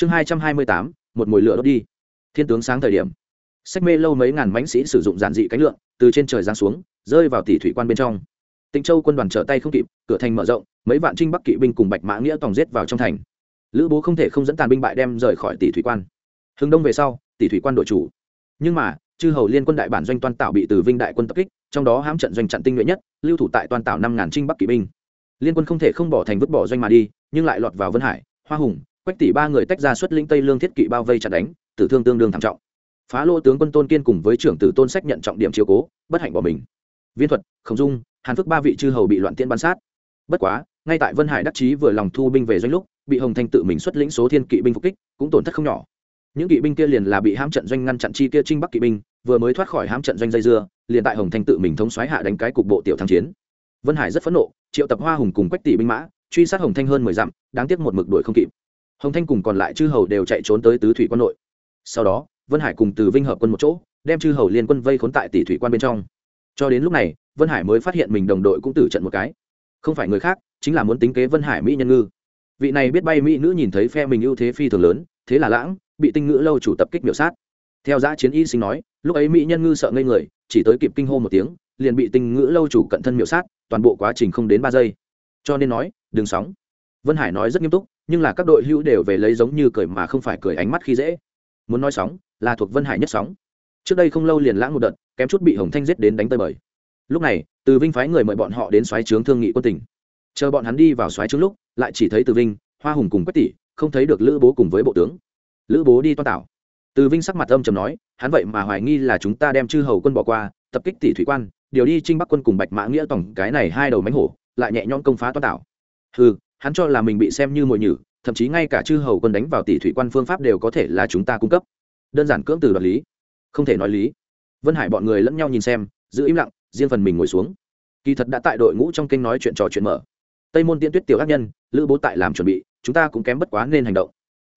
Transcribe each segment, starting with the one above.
chương hai trăm hai mươi tám, một mồi lửa đốt đi. Thiên tướng sáng thời điểm. Sách mê lâu mấy ngàn mãnh sĩ sử dụng giản dị cánh lượn, từ trên trời giáng xuống, rơi vào tỷ thủy quan bên trong. Tịnh châu quân đoàn trở tay không kịp, cửa thành mở rộng, mấy vạn trinh bắc kỵ binh cùng bạch mã nghĩa tòng giết vào trong thành. Lữ bố không thể không dẫn tàn binh bại đem rời khỏi tỷ thủy quan. Hưng đông về sau tỷ thủy quan đội chủ. Nhưng mà, chư hầu liên quân đại bản doanh toan tạo bị từ vinh đại quân tập kích, trong đó hãm trận doanh trận tinh nhuệ nhất, lưu thủ tại toàn tạo năm ngàn trinh bắc kỵ binh. Liên quân không thể không bỏ thành vứt bỏ doanh mà đi, nhưng lại lọt vào vân hải, hoa hùng quách tỷ ba người tách ra xuất lĩnh tây lương thiết kỵ bao vây chặt đánh, tử thương tương đương thảm trọng. Phá lô tướng quân tôn kiên cùng với trưởng tử tôn sách nhận trọng điểm chiếu cố, bất hạnh bỏ mình. Viên thuật, khổng dung, hàn phước ba vị chư hầu bị loạn tiên bắn sát. Bất quá, ngay tại vân hải đắc chí vừa lòng thu binh về doanh lúc, bị hồng thanh tự mình xuất lĩnh số thiên kỵ binh phục kích, cũng tổn thất không nhỏ. Những kỵ binh kia liền là bị hãm trận doanh ngăn chặn chi kia trinh bắc kỵ binh, vừa mới thoát khỏi hãm trận doanh dây dưa, liền tại hồng thanh tự mình thống xoáy hạ đánh cái cục bộ tiểu thắng chiến. Vân hải rất phẫn nộ, triệu tập hoa hùng cùng quách tỷ binh mã, truy sát hồng thanh hơn mười dặm, đáng tiếc một mực đuổi không kịp hồng thanh cùng còn lại chư hầu đều chạy trốn tới tứ thủy quan nội. Sau đó, vân hải cùng từ vinh hợp quân một chỗ, đem chư hầu liên quân vây khốn tại tỷ thủy quan bên trong. Cho đến lúc này, vân hải mới phát hiện mình đồng đội cũng tử trận một cái. Không phải người khác, chính là muốn tính kế vân hải mỹ nhân ngư. Vị này biết bay mỹ nữ nhìn thấy phe mình ưu thế phi thường lớn, thế là lãng, bị tinh ngữ lâu chủ tập kích miểu sát. Theo giã chiến y sinh nói, lúc ấy mỹ nhân ngư sợ ngây người, chỉ tới kịp kinh hô một tiếng, liền bị tinh ngữ lâu chủ cận thân miểu sát, toàn bộ quá trình không đến ba giây. Cho nên nói, đừng sóng. Vân hải nói rất nghiêm túc nhưng là các đội hữu đều về lấy giống như cười mà không phải cười ánh mắt khi dễ. Muốn nói sóng, là thuộc vân hải nhất sóng. Trước đây không lâu liền lãng một đợt, kém chút bị hồng thanh giết đến đánh tơi bời. Lúc này, từ vinh phái người mời bọn họ đến xoáy trướng thương nghị quân tỉnh. Chờ bọn hắn đi vào xoáy trướng lúc, lại chỉ thấy từ vinh, hoa hùng cùng quách tỷ, không thấy được lữ bố cùng với bộ tướng. Lữ bố đi toa tảo. Từ vinh sắc mặt âm trầm nói, hắn vậy mà hoài nghi là chúng ta đem chư hầu quân bỏ qua, tập kích tỷ thủy quan, điều đi trinh bắc quân cùng bạch mã nghĩa tổng cái này hai đầu mánh hổ, lại nhẹ nhõm công phá toa tảo. Ừ hắn cho là mình bị xem như mồi nhử, thậm chí ngay cả chư hầu quân đánh vào tỷ thủy quan phương pháp đều có thể là chúng ta cung cấp. Đơn giản cưỡng từ đoạt lý. Không thể nói lý. Vân hải bọn người lẫn nhau nhìn xem, giữ im lặng, riêng phần mình ngồi xuống. Kỳ thật đã tại đội ngũ trong kênh nói chuyện trò chuyện mở. Tây môn tiên tuyết tiểu ác nhân, lữ bố tại làm chuẩn bị, chúng ta cũng kém bất quá nên hành động.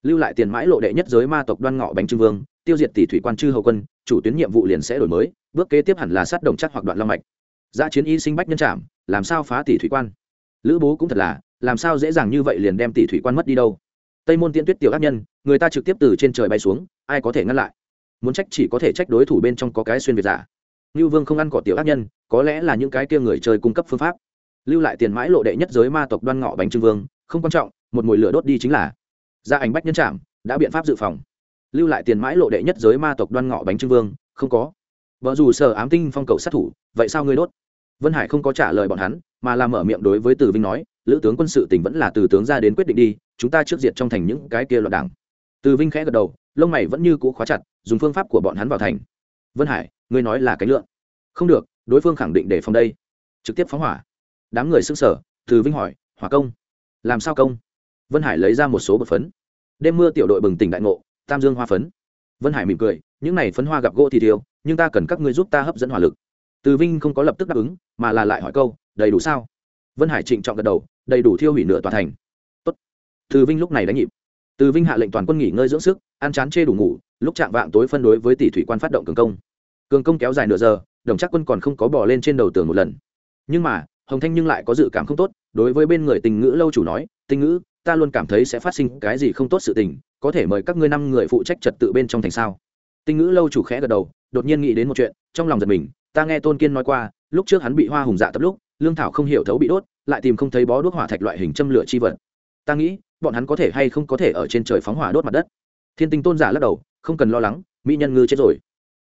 Lưu lại tiền mãi lộ đệ nhất giới ma tộc đoan ngọ bánh trưng vương, tiêu diệt tỷ thủy quan chư hầu quân, chủ tuyến nhiệm vụ liền sẽ đổi mới, bước kế tiếp hẳn là sát động chắc hoặc đoạn long mạch. Giã chiến y sinh bách nhân trảm, làm sao phá tỷ thủy quan? Lữ bố cũng thật là làm sao dễ dàng như vậy liền đem tỷ thủy quan mất đi đâu? Tây môn tiên tuyết tiểu ác nhân, người ta trực tiếp từ trên trời bay xuống, ai có thể ngăn lại? Muốn trách chỉ có thể trách đối thủ bên trong có cái xuyên việt giả. Lưu vương không ăn cỏ tiểu ác nhân, có lẽ là những cái kia người chơi cung cấp phương pháp. Lưu lại tiền mãi lộ đệ nhất giới ma tộc đoan ngọ bánh trưng vương, không quan trọng, một mồi lửa đốt đi chính là. Gia ảnh bách nhân trạm đã biện pháp dự phòng. Lưu lại tiền mãi lộ đệ nhất giới ma tộc đoan ngọ bánh trưng vương, không có. Vợ dù sở ám tinh phong cầu sát thủ, vậy sao ngươi đốt? Vân hải không có trả lời bọn hắn, mà làm mở miệng đối với tử vinh nói lữ tướng quân sự tỉnh vẫn là từ tướng ra đến quyết định đi, chúng ta trước diệt trong thành những cái kia loạn đảng. Từ vinh khẽ gật đầu, lông mày vẫn như cũ khóa chặt, dùng phương pháp của bọn hắn vào thành. Vân hải, ngươi nói là cánh lượng. Không được, đối phương khẳng định để phòng đây. Trực tiếp phóng hỏa. Đám người xưng sở từ vinh hỏi, hỏa công, làm sao công? Vân hải lấy ra một số bột phấn. Đêm mưa tiểu đội bừng tỉnh đại ngộ, tam dương hoa phấn. Vân hải mỉm cười, những này phấn hoa gặp gỗ thì thiêu nhưng ta cần các ngươi giúp ta hấp dẫn hỏa lực. Từ vinh không có lập tức đáp ứng, mà là lại hỏi câu, đầy đủ sao? Vân hải trịnh trọng gật đầu, đầy đủ thiêu hủy nửa tòa thành. Tốt. từ vinh lúc này đánh nhịp. Từ vinh hạ lệnh toàn quân nghỉ ngơi dưỡng sức, ăn chán chê đủ ngủ, lúc chạm vạng tối phân đối với tỷ thủy quan phát động cường công. Cường công kéo dài nửa giờ, đồng chắc quân còn không có bỏ lên trên đầu tường một lần. Nhưng mà, hồng thanh nhưng lại có dự cảm không tốt, đối với bên người tình ngữ lâu chủ nói, tình ngữ, ta luôn cảm thấy sẽ phát sinh cái gì không tốt sự tình, có thể mời các ngươi năm người phụ trách trật tự bên trong thành sao? Tình ngữ lâu chủ khẽ gật đầu, đột nhiên nghĩ đến một chuyện, trong lòng giật mình, ta nghe tôn kiên nói qua, lúc trước hắn bị hoa hùng dạ tập lúc lương thảo không hiểu thấu bị đốt, lại tìm không thấy bó đuốc hỏa thạch loại hình châm lửa chi vật. Ta nghĩ, bọn hắn có thể hay không có thể ở trên trời phóng hỏa đốt mặt đất. Thiên tinh tôn giả lắc đầu, không cần lo lắng, mỹ nhân ngư chết rồi.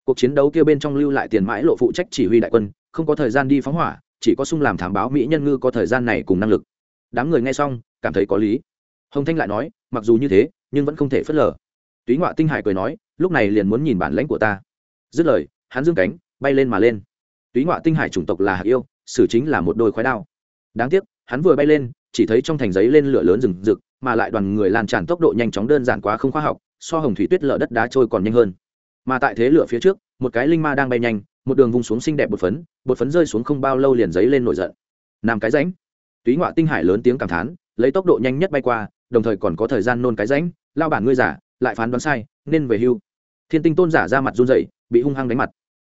Cuộc chiến đấu kia bên trong lưu lại tiền mãi lộ phụ trách chỉ huy đại quân, không có thời gian đi phóng hỏa, chỉ có sung làm thảm báo mỹ nhân ngư có thời gian này cùng năng lực. Đám người nghe xong, cảm thấy có lý. Hồng thanh lại nói, mặc dù như thế, nhưng vẫn không thể phớt lờ. Túy ngoại tinh hải cười nói, lúc này liền muốn nhìn bản lãnh của ta. Dứt lời, hắn dương cánh, bay lên mà lên. Túy ngoại tinh hải chủng tộc là hạc yêu xử chính là một đôi khoái đao. Đáng tiếc, hắn vừa bay lên, chỉ thấy trong thành giấy lên lửa lớn rừng rực, mà lại đoàn người lan tràn tốc độ nhanh chóng đơn giản quá không khoa học, so hồng thủy tuyết lở đất đá trôi còn nhanh hơn. Mà tại thế lửa phía trước, một cái linh ma đang bay nhanh, một đường vùng xuống xinh đẹp bột phấn bột phấn rơi xuống không bao lâu liền giấy lên nổi giận. Làm cái ránh túy ngoại tinh hải lớn tiếng cảm thán, lấy tốc độ nhanh nhất bay qua, đồng thời còn có thời gian nôn cái ránh lao bản ngươi giả, lại phán đoán sai, nên về hưu. Thiên tinh tôn giả ra mặt run rẩy, bị hung hăng đánh mặt.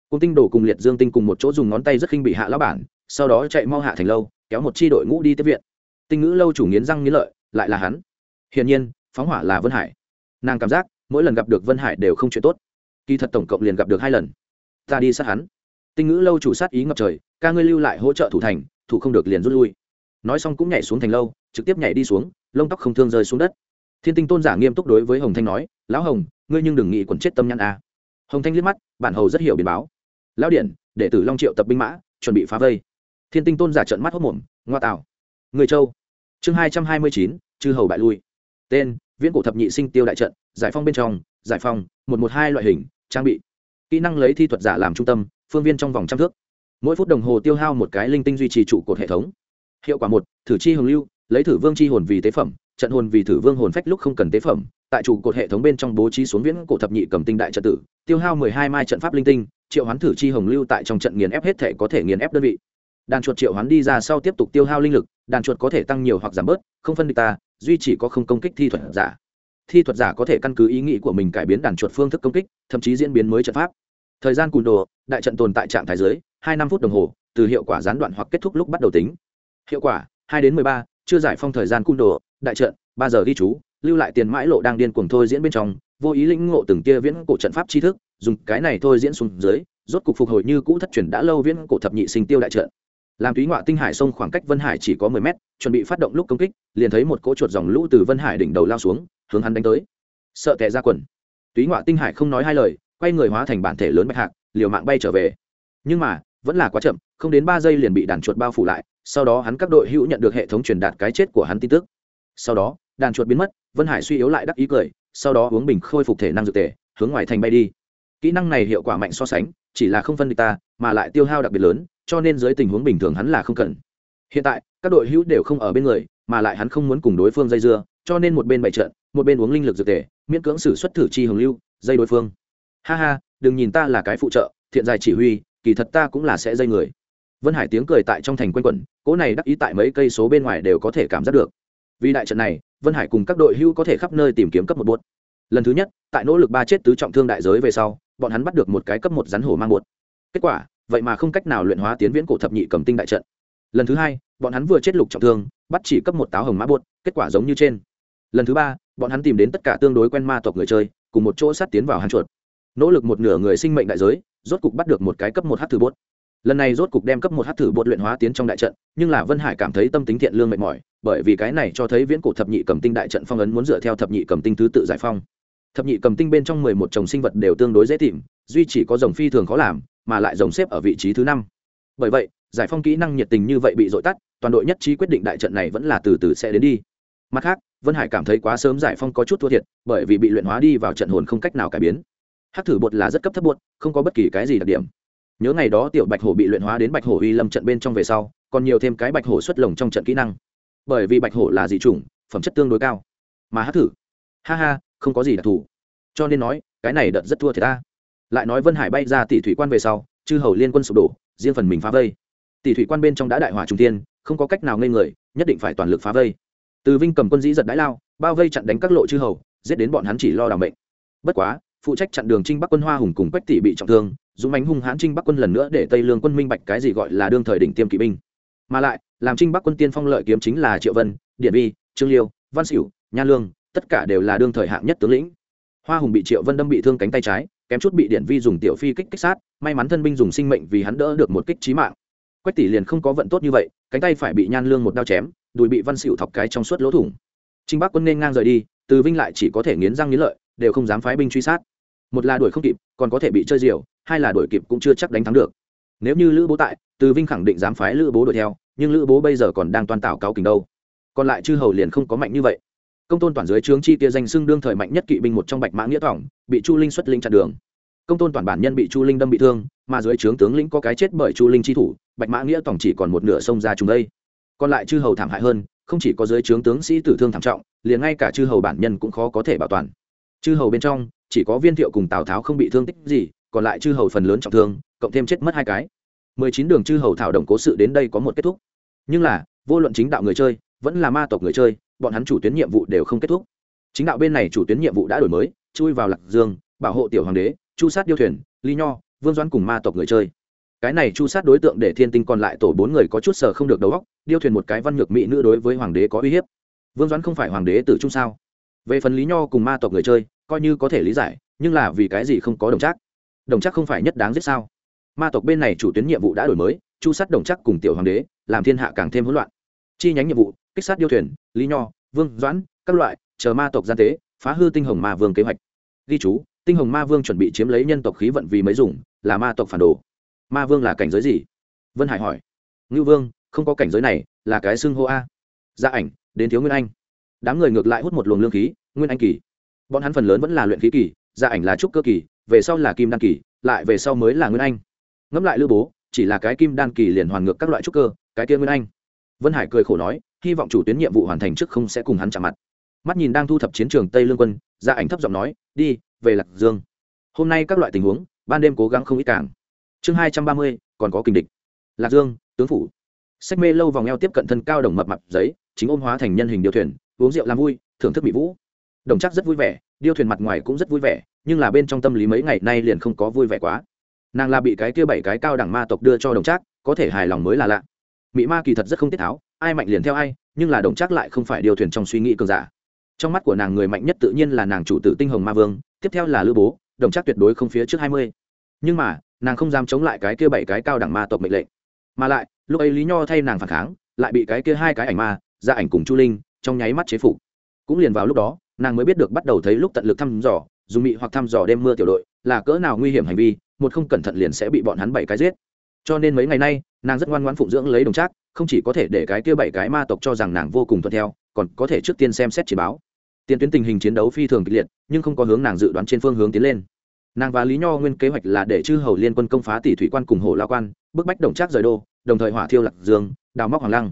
Cung tinh đổ cùng liệt dương tinh cùng một chỗ dùng ngón tay rất khinh bị hạ lão bản sau đó chạy mau hạ thành lâu, kéo một chi đội ngũ đi tiếp viện. Tinh ngữ lâu chủ nghiến răng nghiến lợi, lại là hắn. Hiển nhiên, phóng hỏa là vân hải. Nàng cảm giác, mỗi lần gặp được vân hải đều không chuyện tốt. Kỳ thật tổng cộng liền gặp được hai lần. Ta đi sát hắn. Tinh ngữ lâu chủ sát ý ngập trời, ca ngươi lưu lại hỗ trợ thủ thành, thủ không được liền rút lui. Nói xong cũng nhảy xuống thành lâu, trực tiếp nhảy đi xuống, lông tóc không thương rơi xuống đất. Thiên tinh tôn giả nghiêm túc đối với hồng thanh nói, lão hồng, ngươi nhưng đừng nghĩ quần chết tâm nhãn a. À. hồng thanh liếc mắt, bản hầu rất hiểu biến báo. Lão điện, đệ tử long triệu tập binh mã, chuẩn bị phá vây thiên tinh tôn giả trận mắt hốc mồm, ngoa tạo. Người châu. Chương hai trăm hai mươi chín, chư hầu bại lui. Tên, viễn cổ thập nhị sinh tiêu đại trận, giải phong bên trong, giải phong, một một hai loại hình, trang bị. Kỹ năng lấy thi thuật giả làm trung tâm, phương viên trong vòng trăm thước. Mỗi phút đồng hồ tiêu hao một cái linh tinh duy trì trụ cột hệ thống. Hiệu quả một, thử chi hồng lưu, lấy thử vương chi hồn vì tế phẩm, trận hồn vì thử vương hồn phách lúc không cần tế phẩm, tại trụ cột hệ thống bên trong bố trí xuống viễn cổ thập nhị cầm tinh đại trận tử, tiêu hao mười hai mai trận pháp linh tinh, triệu hoán thử chi hồng lưu tại trong trận nghiền ép hết thể có thể nghiền ép đơn vị đàn chuột triệu hoán đi ra sau tiếp tục tiêu hao linh lực đàn chuột có thể tăng nhiều hoặc giảm bớt không phân địch ta duy chỉ có không công kích thi thuật giả. Thi thuật giả có thể căn cứ ý nghĩ của mình cải biến đàn chuột phương thức công kích thậm chí diễn biến mới trận pháp. Thời gian cùn đồ đại trận tồn tại trạng thái dưới, hai năm phút đồng hồ từ hiệu quả gián đoạn hoặc kết thúc lúc bắt đầu tính. Hiệu quả hai đến mười ba chưa giải phong thời gian cung đồ đại trận ba giờ ghi chú lưu lại tiền mãi lộ đang điên cuồng thôi diễn bên trong vô ý lĩnh ngộ từng kia viễn cổ trận pháp tri thức dùng cái này thôi diễn xuống dưới rốt cục phục hồi như cũ thất truyền đã lâu viễn cổ thập nhị sinh tiêu đại trận làm túy ngoại tinh hải sông khoảng cách vân hải chỉ có mười mét, chuẩn bị phát động lúc công kích, liền thấy một cỗ chuột dòng lũ từ vân hải đỉnh đầu lao xuống, hướng hắn đánh tới. Sợ tệ ra quần. Túy ngoại tinh hải không nói hai lời, quay người hóa thành bản thể lớn bạch hạc, liều mạng bay trở về. Nhưng mà, vẫn là quá chậm, không đến ba giây liền bị đàn chuột bao phủ lại, sau đó hắn các đội hữu nhận được hệ thống truyền đạt cái chết của hắn tin tức. Sau đó, đàn chuột biến mất, vân hải suy yếu lại đắc ý cười, sau đó uống bình khôi phục thể năng dược tề, hướng ngoài thành bay đi. Kỹ năng này hiệu quả mạnh so sánh, chỉ là không phân địch ta, mà lại tiêu hao đặc biệt lớn cho nên dưới tình huống bình thường hắn là không cần. Hiện tại, các đội hữu đều không ở bên người, mà lại hắn không muốn cùng đối phương dây dưa, cho nên một bên bày trận, một bên uống linh lực dược tề, miễn cưỡng xử xuất thử chi hồng lưu, dây đối phương. Ha ha, đừng nhìn ta là cái phụ trợ, thiện dài chỉ huy, kỳ thật ta cũng là sẽ dây người. Vân hải tiếng cười tại trong thành quanh quẩn cỗ này đắc ý tại mấy cây số bên ngoài đều có thể cảm giác được. Vì đại trận này, vân hải cùng các đội hưu có thể khắp nơi tìm kiếm cấp một bột lần thứ nhất, tại nỗ lực ba chết tứ trọng thương đại giới về sau, bọn hắn bắt được một cái cấp một rắn hổ mang bột kết quả vậy mà không cách nào luyện hóa tiến viễn cổ thập nhị cầm tinh đại trận. Lần thứ hai, bọn hắn vừa chết lục trọng thương, bắt chỉ cấp một táo hồng mã bột, kết quả giống như trên. Lần thứ ba, bọn hắn tìm đến tất cả tương đối quen ma tộc người chơi, cùng một chỗ sát tiến vào hàng chuột. Nỗ lực một nửa người sinh mệnh đại giới, rốt cục bắt được một cái cấp một h thử bốt lần này rốt cục đem cấp một h thử bột luyện hóa tiến trong đại trận, nhưng là vân hải cảm thấy tâm tính thiện lương mệt mỏi, bởi vì cái này cho thấy viễn cổ thập nhị cầm tinh đại trận phong ấn muốn dựa theo thập nhị cầm tinh thứ tự giải phong. Thập nhị cầm tinh bên trong mười một chồng sinh vật đều tương đối dễ tìm, duy chỉ có dòng phi thường khó làm mà lại rồng xếp ở vị trí thứ năm. Bởi vậy, giải phong kỹ năng nhiệt tình như vậy bị dội tắt, toàn đội nhất trí quyết định đại trận này vẫn là từ từ sẽ đến đi. Mặt khác, vân hải cảm thấy quá sớm giải phong có chút thua thiệt, bởi vì bị luyện hóa đi vào trận hồn không cách nào cải biến. Hát thử bột là rất cấp thấp bột, không có bất kỳ cái gì đặc điểm. Nhớ ngày đó tiểu bạch hổ bị luyện hóa đến bạch hổ uy lâm trận bên trong về sau, còn nhiều thêm cái bạch hổ xuất lồng trong trận kỹ năng. Bởi vì bạch hổ là dị chủng, phẩm chất tương đối cao. Mà hát thử, ha ha, không có gì đặc thù. Cho nên nói, cái này đợt rất thua thiệt ta lại nói vân hải bay ra tỷ thủy quan về sau, chư hầu liên quân sụp đổ, riêng phần mình phá vây. Tỷ thủy quan bên trong đã đại hỏa trung tiên không có cách nào ngây người, nhất định phải toàn lực phá vây. Từ vinh cầm quân dĩ giật đái lao, bao vây chặn đánh các lộ chư hầu, giết đến bọn hắn chỉ lo đảm bệnh mệnh. Bất quá, phụ trách chặn đường trinh bắc quân hoa hùng cùng quách tỷ bị trọng thương, dũng bánh hung hãn trinh bắc quân lần nữa để tây lương quân minh bạch cái gì gọi là đương thời đỉnh tiêm kỵ binh. Mà lại, làm trinh bắc quân tiên phong lợi kiếm chính là triệu vân, điện vi trương liêu, văn xỉu nha lương, tất cả đều là đương thời hạng nhất tướng lĩnh. Hoa hùng bị triệu vân đâm bị thương cánh tay trái kém chút bị điện vi dùng tiểu phi kích kích sát, may mắn thân binh dùng sinh mệnh vì hắn đỡ được một kích trí mạng. Quách tỷ liền không có vận tốt như vậy, cánh tay phải bị nhan lương một đao chém, đùi bị văn xỉu thọc cái trong suốt lỗ thủng. Trinh bắc quân nên ngang rời đi, từ vinh lại chỉ có thể nghiến răng nghiến lợi, đều không dám phái binh truy sát. Một là đuổi không kịp, còn có thể bị chơi diều, hai là đuổi kịp cũng chưa chắc đánh thắng được. Nếu như lữ bố tại, từ vinh khẳng định dám phái lữ bố đuổi theo, nhưng lữ bố bây giờ còn đang toàn tạo cáo kình đâu. Còn lại chư hầu liền không có mạnh như vậy công tôn toàn dưới trướng chi tia danh xưng đương thời mạnh nhất kỵ binh một trong bạch mã nghĩa thỏng, bị chu linh xuất linh chặn đường. Công tôn toàn bản nhân bị chu linh đâm bị thương, mà dưới trướng tướng lĩnh có cái chết bởi chu linh chi thủ, bạch mã nghĩa thỏng chỉ còn một nửa sông ra chúng đây. Còn lại chư hầu thảm hại hơn, không chỉ có dưới trướng tướng sĩ tử thương thảm trọng, liền ngay cả chư hầu bản nhân cũng khó có thể bảo toàn. Chư hầu bên trong, chỉ có viên thiệu cùng tào tháo không bị thương tích gì, còn lại chư hầu phần lớn trọng thương, cộng thêm chết mất hai cái. Mười chín đường chư hầu thảo đồng cố sự đến đây có một kết thúc. Nhưng là, vô luận chính đạo người chơi, vẫn là ma tộc người chơi bọn hắn chủ tuyến nhiệm vụ đều không kết thúc. Chính đạo bên này chủ tuyến nhiệm vụ đã đổi mới, chui vào lạc dương, bảo hộ tiểu hoàng đế, chu sát điêu thuyền ly nho, vương doãn cùng ma tộc người chơi. Cái này chu sát đối tượng để thiên tinh còn lại tổ bốn người có chút sờ không được đầu óc, điêu thuyền một cái văn nhược mỹ nữ đối với hoàng đế có uy hiếp. Vương doãn không phải hoàng đế tử trung sao? Về phần lý nho cùng ma tộc người chơi, coi như có thể lý giải, nhưng là vì cái gì không có đồng chắc đồng chắc không phải nhất đáng giết sao? Ma tộc bên này chủ tuyến nhiệm vụ đã đổi mới, chu sát đồng chắc cùng tiểu hoàng đế, làm thiên hạ càng thêm hỗn loạn. Chi nhánh nhiệm vụ kích sát điêu thuyền, lý nho, vương doãn, các loại, chờ ma tộc gian tế, phá hư tinh hồng ma vương kế hoạch. Ghi chú, tinh hồng ma vương chuẩn bị chiếm lấy nhân tộc khí vận vì mấy dùng, là ma tộc phản đồ. Ma vương là cảnh giới gì? Vân hải hỏi. Ngưu vương, không có cảnh giới này, là cái xưng hô a. Gia ảnh, đến thiếu nguyên anh. Đám người ngược lại hút một luồng lương khí, nguyên anh kỳ. Bọn hắn phần lớn vẫn là luyện khí kỳ gia ảnh là trúc cơ kỳ, về sau là kim đan kỳ, lại về sau mới là nguyên anh. Ngẫm lại lưu bố, chỉ là cái kim đan kỳ liền hoàn ngược các loại trúc cơ, cái kia nguyên anh. Vân hải cười khổ nói hy vọng chủ tuyến nhiệm vụ hoàn thành trước không sẽ cùng hắn chạm mặt. Mắt nhìn đang thu thập chiến trường tây lương quân gia ảnh thấp giọng nói, đi, về lạc dương. Hôm nay các loại tình huống, ban đêm cố gắng không ít càng. Chương hai trăm ba mươi, còn có kình địch. Lạc dương, tướng phủ. Sách mê lâu vòng eo tiếp cận thân cao đồng mập mập giấy, chính ôm hóa thành nhân hình điêu thuyền, uống rượu làm vui, thưởng thức mỹ vũ. Đồng chắc rất vui vẻ, điêu thuyền mặt ngoài cũng rất vui vẻ, nhưng là bên trong tâm lý mấy ngày nay liền không có vui vẻ quá. Nàng là bị cái kia bảy cái cao đẳng ma tộc đưa cho đồng trác có thể hài lòng mới là lạ. Mỹ ma kỳ thật rất không tiết tháo ai mạnh liền theo ai, nhưng là đồng trác lại không phải điều thuyền trong suy nghĩ cường giả. Trong mắt của nàng người mạnh nhất tự nhiên là nàng chủ tử tinh hồng ma vương, tiếp theo là lữ bố, đồng trác tuyệt đối không phía trước hai mươi. Nhưng mà, nàng không dám chống lại cái kia bảy cái cao đẳng ma tộc mệnh lệnh. Mà lại, lúc ấy lý nho thay nàng phản kháng, lại bị cái kia hai cái ảnh ma ra ảnh cùng chu linh, trong nháy mắt chế phục. Cũng liền vào lúc đó, nàng mới biết được bắt đầu thấy lúc tận lực thăm dò, dùng mị hoặc thăm dò đêm mưa tiểu đội, là cỡ nào nguy hiểm hành vi, một không cẩn thận liền sẽ bị bọn hắn bảy cái giết cho nên mấy ngày nay, nàng rất ngoan ngoãn phụng dưỡng lấy đồng trác, không chỉ có thể để cái kia bảy cái ma tộc cho rằng nàng vô cùng thuận theo, còn có thể trước tiên xem xét chỉ báo. Tiền tuyến tình hình chiến đấu phi thường kịch liệt, nhưng không có hướng nàng dự đoán trên phương hướng tiến lên. Nàng và lý nho nguyên kế hoạch là để chư hầu liên quân công phá tỷ thủy quan cùng hồ lao quan, bức bách đồng trác rời đô, đồng thời hỏa thiêu lạc dương, đào móc hoàng lăng.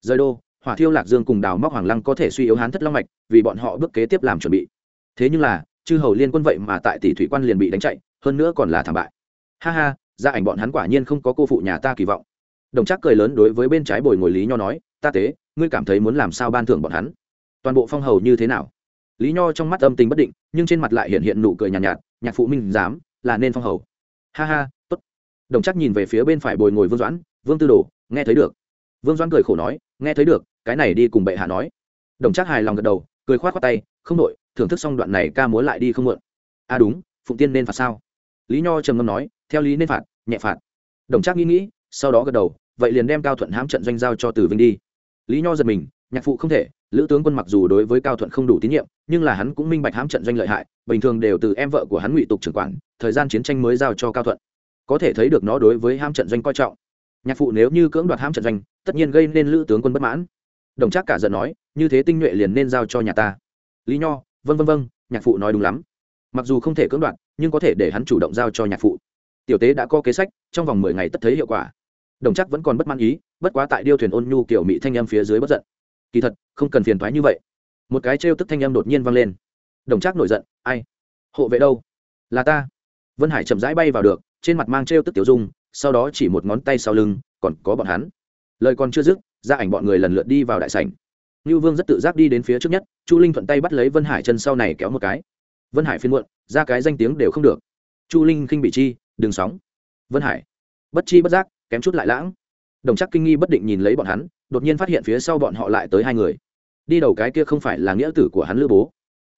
Rời đô, hỏa thiêu lạc dương cùng đào móc hoàng lăng có thể suy yếu hán thất long mạch, vì bọn họ bước kế tiếp làm chuẩn bị. Thế nhưng là, chư hầu liên quân vậy mà tại tỷ thủy quan liền bị đánh chạy, hơn nữa còn là thảm bại. Ha ha gia ảnh bọn hắn quả nhiên không có cô phụ nhà ta kỳ vọng. Đồng trác cười lớn đối với bên trái bồi ngồi lý nho nói ta tế ngươi cảm thấy muốn làm sao ban thưởng bọn hắn? Toàn bộ phong hầu như thế nào? Lý nho trong mắt âm tình bất định nhưng trên mặt lại hiện hiện nụ cười nhàn nhạt, nhạt nhạc phụ minh dám là nên phong hầu. Ha ha tốt. Đồng Trác nhìn về phía bên phải bồi ngồi vương doãn vương tư đồ nghe thấy được. Vương doãn cười khổ nói nghe thấy được cái này đi cùng bệ hạ nói. Đồng Trác hài lòng gật đầu cười khoát khoát tay không nội thưởng thức xong đoạn này ca múa lại đi không mượn à đúng phụng tiên nên phạt sao? Lý nho trầm ngâm nói theo lý nên phạt nhẹ phạt. Đồng trác nghĩ nghĩ, sau đó gật đầu, vậy liền đem cao thuận hãm trận doanh giao cho tử vinh đi. Lý nho giật mình, nhạc phụ không thể, lữ tướng quân mặc dù đối với cao thuận không đủ tín nhiệm, nhưng là hắn cũng minh bạch hãm trận doanh lợi hại, bình thường đều từ em vợ của hắn ngụy tục trưởng quản, thời gian chiến tranh mới giao cho cao thuận. Có thể thấy được nó đối với hãm trận doanh coi trọng. Nhạc phụ nếu như cưỡng đoạt hãm trận doanh, tất nhiên gây nên lữ tướng quân bất mãn. Đồng trác cả giận nói, như thế tinh nhuệ liền nên giao cho nhà ta. Lý nho vân vân vân nhạc phụ nói đúng lắm. Mặc dù không thể cưỡng đoạt, nhưng có thể để hắn chủ động giao cho nhạc phụ tiểu tế đã có kế sách trong vòng mười ngày tất thấy hiệu quả. Đồng chắc vẫn còn bất mãn ý bất quá tại điêu thuyền ôn nhu kiểu mỹ thanh em phía dưới bất giận. Kỳ thật không cần phiền thoái như vậy. Một cái trêu tức thanh em đột nhiên vang lên. Đồng chắc nổi giận ai? Hộ vệ đâu? Là ta. Vân hải chậm rãi bay vào được trên mặt mang trêu tức tiểu dung sau đó chỉ một ngón tay sau lưng còn có bọn hắn. Lời còn chưa dứt ra ảnh bọn người lần lượt đi vào đại sảnh. Như Vương rất tự giác đi đến phía trước nhất, Chu Linh thuận tay bắt lấy Vân Hải chân sau này kéo một cái. Vân Hải phiên muộn, ra cái danh tiếng đều không được. Chu Linh khinh bị chi, đừng sóng. Vân Hải, bất chi bất giác, kém chút lại lãng. Đồng Chắc kinh nghi bất định nhìn lấy bọn hắn, đột nhiên phát hiện phía sau bọn họ lại tới hai người. Đi đầu cái kia không phải là nghĩa tử của hắn Lữ Bố,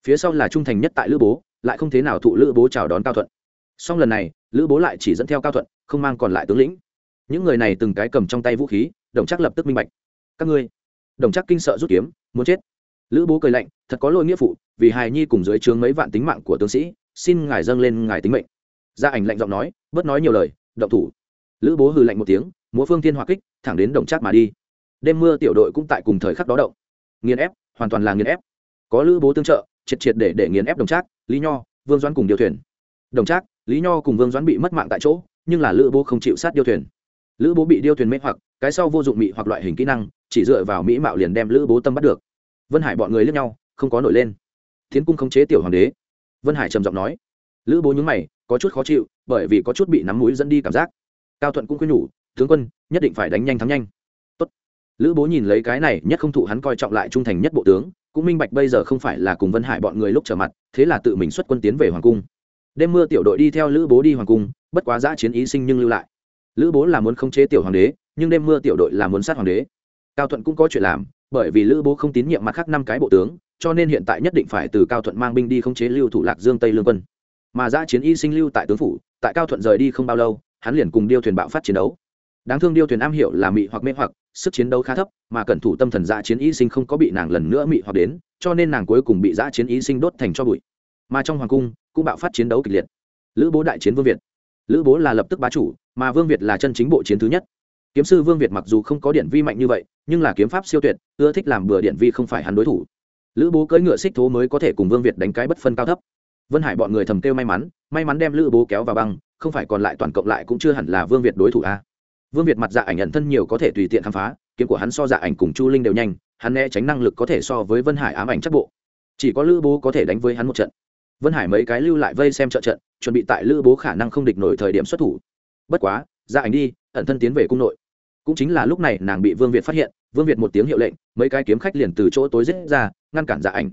phía sau là trung thành nhất tại Lữ Bố, lại không thế nào thụ Lữ Bố chào đón Cao Thuận. Song lần này, Lữ Bố lại chỉ dẫn theo Cao Thuận, không mang còn lại tướng lĩnh. Những người này từng cái cầm trong tay vũ khí, Đồng Chắc lập tức minh bạch. Các ngươi đồng chắc kinh sợ rút kiếm muốn chết lữ bố cười lạnh thật có lỗi nghĩa phụ vì hài nhi cùng dưới trướng mấy vạn tính mạng của tướng sĩ xin ngài dâng lên ngài tính mệnh gia ảnh lạnh giọng nói, bớt nói nhiều lời, động thủ. Lữ bố hừ lạnh một tiếng, múa phương thiên hỏa kích, thẳng đến đồng trác mà đi. Đêm mưa tiểu đội cũng tại cùng thời khắc đó động. Nghiền ép, hoàn toàn là nghiền ép. Có lữ bố tương trợ, triệt triệt để để nghiền ép đồng trác, lý nho, vương doãn cùng điều thuyền. Đồng trác, lý nho cùng vương doãn bị mất mạng tại chỗ, nhưng là lữ bố không chịu sát điêu thuyền. Lữ bố bị điêu thuyền mê hoặc, cái sau vô dụng mị hoặc loại hình kỹ năng, chỉ dựa vào mỹ mạo liền đem lữ bố tâm bắt được. Vân hải bọn người lướt nhau, không có nổi lên. Tiến cung khống chế tiểu hoàng đế. Vân hải trầm giọng nói. Lữ bố nhúng mày có chút khó chịu, bởi vì có chút bị nắm mũi dẫn đi cảm giác. Cao thuận cũng khuyên nhủ, tướng quân, nhất định phải đánh nhanh thắng nhanh. Tốt. lữ bố nhìn lấy cái này, nhất không thụ hắn coi trọng lại trung thành nhất bộ tướng, cũng minh bạch bây giờ không phải là cùng vân hải bọn người lúc trở mặt, thế là tự mình xuất quân tiến về hoàng cung. Đêm mưa tiểu đội đi theo lữ bố đi hoàng cung, bất quá giã chiến ý sinh nhưng lưu lại. Lữ bố là muốn khống chế tiểu hoàng đế, nhưng đêm mưa tiểu đội là muốn sát hoàng đế. Cao thuận cũng có chuyện làm, bởi vì lữ bố không tín nhiệm mặt khác năm cái bộ tướng, cho nên hiện tại nhất định phải từ cao thuận mang binh đi khống chế lưu thủ lạc dương tây lương quân mà giã chiến y sinh lưu tại tướng phủ, tại cao thuận rời đi không bao lâu, hắn liền cùng điêu thuyền bạo phát chiến đấu. Đáng thương điêu thuyền am hiểu là mị hoặc mê hoặc, sức chiến đấu khá thấp, mà cẩn thủ tâm thần giã chiến y sinh không có bị nàng lần nữa mị hoặc đến, cho nên nàng cuối cùng bị giã chiến y sinh đốt thành cho bụi. Mà trong hoàng cung, cũng bạo phát chiến đấu kịch liệt. Lữ bố đại chiến vương việt. Lữ bố là lập tức bá chủ, mà vương việt là chân chính bộ chiến thứ nhất. Kiếm sư vương việt mặc dù không có điện vi mạnh như vậy, nhưng là kiếm pháp siêu tuyệt, ưa thích làm bừa điện vi không phải hắn đối thủ. Lữ bố cưỡi ngựa xích thố mới có thể cùng vương việt đánh cái bất phân cao thấp vân hải bọn người thầm kêu may mắn may mắn đem lữ bố kéo vào băng, không phải còn lại toàn cộng lại cũng chưa hẳn là vương việt đối thủ a. Vương việt mặt dạ ảnh nhận thân nhiều có thể tùy tiện khám phá, kiếm của hắn so dạ ảnh cùng chu linh đều nhanh, hắn né tránh năng lực có thể so với vân hải ám ảnh chắc bộ. Chỉ có lữ bố có thể đánh với hắn một trận. Vân hải mấy cái lưu lại vây xem trợ trận, chuẩn bị tại lữ bố khả năng không địch nổi thời điểm xuất thủ. Bất quá dạ ảnh đi, ẩn thân tiến về cung nội. Cũng chính là lúc này nàng bị vương việt phát hiện, vương việt một tiếng hiệu lệnh, mấy cái kiếm khách liền từ chỗ tối giết ra, ngăn cản dạ ảnh.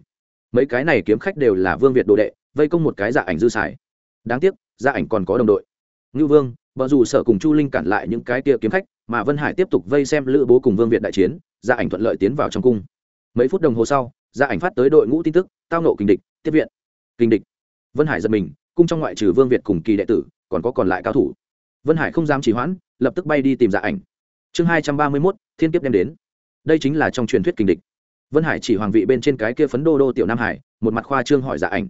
Mấy cái này kiếm khách đều là vương việt đồ đệ vây công một cái dạ ảnh dư xài. Đáng tiếc dạ ảnh còn có đồng đội. Ngưu vương vợ dù sợ cùng chu linh cản lại những cái tia kiếm khách, mà vân hải tiếp tục vây xem lữ bố cùng vương việt đại chiến dạ ảnh thuận lợi tiến vào trong cung. Mấy phút đồng hồ sau dạ ảnh phát tới đội ngũ tin tức, tao nộ kình địch, tiếp viện. Kình địch. Vân hải giật mình, cung trong ngoại trừ vương việt cùng kỳ đệ tử, còn có còn lại cao thủ. Vân hải không dám chỉ hoãn, lập tức bay đi tìm dạ ảnh. Chương hai trăm ba mươi mốt, thiên kiếp đem đến. Đây chính là trong truyền thuyết kình địch. Vân hải chỉ hoàng vị bên trên cái kia phấn đô đô tiểu nam hải, một mặt khoa trương hỏi dạ ảnh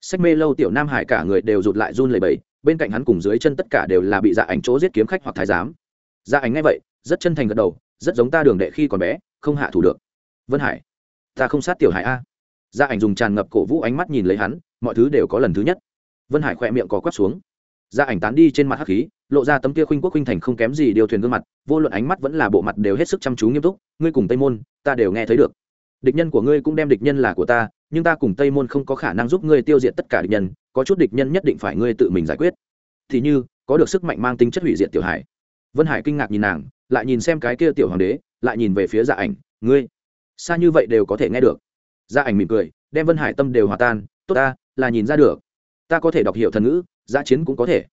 sách mê lâu tiểu nam hải cả người đều rụt lại run lầy bầy bên cạnh hắn cùng dưới chân tất cả đều là bị dạ ảnh chỗ giết kiếm khách hoặc thái giám. Dạ ảnh ngay vậy, rất chân thành gật đầu, rất giống ta đường đệ khi còn bé, không hạ thủ được. Vân hải, ta không sát tiểu hải a. Dạ ảnh dùng tràn ngập cổ vũ ánh mắt nhìn lấy hắn, mọi thứ đều có lần thứ nhất. Vân hải khỏe miệng có quắp xuống. Dạ ảnh tán đi trên mặt hắc khí, lộ ra tấm kia khuynh quốc khuynh thành không kém gì điều thuyền gương mặt, vô luận ánh mắt vẫn là bộ mặt đều hết sức chăm chú nghiêm túc, ngươi cùng tây môn, ta đều nghe thấy được. Địch nhân của ngươi cũng đem địch nhân là của ta nhưng ta cùng tây môn không có khả năng giúp ngươi tiêu diệt tất cả địch nhân, có chút địch nhân nhất định phải ngươi tự mình giải quyết. Thì như, có được sức mạnh mang tính chất hủy diệt tiểu hải. Vân hải kinh ngạc nhìn nàng, lại nhìn xem cái kia tiểu hoàng đế, lại nhìn về phía dạ ảnh, ngươi, xa như vậy đều có thể nghe được. Dạ ảnh mỉm cười, đem vân hải tâm đều hòa tan, tốt ta, là nhìn ra được. Ta có thể đọc hiểu thần ngữ giã chiến cũng có thể.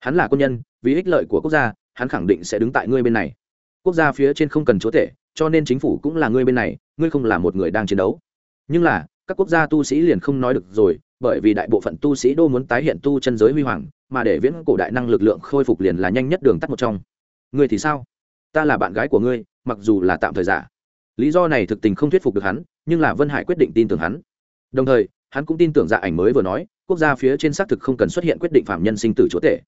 Hắn là quân nhân, vì ích lợi của quốc gia, hắn khẳng định sẽ đứng tại ngươi bên này. Quốc gia phía trên không cần chúa tể, cho nên chính phủ cũng là ngươi bên này, ngươi không là một người đang chiến đấu. Nhưng là các quốc gia tu sĩ liền không nói được rồi, bởi vì đại bộ phận tu sĩ đô muốn tái hiện tu chân giới huy hoàng, mà để viễn cổ đại năng lực lượng khôi phục liền là nhanh nhất đường tắt một trong. Ngươi thì sao? Ta là bạn gái của ngươi, mặc dù là tạm thời giả. Lý do này thực tình không thuyết phục được hắn, nhưng là vân hải quyết định tin tưởng hắn. Đồng thời, hắn cũng tin tưởng dạ ảnh mới vừa nói, quốc gia phía trên xác thực không cần xuất hiện quyết định phạm nhân sinh tử chúa tể.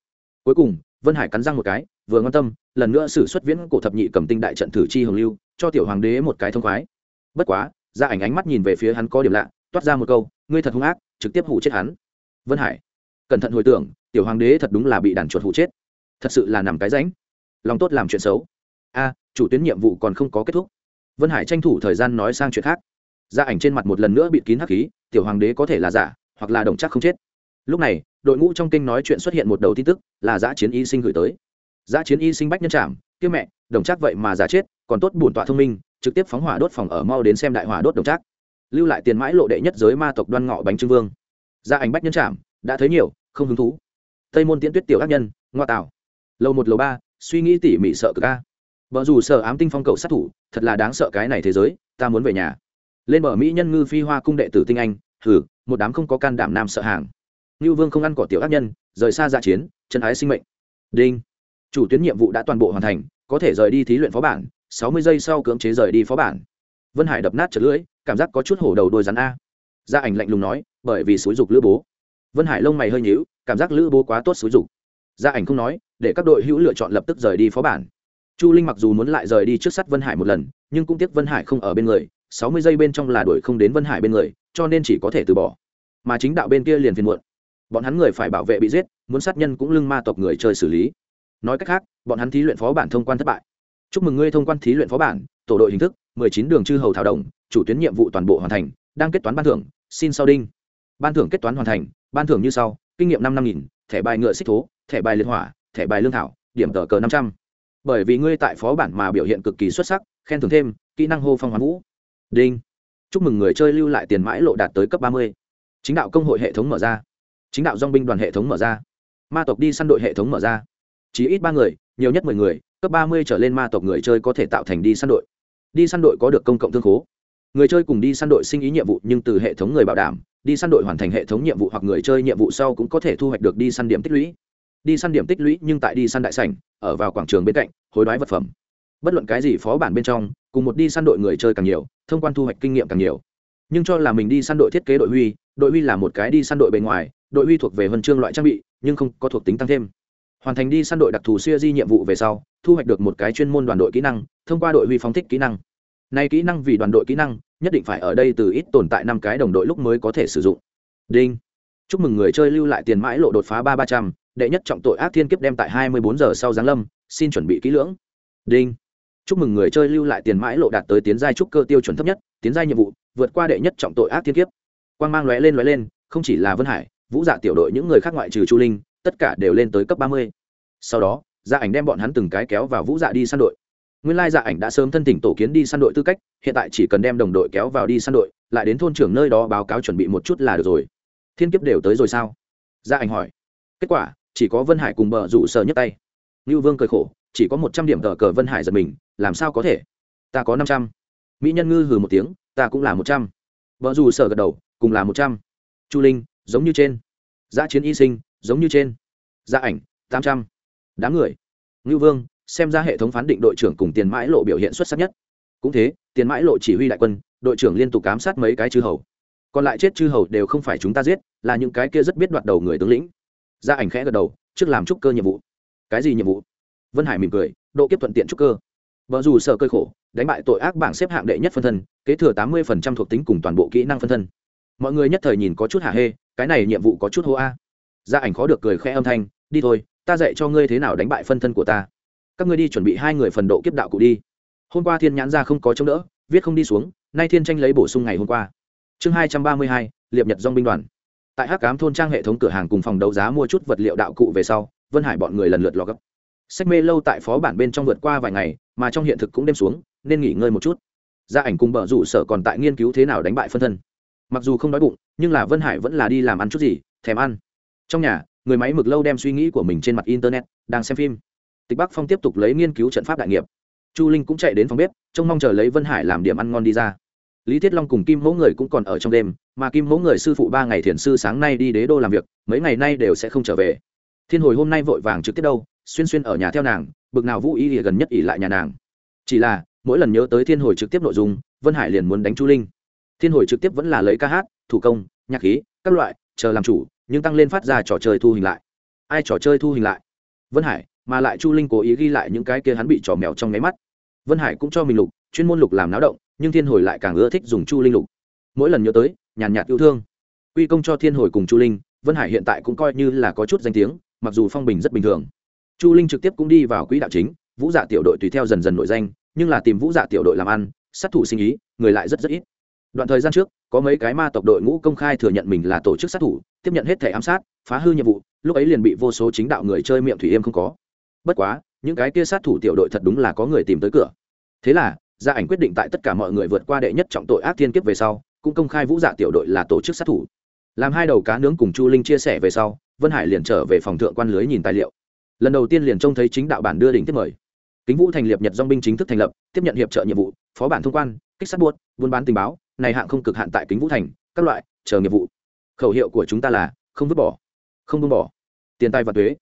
Cuối cùng, vân hải cắn răng một cái, vừa ngon tâm, lần nữa xử xuất viễn cổ thập nhị cầm tinh đại trận thử chi hồng lưu, cho tiểu hoàng đế một cái thông khoái. Bất quá gia ảnh ánh mắt nhìn về phía hắn có điểm lạ, toát ra một câu, ngươi thật hung ác, trực tiếp hụ chết hắn. Vân hải, cẩn thận hồi tưởng, tiểu hoàng đế thật đúng là bị đàn chuột hụ chết. Thật sự là nằm cái ránh lòng tốt làm chuyện xấu. A, chủ tuyến nhiệm vụ còn không có kết thúc. Vân hải tranh thủ thời gian nói sang chuyện khác. Gia ảnh trên mặt một lần nữa bị kín hắc khí, tiểu hoàng đế có thể là giả, hoặc là đồng chắc không chết. Lúc này, đội ngũ trong kinh nói chuyện xuất hiện một đầu tin tức, là giã chiến y sinh gửi tới. Giã chiến y sinh bách nhân trảm kiếm mẹ, đồng chắc vậy mà giả chết, còn tốt bổn tọa thông minh trực tiếp phóng hỏa đốt phòng ở mau đến xem đại hỏa đốt đồng trác, lưu lại tiền mãi lộ đệ nhất giới ma tộc đoan ngọ bánh trưng vương. Gia ảnh bách nhân trảm đã thấy nhiều không hứng thú. Tây môn tiễn tuyết tiểu ác nhân ngoa tạo lầu một lầu ba suy nghĩ tỉ mỉ sợ cực ca vợ dù sợ ám tinh phong cầu sát thủ thật là đáng sợ cái này thế giới ta muốn về nhà. Lên bờ mỹ nhân ngư phi hoa cung đệ tử tinh anh thử một đám không có can đảm nam sợ hàng. Như vương không ăn cỏ tiểu ác nhân rời xa dạ chiến chân ái sinh mệnh. Đinh. Chủ tuyến nhiệm vụ đã toàn bộ hoàn thành có thể rời đi thí luyện phó bản sáu mươi giây sau cưỡng chế rời đi phó bản. Vân hải đập nát chật lưỡi, cảm giác có chút hổ đầu đôi rắn a. Gia ảnh lạnh lùng nói, bởi vì xúi dục lữ bố. Vân hải lông mày hơi nhíu, cảm giác lữ bố quá tốt xúi dục. Gia ảnh không nói, để các đội hữu lựa chọn lập tức rời đi phó bản. Chu linh mặc dù muốn lại rời đi trước sắt vân hải một lần, nhưng cũng tiếc vân hải không ở bên người, sáu mươi giây bên trong là đuổi không đến vân hải bên người, cho nên chỉ có thể từ bỏ. Mà chính đạo bên kia liền phiền muộn. Bọn hắn người phải bảo vệ bị giết, muốn sát nhân cũng lưng ma tộc người chơi xử lý. Nói cách khác, bọn hắn thí luyện phó bản thông quan thất bại chúc mừng ngươi thông quan thí luyện phó bản, tổ đội hình thức, mười chín đường chư hầu thảo đồng, chủ tuyến nhiệm vụ toàn bộ hoàn thành, đang kết toán ban thưởng, xin sau đinh. Ban thưởng kết toán hoàn thành, ban thưởng như sau, kinh nghiệm năm năm nghìn, thẻ bài ngựa xích thố, thẻ bài liên hỏa, thẻ bài lương thảo, điểm tờ cờ năm trăm. Bởi vì ngươi tại phó bản mà biểu hiện cực kỳ xuất sắc, khen thưởng thêm, kỹ năng hô phong hoán vũ. Đinh. Chúc mừng người chơi lưu lại tiền mãi lộ đạt tới cấp ba mươi. Chính đạo công hội hệ thống mở ra. Chính đạo dong binh đoàn hệ thống mở ra. Ma tộc đi săn đội hệ thống mở ra. Chỉ ít ba người nhiều nhất mười người, cấp ba mươi trở lên ma tộc người chơi có thể tạo thành đi săn đội. Đi săn đội có được công cộng thương khố. Người chơi cùng đi săn đội sinh ý nhiệm vụ nhưng từ hệ thống người bảo đảm, đi săn đội hoàn thành hệ thống nhiệm vụ hoặc người chơi nhiệm vụ sau cũng có thể thu hoạch được đi săn điểm tích lũy. Đi săn điểm tích lũy nhưng tại đi săn đại sảnh, ở vào quảng trường bên cạnh, hối đoái vật phẩm. Bất luận cái gì phó bản bên trong, cùng một đi săn đội người chơi càng nhiều, thông quan thu hoạch kinh nghiệm càng nhiều. Nhưng cho là mình đi săn đội thiết kế đội huy đội huy là một cái đi săn đội bề ngoài, đội huy thuộc về huân chương loại trang bị, nhưng không có thuộc tính tăng thêm hoàn thành đi săn đội đặc thù siêu di nhiệm vụ về sau, thu hoạch được một cái chuyên môn đoàn đội kỹ năng, thông qua đội huy phóng thích kỹ năng. Nay kỹ năng vì đoàn đội kỹ năng, nhất định phải ở đây từ ít tồn tại năm cái đồng đội lúc mới có thể sử dụng. Đinh. Chúc mừng người chơi lưu lại tiền mãi lộ đột phá ba ba trăm, đệ nhất trọng tội ác thiên kiếp đem tại hai mươi bốn giờ sau giáng lâm, xin chuẩn bị kỹ lưỡng. Đinh. Chúc mừng người chơi lưu lại tiền mãi lộ đạt tới tiến giai trúc cơ tiêu chuẩn thấp nhất, tiến giai nhiệm vụ, vượt qua đệ nhất trọng tội ác thiên kiếp. Quan g mang lóe lên lóe lên, không chỉ là vân hải, vũ dạ tiểu đội những người khác ngoại trừ chu linh tất cả đều lên tới cấp ba mươi. Sau đó gia ảnh đem bọn hắn từng cái kéo vào vũ dạ đi săn đội. Nguyên lai dạ ảnh đã sớm thân tỉnh tổ kiến đi săn đội tư cách, hiện tại chỉ cần đem đồng đội kéo vào đi săn đội, lại đến thôn trưởng nơi đó báo cáo chuẩn bị một chút là được rồi. Thiên kiếp đều tới rồi sao? Gia ảnh hỏi. Kết quả, chỉ có vân hải cùng bờ rủ sờ nhấc tay. Ngưu vương cười khổ, chỉ có một trăm điểm tờ cờ vân hải giật mình, làm sao có thể? Ta có năm trăm. Mỹ nhân ngư hừ một tiếng, ta cũng là một trăm. Vợ dù sở gật đầu, cùng là một trăm. Chu linh, giống như trên. Giã chiến y sinh giống như trên. Gia ảnh, tám trăm. Đám người. Ngưu vương, xem ra hệ thống phán định đội trưởng cùng tiền mãi lộ biểu hiện xuất sắc nhất. Cũng thế, tiền mãi lộ chỉ huy đại quân, đội trưởng liên tục cám sát mấy cái chư hầu. Còn lại chết chư hầu đều không phải chúng ta giết, là những cái kia rất biết đoạt đầu người tướng lĩnh. Gia ảnh khẽ gật đầu, trước làm trúc cơ nhiệm vụ. Cái gì nhiệm vụ? Vân hải mỉm cười, độ kiếp thuận tiện trúc cơ. Vợ dù sợ cơi khổ, đánh bại tội ác bảng xếp hạng đệ nhất phân thân, kế thừa tám mươi phần trăm thuộc tính cùng toàn bộ kỹ năng phân thân. Mọi người nhất thời nhìn có chút hả hê, cái này nhiệm vụ có chút hô a gia ảnh khó được cười khẽ âm thanh, đi thôi, ta dạy cho ngươi thế nào đánh bại phân thân của ta. Các ngươi đi chuẩn bị hai người phần độ kiếp đạo cụ đi. Hôm qua thiên nhãn ra không có chống đỡ, viết không đi xuống, nay thiên tranh lấy bổ sung ngày hôm qua. Chương hai trăm ba mươi hai, liệp nhật dong binh đoàn. Tại hắc cám thôn trang hệ thống cửa hàng cùng phòng đấu giá mua chút vật liệu đạo cụ về sau, vân hải bọn người lần lượt lò gấp. Sách mê lâu tại phó bản bên trong vượt qua vài ngày, mà trong hiện thực cũng đêm xuống, nên nghỉ ngơi một chút. Gia ảnh cùng bờ rủ sở còn tại nghiên cứu thế nào đánh bại phân thân. Mặc dù không đói bụng, nhưng là vân hải vẫn là đi làm ăn chút gì, thèm ăn trong nhà, người máy mực lâu đem suy nghĩ của mình trên mặt internet, đang xem phim. Tịch bắc phong tiếp tục lấy nghiên cứu trận pháp đại nghiệp. Chu linh cũng chạy đến phòng bếp, trông mong chờ lấy vân hải làm điểm ăn ngon đi ra. Lý thiết long cùng kim mẫu người cũng còn ở trong đêm, mà kim mẫu người sư phụ ba ngày thiền sư sáng nay đi đế đô làm việc, mấy ngày nay đều sẽ không trở về. Thiên hồi hôm nay vội vàng trực tiếp đâu, xuyên xuyên ở nhà theo nàng, bực nào vũ ý thì gần nhất ỉ lại nhà nàng. Chỉ là, mỗi lần nhớ tới thiên hồi trực tiếp nội dung, vân hải liền muốn đánh chu linh. Thiên hồi trực tiếp vẫn là lấy ca hát, thủ công, nhạc khí, các loại, chờ làm chủ nhưng tăng lên phát ra trò chơi thu hình lại. Ai trò chơi thu hình lại? Vân hải, mà lại chu linh cố ý ghi lại những cái kia hắn bị trò mèo trong nháy mắt. Vân hải cũng cho mình lục, chuyên môn lục làm náo động, nhưng thiên hồi lại càng ưa thích dùng chu linh lục. Mỗi lần nhớ tới, nhàn nhạt yêu thương. Quy công cho thiên hồi cùng chu linh, vân hải hiện tại cũng coi như là có chút danh tiếng, mặc dù phong bình rất bình thường. Chu linh trực tiếp cũng đi vào quỹ đạo chính, vũ dạ tiểu đội tùy theo dần dần nội danh, nhưng là tìm vũ dạ tiểu đội làm ăn, sát thủ sinh ý, người lại rất rất ít đoạn thời gian trước, có mấy cái ma tộc đội ngũ công khai thừa nhận mình là tổ chức sát thủ, tiếp nhận hết thẻ ám sát, phá hư nhiệm vụ, lúc ấy liền bị vô số chính đạo người chơi miệng thủy yêm không có. Bất quá, những cái kia sát thủ tiểu đội thật đúng là có người tìm tới cửa. Thế là gia ảnh quyết định tại tất cả mọi người vượt qua đệ nhất trọng tội ác thiên kiếp về sau, cũng công khai vũ dạ tiểu đội là tổ chức sát thủ. Làm hai đầu cá nướng cùng chu linh chia sẻ về sau, vân hải liền trở về phòng thượng quan lưới nhìn tài liệu. Lần đầu tiên liền trông thấy chính đạo bản đưa đỉnh tiếp mời. Kính vũ thành liệt nhật dong binh chính thức thành lập, tiếp nhận hiệp trợ nhiệm vụ, phó bản thông quan, kích sát buốt, buôn bán tình báo này hạng không cực hạn tại kính vũ thành, các loại, chờ nghiệp vụ. Khẩu hiệu của chúng ta là, không vứt bỏ, không buông bỏ. Tiền tài và thuế.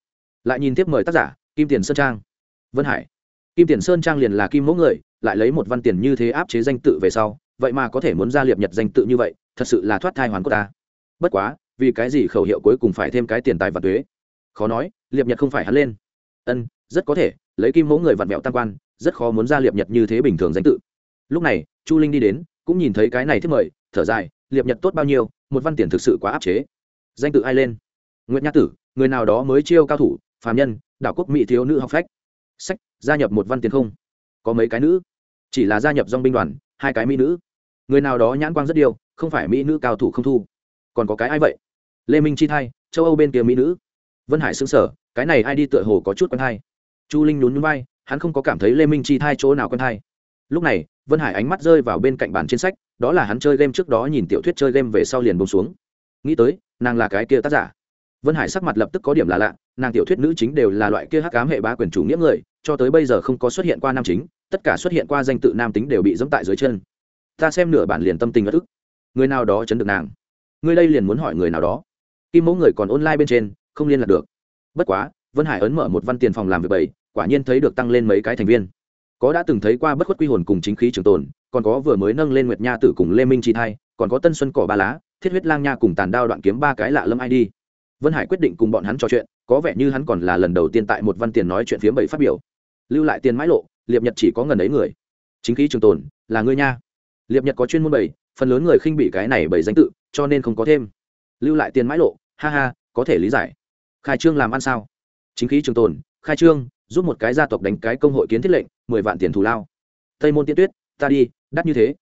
Lại nhìn tiếp mời tác giả, kim tiền sơn trang. Vân hải. Kim tiền sơn trang liền là kim mẫu người, lại lấy một văn tiền như thế áp chế danh tự về sau, vậy mà có thể muốn ra liệp nhật danh tự như vậy, thật sự là thoát thai hoàn của ta. Bất quá, vì cái gì khẩu hiệu cuối cùng phải thêm cái tiền tài và thuế? Khó nói, liệp nhật không phải hắn lên. Ân, rất có thể, lấy kim mẫu người vặn vẹo tam quan, rất khó muốn ra liệp nhật như thế bình thường danh tự. Lúc này, chu linh đi đến cũng nhìn thấy cái này thiết mời, thở dài, liệp nhật tốt bao nhiêu, một văn tiền thực sự quá áp chế. Danh tự ai lên? Nguyễn nhã tử, người nào đó mới chiêu cao thủ, phàm nhân, đảo quốc mỹ thiếu nữ học phách. Sách, gia nhập một văn tiền không. Có mấy cái nữ? Chỉ là gia nhập dong binh đoàn, hai cái mỹ nữ. Người nào đó nhãn quang rất điều không phải mỹ nữ cao thủ không thu. Còn có cái ai vậy? Lê minh chi thay châu âu bên kia mỹ nữ. Vân hải xứng sở cái này ai đi tựa hồ có chút quen thai chu linh nhún nhún vai, hắn không có cảm thấy lê minh chi thai chỗ nào quen thai lúc này, vân hải ánh mắt rơi vào bên cạnh bàn trên sách, đó là hắn chơi game trước đó nhìn tiểu thuyết chơi game về sau liền bông xuống. Nghĩ tới, nàng là cái kia tác giả. Vân hải sắc mặt lập tức có điểm là lạ, nàng tiểu thuyết nữ chính đều là loại kia hắc cám hệ bá quyền chủ nghĩa người, cho tới bây giờ không có xuất hiện qua nam chính, tất cả xuất hiện qua danh tự nam tính đều bị dẫm tại dưới chân. Ta xem nửa bản liền tâm tình bất ức. Người nào đó chấn được nàng. Người đây liền muốn hỏi người nào đó. Kim mẫu người còn online bên trên, không liên lạc được. Bất quá, vân hải ấn mở một văn tiền phòng làm việc bảy quả nhiên thấy được tăng lên mấy cái thành viên có đã từng thấy qua bất khuất quy hồn cùng chính khí trường tồn, còn có vừa mới nâng lên nguyệt nha tử cùng lê minh chi thai, còn có tân xuân cỏ ba lá, thiết huyết lang nha cùng tàn đao đoạn kiếm ba cái lạ lâm id vân hải quyết định cùng bọn hắn trò chuyện, có vẻ như hắn còn là lần đầu tiên tại một văn tiền nói chuyện phía bảy phát biểu. Lưu lại tiền mãi lộ, liệp nhật chỉ có ngần ấy người. Chính khí trường tồn, là ngươi nha. Liệp nhật có chuyên môn bảy, phần lớn người khinh bị cái này bảy danh tự, cho nên không có thêm. Lưu lại tiền mãi lộ, ha ha, có thể lý giải. Khai trương làm ăn sao? Chính khí trường tồn, khai trương, giúp một cái gia tộc đánh cái công hội kiến thiết lệnh mười vạn tiền thù lao. Tây môn tiên tuyết, ta đi, đắt như thế.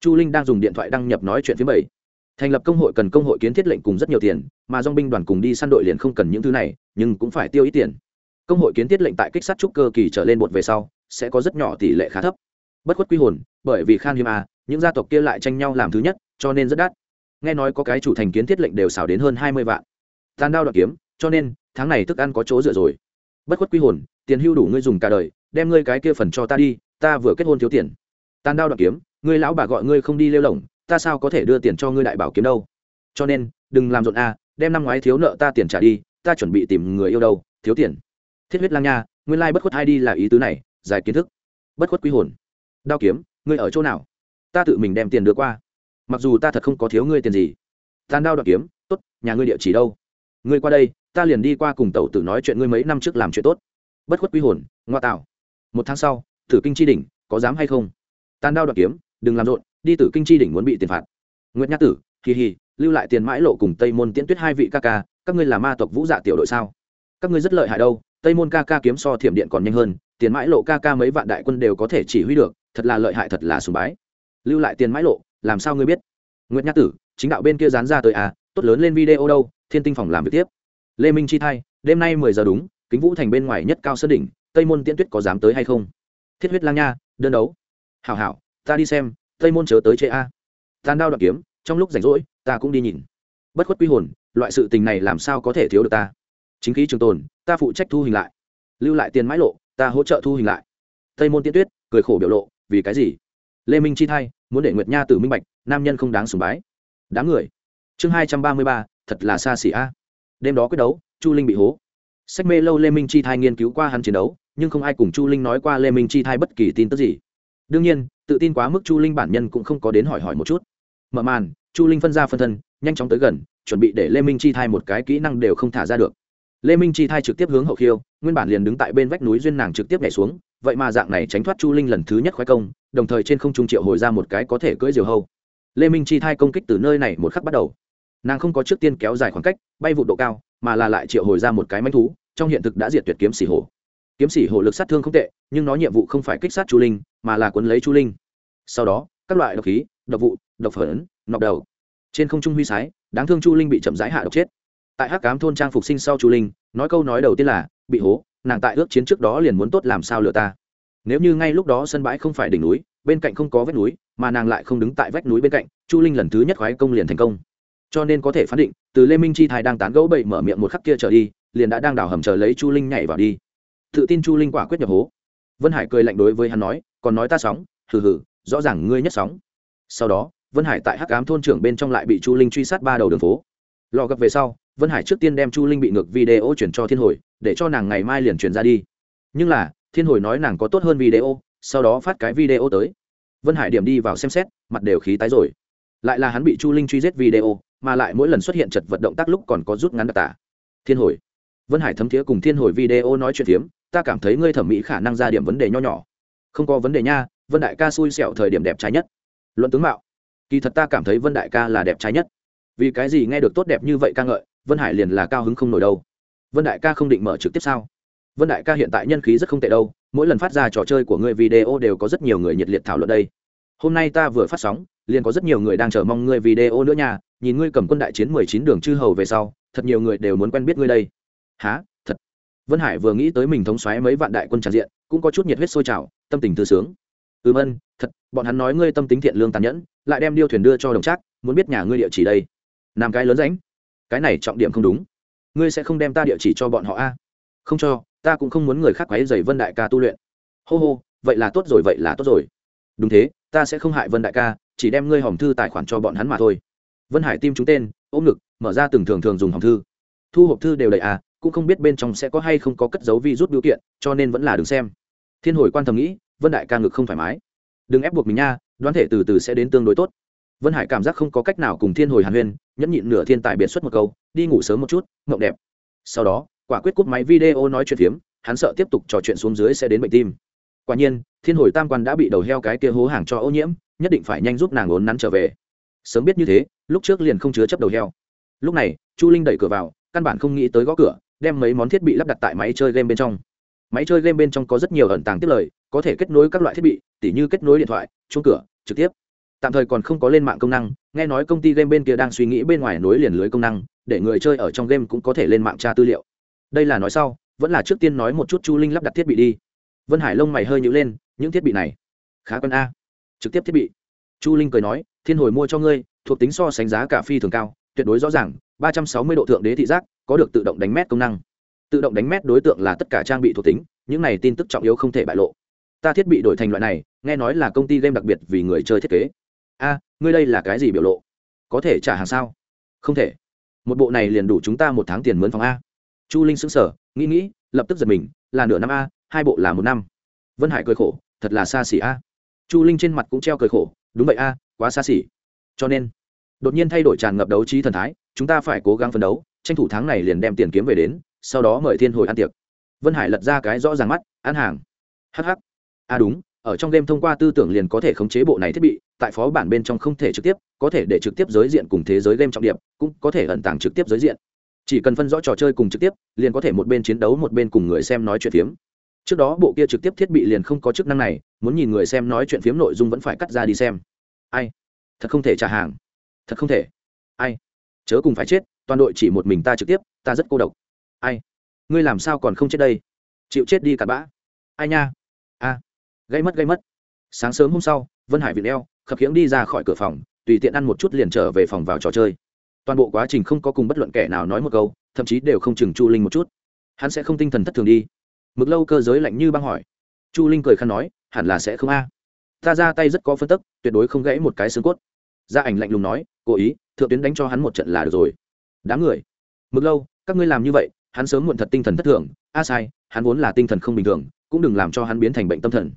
Chu linh đang dùng điện thoại đăng nhập nói chuyện phía bảy. Thành lập công hội cần công hội kiến thiết lệnh cùng rất nhiều tiền, mà dong binh đoàn cùng đi săn đội liền không cần những thứ này, nhưng cũng phải tiêu ít tiền. Công hội kiến thiết lệnh tại kích sát trúc cơ kỳ trở lên một về sau, sẽ có rất nhỏ tỷ lệ khá thấp. Bất khuất quy hồn, bởi vì khan hiếm a, những gia tộc kia lại tranh nhau làm thứ nhất, cho nên rất đắt. Nghe nói có cái chủ thành kiến thiết lệnh đều xào đến hơn hai mươi vạn. Tàn đao đoạt kiếm, cho nên, tháng này thức ăn có chỗ dựa rồi. Bất khuất quy hồn, tiền hưu đủ ngươi dùng cả đời đem ngươi cái kia phần cho ta đi, ta vừa kết hôn thiếu tiền. Tàn đao đoạt kiếm, ngươi lão bà gọi ngươi không đi lêu lỏng, ta sao có thể đưa tiền cho ngươi đại bảo kiếm đâu? Cho nên, đừng làm rộn a, đem năm ngoái thiếu nợ ta tiền trả đi, ta chuẩn bị tìm người yêu đâu, thiếu tiền. Thiết huyết lang nha, nguyên lai bất khuất hai đi là ý tứ này dài kiến thức. Bất khuất quý hồn. Đao kiếm, ngươi ở chỗ nào? Ta tự mình đem tiền đưa qua. Mặc dù ta thật không có thiếu ngươi tiền gì. Tàn đao đoạt kiếm, tốt, nhà ngươi địa chỉ đâu? Ngươi qua đây, ta liền đi qua cùng tẩu tử nói chuyện ngươi mấy năm trước làm chuyện tốt. Bất khuất quý hồn, ngoa tạo một tháng sau, Tử kinh tri đỉnh, có dám hay không? Tàn đao đoạt kiếm, đừng làm rộn, đi tử kinh tri đỉnh muốn bị tiền phạt. Nguyễn nhã tử hì hì lưu lại tiền mãi lộ cùng tây môn tiễn tuyết hai vị ca ca, các ngươi là ma tộc vũ dạ tiểu đội sao? Các ngươi rất lợi hại đâu, tây môn ca ca kiếm so thiểm điện còn nhanh hơn, tiền mãi lộ ca ca mấy vạn đại quân đều có thể chỉ huy được, thật là lợi hại, thật là sùng bái. Lưu lại tiền mãi lộ, làm sao ngươi biết? Nguyễn nhã tử, chính đạo bên kia dán ra tới à tốt lớn lên video đâu, thiên tinh phòng làm việc tiếp. Lê minh chi thay đêm nay mười giờ đúng, kính vũ thành bên ngoài nhất cao sơn đỉnh tây môn tiễn tuyết có dám tới hay không? Thiết huyết lang nha, đơn đấu. Hảo hảo, ta đi xem, tây môn chớ tới chế a. Tàn đao đoạn kiếm, trong lúc rảnh rỗi, ta cũng đi nhìn. Bất khuất quy hồn, loại sự tình này làm sao có thể thiếu được ta? Chính khí trường tồn, ta phụ trách thu hình lại. Lưu lại tiền mãi lộ, ta hỗ trợ thu hình lại. Tây môn tiễn tuyết, cười khổ biểu lộ, vì cái gì? Lê minh chi thay muốn để nguyệt nha tử minh bạch, nam nhân không đáng sùng bái. Đáng người. Chương hai trăm ba mươi ba, thật là xa xỉ a. Đêm đó quyết đấu, chu linh bị hố. Sách mê lâu lê minh chi thai nghiên cứu qua hắn chiến đấu nhưng không ai cùng chu linh nói qua lê minh chi thai bất kỳ tin tức gì. Đương nhiên, tự tin quá mức chu linh bản nhân cũng không có đến hỏi hỏi một chút. Mở màn, chu linh phân ra phân thân, nhanh chóng tới gần, chuẩn bị để lê minh chi thai một cái kỹ năng đều không thả ra được. Lê minh chi thai trực tiếp hướng hậu khiêu, nguyên bản liền đứng tại bên vách núi duyên nàng trực tiếp nhảy xuống, vậy mà dạng này tránh thoát chu linh lần thứ nhất khoái công, đồng thời trên không trung triệu hồi ra một cái có thể cưỡi diều hâu. Lê minh chi thai công kích từ nơi này một khắc bắt đầu. Nàng không có trước tiên kéo dài khoảng cách, bay vụ độ cao, mà là lại triệu hồi ra một cái manh thú, trong hiện thực đã diệt tuyệt kiếm xỉ hổ kiếm sĩ hộ lực sát thương không tệ, nhưng nó nhiệm vụ không phải kích sát chu linh, mà là quấn lấy chu linh. Sau đó, các loại độc khí, độc vụ, độc phởn nọc đầu. Trên không trung huy sái, đáng thương chu linh bị chậm rãi hạ độc chết. Tại hắc cám thôn trang phục sinh sau chu linh, nói câu nói đầu tiên là, bị hố, nàng tại ước chiến trước đó liền muốn tốt làm sao lừa ta. Nếu như ngay lúc đó sân bãi không phải đỉnh núi, bên cạnh không có vách núi, mà nàng lại không đứng tại vách núi bên cạnh, chu linh lần thứ nhất khoái công liền thành công. Cho nên có thể phán định, từ lê minh chi thái đang tán gẫu bậy mở miệng một khắc kia trở đi, liền đã đang đào hầm chờ lấy chu linh nhảy vào đi tự tin chu linh quả quyết nhập hố. Vân hải cười lạnh đối với hắn nói, còn nói ta sóng? Hừ hừ, rõ ràng ngươi nhất sóng. Sau đó, vân hải tại hắc ám thôn trưởng bên trong lại bị chu linh truy sát ba đầu đường phố. Lò gặp về sau, vân hải trước tiên đem chu linh bị ngược video chuyển cho thiên hồi, để cho nàng ngày mai liền chuyển ra đi. Nhưng là, thiên hồi nói nàng có tốt hơn video, sau đó phát cái video tới. Vân hải điểm đi vào xem xét, mặt đều khí tái rồi. Lại là hắn bị chu linh truy giết video, mà lại mỗi lần xuất hiện chật vật động tác lúc còn có rút ngắn đặc tả. Thiên hồi vân hải thấm thiế cùng thiên hồi video nói chuyện phiếm, ta cảm thấy ngươi thẩm mỹ khả năng ra điểm vấn đề nho nhỏ. Không có vấn đề nha, vân đại ca xui xẻo thời điểm đẹp trái nhất. Luận tướng mạo. Kỳ thật ta cảm thấy vân đại ca là đẹp trái nhất. Vì cái gì nghe được tốt đẹp như vậy ca ngợi, vân hải liền là cao hứng không nổi đâu. Vân đại ca không định mở trực tiếp sao? Vân đại ca hiện tại nhân khí rất không tệ đâu, mỗi lần phát ra trò chơi của ngươi video đều có rất nhiều người nhiệt liệt thảo luận đây. Hôm nay ta vừa phát sóng, liền có rất nhiều người đang chờ mong ngươi video nữa nha, nhìn ngươi cầm quân đại chiến mười chín đường chư hầu về sau, thật nhiều người đều muốn quen biết ngươi đây há, thật. Vân hải vừa nghĩ tới mình thống xoáy mấy vạn đại quân tràn diện, cũng có chút nhiệt huyết sôi trào, tâm tình thư sướng. Ừm ân, thật, bọn hắn nói ngươi tâm tính thiện lương tàn nhẫn, lại đem điêu thuyền đưa cho đồng trác, muốn biết nhà ngươi địa chỉ đây. Làm cái lớn ránh cái này trọng điểm không đúng. Ngươi sẽ không đem ta địa chỉ cho bọn họ a? Không cho, ta cũng không muốn người khác quấy dày vân đại ca tu luyện. Hô hô, vậy là tốt rồi, vậy là tốt rồi. Đúng thế, ta sẽ không hại vân đại ca, chỉ đem ngươi hòm thư tài khoản cho bọn hắn mà thôi. Vân hải tim chúng tên, ôm ngực, mở ra từng thường thường dùng hòm thư. Thu hộp thư đều đầy à cũng không biết bên trong sẽ có hay không có cất dấu vi rút biểu kiện, cho nên vẫn là đừng xem. Thiên hồi quan thầm nghĩ, vân đại ca ngực không thoải mái. Đừng ép buộc mình nha, đoán thể từ từ sẽ đến tương đối tốt. Vân hải cảm giác không có cách nào cùng thiên hồi hàn huyên, nhẫn nhịn nửa thiên tài biệt xuất một câu, đi ngủ sớm một chút, mộng đẹp. Sau đó, quả quyết cúp máy video nói chuyện phiếm, hắn sợ tiếp tục trò chuyện xuống dưới sẽ đến bệnh tim. Quả nhiên, thiên hồi tam quan đã bị đầu heo cái kia hố hàng cho ô nhiễm, nhất định phải nhanh giúp nàng ốn nắn trở về. Sớm biết như thế, lúc trước liền không chứa chấp đầu heo. Lúc này, chu linh đẩy cửa vào, căn bản không nghĩ tới gõ cửa đem mấy món thiết bị lắp đặt tại máy chơi game bên trong. Máy chơi game bên trong có rất nhiều ẩn tàng tiếp lời, có thể kết nối các loại thiết bị, tỉ như kết nối điện thoại, chuông cửa, trực tiếp. Tạm thời còn không có lên mạng công năng, nghe nói công ty game bên kia đang suy nghĩ bên ngoài nối liền lưới công năng, để người chơi ở trong game cũng có thể lên mạng tra tư liệu. Đây là nói sau, vẫn là trước tiên nói một chút chu linh lắp đặt thiết bị đi. Vân hải lông mày hơi nhữ lên, những thiết bị này, khá quân a. Trực tiếp thiết bị. Chu linh cười nói, thiên hồi mua cho ngươi, thuộc tính so sánh giá cả phi thường cao tuyệt đối rõ ràng, ba trăm sáu mươi độ thượng đế thị giác, có được tự động đánh mét công năng. Tự động đánh mét đối tượng là tất cả trang bị thuộc tính, những này tin tức trọng yếu không thể bại lộ. Ta thiết bị đổi thành loại này, nghe nói là công ty game đặc biệt vì người chơi thiết kế. A, ngươi đây là cái gì biểu lộ? Có thể trả hàng sao? Không thể. Một bộ này liền đủ chúng ta một tháng tiền mướn phòng a. Chu linh xứng sở nghĩ nghĩ, lập tức giật mình, là nửa năm a, hai bộ là một năm. Vân hải cười khổ, thật là xa xỉ a. Chu linh trên mặt cũng treo cười khổ, đúng vậy a, quá xa xỉ. Cho nên đột nhiên thay đổi tràn ngập đấu trí thần thái, chúng ta phải cố gắng phấn đấu, tranh thủ tháng này liền đem tiền kiếm về đến, sau đó mời thiên hồi ăn tiệc. Vân hải lật ra cái rõ ràng mắt, ăn hàng. Hh a à đúng, ở trong game thông qua tư tưởng liền có thể khống chế bộ này thiết bị, tại phó bản bên trong không thể trực tiếp, có thể để trực tiếp giới diện cùng thế giới game trọng điểm, cũng có thể ẩn tàng trực tiếp giới diện. Chỉ cần phân rõ trò chơi cùng trực tiếp, liền có thể một bên chiến đấu một bên cùng người xem nói chuyện phiếm. Trước đó bộ kia trực tiếp thiết bị liền không có chức năng này, muốn nhìn người xem nói chuyện phiếm nội dung vẫn phải cắt ra đi xem. Ai? Thật không thể trả hàng thật không thể. Ai? Chớ cùng phải chết, toàn đội chỉ một mình ta trực tiếp, ta rất cô độc. Ai? Ngươi làm sao còn không chết đây? Chịu chết đi cặn bã. Ai nha? A. Gây mất gây mất. Sáng sớm hôm sau, vân hải việt đeo khập khiễng đi ra khỏi cửa phòng, tùy tiện ăn một chút liền trở về phòng vào trò chơi. Toàn bộ quá trình không có cùng bất luận kẻ nào nói một câu, thậm chí đều không chừng chu linh một chút. Hắn sẽ không tinh thần thất thường đi. Mực lâu cơ giới lạnh như băng hỏi. Chu linh cười khăn nói, hẳn là sẽ không a. Ta ra tay rất có phân tức, tuyệt đối không gãy một cái xương cốt gia ảnh lạnh lùng nói, cố ý, thượng tuyến đánh cho hắn một trận là được rồi. Đáng người mực lâu, các ngươi làm như vậy, hắn sớm muộn thật tinh thần thất thường. A sai, hắn vốn là tinh thần không bình thường, cũng đừng làm cho hắn biến thành bệnh tâm thần.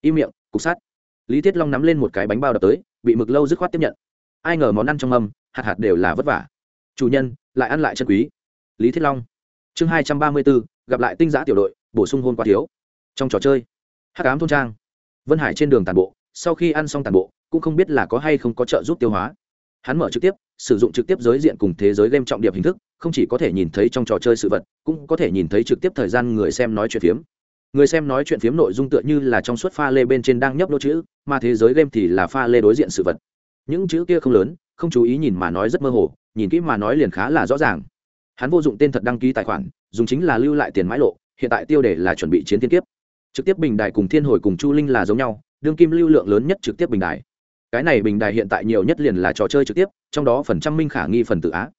Im miệng, cục sát lý thiết long nắm lên một cái bánh bao đập tới, bị mực lâu dứt khoát tiếp nhận. Ai ngờ món ăn trong mâm hạt hạt đều là vất vả. Chủ nhân, lại ăn lại chân quý. Lý thiết long. Chương hai trăm ba mươi bốn, gặp lại tinh giã tiểu đội, bổ sung hôn quá thiếu. Trong trò chơi hát cám thôn trang. Vân hải trên đường tàn bộ sau khi ăn xong tàn bộ, cũng không biết là có hay không có trợ giúp tiêu hóa. Hắn mở trực tiếp, sử dụng trực tiếp giới diện cùng thế giới game trọng điểm hình thức, không chỉ có thể nhìn thấy trong trò chơi sự vật, cũng có thể nhìn thấy trực tiếp thời gian người xem nói chuyện phiếm. Người xem nói chuyện phiếm nội dung tựa như là trong suốt pha lê bên trên đang nhấp đô chữ, mà thế giới game thì là pha lê đối diện sự vật. Những chữ kia không lớn, không chú ý nhìn mà nói rất mơ hồ, nhìn kỹ mà nói liền khá là rõ ràng. Hắn vô dụng tên thật đăng ký tài khoản, dùng chính là lưu lại tiền mãi lộ, hiện tại tiêu đề là chuẩn bị chiến thiên kiếp. Trực tiếp bình đài cùng thiên hồi cùng chu linh là giống nhau đương kim lưu lượng lớn nhất trực tiếp bình đài. Cái này bình đài hiện tại nhiều nhất liền là trò chơi trực tiếp, trong đó phần trăm minh khả nghi phần tự á.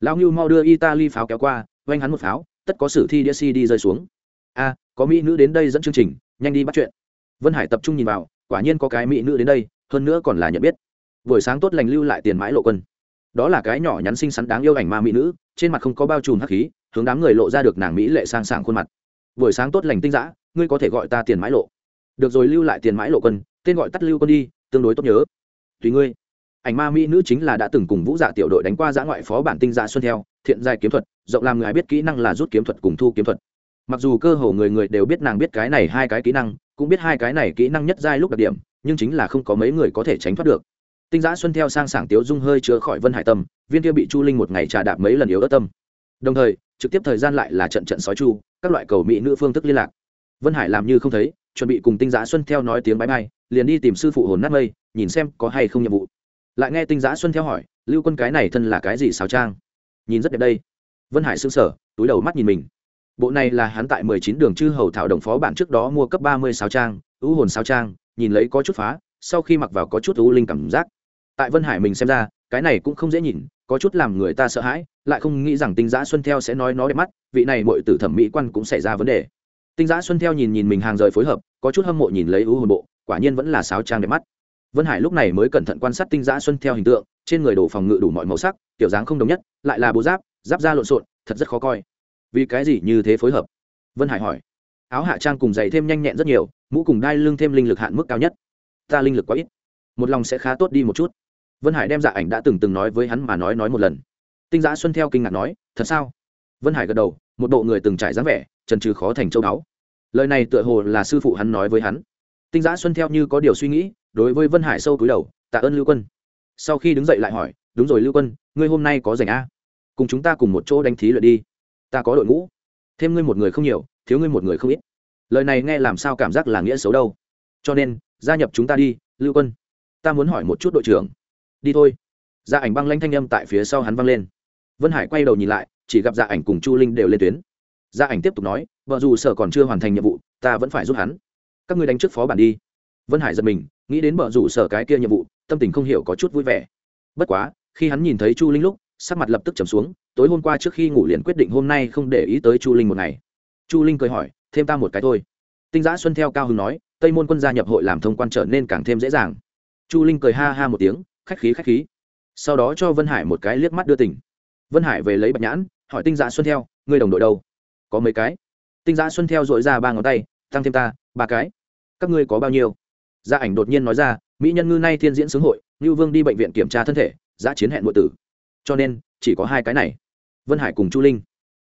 Lão ngưu mau đưa italy pháo kéo qua, oanh hắn một pháo, tất có sử thi đĩa si đi rơi xuống. A, có mỹ nữ đến đây dẫn chương trình, nhanh đi bắt chuyện. Vân hải tập trung nhìn vào, quả nhiên có cái mỹ nữ đến đây, hơn nữa còn là nhận biết. Buổi sáng tốt lành lưu lại tiền mãi lộ quân. Đó là cái nhỏ nhắn xinh xắn đáng yêu ảnh ma mỹ nữ, trên mặt không có bao trùm hắc khí, hướng đám người lộ ra được nàng mỹ lệ sang sảng khuôn mặt. Buổi sáng tốt lành tinh dã, ngươi có thể gọi ta tiền mãi lộ được rồi, lưu lại tiền mãi lộ quân, tên gọi tắt lưu quân đi, tương đối tốt nhớ. Tùy ngươi. Ảnh ma mỹ nữ chính là đã từng cùng vũ dạ tiểu đội đánh qua giã ngoại phó bản tinh dạ xuân theo, thiện giai kiếm thuật, rộng làm người biết kỹ năng là rút kiếm thuật cùng thu kiếm thuật. Mặc dù cơ hồ người người đều biết nàng biết cái này hai cái kỹ năng, cũng biết hai cái này kỹ năng nhất giai lúc đặc điểm, nhưng chính là không có mấy người có thể tránh thoát được. Tinh giã xuân theo sang sảng tiếu dung hơi chữa khỏi vân hải tâm, viên kia bị chu linh một ngày trà đạp mấy lần yếu ớt tâm. Đồng thời, trực tiếp thời gian lại là trận trận sói chu, các loại cầu mỹ nữ phương thức liên lạc. Vân hải làm như không thấy chuẩn bị cùng tinh giã xuân theo nói tiếng bãi bay liền đi tìm sư phụ hồn nát mây, nhìn xem có hay không nhiệm vụ. Lại nghe tinh giã xuân theo hỏi, lưu quân cái này thân là cái gì xáo trang nhìn rất đẹp đây. Vân hải xương sở túi đầu mắt nhìn mình. Bộ này là hắn tại mười chín đường chư hầu thảo đồng phó bản trước đó mua cấp ba mươi xáo trang ưu hồn xáo trang nhìn lấy có chút phá, sau khi mặc vào có chút ưu linh cảm giác. Tại vân hải mình xem ra, cái này cũng không dễ nhìn, có chút làm người ta sợ hãi, lại không nghĩ rằng tinh giã xuân theo sẽ nói nó đẹp mắt, vị này mọi tử thẩm mỹ quan cũng xảy ra vấn đề tinh giã xuân theo nhìn nhìn mình hàng rời phối hợp, có chút hâm mộ nhìn lấy ưu hồn bộ, quả nhiên vẫn là sáo trang đẹp mắt. Vân hải lúc này mới cẩn thận quan sát tinh giã xuân theo hình tượng, trên người đồ phòng ngự đủ mọi màu sắc, kiểu dáng không đồng nhất, lại là bộ giáp giáp da lộn xộn, thật rất khó coi. Vì cái gì như thế phối hợp? Vân hải hỏi. Áo hạ trang cùng giày thêm nhanh nhẹn rất nhiều, mũ cùng đai lưng thêm linh lực hạn mức cao nhất. Ta linh lực quá ít. Một lòng sẽ khá tốt đi một chút. Vân hải đem dạ ảnh đã từng từng nói với hắn mà nói nói một lần. Tinh giã xuân theo kinh ngạc nói, thật sao? Vân hải gật đầu một bộ người từng trải dáng vẻ, trần trừ khó thành châu đáo lời này tựa hồ là sư phụ hắn nói với hắn. Tinh giã xuân theo như có điều suy nghĩ, đối với vân hải sâu túi đầu, tạ ơn lưu quân. Sau khi đứng dậy lại hỏi, đúng rồi lưu quân, ngươi hôm nay có rảnh a? Cùng chúng ta cùng một chỗ đánh thí luyện đi. Ta có đội ngũ. Thêm ngươi một người không nhiều, thiếu ngươi một người không ít. Lời này nghe làm sao cảm giác là nghĩa xấu đâu. Cho nên, gia nhập chúng ta đi, lưu quân. Ta muốn hỏi một chút đội trưởng. Đi thôi. Gia ảnh băng lanh thanh âm tại phía sau hắn văng lên. Vân hải quay đầu nhìn lại chỉ gặp gia ảnh cùng chu linh đều lên tuyến. Gia ảnh tiếp tục nói, vợ dù sở còn chưa hoàn thành nhiệm vụ, ta vẫn phải giúp hắn. Các ngươi đánh trước phó bản đi. Vân hải giật mình, nghĩ đến vợ rủ sở cái kia nhiệm vụ, tâm tình không hiểu có chút vui vẻ. Bất quá, khi hắn nhìn thấy chu linh lúc, sắc mặt lập tức trầm xuống, tối hôm qua trước khi ngủ liền quyết định hôm nay không để ý tới chu linh một ngày. Chu linh cười hỏi, thêm ta một cái thôi. Tinh giã xuân theo cao hưng nói, tây môn quân gia nhập hội làm thông quan trở nên càng thêm dễ dàng. Chu linh cười ha ha một tiếng, khách khí khách khí. Sau đó cho vân hải một cái liếc mắt đưa tỉnh vân hải về lấy bạch nhãn hỏi tinh giã xuân theo, ngươi đồng đội đâu? Có mấy cái. Tinh giã xuân theo dội ra ba ngón tay, tăng thêm ta, ba cái. Các ngươi có bao nhiêu? Gia ảnh đột nhiên nói ra, mỹ nhân ngư nay thiên diễn xướng hội, ngưu vương đi bệnh viện kiểm tra thân thể giã chiến hẹn nội tử. Cho nên, chỉ có hai cái này. Vân hải cùng chu linh.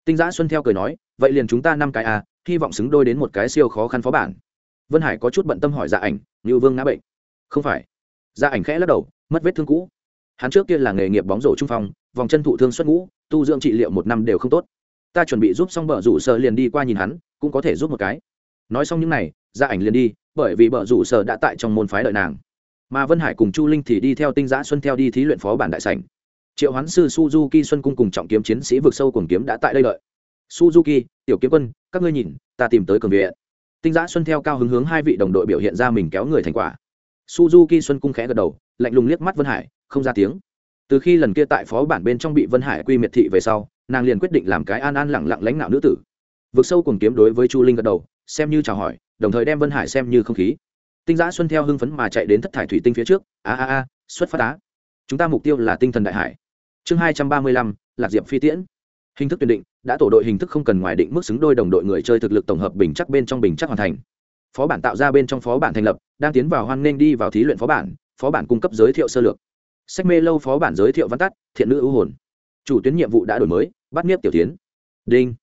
Tinh giã xuân theo cười nói, vậy liền chúng ta năm cái à hy vọng xứng đôi đến một cái siêu khó khăn phó bản. Vân hải có chút bận tâm hỏi dạ ảnh, ngưu vương ngã bệnh? Không phải. Gia ảnh khẽ lắc đầu, mất vết thương cũ. Hắn trước kia là nghề nghiệp bóng rổ trung phong vòng chân thụ thương xuất ngũ, tu dưỡng trị liệu một năm đều không tốt. Ta chuẩn bị giúp xong bờ rủ sợ liền đi qua nhìn hắn, cũng có thể giúp một cái. Nói xong những n à y gia ảnh liền đi, bởi vì bờ rủ sợ đã tại trong môn phái đợi nàng. Mà vân hải cùng chu linh thì đi theo tinh giã xuân theo đi thí luyện phó bản đại sảnh. Triệu hoán sư, suzuki xuân cung cùng trọng kiếm chiến sĩ vực sâu cùng kiếm đã tại đây đợi. Suzuki, tiểu kiếm quân, các ngươi nhìn, ta tìm tới cường viện. Tinh giã xuân theo cao hứng hướng hai vị đồng đội biểu hiện ra mình kéo người thành quả. Suzuki xuân cung khẽ gật đầu, lạnh lùng liếc mắt vân hải, không ra tiếng từ khi lần kia tại phó bản bên trong bị vân hải quy miệt thị về sau, nàng liền quyết định làm cái an an lẳng lặng lãnh nạo nữ tử. Vực sâu cùng kiếm đối với chu linh gật đầu, xem như chào hỏi, đồng thời đem vân hải xem như không khí. Tinh giã xuân theo hưng phấn mà chạy đến thất thải thủy tinh phía trước, a a a, xuất phát á. Chúng ta mục tiêu là tinh thần đại hải. Chương hai trăm ba mươi lăm, lạc diệp phi tiễn. Hình thức tuyển định, đã tổ đội hình thức không cần ngoài định mức xứng đôi đồng đội người chơi thực lực tổng hợp bình chắc bên trong bình chắc hoàn thành. Phó bản tạo ra bên trong phó bản thành lập, đang tiến vào hoan nghênh đi vào thí luyện phó bản phó bản cung cấp giới thiệu sơ lược sách mê lâu phó bản giới thiệu văn tắt, thiện nữ ưu hồn. Chủ tuyến nhiệm vụ đã đổi mới, bắt nhiếp tiểu tiến. Đinh.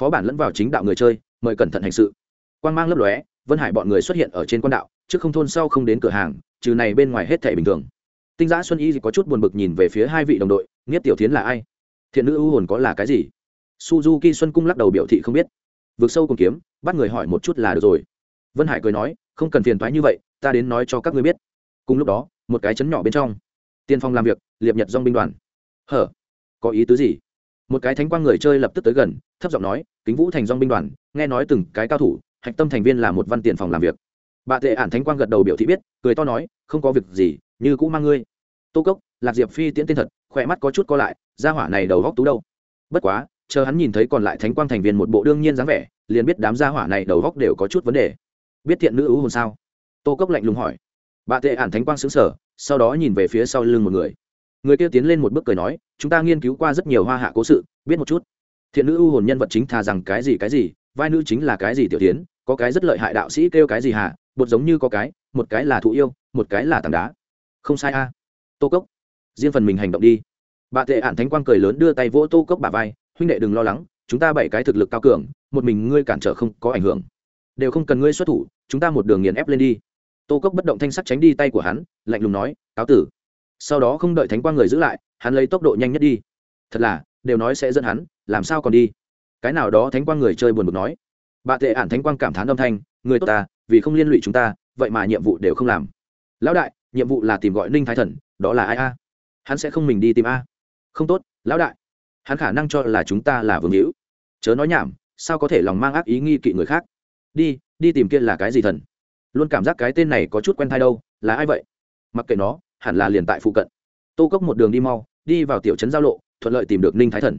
Phó bản lẫn vào chính đạo người chơi, mời cẩn thận hành sự. Quan g mang lấp lóe, vân hải bọn người xuất hiện ở trên quan đạo, trước không thôn sau không đến cửa hàng, trừ này bên ngoài hết thể bình thường. Tinh giã xuân y có chút buồn bực nhìn về phía hai vị đồng đội nghiết tiểu tiến là ai? Thiện nữ ưu hồn có là cái gì? Suzuki xuân cung lắc đầu biểu thị không biết. Vượt sâu cùng kiếm, bắt người hỏi một chút là được rồi. Vân hải cười nói, không cần phiền thoái như vậy, ta đến nói cho các ngươi biết. Cùng lúc đó, một cái chấn nhỏ bên trong tiên phong làm việc, liệp nhật dong binh đoàn. Hở? Có ý tứ gì? Một cái thánh quang người chơi lập tức tới gần, thấp giọng nói, kính vũ thành dong binh đoàn, nghe nói từng cái cao thủ, hạch tâm thành viên là một văn tiền phòng làm việc. Bà tệ ản thánh quang gật đầu biểu thị biết, cười to nói, không có việc gì, như cũ mang ngươi. Tô cốc, lạc diệp phi tiễn tên thật, khỏe mắt có chút co lại ra hỏa này đầu góc tú đâu. Bất quá, chờ hắn nhìn thấy còn lại thánh quang thành viên một bộ đương nhiên dáng vẻ, liền biết đám gia hỏa này đầu góc đều có chút vấn đề. Biết thiện nữ ưu hồn sao? Tô cốc lạnh lùng hỏi. Bà tệ ản thánh quang xứng sở sau đó nhìn về phía sau lưng một người. Người kia tiến lên một bước cười nói, chúng ta nghiên cứu qua rất nhiều hoa hạ cố sự, biết một chút. Thiện nữ ưu hồn nhân vật chính thà rằng cái gì cái gì, vai nữ chính là cái gì tiểu tiến, có cái rất lợi hại đạo sĩ kêu cái gì hạ bột giống như có cái, một cái là thụ yêu, một cái là tảng đá. Không sai a. Tô cốc. Riêng phần mình hành động đi. Bà tệ ản thánh quang cười lớn đưa tay vỗ tô cốc bà vai, huynh đệ đừng lo lắng, chúng ta bảy cái thực lực cao cường, một mình ngươi cản trở không có ảnh hưởng. Đều không cần ngươi xuất thủ, chúng ta một đường nghiền ép lên đi tô cốc bất động thanh sắc tránh đi tay của hắn, lạnh lùng nói, cáo tử. Sau đó không đợi thánh quang người giữ lại, hắn lấy tốc độ nhanh nhất đi. Thật là, đều nói sẽ dẫn hắn, làm sao còn đi? Cái nào đó thánh quang người chơi buồn bực nói. Bà tệ ản thánh quang cảm thán âm thanh, người tốt ta, vì không liên lụy chúng ta, vậy mà nhiệm vụ đều không làm. Lão đại, nhiệm vụ là tìm gọi ninh thái thần, đó là ai a? Hắn sẽ không mình đi tìm a. Không tốt, lão đại. Hắn khả năng cho là chúng ta là vương hữu. Chớ nói nhảm, sao có thể lòng mang ác ý nghi kỵ người khác? Đi đi tìm kia là cái gì thần? Luôn cảm giác cái tên này có chút quen thai đâu, là ai vậy? Mặc kệ nó, hẳn là liền tại phụ cận. Tô cốc một đường đi mau, đi vào tiểu trấn giao lộ, thuận lợi tìm được ninh thái thần.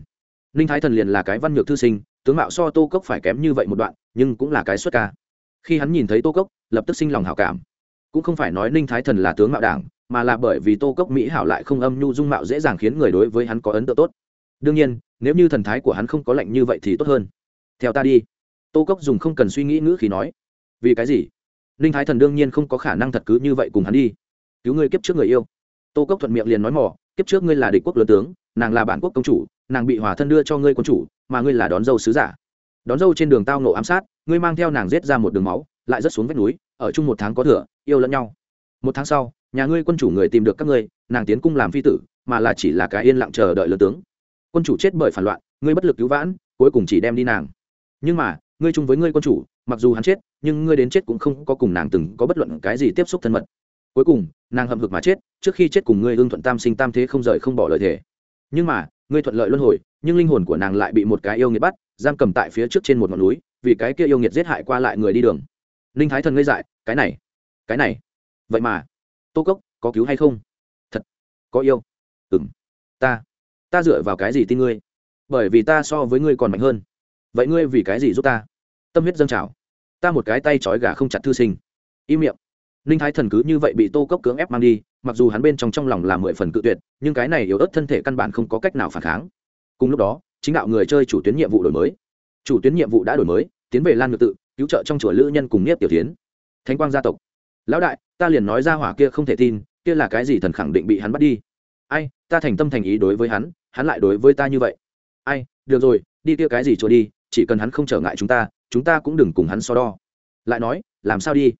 Ninh thái thần liền là cái văn nhược thư sinh, tướng mạo so tô cốc phải kém như vậy một đoạn, nhưng cũng là cái xuất ca. Khi hắn nhìn thấy tô cốc, lập tức sinh lòng hảo cảm. Cũng không phải nói ninh thái thần là tướng mạo đảng, mà là bởi vì tô cốc mỹ hảo lại không âm nhu dung mạo dễ dàng khiến người đối với hắn có ấn tượng tốt. Đương nhiên, nếu như thần thái của hắn không có lạnh như vậy thì tốt hơn. Theo ta đi. Tô cốc dùng không cần suy nghĩ ngữ khi nói. Vì cái gì? Ninh thái thần đương nhiên không có khả năng thật cứ như vậy cùng hắn đi. Cứu ngươi kiếp trước người yêu. Tô cốc thuận miệng liền nói mỏ, kiếp trước ngươi là địch quốc lớn tướng, nàng là bản quốc công chủ, nàng bị hòa thân đưa cho ngươi quân chủ, mà ngươi là đón dâu sứ giả. Đón dâu trên đường tao nổ ám sát, ngươi mang theo nàng giết ra một đường máu, lại rớt xuống vách núi, ở chung một tháng có thừa, yêu lẫn nhau. Một tháng sau, nhà ngươi quân chủ người tìm được các ngươi, nàng tiến cung làm phi tử, mà là chỉ là cái yên lặng chờ đợi lớn tướng. Quân chủ chết bởi phản loạn, ngươi bất lực cứu vãn, cuối cùng chỉ đem đi nàng. Nhưng mà, ngươi chung với ngươi quân chủ, mặc dù hắn chết nhưng ngươi đến chết cũng không có cùng nàng từng có bất luận cái gì tiếp xúc thân mật. Cuối cùng, nàng hậm hực mà chết, trước khi chết cùng ngươi hương thuận tam sinh tam thế không rời không bỏ lời thể nhưng mà, ngươi thuận lợi luân hồi, nhưng linh hồn của nàng lại bị một cái yêu nghiệt bắt, giam cầm tại phía trước trên một ngọn núi, vì cái kia yêu nghiệt giết hại qua lại người đi đường. Linh thái thần ngây dại, cái này cái này, vậy mà, tô cốc, có cứu hay không? Thật, có yêu. Ừng ta ta dựa vào cái gì tin ngươi? Bởi vì ta so với ngươi còn mạnh hơn. Vậy ngươi vì cái gì giúp ta? Tâm huyết dâng trào ta một cái tay trói gà không chặt thư sinh. Im miệng. Ninh thái thần cứ như vậy bị tô cốc cưỡng ép mang đi, mặc dù hắn bên trong trong lòng là mười phần cự tuyệt, nhưng cái này yếu ớt thân thể căn bản không có cách nào phản kháng. Cùng lúc đó, chính đạo người chơi chủ tuyến nhiệm vụ đổi mới. Chủ tuyến nhiệm vụ đã đổi mới, tiến về lan ngược tự, cứu trợ trong chùa lữ nhân cùng niếp tiểu tiến thánh quang gia tộc. Lão đại, ta liền nói ra hỏa kia không thể tin, kia là cái gì thần khẳng định bị hắn bắt đi. Ai, ta thành tâm thành ý đối với hắn hắn lại đối với ta như vậy. Ai, được rồi, đi kia cái gì chùa đi, chỉ cần hắn không trở ngại chúng ta chúng ta cũng đừng cùng hắn so đo. Lại nói, làm sao đi?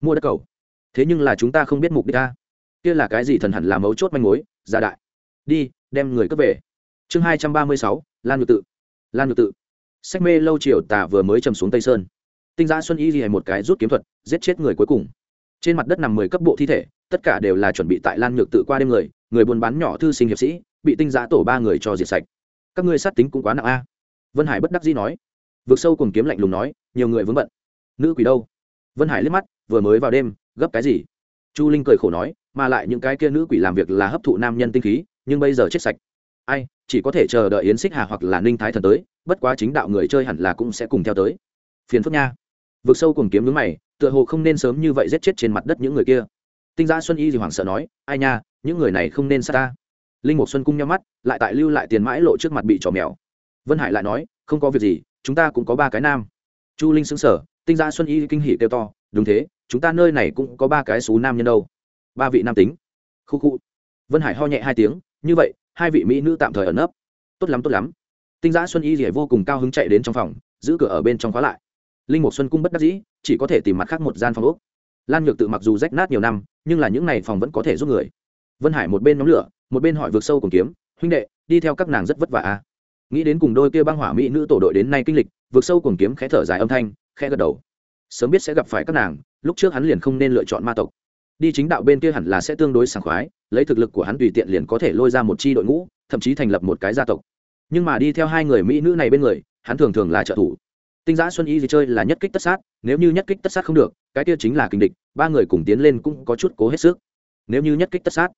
Mua đất cầu. Thế nhưng là chúng ta không biết mục đích ta kia là cái gì thần hẳn là mấu chốt manh mối, gia đại. Đi, đem người cướp về. Chương hai trăm ba mươi sáu, lan nhược tự. Lan nhược tự. Sách mê lâu triều tả vừa mới chầm xuống tây sơn. Tinh giã xuân y ghi một cái rút kiếm thuật, giết chết người cuối cùng. Trên mặt đất nằm mười cấp bộ thi thể, tất cả đều là chuẩn bị tại lan nhược tự qua đêm người người buôn bán nhỏ thư sinh hiệp sĩ, bị tinh giã tổ ba người cho diệt sạch. Các ngươi sát tính cũng quá nặng a. Vân hải bất đắc dĩ nói vượt sâu cùng kiếm lạnh lùng nói, nhiều người vướng bận. Nữ quỷ đâu? Vân hải liếc mắt, vừa mới vào đêm, gấp cái gì? Chu linh cười khổ nói, mà lại những cái kia nữ quỷ làm việc là hấp thụ nam nhân tinh khí, nhưng bây giờ chết sạch. Ai, chỉ có thể chờ đợi yến xích hà hoặc là ninh thái thần tới, bất quá chính đạo người chơi hẳn là cũng sẽ cùng theo tới. Phiền phức nha. Vượt sâu cùng kiếm nước mày, tựa hồ không nên sớm như vậy giết chết trên mặt đất những người kia. Tinh gia xuân y thì hoảng sợ nói, ai nha, những người này không nên xa ta. Linh mục xuân cung nhau mắt, lại tại lưu lại tiền mãi lộ trước mặt bị trò mèo. Vân hải lại nói, không có việc gì chúng ta cũng có ba cái nam. Chu linh xứng sở tinh gia xuân y kinh hỉ kêu to, đúng thế, chúng ta nơi này cũng có ba cái xú nam nhân đâu. Ba vị nam tính. Khu khu. Vân hải ho nhẹ hai tiếng, như vậy, hai vị mỹ nữ tạm thời ẩn nấp. Tốt lắm tốt lắm. Tinh giã xuân y rỉa vô cùng cao hứng chạy đến trong phòng, giữ cửa ở bên trong khóa lại. Linh mục xuân cung bất đắc dĩ, chỉ có thể tìm mặt khác một gian phòng úc lan nhược tự mặc dù rách nát nhiều năm, nhưng là những n à y phòng vẫn có thể giúp người. Vân hải một bên nhóm lửa, một bên hỏi vượt sâu cùng kiếm, huynh đệ, đi theo các nàng rất vất vả à nghĩ đến cùng đôi kia băng hỏa mỹ nữ tổ đội đến nay kinh lịch vượt sâu cùng kiếm khẽ thở dài âm thanh, khẽ gật đầu. Sớm biết sẽ gặp phải các nàng, lúc trước hắn liền không nên lựa chọn ma tộc. Đi chính đạo bên kia hẳn là sẽ tương đối sảng khoái, lấy thực lực của hắn tùy tiện liền có thể lôi ra một chi đội ngũ, thậm chí thành lập một cái gia tộc. Nhưng mà đi theo hai người mỹ nữ này bên người, hắn thường thường là trợ thủ. Tinh giã xuân y gì chơi là nhất kích tất sát, nếu như nhất kích tất sát không được, cái kia chính là kinh địch, ba người cùng tiến lên cũng có chút cố hết sức. Nếu như nhất kích tất sát,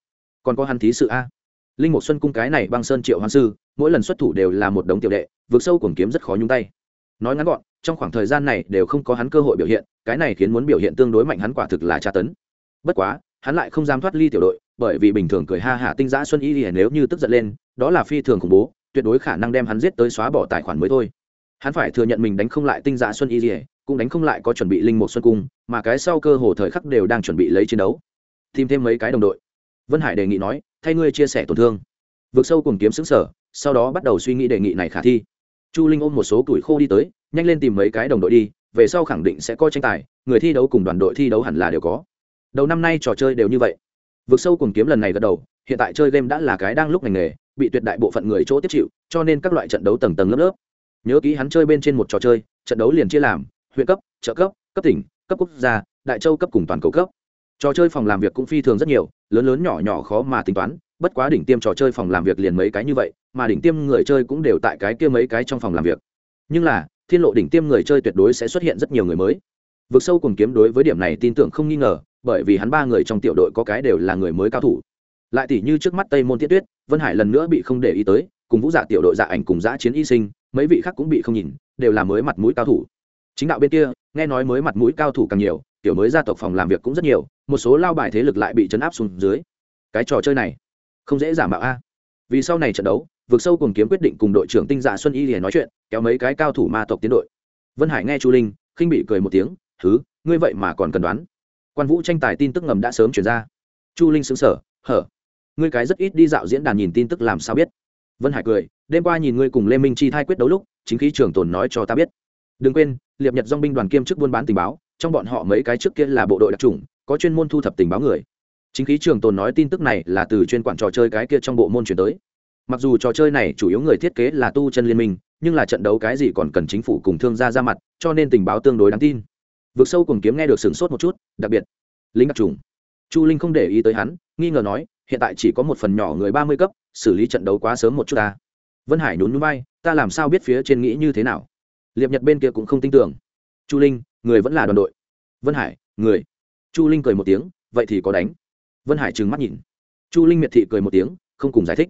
còn có hắn thí sự a. Linh mục xuân cung cái này băng sơn triệu hoán sư mỗi lần xuất thủ đều là một đống tiểu đệ, vượt sâu cuồng kiếm rất khó nhung tay. Nói ngắn gọn, trong khoảng thời gian này đều không có hắn cơ hội biểu hiện, cái này khiến muốn biểu hiện tương đối mạnh hắn quả thực là tra tấn. Bất quá, hắn lại không dám thoát ly tiểu đội, bởi vì bình thường cười ha hả tinh giã xuân y thì nếu như tức giận lên, đó là phi thường khủng bố, tuyệt đối khả năng đem hắn giết tới xóa bỏ tài khoản mới thôi. Hắn phải thừa nhận mình đánh không lại tinh giã xuân y thì cũng đánh không lại có chuẩn bị linh một xuân cung, mà cái sau cơ hồ thời khắc đều đang chuẩn bị lấy chiến đấu. Tìm thêm mấy cái đồng đội. Vân hải đề nghị nói, thay ngươi chia sẻ tổn thương. Vượt sâu cùng kiếm xứng sở sau đó bắt đầu suy nghĩ đề nghị này khả thi. Chu linh ôm một số tuổi khô đi tới, nhanh lên tìm mấy cái đồng đội đi, về sau khẳng định sẽ có tranh tài, người thi đấu cùng đoàn đội thi đấu hẳn là đều có. Đầu năm nay trò chơi đều như vậy. Vượt sâu cùng kiếm lần này gật đầu, hiện tại chơi game đã là cái đang lúc ngành nghề, bị tuyệt đại bộ phận người chỗ tiếp chịu, cho nên các loại trận đấu tầng tầng lớp lớp. Nhớ ký hắn chơi bên trên một trò chơi, trận đấu liền chia làm, huyện cấp, trợ cấp cấp tỉnh, cấp quốc gia, đại châu cấp cùng toàn cầu cấp. Trò chơi phòng làm việc cũng phi thường rất nhiều, lớn lớn nhỏ nhỏ khó mà tính toán bất quá đỉnh tiêm trò chơi phòng làm việc liền mấy cái như vậy, mà đỉnh tiêm người chơi cũng đều tại cái kia mấy cái trong phòng làm việc. Nhưng là, thiên lộ đỉnh tiêm người chơi tuyệt đối sẽ xuất hiện rất nhiều người mới. Vực sâu cùng kiếm đối với điểm này tin tưởng không nghi ngờ, bởi vì hắn ba người trong tiểu đội có cái đều là người mới cao thủ. Lại tỷ như trước mắt tây môn tiết tuyết, vân hải lần nữa bị không để ý tới, cùng vũ dạ tiểu đội dạ ảnh cùng giã chiến y sinh, mấy vị khác cũng bị không nhìn, đều là mới mặt mũi cao thủ. Chính đạo bên kia, nghe nói mới mặt mũi cao thủ càng nhiều, kiểu mới gia tộc phòng làm việc cũng rất nhiều, một số lao bài thế lực lại bị chấn áp xuống dưới. Cái trò chơi này không dễ giảm bạo a. Vì sau này trận đấu, vượt sâu cùng kiếm quyết định cùng đội trưởng tinh dạ xuân y để nói chuyện, kéo mấy cái cao thủ ma tộc tiến đội. Vân hải nghe chu linh, khinh bị cười một tiếng thứ ngươi vậy mà còn cần đoán? Quan vũ tranh tài tin tức ngầm đã sớm chuyển ra. Chu linh xứng sở hở, ngươi cái rất ít đi dạo diễn đàn nhìn tin tức làm sao biết? Vân hải cười, đêm qua nhìn ngươi cùng lê minh chi thai quyết đấu lúc, chính khí trường tồn nói cho ta biết. Đừng quên, liệp nhật dong binh đoàn kiêm chức buôn bán tình báo, trong bọn họ mấy cái trước kia là bộ đội đặc trùng có chuyên môn thu thập tình báo người chính khí trường tồn nói tin tức này là từ chuyên quản trò chơi cái kia trong bộ môn chuyển tới. Mặc dù trò chơi này chủ yếu người thiết kế là tu chân liên minh, nhưng là trận đấu cái gì còn cần chính phủ cùng thương gia ra mặt, cho nên tình báo tương đối đáng tin. Vượt sâu cùng kiếm nghe được sửng sốt một chút, đặc biệt, lính đặc trùng. Chu linh không để ý tới hắn, nghi ngờ nói, hiện tại chỉ có một phần nhỏ người ba mươi cấp, xử lý trận đấu quá sớm một chút ta. Vân hải nhún núi bay ta làm sao biết phía trên nghĩ như thế nào? Liệp nhật bên kia cũng không tin tưởng. Chu linh, người vẫn là đoàn đội. Vân hải, người. Chu linh cười một tiếng, vậy thì có đánh vân hải trừng mắt nhìn. Chu linh miệt thị cười một tiếng, không cùng giải thích.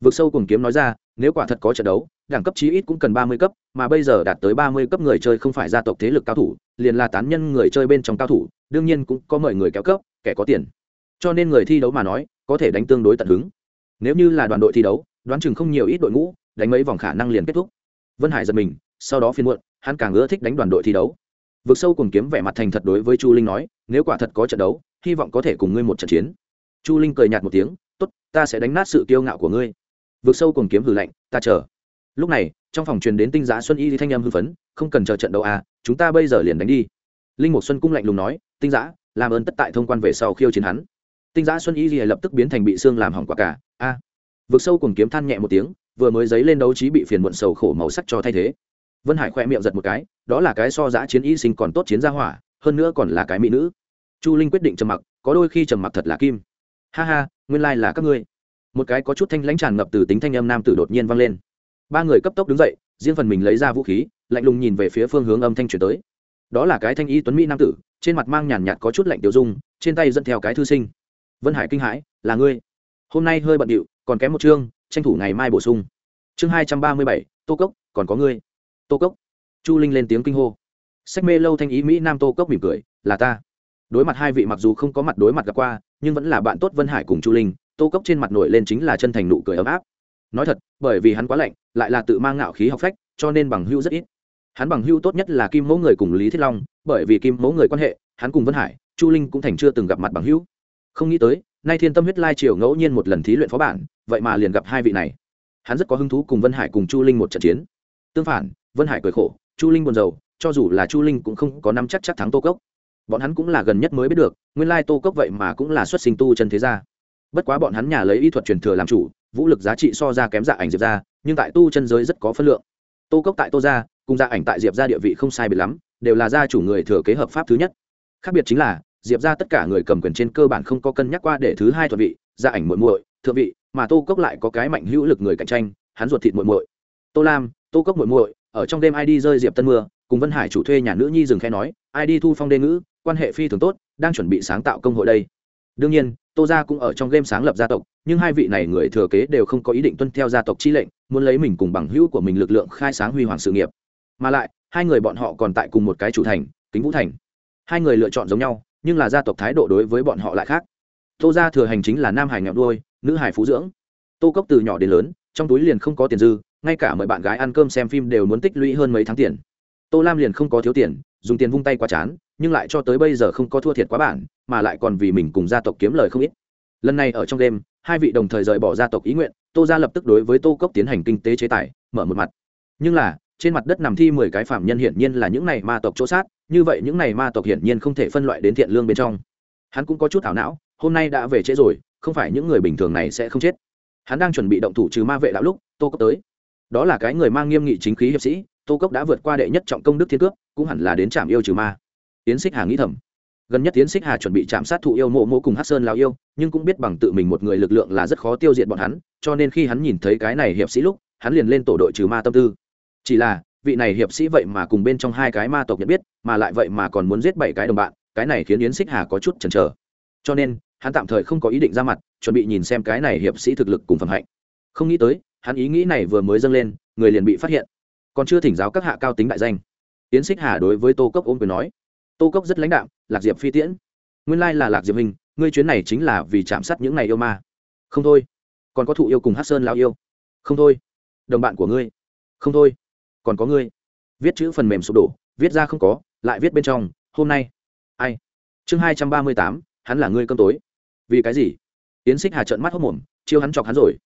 Vực sâu cùng kiếm nói ra, nếu quả thật có trận đấu, đẳng cấp chí ít cũng cần ba mươi cấp, mà bây giờ đạt tới ba mươi cấp người chơi không phải gia tộc thế lực cao thủ, liền là tán nhân người chơi bên trong cao thủ, đương nhiên cũng có mời người kéo cấp, kẻ có tiền. Cho nên người thi đấu mà nói, có thể đánh tương đối tận hứng. Nếu như là đoàn đội thi đấu, đoán chừng không nhiều ít đội ngũ, đánh mấy vòng khả năng liền kết thúc. Vân hải giật mình, sau đó phiên muộn, hắn càng ưa thích đánh đoàn đội thi đấu. Vực sâu cùng kiếm vẻ mặt thành thật đối với chu linh nói nếu quả thật có trận đấu, hy vọng có thể cùng ngươi một trận chiến. Chu linh cười nhạt một tiếng, tốt, ta sẽ đánh nát sự kiêu ngạo của ngươi. Vượt sâu cùng kiếm hử lạnh, ta chờ. Lúc này, trong phòng truyền đến tinh giá xuân y thanh em hư phấn, không cần chờ trận đấu à chúng ta bây giờ liền đánh đi. Linh mục xuân cung lạnh lùng nói, tinh giã, làm ơn tất tại thông quan về sau khiêu chiến hắn. Tinh giã xuân y lập tức biến thành bị xương làm hỏng quả cả, a. Vượt sâu cùng kiếm than nhẹ một tiếng, vừa mới dấy lên đấu trí bị phiền muộn sầu khổ màu sắc cho thay thế. Vân hải khoe miệng giật một cái, đó là cái so giã chiến y sinh còn tốt chiến gia hỏa, hơn nữa còn là cái mỹ nữ chu linh quyết định trầm mặc, có đôi khi trầm mặc thật là kim. Ha ha, nguyên lai、like、là các ngươi. Một cái có chút thanh lãnh tràn ngập từ tính thanh âm nam tử đột nhiên vang lên. Ba người cấp tốc đứng dậy, riêng phần mình lấy ra vũ khí, lạnh lùng nhìn về phía phương hướng âm thanh chuyển tới. Đó là cái thanh y tuấn mỹ nam tử, trên mặt mang nhàn nhạt có chút lạnh tiêu dung, trên tay dẫn theo cái thư sinh. Vân hải kinh hãi, là ngươi. Hôm nay hơi bận điệu, còn kém một chương, tranh thủ ngày mai bổ sung. Chương hai trăm ba mươi bảy, tô cốc, còn có ngươi. Tô cốc. Chu linh lên tiếng kinh hô. Sách mê lâu thanh ý mỹ nam tô cốc mỉm cười, là ta đối mặt hai vị mặc dù không có mặt đối mặt gặp qua, nhưng vẫn là bạn tốt vân hải cùng chu linh, tô cốc trên mặt nổi lên chính là chân thành nụ cười ấm áp. Nói thật, bởi vì hắn quá lạnh, lại là tự mang ngạo khí học phách, cho nên bằng hưu rất ít. Hắn bằng hưu tốt nhất là kim mẫu người cùng lý thiết long, bởi vì kim mẫu người quan hệ, hắn cùng vân hải, chu linh cũng thành chưa từng gặp mặt bằng hữu. Không nghĩ tới, nay thiên tâm huyết lai triều ngẫu nhiên một lần thí luyện phó bản, vậy mà liền gặp hai vị này. Hắn rất có hứng thú cùng vân hải cùng chu linh một trận chiến. Tương phản, vân hải cười khổ, chu linh buồn rầu, cho dù là chu linh cũng không có năm chắc chắc thắng tô cốc bọn hắn cũng là gần nhất mới biết được, nguyên lai tô cốc vậy mà cũng là xuất sinh tu chân thế gia. Bất quá bọn hắn nhà lấy y thuật truyền thừa làm chủ, vũ lực giá trị so ra kém dạ ảnh diệp ra nhưng tại tu chân giới rất có phân lượng. Tô cốc tại tô gia, cùng dạ ảnh tại diệp ra địa vị không sai biệt lắm, đều là gia chủ người thừa kế hợp pháp thứ nhất. Khác biệt chính là, diệp ra tất cả người cầm quyền trên cơ bản không có cân nhắc qua để thứ hai thuận vị gia ảnh muội muội, thượng vị, mà tô cốc lại có cái mạnh hữu lực người cạnh tranh, hắn ruột thịt muội muội. Tô lam, tô cốc muội muội, ở trong đêm id rơi diệp tân mưa, cùng vân hải chủ thuê nhà nữ nhi dừng khe nói id thu phong đê ngữ quan hệ phi thường tốt, đang chuẩn bị sáng tạo công hội đây. Đương nhiên, tô gia cũng ở trong game sáng lập gia tộc, nhưng hai vị này người thừa kế đều không có ý định tuân theo gia tộc chi lệnh, muốn lấy mình cùng bằng hữu của mình lực lượng khai sáng huy hoàng sự nghiệp. Mà lại, hai người bọn họ còn tại cùng một cái chủ thành, kính vũ thành. Hai người lựa chọn giống nhau, nhưng là gia tộc thái độ đối với bọn họ lại khác. Tô gia thừa hành chính là nam hải nghèo đuôi, nữ hải phú dưỡng. Tô cốc từ nhỏ đến lớn, trong túi liền không có tiền dư, ngay cả mời bạn gái ăn cơm xem phim đều muốn tích lũy hơn mấy tháng tiền. Tô lam liền không có thiếu tiền, dùng tiền vung tay quá chán nhưng lại cho tới bây giờ không có thua thiệt quá bản, mà lại còn vì mình cùng gia tộc kiếm lời không ít. Lần này ở trong đêm, hai vị đồng thời rời bỏ gia tộc ý nguyện, tô ra lập tức đối với tô cốc tiến hành kinh tế chế tài, mở một mặt. Nhưng là, trên mặt đất nằm thi mười cái phạm nhân hiển nhiên là những này ma tộc chỗ sát, như vậy những này ma tộc hiển nhiên không thể phân loại đến thiện lương bên trong. Hắn cũng có chút ảo não, hôm nay đã về trễ rồi, không phải những người bình thường này sẽ không chết. Hắn đang chuẩn bị động thủ trừ ma vệ đạo lúc, tô cốc tới. Đó là cái người mang nghiêm nghị chính khí hiệp sĩ, tô cốc đã vượt qua đệ nhất trọng công đức thiên cước, cũng hẳn là đến trạm yêu trừ ma tiến xích hà nghĩ thầm. Gần nhất tiến xích hà chuẩn bị chạm sát thụ yêu mộ mộ cùng hát sơn lao yêu, nhưng cũng biết bằng tự mình một người lực lượng là rất khó tiêu diệt bọn hắn, cho nên khi hắn nhìn thấy cái này hiệp sĩ lúc, hắn liền lên tổ đội trừ ma tâm tư. Chỉ là, vị này hiệp sĩ vậy mà cùng bên trong hai cái ma tộc nhận biết, mà lại vậy mà còn muốn giết bảy cái đồng bạn, cái này khiến yến xích hà có chút chần chờ. Cho nên, hắn tạm thời không có ý định ra mặt, chuẩn bị nhìn xem cái này hiệp sĩ thực lực cùng phẩm hạnh. Không nghĩ tới, hắn ý nghĩ này vừa mới dâng lên, người liền bị phát hiện. Còn chưa thỉnh giáo các hạ cao tính đại danh. Yến xích hà đối với tô cốc ôm quyền nói tô cốc rất lãnh đạm, lạc diệp phi tiễn. Nguyên lai là lạc diệp hình ngươi chuyến này chính là vì chạm sát những này yêu ma. Không thôi. Còn có thụ yêu cùng hát sơn lao yêu. Không thôi. Đồng bạn của ngươi. Không thôi. Còn có ngươi. Viết chữ phần mềm sụp đổ, viết ra không có, lại viết bên trong, hôm nay. Ai? Chương hai trăm ba mươi tám, hắn là ngươi cơm tối. Vì cái gì? Yến xích hà trợn mắt hốc mồm, chiêu hắn chọc hắn rồi.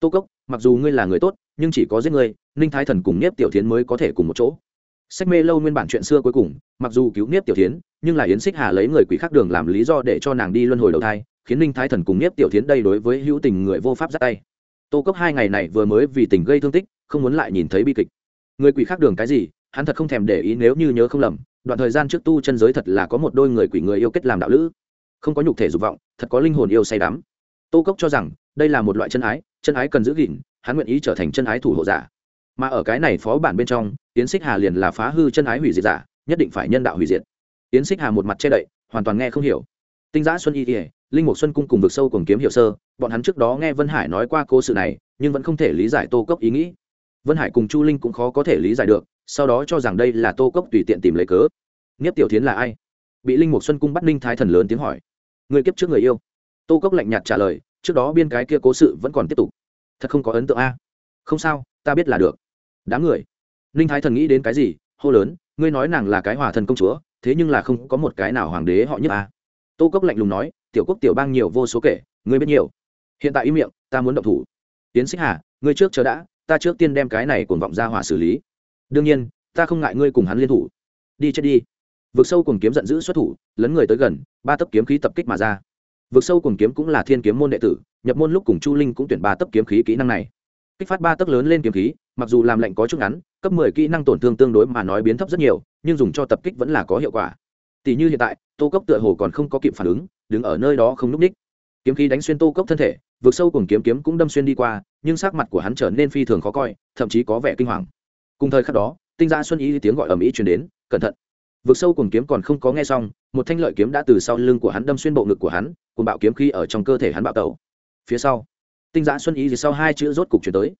Tô cốc, mặc dù ngươi là người tốt, nhưng chỉ có giết ngươi, ninh thái thần cùng nếp tiểu tiến mới có thể cùng một chỗ sách mê lâu nguyên bản chuyện xưa cuối cùng, mặc dù cứu nếp tiểu tiến nhưng là yến xích hà lấy người quỷ khác đường làm lý do để cho nàng đi luân hồi đầu thai, khiến ninh thái thần cùng nếp tiểu tiến đây đối với hữu tình người vô pháp ra tay. Tô cốc hai ngày này vừa mới vì tình gây thương tích, không muốn lại nhìn thấy bi kịch. Người quỷ khác đường cái gì, hắn thật không thèm để ý nếu như nhớ không lầm, đoạn thời gian trước tu chân giới thật là có một đôi người quỷ người yêu kết làm đạo lữ. Không có nhục thể dục vọng, thật có linh hồn yêu say đắm. Tô cốc cho rằng, đây là một loại chân ái chân ái cần giữ gìn, hắn nguyện ý trở thành chân ái thủ hộ giả. Mà ở cái này phó bản bên trong tiến xích hà liền là phá hư chân ái hủy diệt giả, nhất định phải nhân đạo hủy diệt. Tiến xích hà một mặt che đậy, hoàn toàn nghe không hiểu. Tinh giã xuân y ỉa linh mục xuân cung cùng vực sâu cùng kiếm hiểu sơ, bọn hắn trước đó nghe vân hải nói qua cố sự này, nhưng vẫn không thể lý giải tô cốc ý nghĩ. Vân hải cùng chu linh cũng khó có thể lý giải được, sau đó cho rằng đây là tô cốc tùy tiện tìm lấy cớ. Nghiếp tiểu tiến là ai? Bị linh mục xuân cung bắt ninh thái thần lớn tiếng hỏi. Người kiếp trước người yêu. Tô cốc lạnh nhạt trả lời, trước đó biên cái kia cố sự vẫn còn tiếp tục. Thật không có ấn tượng a. Không sao, ta biết là được. Đám người ninh thái thần nghĩ đến cái gì? Hô lớn, ngươi nói nàng là cái hòa thần công chúa, thế nhưng là không có một cái nào hoàng đế họ nhất à? tô cốc lạnh lùng nói, tiểu quốc tiểu bang nhiều vô số kể, ngươi biết nhiều. Hiện tại im miệng, ta muốn động thủ. Tiến xích hà, ngươi trước chờ đã, ta trước tiên đem cái này cuồng vọng ra hỏa xử lý. Đương nhiên, ta không ngại ngươi cùng hắn liên thủ. Đi chết đi. Vực sâu cùng kiếm giận dữ xuất thủ, lấn người tới gần, ba tấc kiếm khí tập kích mà ra. Vực sâu cùng kiếm cũng là thiên kiếm môn đệ tử, nhập môn lúc cùng chu linh cũng tuyển ba tấc kiếm khí kỹ năng này. Kích phát ba tấc lớn lên kiếm khí, mặc dù làm lệnh có chút ngắn cấp mười kỹ năng tổn thương tương đối mà nói biến thấp rất nhiều, nhưng dùng cho tập kích vẫn là có hiệu quả. Tỷ như hiện tại, tô cốc tựa hồ còn không có kịp phản ứng, đứng ở nơi đó không lúc ních. Kiếm khí đánh xuyên tô cốc thân thể, vượt sâu cùng kiếm kiếm cũng đâm xuyên đi qua, nhưng sắc mặt của hắn trở nên phi thường khó coi, thậm chí có vẻ kinh hoàng. Cùng thời khắc đó, tinh gia xuân ý tiếng gọi ầm ĩ truyền đến, cẩn thận. Vượt sâu cùng kiếm còn không có nghe xong, một thanh lợi kiếm đã từ sau lưng của hắn đâm xuyên bộ ngực của hắn cùng bạo kiếm khí ở trong cơ thể hắn bạo tẩu. Phía sau, tinh giã xuân ý thì sau hai chữ rốt cục truyền tới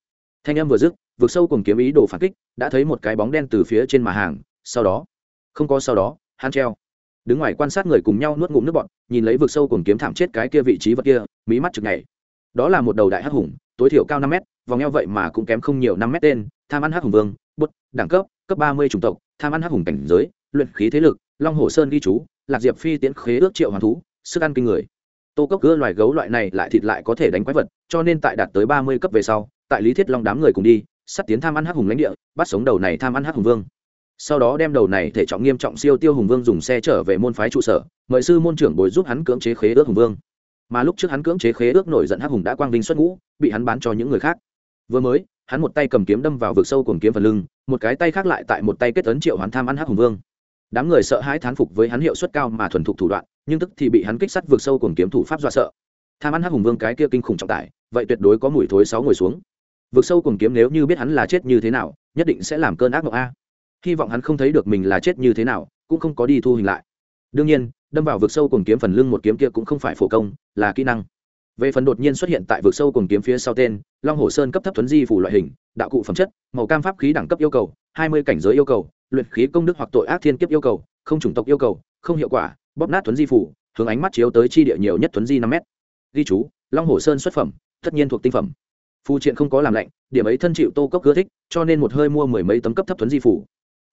thanh âm vừa dứt vượt sâu cùng kiếm ý đồ phản kích, đã thấy một cái bóng đen từ phía trên mà hàng, sau đó. Không có sau đó, hắn treo. Đứng ngoài quan sát người cùng nhau nuốt ngụm nước bọt, nhìn lấy vực sâu cùng kiếm thảm chết cái kia vị trí vật kia, mí mắt chực nhảy. Đó là một đầu đại hắc hùng, tối thiểu cao năm mét, vòng eo vậy mà cũng kém không nhiều năm mét tên, tham ăn hắc hùng vương, bút, đẳng cấp cấp ba mươi chủng tộc, tham ăn hắc hùng cảnh giới, luyện khí thế lực, long hồ sơn ghi chú, lạc diệp phi tiến khế ước triệu hoàng thú, sức ăn kinh người tô cốc cưa loài gấu loại này lại thịt lại có thể đánh quái vật, cho nên tại đạt tới ba mươi cấp về sau, tại lý thiết long đám người cùng đi sắt tiến tham ăn hắc hùng lãnh địa, bắt sống đầu này tham ăn hắc hùng vương. Sau đó đem đầu này thể trọng nghiêm trọng siêu tiêu hùng vương dùng xe trở về môn phái trụ sở, mời sư môn trưởng bồi giúp hắn cưỡng chế khế ước hùng vương. Mà lúc trước hắn cưỡng chế khế ước nổi giận hắc hùng đã quang vinh xuất ngũ, bị hắn bán cho những người khác. Vừa mới, hắn một tay cầm kiếm đâm vào vực sâu cùng kiếm phần lưng, một cái tay khác lại tại một tay kết ấn triệu hắn tham ăn hắc hùng vương đám người sợ hãi thán phục với hắn hiệu suất cao mà thuần thục thủ đoạn, nhưng tức thì bị hắn kích sắt vượt sâu cùng kiếm thủ pháp dọa sợ. Tham ăn hắc hùng vương cái kia kinh khủng trọng tải, vậy tuyệt đối có mùi thối sáu ngồi xuống. Vượt sâu cùng kiếm nếu như biết hắn là chết như thế nào, nhất định sẽ làm cơn ác mộng a. Hy vọng hắn không thấy được mình là chết như thế nào, cũng không có đi thu hình lại. Đương nhiên, đâm vào vực sâu cùng kiếm phần lưng một kiếm kia cũng không phải phổ công, là kỹ năng về phần đột nhiên xuất hiện tại vực sâu cùng kiếm phía sau tên, long hồ sơn cấp thấp thuấn di phủ loại hình, đạo cụ phẩm chất, màu cam pháp khí đẳng cấp yêu cầu, hai mươi cảnh giới yêu cầu, luyện khí công đức hoặc tội ác thiên kiếp yêu cầu, không chủng tộc yêu cầu, không hiệu quả, bóp nát thuấn di phủ, hướng ánh mắt chiếu tới chi địa nhiều nhất thuấn di năm m ghi chú, long hồ sơn xuất phẩm, tất nhiên thuộc tinh phẩm. Phù triện không có làm lạnh, điểm ấy thân chịu tô cốc ưa thích, cho nên một hơi mua mười mấy tấm cấp thấp thuấn di phủ.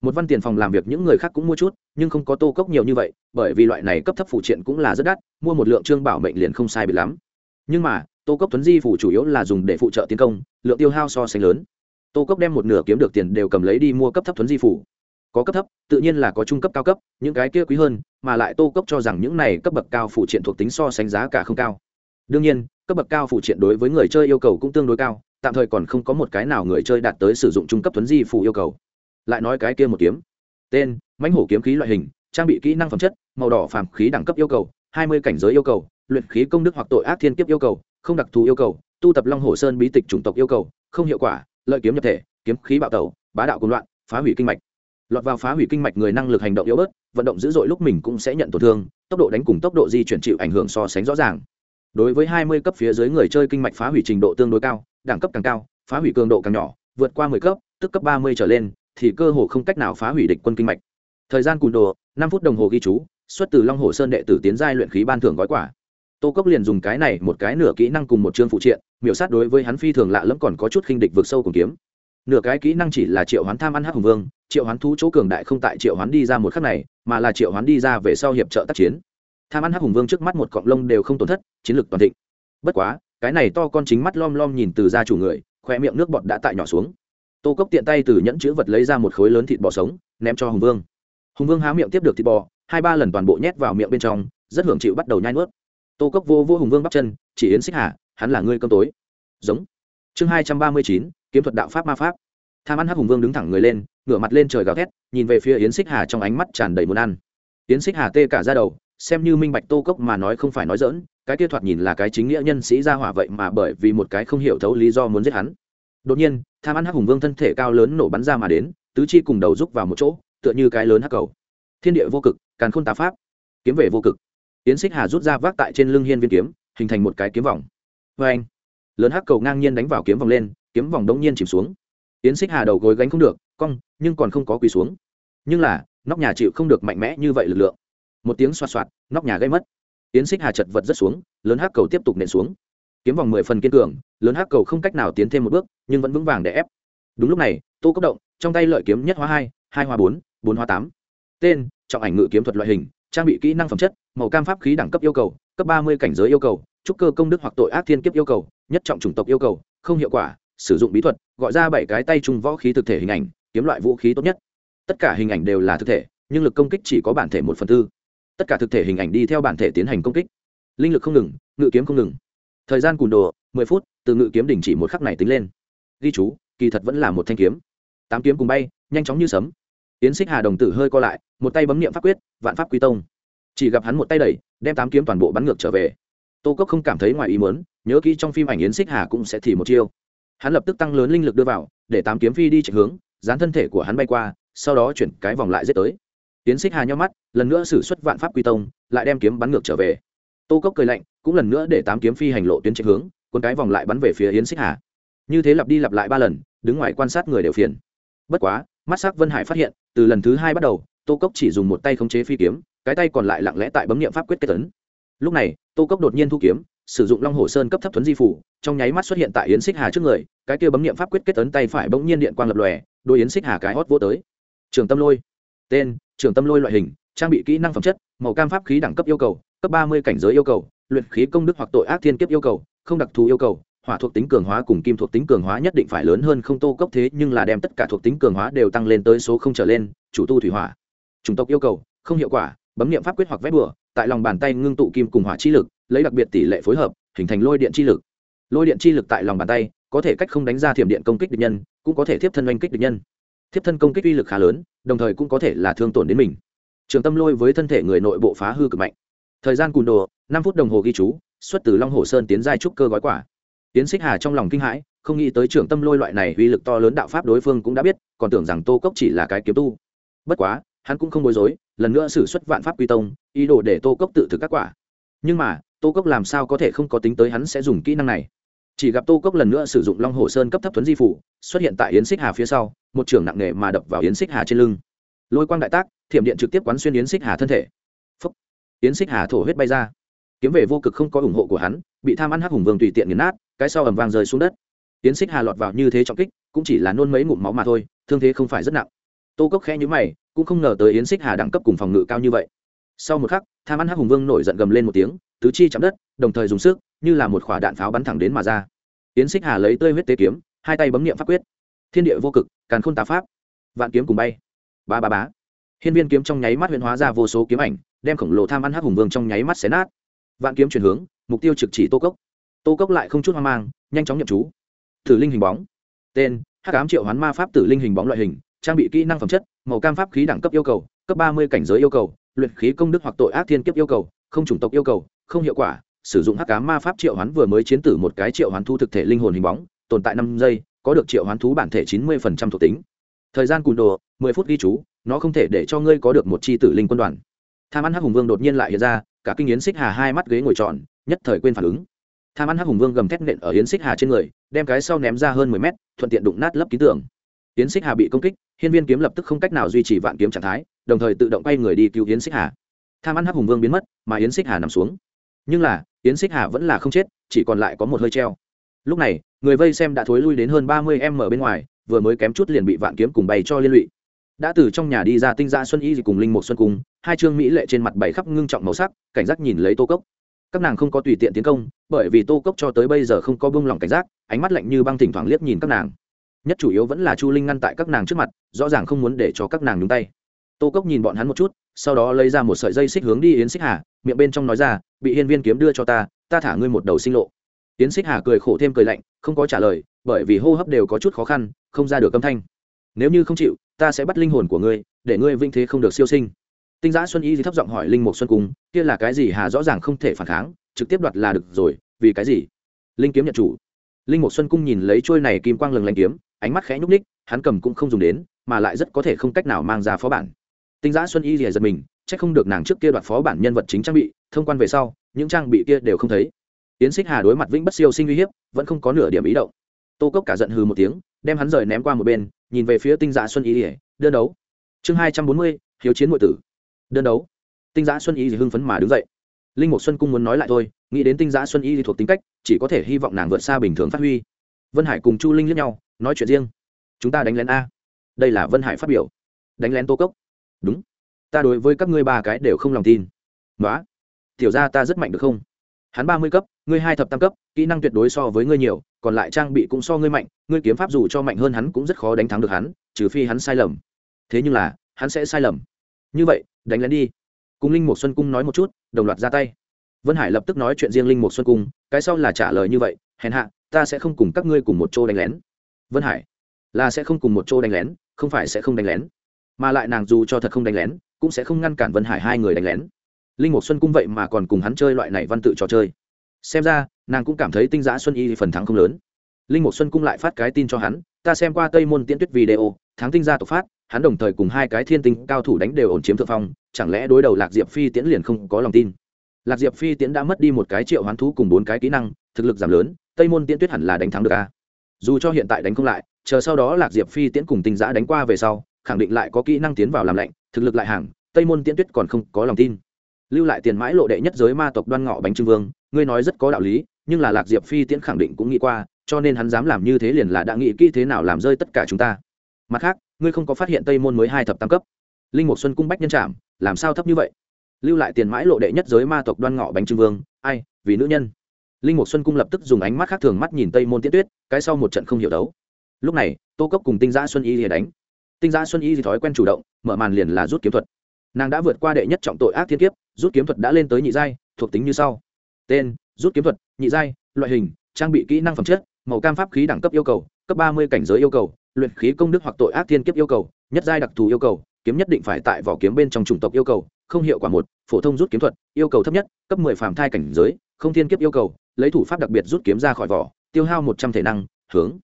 Một văn tiền phòng làm việc những người khác cũng mua chút, nhưng không có tô cốc nhiều như vậy, bởi vì loại này cấp thấp phụ triện cũng là rất đắt, mua một lượng trương bảo mệnh liền không sai bị lắm nhưng mà, tô cốc tuấn di phủ chủ yếu là dùng để phụ trợ tiến công, lượng tiêu hao so sánh lớn. Tô cốc đem một nửa kiếm được tiền đều cầm lấy đi mua cấp thấp tuấn di phủ. Có cấp thấp, tự nhiên là có trung cấp, cao cấp, những cái kia quý hơn, mà lại tô cốc cho rằng những này cấp bậc cao phụ triện thuộc tính so sánh giá cả không cao. Đương nhiên, cấp bậc cao phụ triện đối với người chơi yêu cầu cũng tương đối cao, tạm thời còn không có một cái nào người chơi đạt tới sử dụng trung cấp tuấn di phủ yêu cầu. Lại nói cái kia một kiếm. Tên, mãnh hổ kiếm khí loại hình, trang bị kỹ năng phẩm chất, màu đỏ phàm khí đẳng cấp yêu cầu, hai mươi cảnh giới yêu cầu luyện khí công đức hoặc tội ác thiên kiếp yêu cầu, không đặc thù yêu cầu, tu tập long hồ sơn bí tịch chủng tộc yêu cầu, không hiệu quả, lợi kiếm nhập thể, kiếm khí bạo tẩu, bá đạo công loạn, phá hủy kinh mạch. Lọt vào phá hủy kinh mạch người năng lực hành động yếu bớt, vận động dữ dội lúc mình cũng sẽ nhận tổn thương, tốc độ đánh cùng tốc độ di chuyển chịu ảnh hưởng so sánh rõ ràng. Đối với hai mươi cấp phía dưới người chơi kinh mạch phá hủy trình độ tương đối cao, đẳng cấp càng cao, phá hủy cường độ càng nhỏ, vượt qua mười cấp, tức cấp ba mươi trở lên, thì cơ hồ không cách nào phá hủy địch quân kinh mạch. Thời gian cùn đồ, năm phút đồng hồ ghi chú, xuất từ long hồ sơn đệ tử tiến giai luyện khí ban thưởng gói quả tô cốc liền dùng cái này một cái nửa kỹ năng cùng một chương phụ triện, miểu sát đối với hắn phi thường lạ lẫm còn có chút khinh địch vượt sâu cùng kiếm. Nửa cái kỹ năng chỉ là triệu hoán tham ăn hắc hùng vương, triệu hoán thú chỗ cường đại không tại triệu hoán đi ra một khắc này, mà là triệu hoán đi ra về sau hiệp trợ tác chiến. Tham ăn hắc hùng vương trước mắt một cọng lông đều không tổn thất, chiến lược toàn thịnh. Bất quá, cái này to con chính mắt lom lom nhìn từ ra chủ người, khoe miệng nước bọt đã tại nhỏ xuống. Tô cốc tiện tay từ nhẫn chữ vật lấy ra một khối lớn thịt bò sống, ném cho hùng vương. Hùng vương há miệng tiếp được thịt bò, hai ba lần toàn bộ nhét vào miệng bên trong, rất hưởng chịu bắt đầu nhai nuốt tô cốc vô vô hùng vương bắt chân, chỉ yến xích hà, hắn là ngươi cơm tối. Giống. Chương hai trăm ba mươi chín, kiếm thuật đạo pháp ma pháp. Tham ăn hắc hùng vương đứng thẳng người lên, ngửa mặt lên trời gào thét, nhìn về phía yến xích hà trong ánh mắt tràn đầy muốn ăn. Yến xích hà tê cả ra đầu, xem như minh bạch tô cốc mà nói không phải nói dỡn cái kia thoạt nhìn là cái chính nghĩa nhân sĩ ra hỏa vậy mà bởi vì một cái không hiểu thấu lý do muốn giết hắn. Đột nhiên, tham ăn hắc hùng vương thân thể cao lớn nổ bắn ra mà đến, tứ chi cùng đầu rúc vào một chỗ, tựa như cái lớn hắc cầu. Thiên địa vô cực, càn khôn tà pháp. Kiếm về vô cực yến xích hà rút ra vác tại trên lưng hiên viên kiếm, hình thành một cái kiếm vòng. Vê anh, lớn hắc cầu ngang nhiên đánh vào kiếm vòng lên, kiếm vòng đống nhiên chìm xuống. Yến xích hà đầu gối gánh không được, cong, nhưng còn không có quỳ xuống. Nhưng là, nóc nhà chịu không được mạnh mẽ như vậy lực lượng. Một tiếng xoạt xoạt, nóc nhà gây mất. Yến xích hà chật vật rất xuống, lớn hắc cầu tiếp tục nện xuống. Kiếm vòng mười phần kiên cường, lớn hắc cầu không cách nào tiến thêm một bước, nhưng vẫn vững vàng để ép. Đúng lúc này, tô cấp động, trong tay lợi kiếm nhất hóa hai hai hóa bốn bốn hóa tám. Tên, trọng ảnh ngự kiếm thuật loại hình, trang bị kỹ năng phẩm chất màu cam pháp khí đẳng cấp yêu cầu, cấp ba mươi cảnh giới yêu cầu, trúc cơ công đức hoặc tội ác thiên kiếp yêu cầu, nhất trọng chủng tộc yêu cầu, không hiệu quả, sử dụng bí thuật, gọi ra bảy cái tay chung võ khí thực thể hình ảnh, kiếm loại vũ khí tốt nhất. Tất cả hình ảnh đều là thực thể, nhưng lực công kích chỉ có bản thể một phần tư. Tất cả thực thể hình ảnh đi theo bản thể tiến hành công kích. Linh lực không ngừng, ngự kiếm không ngừng. Thời gian cùn đồ, mười phút, từ ngự kiếm đình chỉ một khắc này tính lên. Ghi chú, kỳ thật vẫn là một thanh kiếm. Tám kiếm cùng bay, nhanh chóng như sấm. Yến xích hà đồng tử hơi co lại, một tay bấm niệm pháp quyết, vạn pháp quy tông chỉ gặp hắn một tay đẩy, đem tám kiếm toàn bộ bắn ngược trở về. Tô cốc không cảm thấy ngoài ý mớn nhớ kỹ trong phim ảnh yến xích hà cũng sẽ thì một chiêu. Hắn lập tức tăng lớn linh lực đưa vào, để tám kiếm phi đi chạy hướng, dán thân thể của hắn bay qua, sau đó chuyển cái vòng lại giết tới. Yến xích hà nhau mắt, lần nữa xử suất vạn pháp quy tông, lại đem kiếm bắn ngược trở về. Tô cốc cười lạnh, cũng lần nữa để tám kiếm phi hành lộ tuyến chạy hướng quân cái vòng lại bắn về phía yến xích hà. Như thế lặp đi lặp lại ba lần, đứng ngoài quan sát người đều phiền. Bất quá, mắt s ắ c vân hải phát hiện, từ lần thứ hai bắt đầu, tô cốc chỉ dùng một tay khống chế phi kiếm cái tay còn lại lặng lẽ tại bấm n i ệ m pháp quyết kết tấn. Lúc này, tô cốc đột nhiên thu kiếm, sử dụng long hồ sơn cấp thấp thuấn di phủ, trong nháy mắt xuất hiện tại yến xích hà trước người, cái kia bấm n i ệ m pháp quyết kết tấn tay phải bỗng nhiên điện quang lập lòe, đôi yến xích hà cái hót vô tới. Trường tâm lôi. Tên, trường tâm lôi loại hình, trang bị kỹ năng phẩm chất, màu cam pháp khí đẳng cấp yêu cầu, cấp ba mươi cảnh giới yêu cầu, luyện khí công đức hoặc tội ác thiên kiếp yêu cầu, không đặc thù yêu cầu, hỏa thuộc tính cường hóa cùng kim thuộc tính cường hóa nhất định phải lớn hơn không tô cốc thế, nhưng là đem tất cả thuộc tính cường hóa đều tăng lên tới số không trở lên, chủ tu thủy hỏa. Chủng tộc yêu cầu, không hiệu quả bấm niệm pháp quyết hoặc vét bừa tại lòng bàn tay ngưng tụ kim cùng hỏa chi lực, lấy đặc biệt tỷ lệ phối hợp, hình thành lôi điện chi lực. Lôi điện chi lực tại lòng bàn tay, có thể cách không đánh ra thiểm điện công kích địch nhân, cũng có thể tiếp thân oanh kích địch nhân. Tiếp thân công kích uy lực khá lớn, đồng thời cũng có thể là thương tổn đến mình. Trường tâm lôi với thân thể người nội bộ phá hư cực mạnh. Thời gian cùn đồ, năm phút đồng hồ ghi chú, xuất từ long hồ sơn tiến giai trúc cơ gói quả. Tiến xích hà trong lòng kinh hãi, không nghĩ tới trưởng tâm lôi loại này uy lực to lớn đạo pháp đối phương cũng đã biết, còn tưởng rằng tô cốc chỉ là cái kiếm tu. Bất quá, hắn cũng không bối rối lần nữa xử xuất vạn pháp quy tông, ý đồ để tô cốc tự thực các quả. Nhưng mà, tô cốc làm sao có thể không có tính tới hắn sẽ dùng kỹ năng này? Chỉ gặp tô cốc lần nữa sử dụng long hồ sơn cấp thấp thuấn di phủ, xuất hiện tại yến xích hà phía sau, một trưởng nặng nề mà đập vào yến xích hà trên lưng. Lôi quang đại tác, thiểm điện trực tiếp quán xuyên yến xích hà thân thể. Phúc! Yến xích hà thổ huyết bay ra. Kiếm về vô cực không có ủng hộ của hắn, bị tham ăn hắc hùng vương tùy tiện nghiền nát, cái sau ầm vang rơi xuống đất. Yến xích hà lọt vào như thế trọng kích, cũng chỉ là nôn mấy ngụm máu mà thôi, thương thế không phải rất nặng. Tô cốc khẽ nhíu mày cũng không ngờ tới yến xích hà đẳng cấp cùng phòng ngự cao như vậy. Sau một khắc, tham ăn hắc hùng vương nổi giận gầm lên một tiếng, tứ chi chạm đất, đồng thời dùng sức, như là một quả đạn pháo bắn thẳng đến mà ra. Yến xích hà lấy tơi huyết tế kiếm, hai tay bấm niệm pháp quyết. Thiên địa vô cực, càn khôn tà pháp. Vạn kiếm cùng bay. Ba ba bá hiên viên kiếm trong nháy mắt huyền hóa ra vô số kiếm ảnh, đem khổng lồ tham ăn hắc hùng vương trong nháy mắt xé nát. Vạn kiếm chuyển hướng, mục tiêu trực chỉ tô cốc. Tô cốc lại không chút hoang mang, nhanh chóng nhậm chú. Tử linh hình bóng. Tên, hắc ám triệu hoán ma pháp tử linh hình bóng loại hình trang bị kỹ năng phẩm chất, màu cam pháp khí đẳng cấp yêu cầu, cấp ba mươi cảnh giới yêu cầu, luyện khí công đức hoặc tội ác thiên kiếp yêu cầu, không chủng tộc yêu cầu, không hiệu quả, sử dụng hắc ám ma pháp triệu hoán vừa mới chiến tử một cái triệu hoán thu thực thể linh hồn hình bóng, tồn tại năm giây, có được triệu hoán thú bản thể chín mươi phần trăm thuộc tính. Thời gian cùn đồ, mười phút ghi chú, nó không thể để cho ngươi có được một c h i tử linh quân đoàn. Tham ăn hắc hùng vương đột nhiên lại hiện ra, cả kinh yến xích hà hai mắt ghế ngồi tròn, nhất thời quên phản ứng. Tham ăn hắc hùng vương gầm thét nện ở yến xích hà trên người, đem cái sau ném ra hơn mười mét, thuận tiện đụng nát lấp ký tưởng. Yến xích hà bị công kích hiên viên kiếm lập tức không cách nào duy trì vạn kiếm trạng thái, đồng thời tự động quay người đi cứu yến xích hà. Tham ăn hắc hùng vương biến mất, mà yến xích hà nằm xuống. Nhưng là, yến xích hà vẫn là không chết, chỉ còn lại có một hơi treo. Lúc này, người vây xem đã thối lui đến hơn ba mươi m bên ngoài, vừa mới kém chút liền bị vạn kiếm cùng bay cho liên lụy. Đã từ trong nhà đi ra tinh gia xuân y cùng linh Mục xuân cung, hai chương mỹ lệ trên mặt bảy khắp ngưng trọng màu sắc, cảnh giác nhìn lấy tô cốc. Các nàng không có tùy tiện tiến công, bởi vì tô cốc cho tới bây giờ không có bông lòng cảnh giác, ánh mắt lạnh như băng thỉnh thoảng liếc nhìn các nàng nhất chủ yếu vẫn là chu linh ngăn tại các nàng trước mặt, rõ ràng không muốn để cho các nàng nhúng tay. Tô cốc nhìn bọn hắn một chút, sau đó lấy ra một sợi dây xích hướng đi yến xích hà, miệng bên trong nói ra, bị hiên viên kiếm đưa cho ta ta thả ngươi một đầu sinh lộ. Yến xích hà cười khổ thêm cười lạnh, không có trả lời, bởi vì hô hấp đều có chút khó khăn, không ra được âm thanh. Nếu như không chịu, ta sẽ bắt linh hồn của ngươi, để ngươi vinh thế không được siêu sinh. Tinh giã xuân y thì thấp giọng hỏi linh mục xuân cung, kia là cái gì hà rõ ràng không thể phản kháng, trực tiếp đoạt là được rồi, vì cái gì? Linh kiếm nhận chủ linh mục xuân cung nhìn lấy trôi này kim quang lừng lanh kiếm, ánh mắt khẽ nhúc ních hắn cầm cũng không dùng đến, mà lại rất có thể không cách nào mang ra phó bản. Tinh giã xuân y rìa giật mình c h ắ c không được nàng trước kia đoạt phó bản nhân vật chính trang bị, thông quan về sau, những trang bị kia đều không thấy. Yến xích hà đối mặt vĩnh bất siêu sinh uy hiếp, vẫn không có nửa điểm ý động. Tô cốc cả giận hừ một tiếng, đem hắn rời ném qua một bên, nhìn về phía tinh giã xuân y rìa đơn đấu. Chương hai trăm bốn mươi, hiếu chiến nội tử. Đơn đấu. Tinh giã xuân y thì hưng phấn mà đứng dậy linh mục xuân cung muốn nói lại thôi, nghĩ đến tinh giã xuân y thì thuộc tính cách, chỉ có thể hy vọng nàng vượt xa bình thường phát huy. Vân hải cùng chu linh lẫn nhau, nói chuyện riêng. Chúng ta đánh lén a. Đây là vân hải phát biểu. Đánh lén tô cốc. Đúng. Ta đối với các ngươi ba cái đều không lòng tin. Nói tiểu ra ta rất mạnh được không? Hắn ba mươi cấp, ngươi hai thập tam cấp, kỹ năng tuyệt đối so với ngươi nhiều, còn lại trang bị cũng so ngươi mạnh, ngươi kiếm pháp dù cho mạnh hơn hắn cũng rất khó đánh thắng được hắn, trừ phi hắn sai lầm. Thế nhưng là, hắn sẽ sai lầm. Như vậy, đánh lén đi cùng linh mục xuân cung nói một chút, đồng loạt ra tay. Vân hải lập tức nói chuyện riêng linh mục xuân cung, cái sau là trả lời như vậy, hèn hạ, ta sẽ không cùng các ngươi cùng một chỗ đánh lén. Vân hải, là sẽ không cùng một chỗ đánh lén, không phải sẽ không đánh lén. Mà lại nàng dù cho thật không đánh lén, cũng sẽ không ngăn cản vân hải hai người đánh lén. Linh mục xuân cung vậy mà còn cùng hắn chơi loại này văn tự trò chơi. Xem ra, nàng cũng cảm thấy tinh giã xuân y phần thắng không lớn. Linh mục xuân cung lại phát cái tin cho hắn, ta xem qua tây môn tiễn tuyết video, tháng tinh gia tộc phát, hắn đồng thời cùng hai cái thiên tinh cao thủ đánh đều ổn chiếm thượng phong chẳng lẽ đối đầu lạc diệp phi tiễn liền không có lòng tin? Lạc diệp phi tiễn đã mất đi một cái triệu hoán thú cùng bốn cái kỹ năng, thực lực giảm lớn, tây môn tiễn tuyết hẳn là đánh thắng được a. Dù cho hiện tại đánh không lại, chờ sau đó lạc diệp phi tiễn cùng tinh giã đánh qua về sau, khẳng định lại có kỹ năng tiến vào làm lạnh, thực lực lại hàng, tây môn tiễn tuyết còn không có lòng tin. Lưu lại tiền mãi lộ đệ nhất giới ma tộc đoan ngọ bánh trưng vương, ngươi nói rất có đạo lý, nhưng là lạc diệp phi tiễn khẳng định cũng nghĩ qua, cho nên hắn dám làm như thế liền là đã nghĩ kỹ thế nào làm rơi tất cả chúng ta. Mặt khác, ngươi không có phát hiện tây môn mới hai thập tam cấp. Linh mục xuân cung bách nhân trạm làm sao thấp như vậy? Lưu lại tiền mãi lộ đệ nhất giới ma tộc đoan ngọ bánh trưng vương. Ai, vì nữ nhân. Linh mục xuân cung lập tức dùng ánh mắt khác thường mắt nhìn tây môn Tiết tuyết, cái sau một trận không hiểu đấu. Lúc này, tô cốc cùng tinh giã xuân y thì đánh. Tinh giã xuân y thì thói quen chủ động, mở màn liền là rút kiếm thuật. Nàng đã vượt qua đệ nhất trọng tội ác thiên kiếp, rút kiếm thuật đã lên tới nhị giai, thuộc tính như sau. Tên, rút kiếm thuật, nhị giai, loại hình, trang bị kỹ năng phẩm chất, màu cam pháp khí đẳng cấp yêu cầu, cấp ba mươi cảnh giới yêu cầu, luyện khí công đức hoặc tội ác thiên kiếp yêu cầu, nhất giai đặc thù yêu cầu kiếm nhất định phải tại vỏ kiếm bên trong chủng tộc yêu cầu, không hiệu quả một, phổ thông rút kiếm thuật, yêu cầu thấp nhất, cấp mười phàm thai cảnh giới, không thiên kiếp yêu cầu, lấy thủ pháp đặc biệt rút kiếm ra khỏi vỏ, tiêu hao một trăm thể năng, hướng.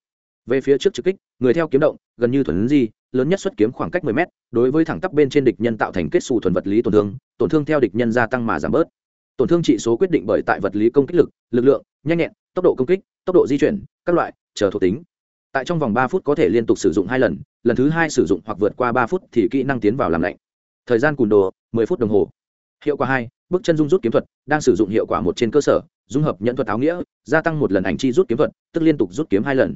Về phía trước trực kích, người theo kiếm động, gần như thuần di, lớn nhất xuất kiếm khoảng cách 10 m đối với thẳng tắp bên trên địch nhân tạo thành kết xù thuần vật lý tổn thương tổn thương theo địch nhân gia tăng mà giảm bớt. Tổn thương trị số quyết định bởi tại vật lý công kích lực lực lượng, nhanh nhẹn, tốc độ công kích, tốc độ di chuyển, các loại, chờ thuộc tính tại trong vòng ba phút có thể liên tục sử dụng hai lần lần thứ hai sử dụng hoặc vượt qua ba phút thì kỹ năng tiến vào làm lạnh. Thời gian cùn đồ 10 phút đồng hồ. Hiệu quả hai, bước chân dung rút kiếm thuật, đang sử dụng hiệu quả một trên cơ sở, dung hợp nhận thuật áo nghĩa, gia tăng một lần ảnh chi rút kiếm thuật, tức liên tục rút kiếm hai lần.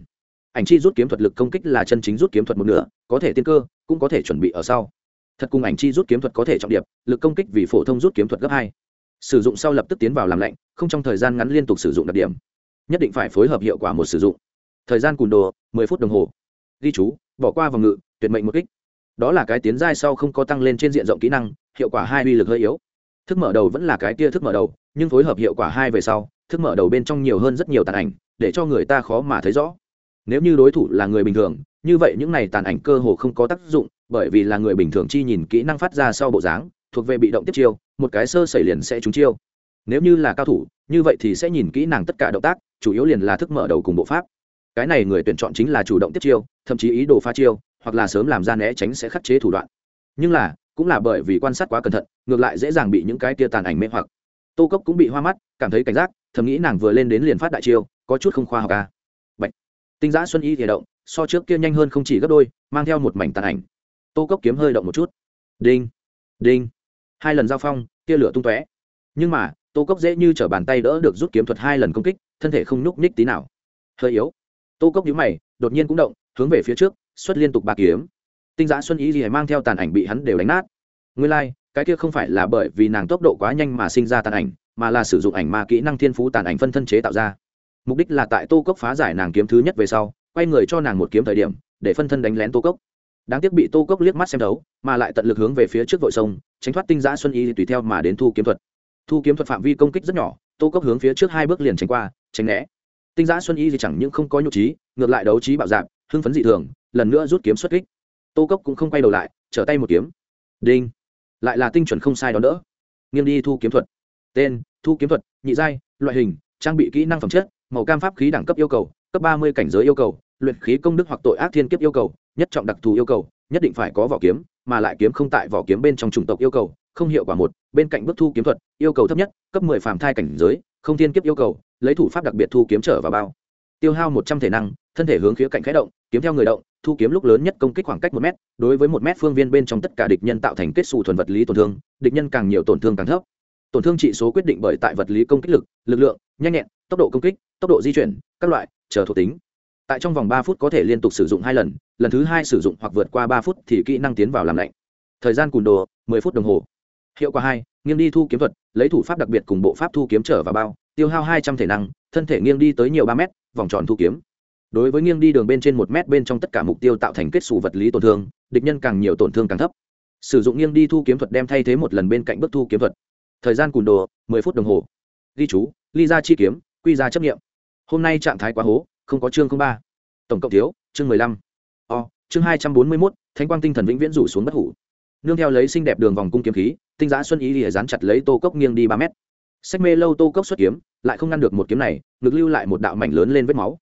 Ảnh chi rút kiếm thuật lực công kích là chân chính rút kiếm thuật một nửa, có thể tiên cơ, cũng có thể chuẩn bị ở sau. Thật cùng ảnh chi rút kiếm thuật có thể trọng điệp lực công kích vì phổ thông rút kiếm thuật gấp hai. Sử dụng sau lập tức tiến vào làm lạnh, không trong thời gian ngắn liên tục sử dụng đặc điểm. Nhất định phải phối hợp hiệu quả một sử dụng thời gian cùn đồ 10 phút đồng hồ. Ghi chú, bỏ qua vòng ngự, tuyệt mệnh một kích. Đó là cái tiến giai sau không có tăng lên trên diện rộng kỹ năng, hiệu quả hai uy lực hơi yếu. Thức mở đầu vẫn là cái kia thức mở đầu, nhưng phối hợp hiệu quả hai về sau, thức mở đầu bên trong nhiều hơn rất nhiều tàn ảnh, để cho người ta khó mà thấy rõ. Nếu như đối thủ là người bình thường, như vậy những này tàn ảnh cơ hồ không có tác dụng, bởi vì là người bình thường chi nhìn kỹ năng phát ra sau bộ dáng, thuộc về bị động tiếp chiêu, một cái sơ xảy liền sẽ trúng chiêu. Nếu như là cao thủ, như vậy thì sẽ nhìn kỹ năng tất cả động tác, chủ yếu liền là thức mở đầu cùng bộ pháp cái này người tuyển chọn chính là chủ động tiếp chiêu, thậm chí ý đồ pha chiêu, hoặc là sớm làm ra né tránh sẽ khắc chế thủ đoạn. Nhưng là, cũng là bởi vì quan sát quá cẩn thận, ngược lại dễ dàng bị những cái tia tàn ảnh mê hoặc. Tô cốc cũng bị hoa mắt, cảm thấy cảnh giác, thầm nghĩ nàng vừa lên đến liền phát đại chiêu, có chút không khoa học ca à. Bạch. tinh giã xuân y thể động, so trước kia nhanh hơn không chỉ gấp đôi, mang theo một mảnh tàn ảnh. Tô cốc kiếm hơi động một chút. Đinh. Đinh. Hai lần giao phong, tia lửa tung tóe. Nhưng mà, tô cốc dễ như t r ở bàn tay đỡ được rút kiếm thuật hai lần công kích, thân thể không nhúc nhích tí nào. Hơi yếu tô cốc nhíu mày đột nhiên cũng động hướng về phía trước xuất liên tục ba kiếm. Tinh giã xuân ý gì mang theo tàn ảnh bị hắn đều đánh nát. Nguyên lai、like, cái kia không phải là bởi vì nàng tốc độ quá nhanh mà sinh ra tàn ảnh mà là sử dụng ảnh ma kỹ năng thiên phú tàn ảnh phân thân chế tạo ra. Mục đích là tại tô cốc phá giải nàng kiếm thứ nhất về sau quay người cho nàng một kiếm thời điểm để phân thân đánh lén tô cốc. Đáng tiếc bị tô cốc liếc mắt xem đấu mà lại tận lực hướng về phía trước vội sông tránh thoát tinh giã xuân y tùy theo mà đến thu kiếm thuật. Thu kiếm thuật phạm vi công kích rất nhỏ tô cốc hướng phía trước hai bước liền tránh qua tránh né tinh giã xuân y thì chẳng những không có nhục trí, ngược lại đấu trí bạo dạp hưng phấn dị thường, lần nữa rút kiếm xuất kích. Tô cốc cũng không quay đầu lại, trở tay một kiếm. Đinh. Lại là tinh chuẩn không sai đó nữa nghiêng đi thu kiếm thuật. Tên, thu kiếm thuật, nhị giai, loại hình, trang bị kỹ năng phẩm chất, màu cam pháp khí đẳng cấp yêu cầu, cấp ba mươi cảnh giới yêu cầu, luyện khí công đức hoặc tội ác thiên kiếp yêu cầu, nhất trọng đặc thù yêu cầu, nhất định phải có vỏ kiếm, mà lại kiếm không tại vỏ kiếm bên trong chủng tộc yêu cầu, không hiệu quả một, bên cạnh bước thu kiếm thuật, yêu cầu thấp nhất, cấp mười phàm thai cảnh giới, không thiên kiếp yêu cầu lấy thủ pháp đặc biệt thu kiếm trở vào bao. Tiêu hao một trăm thể năng, thân thể hướng khía cạnh khẽ động, kiếm theo người động, thu kiếm lúc lớn nhất công kích khoảng cách một mét, đối với một mét phương viên bên trong tất cả địch nhân tạo thành kết xù thuần vật lý tổn thương, địch nhân càng nhiều tổn thương càng thấp. Tổn thương trị số quyết định bởi tại vật lý công kích lực lực lượng, nhanh nhẹn, tốc độ công kích, tốc độ di chuyển, các loại, chờ thuộc tính. Tại trong vòng ba phút có thể liên tục sử dụng hai lần lần thứ hai sử dụng hoặc vượt qua ba phút thì kỹ năng tiến vào làm lạnh. Thời gian cùn đồ, mười phút đồng hồ. Hiệu quả hai, nghiêng đi thu kiếm thuật, lấy thủ pháp đặc biệt cùng bộ pháp thu kiếm trở vào bao tiêu hao hai trăm thể năng, thân thể nghiêng đi tới nhiều ba mét, vòng tròn thu kiếm. Đối với nghiêng đi đường bên trên một mét bên trong tất cả mục tiêu tạo thành kết xù vật lý tổn thương, địch nhân càng nhiều tổn thương càng thấp. Sử dụng nghiêng đi thu kiếm thuật đem thay thế một lần bên cạnh bước thu kiếm thuật. Thời gian cùn đồ, mười phút đồng hồ. Ghi chú, ly ra chi kiếm, quy ra chấp nghiệm hôm nay trạng thái quá hố, không có chương không ba. Tổng cộng thiếu, chương mười lăm. O, chương hai trăm bốn mươi mốt, thánh quang tinh thần vĩnh viễn rủ xuống bất hủ. Nương theo lấy xinh đẹp đường vòng cung kiếm khí, tinh giã xuân ý lìa dán chặt lấy tô cốc nghiêng đi ba mét sách mê lâu tô cốc xuất kiếm, lại không ngăn được một kiếm này, ngực lưu lại một đạo mảnh lớn lên vết máu.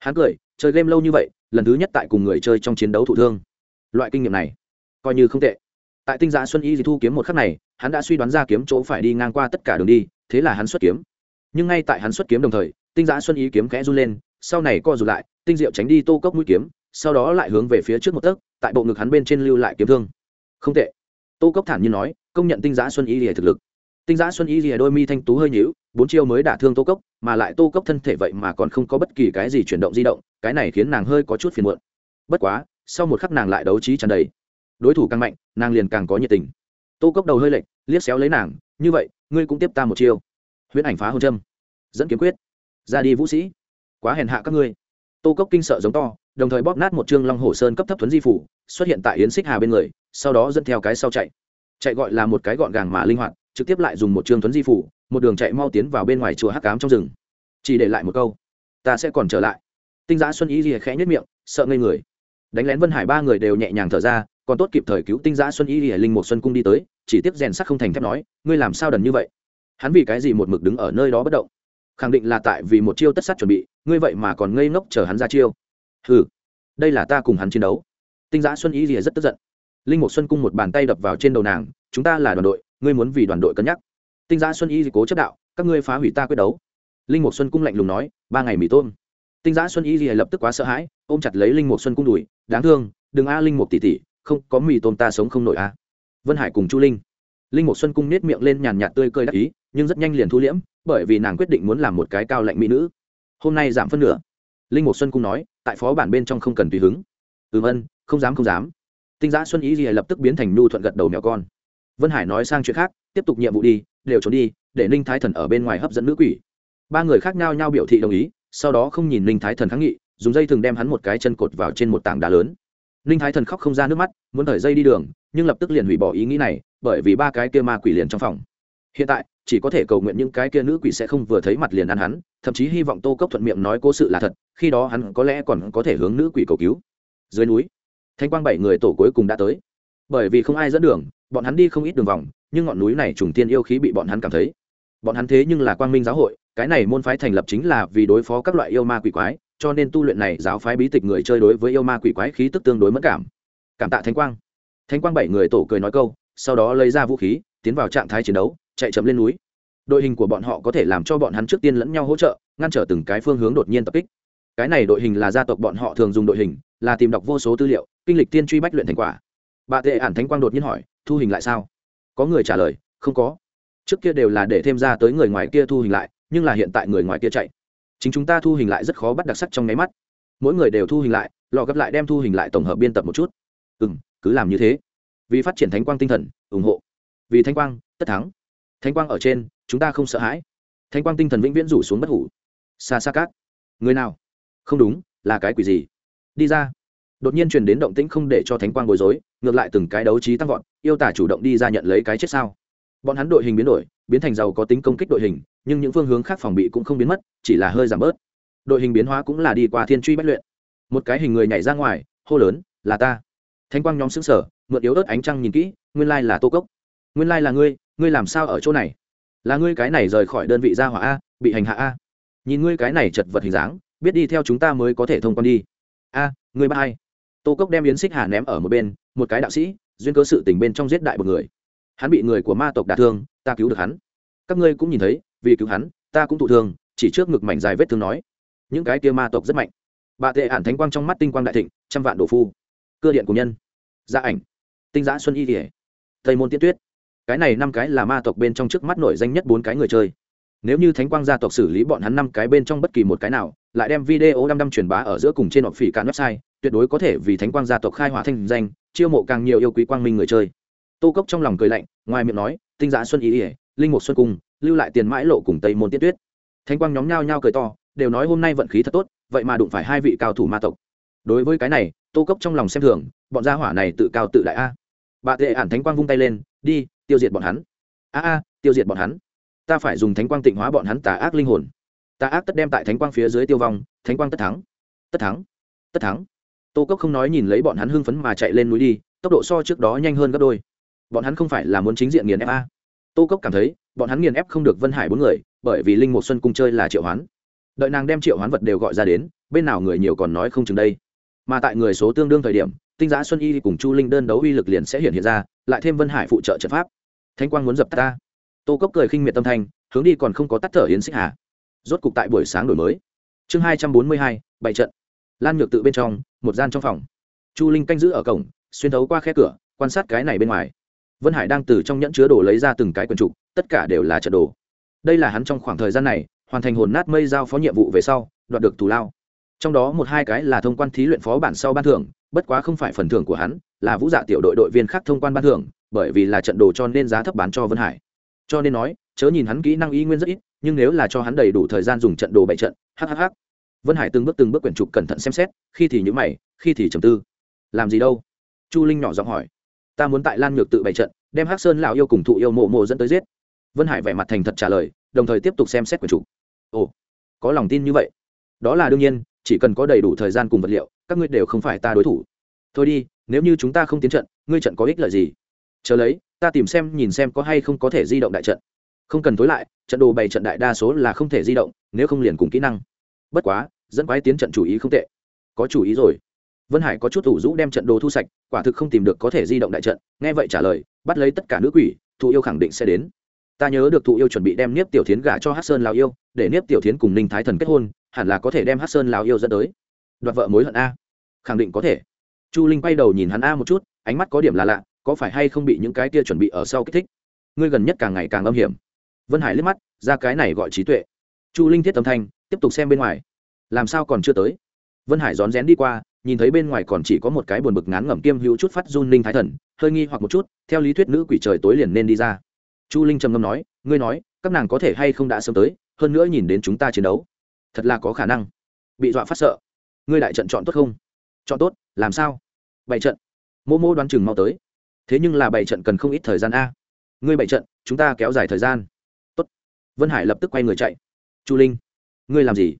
Hắn cười, chơi game lâu như vậy, lần thứ nhất tại cùng người chơi trong chiến đấu thụ thương. Loại kinh nghiệm này, coi như không tệ. Tại tinh giã xuân y thu kiếm một khắc này, hắn đã suy đoán ra kiếm chỗ phải đi ngang qua tất cả đường đi, thế là hắn xuất kiếm. Nhưng ngay tại hắn xuất kiếm đồng thời, tinh giã xuân ý kiếm khẽ run lên, sau này co rụt lại, tinh diệu tránh đi tô cốc mũi kiếm, sau đó lại hướng về phía trước một tấc, tại bộ ngực hắn bên trên lưu lại kiếm thương. Không tệ. Tô cốc thản nhiên nói, công nhận tinh giã xuân ý lìa thực lực tinh giã xuân y rìa đôi mi thanh tú hơi nhữu bốn chiêu mới đả thương tô cốc, mà lại tô cốc thân thể vậy mà còn không có bất kỳ cái gì chuyển động di động, cái này khiến nàng hơi có chút phiền muộn. Bất quá, sau một khắc nàng lại đấu trí tràn đầy. Đối thủ càng mạnh, nàng liền càng có nhiệt tình. Tô cốc đầu hơi lệch, liếc xéo lấy nàng, như vậy, ngươi cũng tiếp ta một chiêu. Huyễn ảnh phá hôn trâm dẫn kiếm quyết. Ra đi vũ sĩ. Quá hèn hạ các ngươi. Tô cốc kinh sợ giống to, đồng thời bóp nát một chương long hồ sơn cấp thấp thuấn di phủ, xuất hiện tại yến xích hà bên người, sau đó dẫn theo cái sau chạy. Chạy gọi là một cái gọn gàng mà linh hoạt trực tiếp lại dùng một trường thuấn di phủ một đường chạy mau tiến vào bên ngoài chùa hắc cám trong rừng. Chỉ để lại một câu ta sẽ còn trở lại. Tinh giã xuân ý rìa khẽ nhất miệng sợ ngây người. Đánh lén vân hải ba người đều nhẹ nhàng thở ra còn tốt kịp thời cứu tinh giã xuân ý rìa linh một xuân cung đi tới chỉ tiếp rèn sắt không thành thép nói ngươi làm sao đần như vậy? Hắn vì cái gì một mực đứng ở nơi đó bất động? Khẳng định là tại vì một chiêu tất sát chuẩn bị ngươi vậy mà còn ngây ngốc chờ hắn ra chiêu. Hừ, đây là ta cùng hắn chiến đấu. Tinh giã xuân ý rìa rất tức giận. Linh một xuân cung một bàn tay đập vào trên đầu nàng chúng ta là đoàn đội ngươi muốn vì đoàn đội cân nhắc. Tinh giã xuân y cố chấp đạo, các ngươi phá hủy ta quyết đấu. Linh mục xuân cung lạnh lùng nói, ba ngày mì tôm. Tinh giã xuân y lập tức quá sợ hãi, ôm chặt lấy linh mục xuân cung đùi, đáng thương, đừng a linh mục tỷ tỷ, không, có mì tôm ta sống không nổi a. Vân hải cùng chu linh. Linh mục xuân cung nết miệng lên nhàn nhạt tươi cơi đắc ý, nhưng rất nhanh liền thu liễm, bởi vì nàng quyết định muốn làm một cái cao lạnh mỹ nữ. Hôm nay giảm phân nửa. Linh mục xuân cung nói, tại phó bản bên trong không cần tùy hứng. Ừ vân, không dám không dám. Tinh giã xuân ý gì lập tức biến thành nhu thuận gật đầu mèo con vân hải nói sang chuyện khác, tiếp tục nhiệm vụ đi, đều trốn đi, để ninh thái thần ở bên ngoài hấp dẫn nữ quỷ. Ba người khác nhau nhau biểu thị đồng ý, sau đó không nhìn ninh thái thần kháng nghị, dùng dây thường đem hắn một cái chân cột vào trên một tảng đá lớn. Ninh thái thần khóc không ra nước mắt, muốn thời dây đi đường, nhưng lập tức liền hủy bỏ ý nghĩ này, bởi vì ba cái kia ma quỷ liền trong phòng. Hiện tại, chỉ có thể cầu nguyện những cái kia nữ quỷ sẽ không vừa thấy mặt liền ăn hắn, thậm chí hy vọng tô cốc thuận miệng nói cố sự là thật, khi đó hắn có lẽ còn có thể hướng nữ quỷ cầu cứu. Dưới núi, thanh quang bảy người tổ cuối cùng đã tới. Bởi vì không ai dẫn đường bọn hắn đi không ít đường vòng, nhưng ngọn núi này trùng tiên yêu khí bị bọn hắn cảm thấy. Bọn hắn thế nhưng là quang minh giáo hội, cái này môn phái thành lập chính là vì đối phó các loại yêu ma quỷ quái, cho nên tu luyện này giáo phái bí tịch người chơi đối với yêu ma quỷ quái khí tức tương đối mất cảm. Cảm tạ thánh quang. Thánh quang bảy người tổ cười nói câu, sau đó lấy ra vũ khí, tiến vào trạng thái chiến đấu, chạy chậm lên núi. Đội hình của bọn họ có thể làm cho bọn hắn trước tiên lẫn nhau hỗ trợ, ngăn trở từng cái phương hướng đột nhiên tập kích. Cái này đội hình là gia tộc bọn họ thường dùng đội hình, là tìm đọc vô số tư liệu, kinh lịch tiên truy bách luyện thành quả. Bà tệ ản thánh quang đột nhiên hỏi thu hình lại sao? Có người trả lời, không có. Trước kia đều là để thêm ra tới người ngoài kia thu hình lại, nhưng là hiện tại người ngoài kia chạy. Chính chúng ta thu hình lại rất khó bắt đặc sắc trong nháy mắt. Mỗi người đều thu hình lại lò gấp lại đem thu hình lại tổng hợp biên tập một chút. Ừ m cứ làm như thế. Vì phát triển thánh quang tinh thần, ủng hộ. Vì thánh quang, tất thắng. Thánh quang ở trên, chúng ta không sợ hãi. Thánh quang tinh thần vĩnh viễn rủ xuống bất hủ. Xa xa cát. Người nào? Không đúng, là cái quỷ gì? Đi ra đột nhiên truyền đến động tĩnh không để cho thánh quang bối rối, ngược lại từng cái đấu trí tăng vọt, yêu tả chủ động đi ra nhận lấy cái chết sao. Bọn hắn đội hình biến đổi, biến thành giàu có tính công kích đội hình, nhưng những phương hướng khác phòng bị cũng không biến mất, chỉ là hơi giảm bớt. Đội hình biến hóa cũng là đi qua thiên truy bất luyện. Một cái hình người nhảy ra ngoài, hô lớn, là ta. Thánh quang nhóm xứng sở mượn yếu ớt ánh trăng nhìn kỹ, nguyên lai là tô cốc. Nguyên lai là ngươi ngươi làm sao ở chỗ này? Là ngươi cái này rời khỏi đơn vị gia hỏa a, bị hành hạ a. Nhìn ngươi cái này chật vật hình dáng, biết đi theo chúng ta mới có thể thông quan đi. A, ngươi ba hai tô cốc đem yến xích hà ném ở một bên, một cái đạo sĩ, duyên cơ sự tình bên trong giết đại một người. Hắn bị người của ma tộc đả thương, ta cứu được hắn. Các ngươi cũng nhìn thấy, vì cứu hắn, ta cũng thụ thương, chỉ trước ngực mảnh dài vết thương nói. Những cái kia ma tộc rất mạnh. Bà tệ ản thánh quang trong mắt tinh quang đại thịnh, trăm vạn đồ phu. Cơ điện của nhân. Gia ảnh. Tinh giã xuân y kỉa tây môn tiết tuyết. Cái này năm cái là ma tộc bên trong trước mắt nổi danh nhất bốn cái người chơi nếu như thánh quang gia tộc xử lý bọn hắn năm cái bên trong bất kỳ một cái nào, lại đem video đăm đăm truyền bá ở giữa cùng trên họp phỉ cả website, tuyệt đối có thể vì thánh quang gia tộc khai hỏa thanh danh, chiêu mộ càng nhiều yêu quý quang minh người chơi. Tô cốc trong lòng cười lạnh, ngoài miệng nói, tinh giã xuân ý ỉa linh mục xuân cung, lưu lại tiền mãi lộ cùng tây môn tiết tuyết. Thánh quang nhóm nhao nhao cười to, đều nói, hôm nay vận khí thật tốt, vậy mà đụng phải hai vị cao thủ ma tộc. Đối với cái này, tô cốc trong lòng xem thường, bọn gia hỏa này tự cao tự đại a. Bà tệ ản thánh quang vung tay lên, đi, tiêu diệt bọn hắn. A a, tiêu diệt bọn hắn ta phải dùng thánh quang tịnh hóa bọn hắn tà ác linh hồn. Tà ác tất đem tại thánh quang phía dưới tiêu vong, thánh quang tất thắng. Tất thắng tất thắng. Tô cốc không nói nhìn lấy bọn hắn hưng phấn mà chạy lên núi đi, tốc độ so trước đó nhanh hơn gấp đôi. Bọn hắn không phải là muốn chính diện nghiền ép a. Tô cốc cảm thấy, bọn hắn nghiền ép không được vân hải bốn người, bởi vì linh một xuân cung chơi là triệu hoán. Đợi nàng đem triệu hoán vật đều gọi ra đến, bên nào người nhiều còn nói không chừng đây. Mà tại người số tương đương thời điểm, tinh giã xuân y cùng chu linh đơn đấu uy lực liền sẽ hiện hiện ra, lại thêm vân hải phụ trợ trận pháp. Thanh quang muốn dập ta tô cốc cười khinh miệt tâm thanh, hướng đi còn không có tắt thở yến xích hà. Rốt cục tại buổi sáng đổi mới. Chương hai trăm bốn mươi hai bảy trận. Lan nhược tự bên trong, một gian trong phòng. Chu linh canh giữ ở cổng, xuyên thấu qua khe cửa, quan sát cái này bên ngoài. Vân hải đang từ trong nhẫn chứa đồ lấy ra từng cái quần trục, tất cả đều là trận đồ. Đây là hắn trong khoảng thời gian này, hoàn thành hồn nát mây giao phó nhiệm vụ về sau, đoạt được thù lao. Trong đó một hai cái là thông quan thí luyện phó bản sau ban thưởng, bất quá không phải phần thưởng của hắn, là vũ dạ tiểu đội đội viên khác thông quan ban thưởng, bởi vì là trận đồ cho nên giá thấp bán cho vân hải cho nên nói, chớ nhìn hắn kỹ năng y nguyên rất ít, nhưng nếu là cho hắn đầy đủ thời gian dùng trận đồ bảy trận hhh vân hải từng bước từng bước quyển trục cẩn thận xem xét, khi thì nhữ mày, khi thì trầm tư. Làm gì đâu? Chu linh nhỏ giọng hỏi. Ta muốn tại lan nhược tự bày trận, đem hắc sơn lão yêu cùng thụ yêu mộ mộ dẫn tới giết. Vân hải vẻ mặt thành thật trả lời, đồng thời tiếp tục xem xét quyển trục. Ồ, có lòng tin như vậy. Đó là đương nhiên, chỉ cần có đầy đủ thời gian cùng vật liệu, các ngươi đều không phải ta đối thủ. Thôi đi, nếu như chúng ta không tiến trận, ngươi trận có ích lợi gì? Chờ lấy ta tìm xem, nhìn xem có hay không có thể di động đại trận. Không cần tối lại, trận đồ bày trận đại đa số là không thể di động, nếu không liền cùng kỹ năng. Bất quá, dẫn quái tiến trận chủ ý không tệ. Có chủ ý rồi. Vân hải có chút ủ rũ đem trận đồ thu sạch, quả thực không tìm được có thể di động đại trận, nghe vậy trả lời, bắt lấy tất cả nữ quỷ, thụ yêu khẳng định sẽ đến. Ta nhớ được thụ yêu chuẩn bị đem niếp tiểu thiến gả cho hát sơn lào yêu, để niếp tiểu thiến cùng ninh thái thần kết hôn, hẳn là có thể đem hát sơn lào yêu dẫn tới. Đoạt vợ mối hận a. Khẳng định có thể. Chu linh quay đầu nhìn hắn a một chút, ánh mắt có điểm là lạ có phải hay không bị những cái kia chuẩn bị ở sau kích thích? Ngươi gần nhất càng ngày càng âm hiểm. Vân hải liếc mắt, ra cái này gọi trí tuệ. Chu linh thiết âm thanh, tiếp tục xem bên ngoài. Làm sao còn chưa tới? Vân hải rón rén đi qua, nhìn thấy bên ngoài còn chỉ có một cái buồn bực ngán ngẩm kiêm hữu chút phát run linh thái thần, hơi nghi hoặc một chút, theo lý thuyết nữ quỷ trời tối liền nên đi ra. Chu linh trầm ngâm nói, ngươi nói, các nàng có thể hay không đã sớm tới, hơn nữa nhìn đến chúng ta chiến đấu, thật là có khả năng. Bị dọa phát sợ. Ngươi đại trận chọn tốt không? Chọn tốt, làm sao? Bảy trận. Mô mô đoán chừng mau tới thế nhưng là bảy trận cần không ít thời gian a. Ngươi bảy trận, chúng ta kéo dài thời gian. Tốt. vân hải lập tức quay người chạy. Chu linh, ngươi làm gì?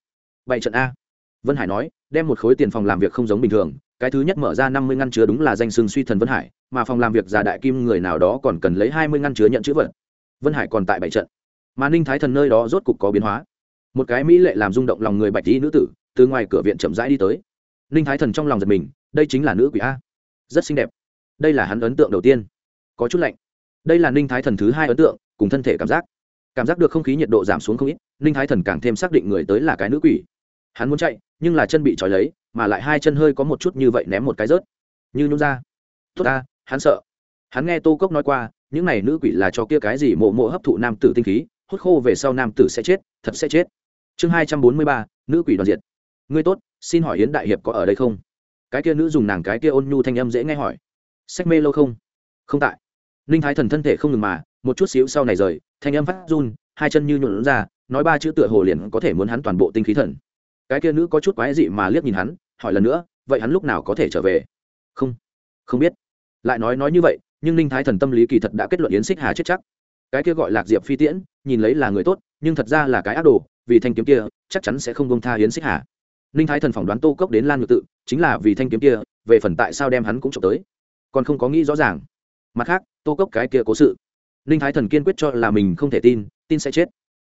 Bảy trận a. Vân hải nói, đem một khối tiền phòng làm việc không giống bình thường. Cái thứ nhất mở ra năm mươi ngăn chứa đúng là danh sưng suy thần vân hải, mà phòng làm việc già đại kim người nào đó còn cần lấy hai mươi ngăn chứa nhận chữ vật. Vân hải còn tại bảy trận. Mà ninh thái thần nơi đó rốt cục có biến hóa. Một cái mỹ lệ làm rung động lòng người bạch y nữ tử, từ ngoài cửa viện chậm rãi đi tới. Ninh thái thần trong lòng giật mình, đây chính là nữ quỷ a. Rất xinh đẹp đây là hắn ấn tượng đầu tiên. Có chút lạnh. Đây là ninh thái thần thứ hai ấn tượng, cùng thân thể cảm giác. Cảm giác được không khí nhiệt độ giảm xuống không ít, ninh thái thần càng thêm xác định người tới là cái nữ quỷ. Hắn muốn chạy, nhưng là chân bị trói lấy, mà lại hai chân hơi có một chút như vậy ném một cái rớt. Như nhún ra. Tốt ta, hắn sợ. Hắn nghe tô cốc nói qua, những này nữ quỷ là cho kia cái gì mộ mộ hấp thụ nam tử tinh khí, hút khô về sau nam tử sẽ chết, thật sẽ chết. Chương hai trăm bốn mươi ba, nữ quỷ đoàn diệt. Ngươi tốt, xin hỏi yến đại hiệp có ở đây không? Cái kia nữ dùng nàng cái kia ôn nhu thanh âm dễ nghe hỏi sách mê lâu không? Không tại. Ninh thái thần thân thể không ngừng mà, một chút xíu sau này rời, thanh âm phát run, hai chân như nhuộn ra, nói ba chữ tựa hồ liền có thể muốn hắn toàn bộ tinh khí thần. Cái kia nữ có chút quái dị mà liếc nhìn hắn, hỏi lần nữa, vậy hắn lúc nào có thể trở về? Không. Không biết. Lại nói nói như vậy, nhưng ninh thái thần tâm lý kỳ thật đã kết luận yến xích hà chết chắc. Cái kia gọi lạc diệp phi tiễn, nhìn lấy là người tốt, nhưng thật ra là cái ác đồ, vì thanh kiếm kia, chắc chắn sẽ không bông tha yến xích hà. Ninh thái thần phỏng đoán tô cốc đến lan ngược tự, chính là vì thanh kiếm kia, về phần tại sao đem hắn cũng trộm tới còn không có nghĩ rõ ràng. Mặt khác, tô cốc cái kia cố sự. Ninh thái thần kiên quyết cho là mình không thể tin tin sẽ chết.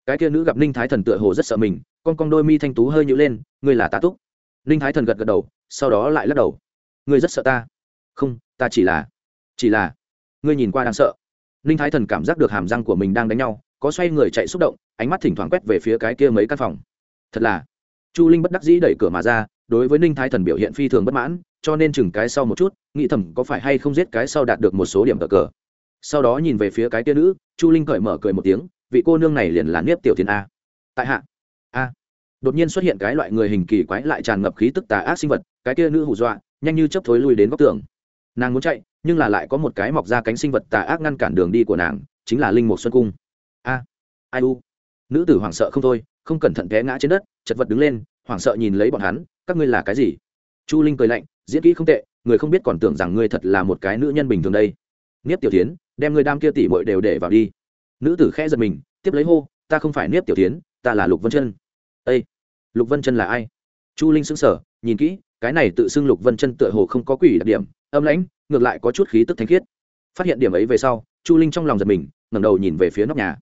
Cái kia nữ gặp ninh thái thần tựa hồ rất sợ mình, con con đôi mi thanh tú hơi nhữ lên, ngươi là tá túc. Ninh thái thần gật gật đầu, sau đó lại lắc đầu. Ngươi rất sợ ta. Không, ta chỉ là chỉ là, ngươi nhìn qua đang sợ. Ninh thái thần cảm giác được hàm răng của mình đang đánh nhau, có xoay người chạy xúc động, ánh mắt thỉnh thoảng quét về phía cái kia mấy căn phòng. Thật là. Chu linh bất đắc dĩ đẩy cửa mà ra, đối với ninh thái thần biểu hiện phi thường bất mãn cho nên chừng cái sau một chút, nghĩ thầm có phải hay không giết cái sau đạt được một số điểm cờ cờ. Sau đó nhìn về phía cái kia nữ, chu linh cởi mở cười một tiếng, vị cô nương này liền là nếp tiểu thiên a. Tại hạ. A. Đột nhiên xuất hiện cái loại người hình kỳ quái lại tràn ngập khí tức tà ác sinh vật, cái kia nữ hù dọa, nhanh như chấp thối lui đến góc tường. Nàng muốn chạy, nhưng là lại có một cái mọc ra cánh sinh vật tà ác ngăn cản đường đi của nàng, chính là linh mục xuân cung. A. Ai u? Nữ tử hoảng sợ không thôi, không cẩn thận té ngã trên đất, chật vật đứng lên, hoảng sợ nhìn lấy bọn hắn, các ngươi là cái gì? Chu linh cười lạnh diễn kỹ không tệ, người không biết còn tưởng rằng ngươi thật là một cái nữ nhân bình thường đây. Niếp tiểu tiến đem ngươi đam kia tỉ mội đều để vào đi. Nữ tử khẽ giật mình, tiếp lấy hô, ta không phải niếp tiểu tiến ta là lục vân chân. Ây lục vân chân là ai? Chu linh sững sờ, nhìn kỹ, cái này tự xưng lục vân chân tựa hồ không có quỷ đặc điểm, âm lãnh, ngược lại có chút khí tức thanh khiết. Phát hiện điểm ấy về sau, chu linh trong lòng giật mình, ngẩng đầu nhìn về phía nóc nhà.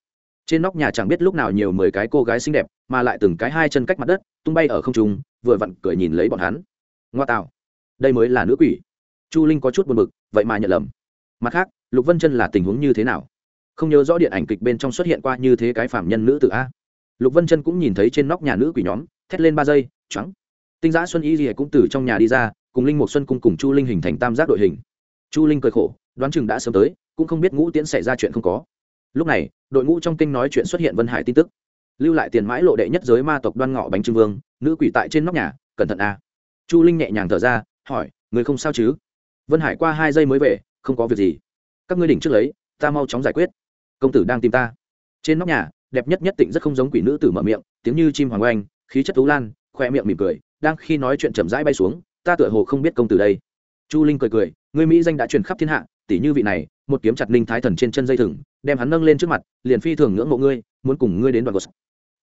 Trên nóc nhà chẳng biết lúc nào nhiều mười cái cô gái xinh đẹp, mà lại từng cái hai chân cách mặt đất, tung bay ở không trung, vừa vặn cười nhìn lấy bọn hắn. Ngoa tạo đây mới là nữ quỷ. Chu linh có chút buồn bực, vậy mà nhận lầm. Mặt khác, lục vân chân là tình huống như thế nào? Không nhớ rõ điện ảnh kịch bên trong xuất hiện qua như thế cái phạm nhân nữ tự a. Lục vân chân cũng nhìn thấy trên nóc nhà nữ quỷ nhóm, thét lên ba giây trắng tinh giã xuân y gì cũng từ trong nhà đi ra, cùng linh một xuân cung cùng chu linh hình thành tam giác đội hình. Chu linh cười khổ, đoán chừng đã sớm tới, cũng không biết ngũ tiễn xảy ra chuyện không có. Lúc này, đội ngũ trong kinh nói chuyện xuất hiện vân hải tin tức. Lưu lại tiền mãi lộ đệ nhất giới ma tộc đoan ngọ bánh trưng vương, nữ quỷ tại trên nóc nhà, cẩn thận a. Chu linh nhẹ nhàng thở ra hỏi, người không sao chứ? Vân hải qua hai giây mới về, không có việc gì. Các ngươi đỉnh trước lấy, ta mau chóng giải quyết. Công tử đang tìm ta. Trên nóc nhà, đẹp nhất nhất tịnh rất không giống quỷ nữ tử mở miệng, tiếng như chim hoàng oanh, khí chất tú lan khoe miệng mỉm cười, đang khi nói chuyện chậm rãi bay xuống, ta tựa hồ không biết công tử đây. Chu linh cười cười người mỹ danh đã truyền khắp thiên hạ tỷ như vị này, một kiếm chặt ninh thái thần trên chân dây thừng, đem hắn nâng lên trước mặt, liền phi thường ngưỡng mộ ngươi, muốn cùng ngươi đến đoạn gos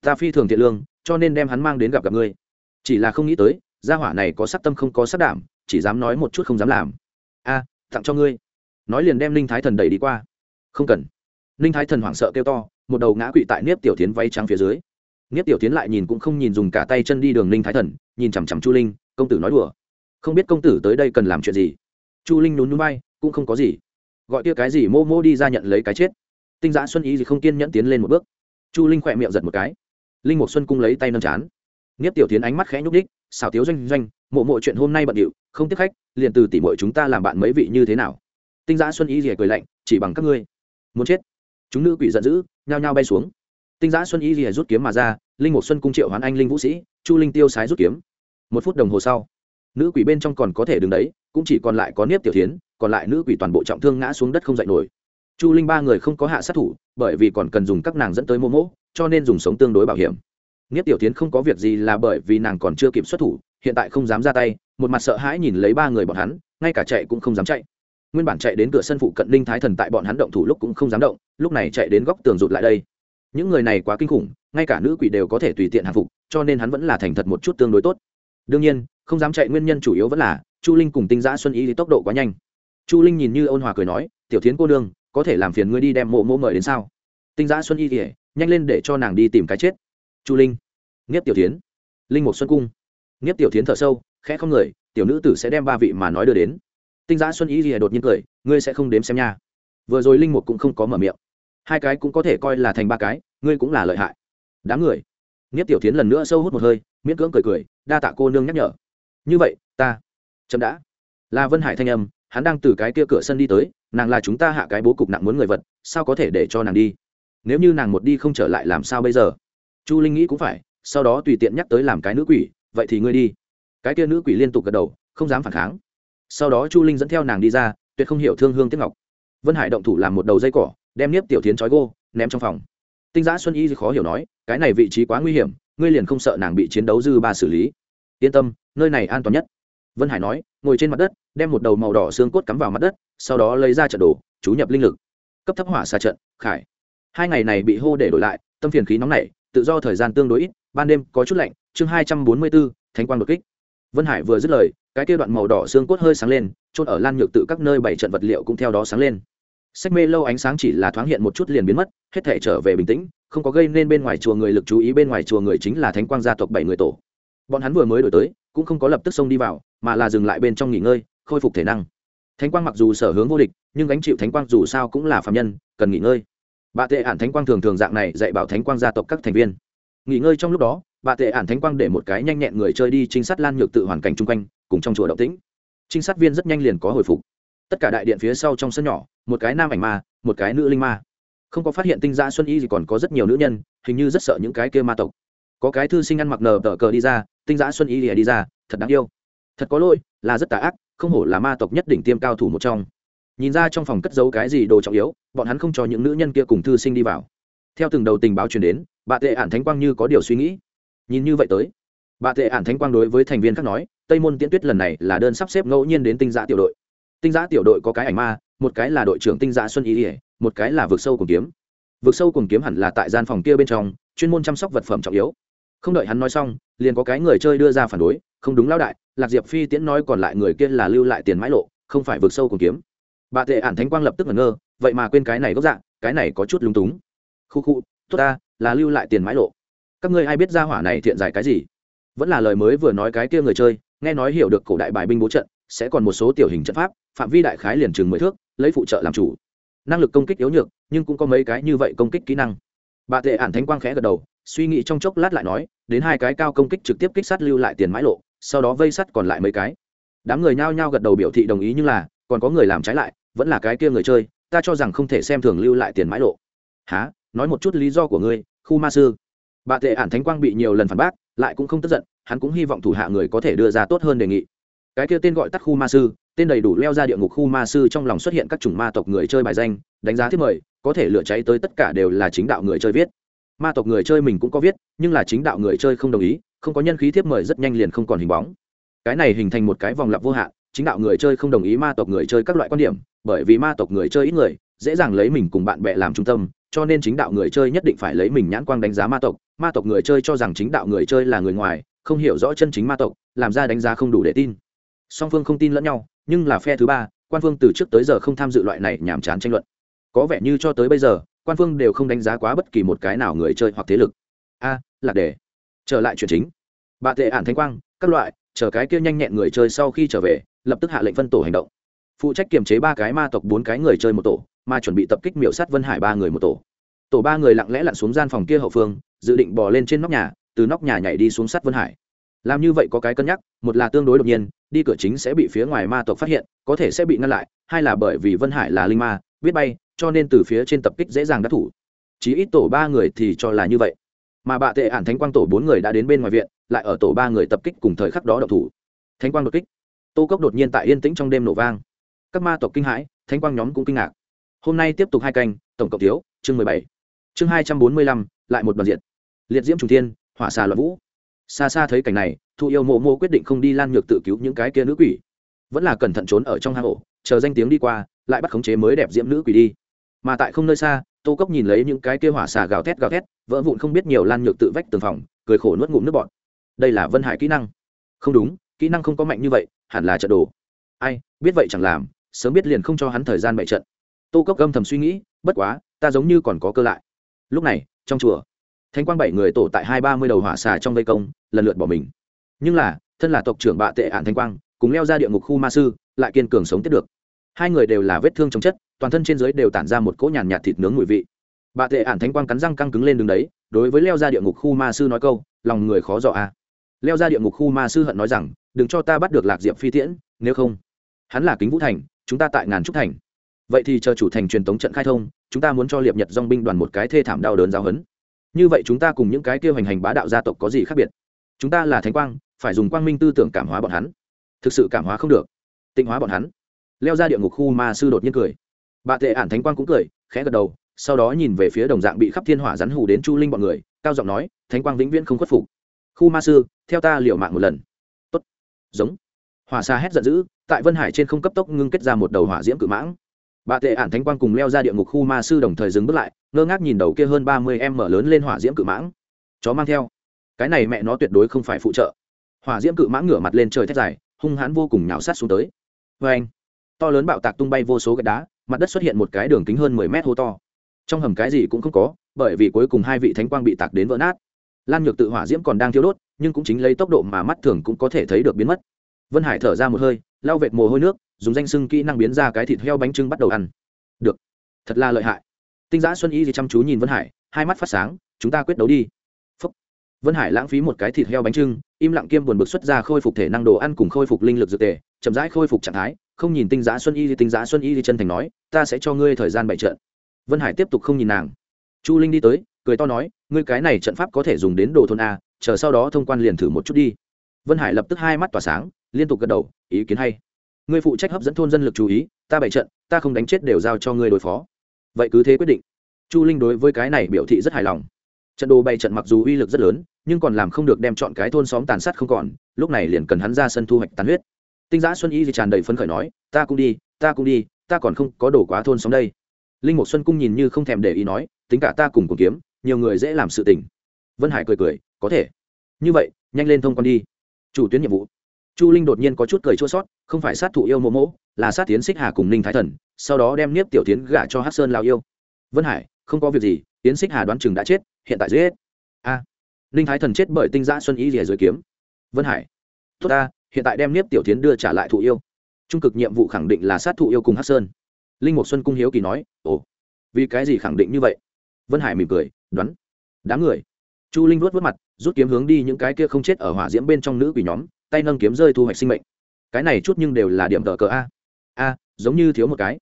ta phi thường thiện lương, cho nên đem hắn mang đến gặp gặp ngươi. Chỉ là không nghĩ tới, gia hỏa này có sắc tâm không có sắc đảm chỉ dám nói một chút không dám làm. A, tặng cho ngươi. Nói liền đem ninh thái thần đẩy đi qua. Không cần. Ninh thái thần hoảng sợ kêu to, một đầu ngã quỵ tại nếp tiểu tiến váy trắng phía dưới. Nếp tiểu tiến lại nhìn cũng không nhìn dùng cả tay chân đi đường ninh thái thần, nhìn chằm chằm chu linh, công tử nói đùa. Không biết công tử tới đây cần làm chuyện gì. Chu linh nhún nhún bay cũng không có gì. Gọi kia cái gì mô mô đi ra nhận lấy cái chết. Tinh giã xuân ý gì không kiên nhẫn tiến lên một bước. Chu linh khỏe miệng giật một cái. Linh mục xuân cung lấy tay nâng chán. Nghiếp tiểu tiến ánh mắt khẽ nhúc đích xảo tiếu doanh doanh, mộ mộ chuyện hôm nay bận điệu không tiếp khách, liền từ tỉ mội chúng ta làm bạn mấy vị như thế nào? Tinh giã xuân ý rìa cười lạnh, chỉ bằng các ngươi. Muốn chết. Chúng nữ quỷ giận dữ, nhao nhao bay xuống. Tinh giã xuân ý rìa rút kiếm mà ra, linh mục xuân cung triệu hoán anh linh vũ sĩ, chu linh tiêu sái rút kiếm. Một phút đồng hồ sau, nữ quỷ bên trong còn có thể đứng đấy, cũng chỉ còn lại có niếp tiểu tiến còn lại nữ quỷ toàn bộ trọng thương ngã xuống đất không dậy nổi. Chu linh ba người không có hạ sát thủ, bởi vì còn cần dùng các nàng dẫn tới mô mỗ cho nên dùng sống tương đối bảo hiểm. Niếp tiểu tiến không có việc gì là bởi vì nàng còn chưa kịp xuất thủ, hiện tại không dám ra tay một mặt sợ hãi nhìn lấy ba người bọn hắn, ngay cả chạy cũng không dám chạy. Nguyên bản chạy đến cửa sân phụ cận linh thái thần tại bọn hắn động thủ lúc cũng không dám động, lúc này chạy đến góc tường rụt lại đây. Những người này quá kinh khủng, ngay cả nữ quỷ đều có thể tùy tiện hạ phục, cho nên hắn vẫn là thành thật một chút tương đối tốt. Đương nhiên, không dám chạy nguyên nhân chủ yếu vẫn là, chu linh cùng tinh giã xuân ý tốc độ quá nhanh. Chu linh nhìn như ôn hòa cười nói, tiểu tiến cô đương có thể làm phiền ngươi đi đem mộ mộ mời đến sao? Tinh giã xuân y thì, nhanh lên để cho nàng đi tìm cái chết. Chu linh, nghiếp tiểu tiến linh một xuân cung, nghiếp tiểu tiến thở sâu khẽ không người, tiểu nữ tử sẽ đem ba vị mà nói đưa đến. Tinh giã xuân ý kỉa đột nhiên cười, ngươi sẽ không đếm xem nha. Vừa rồi linh mục cũng không có mở miệng. Hai cái cũng có thể coi là thành ba cái, ngươi cũng là lợi hại. Đám người. Nghiếp tiểu tiến lần nữa sâu hút một hơi, miễn cưỡng cười cười, đa tạ cô nương nhắc nhở. Như vậy, ta. Chậm đã. Là vân hải thanh âm, hắn đang từ cái kia cửa sân đi tới, nàng là chúng ta hạ cái bố cục nặng muốn người vật, sao có thể để cho nàng đi? Nếu như nàng một đi không trở lại làm sao bây giờ? Chu linh nghĩ cũng phải, sau đó tùy tiện nhắc tới làm cái nữ quỷ, vậy thì ngươi đi cái kia nữ quỷ liên tục gật đầu, không dám phản kháng. Sau đó chu linh dẫn theo nàng đi ra, tuyệt không hiểu thương hương tiếp ngọc. Vân hải động thủ làm một đầu dây cỏ, đem nếp tiểu tiến trói gô, ném trong phòng. Tinh giã xuân y khó hiểu nói, cái này vị trí quá nguy hiểm, ngươi liền không sợ nàng bị chiến đấu dư ba xử lý. Yên tâm, nơi này an toàn nhất. Vân hải nói, ngồi trên mặt đất, đem một đầu màu đỏ xương cốt cắm vào mặt đất, sau đó lấy ra trận đồ, chú nhập linh lực. Cấp thấp hỏa xa trận, khải. Hai ngày này bị hô để đổi lại, tâm phiền khí nóng nảy, tự do thời gian tương đối ít, ban đêm có chút lạnh, chương hai trăm bốn mươi bốn thánh quang đột kích vân hải vừa dứt lời, cái kia đoạn màu đỏ xương cốt hơi sáng lên trôn ở lan nhược tự các nơi bảy trận vật liệu cũng theo đó sáng lên. Sách mê lâu ánh sáng chỉ là thoáng hiện một chút liền biến mất, hết thể trở về bình tĩnh, không có gây nên bên ngoài chùa người lực chú ý, bên ngoài chùa người chính là thánh quang gia tộc bảy người tổ. Bọn hắn vừa mới đổi tới, cũng không có lập tức xông đi vào, mà là dừng lại bên trong nghỉ ngơi, khôi phục thể năng. Thánh quang mặc dù sở hướng vô địch, nhưng gánh chịu thánh quang dù sao cũng là phạm nhân, cần nghỉ ngơi. Bà tệ ản thánh quang thường thường dạng này dạy bảo thánh quang gia tộc các thành viên nghỉ ngơi trong lúc đó, bà tệ ản thánh quang để một cái nhanh nhẹn người chơi đi trinh sát lan nhược tự hoàn cảnh chung quanh, cùng trong chùa động tĩnh. Trinh sát viên rất nhanh liền có hồi phục. Tất cả đại điện phía sau trong sân nhỏ, một cái nam ảnh ma, một cái nữ linh ma. Không có phát hiện tinh gia xuân y gì còn có rất nhiều nữ nhân, hình như rất sợ những cái kia ma tộc. Có cái thư sinh ăn mặc nờ tờ cờ đi ra, tinh giã xuân y thì đi ra, thật đáng yêu. Thật có lỗi, là rất tà ác, không hổ là ma tộc nhất đỉnh tiêm cao thủ một trong. Nhìn ra trong phòng cất giấu cái gì đồ trọng yếu, bọn hắn không cho những nữ nhân kia cùng thư sinh đi vào theo từng đầu tình báo truyền đến bà tệ ản thánh quang như có điều suy nghĩ. Nhìn như vậy tới bà tệ ản thánh quang đối với thành viên khác nói, tây môn tiễn tuyết lần này là đơn sắp xếp ngẫu nhiên đến tinh giã tiểu đội. Tinh giã tiểu đội có cái ảnh ma, một cái là đội trưởng tinh giã xuân ý ỉa một cái là vực sâu cùng kiếm. Vực sâu cùng kiếm hẳn là tại gian phòng kia bên trong, chuyên môn chăm sóc vật phẩm trọng yếu. Không đợi hắn nói xong, liền có cái người chơi đưa ra phản đối, không đúng lao đại, lạc diệp phi tiễn nói còn lại người kia là lưu lại tiền mãi lộ, không phải vực sâu cùng kiếm. Bà tệ ản thánh quang lập tức ngẩn ngơ, vậy mà quên cái này gốc dạng, cái này có chút lúng túng khu khu, tốt ta, là lưu lại tiền mãi lộ. Các ngươi ai biết ra hỏa này thiện giải cái gì? Vẫn là lời mới vừa nói cái kia người chơi, nghe nói hiểu được cổ đại bài binh bố trận, sẽ còn một số tiểu hình trận pháp, phạm vi đại khái liền chừng mười thước, lấy phụ trợ làm chủ. Năng lực công kích yếu nhược, nhưng cũng có mấy cái như vậy công kích kỹ năng. Bà tệ ản thánh quang khẽ gật đầu, suy nghĩ trong chốc lát lại nói, đến hai cái cao công kích trực tiếp kích sát lưu lại tiền mãi lộ, sau đó vây sắt còn lại mấy cái. Đám người nhao nhao gật đầu biểu thị đồng ý nhưng là, còn có người làm trái lại, vẫn là cái kia người chơi, ta cho rằng không thể xem thường lưu lại tiền mãi lộ. Há nói một chút lý do của ngươi, khu ma sư. Bà tệ ản thánh quang bị nhiều lần phản bác, lại cũng không tức giận, hắn cũng hy vọng thủ hạ người có thể đưa ra tốt hơn đề nghị. Cái kia tên gọi tắt khu ma sư, tên đầy đủ leo ra địa ngục khu ma sư trong lòng xuất hiện các chủng ma tộc người chơi bài danh, đánh giá thiết mời, có thể lựa cháy tới tất cả đều là chính đạo người chơi viết. Ma tộc người chơi mình cũng có viết, nhưng là chính đạo người chơi không đồng ý, không có nhân khí thiếp mời rất nhanh liền không còn hình bóng. Cái này hình thành một cái vòng lặp vô hạn, chính đạo người chơi không đồng ý ma tộc người chơi các loại quan điểm, bởi vì ma tộc người chơi ít người, dễ dàng lấy mình cùng bạn bè làm trung tâm cho nên chính đạo người chơi nhất định phải lấy mình nhãn quang đánh giá ma tộc. Ma tộc người chơi cho rằng chính đạo người chơi là người ngoài không hiểu rõ chân chính ma tộc làm ra đánh giá không đủ để tin. Song phương không tin lẫn nhau nhưng là phe thứ ba quan phương từ trước tới giờ không tham dự loại này nhàm chán tranh luận. Có vẻ như cho tới bây giờ quan phương đều không đánh giá quá bất kỳ một cái nào người chơi hoặc thế lực. A à, lạc đề. Trở lại chuyện chính. Bà tệ ản thanh quang các loại chờ cái kia nhanh nhẹn người chơi sau khi trở về lập tức hạ lệnh phân tổ hành động. Phụ trách kiềm chế ba cái ma tộc bốn cái người chơi một tổ mà chuẩn bị tập kích miểu sát vân hải ba người một tổ. Tổ ba người lặng lẽ lặn xuống gian phòng kia hậu phương, dự định bò lên trên nóc nhà, từ nóc nhà nhảy đi xuống sát vân hải. Làm như vậy có cái cân nhắc, một là tương đối đột nhiên, đi cửa chính sẽ bị phía ngoài ma tộc phát hiện, có thể sẽ bị ngăn lại, hai là bởi vì vân hải là linh ma, biết bay, cho nên từ phía trên tập kích dễ dàng đắc thủ. Chỉ ít tổ ba người thì cho là như vậy. Mà bạ tệ ản thánh quang tổ bốn người đã đến bên ngoài viện, lại ở tổ ba người tập kích cùng thời khắc đó độc thủ. Thánh quang đột kích. Tô cốc đột nhiên tại yên tĩnh trong đêm nổ vang. Các ma tộc kinh hãi, thánh quang nhóm cũng kinh ngạc hôm nay tiếp tục hai canh, tổng cộng thiếu, chương mười bảy. Chương hai trăm bốn mươi lăm, lại một đoàn diện liệt diễm trùng thiên, hỏa xà loạn vũ. Xa xa thấy cảnh này, thu yêu mộ Mô quyết định không đi lan nhược tự cứu những cái kia nữ quỷ. Vẫn là cẩn thận trốn ở trong hang ổ, chờ danh tiếng đi qua, lại bắt khống chế mới đẹp diễm nữ quỷ đi. Mà tại không nơi xa, tô cốc nhìn lấy những cái kia hỏa xà gào thét gào thét, vỡ vụn không biết nhiều lan nhược tự vách tường phòng, cười khổ nuốt ngụm nước bọt. Đây là vân hải kỹ năng. Không đúng, kỹ năng không có mạnh như vậy, hẳn là trận đồ. Ai, biết vậy chẳng làm, sớm biết liền không cho hắn thời gian bậy trận tô cốc gâm thầm suy nghĩ, bất quá, ta giống như còn có cơ lại. Lúc này, trong chùa, thánh quang bảy người tổ tại hai ba mươi đầu hỏa xà trong vây công, lần lượt bỏ mình. Nhưng là, thân là tộc trưởng bạ tệ ạn thanh quang, cùng leo ra địa ngục khu ma sư, lại kiên cường sống tiếp được. Hai người đều là vết thương chống chất, toàn thân trên dưới đều tản ra một cỗ nhàn nhạt thịt nướng mùi vị. Bạ tệ ạn thanh quang cắn răng căng cứng lên đường đấy, đối với leo ra địa ngục khu ma sư nói câu, lòng người khó dọa a. À. leo ra địa ngục khu ma sư hận nói rằng, đừng cho ta bắt được lạc diệp phi tiễn, nếu không, hắn là kính vũ thành, chúng ta tại ngàn trúc thành vậy thì chờ chủ thành truyền tống trận khai thông, chúng ta muốn cho liệp nhật dong binh đoàn một cái thê thảm đau đớn giáo hấn như vậy chúng ta cùng những cái kêu hành hành bá đạo gia tộc có gì khác biệt? Chúng ta là thánh quang, phải dùng quang minh tư tưởng cảm hóa bọn hắn. Thực sự cảm hóa không được. Tịnh hóa bọn hắn. Leo ra địa ngục khu ma sư đột nhiên cười. Bà tệ ản thánh quang cũng cười, khẽ gật đầu, sau đó nhìn về phía đồng dạng bị khắp thiên hỏa rắn hù đến chu linh bọn người, cao giọng nói, thánh quang vĩnh viễn không khuất phục. Khu ma sư, theo ta liệu mạng một lần. Tốt. Giống. Hỏa xa hét giận dữ, tại vân hải trên không cấp tốc ngưng kết ra một đầu hỏa diễm cự mãng bà tệ ản thánh quang cùng leo ra địa ngục khu ma sư đồng thời dừng bước lại, ngơ ngác nhìn đầu kia hơn ba mươi em mở lớn lên hỏa diễm cự mãng. Chó mang theo. Cái này mẹ nó tuyệt đối không phải phụ trợ. Hỏa diễm cự mãng ngửa mặt lên trời thét dài, hung hãn vô cùng nhào sát xuống tới. Vê anh, to lớn bạo tạc tung bay vô số gạch đá, mặt đất xuất hiện một cái đường kính hơn mười mét hô to. Trong hầm cái gì cũng không có, bởi vì cuối cùng hai vị thánh quang bị tạc đến vỡ nát. Lan nhược tự hỏa diễm còn đang thiêu đốt, nhưng cũng chính lấy tốc độ mà mắt thường cũng có thể thấy được biến mất. Vân hải thở ra một hơi, lau vệt mồ hôi nước dùng danh sưng kỹ năng biến ra cái thịt heo bánh trưng bắt đầu ăn. Được. Thật là lợi hại. Tinh giã xuân y thì chăm chú nhìn vân hải, hai mắt phát sáng, chúng ta quyết đấu đi. Phúc. vân hải lãng phí một cái thịt heo bánh trưng, im lặng kiêm buồn bực xuất ra khôi phục thể năng đồ ăn cùng khôi phục linh lực dược tề, chậm rãi khôi phục trạng thái, không nhìn tinh giã xuân y thì tinh giã xuân y thì chân thành nói, ta sẽ cho ngươi thời gian bày trận. Vân hải tiếp tục không nhìn nàng. Chu linh đi tới, cười to nói, ngươi cái này trận pháp có thể dùng đến đồ thôn a, chờ sau đó thông quan liền thử một chút đi. Vân hải lập tức hai mắt tỏa sáng, liên tục gật đầu, ý kiến hay ngươi phụ trách hấp dẫn thôn dân lực chú ý, ta bày trận, ta không đánh chết đều giao cho ngươi đối phó. Vậy cứ thế quyết định. Chu linh đối với cái này biểu thị rất hài lòng. Trận đồ bày trận mặc dù uy lực rất lớn, nhưng còn làm không được đem chọn cái thôn xóm tàn sát không còn, lúc này liền cần hắn ra sân thu hoạch tàn huyết. Tinh giã xuân y thì tràn đầy phấn khởi nói, ta cũng đi, ta cũng đi, ta còn không có đổ quá thôn xóm đây. Linh mục xuân cung nhìn như không thèm để ý nói, tính cả ta cùng cùng kiếm, nhiều người dễ làm sự tình. Vân hải cười cười, có thể. Như vậy, nhanh lên thông quan đi. Chủ tuyến nhiệm vụ chu linh đột nhiên có chút cười chua sót, không phải sát thủ yêu mộ mỗ là sát tiến xích hà cùng ninh thái thần, sau đó đem nếp tiểu tiến gả cho hát sơn lao yêu. Vân hải, không có việc gì, tiến xích hà đoán chừng đã chết, hiện tại dưới hết. a. Ninh thái thần chết bởi tinh giã xuân ý rỉa dưới kiếm. Vân hải. Tốt ta, hiện tại đem nếp tiểu tiến đưa trả lại thụ yêu. Trung cực nhiệm vụ khẳng định là sát thụ yêu cùng hát sơn. Linh mục xuân cung hiếu kỳ nói, ồ, vì cái gì khẳng định như vậy? Vân hải mỉm cười, đoán. Đám người. Chu linh vuốt vớt mặt, rút kiếm hướng đi những cái kia không chết ở hỏa diễm bên trong nữ quỷ nhóm tay nâng kiếm rơi thu hoạch sinh mệnh. Cái này chút nhưng đều là điểm tờ cờ a. A, giống như thiếu một cái.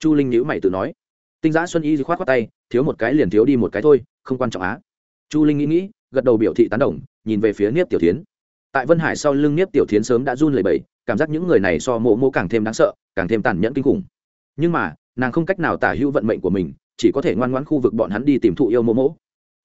Chu linh nhữ mày tự nói. Tinh giã xuân y k h o á t khoác tay, thiếu một cái liền thiếu đi một cái thôi, không quan trọng á. Chu linh nghĩ nghĩ, gật đầu biểu thị tán đồng, nhìn về phía niếp tiểu tiến tại vân hải sau lưng niếp tiểu tiến sớm đã run lầy bầy cảm giác những người này so mộ mộ càng thêm đáng sợ, càng thêm tàn nhẫn kinh khủng. Nhưng mà, nàng không cách nào tả hữu vận mệnh của mình, chỉ có thể ngoan ngoãn khu vực bọn hắn đi tìm thụ yêu mộ mộ.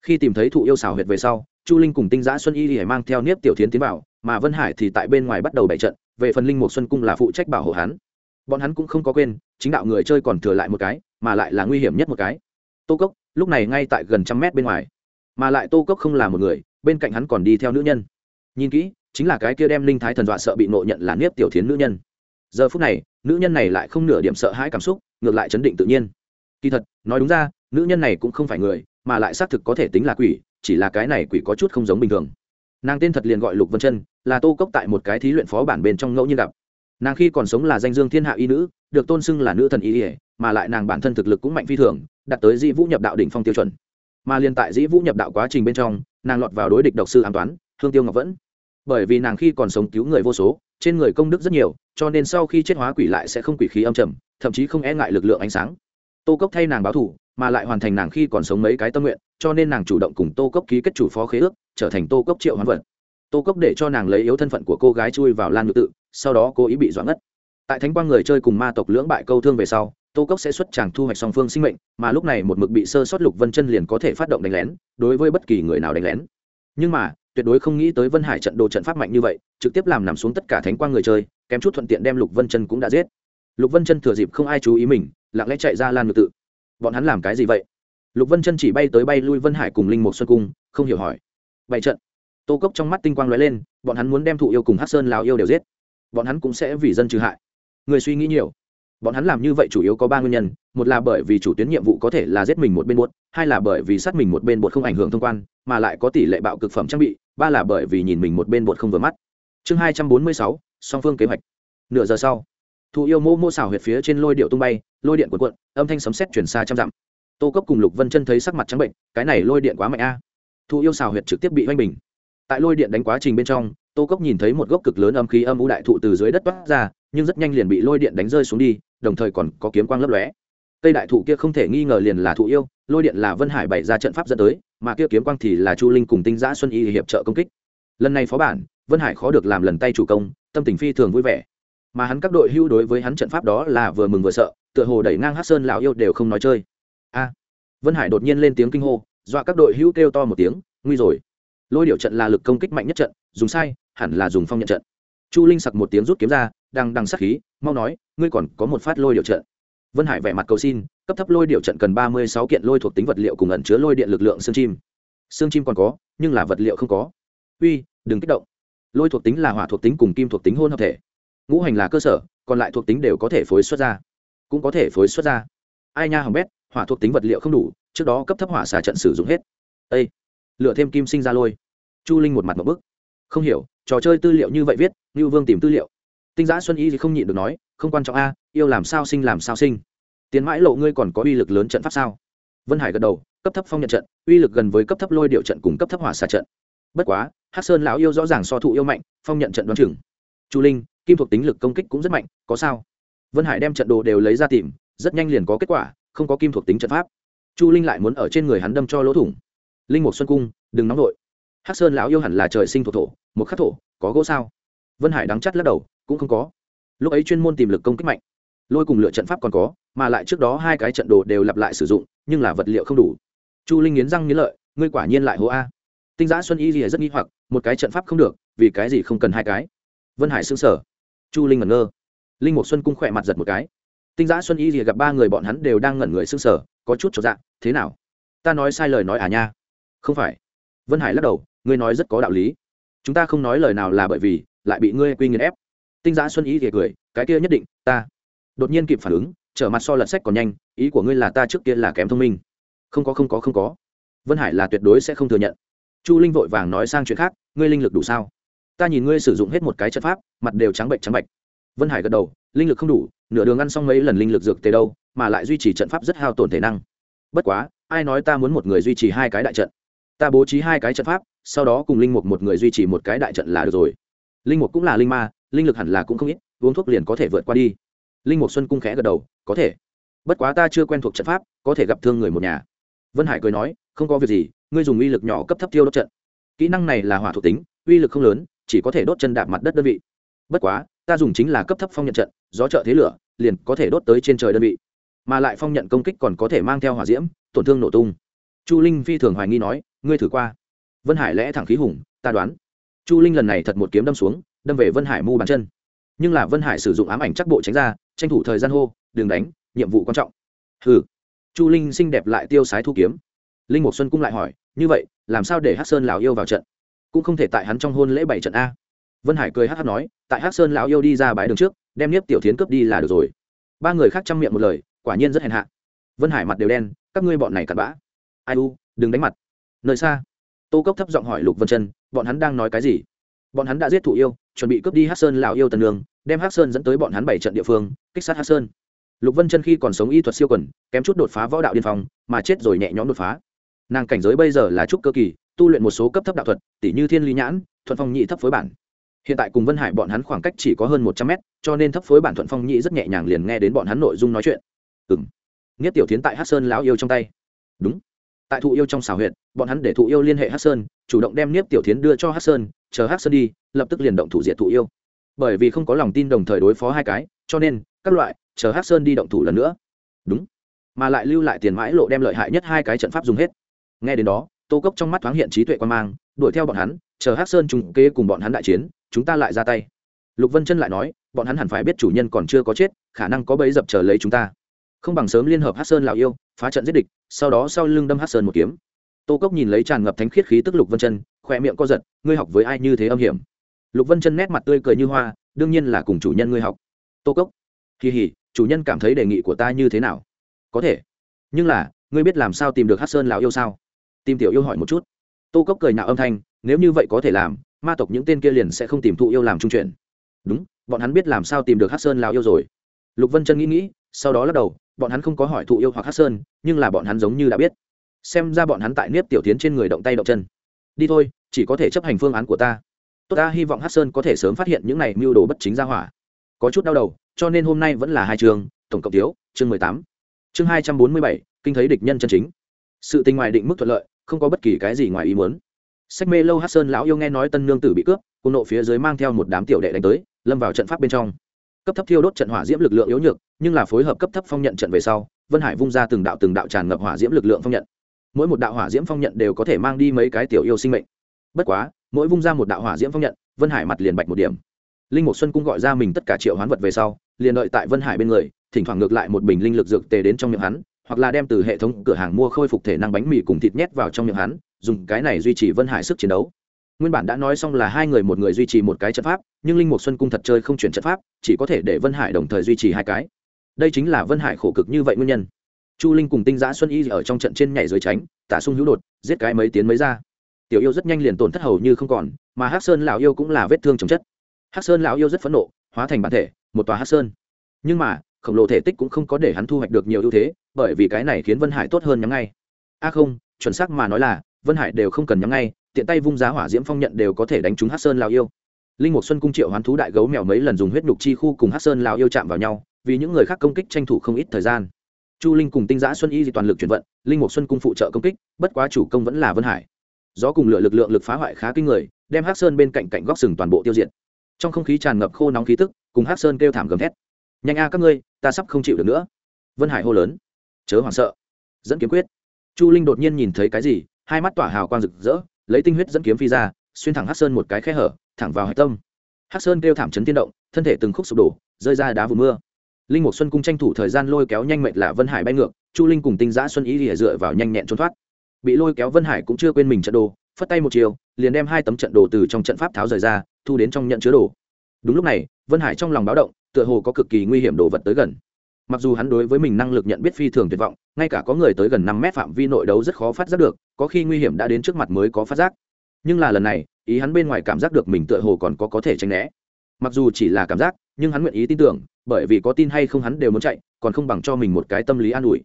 Khi tìm thấy thụ yêu xào huyệt về sau, chu linh cùng tinh giã xuân y thì mang theo niếp tiểu tiến tiến vào mà vân hải thì tại bên ngoài bắt đầu bày trận, về phần linh mục xuân cung là phụ trách bảo hộ hắn. Bọn hắn cũng không có quên, chính đạo người chơi còn thừa lại một cái, mà lại là nguy hiểm nhất một cái. Tô cốc, lúc này ngay tại gần trăm mét bên ngoài. Mà lại tô cốc không là một người, bên cạnh hắn còn đi theo nữ nhân. Nhìn kỹ, chính là cái kia đem linh thái thần dọa sợ bị nộ nhận là niếp tiểu thiến nữ nhân. Giờ phút này, nữ nhân này lại không nửa điểm sợ hãi cảm xúc, ngược lại chấn định tự nhiên. Kỳ thật, nói đúng ra, nữ nhân này cũng không phải người, mà lại xác thực có thể tính là quỷ, chỉ là cái này quỷ có chút không giống bình thường nàng tên thật liền gọi lục vân chân, là tô cốc tại một cái thí luyện phó bản bên trong ngẫu nhiên gặp. Nàng khi còn sống là danh dương thiên hạ y nữ, được tôn xưng là nữ thần y ỉa mà lại nàng bản thân thực lực cũng mạnh phi thường, đạt tới dĩ vũ nhập đạo đỉnh phong tiêu chuẩn. Mà liên tại dĩ vũ nhập đạo quá trình bên trong, nàng lọt vào đối địch độc sư an toán thương tiêu ngọc vẫn. Bởi vì nàng khi còn sống cứu người vô số, trên người công đức rất nhiều, cho nên sau khi chết hóa quỷ lại sẽ không quỷ khí âm trầm, thậm chí không e ngại lực lượng ánh sáng. Tô cốc thay nàng báo thủ mà lại hoàn thành nàng khi còn sống mấy cái tâm nguyện, cho nên nàng chủ động cùng tô cốc ký kết chủ phó khế ước, trở thành tô cốc triệu hoán vật. Tô cốc để cho nàng lấy yếu thân phận của cô gái chui vào lan ngự tự, sau đó cô ý bị doãn ngất. Tại thánh quang người chơi cùng ma tộc lưỡng bại câu thương về sau, tô cốc sẽ xuất chàng thu hoạch song phương sinh mệnh, mà lúc này một mực bị sơ sót lục vân chân liền có thể phát động đánh lén, đối với bất kỳ người nào đánh lén. Nhưng mà, tuyệt đối không nghĩ tới vân hải trận đồ trận pháp mạnh như vậy, trực tiếp làm nằm xuống tất cả thánh quang người chơi, kém chút thuận tiện đem lục vân chân cũng đã giết. Lục vân chân thừa dịp không ai chú ý mình, lặng lẽ chạy ra lan ngự tự bọn hắn làm cái gì vậy? Lục vân chân chỉ bay tới bay lui vân hải cùng linh mục xuân cung, không hiểu hỏi. Bảy trận. Tô cốc trong mắt tinh quang lóe lên, bọn hắn muốn đem thụ yêu cùng hát sơn lào yêu đều giết. Bọn hắn cũng sẽ vì dân trừ hại. Người suy nghĩ nhiều. Bọn hắn làm như vậy chủ yếu có ba nguyên nhân, một là bởi vì chủ tuyến nhiệm vụ có thể là giết mình một bên bột hai là bởi vì sát mình một bên bột không ảnh hưởng thông quan, mà lại có tỷ lệ bạo cực phẩm trang bị, ba là bởi vì nhìn mình một bên bột không vừa mắt. Chương hai trăm bốn mươi sáu, song phương kế hoạch. Nửa giờ sau thụ yêu mô mô xảo huyệt phía trên lôi điệu tung bay, lôi điện cuộn cuộn, âm thanh sấm sét chuyển xa trăm dặm. Tô cốc cùng lục vân chân thấy sắc mặt trắng bệnh, cái này lôi điện quá mạnh a. À. thụ yêu xào huyệt trực tiếp bị oanh bình. Tại lôi điện đánh quá trình bên trong, tô cốc nhìn thấy một gốc cực lớn âm khí âm u đại thụ từ dưới đất toát ra, nhưng rất nhanh liền bị lôi điện đánh rơi xuống đi, đồng thời còn có kiếm quang lấp lóe. Cây đại thụ kia không thể nghi ngờ liền là thụ yêu, lôi điện là vân hải bày ra trận pháp dẫn tới, mà kia kiếm quang thì là chu linh cùng tinh giã xuân y hiệp trợ công kích. Lần này phó bản, vân hải khó được làm lần tay chủ công, tâm tình phi thường vui vẻ mà hắn các đội hưu đối với hắn trận pháp đó là vừa mừng vừa sợ, tựa hồ đẩy ngang hát sơn lão yêu đều không nói chơi. A. Vân hải đột nhiên lên tiếng kinh hô, dọa các đội hưu kêu to một tiếng, nguy rồi. Lôi điệu trận là lực công kích mạnh nhất trận, dùng sai, hẳn là dùng phong nhận trận. Chu linh sặc một tiếng rút kiếm ra, đang đằng sắc khí, mau nói, ngươi còn có một phát lôi điệu trận. Vân hải vẻ mặt cầu xin, cấp thấp lôi điệu trận cần ba mươi sáu kiện lôi thuộc tính vật liệu cùng ẩn chứa lôi điện lực lượng xương chim. Xương chim còn có, nhưng là vật liệu không có. Uy, đừng kích động. Lôi thuộc tính là hỏa thuộc tính cùng kim thuộc tính hôn hợp thể ngũ hành là cơ sở, còn lại thuộc tính đều có thể phối xuất ra. Cũng có thể phối xuất ra. Ai nha hỏng bét, hỏa thuộc tính vật liệu không đủ, trước đó cấp thấp hỏa xả trận sử dụng hết. Â lựa thêm kim sinh ra lôi. Chu linh một mặt một bức. Không hiểu, trò chơi tư liệu như vậy viết như vương tìm tư liệu. Tinh giã xuân y thì không nhịn được nói, không quan trọng a, yêu làm sao sinh làm sao sinh. Tiến mãi lộ ngươi còn có uy lực lớn trận pháp sao? Vân hải gật đầu, cấp thấp phong nhận trận, uy lực gần với cấp thấp lôi điệu trận cùng cấp thấp hỏa xả trận. Bất quá hát sơn lão yêu rõ ràng so thụ yêu mạnh, phong nhận trận đoán chừng. Chu linh kim thuộc tính lực công kích cũng rất mạnh, có sao? Vân hải đem trận đồ đều lấy ra tìm, rất nhanh liền có kết quả, không có kim thuộc tính trận pháp. Chu linh lại muốn ở trên người hắn đâm cho lỗ thủng. Linh mục xuân cung, đừng nóng vội. Hắc sơn lão yêu hẳn là trời sinh thuộc thổ, một khắc thổ, có gỗ sao? Vân hải đắng chắt lắc đầu, cũng không có. Lúc ấy chuyên môn tìm lực công kích mạnh, lôi cùng lựa trận pháp còn có, mà lại trước đó hai cái trận đồ đều lặp lại sử dụng, nhưng là vật liệu không đủ. Chu linh nghiến răng nghiến lợi, ngươi quả nhiên lại hố a. Tinh giã xuân y rìa rất nghi hoặc, một cái trận pháp không được, vì cái gì không cần hai cái? Vân hải xương sở chu linh ngẩn ngơ. Linh mục xuân cung khỏe mặt giật một cái. Tinh giã xuân y thì gặp ba người bọn hắn đều đang ngẩn người xương sở có chút cho dạ thế nào? Ta nói sai lời nói à nha? Không phải. Vân hải lắc đầu, ngươi nói rất có đạo lý. Chúng ta không nói lời nào là bởi vì lại bị ngươi quy nghiền ép. Tinh giã xuân y thì cười, cái kia nhất định, ta. Đột nhiên kịp phản ứng, trở mặt so lật sách còn nhanh, ý của ngươi là ta trước kia là kém thông minh. Không có không có không có. Vân hải là tuyệt đối sẽ không thừa nhận. Chu linh vội vàng nói sang chuyện khác, ngươi linh lực đủ sao? Ta nhìn ngươi sử dụng hết một cái trận pháp mặt đều trắng bệnh trắng bạch. Vân hải gật đầu, linh lực không đủ, nửa đường ăn xong mấy lần linh lực dược tề đâu, mà lại duy trì trận pháp rất hao tổn thể năng. Bất quá, ai nói ta muốn một người duy trì hai cái đại trận? Ta bố trí hai cái trận pháp, sau đó cùng linh mục một người duy trì một cái đại trận là được rồi. Linh mục cũng là linh ma, linh lực hẳn là cũng không ít, uống thuốc liền có thể vượt qua đi. Linh mục xuân cung khẽ gật đầu, có thể. Bất quá ta chưa quen thuộc trận pháp, có thể gặp thương người một nhà. Vân hải cười nói, không có việc gì, ngươi dùng uy lực nhỏ cấp thấp tiêu đốt trận. Kỹ năng này là hỏa thuộc tính, uy lực không lớn, chỉ có thể đốt chân đạp mặt đất đơn vị bất quá, ta dùng chính là cấp thấp phong nhận trận, gió trợ thế lửa, liền có thể đốt tới trên trời đơn vị. Mà lại phong nhận công kích còn có thể mang theo hỏa diễm, tổn thương nổ tung. Chu linh phi thường hoài nghi nói, ngươi thử qua. Vân hải lẽ thẳng khí hùng, ta đoán. Chu linh lần này thật một kiếm đâm xuống, đâm về vân hải mu bàn chân. Nhưng là vân hải sử dụng ám ảnh chắc bộ tránh ra, tranh thủ thời gian hô đường đánh, nhiệm vụ quan trọng. Hừ. Chu linh xinh đẹp lại tiêu sái thu kiếm. Linh mục xuân cung lại hỏi, như vậy, làm sao để hát sơn lào yêu vào trận? Cũng không thể tại hắn trong hôn lễ bảy trận a vân hải cười hát hát nói, tại hát sơn lão yêu đi ra bãi đường trước, đem nếp tiểu tiến h cướp đi là được rồi. Ba người khác chăm miệng một lời, quả nhiên rất hèn hạ. Vân hải mặt đều đen, các ngươi bọn này cặn bã. Ai u, đừng đánh mặt. Nơi xa. Tô cốc thấp giọng hỏi lục vân chân, bọn hắn đang nói cái gì? Bọn hắn đã giết thụ yêu, chuẩn bị cướp đi hát sơn lào yêu tần đường, đem hát sơn dẫn tới bọn hắn bảy trận địa phương, kích sát hát sơn. Lục vân chân khi còn sống y thuật siêu quần, kém chút đột phá võ đạo điên phong, mà chết rồi nhẹ nhõm đột phá. Nàng cảnh giới bây giờ là trúc cơ kỳ, tu luyện một số cấp thấp đạo thuật tỷ như thiên lý nhãn, thuận phong nhị thấp phối bản hiện tại cùng vân hải bọn hắn khoảng cách chỉ có hơn một trăm mét, cho nên thấp phối bản thuận phong nhĩ rất nhẹ nhàng liền nghe đến bọn hắn nội dung nói chuyện. Ừ m nghiết tiểu tiến tại hát sơn lão yêu trong tay. Đúng. Tại thụ yêu trong xào huyện bọn hắn để thụ yêu liên hệ hát sơn, chủ động đem niếp tiểu tiến đưa cho hát sơn, chờ hát sơn đi, lập tức liền động thủ diệt thụ yêu. Bởi vì không có lòng tin đồng thời đối phó hai cái, cho nên, các loại, chờ hát sơn đi động thủ lần nữa. Đúng. Mà lại lưu lại tiền mãi lộ đem lợi hại nhất hai cái trận pháp dùng hết. Nghe đến đó, tô cốc trong mắt thoáng hiện trí tuệ quan mang, đuổi theo bọn hắn chờ Hắc sơn trùng kế cùng bọn hắn đại chiến, chúng ta lại ra tay. Lục vân chân lại nói, bọn hắn hẳn phải biết chủ nhân còn chưa có chết, khả năng có bẫy dập chờ lấy chúng ta. Không bằng sớm liên hợp Hắc sơn lào yêu, phá trận giết địch, sau đó sau lưng đâm Hắc sơn một kiếm. Tô cốc nhìn lấy tràn ngập thánh khiết khí tức lục vân chân khoe miệng co giật, ngươi học với ai như thế âm hiểm? Lục vân chân nét mặt tươi cười như hoa, đương nhiên là cùng chủ nhân ngươi học. Tô cốc, kỳ hỉ, chủ nhân cảm thấy đề nghị của ta như thế nào? Có thể. Nhưng là, ngươi biết làm sao tìm được hát sơn lào yêu sao? Tìm tiểu yêu hỏi một chút. Tô cốc cười nạo âm thanh nếu như vậy có thể làm, ma tộc những tên kia liền sẽ không tìm thụ yêu làm trung chuyển. Đúng, bọn hắn biết làm sao tìm được hát sơn lào yêu rồi. Lục vân chân nghĩ nghĩ, sau đó lắc đầu, bọn hắn không có hỏi thụ yêu hoặc hát sơn, nhưng là bọn hắn giống như đã biết. Xem ra bọn hắn tại nếp tiểu tiến trên người động tay động chân. Đi thôi, chỉ có thể chấp hành phương án của ta. Tôi ta hy vọng hát sơn có thể sớm phát hiện những này mưu đồ bất chính ra hỏa. Có chút đau đầu, cho nên hôm nay vẫn là hai trường tổng cộng thiếu, chương mười tám. Chương hai trăm bốn mươi bảy, kinh thấy địch nhân chân chính. Sự tình ngoài định mức thuận lợi, không có bất kỳ cái gì ngoài ý muốn sách mê lâu hát sơn lão yêu nghe nói tân nương tử bị cướp, cùng nộ phía dưới mang theo một đám tiểu đệ đánh tới, lâm vào trận pháp bên trong. Cấp thấp thiêu đốt trận hỏa diễm lực lượng yếu nhược, nhưng là phối hợp cấp thấp phong nhận trận về sau, vân hải vung ra từng đạo từng đạo tràn ngập hỏa diễm lực lượng phong nhận. Mỗi một đạo hỏa diễm phong nhận đều có thể mang đi mấy cái tiểu yêu sinh mệnh. Bất quá, mỗi vung ra một đạo hỏa diễm phong nhận, vân hải mặt liền bạch một điểm. Linh mục xuân cũng gọi ra mình tất cả triệu hoán vật về sau, liền đợi tại vân hải bên người, thỉnh thoảng ngược lại một bình linh lực dược tề đến trong miệng hắn, hoặc là đem từ hệ thống cửa hàng mua khôi phục thể năng bánh mì cùng thịt nhét vào trong miệng hắn dùng cái này duy trì vân hải sức chiến đấu. Nguyên bản đã nói xong là hai người một người duy trì một cái trận pháp, nhưng linh mục xuân cung thật chơi không chuyển trận pháp, chỉ có thể để vân hải đồng thời duy trì hai cái. Đây chính là vân hải khổ cực như vậy nguyên nhân. Chu linh cùng tinh giã xuân y ở trong trận trên nhảy dưới tránh, tả sung hữu đột, giết cái mấy tiến mấy ra. Tiểu yêu rất nhanh liền tổn thất hầu như không còn, mà hắc sơn lão yêu cũng là vết thương chồng chất. Hắc sơn lão yêu rất phẫn nộ, hóa thành bản thể, một tòa hắc sơn. Nhưng mà, khổng lồ thể tích cũng không có để hắn thu hoạch được nhiều ưu thế, bởi vì cái này khiến vân hải tốt hơn nhắm ngay. A không, chuẩn xác mà nói là vân hải đều không cần nhắm ngay, tiện tay vung giá hỏa diễm phong nhận đều có thể đánh trúng hát sơn lao yêu. Linh mục xuân cung triệu hoán thú đại gấu mèo mấy lần dùng huyết nhục chi khu cùng hát sơn lao yêu chạm vào nhau, vì những người khác công kích tranh thủ không ít thời gian. Chu linh cùng tinh giã xuân y di toàn lực chuyển vận, linh mục xuân cung phụ trợ công kích, bất quá chủ công vẫn là vân hải. Gió cùng lựa lực lượng lực phá hoại khá kinh người, đem hát sơn bên cạnh cạnh góc sừng toàn bộ tiêu diệt. Trong không khí tràn ngập khô nóng khí tức, cùng hát sơn kêu thảm gầm thét. Nhanh a các ngươi, ta sắp không chịu được nữa. Vân hải hô lớn. Chớ hoảng sợ. Dẫn kiếm quyết. Chu linh đột nhiên nhìn thấy cái gì hai mắt tỏa hào quang rực rỡ, lấy tinh huyết dẫn kiếm phi ra, xuyên thẳng hát sơn một cái khe hở, thẳng vào hạch tâm. Hát sơn kêu thảm chấn tiên động, thân thể từng khúc sụp đổ, rơi ra đá vụ mưa. Linh mục xuân cung tranh thủ thời gian lôi kéo nhanh mệt là vân hải bay ngược, chu linh cùng tinh giã xuân ý lìa dựa vào nhanh nhẹn trốn thoát. Bị lôi kéo vân hải cũng chưa quên mình trận đồ, phất tay một chiều, liền đem hai tấm trận đồ từ trong trận pháp tháo rời ra, thu đến trong nhận chứa đồ. Đúng lúc này, vân hải trong lòng báo động, tựa hồ có cực kỳ nguy hiểm đồ vật tới gần mặc dù hắn đối với mình năng lực nhận biết phi thường tuyệt vọng, ngay cả có người tới gần năm mét phạm vi nội đấu rất khó phát giác được, có khi nguy hiểm đã đến trước mặt mới có phát giác. Nhưng là lần này, ý hắn bên ngoài cảm giác được mình tựa hồ còn có có thể tránh né. Mặc dù chỉ là cảm giác, nhưng hắn nguyện ý tin tưởng, bởi vì có tin hay không hắn đều muốn chạy, còn không bằng cho mình một cái tâm lý an ủi.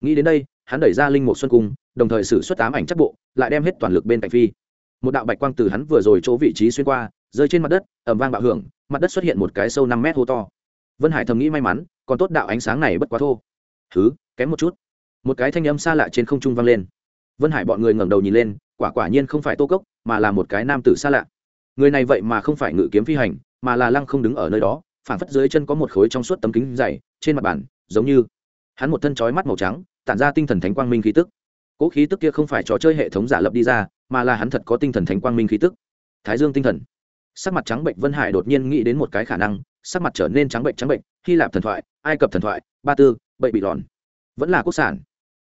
Nghĩ đến đây, hắn đẩy ra linh mục xuân cung, đồng thời xử suất tám ảnh chắc bộ, lại đem hết toàn lực bên cạnh phi. Một đạo bạch quang từ hắn vừa rồi chỗ vị trí xuyên qua, rơi trên mặt đất ẩm vang bạo hưởng, mặt đất xuất hiện một cái sâu năm mét hô to vân hải thầm nghĩ may mắn, còn tốt đạo ánh sáng này bất quá thô. Thứ kém một chút. Một cái thanh âm xa lạ trên không trung vang lên. Vân hải bọn người ngẩng đầu nhìn lên, quả quả nhiên không phải tô cốc, mà là một cái nam tử xa lạ. Người này vậy mà không phải ngự kiếm phi hành, mà là lăng không đứng ở nơi đó phản phất dưới chân có một khối trong suốt tấm kính dày, trên mặt bàn, giống như hắn một thân trói mắt màu trắng, tản ra tinh thần thánh quang minh khí tức. Cỗ khí tức kia không phải trò chơi hệ thống giả lập đi ra, mà là hắn thật có tinh thần thánh quang minh khí tức. Thái dương tinh thần. Sắc mặt trắng bệnh vân hải đột nhiên nghĩ đến một cái khả năng sắc mặt trở nên trắng bệnh trắng bệnh, hy lạp thần thoại, ai cập thần thoại, ba tư, bậy bị lòn. Vẫn là quốc sản.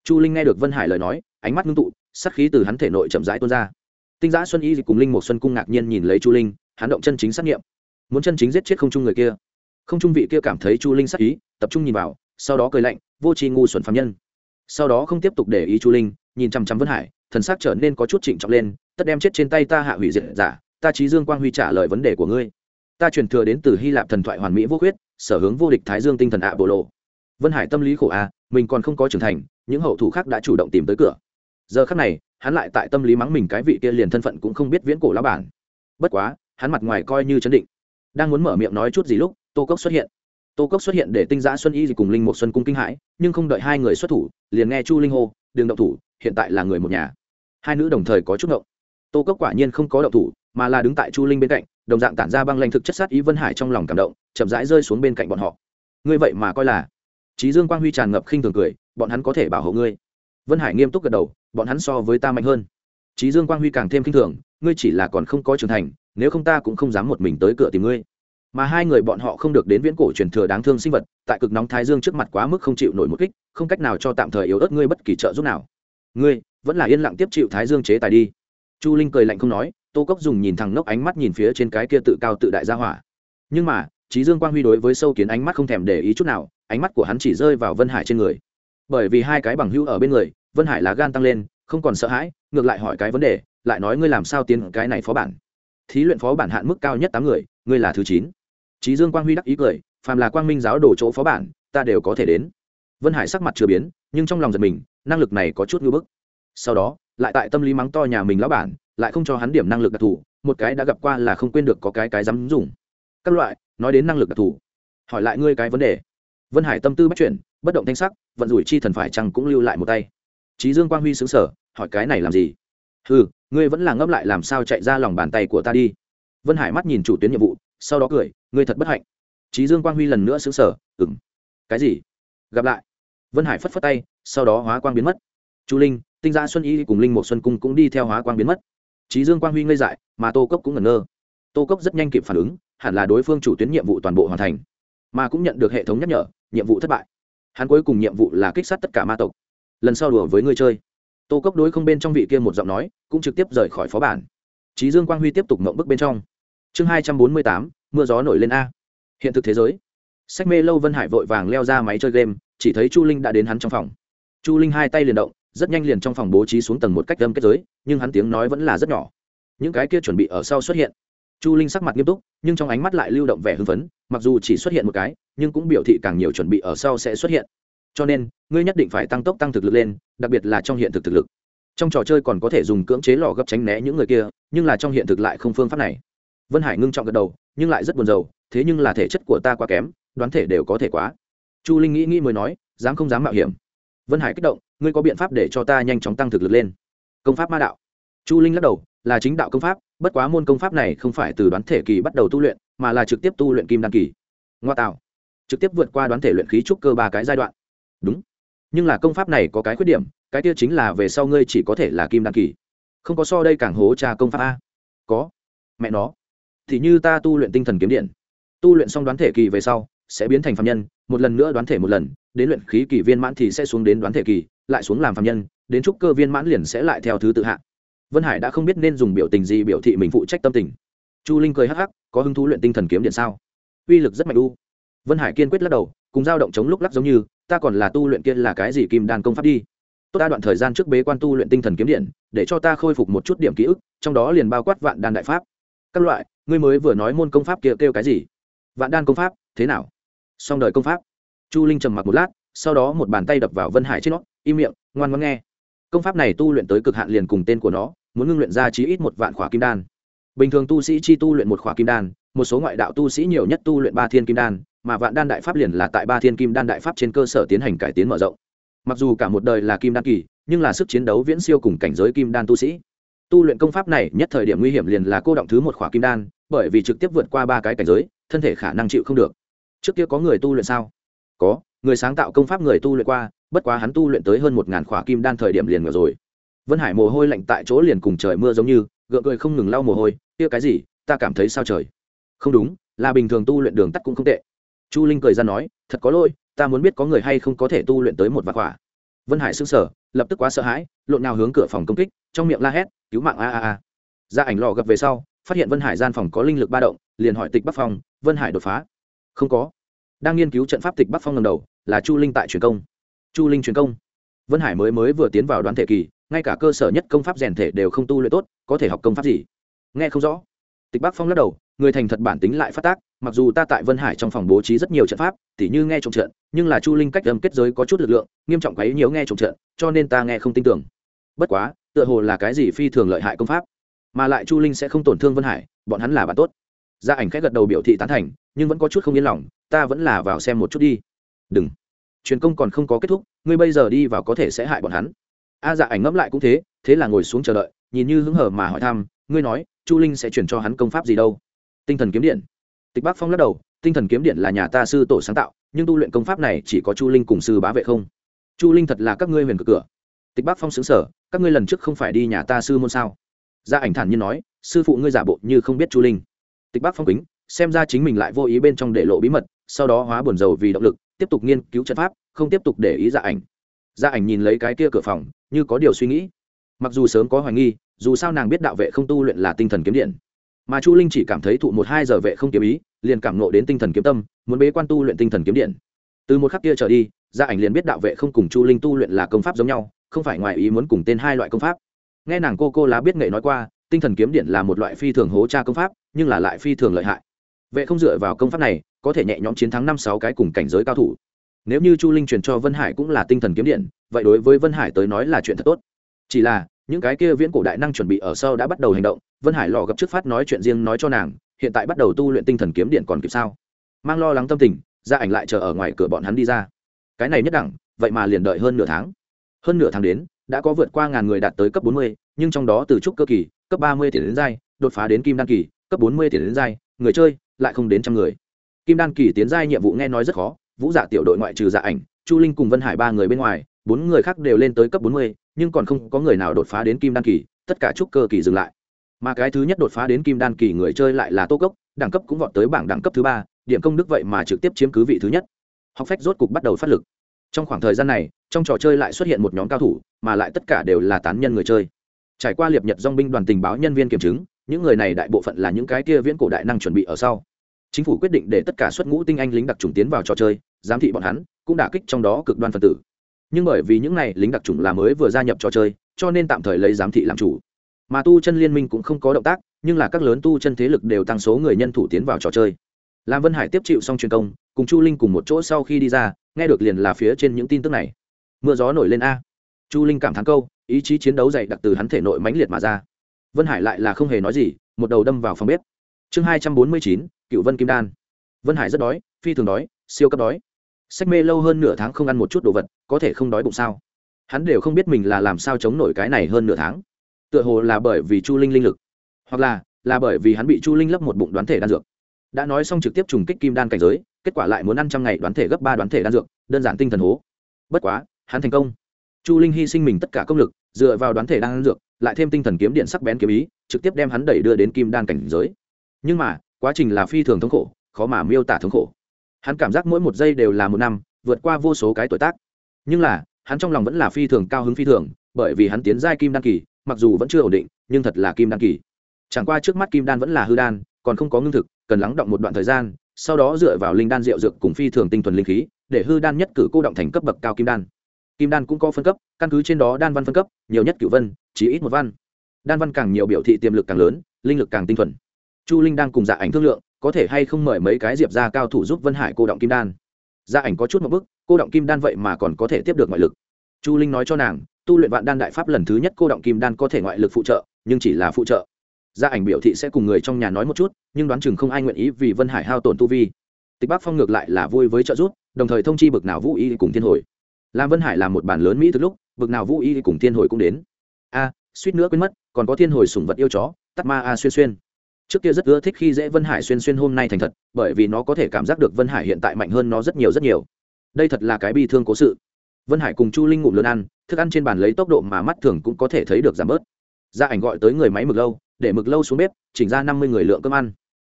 Chu linh nghe được vân hải lời nói, ánh mắt ngưng tụ sắc khí từ hắn thể nội chậm rãi tuôn ra. Tinh giã xuân y cùng linh một xuân cung ngạc nhiên nhìn lấy chu linh, hắn động chân chính xác nghiệm. Muốn chân chính giết chết không trung người kia. Không trung vị kia cảm thấy chu linh sắc ý, tập trung nhìn vào, sau đó cười lạnh, vô tri ngu xuẩn phạm nhân. Sau đó không tiếp tục để ý chu linh, nhìn chăm chăm vân hải, thần sắc trở nên có chút trịnh trọng lên, tất đem chết trên tay ta hạ hủy diệt giả, ta trí dương quang huy trả lời vấn đề của ngươi ta truyền thừa đến từ hy lạp thần thoại hoàn mỹ vô khuyết, sở hướng vô địch thái dương tinh thần ạ bộ lộ. Vân hải tâm lý khổ a, mình còn không có trưởng thành, những hậu thủ khác đã chủ động tìm tới cửa. Giờ khắc này, hắn lại tại tâm lý mắng mình cái vị kia liền thân phận cũng không biết viễn cổ lá bản. Bất quá, hắn mặt ngoài coi như chấn định. Đang muốn mở miệng nói chút gì lúc, tô cốc xuất hiện. Tô cốc xuất hiện để tinh giã xuân y cùng linh một xuân cung kinh hãi, nhưng không đợi hai người xuất thủ, liền nghe chu linh hô đường động thủ, hiện tại là người một nhà. Hai nữ đồng thời có chút động. Tô cốc quả nhiên không có động thủ, mà là đứng tại chu linh bên cạnh đồng dạng tản ra băng lanh thực chất sát ý vân hải trong lòng cảm động, chậm rãi rơi xuống bên cạnh bọn họ. Ngươi vậy mà coi là trí dương quang huy tràn ngập khinh thường cười, bọn hắn có thể bảo hộ ngươi. Vân hải nghiêm túc gật đầu, bọn hắn so với ta mạnh hơn. Trí dương quang huy càng thêm khinh thường, ngươi chỉ là còn không có trưởng thành, nếu không ta cũng không dám một mình tới cửa tìm ngươi. Mà hai người bọn họ không được đến viễn cổ truyền thừa đáng thương sinh vật, tại cực nóng thái dương trước mặt quá mức không chịu nổi một kích, không cách nào cho tạm thời yếu ớt ngươi bất kỳ trợ giúp nào. Ngươi vẫn là yên lặng tiếp chịu thái dương chế tài đi. Chu linh cười lạnh không nói tô cốc dùng nhìn thẳng nốc ánh mắt nhìn phía trên cái kia tự cao tự đại gia hỏa. Nhưng mà trí dương quang huy đối với sâu kiến ánh mắt không thèm để ý chút nào, ánh mắt của hắn chỉ rơi vào vân hải trên người. Bởi vì hai cái bằng hữu ở bên người, vân hải lá gan tăng lên, không còn sợ hãi, ngược lại hỏi cái vấn đề, lại nói ngươi làm sao tiến cái này phó bản? Thí luyện phó bản hạn mức cao nhất tám người, ngươi là thứ chín. Trí dương quang huy đắc ý cười, phàm là quang minh giáo đổ chỗ phó bản, ta đều có thể đến. Vân hải sắc mặt chưa biến, nhưng trong lòng giật mình, năng lực này có chút ngưỡng bức. Sau đó, lại tại tâm lý mắng to nhà mình lão bản lại không cho hắn điểm năng lực đặc thù, một cái đã gặp qua là không quên được có cái cái dám dùng. Các loại, nói đến năng lực đặc thù. Hỏi lại ngươi cái vấn đề. Vân hải tâm tư bắt chuyển, bất động thanh sắc, vận rủi chi thần phải chăng cũng lưu lại một tay. Trí dương quang huy xứng sở hỏi cái này làm gì? Ừ ngươi vẫn là ngấp lại làm sao chạy ra lòng bàn tay của ta đi. Vân hải mắt nhìn chủ tuyến nhiệm vụ, sau đó cười, ngươi thật bất hạnh. Trí dương quang huy lần nữa xứng sở ừng cái gì? Gặp lại. Vân hải phất phất tay, sau đó hóa quang biến mất. Chu linh, tinh gia xuân y cùng linh một xuân cung cũng đi theo hóa quang biến mất trí dương quang huy ngây dại, mà tô cốc cũng ngẩn ngơ. Tô cốc rất nhanh kịp phản ứng, hẳn là đối phương chủ tuyến nhiệm vụ toàn bộ hoàn thành, mà cũng nhận được hệ thống nhắc nhở, nhiệm vụ thất bại. Hắn cuối cùng nhiệm vụ là kích sát tất cả ma tộc. Lần sau đùa với người chơi. Tô cốc đối không bên trong vị kia một giọng nói, cũng trực tiếp rời khỏi phó bản. Trí dương quang huy tiếp tục mộng bức bên trong. Chương hai trăm bốn mươi tám, mưa gió nổi lên a. Hiện thực thế giới. Sách mê lâu vân hải vội vàng leo ra máy chơi game, chỉ thấy chu linh đã đến hắn trong phòng. Chu linh hai tay liền động rất nhanh liền trong phòng bố trí xuống tầng một cách âm kết giới, nhưng hắn tiếng nói vẫn là rất nhỏ. Những cái kia chuẩn bị ở sau xuất hiện. Chu linh sắc mặt nghiêm túc, nhưng trong ánh mắt lại lưu động vẻ hưng phấn, mặc dù chỉ xuất hiện một cái, nhưng cũng biểu thị càng nhiều chuẩn bị ở sau sẽ xuất hiện. Cho nên, ngươi nhất định phải tăng tốc tăng thực lực lên, đặc biệt là trong hiện thực thực lực. Trong trò chơi còn có thể dùng cưỡng chế lò gấp tránh né những người kia, nhưng là trong hiện thực lại không phương pháp này. Vân hải ngưng trọng gật đầu, nhưng lại rất buồn rầu, thế nhưng là thể chất của ta quá kém, đoán thể đều có thể quá. Chu linh nghĩ nghĩ mới nói, dám không dám mạo hiểm. Vân hải kích động ngươi có biện pháp để cho ta nhanh chóng tăng thực lực lên? Công pháp ma đạo. Chu linh lắc đầu, là chính đạo công pháp, bất quá môn công pháp này không phải từ đoán thể kỳ bắt đầu tu luyện, mà là trực tiếp tu luyện kim đan kỳ. Ngoa tạo. Trực tiếp vượt qua đoán thể luyện khí trúc cơ ba cái giai đoạn. Đúng. Nhưng là công pháp này có cái khuyết điểm, cái kia chính là về sau ngươi chỉ có thể là kim đan kỳ. Không có so đây càng hố trà công pháp a. Có. Mẹ nó. Thì như ta tu luyện tinh thần kiếm điện. Tu luyện xong đoán thể kỳ về sau, sẽ biến thành phạm nhân, một lần nữa đoán thể một lần đến luyện khí kỳ viên mãn thì sẽ xuống đến đoán thể kỳ, lại xuống làm phạm nhân, đến trúc cơ viên mãn liền sẽ lại theo thứ tự hạ. Vân hải đã không biết nên dùng biểu tình gì biểu thị mình phụ trách tâm tình. Chu linh cười hắc hắc, có hứng thú luyện tinh thần kiếm điện sao? Uy lực rất mạnh u. Vân hải kiên quyết lắc đầu, cùng dao động chống lúc lắc giống như, ta còn là tu luyện kia là cái gì kim đan công pháp đi. Tốt ta đoạn thời gian trước bế quan tu luyện tinh thần kiếm điện, để cho ta khôi phục một chút điểm ký ức, trong đó liền bao quát vạn đan đại pháp. Các loại, ngươi mới vừa nói môn công pháp kia kêu cái gì? Vạn đan công pháp, thế nào? Song đời công pháp chu linh trầm mặc một lát, sau đó một bàn tay đập vào vân hải trên nó, im miệng, ngoan ngoan nghe. Công pháp này tu luyện tới cực hạn liền cùng tên của nó, muốn ngưng luyện ra chí ít một vạn khỏa kim đan. Bình thường tu sĩ chi tu luyện một khỏa kim đan, một số ngoại đạo tu sĩ nhiều nhất tu luyện ba thiên kim đan, mà vạn đan đại pháp liền là tại ba thiên kim đan đại pháp trên cơ sở tiến hành cải tiến mở rộng. Mặc dù cả một đời là kim đan kỳ, nhưng là sức chiến đấu viễn siêu cùng cảnh giới kim đan tu sĩ. Tu luyện công pháp này nhất thời điểm nguy hiểm liền là cô động thứ một khỏa kim đan, bởi vì trực tiếp vượt qua ba cái cảnh giới, thân thể khả năng chịu không được. Trước kia có người tu luyện sao? Có người sáng tạo công pháp người tu luyện qua bất quá hắn tu luyện tới hơn một ngàn khỏa kim đan thời điểm liền ngờ rồi. Vân hải mồ hôi lạnh tại chỗ liền cùng trời mưa giống như gượng cười không ngừng lau mồ hôi kia cái gì? Ta cảm thấy sao trời? Không đúng là bình thường tu luyện đường tắt cũng không tệ. Chu linh cười ra nói thật có lỗi ta muốn biết có người hay không có thể tu luyện tới một vạn khỏa. Vân hải sững sờ lập tức quá sợ hãi lộn nào hướng cửa phòng công kích trong miệng la hét cứu mạng a a a. Ra ảnh lò gập về sau phát hiện vân hải gian phòng có linh lực ba động liền hỏi tịch bắc phòng, vân hải đột phá? Không có đang nghiên cứu trận pháp tịch bắc phong lần đầu là chu linh tại truyền công chu linh truyền công vân hải mới mới vừa tiến vào đoán thể kỳ ngay cả cơ sở nhất công pháp rèn thể đều không tu luyện tốt có thể học công pháp gì nghe không rõ tịch bắc phong lắc đầu người thành thật bản tính lại phát tác mặc dù ta tại vân hải trong phòng bố trí rất nhiều trận pháp tỉ như nghe trộm trận nhưng là chu linh cách âm kết giới có chút lực lượng nghiêm trọng quấy nhiều nghe trộm trận cho nên ta nghe không tin tưởng bất quá tựa hồ là cái gì phi thường lợi hại công pháp mà lại chu linh sẽ không tổn thương vân hải bọn hắn là bạn tốt gia ảnh khẽ gật đầu biểu thị tán thành nhưng vẫn có chút không yên lòng ta vẫn là vào xem một chút đi. Đừng. Truyền công còn không có kết thúc, ngươi bây giờ đi vào có thể sẽ hại bọn hắn. A dạ ảnh ngẫm lại cũng thế thế là ngồi xuống chờ đợi, nhìn như hứng hở mà hỏi thăm, ngươi nói, chu linh sẽ chuyển cho hắn công pháp gì đâu? Tinh thần kiếm điện. Tịch bắc phong lắc đầu, tinh thần kiếm điện là nhà ta sư tổ sáng tạo, nhưng tu luyện công pháp này chỉ có chu linh cùng sư bá vệ không? Chu linh thật là các ngươi huyền cực cửa. Tịch bắc phong xứng sở các ngươi lần trước không phải đi nhà ta sư môn sao? Gia ảnh thản nhiên nói, sư phụ ngươi giả bộ như không biết chu linh. Tịch bắc phong kính, xem ra chính mình lại vô ý bên trong để lộ bí mật sau đó hóa buồn dầu vì động lực, tiếp tục nghiên cứu trận pháp, không tiếp tục để ý dạ ảnh. Dạ ảnh nhìn lấy cái kia cửa phòng, như có điều suy nghĩ. Mặc dù sớm có hoài nghi, dù sao nàng biết đạo vệ không tu luyện là tinh thần kiếm điện. Mà chu linh chỉ cảm thấy thụ một hai giờ vệ không kiếm ý, liền cảm nộ đến tinh thần kiếm tâm, muốn bế quan tu luyện tinh thần kiếm điện. Từ một khắc kia trở đi gia ảnh liền biết đạo vệ không cùng chu linh tu luyện là công pháp giống nhau, không phải ngoài ý muốn cùng tên hai loại công pháp. Nghe nàng cô cô lá biết nghệ nói qua, tinh thần kiếm điện là một loại phi thường hố tra công pháp, nhưng là lại phi thường lợi hại. Vệ không dựa vào công pháp này có thể nhẹ nhõm chiến thắng năm sáu cái cùng cảnh giới cao thủ. Nếu như chu linh truyền cho vân hải cũng là tinh thần kiếm điện, vậy đối với vân hải tới nói là chuyện thật tốt. Chỉ là, những cái kia viễn cổ đại năng chuẩn bị ở sau đã bắt đầu hành động, vân hải lò gặp trước phát nói chuyện riêng nói cho nàng, hiện tại bắt đầu tu luyện tinh thần kiếm điện còn kịp sao? Mang lo lắng tâm tình gia ảnh lại chờ ở ngoài cửa bọn hắn đi ra. Cái này nhất đẳng, vậy mà liền đợi hơn nửa tháng. Hơn nửa tháng đến, đã có vượt qua ngàn người đạt tới cấp bốn mươi, nhưng trong đó từ trúc cơ kỳ, cấp ba mươi tiền đến giai, đột phá đến kim đan kỳ, cấp bốn mươi tiền đến giai, người chơi lại không đến trăm người kim đan kỳ tiến giai nhiệm vụ nghe nói rất khó, vũ dạ tiểu đội ngoại trừ dạ ảnh, chu linh cùng vân hải ba người bên ngoài, bốn người khác đều lên tới cấp bốn mươi, nhưng còn không có người nào đột phá đến kim đan kỳ, tất cả trúc cơ kỳ dừng lại. Mà cái thứ nhất đột phá đến kim đan kỳ người chơi lại là tô cốc, đẳng cấp cũng vọt tới bảng đẳng cấp thứ ba, điểm công đức vậy mà trực tiếp chiếm cứ vị thứ nhất. Học phách rốt cục bắt đầu phát lực. Trong khoảng thời gian này, trong trò chơi lại xuất hiện một nhóm cao thủ, mà lại tất cả đều là tán nhân người chơi. Trải qua liệp nhật dong binh đoàn tình báo nhân viên kiểm chứng, những người này đại bộ phận là những cái kia viễn cổ đại năng chuẩn bị ở sau chính phủ quyết định để tất cả xuất ngũ tinh anh lính đặc trùng tiến vào trò chơi, giám thị bọn hắn, cũng đả kích trong đó cực đoan phân tử. Nhưng bởi vì những này lính đặc trùng là mới vừa gia nhập trò chơi, cho nên tạm thời lấy giám thị làm chủ. Mà tu chân liên minh cũng không có động tác, nhưng là các lớn tu chân thế lực đều tăng số người nhân thủ tiến vào trò chơi. Lam vân hải tiếp chịu xong truyền công, cùng chu linh cùng một chỗ sau khi đi ra, nghe được liền là phía trên những tin tức này. Mưa gió nổi lên a. Chu linh cảm thán câu, ý chí chiến đấu dày đặc từ hắn thể nội mãnh liệt mà ra. Vân hải lại là không hề nói gì, một đầu đâm vào phòng bếp. Chương hai trăm bốn mươi chín cựu vân kim đan. Vân hải rất đói, phi thường đói, siêu cấp đói. Sách mê lâu hơn nửa tháng không ăn một chút đồ vật, có thể không đói bụng sao? Hắn đều không biết mình là làm sao chống nổi cái này hơn nửa tháng. Tựa hồ là bởi vì chu linh linh lực, hoặc là là bởi vì hắn bị chu linh lấp một bụng đoán thể đan dược. Đã nói xong trực tiếp trùng kích kim đan cảnh giới, kết quả lại muốn ăn trăm ngày đoán thể gấp ba đoán thể đan dược, đơn giản tinh thần hố. Bất quá, hắn thành công. Chu linh hy sinh mình tất cả công lực, dựa vào đoán thể đan dược, lại thêm tinh thần kiếm điện sắc bén kiếm ý, trực tiếp đem hắn đẩy đưa đến kim đan cảnh giới. Nhưng mà quá trình là phi thường thống khổ, khó mà miêu tả thống khổ. Hắn cảm giác mỗi một giây đều là một năm, vượt qua vô số cái tuổi tác. Nhưng là, hắn trong lòng vẫn là phi thường cao hứng phi thường, bởi vì hắn tiến giai kim đan kỳ, mặc dù vẫn chưa ổn định, nhưng thật là kim đan kỳ. Chẳng qua trước mắt kim đan vẫn là hư đan, còn không có ngưng thực, cần lắng động một đoạn thời gian, sau đó dựa vào linh đan rượu dược cùng phi thường tinh thuần linh khí, để hư đan nhất cử cô động thành cấp bậc cao kim đan. Kim đan cũng có phân cấp, căn cứ trên đó đan văn phân cấp, nhiều nhất cựu vân chỉ ít một văn. Đan văn càng nhiều biểu thị tiềm lực càng lớn, linh lực càng tinh thuần chu linh đang cùng dạ ảnh thương lượng, có thể hay không mời mấy cái diệp ra cao thủ giúp vân hải cô động kim đan. Dạ ảnh có chút một bức, cô động kim đan vậy mà còn có thể tiếp được ngoại lực. Chu linh nói cho nàng, tu luyện vạn đan đại pháp lần thứ nhất cô động kim đan có thể ngoại lực phụ trợ, nhưng chỉ là phụ trợ. Gia ảnh biểu thị sẽ cùng người trong nhà nói một chút, nhưng đoán chừng không ai nguyện ý vì vân hải hao tổn tu vi. Tịch Bác phong ngược lại là vui với trợ giúp, đồng thời thông chi bực nào vũ y cùng thiên hồi. Làm vân hải làm một bản lớn mỹ từ lúc, bực nào vũ y cùng thiên hồi cũng đến. A, suýt nữa quên mất, còn có thiên hồi sủng vật yêu chó tắt ma a xuyên xuyên trước kia rất ưa thích khi dễ vân hải xuyên xuyên hôm nay thành thật, bởi vì nó có thể cảm giác được vân hải hiện tại mạnh hơn nó rất nhiều rất nhiều. Đây thật là cái bi thương cố sự. Vân hải cùng chu linh ngụm lớn ăn, thức ăn trên bàn lấy tốc độ mà mắt thường cũng có thể thấy được giảm bớt. Gia ảnh gọi tới người máy mực lâu, để mực lâu xuống bếp, chỉnh ra năm mươi người lượng cơm ăn.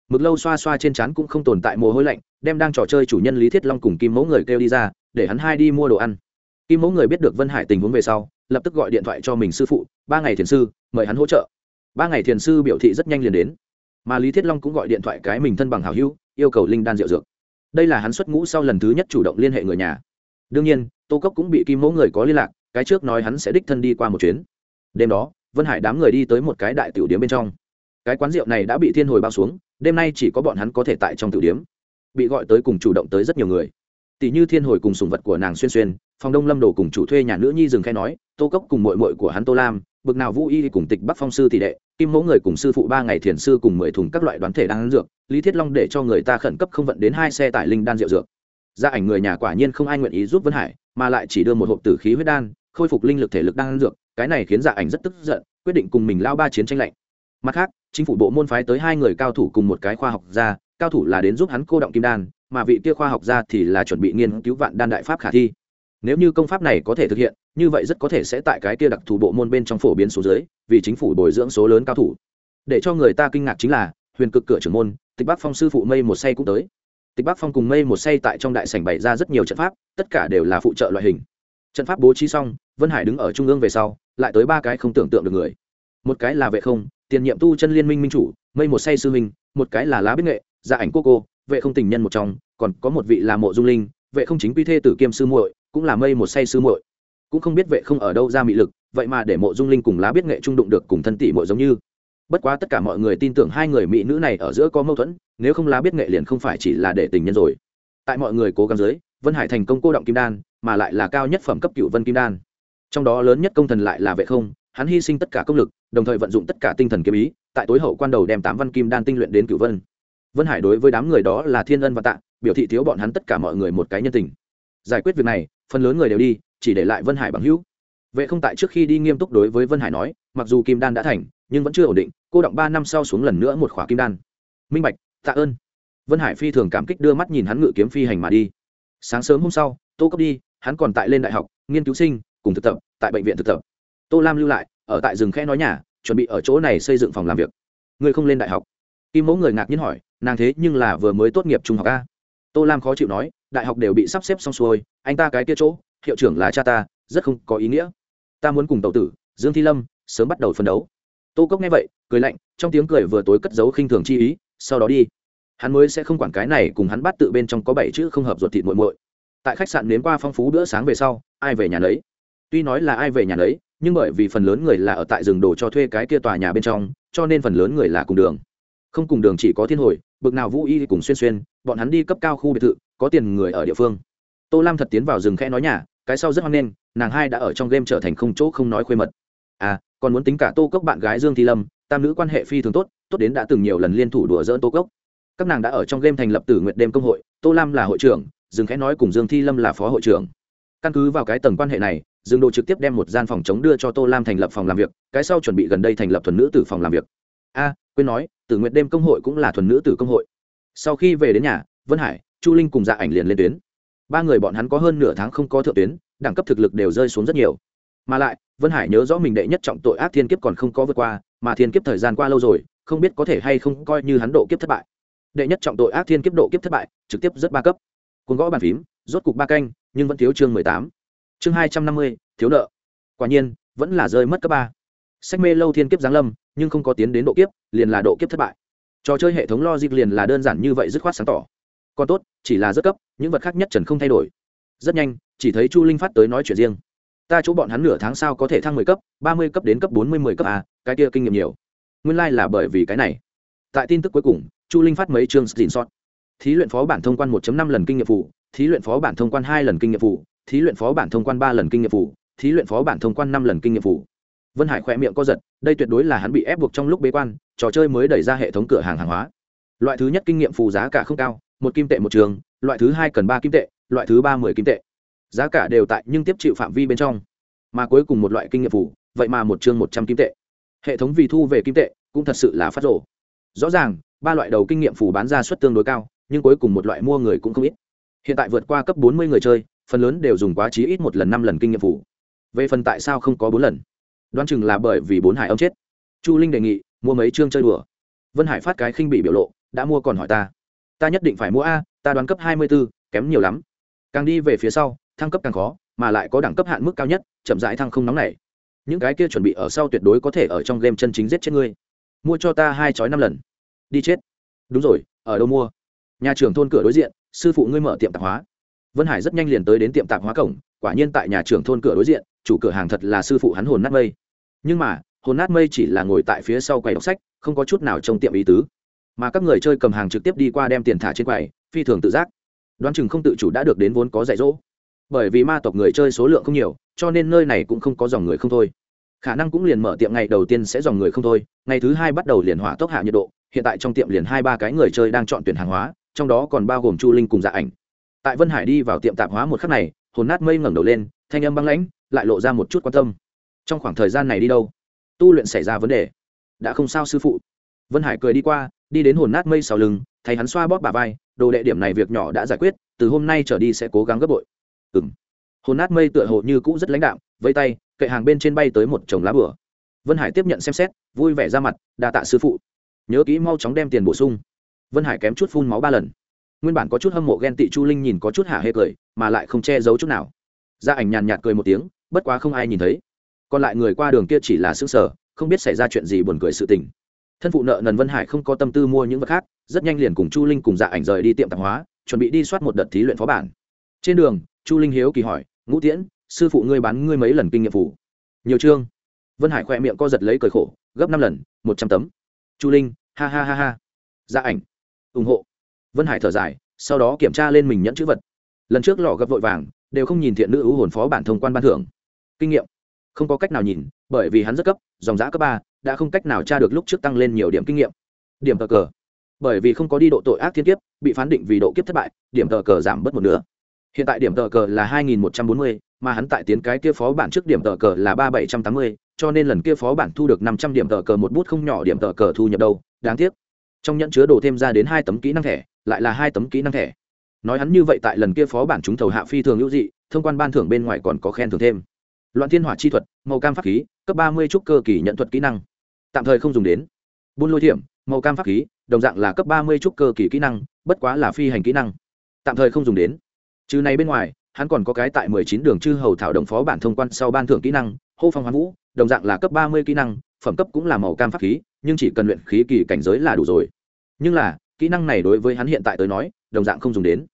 Mực lâu xoa xoa trên trán cũng không tồn tại mồ hôi lạnh, đem đang trò chơi chủ nhân lý thiết long cùng kim mẫu người kêu đi ra, để hắn hai đi mua đồ ăn. Kim mẫu người biết được vân hải tình huống về sau, lập tức gọi điện thoại cho mình sư phụ, ba ngày thiền sư, mời hắn hỗ trợ. Ba ngày thiền sư biểu thị rất nhanh liền đến mà lý thiết long cũng gọi điện thoại cái mình thân bằng hào hữu, yêu cầu linh đan rượu dược. Đây là hắn xuất ngũ sau lần thứ nhất chủ động liên hệ người nhà. Đương nhiên, tô cốc cũng bị kim mẫu người có liên lạc, cái trước nói hắn sẽ đích thân đi qua một chuyến. Đêm đó, vân hải đám người đi tới một cái đại tiểu điếm bên trong. Cái quán rượu này đã bị thiên hồi bao xuống, đêm nay chỉ có bọn hắn có thể tại trong tiểu điếm. Bị gọi tới cùng chủ động tới rất nhiều người. Tỷ như thiên hồi cùng sùng vật của nàng xuyên xuyên phòng đông lâm đồ cùng chủ thuê nhà nữ nhi dừng khai nói, tô cốc cùng mội mội của hắn tô lam bực nào vũ y cùng tịch bắc phong sư tỷ đệ, kim mẫu người cùng sư phụ ba ngày thiền sư cùng mười thùng các loại đoán thể đang dược, lý thiết long để cho người ta khẩn cấp không vận đến hai xe tải linh đan rượu dược. Gia ảnh người nhà quả nhiên không ai nguyện ý giúp vân hải, mà lại chỉ đưa một hộp tử khí huyết đan, khôi phục linh lực thể lực đan dược, cái này khiến gia ảnh rất tức giận, quyết định cùng mình lao ba chiến tranh lạnh. Mặt khác, chính phủ bộ môn phái tới hai người cao thủ cùng một cái khoa học gia, cao thủ là đến giúp hắn cô động kim đan, mà vị kia khoa học gia thì là chuẩn bị nghiên cứu vạn đan đại pháp khả thi nếu như công pháp này có thể thực hiện, như vậy rất có thể sẽ tại cái kia đặc thù bộ môn bên trong phổ biến số dưới, vì chính phủ bồi dưỡng số lớn cao thủ. Để cho người ta kinh ngạc chính là, huyền cực cửa trưởng môn, tịch bắc phong sư phụ mây một say cũng tới. Tịch bắc phong cùng mây một say tại trong đại sảnh bày ra rất nhiều trận pháp, tất cả đều là phụ trợ loại hình. Trận pháp bố trí xong, vân hải đứng ở trung ương về sau, lại tới ba cái không tưởng tượng được người. Một cái là vệ không, tiền nhiệm tu chân liên minh minh chủ, mây một say sư minh một cái là lá biết nghệ gia ảnh cô cô, vệ không tình nhân một trong, còn có một vị là mộ dung linh, vệ không chính quy thê tử kiêm sư muội cũng là mây một say sư muội. Cũng không biết vệ không ở đâu ra mị lực, vậy mà để mộ dung linh cùng lá biết nghệ trung đụng được cùng thân tỷ mộ giống như. Bất quá tất cả mọi người tin tưởng hai người mỹ nữ này ở giữa có mâu thuẫn, nếu không lá biết nghệ liền không phải chỉ là để tình nhân rồi. Tại mọi người cố gắng dưới, vân hải thành công cô động kim đan, mà lại là cao nhất phẩm cấp cựu vân kim đan. Trong đó lớn nhất công thần lại là vệ không, hắn hy sinh tất cả công lực, đồng thời vận dụng tất cả tinh thần kiếm ý, tại tối hậu quan đầu đem tám văn kim đan tinh luyện đến cựu vân. Vân hải đối với đám người đó là thiên ân và tạ, biểu thị thiếu bọn hắn tất cả mọi người một cái nhân tình. Giải quyết việc này phần lớn người đều đi, chỉ để lại vân hải bằng hữu. Vệ không tại trước khi đi nghiêm túc đối với vân hải nói, mặc dù kim đan đã thành, nhưng vẫn chưa ổn định, cô động ba năm sau xuống lần nữa một khỏa kim đan. Minh bạch, tạ ơn. Vân hải phi thường cảm kích đưa mắt nhìn hắn ngự kiếm phi hành mà đi. Sáng sớm hôm sau, tô cấp đi, hắn còn tại lên đại học, nghiên cứu sinh, cùng thực tập, tại bệnh viện thực tập. Tô lam lưu lại, ở tại rừng khe nói nhà, chuẩn bị ở chỗ này xây dựng phòng làm việc. Người không lên đại học. Kim mẫu người ngạc nhiên hỏi, nàng thế nhưng là vừa mới tốt nghiệp trung học a. Tô lam khó chịu nói đại học đều bị sắp xếp xong xuôi, anh ta cái kia chỗ, hiệu trưởng là cha ta, rất không có ý nghĩa. Ta muốn cùng tàu tử, dương thi lâm, sớm bắt đầu phân đấu. Tô cốc nghe vậy, cười lạnh, trong tiếng cười vừa tối cất giấu khinh thường chi ý, sau đó đi. Hắn mới sẽ không quản cái này cùng hắn bắt tự bên trong có bảy chữ không hợp ruột thịt muội muội. Tại khách sạn nếm qua phong phú bữa sáng về sau, ai về nhà lấy tuy nói là ai về nhà lấy nhưng bởi vì phần lớn người là ở tại rừng đồ cho thuê cái kia tòa nhà bên trong, cho nên phần lớn người là cùng đường. Không cùng đường chỉ có thiên hồi, bực nào vũ y cùng xuyên xuyên, bọn hắn đi cấp cao khu biệt thự có tiền người ở địa phương. Tô lam thật tiến vào rừng khẽ nói nhà, cái sau rất hoan nghênh, nàng hai đã ở trong game trở thành không chỗ không nói khuê mật. À còn muốn tính cả tô cốc bạn gái dương thi lâm, tam nữ quan hệ phi thường tốt tốt đến đã từng nhiều lần liên thủ đùa dỡn tô cốc. Các nàng đã ở trong game thành lập tử nguyện đêm công hội, tô lam là hội trưởng, dương khẽ nói cùng dương thi lâm là phó hội trưởng. Căn cứ vào cái tầng quan hệ này, dương đồ trực tiếp đem một gian phòng chống đưa cho tô lam thành lập phòng làm việc, cái sau chuẩn bị gần đây thành lập thuần nữ tử phòng làm việc. A quên nói, tử nguyện đêm công hội cũng là thuần nữ tử công hội. Sau khi về đến nhà, vân hải chu linh cùng dạ ảnh liền lên tuyến. Ba người bọn hắn có hơn nửa tháng không có thượng tuyến, đẳng cấp thực lực đều rơi xuống rất nhiều. Mà lại, vân hải nhớ rõ mình đệ nhất trọng tội ác thiên kiếp còn không có vượt qua, mà thiên kiếp thời gian qua lâu rồi, không biết có thể hay không coi như hắn độ kiếp thất bại. Đệ nhất trọng tội ác thiên kiếp độ kiếp thất bại, trực tiếp rất ba cấp. Cuốn gõ bàn phím, rốt cục ba canh, nhưng vẫn thiếu chương mười tám. Chương hai trăm năm mươi, thiếu nợ. Quả nhiên, vẫn là rơi mất cấp ba. Sách mê lâu thiên kiếp giáng lâm, nhưng không có tiến đến độ kiếp, liền là độ kiếp thất bại. Trò chơi hệ thống logic liền là đơn giản như vậy dứt khoát sáng tỏ còn tốt, chỉ là rất cấp, những vật khác nhất trần không thay đổi. Rất nhanh, chỉ thấy chu linh phát tới nói chuyện riêng. Ta chỗ bọn hắn nửa tháng sau có thể thăng mười cấp, ba mươi cấp đến cấp bốn mươi mười cấp a cái kia kinh nghiệm nhiều. Nguyên lai、like、là bởi vì cái này. Tại tin tức cuối cùng, chu linh phát mấy chương xin sót. Thí luyện phó bản thông quan 1 năm lần kinh nghiệm phụ, thí luyện phó bản thông quan hai lần kinh nghiệm phụ, thí luyện phó bản thông quan ba lần kinh nghiệm phụ, thí luyện phó bản thông quan năm lần kinh nghiệm phụ. Vân hải khỏe miệng co giật, đây tuyệt đối là hắn bị ép buộc trong lúc bế quan, trò chơi mới đẩy ra hệ thống cửa hàng hàng hóa. Loại thứ nhất kinh nghiệm phù giá cả không cao một kim tệ một trường loại thứ hai cần ba kim tệ loại thứ ba mười kim tệ. Giá cả đều tại nhưng tiếp chịu phạm vi bên trong. Mà cuối cùng một loại kinh nghiệm phủ, vậy mà một chương một trăm kim tệ. Hệ thống vì thu về kim tệ cũng thật sự là phát rổ rõ ràng ba loại đầu kinh nghiệm phủ bán ra suất tương đối cao nhưng cuối cùng một loại mua người cũng không ít. Hiện tại vượt qua cấp bốn mươi người chơi phần lớn đều dùng quá trí ít một lần năm lần kinh nghiệm phủ. về phần tại sao không có bốn lần? Đoán chừng là bởi vì bốn hải ông chết. Chu linh đề nghị mua mấy chương chơi đùa. Vân hải phát cái khinh bị biểu lộ đã mua còn hỏi ta ta nhất định phải mua a, ta đoán cấp hai mươi b ố kém nhiều lắm. Càng đi về phía sau, thăng cấp càng khó, mà lại có đẳng cấp hạn mức cao nhất, chậm rãi thăng không nóng này những cái kia chuẩn bị ở sau tuyệt đối có thể ở trong game chân chính giết chết ngươi. Mua cho ta hai chói năm lần. Đi chết. Đúng rồi, ở đâu mua? Nhà trưởng thôn cửa đối diện, sư phụ ngươi mở tiệm tạp hóa. Vân hải rất nhanh liền tới đến tiệm tạp hóa cổng, quả nhiên tại nhà trưởng thôn cửa đối diện, chủ cửa hàng thật là sư phụ hắn hồn nát mây. Nhưng mà, hồn nát mây chỉ là ngồi tại phía sau quầy đọc sách, không có chút nào trong tiệm ý tứ mà các người chơi cầm hàng trực tiếp đi qua đem tiền thả trên quầy, phi thường tự giác. Đoán chừng không tự chủ đã được đến vốn có dạy dỗ. Bởi vì ma tộc người chơi số lượng không nhiều, cho nên nơi này cũng không có dòng người không thôi. Khả năng cũng liền mở tiệm ngày đầu tiên sẽ dòng người không thôi, ngày thứ hai bắt đầu liền hỏa tốc hạ nhiệt độ, hiện tại trong tiệm liền hai ba cái người chơi đang chọn tuyển hàng hóa, trong đó còn bao gồm chu linh cùng dạ ảnh. Tại vân hải đi vào tiệm tạp hóa một khắc này, hồn nát mây ngẩng đầu lên, thanh âm băng lãnh, lại lộ ra một chút quan tâm. Trong khoảng thời gian này đi đâu? Tu luyện xảy ra vấn đề. Đã không sao sư phụ. Vân hải cười đi qua đi đến hồn nát mây sau lưng thấy hắn xoa bóp bà vai, đồ đệ điểm này việc nhỏ đã giải quyết, từ hôm nay trở đi sẽ cố gắng gấp bội. Ừ m hồn nát mây tựa hồ như cũ rất lãnh đạm vây tay, kệ hàng bên trên bay tới một chồng lá bửa. Vân hải tiếp nhận xem xét, vui vẻ ra mặt, đa tạ sư phụ. Nhớ kỹ mau chóng đem tiền bổ sung. Vân hải kém chút phun máu ba lần. Nguyên bản có chút hâm mộ ghen tị chu linh nhìn có chút hả hê cười, mà lại không che giấu chút nào. Gia ảnh nhàn nhạt cười một tiếng, bất quá không ai nhìn thấy. Còn lại người qua đường kia chỉ là xứng sở không biết xảy ra chuyện gì buồn cười sự tình thân phụ nợ nần vân hải không có tâm tư mua những vật khác, rất nhanh liền cùng chu linh cùng dạ ảnh rời đi tiệm tạp hóa, chuẩn bị đi soát một đợt thí luyện phó bản. Trên đường, chu linh hiếu kỳ hỏi, ngũ tiễn, sư phụ ngươi bán ngươi mấy lần kinh nghiệm phủ? Nhiều chương. Vân hải khoe miệng co giật lấy cười khổ, gấp năm lần, một trăm tấm. Chu linh, ha ha ha ha. Dạ ảnh, ủng hộ. Vân hải thở dài, sau đó kiểm tra lên mình nhẫn chữ vật. Lần trước lò gấp vội vàng, đều không nhìn thiện nữ ưu hồn phó bản thông quan ban thưởng. Kinh nghiệm, không có cách nào nhìn, bởi vì hắn rất cấp, dòng giã cấp ba đã không cách nào tra được lúc trước tăng lên nhiều điểm kinh nghiệm. Điểm tờ cờ. Bởi vì không có đi độ tội ác thiên kiếp, bị phán định vì độ kiếp thất bại, điểm tờ cờ giảm bớt một nửa. Hiện tại điểm tờ cờ là hai nghìn một trăm bốn mươi, mà hắn tại tiến cái kia phó bản trước điểm tờ cờ là ba bảy trăm tám mươi, cho nên lần kia phó bản thu được năm trăm điểm tờ cờ một bút không nhỏ điểm tờ cờ thu nhập đâu, đáng tiếc. Trong nhẫn chứa đồ thêm ra đến hai tấm kỹ năng thẻ, lại là hai tấm kỹ năng thẻ. Nói hắn như vậy tại lần kia phó bản chúng thầu hạ phi thường hữu dị, thông quan ban thưởng bên ngoài còn có khen thưởng thêm. Loạn thiên hỏa chi thuật, màu cam pháp khí, cấp ba mươi trúc cơ kỳ nhận thuật kỹ năng tạm thời không dùng đến. Buôn lôi thiểm, màu cam pháp khí, đồng dạng là cấp ba mươi trúc cơ kỳ kỹ năng, bất quá là phi hành kỹ năng. Tạm thời không dùng đến. Trừ này bên ngoài, hắn còn có cái tại mười chín đường chư hầu thảo đồng phó bản thông quan sau ban thưởng kỹ năng, hô phong hoán vũ, đồng dạng là cấp ba mươi kỹ năng, phẩm cấp cũng là màu cam pháp khí, nhưng chỉ cần luyện khí kỳ cảnh giới là đủ rồi. Nhưng là, kỹ năng này đối với hắn hiện tại tới nói, đồng dạng không dùng đến.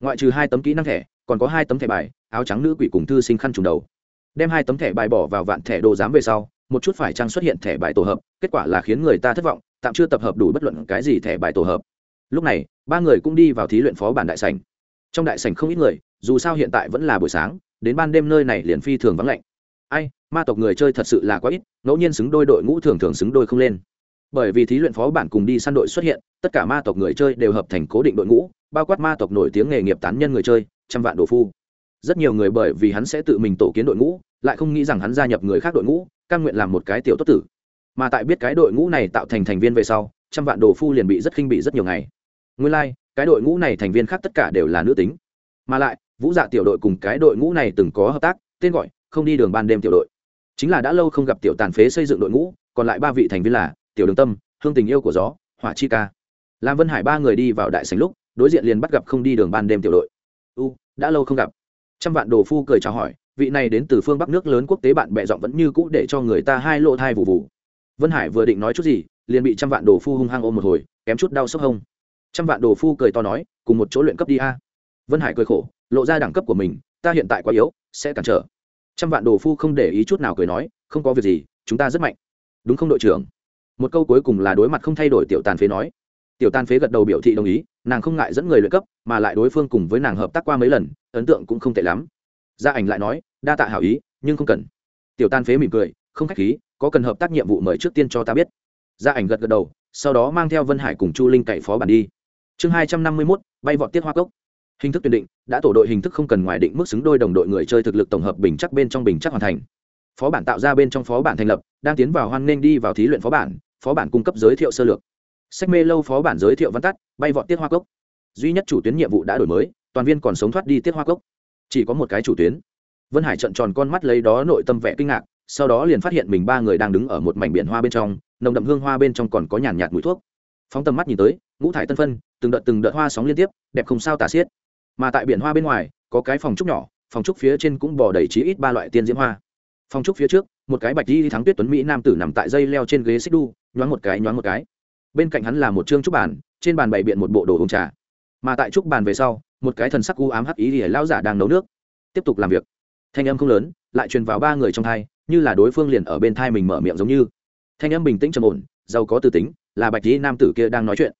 Ngoại trừ hai tấm kỹ năng thẻ, còn có hai tấm thẻ bài, áo trắng nữ quỷ cùng thư sinh khăn trùng đầu. Đem hai tấm thẻ bài bỏ vào vạn thẻ đồ giám về sau một chút phải trang xuất hiện thẻ bài tổ hợp, kết quả là khiến người ta thất vọng, tạm chưa tập hợp đủ bất luận cái gì thẻ bài tổ hợp. Lúc này, ba người cũng đi vào thí luyện phó bản đại sảnh. Trong đại sảnh không ít người, dù sao hiện tại vẫn là buổi sáng, đến ban đêm nơi này liền phi thường vắng lạnh. Ai, ma tộc người chơi thật sự là quá ít, ngẫu nhiên xứng đôi đội ngũ thường thường xứng đôi không lên. Bởi vì thí luyện phó bản cùng đi săn đội xuất hiện, tất cả ma tộc người chơi đều hợp thành cố định đội ngũ, bao quát ma tộc nổi tiếng nghề nghiệp tán nhân người chơi, trăm vạn đồ phu. Rất nhiều người bởi vì hắn sẽ tự mình tổ kiến đội ngũ, lại không nghĩ rằng hắn gia nhập người khác đội ngũ căn nguyện làm một cái tiểu tốt tử. Mà tại biết cái đội ngũ này tạo thành thành viên về sau trăm vạn đồ phu liền bị rất khinh bị rất nhiều ngày. Nguyên lai、like, cái đội ngũ này thành viên khác tất cả đều là nữ tính. Mà lại vũ dạ tiểu đội cùng cái đội ngũ này từng có hợp tác tên gọi không đi đường ban đêm tiểu đội. Chính là đã lâu không gặp tiểu tàn phế xây dựng đội ngũ còn lại ba vị thành viên là tiểu đường tâm hương tình yêu của gió hỏa chi ca. Lam vân hải ba người đi vào đại sành lúc đối diện liền bắt gặp không đi đường ban đêm tiểu đội. U đã lâu không gặp. Trăm vạn đồ phu cười chào hỏi vị này đến từ phương bắc nước lớn quốc tế bạn bè giọng vẫn như cũ để cho người ta hai lộ thai vụ vụ vân hải vừa định nói chút gì, liền bị trăm vạn đồ phu hung hăng ôm một hồi, kém chút đau sốc hông. Trăm vạn đồ phu cười to nói, cùng một chỗ luyện cấp đi a. Vân hải cười khổ, lộ ra đẳng cấp của mình, ta hiện tại quá yếu, sẽ cản trở. Trăm vạn đồ phu không để ý chút nào cười nói, không có việc gì, chúng ta rất mạnh. Đúng không đội trưởng? Một câu cuối cùng là đối mặt không thay đổi tiểu tàn phế nói. Tiểu tàn phế gật đầu biểu thị đồng ý, nàng không ngại dẫn người luyện cấp, mà lại đối phương cùng với nàng hợp tác qua mấy lần, ấn tượng cũng không tệ lắm gia ảnh lại nói, đa tạ hảo ý, nhưng không cần. Tiểu tàn phế mỉm cười, không khách khí, có cần hợp tác nhiệm vụ mời trước tiên cho ta biết. Gia ảnh gật gật đầu, sau đó mang theo vân hải cùng chu linh cậy phó bản đi. Chương hai trăm năm mươi mốt, bay vọt tiết hoa cốc. Hình thức tuyển định, đã tổ đội hình thức không cần ngoài định mức xứng đôi đồng đội người chơi thực lực tổng hợp bình chắc bên trong bình chắc hoàn thành. Phó bản tạo ra bên trong phó bản thành lập, đang tiến vào hoan nghênh đi vào thí luyện phó bản phó bản cung cấp giới thiệu sơ lược. Sách mê lâu phó bản giới thiệu văn tắt, bay vọt tiết hoa cốc. Duy nhất chủ tuyến nhiệm vụ đã đổi mới, toàn viên còn sống thoát đi tiết hoa cốc chỉ có một cái chủ tuyến. Vân hải trận tròn con mắt lấy đó nội tâm vẻ kinh ngạc, sau đó liền phát hiện mình ba người đang đứng ở một mảnh biển hoa bên trong, nồng đậm hương hoa bên trong còn có nhàn nhạt mùi thuốc. Phóng tầm mắt nhìn tới, ngũ thải tân phân, từng đợt từng đợt hoa sóng liên tiếp, đẹp không sao tả xiết. Mà tại biển hoa bên ngoài, có cái phòng trúc nhỏ, phòng trúc phía trên cũng bỏ đầy chí ít ba loại tiên diễm hoa. Phòng trúc phía trước, một cái bạch di thắng tuyết tuấn mỹ nam tử nằm tại dây leo trên ghế xích đu, nhoáng một cái, nhoáng một cái. Bên cạnh hắn là một chương trúc bàn, trên bàn bày biện một bộ đồ uống trà. Mà tại trúc bàn về sau một cái thần sắc u ám hắc ý ỉa lao giả đang nấu nước, tiếp tục làm việc. Thanh âm không lớn, lại truyền vào ba người trong thai, như là đối phương liền ở bên thai mình mở miệng giống như. Thanh âm bình tĩnh trầm ổn, giàu có từ tính, là bạch y nam tử kia đang nói chuyện.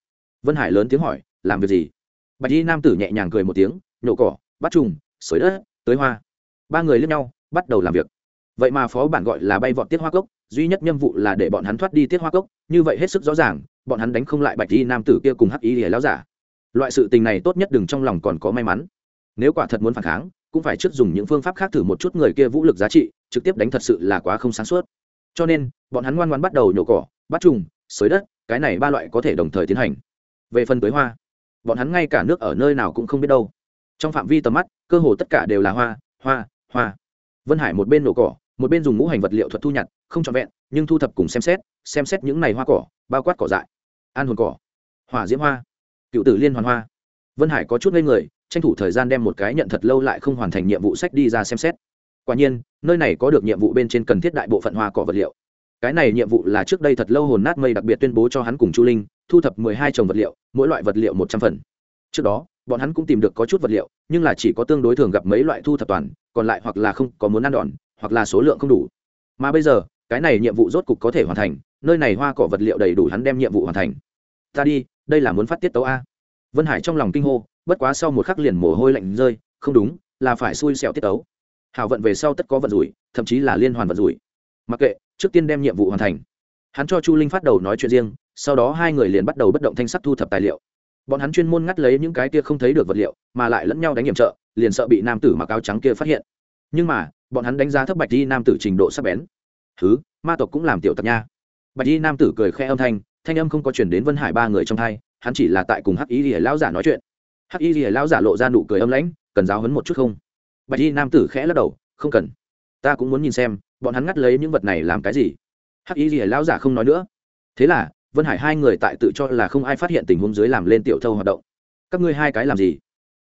Vân hải lớn tiếng hỏi, làm việc gì? Bạch y nam tử nhẹ nhàng cười một tiếng, nhổ cỏ, bắt trùng xới đất, tới hoa. Ba người lướt nhau, bắt đầu làm việc. Vậy mà phó bản gọi là bay vọt tiết hoa cốc, duy nhất nhiệm vụ là để bọn hắn thoát đi tiết hoa cốc, như vậy hết sức rõ ràng, bọn hắn đánh không lại bạch y nam tử kia cùng hắc ý để lão giả loại sự tình này tốt nhất đừng trong lòng còn có may mắn. Nếu quả thật muốn phản kháng, cũng phải trước dùng những phương pháp khác thử một chút người kia vũ lực giá trị, trực tiếp đánh thật sự là quá không sáng suốt. Cho nên, bọn hắn ngoan ngoan bắt đầu nhổ cỏ, bắt trùng, xới đất, cái này ba loại có thể đồng thời tiến hành. Về phần tới hoa, bọn hắn ngay cả nước ở nơi nào cũng không biết đâu. Trong phạm vi tầm mắt, cơ hồ tất cả đều là hoa hoa hoa. Vân hải một bên nổ cỏ, một bên dùng ngũ hành vật liệu thuật thu nhặt, không trọn vẹn, nhưng thu thập cùng xem xét xem xét những này hoa cỏ, bao quát cỏ dại, an hồn cỏ, hỏa diễm hoa cựu tử liên hoàn hoa. Vân hải có chút ngây người, tranh thủ thời gian đem một cái nhận thật lâu lại không hoàn thành nhiệm vụ sách đi ra xem xét. Quả nhiên, nơi này có được nhiệm vụ bên trên cần thiết đại bộ phận hoa cỏ vật liệu. Cái này nhiệm vụ là trước đây thật lâu hồn nát mây đặc biệt tuyên bố cho hắn cùng chu linh, thu thập mười hai trồng vật liệu, mỗi loại vật liệu một trăm phần. Trước đó, bọn hắn cũng tìm được có chút vật liệu, nhưng là chỉ có tương đối thường gặp mấy loại thu thập toàn, còn lại hoặc là không có muốn ăn đòn, hoặc là số lượng không đủ. Mà bây giờ, cái này nhiệm vụ rốt cục có thể hoàn thành, nơi này hoa cỏ vật liệu đầy đủ hắn đem nhiệm vụ hoàn thành. Ta đi đây là muốn phát tiết tấu a. Vân hải trong lòng kinh hô, bất quá sau một khắc liền mồ hôi lạnh rơi, không đúng, là phải xui xẹo tiết tấu. Hảo vận về sau tất có vận rủi, thậm chí là liên hoàn vận rủi. Mặc kệ, trước tiên đem nhiệm vụ hoàn thành. Hắn cho chu linh phát đầu nói chuyện riêng, sau đó hai người liền bắt đầu bất động thanh sắc thu thập tài liệu. Bọn hắn chuyên môn ngắt lấy những cái kia không thấy được vật liệu, mà lại lẫn nhau đánh hiểm trợ, liền sợ bị nam tử mặc áo trắng kia phát hiện. Nhưng mà, bọn hắn đánh giá thấp bạch di nam tử trình độ sắc bén. Thứ ma tộc cũng làm tiểu tặc nha. Bạch di nam tử cười khẽ âm thanh thanh âm không có chuyển đến vân hải ba người trong thai hắn chỉ là tại cùng hắc y lìa lão giả nói chuyện. Hắc y lìa lão giả lộ ra nụ cười âm lãnh, cần giáo hấn một chút không? Bạch Y nam tử khẽ lắc đầu, không cần. Ta cũng muốn nhìn xem, bọn hắn ngắt lấy những vật này làm cái gì? Hắc y lìa lão giả không nói nữa. Thế là, vân hải hai người tại tự cho là không ai phát hiện tình huống dưới làm lên tiểu thâu hoạt động. Các ngươi hai cái làm gì?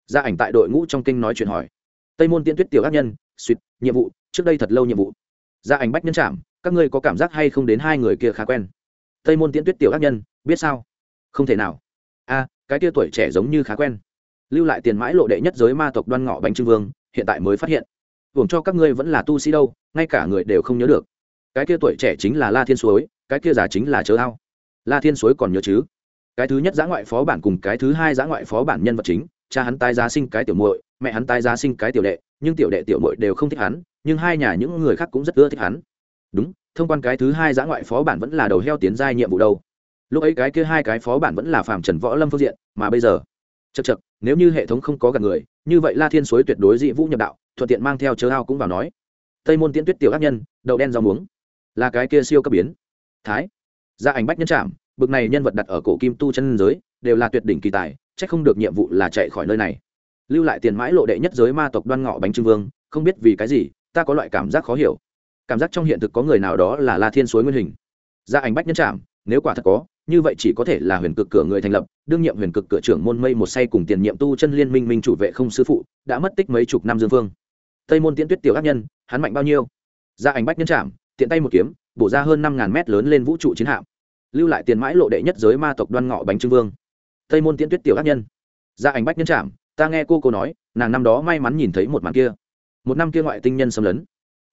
Gia ảnh tại đội ngũ trong kinh nói chuyện hỏi. Tây môn tiễn tuyết tiểu ác nhân, suýt, nhiệm vụ, trước đây thật lâu nhiệm vụ. Gia ảnh bách nhân chạm các ngươi có cảm giác hay không đến hai người kia khá quen? Tây môn tiễn tuyết tiểu ác nhân, biết sao? Không thể nào. A, cái tia tuổi trẻ giống như khá quen. Lưu lại tiền mãi lộ đệ nhất giới ma tộc đoan ngọ bánh trưng vương, hiện tại mới phát hiện. Hưởng cho các ngươi vẫn là tu sĩ đâu, ngay cả người đều không nhớ được. Cái kia tuổi trẻ chính là la thiên suối, cái kia già chính là chớ ao. La thiên suối còn nhớ chứ? Cái thứ nhất giã ngoại phó bản cùng cái thứ hai giã ngoại phó bản nhân vật chính, cha hắn tái giá sinh cái tiểu muội, mẹ hắn tái giá sinh cái tiểu đệ, nhưng tiểu đệ tiểu muội đều không thích hắn, nhưng hai nhà những người khác cũng rất ưa thích hắn. Đúng thông quan cái thứ hai giã ngoại phó bản vẫn là đầu heo tiến giai nhiệm vụ đâu. Lúc ấy cái kia hai cái phó bản vẫn là phạm trần võ lâm phương diện, mà bây giờ chật chật nếu như hệ thống không có gặp người, như vậy la thiên suối tuyệt đối dị vũ nhập đạo, thuận tiện mang theo chớ ao cũng vào nói. Tây môn tiễn tuyết tiểu ác nhân, đậu đen rau muống, là cái kia siêu cấp biến. Thái, gia ảnh bách nhân trạm bực này nhân vật đặt ở cổ kim tu chân giới, đều là tuyệt đỉnh kỳ tài trách không được nhiệm vụ là chạy khỏi nơi này. Lưu lại tiền mãi lộ đệ nhất giới ma tộc đoan ngọ bánh trưng vương, không biết vì cái gì, ta có loại cảm giác khó hiểu cảm giác trong hiện thực có người nào đó là la thiên suối nguyên hình. Gia ảnh bách nhân trạm nếu quả thật có, như vậy chỉ có thể là huyền cực cửa người thành lập, đương nhiệm huyền cực cửa trưởng môn mây một say cùng tiền nhiệm tu chân liên minh minh chủ vệ không sư phụ, đã mất tích mấy chục năm dương phương tây môn tiễn tuyết tiểu ác nhân, hắn mạnh bao nhiêu? Gia ảnh bách nhân trạm tiện tay một kiếm, bổ ra hơn năm ngàn mét lớn lên vũ trụ chiến hạm, lưu lại tiền mãi lộ đệ nhất giới ma tộc đoan ngọ bánh trưng vương. Tây môn tiễn tuyết tiểu ác nhân. Gia ảnh bách nhân trạm ta nghe cô cô nói, nàng năm đó may mắn nhìn thấy một màn kia. Một năm kia ngoại tinh nhân xâm lấn.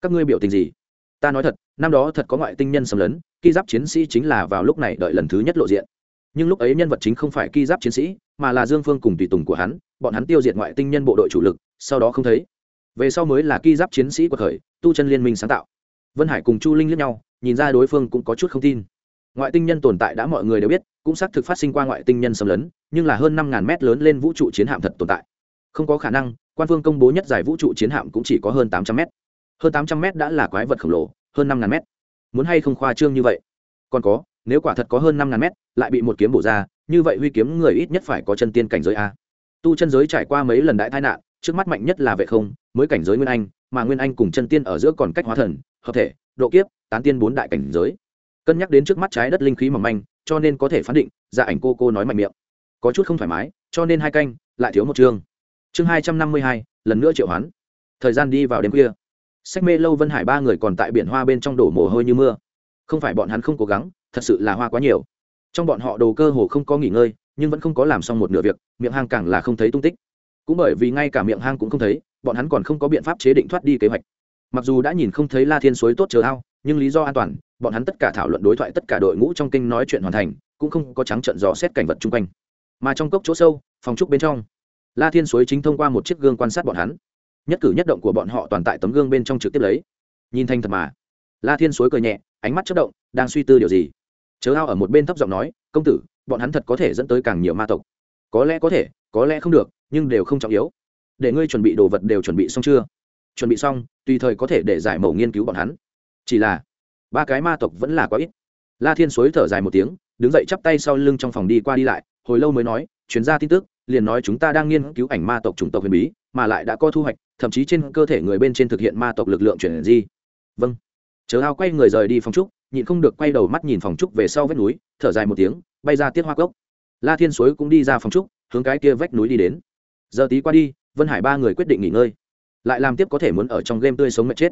Các ngươi biểu tình gì? Ta nói thật, năm đó thật có ngoại tinh nhân xâm lấn, ki giáp chiến sĩ chính là vào lúc này đợi lần thứ nhất lộ diện. Nhưng lúc ấy nhân vật chính không phải ki giáp chiến sĩ, mà là dương phương cùng tùy tùng của hắn, bọn hắn tiêu diệt ngoại tinh nhân bộ đội chủ lực, sau đó không thấy. Về sau mới là ki giáp chiến sĩ của thời tu chân liên minh sáng tạo. Vân hải cùng chu linh lẫn nhau, nhìn ra đối phương cũng có chút không tin. Ngoại tinh nhân tồn tại đã mọi người đều biết, cũng xác thực phát sinh qua ngoại tinh nhân xâm lấn, nhưng là hơn năm ngàn mét lớn lên vũ trụ chiến hạm thật tồn tại. Không có khả năng, quan phương công bố nhất giải vũ trụ chiến hạm cũng chỉ có hơn tám trăm mét hơn tám trăm mét đã là quái vật khổng lồ, hơn năm ngàn mét. Muốn hay không khoa trương như vậy? Còn có, nếu quả thật có hơn năm ngàn mét, lại bị một kiếm bổ ra, như vậy huy kiếm người ít nhất phải có chân tiên cảnh giới a. Tu chân giới trải qua mấy lần đại tai nạn, trước mắt mạnh nhất là vệ không, mới cảnh giới nguyên anh, mà nguyên anh cùng chân tiên ở giữa còn cách hóa thần, hợp thể, độ kiếp, tán tiên bốn đại cảnh giới. Cân nhắc đến trước mắt trái đất linh khí mỏng manh, cho nên có thể phán định gia ảnh cô cô nói mạnh miệng. Có chút không thoải mái, cho nên hai canh, lại thiếu một chương. Chương hai trăm năm mươi hai, lần nữa triệu hoán. Thời gian đi vào đêm khuya sách mê lâu vân hải ba người còn tại biển hoa bên trong đổ mồ hôi như mưa. Không phải bọn hắn không cố gắng, thật sự là hoa quá nhiều. Trong bọn họ đồ cơ hồ không có nghỉ ngơi, nhưng vẫn không có làm xong một nửa việc, miệng hang càng là không thấy tung tích. Cũng bởi vì ngay cả miệng hang cũng không thấy, bọn hắn còn không có biện pháp chế định thoát đi kế hoạch. Mặc dù đã nhìn không thấy la thiên suối tốt chờ ao, nhưng lý do an toàn, bọn hắn tất cả thảo luận đối thoại tất cả đội ngũ trong kinh nói chuyện hoàn thành, cũng không có trắng trận dò xét cảnh vật chung quanh. Mà trong cốc chỗ sâu, phòng trúc bên trong, la thiên suối chính thông qua một chiếc gương quan sát bọn hắn nhất cử nhất động của bọn họ toàn tại tấm gương bên trong trực tiếp lấy. Nhìn thanh thật mà. La thiên suối cười nhẹ, ánh mắt chất động, đang suy tư điều gì. Chớ ao ở một bên thấp giọng nói, công tử, bọn hắn thật có thể dẫn tới càng nhiều ma tộc. Có lẽ có thể, có lẽ không được, nhưng đều không trọng yếu. Để ngươi chuẩn bị đồ vật đều chuẩn bị xong chưa? Chuẩn bị xong, tùy thời có thể để giải mẫu nghiên cứu bọn hắn. Chỉ là, ba cái ma tộc vẫn là quá ít. La thiên suối thở dài một tiếng, đứng dậy chắp tay sau lưng trong phòng đi qua đi lại, hồi lâu mới nói, chuyên gia tin tức, liền nói chúng ta đang nghiên cứu ảnh ma tộc chủng tộc huyền bí, mà lại đã có thu hoạch thậm chí trên cơ thể người bên trên thực hiện ma tộc lực lượng chuyển di. Vâng. Chớ ao quay người rời đi phòng trúc, nhịn không được quay đầu mắt nhìn phòng trúc về sau vách núi, thở dài một tiếng, bay ra tiết hoa cốc. La thiên suối cũng đi ra phòng trúc, hướng cái kia vách núi đi đến. Giờ tí qua đi, vân hải ba người quyết định nghỉ ngơi. Lại làm tiếp có thể muốn ở trong game tươi sống mệt chết.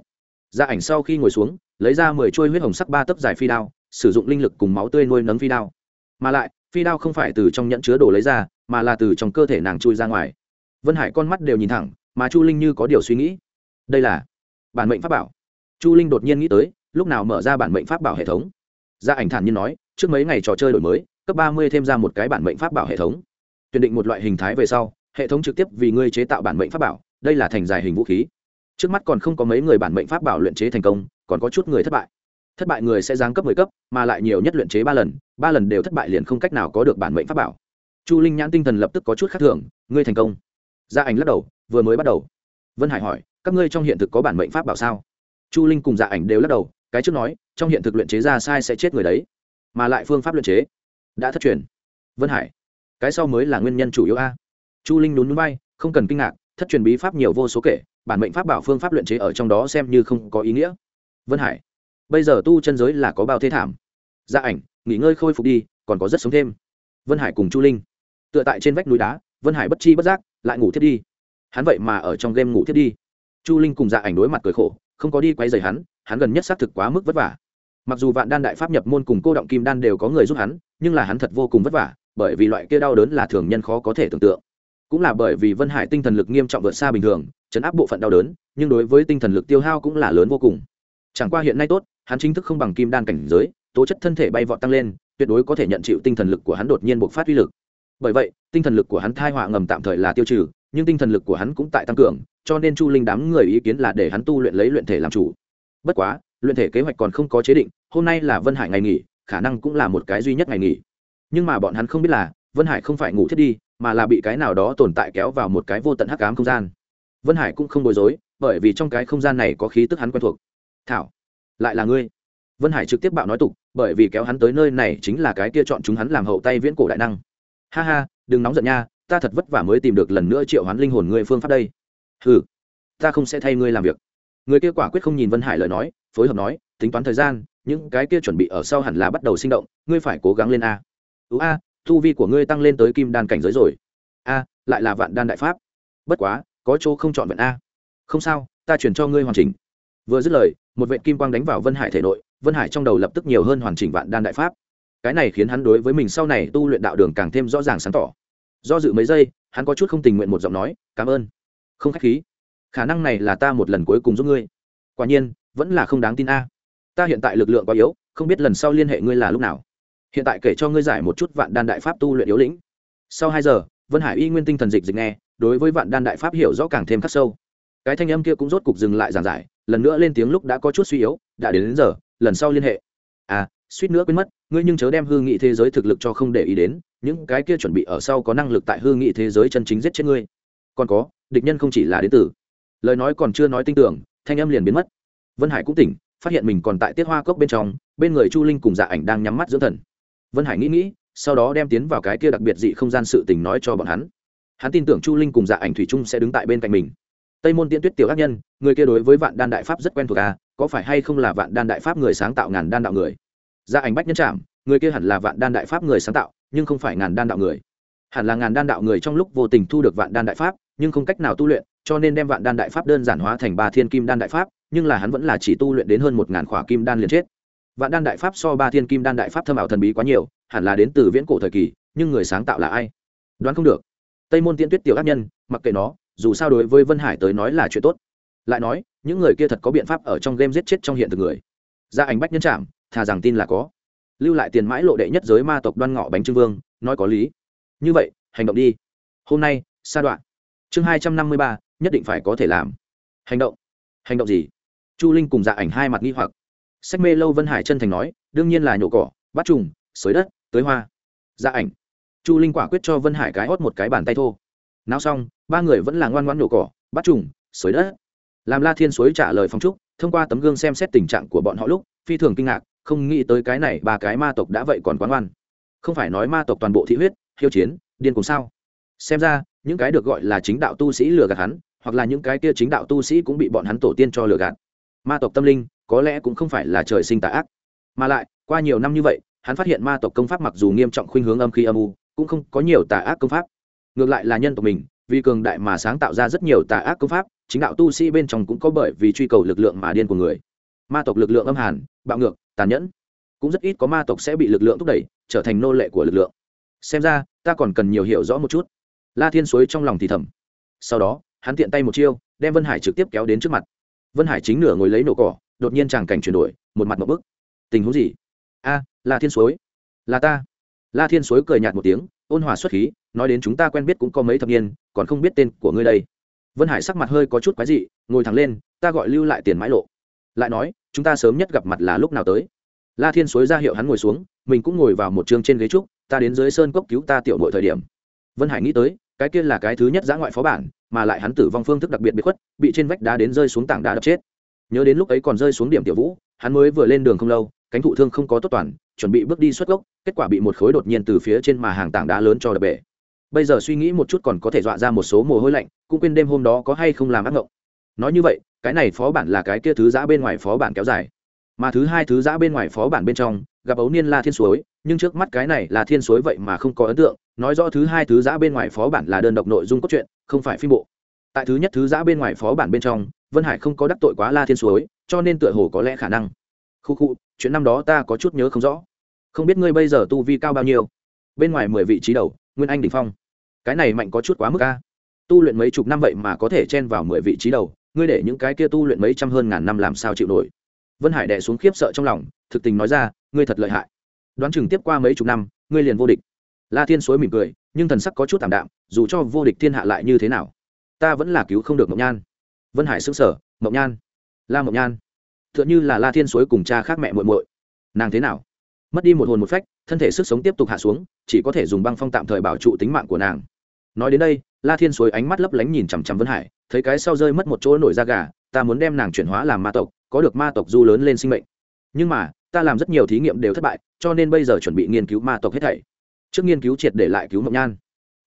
Gia ảnh sau khi ngồi xuống, lấy ra mười chuôi huyết hồng sắc ba tấc dài phi đao, sử dụng linh lực cùng máu tươi nuôi nấng phi đao. Mà lại, phi đao không phải từ trong nhẫn chứa đồ lấy ra, mà là từ trong cơ thể nàng chui ra ngoài. Vân hải con mắt đều nhìn thẳng mà chu linh như có điều suy nghĩ. Đây là bản mệnh pháp bảo. Chu linh đột nhiên nghĩ tới, lúc nào mở ra bản mệnh pháp bảo hệ thống. Gia ảnh thản nhiên nói, trước mấy ngày trò chơi đổi mới, cấp ba mươi thêm ra một cái bản mệnh pháp bảo hệ thống. Tuyển định một loại hình thái về sau, hệ thống trực tiếp vì ngươi chế tạo bản mệnh pháp bảo, đây là thành dài hình vũ khí. Trước mắt còn không có mấy người bản mệnh pháp bảo luyện chế thành công, còn có chút người thất bại. Thất bại người sẽ giáng cấp mười cấp, mà lại nhiều nhất luyện chế ba lần ba lần đều thất bại liền không cách nào có được bản mệnh pháp bảo. Chu linh nhãn tinh thần lập tức có chút khác thường, ngươi thành công. Gia ảnh lắc đầu vừa mới bắt đầu. Vân hải hỏi, các ngươi trong hiện thực có bản mệnh pháp bảo sao? Chu linh cùng dạ ảnh đều lắc đầu, cái trước nói, trong hiện thực luyện chế ra sai sẽ chết người đấy, mà lại phương pháp luyện chế đã thất truyền. Vân hải, cái sau mới là nguyên nhân chủ yếu a. Chu linh nhún núi bay không cần kinh ngạc, thất truyền bí pháp nhiều vô số kể, bản mệnh pháp bảo phương pháp luyện chế ở trong đó xem như không có ý nghĩa. Vân hải, bây giờ tu chân giới là có bao thế thảm? Gia ảnh, nghỉ ngơi khôi phục đi, còn có rất sống thêm. Vân hải cùng chu linh, tựa tại trên vách núi đá, vân hải bất chi bất giác, lại ngủ thiết đi hắn vậy mà ở trong game ngủ thiết đi. Chu linh cùng dạ ảnh đối mặt cười khổ, không có đi quay dày hắn hắn gần nhất xác thực quá mức vất vả. Mặc dù vạn đan đại pháp nhập môn cùng cô động kim đan đều có người giúp hắn, nhưng là hắn thật vô cùng vất vả, bởi vì loại kia đau đớn là thường nhân khó có thể tưởng tượng. Cũng là bởi vì vân hải tinh thần lực nghiêm trọng vượt xa bình thường, chấn áp bộ phận đau đớn, nhưng đối với tinh thần lực tiêu hao cũng là lớn vô cùng. Chẳng qua hiện nay tốt, hắn chính thức không bằng kim đan cảnh giới, tố chất thân thể bay vọt tăng lên, tuyệt đối có thể nhận chịu tinh thần lực của hắn đột nhiên bộc phát uy lực. Bởi vậy, tinh thần lực của hắn thai họa ngầm tạm thời là tiêu trừ nhưng tinh thần lực của hắn cũng tại tăng cường, cho nên chu linh đám người ý kiến là để hắn tu luyện lấy luyện thể làm chủ. Bất quá, luyện thể kế hoạch còn không có chế định, hôm nay là vân hải ngày nghỉ, khả năng cũng là một cái duy nhất ngày nghỉ. Nhưng mà bọn hắn không biết là, vân hải không phải ngủ thiết đi, mà là bị cái nào đó tồn tại kéo vào một cái vô tận hắc ám không gian. Vân hải cũng không bối rối, bởi vì trong cái không gian này có khí tức hắn quen thuộc. Thảo, lại là ngươi? Vân hải trực tiếp bạo nói tục, bởi vì kéo hắn tới nơi này chính là cái kia chọn chúng hắn làm hậu tay viễn cổ đại năng. Ha ha, đừng nóng giận nha ta thật vất vả mới tìm được lần nữa triệu hoán linh hồn ngươi phương pháp đây. Ừ ta không sẽ thay ngươi làm việc. Người kia quả quyết không nhìn vân hải lời nói, phối hợp nói, tính toán thời gian, những cái kia chuẩn bị ở sau hẳn là bắt đầu sinh động, ngươi phải cố gắng lên a. Ưu a thu vi của ngươi tăng lên tới kim đan cảnh giới rồi. A, lại là vạn đan đại pháp. Bất quá, có chỗ không chọn vẹn a. Không sao, ta chuyển cho ngươi hoàn chỉnh. Vừa dứt lời, một vệ kim quang đánh vào vân hải thể nội, vân hải trong đầu lập tức nhiều hơn hoàn chỉnh vạn đan đại pháp. Cái này khiến hắn đối với mình sau này tu luyện đạo đường càng thêm rõ ràng sáng tỏ do dự mấy giây hắn có chút không tình nguyện một giọng nói cảm ơn. Không k h á c h khí. Khả năng này là ta một lần cuối cùng giúp ngươi. Quả nhiên vẫn là không đáng tin a. Ta hiện tại lực lượng quá yếu không biết lần sau liên hệ ngươi là lúc nào. Hiện tại kể cho ngươi giải một chút vạn đan đại pháp tu luyện yếu lĩnh. Sau hai giờ vân hải y nguyên tinh thần dịch dịch nghe đối với vạn đan đại pháp hiểu rõ càng thêm khắc sâu. Cái thanh âm kia cũng rốt cục dừng lại giảng giải lần nữa lên tiếng lúc đã có chút suy yếu đã đến, đến giờ lần sau liên hệ. À suýt nữa quên mất ngươi nhưng chớ đem hư nghị thế giới thực lực cho không để ý đến những cái kia chuẩn bị ở sau có năng lực tại hư nghị thế giới chân chính giết chết ngươi. Còn có, địch nhân không chỉ là đến từ. Lời nói còn chưa nói tin tưởng, thanh âm liền biến mất. Vân hải cũng tỉnh, phát hiện mình còn tại tiết hoa cốc bên trong, bên người chu linh cùng dạ ảnh đang nhắm mắt dưỡng thần. Vân hải nghĩ nghĩ, sau đó đem tiến vào cái kia đặc biệt dị không gian sự tình nói cho bọn hắn. Hắn tin tưởng chu linh cùng dạ ảnh thủy trung sẽ đứng tại bên cạnh mình. Tây môn tiễn tuyết tiểu ác nhân, người kia đối với vạn đan đại pháp rất quen thuộc à có phải hay không là vạn đan đại pháp người sáng tạo ngàn đan đạo người? Gia ảnh bách nhân trạm người kia hẳn là vạn đan đại pháp người sáng tạo, nhưng không phải ngàn đan đạo người. Hẳn là ngàn đan đạo người trong lúc vô tình thu được vạn đan đại pháp, nhưng không cách nào tu luyện, cho nên đem vạn đan đại pháp đơn giản hóa thành ba thiên kim đan đại pháp, nhưng là hắn vẫn là chỉ tu luyện đến hơn một ngàn khỏa kim đan liền chết. Vạn đan đại pháp so ba thiên kim đan đại pháp thâm ảo thần bí quá nhiều, hẳn là đến từ viễn cổ thời kỳ, nhưng người sáng tạo là ai? Đoán không được. Tây môn tiễn tuyết tiểu ác nhân, mặc kệ nó, dù sao đối với vân hải tới nói là chuyện tốt. Lại nói, những người kia thật có biện pháp ở trong game giết chết trong hiện thực người. Gia ảnh bách nhân trạm thà rằng tin là có lưu lại tiền mãi lộ đệ nhất giới ma tộc đoan ngọ bánh trưng vương, nói có lý. Như vậy, hành động đi. Hôm nay, sa đoạn. Chương hai trăm năm mươi ba, nhất định phải có thể làm. Hành động. Hành động gì? Chu linh cùng dạ ảnh hai mặt nghi hoặc. Sách mê lâu vân hải chân thành nói, đương nhiên là nhổ cỏ, bắt trùng xới đất, tới hoa. Dạ ảnh. Chu linh quả quyết cho vân hải cái hót một cái bàn tay thô. Nào xong, ba người vẫn là ngoan ngoan nhổ cỏ, bắt trùng xới đất. Làm la thiên suối trả lời phong trúc, thông qua tấm gương xem xét tình trạng của bọn họ lúc, phi thường kinh ngạc không nghĩ tới cái này ba cái ma tộc đã vậy còn quán oan. Không phải nói ma tộc toàn bộ thị huyết hiếu chiến, điên cùng sao? Xem ra, những cái được gọi là chính đạo tu sĩ lừa gạt hắn, hoặc là những cái kia chính đạo tu sĩ cũng bị bọn hắn tổ tiên cho lừa gạt. Ma tộc tâm linh, có lẽ cũng không phải là trời sinh tà ác. Mà lại, qua nhiều năm như vậy, hắn phát hiện ma tộc công pháp mặc dù nghiêm trọng khuynh hướng âm khi âm u, cũng không có nhiều tà ác công pháp. Ngược lại là nhân tộc mình, vì cường đại mà sáng tạo ra rất nhiều tà ác công pháp, chính đạo tu sĩ bên trong cũng có bởi vì truy cầu lực lượng mà điên của người. Ma tộc lực lượng âm hàn, bạo ngược tàn nhẫn. Cũng rất ít có ma tộc sẽ bị lực lượng thúc đẩy, trở thành nô lệ của lực lượng. Xem ra, ta còn cần nhiều hiểu rõ một chút. La thiên suối trong lòng thì thầm. Sau đó, hắn tiện tay một chiêu, đem vân hải trực tiếp kéo đến trước mặt. Vân hải chính nửa ngồi lấy nổ cỏ, đột nhiên tràng cảnh chuyển đổi, một mặt một bức. Tình huống gì? A, la thiên suối. Là ta. La thiên suối cười nhạt một tiếng, ôn hòa xuất khí, nói đến chúng ta quen biết cũng có mấy thập niên, còn không biết tên của ngươi đây. Vân hải sắc mặt hơi có chút quái dị, ngồi thẳng lên, ta gọi lưu lại tiền mãi lộ lại nói, chúng ta sớm nhất gặp mặt là lúc nào tới? La thiên suối ra hiệu hắn ngồi xuống, mình cũng ngồi vào một chương trên ghế trúc, ta đến dưới sơn cốc cứu ta tiểu mọi thời điểm. Vân hải nghĩ tới, cái kia là cái thứ nhất giã ngoại phó bản, mà lại hắn tử vong phương thức đặc biệt bị khuất, bị trên vách đá đến rơi xuống tảng đá đập chết. Nhớ đến lúc ấy còn rơi xuống điểm tiểu vũ, hắn mới vừa lên đường không lâu, cánh thụ thương không có tốt toàn, chuẩn bị bước đi xuất gốc, kết quả bị một khối đột nhiên từ phía trên mà hàng tảng đá lớn cho đập bể. Bây giờ suy nghĩ một chút còn có thể dọa ra một số mồ hôi lạnh, cũng quên đêm hôm đó có hay không làm ác ngộng. Nói như vậy cái này phó bản là cái kia thứ giã bên ngoài phó bản kéo dài. Mà thứ hai thứ giã bên ngoài phó bản bên trong, gặp ấu niên la thiên suối, nhưng trước mắt cái này là thiên suối vậy mà không có ấn tượng, nói rõ thứ hai thứ giã bên ngoài phó bản là đơn độc nội dung cốt truyện, không phải phim bộ. Tại thứ nhất thứ giã bên ngoài phó bản bên trong, vân hải không có đắc tội quá la thiên suối, cho nên tựa hồ có lẽ khả năng. Khu khu, chuyện năm đó ta có chút nhớ không rõ. Không biết ngươi bây giờ tu vi cao bao nhiêu? Bên ngoài mười vị trí đầu, nguyên anh đ ỉ n h phong. Cái này mạnh có chút quá mức ca tu luyện mấy chục năm vậy mà có thể chen vào mười vị trí đầu ngươi để những cái kia tu luyện mấy trăm hơn ngàn năm làm sao chịu nổi? Vân hải đẻ xuống khiếp sợ trong lòng, thực tình nói ra, ngươi thật lợi hại. Đoán chừng tiếp qua mấy chục năm, ngươi liền vô địch. La thiên suối mỉm cười, nhưng thần sắc có chút t ạ m đạm, dù cho vô địch thiên hạ lại như thế nào, ta vẫn là cứu không được mộng nhan. Vân hải xứng sở mộng nhan, la mộng nhan. T h ư ợ n h ư là la thiên suối cùng cha khác mẹ muội muội. Nàng thế nào? Mất đi một hồn một phách, thân thể sức sống tiếp tục hạ xuống, chỉ có thể dùng băng phong tạm thời bảo trụ tính mạng của nàng. Nói đến đây, la thiên suối ánh mắt lấp lánh nhìn chằm chằm vân hải thấy cái sau rơi mất một chỗ nổi da gà, ta muốn đem nàng chuyển hóa làm ma tộc, có được ma tộc du lớn lên sinh mệnh. Nhưng mà, ta làm rất nhiều thí nghiệm đều thất bại, cho nên bây giờ chuẩn bị nghiên cứu ma tộc hết thảy. Trước nghiên cứu triệt để lại cứu mộng nhan.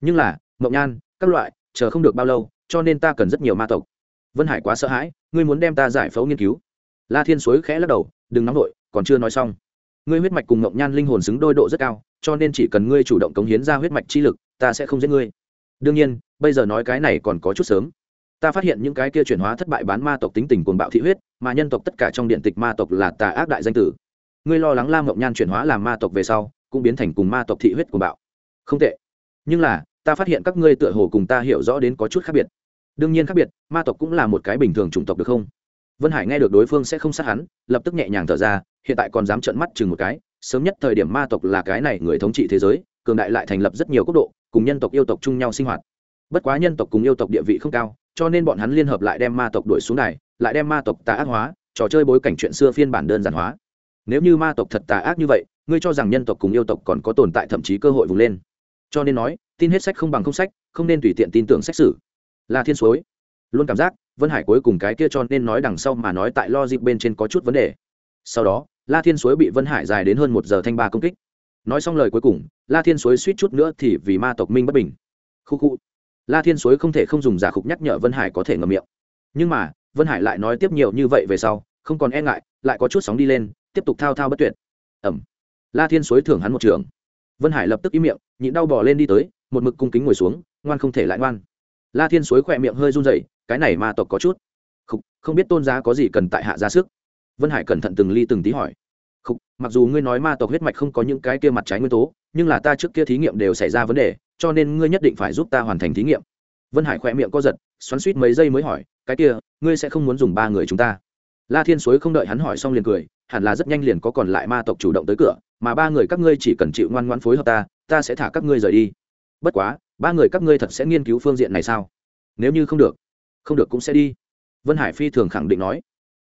Nhưng là, mộng nhan, các loại, chờ không được bao lâu, cho nên ta cần rất nhiều ma tộc. Vân hải quá sợ hãi, ngươi muốn đem ta giải phẫu nghiên cứu. La thiên suối khẽ lắc đầu, đừng nóng vội, còn chưa nói xong. Ngươi huyết mạch cùng mộng nhan linh hồn xứng đôi độ rất cao, cho nên chỉ cần ngươi chủ động cống hiến ra huyết mạch chi lực, ta sẽ không giết ngươi. Đương nhiên, bây giờ nói cái này còn có chút sớm ta phát hiện những cái kia chuyển hóa thất bại bán ma tộc tính tình cuồng bạo thị huyết, mà nhân tộc tất cả trong điện tịch ma tộc là tà ác đại danh tử. Ngươi lo lắng lam mộng nhan chuyển hóa làm ma tộc về sau, cũng biến thành cùng ma tộc thị huyết cuồng bạo. Không tệ. Nhưng là, ta phát hiện các ngươi tựa hồ cùng ta hiểu rõ đến có chút khác biệt. Đương nhiên khác biệt, ma tộc cũng là một cái bình thường chủng tộc được không? Vân hải nghe được đối phương sẽ không sát hắn, lập tức nhẹ nhàng thở ra, hiện tại còn dám trợn mắt chừng một cái, sớm nhất thời điểm ma tộc là cái này người thống trị thế giới, cường đại lại thành lập rất nhiều quốc độ, cùng nhân tộc yêu tộc chung nhau sinh hoạt. Bất quá nhân tộc cùng yêu tộc địa vị không cao cho nên bọn hắn liên hợp lại đem ma tộc đuổi xuống này lại đem ma tộc tà ác hóa, trò chơi bối cảnh chuyện xưa phiên bản đơn giản hóa. Nếu như ma tộc thật tà ác như vậy, ngươi cho rằng nhân tộc cùng yêu tộc còn có tồn tại thậm chí cơ hội vùng lên. Cho nên nói, tin hết sách không bằng không sách, không nên tùy tiện tin tưởng sách sử. là thiên suối. Luôn cảm giác, vân hải cuối cùng cái kia cho nên nói đằng sau mà nói tại lo dịp bên trên có chút vấn đề. Sau đó, la thiên suối bị vân hải dài đến hơn một giờ thanh ba công kích. Nói xong lời cuối cùng, la thiên suối suýt chút nữa thì vì ma tộc minh bất bình. Khu khu la thiên suối không thể không dùng giả khúc nhắc nhở vân hải có thể ngầm miệng. Nhưng mà vân hải lại nói tiếp nhiều như vậy về sau không còn e ngại lại có chút sóng đi lên tiếp tục thao thao bất tuyệt. Ẩm la thiên suối thưởng hắn một trường. Vân hải lập tức im miệng nhịn đau bỏ lên đi tới một mực cung kính ngồi xuống ngoan không thể lại ngoan. La thiên suối khỏe miệng hơi run dậy cái này ma tộc có chút. Không, không biết tôn giá có gì cần tại hạ ra sức? Vân hải cẩn thận từng ly từng tí hỏi. Không, mặc dù ngươi nói ma tộc huyết mạch không có những cái kia mặt trái nguyên tố nhưng là ta trước kia thí nghiệm đều xảy ra vấn đề cho nên ngươi nhất định phải giúp ta hoàn thành thí nghiệm. Vân hải khỏe miệng co giật, xoắn suýt mấy giây mới hỏi, cái kia, ngươi sẽ không muốn dùng ba người chúng ta? La thiên suối không đợi hắn hỏi xong liền cười, hẳn là rất nhanh liền có còn lại ma tộc chủ động tới cửa, mà ba người các ngươi chỉ cần chịu ngoan ngoãn phối hợp ta ta sẽ thả các ngươi rời đi. Bất quá, ba người các ngươi thật sẽ nghiên cứu phương diện này sao? Nếu như không được không được cũng sẽ đi. Vân hải phi thường khẳng định nói.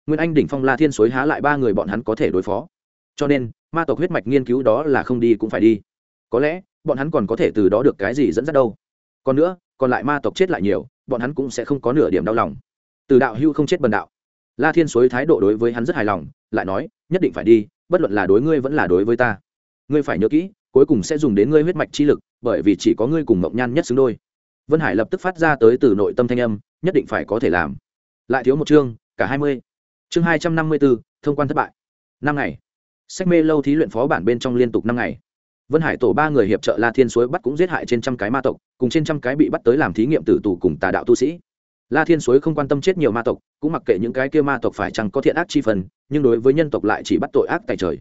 Nguyên anh đỉnh phong la thiên suối há lại ba người bọn hắn có thể đối phó. Cho nên, ma tộc huyết mạch nghiên cứu đó là không đi cũng phải đi. Có lẽ bọn hắn còn có thể từ đó được cái gì dẫn dắt đâu. Còn nữa, còn lại ma tộc chết lại nhiều, bọn hắn cũng sẽ không có nửa điểm đau lòng. Từ đạo hưu không chết bần đạo. La thiên suối thái độ đối với hắn rất hài lòng, lại nói, nhất định phải đi, bất luận là đối ngươi vẫn là đối với ta. Ngươi phải nhớ kỹ, cuối cùng sẽ dùng đến ngươi huyết mạch chi lực, bởi vì chỉ có ngươi cùng mộng nhan nhất xứng đôi. Vân hải lập tức phát ra tới từ nội tâm thanh âm, nhất định phải có thể làm. Lại thiếu một chương, cả hai mươi. Chương hai trăm năm mươi bốn thông quan thất bại. Năm ngày. Sách mê lâu thí luyện phó bản bên trong liên tục năm ngày vân hải tổ ba người hiệp trợ la thiên suối bắt cũng giết hại trên trăm cái ma tộc, cùng trên trăm cái bị bắt tới làm thí nghiệm tử tù cùng tà đạo tu sĩ. La thiên suối không quan tâm chết nhiều ma tộc, cũng mặc kệ những cái kia ma tộc phải chăng có thiện ác chi phần, nhưng đối với nhân tộc lại chỉ bắt tội ác tại trời.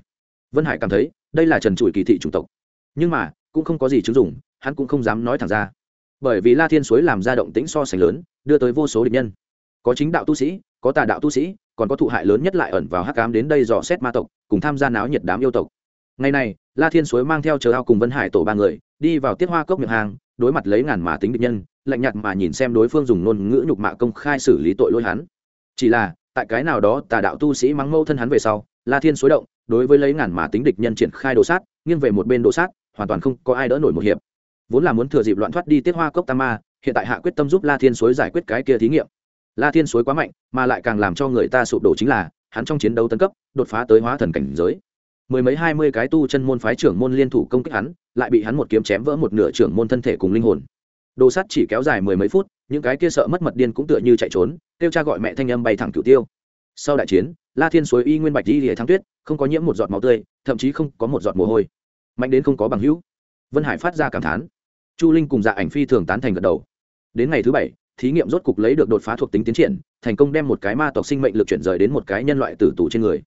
Vân hải cảm thấy, đây là trần trụi kỳ thị chủng tộc. Nhưng mà, cũng không có gì chứng dụng, hắn cũng không dám nói thẳng ra. Bởi vì la thiên suối làm ra động tĩnh so sánh lớn, đưa tới vô số địch nhân. Có chính đạo tu sĩ, có tà đạo tu sĩ, còn có thụ hại lớn nhất lại ẩn vào hắc cám đến đây dò xét ma tộc, cùng tham gia náo nhiệt đám yêu tộc ngày này, la thiên suối mang theo chờ ao cùng vân hải tổ ba người, đi vào tiết hoa cốc miệng hàng, đối mặt lấy ngàn mà tính địch nhân, lạnh nhạt mà nhìn xem đối phương dùng ngôn ngữ nhục mạ công khai xử lý tội lỗi hắn. Chỉ là, tại cái nào đó tà đạo tu sĩ mắng mâu thân hắn về sau, la thiên Suối động, đối với lấy ngàn mà tính địch nhân triển khai đồ sát, nghiêng về một bên đồ sát, hoàn toàn không có ai đỡ nổi một hiệp. Vốn là muốn thừa dịp loạn thoát đi tiết hoa cốc tam ma, hiện tại hạ quyết tâm giúp la thiên suối giải quyết cái kia thí nghiệm. La thiên suối quá mạnh, mà lại càng làm cho người ta sụp đổ chính là, hắn trong chiến đấu tấn cấp, đột phá tới hóa thần cảnh giới mười mấy hai mươi cái tu chân môn phái trưởng môn liên thủ công kích hắn, lại bị hắn một kiếm chém vỡ một nửa trưởng môn thân thể cùng linh hồn. Đồ sắt chỉ kéo dài mười mấy phút, những cái kia sợ mất mật điên cũng tựa như chạy trốn, kêu cha gọi mẹ thanh âm bay thẳng cửu tiêu. Sau đại chiến, la thiên suối y nguyên bạch đi lìa thắng tuyết, không có nhiễm một giọt máu tươi, thậm chí không có một giọt mồ hôi. Mạnh đến không có bằng hữu. Vân hải phát ra cảm thán. Chu linh cùng dạ ảnh phi thường tán thành gật đầu. Đến ngày thứ bảy, thí nghiệm rốt cục lấy được đột phá thuộc tính tiến triển, thành công đem một cái ma tộc sinh mệnh lực chuyển rời đến một cái nhân loại tử tù trên người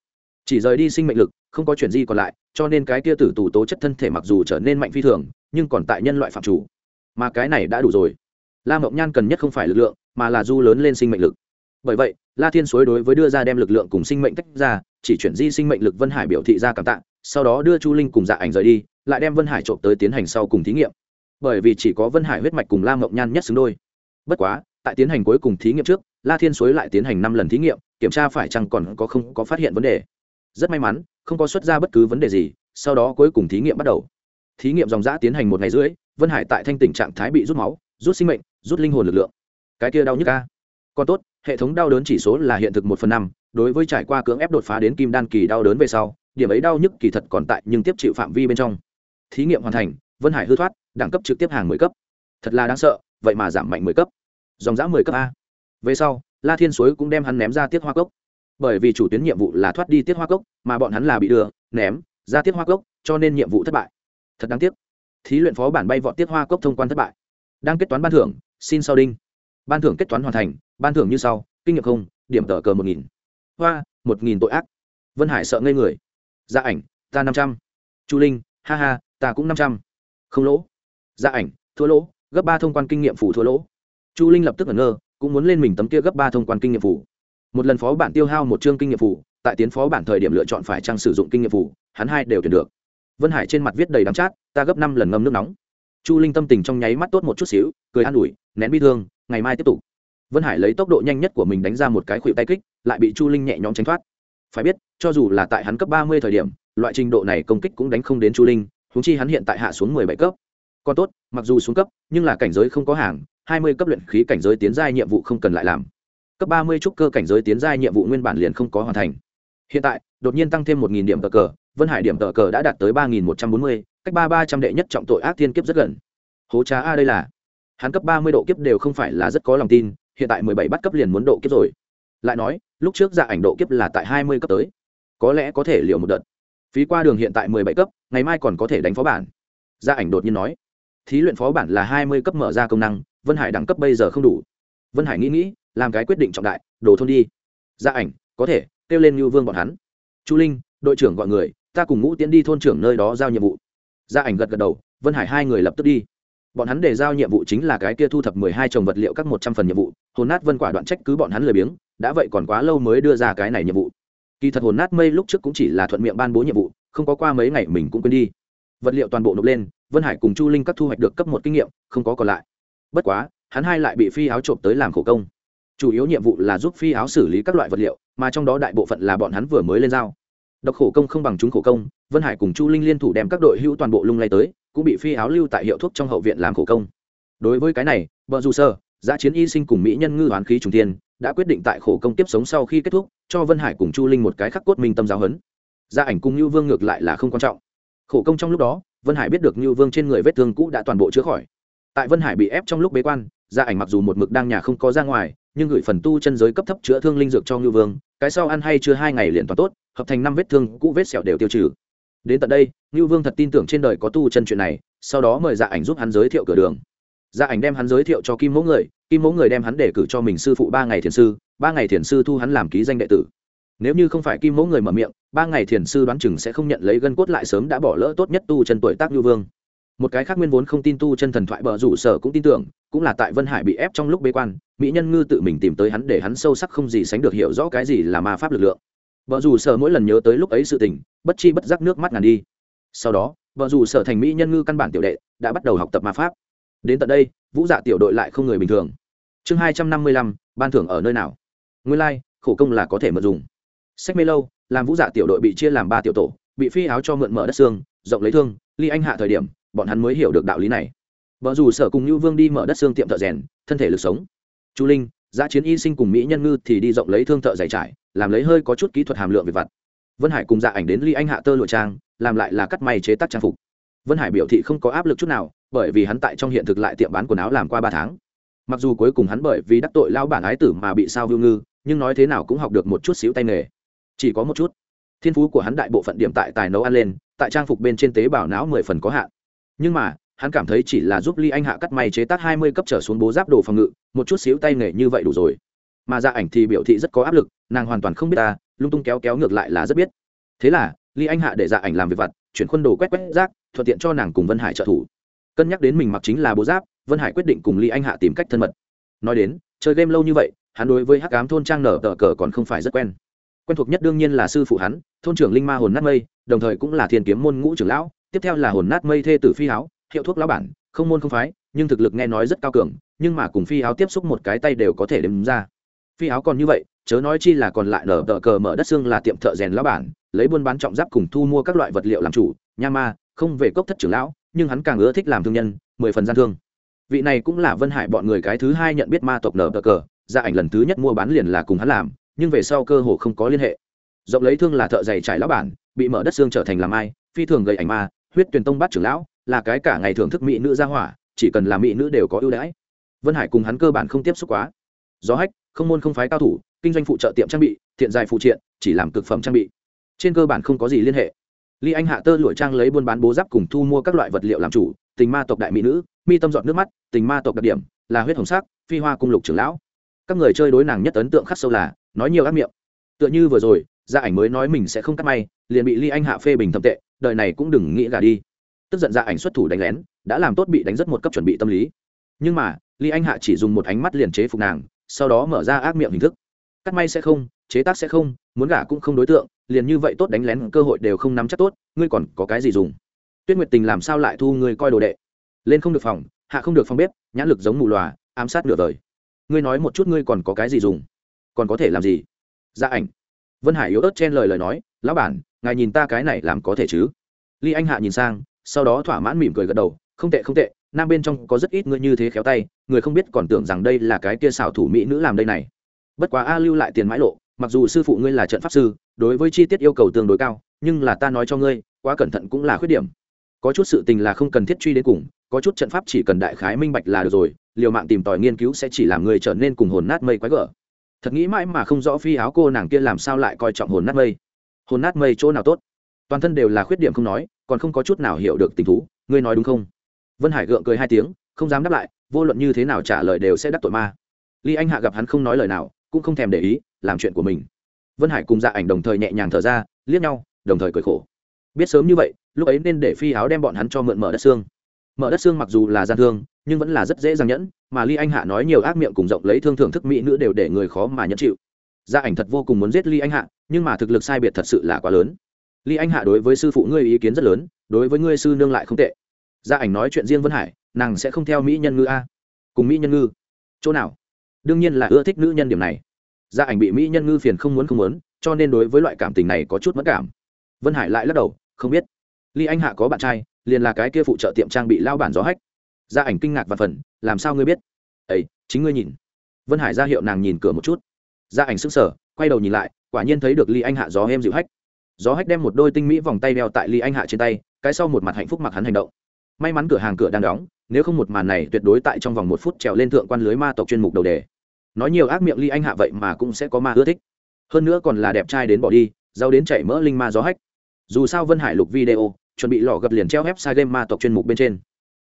chỉ rời đi sinh mệnh lực, không có chuyển di còn lại, cho nên cái kia tử tù tố chất thân thể mặc dù trở nên mạnh phi thường, nhưng còn tại nhân loại phạm chủ. Mà cái này đã đủ rồi. La mộng nhan cần nhất không phải lực lượng, mà là du lớn lên sinh mệnh lực. Bởi vậy, la thiên suối đối với đưa ra đem lực lượng cùng sinh mệnh tách ra, chỉ chuyển di sinh mệnh lực vân hải biểu thị ra cảm tạ, sau đó đưa chu linh cùng dạ ảnh rời đi, lại đem vân hải trộm tới tiến hành sau cùng thí nghiệm. Bởi vì chỉ có vân hải huyết mạch cùng la mộng nhan nhất xứng đôi. Bất quá, tại tiến hành cuối cùng thí nghiệm trước, la thiên suối lại tiến hành năm lần thí nghiệm, kiểm tra phải chăng còn có không có phát hiện vấn đề rất may mắn, không có xuất ra bất cứ vấn đề gì, sau đó cuối cùng thí nghiệm bắt đầu. Thí nghiệm dòng giã tiến hành một ngày rưỡi, vân hải tại thanh tình trạng thái bị rút máu, rút sinh mệnh, rút linh hồn lực lượng. Cái kia đau nhức ca còn tốt, hệ thống đau đớn chỉ số là hiện thực một phần năm, đối với trải qua cưỡng ép đột phá đến kim đan kỳ đau đớn về sau, điểm ấy đau nhức kỳ thật còn tại nhưng tiếp chịu phạm vi bên trong. Thí nghiệm hoàn thành, vân hải hư thoát, đẳng cấp trực tiếp hàng mười cấp. Thật là đáng sợ, vậy mà giảm mạnh mười cấp. Dòng giã mười cấp a. Về sau, la thiên suối cũng đem hắn ném ra tiết hoa cốc bởi vì chủ tuyến nhiệm vụ là thoát đi tiết hoa cốc, mà bọn hắn là bị đưa, ném, ra tiết hoa cốc, cho nên nhiệm vụ thất bại. Thật đáng tiếc. Thí luyện phó bản bay vọt tiết hoa cốc thông quan thất bại. Đang kết toán ban thưởng, xin sau đinh. Ban thưởng kết toán hoàn thành, ban thưởng như sau, kinh nghiệm không, điểm tờ cờ một nghìn. Hoa, một nghìn tội ác. Vân hải sợ ngây người. Gia ảnh, ta năm trăm. Chu linh, ha ha, ta cũng năm trăm. Không lỗ. Gia ảnh, thua lỗ, gấp ba thông quan kinh nghiệm phủ thua lỗ. Chu linh lập tức ngẩn ngơ, cũng muốn lên mình tấm kia gấp ba thông quan kinh nghiệm phủ một lần phó bản tiêu hao một chương kinh nghiệm phủ tại tiến phó bản thời điểm lựa chọn phải trang sử dụng kinh nghiệm phủ hắn hai đều tuyển được. Vân hải trên mặt viết đầy đắng chát, ta gấp năm lần ngâm nước nóng. Chu linh tâm tình trong nháy mắt tốt một chút xíu, cười an ủi, nén bi thương, ngày mai tiếp tục. Vân hải lấy tốc độ nhanh nhất của mình đánh ra một cái khuỷu tay kích, lại bị chu linh nhẹ nhõm tránh thoát. Phải biết, cho dù là tại hắn cấp ba mươi thời điểm, loại trình độ này công kích cũng đánh không đến chu linh húng chi hắn hiện tại hạ xuống mười bảy cấp. Còn tốt, mặc dù xuống cấp, nhưng là cảnh giới không có hàng, hai mươi cấp luyện khí cảnh giới tiến giai nhiệm vụ không cần lại làm cấp ba mươi trúc cơ cảnh giới tiến giai nhiệm vụ nguyên bản liền không có hoàn thành. Hiện tại, đột nhiên tăng thêm một nghìn điểm tờ cờ, vân hải điểm tờ cờ đã đạt tới ba nghìn một trăm bốn mươi, cách ba ba trăm đệ nhất trọng tội ác thiên kiếp rất gần. Hố trá a đây là, hắn cấp ba mươi độ kiếp đều không phải là rất có lòng tin, hiện tại mười bảy bắt cấp liền muốn độ kiếp rồi. Lại nói, lúc trước dạ ảnh độ kiếp là tại hai mươi cấp tới. Có lẽ có thể liều một đợt. Phí qua đường hiện tại mười bảy cấp, ngày mai còn có thể đánh phó bản. Gia ảnh đột nhiên nói, thí luyện phó bản là hai mươi cấp mở ra công năng, vân hải đẳng cấp bây giờ không đủ. Vân hải nghĩ nghĩ làm cái quyết định trọng đại, đổ thôn đi. Gia ảnh, có thể, kêu lên như vương bọn hắn. Chu linh, đội trưởng gọi người, ta cùng ngũ tiến đi thôn trưởng nơi đó giao nhiệm vụ. Gia ảnh gật gật đầu, vân hải hai người lập tức đi. Bọn hắn để giao nhiệm vụ chính là cái kia thu thập mười hai trồng vật liệu các một trăm phần nhiệm vụ, hồn nát vân quả đoạn trách cứ bọn hắn lười biếng, đã vậy còn quá lâu mới đưa ra cái này nhiệm vụ. Kỳ thật hồn nát mây lúc trước cũng chỉ là thuận miệng ban bố nhiệm vụ, không có qua mấy ngày mình cũng quên đi. Vật liệu toàn bộ nộp lên, vân hải cùng chu linh các thu hoạch được cấp một kinh nghiệm, không có còn lại. Bất quá, hắn hai lại bị phi áo trộm tới làm khổ công chủ yếu nhiệm vụ là giúp phi áo xử lý các loại vật liệu, mà trong đó đại bộ phận là bọn hắn vừa mới lên giao. Độc khổ công không bằng chúng khổ công, vân hải cùng chu linh liên thủ đem các đội hữu toàn bộ lung lay tới, cũng bị phi áo lưu tại hiệu thuốc trong hậu viện làm khổ công. Đối với cái này vợ dù sơ, giã chiến y sinh cùng mỹ nhân ngư hoán khí trùng tiên đã quyết định tại khổ công tiếp sống sau khi kết thúc, cho vân hải cùng chu linh một cái khắc cốt minh tâm giáo huấn. Gia ảnh cùng như vương ngược lại là không quan trọng. Khổ công trong lúc đó, vân hải biết được như vương trên người vết thương cũ đã toàn bộ chữa khỏi. Tại vân hải bị ép trong lúc bế quan, gia ảnh mặc dù một mực đang nhà không có ra ngoài nhưng gửi phần tu chân giới cấp thấp chữa thương linh dược cho như vương, cái sau ăn hay chưa hai ngày liền toàn tốt, hợp thành năm vết thương, cũ vết sẹo đều tiêu trừ. Đến tận đây như vương thật tin tưởng trên đời có tu chân chuyện này, sau đó mời dạ ảnh giúp hắn giới thiệu cửa đường. Dạ ảnh đem hắn giới thiệu cho kim mẫu người, kim mẫu người đem hắn để cử cho mình sư phụ ba ngày thiền sư, ba ngày thiền sư thu hắn làm ký danh đệ tử. Nếu như không phải kim mẫu người mở miệng, ba ngày thiền sư đoán chừng sẽ không nhận lấy gân cốt lại sớm đã bỏ lỡ tốt nhất tu chân tuổi tác như vương một cái khác nguyên vốn không tin tu chân thần thoại bờ rủ sở cũng tin tưởng cũng là tại vân hải bị ép trong lúc bế quan mỹ nhân ngư tự mình tìm tới hắn để hắn sâu sắc không gì sánh được hiểu rõ cái gì là ma pháp lực lượng. Vợ dù sở mỗi lần nhớ tới lúc ấy sự tình bất chi bất giác nước mắt ngàn đi. Sau đó vợ dù sở thành mỹ nhân ngư căn bản tiểu đệ đã bắt đầu học tập ma pháp. Đến tận đây vũ dạ tiểu đội lại không người bình thường. Chương hai trăm năm mươi lăm ban thưởng ở nơi nào? Nguyên lai、like, khổ công là có thể mượn dùng. Sách mê lâu làm vũ dạ tiểu đội bị chia làm ba tiểu tổ bị phi áo cho mượn mở đất xương rộng lấy thương ly anh hạ thời điểm bọn hắn mới hiểu được đạo lý này. Vợ dù sở cùng như vương đi mở đất xương tiệm thợ rèn, thân thể lực sống. Chu linh, giã chiến y sinh cùng mỹ nhân ngư thì đi rộng lấy thương thợ giày trải, làm lấy hơi có chút kỹ thuật hàm lượng về vặt. Vân hải cùng dạ ảnh đến ly anh hạ tơ lụa trang, làm lại là cắt may chế tác trang phục. Vân hải biểu thị không có áp lực chút nào, bởi vì hắn tại trong hiện thực lại tiệm bán quần áo làm qua ba tháng. Mặc dù cuối cùng hắn bởi vì đắc tội lao bản ái tử mà bị sao viêu ngư, nhưng nói thế nào cũng học được một chút xíu tay nghề. Chỉ có một chút. Thiên phú của hắn đại bộ phận điểm tại tài nấu ăn lên, tại trang phục bên trên tế bào não mười phần có hạn nhưng mà, hắn cảm thấy chỉ là giúp ly anh hạ cắt may chế tác hai mươi cấp trở xuống bố giáp đồ phòng ngự, một chút xíu tay nghề như vậy đủ rồi. Mà ra ảnh thì biểu thị rất có áp lực, nàng hoàn toàn không biết ta, lung tung kéo kéo ngược lại là rất biết. Thế là, ly anh hạ để dạ ảnh làm việc vặt, chuyển khuôn đồ quét quét rác, thuận tiện cho nàng cùng vân hải trợ thủ. Cân nhắc đến mình mặc chính là bố giáp, vân hải quyết định cùng ly anh hạ tìm cách thân mật. Nói đến, chơi game lâu như vậy, hắn đối với hắc cám thôn trang nở tờ cờ còn không phải rất quen. Quen thuộc nhất đương nhiên là sư phụ hắn, thôn trưởng linh ma hồn nát mây, đồng thời cũng là thiên kiếm môn ngũ trưởng lão tiếp theo là hồn nát mây thê tử phi áo hiệu thuốc lão bản, không môn không phái, nhưng thực lực nghe nói rất cao cường, nhưng mà cùng phi áo tiếp xúc một cái tay đều có thể đếm ra. Phi áo còn như vậy, chớ nói chi là còn lại nở tờ cờ mở đất xương là tiệm thợ rèn lão bản, lấy buôn bán trọng giáp cùng thu mua các loại vật liệu làm chủ, nha ma, không về cốc thất trưởng lão, nhưng hắn càng ưa thích làm thương nhân, mười phần gian thương. Vị này cũng là vân hải bọn người cái thứ hai nhận biết ma tộc nở tờ cờ gia ảnh lần thứ nhất mua bán liền là cùng hắn làm, nhưng về sau cơ hồ không có liên hệ. Rộng lấy thương là thợ giày trải lão bản, bị mở đất xương trở thành làm ai, phi thường gây ảnh ma huyết truyền tông bát trưởng lão, là cái cả ngày thưởng thức mỹ nữ gia hỏa, chỉ cần là mỹ nữ đều có ưu đãi. Vân hải cùng hắn cơ bản không tiếp xúc quá. Gió hách, không môn không phái cao thủ, kinh doanh phụ trợ tiệm trang bị, thiện dài phụ triện, chỉ làm cực phẩm trang bị. Trên cơ bản không có gì liên hệ. Ly anh hạ tơ lụa trang lấy buôn bán bố giáp cùng thu mua các loại vật liệu làm chủ, tình ma tộc đại mỹ nữ, mi tâm dọn nước mắt, tình ma tộc đặc điểm, là huyết hồng sắc, phi hoa cung lục trưởng lão. Các người chơi đối nàng nhất ấn tượng khắc sâu là, nói nhiều ác miệng. Tựa như vừa rồi, gia ảnh mới nói mình sẽ không cắt may, liền bị ly anh hạ phê bình thậm tệ đời này cũng đừng nghĩ gà đi. Tức giận ra ảnh xuất thủ đánh lén, đã làm tốt bị đánh rất một cấp chuẩn bị tâm lý. Nhưng mà ly anh hạ chỉ dùng một ánh mắt liền chế phục nàng, sau đó mở ra ác miệng hình thức. Cắt may sẽ không, chế tác sẽ không, muốn gả cũng không đối tượng, liền như vậy tốt đánh lén cơ hội đều không nắm chắc tốt, ngươi còn có cái gì dùng? Tuyết nguyệt tình làm sao lại thu ngươi coi đồ đệ? Lên không được phòng, hạ không được phòng bếp, nhãn lực giống mù lòa ám sát nửa đời. Ngươi nói một chút ngươi còn có cái gì dùng? Còn có thể làm gì? Gia ảnh vân hải yếu ớt chen lời lời nói, lão bản, ngài nhìn ta cái này làm có thể chứ? Ly anh hạ nhìn sang, sau đó thỏa mãn mỉm cười gật đầu, không tệ không tệ, nam bên trong có rất ít người như thế khéo tay, người không biết còn tưởng rằng đây là cái kia xảo thủ mỹ nữ làm đây này. Bất quá a lưu lại tiền mãi lộ, mặc dù sư phụ ngươi là trận pháp sư, đối với chi tiết yêu cầu tương đối cao, nhưng là ta nói cho ngươi, quá cẩn thận cũng là khuyết điểm. Có chút sự tình là không cần thiết truy đến cùng, có chút trận pháp chỉ cần đại khái minh bạch là được rồi, liều mạng tìm tòi nghiên cứu sẽ chỉ làm người trở nên cùng hồn nát mây quái gở thật nghĩ mãi mà không rõ phi áo cô nàng kia làm sao lại coi trọng hồn nát mây. Hồn nát mây chỗ nào tốt? Toàn thân đều là khuyết điểm không nói, còn không có chút nào hiểu được tình thú, ngươi nói đúng không? Vân hải gượng cười hai tiếng, không dám đáp lại, vô luận như thế nào trả lời đều sẽ đắc tội ma. Ly anh hạ gặp hắn không nói lời nào, cũng không thèm để ý, làm chuyện của mình. Vân hải cùng dạ ảnh đồng thời nhẹ nhàng thở ra, liếc nhau, đồng thời cười khổ. Biết sớm như vậy, lúc ấy nên để phi áo đem bọn hắn cho mượn mở đất xương. Mở đất xương mặc dù là gian thương nhưng vẫn là rất dễ dàng nhẫn, mà ly anh hạ nói nhiều ác miệng cùng rộng lấy thương thưởng thức mỹ nữ đều để người khó mà nhẫn chịu. Gia ảnh thật vô cùng muốn giết ly anh hạ, nhưng mà thực lực sai biệt thật sự là quá lớn. Ly anh hạ đối với sư phụ ngươi ý kiến rất lớn, đối với ngươi sư nương lại không tệ. Gia ảnh nói chuyện riêng vân hải, nàng sẽ không theo mỹ nhân ngư a. Cùng mỹ nhân ngư? Chỗ nào? Đương nhiên là ưa thích nữ nhân điểm này. Gia ảnh bị mỹ nhân ngư phiền không muốn không muốn, cho nên đối với loại cảm tình này có chút mất cảm. Vân hải lại lắc đầu, không biết. Ly anh hạ có bạn trai, liền là cái kia phụ trợ tiệm trang bị lao bản gió hách gia ảnh kinh ngạc và phần, làm sao ngươi biết? Ấy chính ngươi nhìn. Vân hải ra hiệu nàng nhìn cửa một chút. Gia ảnh sững sờ, quay đầu nhìn lại, quả nhiên thấy được ly anh hạ gió em dịu hách. Gió hách đem một đôi tinh mỹ vòng tay đeo tại ly anh hạ trên tay, cái sau một mặt hạnh phúc mặc hắn hành động. May mắn cửa hàng cửa đang đóng, nếu không một màn này tuyệt đối tại trong vòng một phút trèo lên thượng quan lưới ma tộc chuyên mục đầu đề. Nói nhiều ác miệng ly anh hạ vậy mà cũng sẽ có ma ưa thích. Hơn nữa còn là đẹp trai đến bỏ đi giao đến chảy mỡ linh ma gió hách. Dù sao vân hải lục video, chuẩn bị lò gập liền treo website game ma tộc chuyên mục bên trên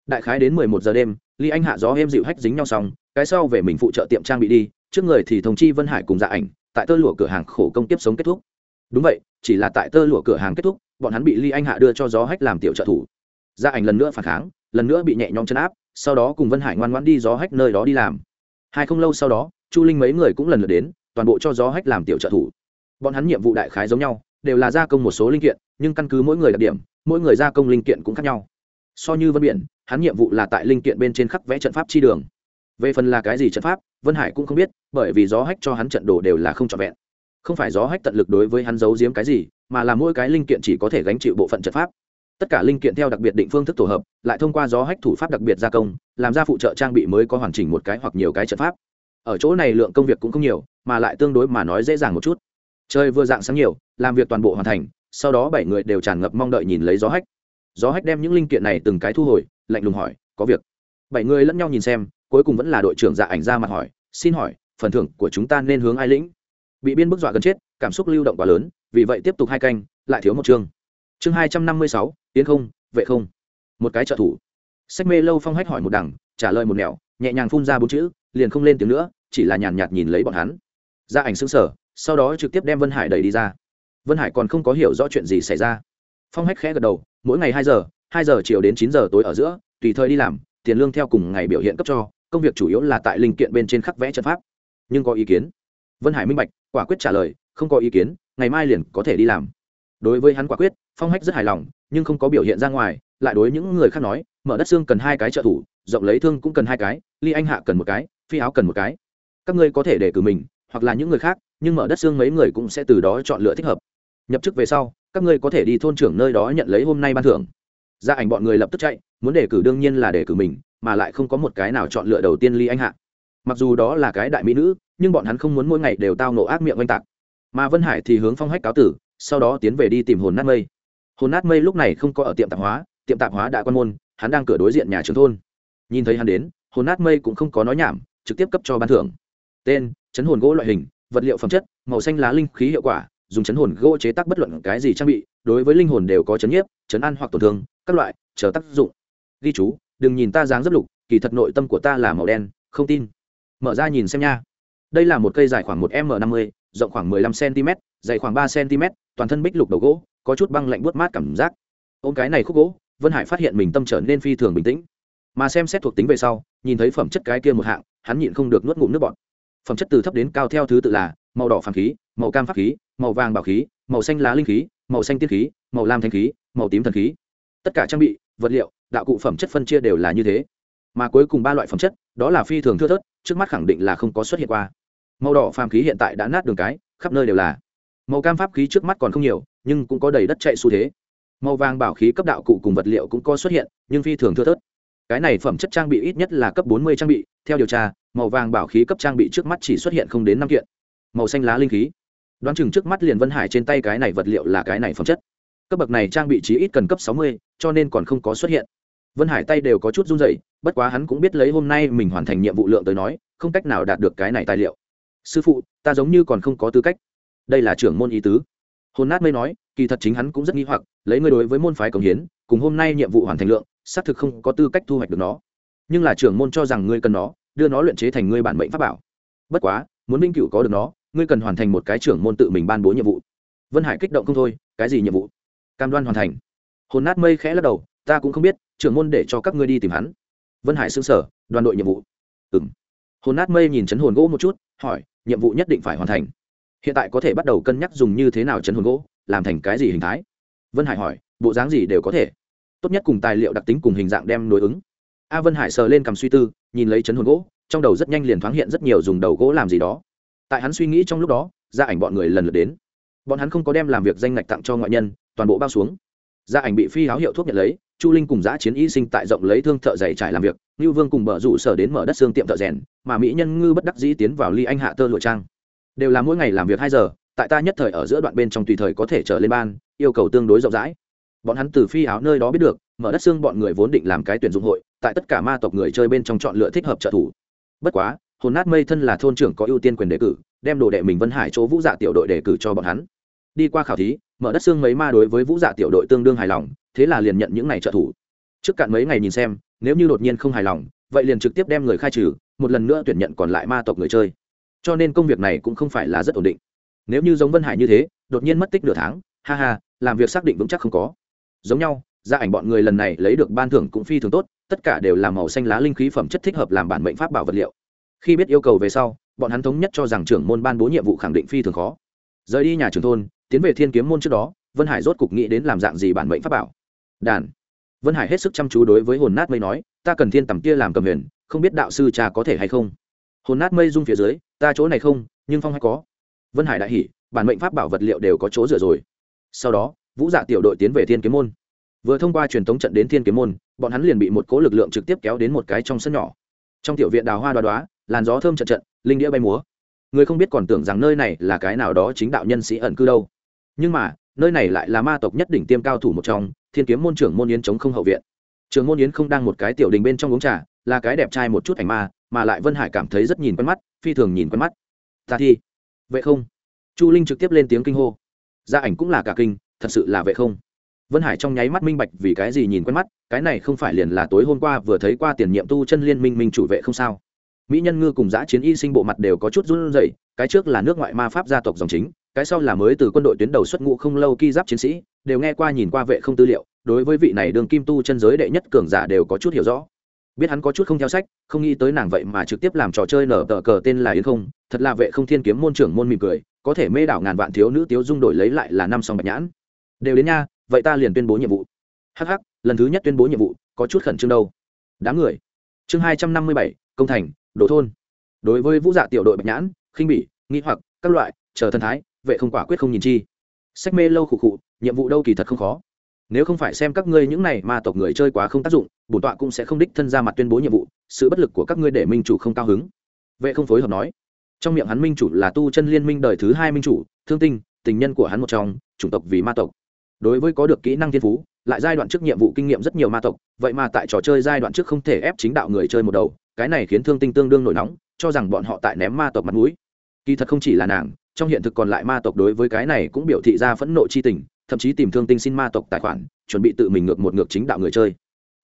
đại khái đến mười một giờ đêm ly anh hạ gió êm dịu hách dính nhau xong, cái sau về mình phụ trợ tiệm trang bị đi, trước người thì thông chi vân hải cùng dạ ảnh, tại tơ lụa cửa hàng khổ công tiếp sống kết thúc. Đúng vậy, chỉ là tại tơ lụa cửa hàng kết thúc, bọn hắn bị ly anh hạ đưa cho gió hách làm tiểu trợ thủ. Dạ ảnh lần nữa phản kháng, lần nữa bị nhẹ nhõm chân áp, sau đó cùng vân hải ngoan ngoãn đi gió hách nơi đó đi làm. Hai không lâu sau đó, chu linh mấy người cũng lần lượt đến, toàn bộ cho gió hách làm tiểu trợ thủ. Bọn hắn nhiệm vụ đại khái giống nhau, đều là gia công một số linh kiện, nhưng căn cứ mỗi người đặc điểm, mỗi người gia công linh kiện cũng khác nhau. So như vân biển hắn nhiệm vụ là tại linh kiện bên trên khắc vẽ trận pháp chi đường. Về phần là cái gì trận pháp, vân hải cũng không biết, bởi vì gió hách cho hắn trận đồ đều là không trọn vẹn. Không phải gió hách tận lực đối với hắn giấu giếm cái gì, mà là mỗi cái linh kiện chỉ có thể gánh chịu bộ phận trận pháp. Tất cả linh kiện theo đặc biệt định phương thức tổ hợp, lại thông qua gió hách thủ pháp đặc biệt gia công, làm ra phụ trợ trang bị mới có hoàn chỉnh một cái hoặc nhiều cái trận pháp. Ở chỗ này lượng công việc cũng không nhiều, mà lại tương đối mà nói dễ dàng một chút. Chơi vừa dạng sáng nhiều, làm việc toàn bộ hoàn thành, sau đó bảy người đều tràn ngập mong đợi nhìn lấy gió hách. Gió hách đem những linh kiện này từng cái thu hồi lạnh lùng hỏi, có việc. Bảy người lẫn nhau nhìn xem, cuối cùng vẫn là đội trưởng dạ ảnh ra mặt hỏi, xin hỏi, phần thưởng của chúng ta nên hướng ai lĩnh? Bị biên bức dọa gần chết, cảm xúc lưu động quá lớn, vì vậy tiếp tục hai canh, lại thiếu một chương. Chương hai trăm năm mươi sáu, tiến không, vệ không. Một cái trợ thủ. Sách mê lâu phong hách hỏi một đằng, trả lời một nẻo, nhẹ nhàng phun ra bốn chữ, liền không lên tiếng nữa, chỉ là nhàn nhạt nhìn lấy bọn hắn. Ra dạ ảnh xứng sở sau đó trực tiếp đem vân hải đẩy đi ra. Vân hải còn không có hiểu rõ chuyện gì xảy ra. Phong hách khẽ gật đầu, mỗi ngày hai giờ hai giờ chiều đến chín giờ tối ở giữa, tùy thời đi làm, tiền lương theo cùng ngày biểu hiện cấp cho, công việc chủ yếu là tại linh kiện bên trên khắc vẽ trận pháp. Nhưng có ý kiến? Vân hải minh bạch, quả quyết trả lời, không có ý kiến, ngày mai liền có thể đi làm. Đối với hắn quả quyết, phong hách rất hài lòng, nhưng không có biểu hiện ra ngoài, lại đối những người khác nói, mở đất xương cần hai cái trợ thủ, rộng lấy thương cũng cần hai cái, ly anh hạ cần một cái, phi áo cần một cái. Các ngươi có thể để cử mình, hoặc là những người khác, nhưng mở đất xương mấy người cũng sẽ từ đó chọn lựa thích hợp. Nhập chức về sau, các ngươi có thể đi thôn trưởng nơi đó nhận lấy hôm nay ban thưởng gia ảnh bọn người lập tức chạy, muốn đề cử đương nhiên là đề cử mình, mà lại không có một cái nào chọn lựa đầu tiên ly anh hạ. Mặc dù đó là cái đại mỹ nữ, nhưng bọn hắn không muốn mỗi ngày đều tao nổ ác miệng oanh tạc. Mà vân hải thì hướng phong hách cáo tử, sau đó tiến về đi tìm hồn nát mây. Hồn nát mây lúc này không có ở tiệm tạp hóa, tiệm tạp hóa đã quan môn, hắn đang cửa đối diện nhà trường thôn. Nhìn thấy hắn đến, hồn nát mây cũng không có nói nhảm, trực tiếp cấp cho ban thưởng. Tên, chấn hồn gỗ loại hình, vật liệu phẩm chất, màu xanh lá linh khí hiệu quả, dùng chấn hồn gỗ chế tác bất luận cái gì trang bị, đối với linh hồn đều có chấn nhiếp, chấn an hoặc tổn thương các loại, chờ tác dụng. Ghi chú, đừng nhìn ta dáng rất lục, kỳ thật nội tâm của ta là màu đen, không tin. Mở ra nhìn xem nha. Đây là một cây dài khoảng một m năm mươi, rộng khoảng mười lăm cm, dày khoảng ba cm, toàn thân bích lục đầu gỗ, có chút băng lạnh buốt mát cảm giác. Ôm cái này khúc gỗ, vân hải phát hiện mình tâm trở nên phi thường bình tĩnh. Mà xem xét thuộc tính về sau, nhìn thấy phẩm chất cái kia một hạng, hắn nhịn không được nuốt ngụm nước bọt. Phẩm chất từ thấp đến cao theo thứ tự là màu đỏ phàm khí, màu cam pháp khí, màu vàng bảo khí, màu xanh lá linh khí, màu xanh tiên khí, màu lam thanh khí, màu tím thần khí tất cả trang bị, vật liệu, đạo cụ phẩm chất phân chia đều là như thế. Mà cuối cùng ba loại phẩm chất, đó là phi thường thưa thớt, trước mắt khẳng định là không có xuất hiện qua. Màu đỏ phàm khí hiện tại đã nát đường cái, khắp nơi đều là. Màu cam pháp khí trước mắt còn không nhiều, nhưng cũng có đầy đất chạy xu thế. Màu vàng bảo khí cấp đạo cụ cùng vật liệu cũng có xuất hiện, nhưng phi thường thưa thớt. Cái này phẩm chất trang bị ít nhất là cấp bốn mươi trang bị, theo điều tra, màu vàng bảo khí cấp trang bị trước mắt chỉ xuất hiện không đến năm kiện. Màu xanh lá linh khí. Đoán chừng trước mắt liền vân hải trên tay cái này vật liệu là cái này phẩm chất cấp bậc này trang bị chỉ ít cần cấp sáu mươi, cho nên còn không có xuất hiện. Vân hải tay đều có chút run dậy bất quá hắn cũng biết lấy hôm nay mình hoàn thành nhiệm vụ lượng tới nói, không cách nào đạt được cái này tài liệu. Sư phụ, ta giống như còn không có tư cách. Đây là trưởng môn ý tứ. Hồn nát mây nói, kỳ thật chính hắn cũng rất nghi hoặc, lấy ngươi đối với môn phái cống hiến, cùng hôm nay nhiệm vụ hoàn thành lượng, xác thực không có tư cách thu hoạch được nó. Nhưng là trưởng môn cho rằng ngươi cần nó, đưa nó luyện chế thành ngươi bản mệnh pháp bảo. Bất quá, muốn minh cựu có được nó, ngươi cần hoàn thành một cái trưởng môn tự mình ban bố nhiệm vụ. Vân hải kích động không thôi, cái gì nhiệm vụ? Cam đoan hoàn thành. Hồn nát mây khẽ lắc đầu, ta cũng không biết, trưởng môn để cho các ngươi đi tìm hắn. Vân hải xương sở, đoàn đội nhiệm vụ. Ừ m hồn nát mây nhìn chấn hồn gỗ một chút, hỏi, nhiệm vụ nhất định phải hoàn thành. Hiện tại có thể bắt đầu cân nhắc dùng như thế nào chấn hồn gỗ, làm thành cái gì hình thái? Vân hải hỏi, bộ dáng gì đều có thể. Tốt nhất cùng tài liệu đặc tính cùng hình dạng đem đối ứng. A vân hải sờ lên cầm suy tư, nhìn lấy chấn hồn gỗ, trong đầu rất nhanh liền thoáng hiện rất nhiều dùng đầu gỗ làm gì đó. Tại hắn suy nghĩ trong lúc đó, gia ảnh bọn người lần lượt đến. Bọn hắn không có đem làm việc danh ngạch tặng cho ngoại nhân toàn bộ bao xuống. Gia ảnh bị phi áo hiệu thuốc nhận lấy, chu linh cùng giã chiến y sinh tại rộng lấy thương thợ dày trải làm việc Lưu vương cùng bờ rủ sở đến mở đất xương tiệm thợ rèn, mà mỹ nhân ngư bất đắc dĩ tiến vào ly anh hạ tơ lụa trang. Đều là mỗi ngày làm việc hai giờ, tại ta nhất thời ở giữa đoạn bên trong tùy thời có thể trở lên ban, yêu cầu tương đối rộng rãi. Bọn hắn từ phi áo nơi đó biết được, mở đất xương bọn người vốn định làm cái tuyển dụng hội, tại tất cả ma tộc người chơi bên trong chọn lựa thích hợp trợ thủ. Bất quá, hồn nát mây thân là thôn trưởng có ưu tiên quyền đề cử, đem đồ đệ mình vân hải chỗ vũ dạ tiểu đội đề cử cho bọn hắn. Đi qua khảo thí mở đất xương mấy ma đối với vũ dạ tiểu đội tương đương hài lòng, thế là liền nhận những này trợ thủ. Trước cạn mấy ngày nhìn xem, nếu như đột nhiên không hài lòng, vậy liền trực tiếp đem người khai trừ, một lần nữa tuyển nhận còn lại ma tộc người chơi. Cho nên công việc này cũng không phải là rất ổn định. Nếu như giống vân hải như thế, đột nhiên mất tích nửa tháng, ha ha, làm việc xác định vững chắc không có. Giống nhau, gia ảnh bọn người lần này lấy được ban thưởng cũng phi thường tốt, tất cả đều là màu xanh lá linh khí phẩm chất thích hợp làm bản mệnh pháp bảo vật liệu. Khi biết yêu cầu về sau, bọn hắn thống nhất cho rằng trưởng môn ban bố nhiệm vụ khẳng định phi thường khó rời đi nhà trường thôn, tiến về thiên kiếm môn trước đó, vân hải rốt cục nghĩ đến làm dạng gì bản mệnh pháp bảo. Đàn. Vân hải hết sức chăm chú đối với hồn nát mây nói, ta cần thiên tầm kia làm cầm huyền, không biết đạo sư cha có thể hay không? Hồn nát mây rung phía dưới, ta chỗ này không, nhưng phong hay có. Vân hải đại hỉ, bản mệnh pháp bảo vật liệu đều có chỗ dựa rồi. Sau đó, vũ dạ tiểu đội tiến về thiên kiếm môn. Vừa thông qua truyền thống trận đến thiên kiếm môn, bọn hắn liền bị một cố lực lượng trực tiếp kéo đến một cái trong sân nhỏ. Trong tiểu viện đào hoa đoá đoá, làn gió thơm trận trận, linh đĩa bay múa người không biết còn tưởng rằng nơi này là cái nào đó chính đạo nhân sĩ ẩn cư đâu. Nhưng mà, nơi này lại là ma tộc nhất đỉnh tiêm cao thủ một trong, thiên kiếm môn trưởng môn yến chống không hậu viện. Trường môn yến không đang một cái tiểu đình bên trong uống trà, là cái đẹp trai một chút ảnh ma, mà lại vân hải cảm thấy rất nhìn quen mắt, phi thường nhìn quen mắt. Ta thi. Vậy không. Chu linh trực tiếp lên tiếng kinh hô. Gia ảnh cũng là cả kinh, thật sự là vậy không. Vân hải trong nháy mắt minh bạch vì cái gì nhìn quen mắt, cái này không phải liền là tối hôm qua vừa thấy qua tiền nhiệm tu chân liên minh minh chủ vệ không sao mỹ nhân ngư cùng giã chiến y sinh bộ mặt đều có chút run rẩy, cái trước là nước ngoại ma pháp gia tộc dòng chính, cái sau là mới từ quân đội tuyến đầu xuất ngũ không lâu ki giáp chiến sĩ, đều nghe qua nhìn qua vệ không tư liệu, đối với vị này đường kim tu chân giới đệ nhất cường giả đều có chút hiểu rõ. Biết hắn có chút không theo sách, không nghĩ tới nàng vậy mà trực tiếp làm trò chơi nở tờ cờ tên là yến không, thật là vệ không thiên kiếm môn trưởng môn mỉm cười, có thể mê đảo ngàn vạn thiếu nữ tiếu dung đổi lấy lại là năm song bạch nhãn. Đều đến nha, vậy ta liền tuyên bố nhiệm vụ. Hh lần thứ nhất tuyên bố nhiệm vụ, có chút khẩn trương đâu. Đám người. Chương hai trăm năm mươi bảy, công thành đồ thôn. Đối với vũ dạ tiểu đội bạch nhãn, khinh bỉ, nghi hoặc, các loại, chờ thần thái, vệ không quả quyết không nhìn chi. Sách mê lâu khụ khụ, nhiệm vụ đâu kỳ thật không khó. Nếu không phải xem các ngươi những này mà tộc người chơi quá không tác dụng, bổn tọa cũng sẽ không đích thân ra mặt tuyên bố nhiệm vụ, sự bất lực của các ngươi để minh chủ không cao hứng. Vệ không phối hợp nói. Trong miệng hắn minh chủ là tu chân liên minh đời thứ hai minh chủ, thương tinh, tình nhân của hắn một trong, chủng tộc vì ma tộc. Đối với có được kỹ năng thiên phú, lại giai đoạn trước nhiệm vụ kinh nghiệm rất nhiều ma tộc, vậy mà tại trò chơi giai đoạn trước không thể ép chính đạo người chơi một đầu cái này khiến thương tinh tương đương nổi nóng, cho rằng bọn họ tại ném ma tộc mặt mũi. Kỳ thật không chỉ là nàng, trong hiện thực còn lại ma tộc đối với cái này cũng biểu thị ra phẫn nộ chi tình, thậm chí tìm thương tinh xin ma tộc tài khoản, chuẩn bị tự mình ngược một ngược chính đạo người chơi.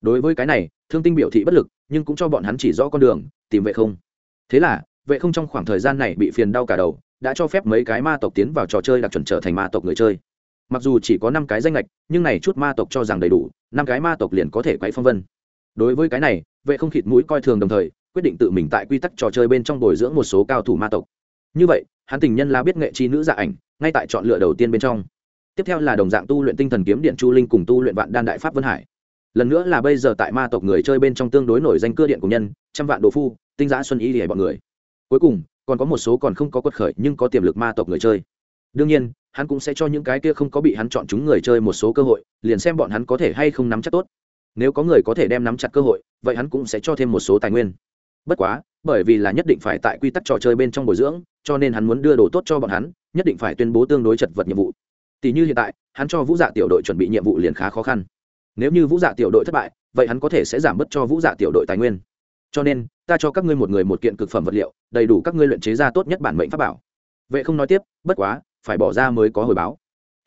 Đối với cái này, thương tinh biểu thị bất lực, nhưng cũng cho bọn hắn chỉ rõ con đường, tìm vệ không. Thế là, vệ không trong khoảng thời gian này bị phiền đau cả đầu, đã cho phép mấy cái ma tộc tiến vào trò chơi đặc chuẩn trở thành ma tộc người chơi. Mặc dù chỉ có năm cái danh lệch nhưng này chút ma tộc cho rằng đầy đủ, năm cái ma tộc liền có thể quay phong vân. Đối với cái này vệ không khịt mũi coi thường đồng thời, quyết định tự mình tại quy tắc trò chơi bên trong bồi dưỡng một số cao thủ ma tộc. Như vậy, hắn tình nhân la biết nghệ chi nữ dạ ảnh, ngay tại chọn lựa đầu tiên bên trong. Tiếp theo là đồng dạng tu luyện tinh thần kiếm điện chu linh cùng tu luyện vạn đan đại pháp vân hải. Lần nữa là bây giờ tại ma tộc người chơi bên trong tương đối nổi danh cưa điện của nhân, trăm vạn đồ phu, tinh giã xuân ý để bọn người. Cuối cùng, còn có một số còn không có quật khởi nhưng có tiềm lực ma tộc người chơi. Đương nhiên, hắn cũng sẽ cho những cái kia không có bị hắn chọn chúng người chơi một số cơ hội, liền xem bọn hắn có thể hay không nắm chắc tốt nếu có người có thể đem nắm chặt cơ hội, vậy hắn cũng sẽ cho thêm một số tài nguyên. Bất quá, bởi vì là nhất định phải tại quy tắc trò chơi bên trong bồi dưỡng, cho nên hắn muốn đưa đồ tốt cho bọn hắn, nhất định phải tuyên bố tương đối chật vật nhiệm vụ. Tỷ như hiện tại, hắn cho vũ dạ tiểu đội chuẩn bị nhiệm vụ liền khá khó khăn. Nếu như vũ dạ tiểu đội thất bại, vậy hắn có thể sẽ giảm bớt cho vũ dạ tiểu đội tài nguyên. Cho nên, ta cho các ngươi một người một kiện cực phẩm vật liệu, đầy đủ các ngươi luyện chế ra tốt nhất bản mệnh pháp bảo. Vậy không nói tiếp, bất quá, phải bỏ ra mới có hồi báo.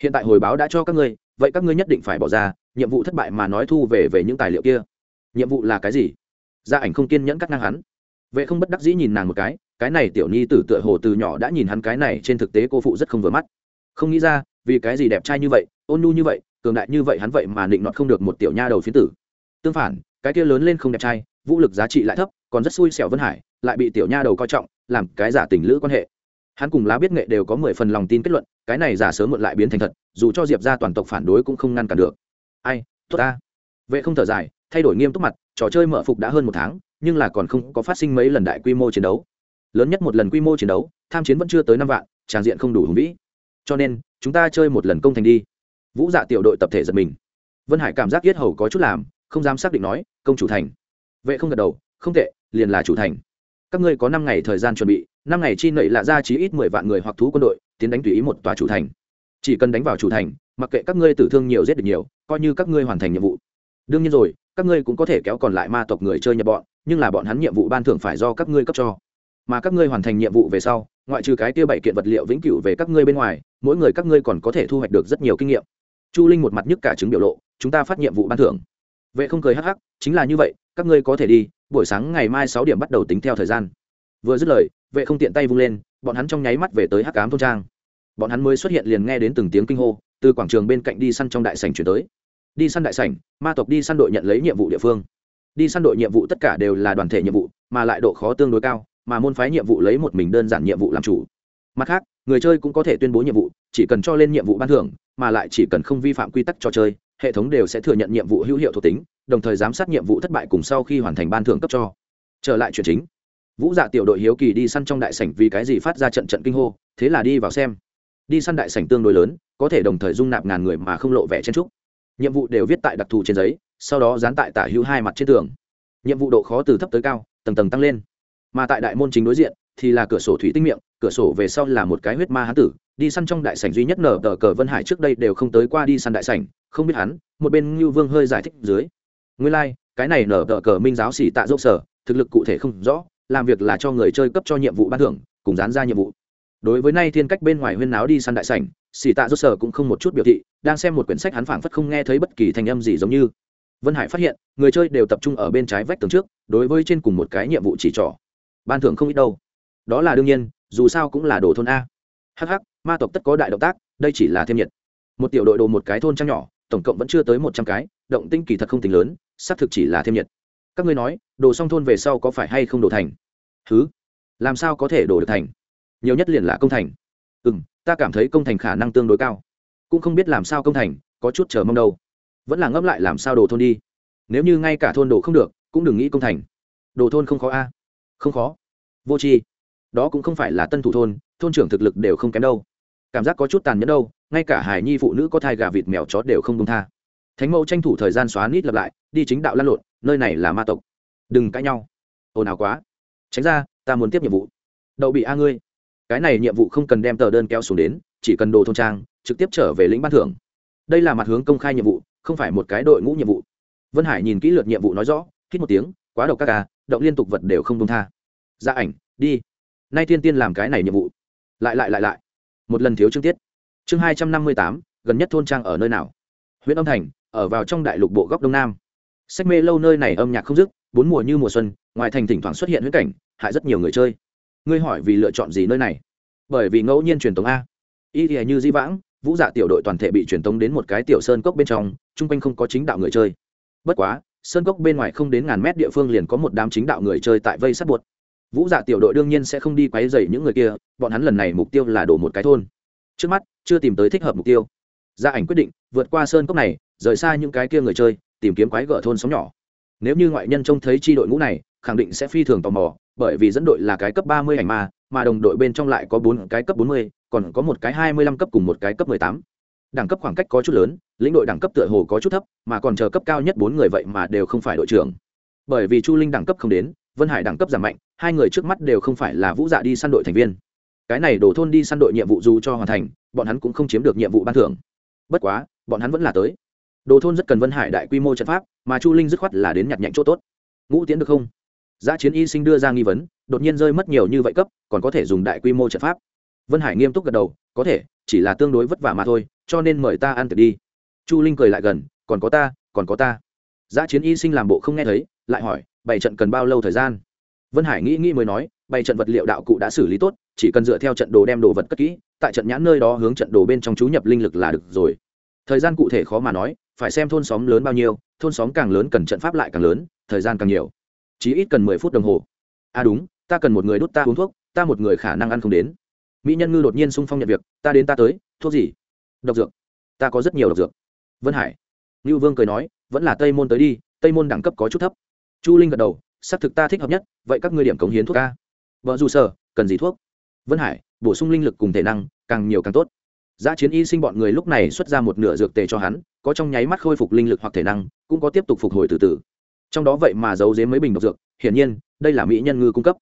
Hiện tại hồi báo đã cho các ngươi, vậy các ngươi nhất định phải bỏ ra nhiệm vụ thất bại mà nói thu về về những tài liệu kia. Nhiệm vụ là cái gì? Gia ảnh không kiên nhẫn cắt ngang hắn. Vệ không bất đắc dĩ nhìn nàng một cái cái này tiểu nhi tử tựa hồ từ nhỏ đã nhìn hắn cái này trên thực tế cô phụ rất không vừa mắt. Không nghĩ ra, vì cái gì đẹp trai như vậy, ôn nhu như vậy, cường đại như vậy hắn vậy mà định nọt không được một tiểu nha đầu phiến tử. Tương phản, cái kia lớn lên không đẹp trai, vũ lực giá trị lại thấp, còn rất xui xẻo vân hải, lại bị tiểu nha đầu coi trọng, làm cái giả tình lữ quan hệ. Hắn cùng lá biết nghệ đều có mười phần lòng tin kết luận, cái này giả sớm muộn lại biến thành thật, dù cho diệp ra toàn tộc phản đối cũng không ngăn cản được ai, tốt ta. Vệ không thở dài, thay đổi nghiêm túc mặt, trò chơi mở phục đã hơn một tháng, nhưng là còn không có phát sinh mấy lần đại quy mô chiến đấu. Lớn nhất một lần quy mô chiến đấu, tham chiến vẫn chưa tới năm vạn, tràng diện không đủ hùng vĩ. Cho nên, chúng ta chơi một lần công thành đi. Vũ dạ tiểu đội tập thể giật mình. Vân hải cảm giác yết hầu có chút làm, không dám xác định nói, công chủ thành. Vệ không gật đầu, không tệ, liền là chủ thành. Các ngươi có năm ngày thời gian chuẩn bị, năm ngày chi nậy lạ ra chí ít mười vạn người hoặc thú quân đội, tiến đánh tùy ý một tòa chủ thành. Chỉ cần đánh vào chủ thành mặc kệ các ngươi tử thương nhiều giết được nhiều, coi như các ngươi hoàn thành nhiệm vụ. Đương nhiên rồi, các ngươi cũng có thể kéo còn lại ma tộc người chơi nhập bọn, nhưng là bọn hắn nhiệm vụ ban thưởng phải do các ngươi cấp cho. Mà các ngươi hoàn thành nhiệm vụ về sau, ngoại trừ cái tiêu bảy kiện vật liệu vĩnh cửu về các ngươi bên ngoài, mỗi người các ngươi còn có thể thu hoạch được rất nhiều kinh nghiệm. Chu linh một mặt nhức cả chứng biểu lộ, chúng ta phát nhiệm vụ ban thưởng. Vệ không cười hắc hắc, chính là như vậy, các ngươi có thể đi, buổi sáng ngày mai sáu điểm bắt đầu tính theo thời gian. Vừa dứt lời, vệ không tiện tay vung lên, bọn hắn trong nháy mắt về tới hắc cám thôn trang. Bọn hắn mới xuất hiện liền nghe đến từng tiếng kinh hô từ quảng trường bên cạnh đi săn trong đại sảnh chuyển tới. Đi săn đại sảnh, ma tộc đi săn đội nhận lấy nhiệm vụ địa phương. Đi săn đội nhiệm vụ tất cả đều là đoàn thể nhiệm vụ, mà lại độ khó tương đối cao, mà môn phái nhiệm vụ lấy một mình đơn giản nhiệm vụ làm chủ. Mặt khác, người chơi cũng có thể tuyên bố nhiệm vụ, chỉ cần cho lên nhiệm vụ ban thưởng, mà lại chỉ cần không vi phạm quy tắc trò chơi, hệ thống đều sẽ thừa nhận nhiệm vụ hữu hiệu thuộc tính, đồng thời giám sát nhiệm vụ thất bại cùng sau khi hoàn thành ban thưởng cấp cho. Trở lại chuyện chính. Vũ dạ tiểu đội hiếu kỳ đi săn trong đại sảnh vì cái gì phát ra trận trận kinh hô, thế là đi vào xem đi săn đại sảnh tương đối lớn có thể đồng thời dung nạp ngàn người mà không lộ vẻ chen trúc nhiệm vụ đều viết tại đặc thù trên giấy sau đó dán tại tả hữu hai mặt trên tường. Nhiệm vụ độ khó từ thấp tới cao tầng tầng tăng lên. Mà tại đại môn chính đối diện thì là cửa sổ thủy tinh miệng cửa sổ về sau là một cái huyết ma hán tử đi săn trong đại sảnh duy nhất nở tờ cờ vân hải trước đây đều không tới qua đi săn đại sảnh không biết hắn một bên ngưu vương hơi giải thích dưới. Nguyên lai、like, cái này nở tờ cờ minh giáo xỉ tạ dốc sở thực lực cụ thể không rõ làm việc là cho người chơi cấp cho nhiệm vụ ban thưởng cùng dán ra nhiệm vụ đối với nay thiên cách bên ngoài huyên náo đi săn đại sảnh xỉ tạ rốt sở cũng không một chút biểu thị, đang xem một quyển sách hắn phảng phất không nghe thấy bất kỳ thanh âm gì giống như. Vân hải phát hiện, người chơi đều tập trung ở bên trái vách tường trước, đối với trên cùng một cái nhiệm vụ chỉ trỏ. Ban thưởng không ít đâu. Đó là đương nhiên, dù sao cũng là đồ thôn a. Hh ma tộc tất có đại động tác, đây chỉ là thêm nhiệt. Một tiểu đội đồ một cái thôn trang nhỏ, tổng cộng vẫn chưa tới một trăm cái, động tinh kỳ thật không tính lớn, xác thực chỉ là thêm nhiệt. Các ngươi nói, đồ xong thôn về sau có phải hay không đổ thành? Thứ làm sao có thể đổ được thành? Nhiều nhất liền là công thành. Ừ m ta cảm thấy công thành khả năng tương đối cao. Cũng không biết làm sao công thành, có chút chờ mong đâu. Vẫn là ngẫm lại làm sao đồ thôn đi. Nếu như ngay cả thôn đồ không được, cũng đừng nghĩ công thành. Đồ thôn không khó a. Không khó. Vô tri. Đó cũng không phải là tân thủ thôn thôn trưởng thực lực đều không kém đâu. Cảm giác có chút tàn nhẫn đâu, ngay cả hài nhi phụ nữ có thai gà vịt mèo chó đều không công tha. Thánh mẫu tranh thủ thời gian xóa nít lặp lại, đi chính đạo lăn lộn, nơi này là ma tộc. Đừng cãi nhau. Ồn ào quá. Tránh ra, ta muốn tiếp nhiệm vụ. Đậu bị a ngươi cái này nhiệm vụ không cần đem tờ đơn kéo xuống đến, chỉ cần đồ thôn trang, trực tiếp trở về lĩnh ban thưởng. Đây là mặt hướng công khai nhiệm vụ, không phải một cái đội ngũ nhiệm vụ. Vân hải nhìn kỹ lượt nhiệm vụ nói rõ, hít một tiếng, quá độc các ca, động liên tục vật đều không công tha. Ra ảnh, đi. Nay Thiên tiên làm cái này nhiệm vụ. Lại lại lại lại. Một lần thiếu chương tiết. Chương hai trăm năm mươi tám, gần nhất thôn trang ở nơi nào? Huyện âm thành, ở vào trong đại lục bộ góc đông nam. Sách mê lâu nơi này âm nhạc không dứt, bốn mùa như mùa xuân, ngoài thành thỉnh thoảng xuất hiện huyết cảnh, hại rất nhiều người chơi ngươi hỏi vì lựa chọn gì nơi này? Bởi vì ngẫu nhiên truyền tống a. Y thì như di vãng, vũ dạ tiểu đội toàn thể bị truyền tống đến một cái tiểu sơn cốc bên trong, chung quanh không có chính đạo người chơi. Bất quá, sơn cốc bên ngoài không đến ngàn mét địa phương liền có một đám chính đạo người chơi tại vây sắt buột vũ dạ tiểu đội đương nhiên sẽ không đi quấy dày những người kia, bọn hắn lần này mục tiêu là đổ một cái thôn. Trước mắt, chưa tìm tới thích hợp mục tiêu. Gia ảnh quyết định, vượt qua sơn cốc này, rời xa những cái kia người chơi, tìm kiếm quái gở thôn sống nhỏ. Nếu như ngoại nhân trông thấy tri đội ngũ này, khẳng định sẽ phi thường tò mò bởi vì dẫn đội là cái cấp ba mươi ảnh ma, mà đồng đội bên trong lại có bốn cái cấp bốn mươi, còn có một cái hai mươi lăm cấp cùng một cái cấp mười tám. Đẳng cấp khoảng cách có chút lớn, lĩnh đội đẳng cấp tựa hồ có chút thấp, mà còn chờ cấp cao nhất bốn người vậy mà đều không phải đội trưởng. Bởi vì chu linh đẳng cấp không đến, vân hải đẳng cấp giảm mạnh, hai người trước mắt đều không phải là vũ dạ đi săn đội thành viên. Cái này đổ thôn đi săn đội nhiệm vụ dù cho hoàn thành, bọn hắn cũng không chiếm được nhiệm vụ ban thưởng. Bất quá, bọn hắn vẫn là tới. Đồ thôn rất cần vân hải đại quy mô trận pháp, mà chu linh dứt khoát là đến nhặt nhạnh chỗ tốt. Ngũ tiễn được không? Giã chiến y sinh đưa ra nghi vấn, đột nhiên rơi mất nhiều như vậy cấp, còn có thể dùng đại quy mô trận pháp. Vân hải nghiêm túc gật đầu, có thể, chỉ là tương đối vất vả mà thôi, cho nên mời ta ăn tiệc đi. Chu linh cười lại gần, còn có ta, còn có ta. Giã chiến y sinh làm bộ không nghe thấy, lại hỏi bảy trận cần bao lâu thời gian? Vân hải nghĩ nghĩ mới nói bảy trận vật liệu đạo cụ đã xử lý tốt, chỉ cần dựa theo trận đồ đem đồ vật cất kỹ, tại trận nhãn nơi đó hướng trận đồ bên trong chú nhập linh lực là được rồi. Thời gian cụ thể khó mà nói, phải xem thôn xóm lớn bao nhiêu, thôn xóm càng lớn cần trận pháp lại càng lớn, thời gian càng nhiều chỉ ít cần mười phút đồng hồ. À đúng, ta cần một người đút ta uống thuốc, ta một người khả năng ăn không đến. Mỹ nhân ngư đột nhiên sung phong nhận việc, ta đến ta tới, thuốc gì? Độc dược. Ta có rất nhiều độc dược. Vân hải. Ngưu vương cười nói, vẫn là tây môn tới đi, tây môn đẳng cấp có chút thấp. Chu linh gật đầu, xác thực ta thích hợp nhất, vậy các ngươi điểm cống hiến thuốc ca vợ dù sở cần gì thuốc? Vân hải, bổ sung linh lực cùng thể năng, càng nhiều càng tốt. Giá chiến y sinh bọn người lúc này xuất ra một nửa dược tề cho hắn, có trong nháy mắt khôi phục linh lực hoặc thể năng, cũng có tiếp tục phục hồi từ từ trong đó vậy mà giấu giếm mấy bình độc dược, hiển nhiên, đây là mỹ nhân ngư cung cấp.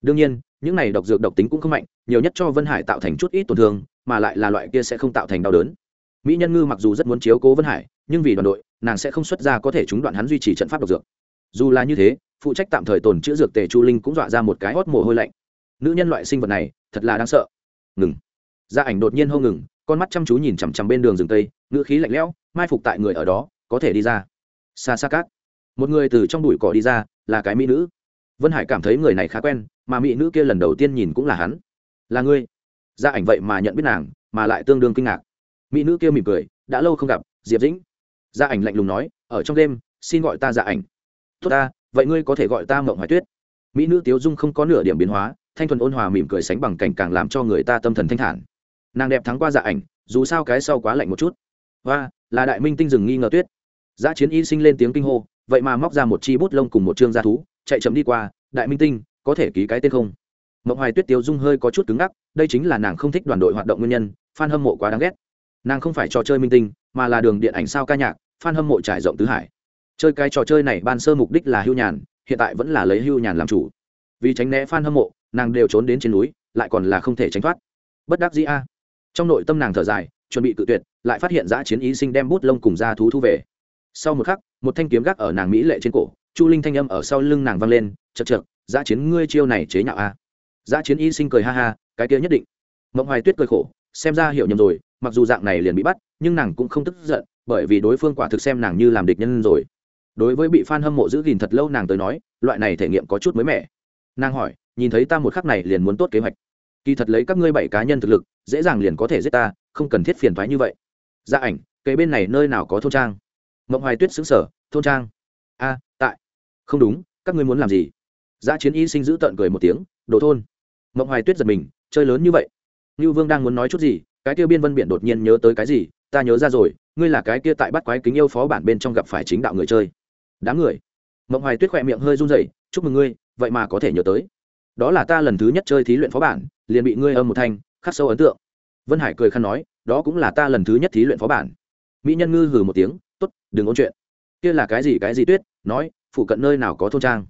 Đương nhiên, những này độc dược độc tính cũng không mạnh, nhiều nhất cho vân hải tạo thành chút ít tổn thương, mà lại là loại kia sẽ không tạo thành đau đớn. Mỹ nhân ngư mặc dù rất muốn chiếu cố vân hải, nhưng vì đoàn đội, nàng sẽ không xuất ra có thể chúng đoạn hắn duy trì trận pháp độc dược. Dù là như thế, phụ trách tạm thời tồn chữa dược tề chu linh cũng dọa ra một cái hót mồ hôi lạnh. Nữ nhân loại sinh vật này, thật là đáng sợ. Ngừng. Gia ảnh đột nhiên hô ngừng, con mắt chăm chú nhìn chằm chằm bên đường rừng tây, ngữ khí lạnh lẽo, mai phục tại người ở đó, có thể đi ra. Xa xa cát một người từ trong bụi cỏ đi ra, là cái mỹ nữ. Vân hải cảm thấy người này khá quen, mà mỹ nữ kia lần đầu tiên nhìn cũng là hắn. Là ngươi? Gia ảnh vậy mà nhận biết nàng, mà lại tương đương kinh ngạc. Mỹ nữ kia mỉm cười, đã lâu không gặp, diệp dĩnh. Gia ảnh lạnh lùng nói, ở trong đêm, xin gọi ta gia ảnh. Tốt ta, vậy ngươi có thể gọi ta mộng hoài tuyết. Mỹ nữ tiếu dung không có nửa điểm biến hóa, thanh thuần ôn hòa mỉm cười sánh bằng cảnh càng làm cho người ta tâm thần thanh thản. Nàng đẹp thắng qua dạ ảnh, dù sao cái sau quá lạnh một chút. Và là đại minh tinh rừng nghi ngờ tuyết. Giã chiến y sinh lên tiếng kinh hô vậy mà móc ra một chi bút lông cùng một chương gia thú, chạy chậm đi qua, đại minh tinh, có thể ký cái tên không? Mộng hoài tuyết tiêu dung hơi có chút cứng ngắc, đây chính là nàng không thích đoàn đội hoạt động nguyên nhân, fan hâm mộ quá đáng ghét. Nàng không phải trò chơi minh tinh, mà là đường điện ảnh sao ca nhạc, fan hâm mộ trải rộng tứ hải. Chơi cái trò chơi này ban sơ mục đích là hưu nhàn, hiện tại vẫn là lấy hưu nhàn làm chủ. Vì tránh né fan hâm mộ, nàng đều trốn đến trên núi, lại còn là không thể tránh thoát. Bất đắc dĩ a. Trong nội tâm nàng thở dài, chuẩn bị tự tuyệt, lại phát hiện giã chiến ý sinh đem bút lông cùng ra thú thu về. Sau một khắc một thanh kiếm gác ở nàng mỹ lệ trên cổ, chu linh thanh âm ở sau lưng nàng vang lên chật chật giã chiến ngươi chiêu này chế nhạo a. Giã chiến y sinh cười ha ha, cái kia nhất định. Mộng hoài tuyết cười khổ, xem ra hiểu nhầm rồi, mặc dù dạng này liền bị bắt, nhưng nàng cũng không tức giận, bởi vì đối phương quả thực xem nàng như làm địch nhân rồi. Đối với bị f a n hâm mộ giữ gìn thật lâu nàng tới nói, loại này thể nghiệm có chút mới mẻ. Nàng hỏi, nhìn thấy ta một khắc này liền muốn tốt kế hoạch. Kỳ thật lấy các ngươi bảy cá nhân thực lực, dễ dàng liền có thể giết ta, không cần thiết phiền thoái như vậy. Gia ảnh cây bên này nơi nào có thôn trang? Mộng hoài tuyết xứng sở, thôn trang. A à, tại. Không đúng, các ngươi muốn làm gì? Giã chiến y sinh giữ tợn cười một tiếng, đồ thôn. Mộng hoài tuyết giật mình, chơi lớn như vậy. Như vương đang muốn nói chút gì, cái kia biên vân biển đột nhiên nhớ tới cái gì, ta nhớ ra rồi, ngươi là cái kia tại bắt quái kính yêu phó bản bên trong gặp phải chính đạo người chơi. Đám người. Mộng hoài tuyết khỏe miệng hơi run rẩy, chúc mừng ngươi, vậy mà có thể nhớ tới. Đó là ta lần thứ nhất chơi thí luyện phó bản, liền bị ngươi âm một thanh, khắc sâu ấn tượng. Vân hải cười khăn nói, đó cũng là ta lần thứ nhất thí luyện phó bản. Mỹ nhân ngư hừ một tiếng đừng ôn chuyện. Kia là cái gì cái gì tuyết? Nói, phụ cận nơi nào có thôn trang?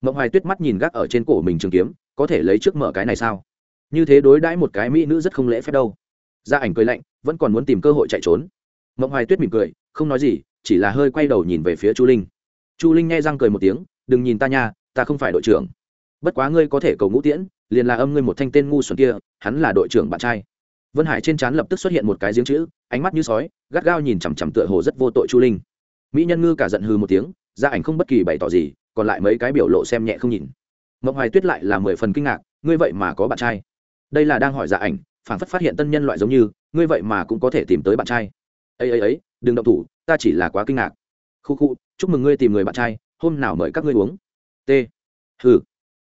Mộng hoài tuyết mắt nhìn gác ở trên cổ mình trường kiếm, có thể lấy trước mở cái này sao? Như thế đối đãi một cái mỹ nữ rất không lễ phép đâu. Gia ảnh cười lạnh, vẫn còn muốn tìm cơ hội chạy trốn. Mộng hoài tuyết mỉm cười, không nói gì, chỉ là hơi quay đầu nhìn về phía chu linh. Chu linh nghe răng cười một tiếng, đừng nhìn ta nha, ta không phải đội trưởng. Bất quá ngươi có thể cầu ngũ tiễn, liền là âm ngươi một thanh tên ngu xuẩn kia, hắn là đội trưởng bạn trai. Vân hải trên trán lập tức xuất hiện một cái giếng chữ ánh mắt như sói, gắt gao nhìn chằm chằm tựa hồ rất vô tội chu linh. Mỹ nhân ngư cả giận hư một tiếng gia ảnh không bất kỳ bày tỏ gì, còn lại mấy cái biểu lộ xem nhẹ không nhìn. Mộng hoài tuyết lại là mười phần kinh ngạc, ngươi vậy mà có bạn trai. Đây là đang hỏi gia ảnh phản phất phát hiện tân nhân loại giống như, ngươi vậy mà cũng có thể tìm tới bạn trai. Ấy ấy ấy, đừng động thủ, ta chỉ là quá kinh ngạc. Khu khu, chúc mừng ngươi tìm người bạn trai, hôm nào mời các ngươi uống. T. Hừ.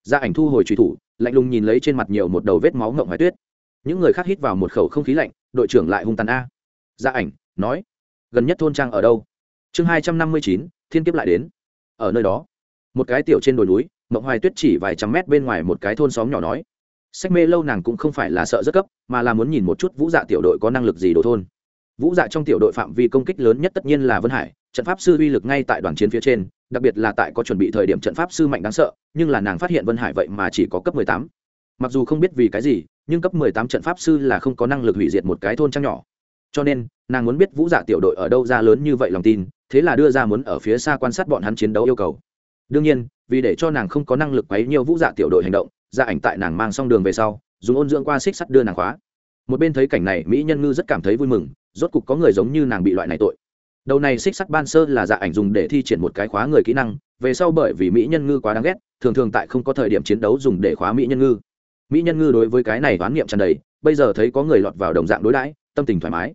Gia ảnh thu hồi truy thủ, lạnh lùng nhìn lấy trên mặt nhiều một đầu vết máu ngộng hoài tuyết. Những người khác hít vào một khẩu không khí lạnh, đội trưởng lại hung tàn a gia ảnh, nói, gần nhất thôn trang ở đâu? Chương hai trăm năm mươi chín, thiên kiếp lại đến. Ở nơi đó, một cái tiểu trên đồi núi, mộng hoài tuyết chỉ vài trăm mét bên ngoài một cái thôn xóm nhỏ nói, sách mê lâu nàng cũng không phải là sợ rất cấp, mà là muốn nhìn một chút vũ dạ tiểu đội có năng lực gì đồ thôn. Vũ dạ trong tiểu đội phạm vi công kích lớn nhất tất nhiên là vân hải, trận pháp sư uy lực ngay tại đoàn chiến phía trên, đặc biệt là tại có chuẩn bị thời điểm trận pháp sư mạnh đáng sợ, nhưng là nàng phát hiện vân hải vậy mà chỉ có cấp mười tám. Mặc dù không biết vì cái gì, nhưng cấp mười tám trận pháp sư là không có năng lực hủy diệt một cái thôn trang nhỏ cho nên, nàng muốn biết vũ dạ tiểu đội ở đâu ra lớn như vậy lòng tin, thế là đưa ra muốn ở phía xa quan sát bọn hắn chiến đấu yêu cầu. Đương nhiên, vì để cho nàng không có năng lực quấy nhiều vũ dạ tiểu đội hành động, ra ảnh tại nàng mang xong đường về sau, dùng ôn dưỡng qua xích sắt đưa nàng khóa. Một bên thấy cảnh này, mỹ nhân ngư rất cảm thấy vui mừng, rốt cục có người giống như nàng bị loại này tội. Đầu này xích sắt ban sơ là dạ ảnh dùng để thi triển một cái khóa người kỹ năng, về sau bởi vì mỹ nhân ngư quá đáng ghét, thường thường tại không có thời điểm chiến đấu dùng để khóa mỹ nhân ngư. Mỹ nhân ngư đối với cái này oán niệm tràn đầy, bây giờ thấy có người lọt vào đồng dạng đối đãi, tâm tình thoải mái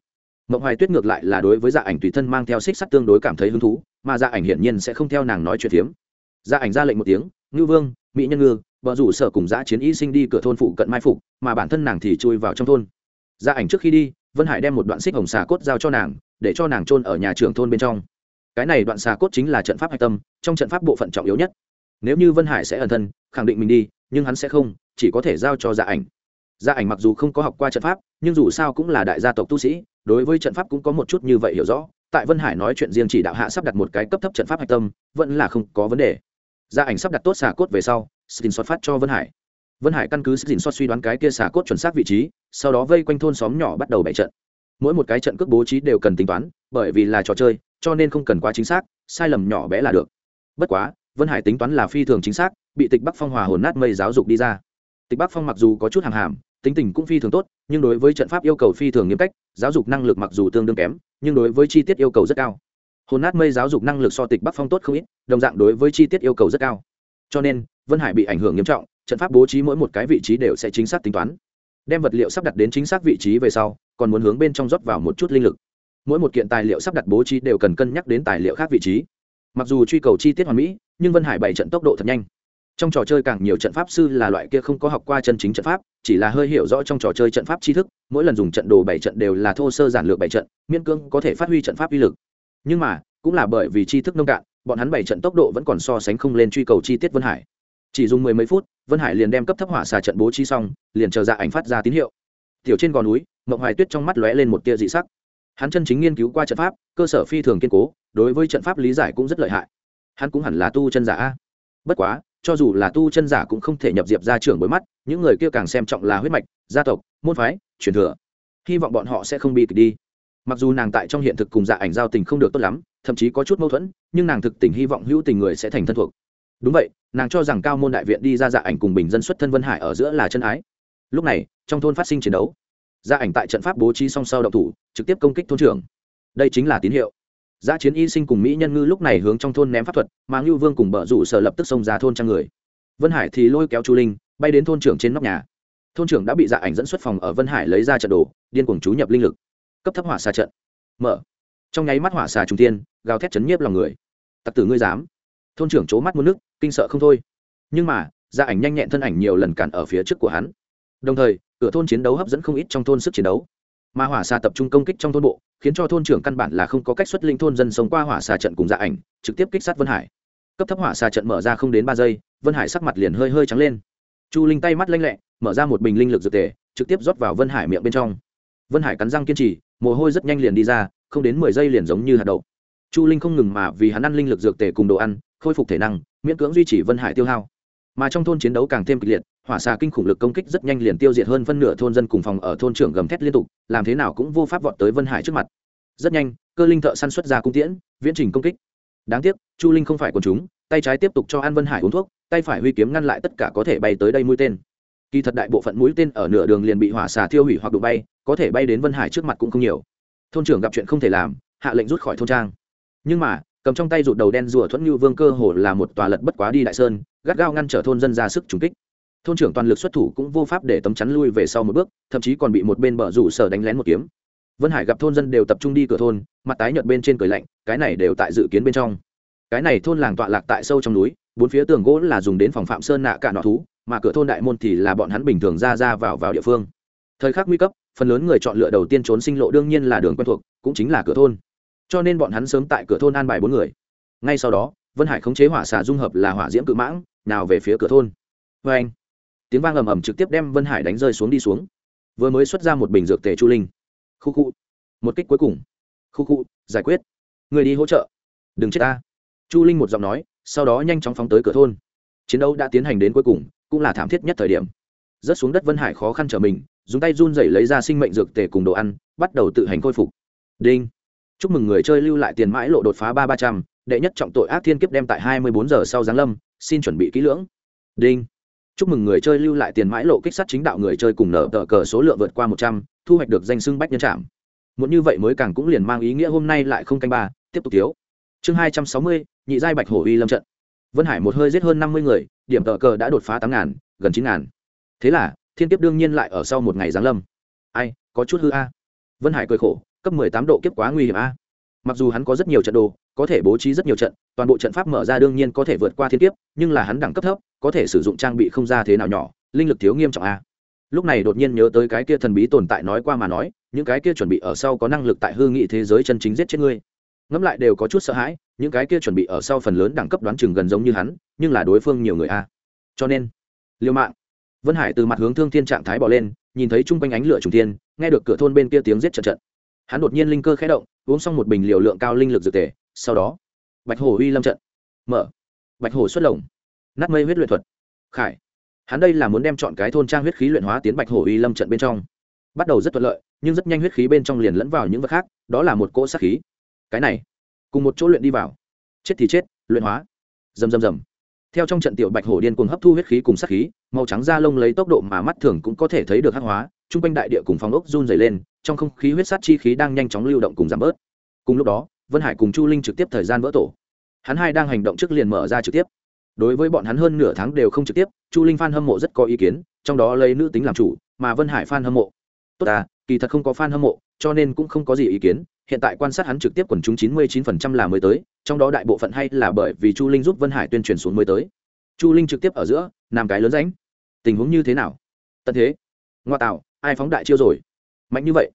mộng hoài tuyết ngược lại là đối với dạ ảnh tùy thân mang theo xích sắt tương đối cảm thấy hứng thú, mà dạ ảnh hiển nhiên sẽ không theo nàng nói chuyện phiếm. Dạ ảnh ra lệnh một tiếng ngư vương, mỹ nhân ngư, vợ rủ sở cùng dã chiến y sinh đi cửa thôn phụ cận mai phục, mà bản thân nàng thì chui vào trong thôn. Dạ ảnh trước khi đi, vân hải đem một đoạn xích hồng xà cốt giao cho nàng, để cho nàng trôn ở nhà trường thôn bên trong. Cái này đoạn xà cốt chính là trận pháp hạch tâm, trong trận pháp bộ phận trọng yếu nhất. Nếu như vân hải sẽ ẩn thân, khẳng định mình đi, nhưng hắn sẽ không, chỉ có thể giao cho dạ ảnh. Dạ ảnh mặc dù không có học qua trận pháp, nhưng dù sao cũng là đại gia tộc tu sĩ đối với trận pháp cũng có một chút như vậy hiểu rõ, tại vân hải nói chuyện riêng chỉ đạo hạ sắp đặt một cái cấp thấp trận pháp hạch tâm, vẫn là không có vấn đề. Gia ảnh sắp đặt tốt xà cốt về sau xin xót phát cho vân hải. Vân hải căn cứ xin xót suy đoán cái kia xà cốt chuẩn xác vị trí, sau đó vây quanh thôn xóm nhỏ bắt đầu bày trận. Mỗi một cái trận cước bố trí đều cần tính toán, bởi vì là trò chơi, cho nên không cần quá chính xác, sai lầm nhỏ bé là được. Bất quá, vân hải tính toán là phi thường chính xác, bị tịch bắc phong hòa hồn nát mây giáo dục đi ra. Tịch bắc phong mặc dù có chút hàng hàm, tính tình cũng phi thường tốt, nhưng đối với trận pháp yêu cầu phi thường nghiêm cách giáo dục năng lực mặc dù tương đương kém, nhưng đối với chi tiết yêu cầu rất cao. Hồn nát mây giáo dục năng lực so tịch bắc phong tốt không ít, đồng dạng đối với chi tiết yêu cầu rất cao. Cho nên, vân hải bị ảnh hưởng nghiêm trọng, trận pháp bố trí mỗi một cái vị trí đều sẽ chính xác tính toán. Đem vật liệu sắp đặt đến chính xác vị trí về sau, còn muốn hướng bên trong rót vào một chút linh lực. Mỗi một kiện tài liệu sắp đặt bố trí đều cần cân nhắc đến tài liệu khác vị trí. Mặc dù truy cầu chi tiết hoàn mỹ, nhưng vân hải bày trận tốc độ thật nhanh trong trò chơi càng nhiều trận pháp sư là loại kia không có học qua chân chính trận pháp, chỉ là hơi hiểu rõ trong trò chơi trận pháp tri thức, mỗi lần dùng trận đồ bảy trận đều là thô sơ giản lược bảy trận, miễn cương có thể phát huy trận pháp uy lực. Nhưng mà, cũng là bởi vì tri thức nông cạn, bọn hắn bảy trận tốc độ vẫn còn so sánh không lên truy cầu chi tiết vân hải. Chỉ dùng mười mấy phút, vân hải liền đem cấp thấp hỏa xà trận bố trí xong, liền chờ ra ảnh phát ra tín hiệu. Tiểu trên gò núi, mộng hoài tuyết trong mắt lóe lên một tia dị sắc. Hắn chân chính nghiên cứu qua trận pháp, cơ sở phi thường kiên cố, đối với trận pháp lý giải cũng rất lợi hại. Hắn cũng hẳn là tu chân giả a. Bất quá cho dù là tu chân giả cũng không thể nhập diệp ra trưởng bối mắt, những người kia càng xem trọng là huyết mạch, gia tộc, môn phái, truyền thừa. Hy vọng bọn họ sẽ không bị kịch đi. Mặc dù nàng tại trong hiện thực cùng dạ ảnh giao tình không được tốt lắm, thậm chí có chút mâu thuẫn, nhưng nàng thực tình hy vọng hữu tình người sẽ thành thân thuộc. Đúng vậy, nàng cho rằng cao môn đại viện đi ra dạ ảnh cùng bình dân xuất thân vân hải ở giữa là chân ái. Lúc này, trong thôn phát sinh chiến đấu. Gia ảnh tại trận pháp bố trí song sau động thủ, trực tiếp công kích thôn trưởng. Đây chính là tín hiệu. Giá chiến y sinh cùng Mỹ nhân ngư lúc này hướng trong thôn ném pháp thuật, mà Ngưu Vương cùng bợ rủ sở lập tức xông ra thôn trang người. Vân Hải thì lôi kéo Chu Linh, bay đến thôn trưởng trên nóc nhà. Thôn trưởng đã bị dạ ảnh dẫn xuất phòng ở Vân Hải lấy ra trận đồ, điên cuồng chú nhập linh lực. Cấp thấp hỏa xà trận. Mở. Trong nháy mắt hỏa xà trùng tiên, gào thét chấn nhiếp lòng người. Tặc tử ngươi dám? Thôn trưởng chố mắt muốn nước, kinh sợ không thôi. Nhưng mà, dạ ảnh nhanh nhẹn thân ảnh nhiều lần cản ở phía trước của hắn. Đồng thời, cửa thôn chiến đấu hấp dẫn không ít trong thôn sức chiến đấu. Mà hỏa xà tập trung công kích trong thôn bộ, khiến cho thôn trưởng căn bản là không có cách xuất linh thôn dân sống qua hỏa xà trận cùng dạ ảnh trực tiếp kích sát vân hải. Cấp thấp hỏa xà trận mở ra không đến ba giây vân hải sắc mặt liền hơi hơi trắng lên. Chu linh tay mắt lanh lẹ mở ra một bình linh lực dược tề trực tiếp rót vào vân hải miệng bên trong. Vân hải cắn răng kiên trì mồ hôi rất nhanh liền đi ra không đến mười giây liền giống như hạt đậu. Chu linh không ngừng mà vì hắn ăn linh lực dược tề cùng đồ ăn khôi phục thể năng miễn cưỡng duy trì vân hải tiêu hao mà trong thôn chiến đấu càng thêm kịch liệt, hỏa xà kinh khủng lực công kích rất nhanh liền tiêu diệt hơn phân nửa thôn dân cùng phòng ở thôn trưởng gầm thét liên tục, làm thế nào cũng vô pháp vọt tới vân hải trước mặt. Rất nhanh, cơ linh thợ săn xuất ra cung tiễn, viễn trình công kích. Đáng tiếc, chu linh không phải quần chúng, tay trái tiếp tục cho an vân hải uống thuốc, tay phải huy kiếm ngăn lại tất cả có thể bay tới đây mũi tên. Kỳ thật đại bộ phận mũi tên ở nửa đường liền bị hỏa xà thiêu hủy hoặc đụng bay, có thể bay đến vân hải trước mặt cũng không nhiều. Thôn trưởng gặp chuyện không thể làm, hạ lệnh rút khỏi thôn trang. Nhưng mà cầm trong tay rụt đầu đen rùa thuẫn như vương cơ hồ là một tòa lật bất quá đi đại sơn, gắt gao ngăn trở thôn dân ra sức trùng kích. Thôn trưởng toàn lực xuất thủ cũng vô pháp để tấm chắn lui về sau một bước, thậm chí còn bị một bên bờ rủ sở đánh lén một kiếm. Vân hải gặp thôn dân đều tập trung đi cửa thôn, mặt tái nhợt bên trên cười lạnh, cái này đều tại dự kiến bên trong. Cái này thôn làng tọa lạc tại sâu trong núi, bốn phía tường gỗ là dùng đến phòng phạm sơn nạ cả nọ thú, mà cửa thôn đại môn thì là bọn hắn bình thường ra ra vào vào địa phương. Thời khắc nguy cấp, phần lớn người chọn lựa đầu tiên trốn sinh lộ đương nhiên là đường quen thuộc, cũng chính là cửa thôn cho nên bọn hắn sớm tại cửa thôn an bài bốn người. Ngay sau đó, vân hải khống chế hỏa xà dung hợp là hỏa diễm cự mãng, nào về phía cửa thôn. Vê anh, tiếng vang ầm ầm trực tiếp đem vân hải đánh rơi xuống đi xuống. Vừa mới xuất ra một bình dược tề chu linh. Khu khu. Một kích cuối cùng. Khu khu, giải quyết. Người đi hỗ trợ. Đừng chết ta. Chu linh một giọng nói, sau đó nhanh chóng phóng tới cửa thôn. Chiến đấu đã tiến hành đến cuối cùng, cũng là thảm thiết nhất thời điểm. Rớt xuống đất vân hải khó khăn trở mình, dùng tay run dậy lấy ra sinh mệnh dược tề cùng đồ ăn, bắt đầu tự hành khôi phục. Đinh chúc mừng người chơi lưu lại tiền mãi lộ đột phá ba ba trăm, đệ nhất trọng tội ác thiên kiếp đem tại hai mươi bốn giờ sau giáng lâm, xin chuẩn bị kỹ lưỡng. Đinh. Chúc mừng người chơi lưu lại tiền mãi lộ kích sát chính đạo người chơi cùng nở tờ cờ số lượng vượt qua một trăm, thu hoạch được danh xưng bách nhân trạm muốn như vậy mới càng cũng liền mang ý nghĩa hôm nay lại không canh ba, tiếp tục thiếu. Chương hai trăm sáu mươi, nhị giai bạch hổ uy lâm trận. Vân hải một hơi giết hơn năm mươi người, điểm tờ cờ đã đột phá tám ngàn, gần chín ngàn. Thế là, thiên kiếp đương nhiên lại ở sau một ngày giáng lâm. Ai, có chút hư a. Vân hải cười khổ cấp mười tám độ kiếp quá nguy hiểm a. Mặc dù hắn có rất nhiều trận đồ, có thể bố trí rất nhiều trận, toàn bộ trận pháp mở ra đương nhiên có thể vượt qua thiên kiếp, nhưng là hắn đẳng cấp thấp, có thể sử dụng trang bị không ra thế nào nhỏ, linh lực thiếu nghiêm trọng a. Lúc này đột nhiên nhớ tới cái kia thần bí tồn tại nói qua mà nói, những cái kia chuẩn bị ở sau có năng lực tại hư nghị thế giới chân chính giết chết ngươi. Ngẫm lại đều có chút sợ hãi, những cái kia chuẩn bị ở sau phần lớn đẳng cấp đoán chừng gần giống như hắn, nhưng là đối phương nhiều người a. Cho nên liêu mạng. Vân hải từ mặt hướng thương thiên trạng thái bỏ lên, nhìn thấy chung quanh ánh lửa trùng thiên, nghe được cửa thôn bên kia tiếng giết trận trận hắn đột nhiên linh cơ khẽ động, uống xong một bình liều lượng cao linh lực dược tề, sau đó, bạch hổ uy lâm trận, mở. Bạch hổ xuất lồng, nát mây huyết luyện thuật. Khải, hắn đây là muốn đem chọn cái thôn trang huyết khí luyện hóa tiến bạch hổ uy lâm trận bên trong. Bắt đầu rất thuận lợi, nhưng rất nhanh huyết khí bên trong liền lẫn vào những vật khác, đó là một cỗ sát khí. Cái này, cùng một chỗ luyện đi vào. Chết thì chết, luyện hóa. Rầm rầm rầm. Theo trong trận tiểu bạch hổ điên cuồng hấp thu huyết khí cùng sát khí, màu trắng da lông lấy tốc độ mà mắt thường cũng có thể thấy được hắc hóa chung quanh đại địa cùng phong ốc run dày lên, trong không khí huyết sát chi khí đang nhanh chóng lưu động cùng giảm bớt. Cùng lúc đó, vân hải cùng chu linh trực tiếp thời gian vỡ tổ. Hắn hai đang hành động trước liền mở ra trực tiếp. Đối với bọn hắn hơn nửa tháng đều không trực tiếp, chu linh phan hâm mộ rất có ý kiến, trong đó lấy nữ tính làm chủ, mà vân hải phan hâm mộ. Tốt à kỳ thật không có fan hâm mộ, cho nên cũng không có gì ý kiến, hiện tại quan sát hắn trực tiếp quần chúng chín mươi chín phần trăm là mới tới, trong đó đại bộ phận hay là bởi vì chu linh giúp vân hải tuyên truyền xuống mới tới. Chu linh trực tiếp ở giữa làm cái lớn ránh. Tình huống như thế nào? Tận thế. Ngoa tạo ai phóng đại chiêu rồi? Mạnh như vậy,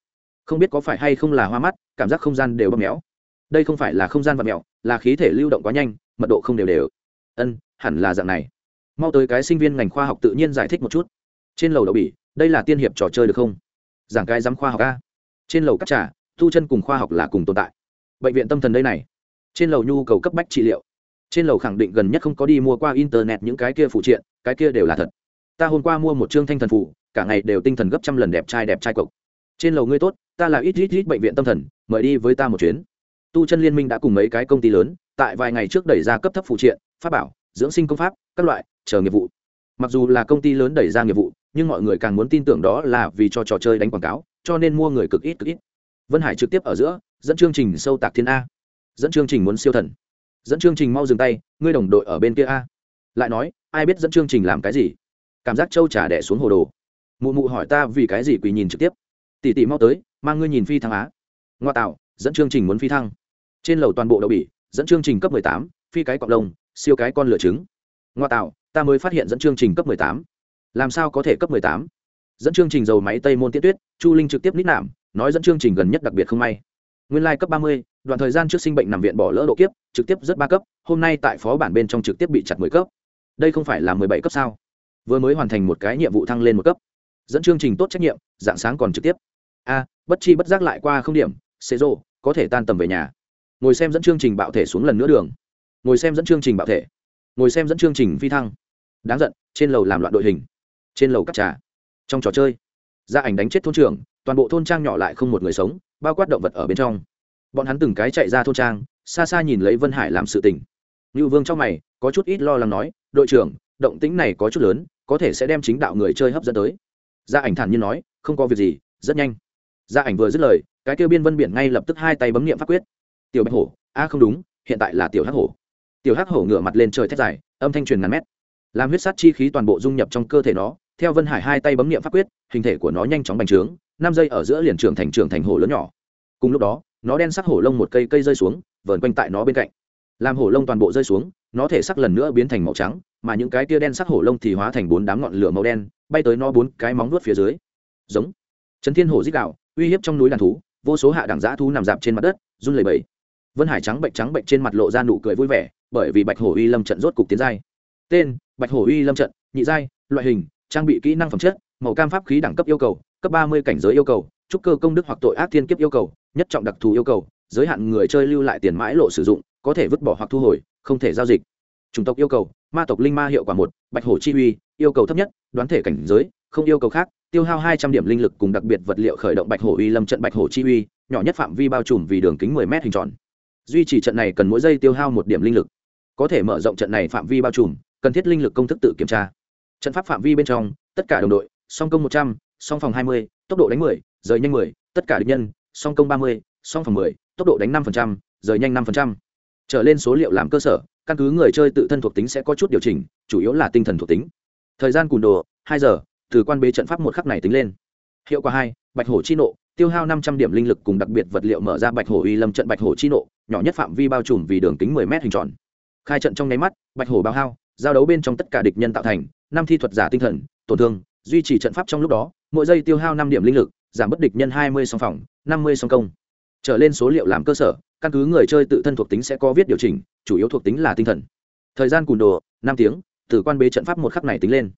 không biết có phải hay không là hoa mắt, cảm giác không gian đều bóp méo. Đây không phải là không gian và mèo là khí thể lưu động quá nhanh, mật độ không đều đều. Ân, hẳn là dạng này. Mau tới cái sinh viên ngành khoa học tự nhiên giải thích một chút. Trên lầu đậu bỉ, đây là tiên hiệp trò chơi được không? Giảng cái giám khoa học a. Trên lầu cắt trà, tu chân cùng khoa học là cùng tồn tại. Bệnh viện tâm thần đây này. Trên lầu nhu cầu cấp bách trị liệu. Trên lầu khẳng định gần nhất không có đi mua qua internet những cái kia phụ triện, cái kia đều là thật. Ta hôm qua mua một chương thanh thần phụ cả ngày đều tinh thần gấp trăm lần đẹp trai đẹp trai cộc trên lầu ngươi tốt, ta là ít ít ít bệnh viện tâm thần, mời đi với ta một chuyến. Tu chân liên minh đã cùng mấy cái công ty lớn, tại vài ngày trước đẩy ra cấp thấp phụ triện, pháp bảo, dưỡng sinh công pháp, các loại, chờ nghiệp vụ. Mặc dù là công ty lớn đẩy ra nghiệp vụ, nhưng mọi người càng muốn tin tưởng đó là vì cho trò chơi đánh quảng cáo, cho nên mua người cực ít cực ít. Vân hải trực tiếp ở giữa, dẫn chương trình sâu tạc thiên a. Dẫn chương trình muốn siêu thần. Dẫn chương trình mau dừng tay, ngươi đồng đội ở bên kia a. Lại nói, ai biết dẫn chương trình làm cái gì? Cảm giác châu trà đẻ xuống hồ đồ mụ mụ hỏi ta vì cái gì quỳ nhìn trực tiếp. Tỷ tỷ mau tới, mang ngươi nhìn phi thăng á. Ngoa tạo, dẫn chương trình muốn phi thăng. Trên lầu toàn bộ đậu bỉ, dẫn chương trình cấp mười tám, phi cái cọc lông, siêu cái con lửa trứng. Ngoa tạo, ta mới phát hiện dẫn chương trình cấp mười tám. Làm sao có thể cấp mười tám? Dẫn chương trình dầu máy tây môn tiết tuyết, chu linh trực tiếp nít nạm, nói dẫn chương trình gần nhất đặc biệt không may. Nguyên lai cấp ba mươi, đoạn thời gian trước sinh bệnh nằm viện bỏ lỡ độ kiếp, trực tiếp rất ba cấp, hôm nay tại phó bản bên trong trực tiếp bị chặt mười cấp. Đây không phải là mười bảy cấp sao? Vừa mới hoàn thành một cái nhiệm vụ thăng lên một cấp dẫn chương trình tốt trách nhiệm, dạng sáng còn trực tiếp. A, bất chi bất giác lại qua không điểm xế rô có thể tan tầm về nhà. Ngồi xem dẫn chương trình bạo thể xuống lần nữa đường. Ngồi xem dẫn chương trình bạo thể. Ngồi xem dẫn chương trình phi thăng. Đáng giận, trên lầu làm loạn đội hình. Trên lầu cắt trà. Trong trò chơi gia ảnh đánh chết thôn trưởng, toàn bộ thôn trang nhỏ lại không một người sống, bao quát động vật ở bên trong. Bọn hắn từng cái chạy ra thôn trang, xa xa nhìn lấy vân hải làm sự tình. Ngưu vương trong mày, có chút ít lo lắng nói, đội trưởng, động tĩnh này có chút lớn, có thể sẽ đem chính đạo người chơi hấp dẫn tới gia ảnh thản nhiên nói, không có việc gì, rất nhanh. Gia ảnh vừa dứt lời, cái kêu biên vân biển ngay lập tức hai tay bấm nghiệm pháp quyết. Tiểu bạch hổ, a, không đúng, hiện tại là tiểu hắc hổ. Tiểu hắc hổ ngửa mặt lên trời thét dài, âm thanh truyền ngàn mét. Làm huyết sát chi khí toàn bộ dung nhập trong cơ thể nó, theo vân hải hai tay bấm nghiệm pháp quyết, hình thể của nó nhanh chóng bành trướng, năm giây ở giữa liền trưởng thành trưởng thành hổ lớn nhỏ. Cùng lúc đó, nó đen sắc hổ lông một cây cây rơi xuống, vờn quanh tại nó bên cạnh. Làm hổ lông toàn bộ rơi xuống, nó thể sắc lần nữa biến thành màu trắng mà những cái tia đen sắc hổ lông thì hóa thành bốn đám ngọn lửa màu đen, bay tới nó bốn cái móng nuốt phía dưới. Giống. Trấn thiên hổ dích đạo uy hiếp trong núi đàn thú, vô số hạ đẳng giã thú nằm dạp trên mặt đất, run lẩy bẩy. Vân hải trắng bệnh trắng bệnh trên mặt lộ ra nụ cười vui vẻ, bởi vì bạch hổ uy lâm trận rốt cục tiến giai. Tên, bạch hổ uy lâm trận, nhị giai, loại hình, trang bị kỹ năng phẩm chất, màu cam pháp khí đẳng cấp yêu cầu, cấp ba mươi cảnh giới yêu cầu, trúc cơ công đức hoặc tội ác thiên kiếp yêu cầu, nhất trọng đặc thù yêu cầu, giới hạn người chơi lưu lại tiền mãi lộ sử dụng, có thể vứt bỏ hoặc thu hồi, không thể giao dịch chủng tộc yêu cầu, ma tộc linh ma hiệu quả một, bạch hổ chi uy, yêu cầu thấp nhất, đoán thể cảnh giới, không yêu cầu khác, tiêu hao hai trăm điểm linh lực cùng đặc biệt vật liệu khởi động bạch hổ uy lâm trận bạch hổ chi uy, nhỏ nhất phạm vi bao trùm vì đường kính mười m hình tròn. Duy trì trận này cần mỗi giây tiêu hao một điểm linh lực. Có thể mở rộng trận này phạm vi bao trùm, cần thiết linh lực công thức tự kiểm tra. Trận pháp phạm vi bên trong, tất cả đồng đội, song công một trăm, song phòng hai mươi, tốc độ đánh mười, rời nhanh mười, tất cả địch nhân, song công ba mươi, song phòng mười, tốc độ đánh năm phần trăm, rời nhanh năm phần trăm trở lên số liệu làm cơ sở, căn cứ người chơi tự thân thuộc tính sẽ có chút điều chỉnh, chủ yếu là tinh thần thuộc tính. Thời gian cùn đồ, hai giờ, từ quan bế trận pháp một khắc này tính lên. Hiệu quả hai, bạch hổ chi nộ, tiêu hao năm trăm điểm linh lực cùng đặc biệt vật liệu mở ra bạch hổ uy lâm trận bạch hổ chi nộ, nhỏ nhất phạm vi bao trùm vì đường kính mười m hình tròn. Khai trận trong nháy mắt, bạch hổ bao hao, giao đấu bên trong tất cả địch nhân tạo thành, năm thi thuật giả tinh thần, tổn thương, duy trì trận pháp trong lúc đó, mỗi giây tiêu hao năm điểm linh lực, giảm bất địch nhân hai mươi song phòng, năm mươi song công. Trở lên số liệu làm cơ sở căn cứ người chơi tự thân thuộc tính sẽ có viết điều chỉnh, chủ yếu thuộc tính là tinh thần. Thời gian cùn đồ, năm tiếng, từ quan bế trận pháp một khắc này tính lên.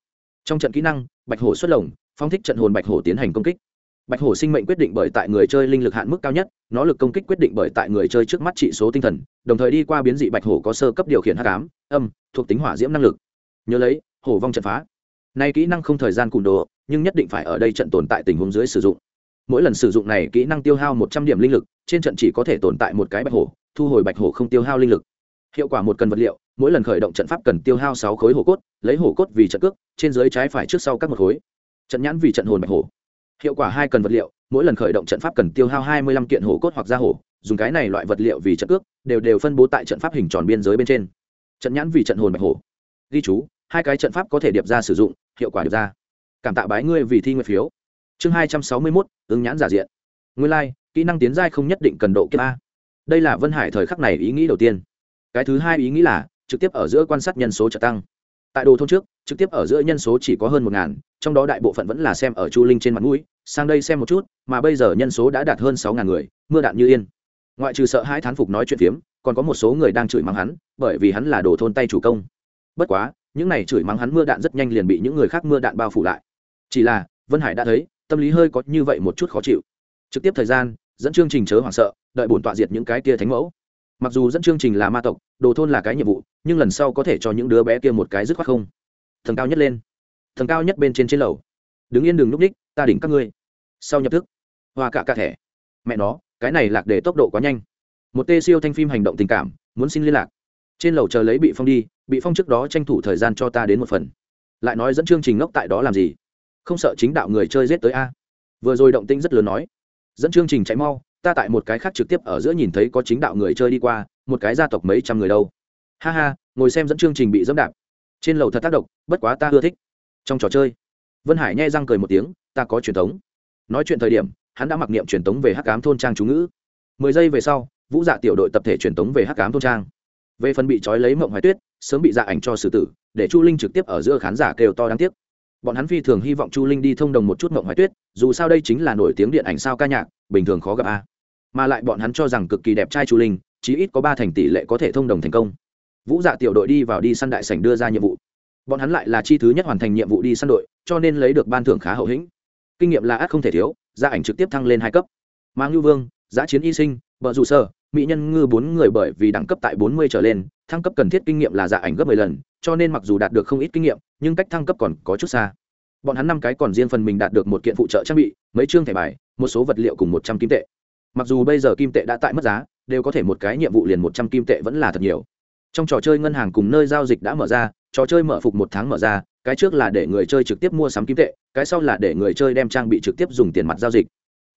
Trong trận kỹ năng, bạch hổ xuất lồng, phong thích trận hồn bạch hổ tiến hành công kích. Bạch hổ sinh mệnh quyết định bởi tại người chơi linh lực hạn mức cao nhất, nó lực công kích quyết định bởi tại người chơi trước mắt trị số tinh thần, đồng thời đi qua biến dị bạch hổ có sơ cấp điều khiển h tám âm, thuộc tính hỏa diễm năng lực. Nhớ lấy, hổ vong trận phá. Nay kỹ năng không thời gian cùn đồ, nhưng nhất định phải ở đây trận tồn tại tình huống dưới sử dụng mỗi lần sử dụng này kỹ năng tiêu hao một trăm điểm linh lực, trên trận chỉ có thể tồn tại một cái bạch hổ, thu hồi bạch hổ không tiêu hao linh lực. Hiệu quả một cần vật liệu, mỗi lần khởi động trận pháp cần tiêu hao sáu khối hổ cốt, lấy hổ cốt vì trận cước, trên dưới trái phải trước sau các một khối. Trận nhãn vì trận hồn bạch hổ. Hiệu quả hai cần vật liệu, mỗi lần khởi động trận pháp cần tiêu hao hai mươi lăm kiện hổ cốt hoặc da hổ, dùng cái này loại vật liệu vì trận cước, đều đều phân bố tại trận pháp hình tròn biên giới bên trên. Trận nhãn vì trận hồn bạch hổ. Ghi chú, hai cái trận pháp có thể điệp ra sử dụng, hiệu quả điệp ra. Cảm tạ bái ngươi vì thi nguyện phiếu chương hai trăm sáu mươi mốt ứng nhãn giả diện. Nguyên lai、like, kỹ năng tiến giai không nhất định cần độ kiếp a. Đây là vân hải thời khắc này ý nghĩ đầu tiên. Cái thứ hai ý nghĩ là trực tiếp ở giữa quan sát nhân số trợ tăng. Tại đồ thôn trước trực tiếp ở giữa nhân số chỉ có hơn một ngàn trong đó đại bộ phận vẫn là xem ở chu linh trên mặt mũi sang đây xem một chút mà bây giờ nhân số đã đạt hơn sáu ngàn người mưa đạn như yên. Ngoại trừ sợ hai thán phục nói chuyện phiếm còn có một số người đang chửi mắng hắn bởi vì hắn là đồ thôn tay chủ công. Bất quá những này chửi mắng hắn mưa đạn rất nhanh liền bị những người khác mưa đạn bao phủ lại. Chỉ là vân hải đã thấy tâm lý hơi có như vậy một chút khó chịu. Trực tiếp thời gian, dẫn chương trình chớ hoảng sợ, đợi bổn tọa diệt những cái kia thánh mẫu. Mặc dù dẫn chương trình là ma tộc, đồ thôn là cái nhiệm vụ, nhưng lần sau có thể cho những đứa bé kia một cái dứt khoát không? Thần cao nhất lên. Thần cao nhất bên trên trên lầu. Đứng yên đường lúc ních ta đỉnh các ngươi. Sau nhập thức. Hoa cả cả thẻ. Mẹ nó, cái này lạc để tốc độ quá nhanh. Một tê siêu thanh phim hành động tình cảm, muốn xin liên lạc. Trên lầu chờ lấy bị phong đi, bị phong trước đó tranh thủ thời gian cho ta đến một phần. Lại nói dẫn chương trình ngốc tại đó làm gì? Không sợ chính đạo người chơi giết tới a. Vừa rồi động tĩnh rất lớn nói, dẫn chương trình chạy mau, ta tại một cái khác trực tiếp ở giữa nhìn thấy có chính đạo người chơi đi qua, một cái gia tộc mấy trăm người đâu. Ha ha, ngồi xem dẫn chương trình bị dẫm đạp. Trên lầu thật tác động, bất quá ta ưa thích. Trong trò chơi, vân hải nhai răng cười một tiếng, ta có truyền thống. Nói chuyện thời điểm, hắn đã mặc niệm truyền thống về hắc cám thôn trang chú ngữ. Mười giây về sau, vũ dạ tiểu đội tập thể truyền thống về hắc cám thôn trang. Về phần bị trói lấy mộng hoài tuyết, sớm bị dạ ảnh cho xử tử, để chu linh trực tiếp ở giữa khán giả kêu to đáng tiếc bọn hắn phi thường hy vọng chu linh đi thông đồng một chút mộng hoài tuyết, dù sao đây chính là nổi tiếng điện ảnh sao ca nhạc, bình thường khó gặp a. Mà lại bọn hắn cho rằng cực kỳ đẹp trai chu linh, chí ít có ba thành tỷ lệ có thể thông đồng thành công. Vũ dạ tiểu đội đi vào đi săn đại sảnh đưa ra nhiệm vụ. Bọn hắn lại là chi thứ nhất hoàn thành nhiệm vụ đi săn đội, cho nên lấy được ban thưởng khá hậu hĩnh. Kinh nghiệm là ác không thể thiếu, gia ảnh trực tiếp thăng lên hai cấp. Mang lưu vương giã chiến y sinh vợ dù sơ, mỹ nhân ngư bốn người bởi vì đẳng cấp tại bốn mươi trở lên, thăng cấp cần thiết kinh nghiệm là dạ ảnh gấp mười lần cho nên mặc dù đạt được không ít kinh nghiệm, nhưng cách thăng cấp còn có chút xa. Bọn hắn năm cái còn riêng phần mình đạt được một kiện phụ trợ trang bị, mấy chương thẻ bài, một số vật liệu cùng một trăm kim tệ. Mặc dù bây giờ kim tệ đã tại mất giá, đều có thể một cái nhiệm vụ liền một trăm kim tệ vẫn là thật nhiều. Trong trò chơi ngân hàng cùng nơi giao dịch đã mở ra, trò chơi mở phục một tháng mở ra, cái trước là để người chơi trực tiếp mua sắm kim tệ, cái sau là để người chơi đem trang bị trực tiếp dùng tiền mặt giao dịch.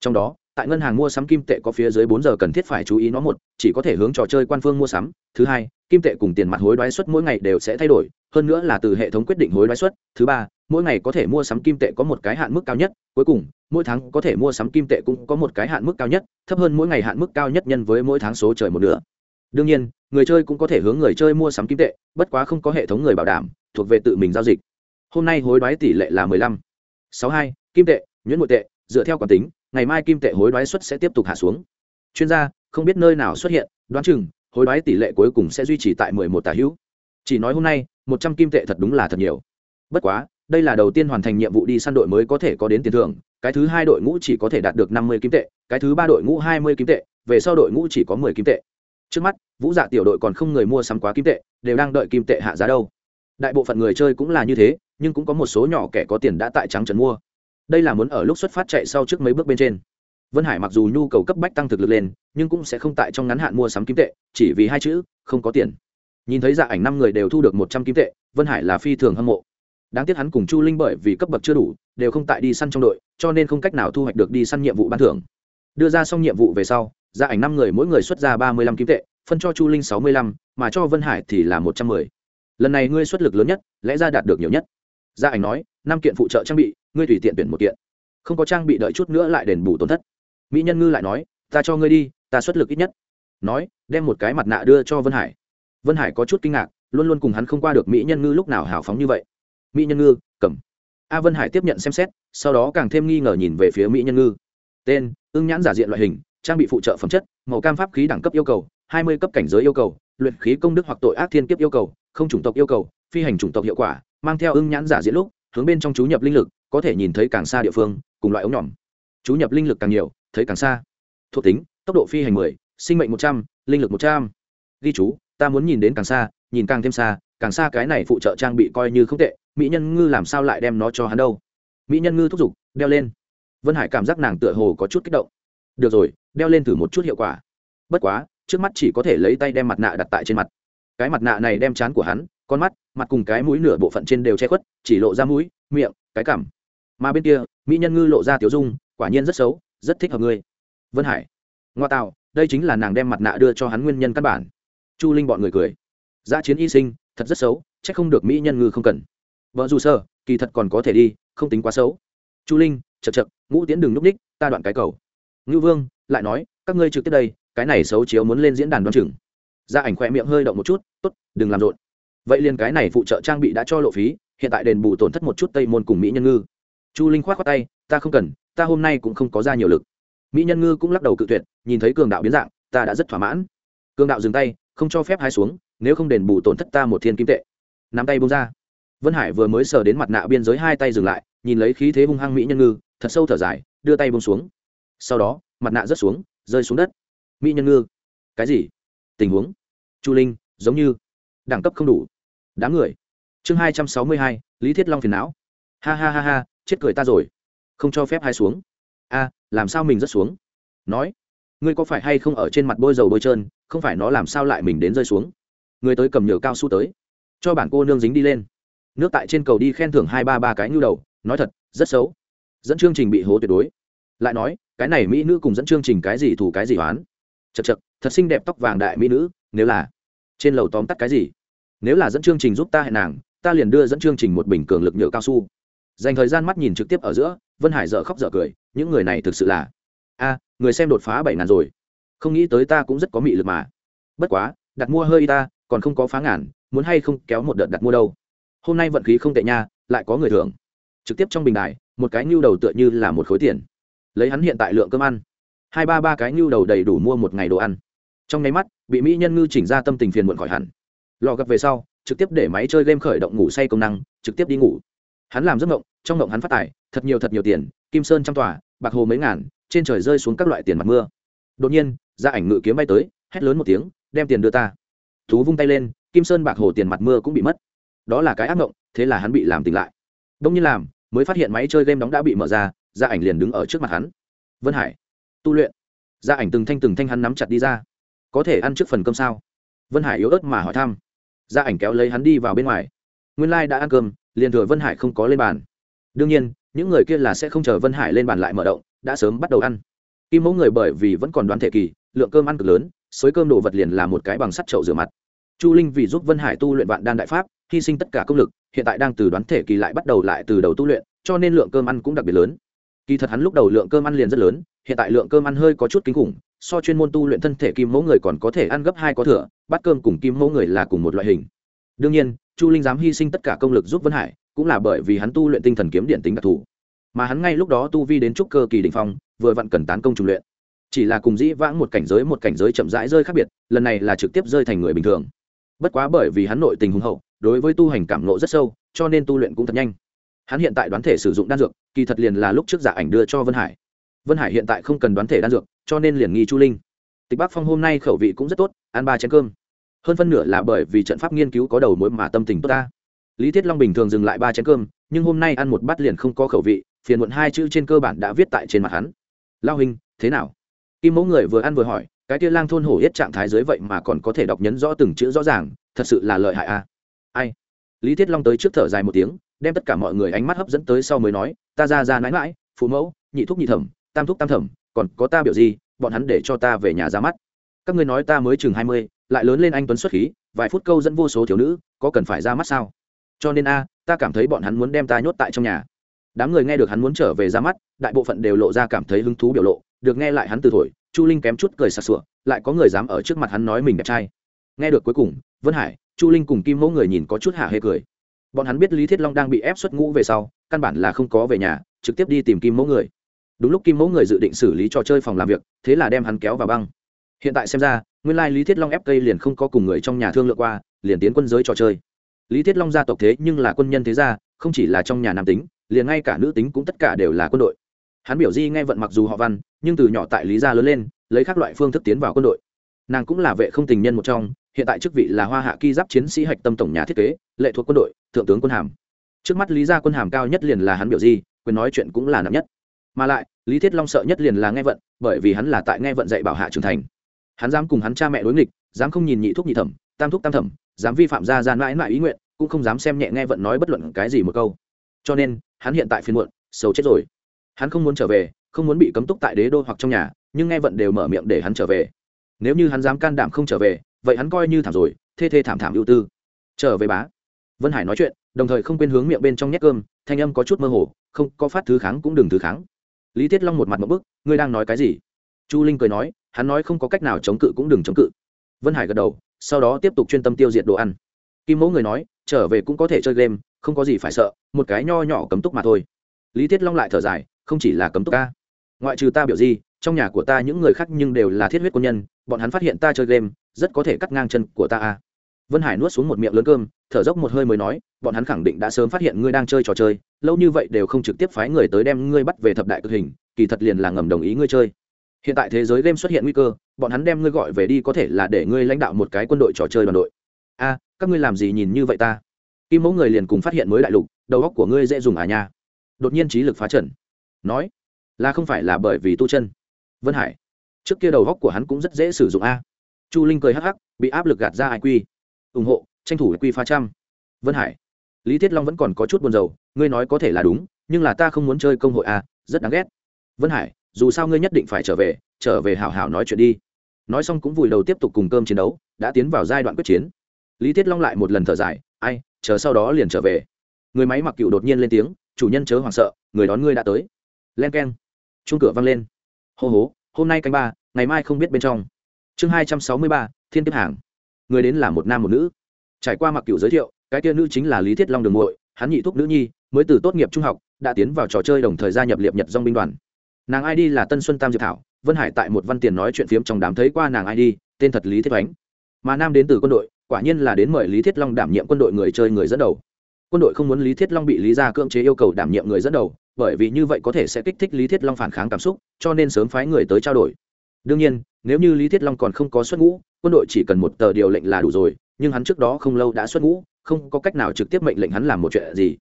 Trong đó, tại ngân hàng mua sắm kim tệ có phía dưới bốn giờ cần thiết phải chú ý nó một, chỉ có thể hướng trò chơi quan phương mua sắm. Thứ hai kim tệ cùng tiền mặt hối đoái suất mỗi ngày đều sẽ thay đổi, hơn nữa là từ hệ thống quyết định hối đoái suất. Thứ ba, mỗi ngày có thể mua sắm kim tệ có một cái hạn mức cao nhất. Cuối cùng, mỗi tháng có thể mua sắm kim tệ cũng có một cái hạn mức cao nhất, thấp hơn mỗi ngày hạn mức cao nhất nhân với mỗi tháng số trời một nửa. Đương nhiên, người chơi cũng có thể hướng người chơi mua sắm kim tệ, bất quá không có hệ thống người bảo đảm, thuộc về tự mình giao dịch. Hôm nay hối đoái tỷ lệ là mười lăm. Sáu hai, kim tệ, nhuyễn nội tệ, dựa theo quản tính, ngày mai kim tệ hối đoái suất sẽ tiếp tục hạ xuống. Chuyên gia, không biết nơi nào xuất hiện, đoán chừng hối đoái tỷ lệ cuối cùng sẽ duy trì tại mười một hữu. Chỉ nói hôm nay, một trăm kim tệ thật đúng là thật nhiều. Bất quá, đây là đầu tiên hoàn thành nhiệm vụ đi săn đội mới có thể có đến tiền thưởng, cái thứ hai đội ngũ chỉ có thể đạt được năm mươi kim tệ, cái thứ ba đội ngũ hai mươi kim tệ, về sau đội ngũ chỉ có mười kim tệ. Trước mắt, vũ dạ tiểu đội còn không người mua sắm quá kim tệ, đều đang đợi kim tệ hạ giá đâu. Đại bộ phận người chơi cũng là như thế, nhưng cũng có một số nhỏ kẻ có tiền đã tại trắng trần mua. Đây là muốn ở lúc xuất phát chạy sau trước mấy bước bên trên vân hải mặc dù nhu cầu cấp bách tăng thực lực lên, nhưng cũng sẽ không tại trong ngắn hạn mua sắm kim tệ, chỉ vì hai chữ, không có tiền. Nhìn thấy dạ ảnh năm người đều thu được một trăm kim tệ, vân hải là phi thường hâm mộ. Đáng tiếc hắn cùng chu linh bởi vì cấp bậc chưa đủ, đều không tại đi săn trong đội, cho nên không cách nào thu hoạch được đi săn nhiệm vụ ban thưởng. Đưa ra xong nhiệm vụ về sau gia ảnh năm người mỗi người xuất ra ba mươi lăm kim tệ, phân cho chu linh sáu mươi lăm, mà cho vân hải thì là một trăm mười. Lần này ngươi xuất lực lớn nhất, lẽ ra đạt được nhiều nhất. Gia ảnh nói, năm kiện phụ trợ trang bị, ngươi tùy tiện tuyển một kiện. Không có trang bị đợi chút nữa lại đền bù tổn thất mỹ nhân ngư lại nói, ta cho ngươi đi, ta xuất lực ít nhất. Nói, đem một cái mặt nạ đưa cho vân hải. Vân hải có chút kinh ngạc, luôn luôn cùng hắn không qua được mỹ nhân ngư lúc nào hào phóng như vậy. Mỹ nhân ngư, cầm. A vân hải tiếp nhận xem xét, sau đó càng thêm nghi ngờ nhìn về phía mỹ nhân ngư. Tên, ưng nhãn giả diện loại hình, trang bị phụ trợ phẩm chất, màu cam pháp khí đẳng cấp yêu cầu, hai mươi cấp cảnh giới yêu cầu, luyện khí công đức hoặc tội ác thiên kiếp yêu cầu, không chủng tộc yêu cầu, phi hành chủng tộc hiệu quả, mang theo ưng nhãn giả diễn lúc, hướng bên trong chú nhập linh lực, có thể nhìn thấy càng xa địa phương, cùng loại ống nhỏm chú nhập linh lực càng nhiều thấy càng xa. Thuộc tính, tốc độ phi hành mười, sinh mệnh một trăm, linh lực một trăm. Ghi chú, ta muốn nhìn đến càng xa, nhìn càng thêm xa, càng xa cái này phụ trợ trang bị coi như không tệ, mỹ nhân ngư làm sao lại đem nó cho hắn đâu? Mỹ nhân ngư thúc giục, đeo lên. Vân hải cảm giác nàng tựa hồ có chút kích động. Được rồi, đeo lên thử một chút hiệu quả. Bất quá, trước mắt chỉ có thể lấy tay đem mặt nạ đặt tại trên mặt. Cái mặt nạ này đem chán của hắn, con mắt, mặt cùng cái mũi nửa bộ phận trên đều che khuất, chỉ lộ ra mũi, miệng, cái cảm mà bên kia, mỹ nhân ngư lộ ra tiểu dung, quả nhiên rất xấu rất thích hợp ngươi. Vân hải. Ngoa tạo, đây chính là nàng đem mặt nạ đưa cho hắn nguyên nhân căn bản. Chu linh bọn người cười. Giã chiến y sinh, thật rất xấu c h ắ c không được mỹ nhân ngư không cần. Vợ dù sơ, kỳ thật còn có thể đi, không tính quá xấu. Chu linh chật chật ngũ tiến đừng núp ních ta đoạn cái cầu. Ngưu vương, lại nói, các ngươi trực tiếp đây, cái này xấu chiếu muốn lên diễn đàn đoan chừng. Gia ảnh khoe miệng hơi động một chút, tốt, đừng làm rộn. Vậy liền cái này phụ trợ trang bị đã cho lộ phí, hiện tại đền bù tổn thất một chút tây môn cùng mỹ nhân ngư. Chu linh k h o á t khoác tay, ta không cần ta hôm nay cũng không có ra nhiều lực. Mỹ nhân ngư cũng lắc đầu cự tuyệt, nhìn thấy cường đạo biến dạng, ta đã rất thỏa mãn. Cường đạo dừng tay, không cho phép hai xuống, nếu không đền bù tổn thất ta một thiên kim tệ. Nắm tay bông ra. Vân hải vừa mới sờ đến mặt nạ biên giới hai tay dừng lại, nhìn lấy khí thế hung hăng mỹ nhân ngư, thật sâu thở dài, đưa tay bông xuống. Sau đó, mặt nạ rớt xuống, rơi xuống đất. Mỹ nhân ngư, cái gì? Tình huống? Chu linh, giống như đẳng cấp không đủ. Đám người. Chương hai trăm sáu mươi hai, lý thiết long phiền não. Ha ha ha ha, chết cười ta rồi không cho phép hai xuống. A, làm sao mình rớt xuống? Nói, ngươi có phải hay không ở trên mặt bôi dầu bôi trơn, không phải nó làm sao lại mình đến rơi xuống? Người tới cầm nhựa cao su tới, cho bản cô nương dính đi lên. Nước tại trên cầu đi khen thưởng hai ba ba cái nhu đầu, nói thật, rất xấu. Dẫn chương trình bị hố tuyệt đối. Lại nói, cái này mỹ nữ cùng dẫn chương trình cái gì thủ cái gì oán chật chật thật xinh đẹp tóc vàng đại mỹ nữ, nếu là trên lầu tóm tắt cái gì? Nếu là dẫn chương trình giúp ta hẹn nàng, ta liền đưa dẫn chương trình một bình cường lực nhựa cao su dành thời gian mắt nhìn trực tiếp ở giữa, vân hải dợ khóc dợ cười, những người này thực sự là, a, người xem đột phá bảy ngàn rồi. Không nghĩ tới ta cũng rất có mị lực mà. Bất quá, đặt mua hơi ta, còn không có phá ngàn, muốn hay không kéo một đợt đặt mua đâu. Hôm nay vận khí không tệ nha, lại có người thưởng. Trực tiếp trong bình đài, một cái nhu đầu tựa như là một khối tiền. Lấy hắn hiện tại lượng cơm ăn. Hai ba ba cái nhu đầu đầy đủ mua một ngày đồ ăn. Trong nháy mắt, bị mỹ nhân ngư chỉnh ra tâm tình phiền muộn khỏi hẳn. Lò gặp về sau, trực tiếp để máy chơi game khởi động ngủ say công năng, trực tiếp đi ngủ hắn làm giấc mộng, trong mộng hắn phát tài, thật nhiều thật nhiều tiền, kim sơn trăm tòa, bạc hồ mấy ngàn, trên trời rơi xuống các loại tiền mặt mưa. Đột nhiên, ra ảnh ngự kiếm bay tới, hét lớn một tiếng, đem tiền đưa ta. Thú vung tay lên, kim sơn bạc hồ tiền mặt mưa cũng bị mất. Đó là cái ác mộng, thế là hắn bị làm tỉnh lại. Đông như làm, mới phát hiện máy chơi game đóng đã bị mở ra gia ảnh liền đứng ở trước mặt hắn. Vân hải, tu luyện. Gia ảnh từng thanh từng thanh hắn nắm chặt đi ra. Có thể ăn trước phần cơm sao? Vân hải yếu ớt mà hỏi thăm. Gia ảnh kéo lấy hắn đi vào bên ngoài. Nguyên lai、like、đã ăn cơm liền thừa vân hải không có lên bàn. Đương nhiên, những người kia là sẽ không chờ vân hải lên bàn lại mở động, đã sớm bắt đầu ăn. Kim mẫu người bởi vì vẫn còn đoán thể kỳ, lượng cơm ăn cực lớn xới cơm đồ vật liền là một cái bằng sắt chậu rửa mặt. Chu linh vì giúp vân hải tu luyện vạn đan đại pháp, hy sinh tất cả công lực, hiện tại đang từ đoán thể kỳ lại bắt đầu lại từ đầu tu luyện, cho nên lượng cơm ăn cũng đặc biệt lớn. Kỳ thật hắn lúc đầu lượng cơm ăn liền rất lớn, hiện tại lượng cơm ăn hơi có chút kinh khủng, so chuyên môn tu luyện thân thể kim mẫu người còn có thể ăn gấp hai có thừa, bát cơm cùng kim mẫu người là cùng một loại hình. Đương nhiên chu linh dám hy sinh tất cả công lực giúp vân hải, cũng là bởi vì hắn tu luyện tinh thần kiếm điện tính đặc thù. Mà hắn ngay lúc đó tu vi đến trúc cơ kỳ đỉnh phong, vừa vặn cần tán công trùng luyện. Chỉ là cùng dĩ vãng một cảnh giới một cảnh giới chậm rãi rơi khác biệt, lần này là trực tiếp rơi thành người bình thường. Bất quá bởi vì hắn nội tình hùng hậu, đối với tu hành cảm nộ rất sâu, cho nên tu luyện cũng thật nhanh. Hắn hiện tại đoán thể sử dụng đan dược, kỳ thật liền là lúc trước giả ảnh đưa cho vân hải. Vân hải hiện tại không cần đoán thể đan dược, cho nên liền nghi chu linh. Tịch Bác phong hôm nay khẩu vị cũng rất tốt, ăn ba chén cơm hơn phân nửa là bởi vì trận pháp nghiên cứu có đầu mối mà tâm tình tốt ta. Lý thiết long bình thường dừng lại ba chén cơm, nhưng hôm nay ăn một bát liền không có khẩu vị, phiền muộn hai chữ trên cơ bản đã viết tại trên mặt hắn. Lao hình thế nào? Kim mẫu người vừa ăn vừa hỏi, cái kia lang thôn hổ hết trạng thái dưới vậy mà còn có thể đọc nhấn rõ từng chữ rõ ràng, thật sự là lợi hại a à? ai? Lý thiết long tới trước thở dài một tiếng, đem tất cả mọi người ánh mắt hấp dẫn tới sau mới nói, ta ra ra mãi mãi, phụ mẫu, nhị thúc nhị thẩm, tam thúc tam thẩm, còn có ta biểu gì, bọn hắn để cho ta về nhà ra mắt. Các ngươi nói ta mới chừng hai mươi lại lớn lên anh tuấn xuất khí, vài phút câu dẫn vô số thiếu nữ, có cần phải ra mắt sao? Cho nên a, ta cảm thấy bọn hắn muốn đem ta nhốt tại trong nhà. Đám người nghe được hắn muốn trở về ra mắt, đại bộ phận đều lộ ra cảm thấy hứng thú biểu lộ, được nghe lại hắn từ thổi, chu linh kém chút cười sặc sụa, lại có người dám ở trước mặt hắn nói mình đẹp trai. Nghe được cuối cùng, vân hải, chu linh cùng kim mẫu người nhìn có chút hạ hê cười. Bọn hắn biết lý thiết long đang bị ép xuất ngũ về sau, căn bản là không có về nhà, trực tiếp đi tìm kim mẫu người. Đúng lúc kim mẫu người dự định xử lý trò chơi phòng làm việc, thế là đem hắn kéo vào băng. Hiện tại xem ra nguyên lai lý thiết long ép cây liền không có cùng người trong nhà thương lượng qua, liền tiến quân giới trò chơi. Lý thiết long gia tộc thế nhưng là quân nhân thế gia, không chỉ là trong nhà nam tính, liền ngay cả nữ tính cũng tất cả đều là quân đội. Hắn biểu di nghe vận mặc dù họ văn, nhưng từ nhỏ tại lý gia lớn lên, lấy các loại phương thức tiến vào quân đội. Nàng cũng là vệ không tình nhân một trong, hiện tại chức vị là hoa hạ ki giáp chiến sĩ hạch tâm tổng nhà thiết kế, lệ thuộc quân đội, thượng tướng quân hàm. Trước mắt lý gia quân hàm cao nhất liền là hắn biểu di, quyền nói chuyện cũng là nặng nhất. Mà lại, lý thiết long sợ nhất liền là nghe vận, bởi vì hắn là tại nghe vận dạy bảo hạ trưởng thành hắn dám cùng hắn cha mẹ đối nghịch, dám không nhìn nhị thúc nhị thẩm, tam thúc tam thẩm, dám vi phạm ra gian mãi mãi ý nguyện, cũng không dám xem nhẹ nghe vận nói bất luận cái gì một câu. Cho nên, hắn hiện tại phiền muộn, sầu chết rồi. Hắn không muốn trở về, không muốn bị cấm túc tại đế đô hoặc trong nhà, nhưng nghe vận đều mở miệng để hắn trở về. Nếu như hắn dám can đảm không trở về, vậy hắn coi như thảm rồi, thê thê thảm thảm ưu tư. Trở về bá. Vân hải nói chuyện, đồng thời không quên hướng miệng bên trong nhét cơm, thanh âm có chút mơ hồ, không, có phát thứ kháng cũng đừng thứ kháng. Lý tiết long một mặt một bức, ngươi đang nói cái gì? Chu linh cười nói hắn nói không có cách nào chống cự cũng đừng chống cự. Vân hải gật đầu, sau đó tiếp tục chuyên tâm tiêu diệt đồ ăn. Kim mẫu người nói, trở về cũng có thể chơi game, không có gì phải sợ, một cái nho nhỏ cấm túc mà thôi. Lý thiết long lại thở dài, không chỉ là cấm túc ca ngoại trừ ta biểu gì trong nhà của ta những người khác nhưng đều là thiết huyết quân nhân, bọn hắn phát hiện ta chơi game, rất có thể cắt ngang chân của ta a vân hải nuốt xuống một miệng lớn cơm, thở dốc một hơi mới nói, bọn hắn khẳng định đã sớm phát hiện ngươi đang chơi trò chơi, lâu như vậy đều không trực tiếp phái người tới đem ngươi bắt về thập đại cực hình, kỳ thật liền là ngầm đồng ý ngươi chơi hiện tại thế giới game xuất hiện nguy cơ, bọn hắn đem ngươi gọi về đi có thể là để ngươi lãnh đạo một cái quân đội trò chơi đoàn đội. A, các ngươi làm gì nhìn như vậy ta? Kim mẫu người liền cùng phát hiện mới đại lục, đầu óc của ngươi dễ dùng à nha. Đột nhiên trí lực phá trần. Nói, là không phải là bởi vì tu chân? Vân hải, trước kia đầu óc của hắn cũng rất dễ sử dụng a. Chu linh cười hắc hắc, bị áp lực gạt ra ai quy. Ủng hộ, tranh thủ quy phá trăm. Vân hải, lý thiết long vẫn còn có chút buồn rầu, ngươi nói có thể là đúng, nhưng là ta không muốn chơi công hội a, rất đáng ghét. Vân hải dù sao ngươi nhất định phải trở về trở về hảo hảo nói chuyện đi. Nói xong cũng vùi đầu tiếp tục cùng cơm chiến đấu, đã tiến vào giai đoạn quyết chiến. Lý thiết long lại một lần thở dài, ai, chờ sau đó liền trở về. Người máy mặc cựu đột nhiên lên tiếng, chủ nhân chớ hoảng sợ, người đón ngươi đã tới. Len k e n chung cửa văng lên. Hô hố hôm nay canh ba, ngày mai không biết bên trong. Chương hai trăm sáu mươi ba, thiên kiếp hàng. Người đến là một nam một nữ. Trải qua mặc cựu giới thiệu, cái tia nữ chính là lý thiết long đường muội, hắn nhị thúc nữ nhi, mới từ tốt nghiệp trung học, đã tiến vào trò chơi đồng thời gia nhập liệp nhật dong binh đoàn nàng id là tân xuân tam diệp thảo, vân hải tại một văn tiền nói chuyện phiếm trong đám thấy qua nàng id tên thật lý thiết oánh mà nam đến từ quân đội, quả nhiên là đến mời lý thiết long đảm nhiệm quân đội người chơi người dẫn đầu. Quân đội không muốn lý thiết long bị lý gia cưỡng chế yêu cầu đảm nhiệm người dẫn đầu, bởi vì như vậy có thể sẽ kích thích lý thiết long phản kháng cảm xúc, cho nên sớm phái người tới trao đổi. Đương nhiên, nếu như lý thiết long còn không có xuất ngũ, quân đội chỉ cần một tờ điều lệnh là đủ rồi, nhưng hắn trước đó không lâu đã xuất ngũ, không có cách nào trực tiếp mệnh lệnh hắn làm một chuyện gì.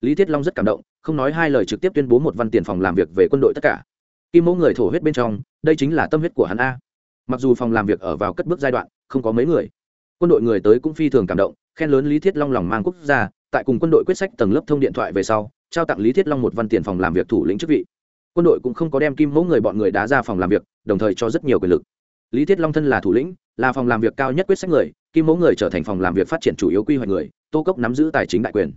Lý thiết long rất cảm động, không nói hai lời trực tiếp tuyên bố một văn tiền phòng làm việc về quân đội tất cả kim mẫu người thổ huyết bên trong, đây chính là tâm huyết của hắn a. Mặc dù phòng làm việc ở vào cất bước giai đoạn, không có mấy người. Quân đội người tới cũng phi thường cảm động, khen lớn lý thiết long lòng mang quốc gia, tại cùng quân đội quyết sách tầng lớp thông điện thoại về sau, trao tặng lý thiết long một văn tiền phòng làm việc thủ lĩnh chức vị. Quân đội cũng không có đem kim mẫu người bọn người đá ra phòng làm việc, đồng thời cho rất nhiều quyền lực. Lý thiết long thân là thủ lĩnh, là phòng làm việc cao nhất quyết sách người, kim mẫu người trở thành phòng làm việc phát triển chủ yếu quy hoạch người, tô cốc nắm giữ tài chính đại quyền.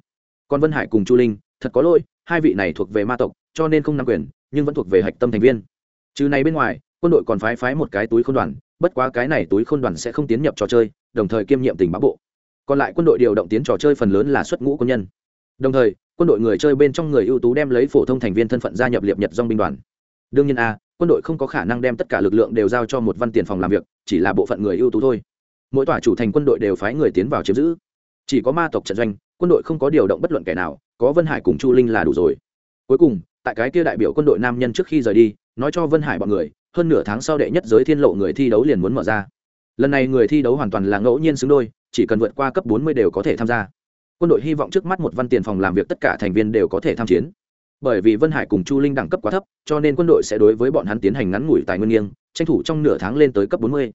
Còn vân hải cùng chu linh, thật có lỗi, hai vị này thuộc về ma tộc, cho nên không nắm quyền nhưng vẫn thuộc về hạch tâm thành viên. Trừ này bên ngoài, quân đội còn phái phái một cái túi khôn đoàn, bất quá cái này túi khôn đoàn sẽ không tiến nhập trò chơi, đồng thời kiêm nhiệm tình báo bộ. Còn lại quân đội điều động tiến trò chơi phần lớn là xuất ngũ quân nhân. Đồng thời, quân đội người chơi bên trong người ưu tú đem lấy phổ thông thành viên thân phận gia nhập liệp nhật dong binh đoàn. Đương nhiên a, quân đội không có khả năng đem tất cả lực lượng đều giao cho một văn tiền phòng làm việc, chỉ là bộ phận người ưu tú thôi. Mỗi tòa chủ thành quân đội đều phái người tiến vào chiếm giữ. Chỉ có ma tộc trận doanh, quân đội không có điều động bất luận kẻ nào, có vân hải cùng chu linh là đủ rồi. Cuối cùng tại cái kia đại biểu quân đội nam nhân trước khi rời đi, nói cho vân hải bọn người, hơn nửa tháng sau đệ nhất giới thiên lộ người thi đấu liền muốn mở ra. Lần này người thi đấu hoàn toàn là ngẫu nhiên xứng đôi, chỉ cần vượt qua cấp bốn mươi đều có thể tham gia. Quân đội hy vọng trước mắt một văn tiền phòng làm việc tất cả thành viên đều có thể tham chiến. Bởi vì vân hải cùng chu linh đẳng cấp quá thấp, cho nên quân đội sẽ đối với bọn hắn tiến hành ngắn ngủi tài nguyên nghiêng, tranh thủ trong nửa tháng lên tới cấp bốn mươi.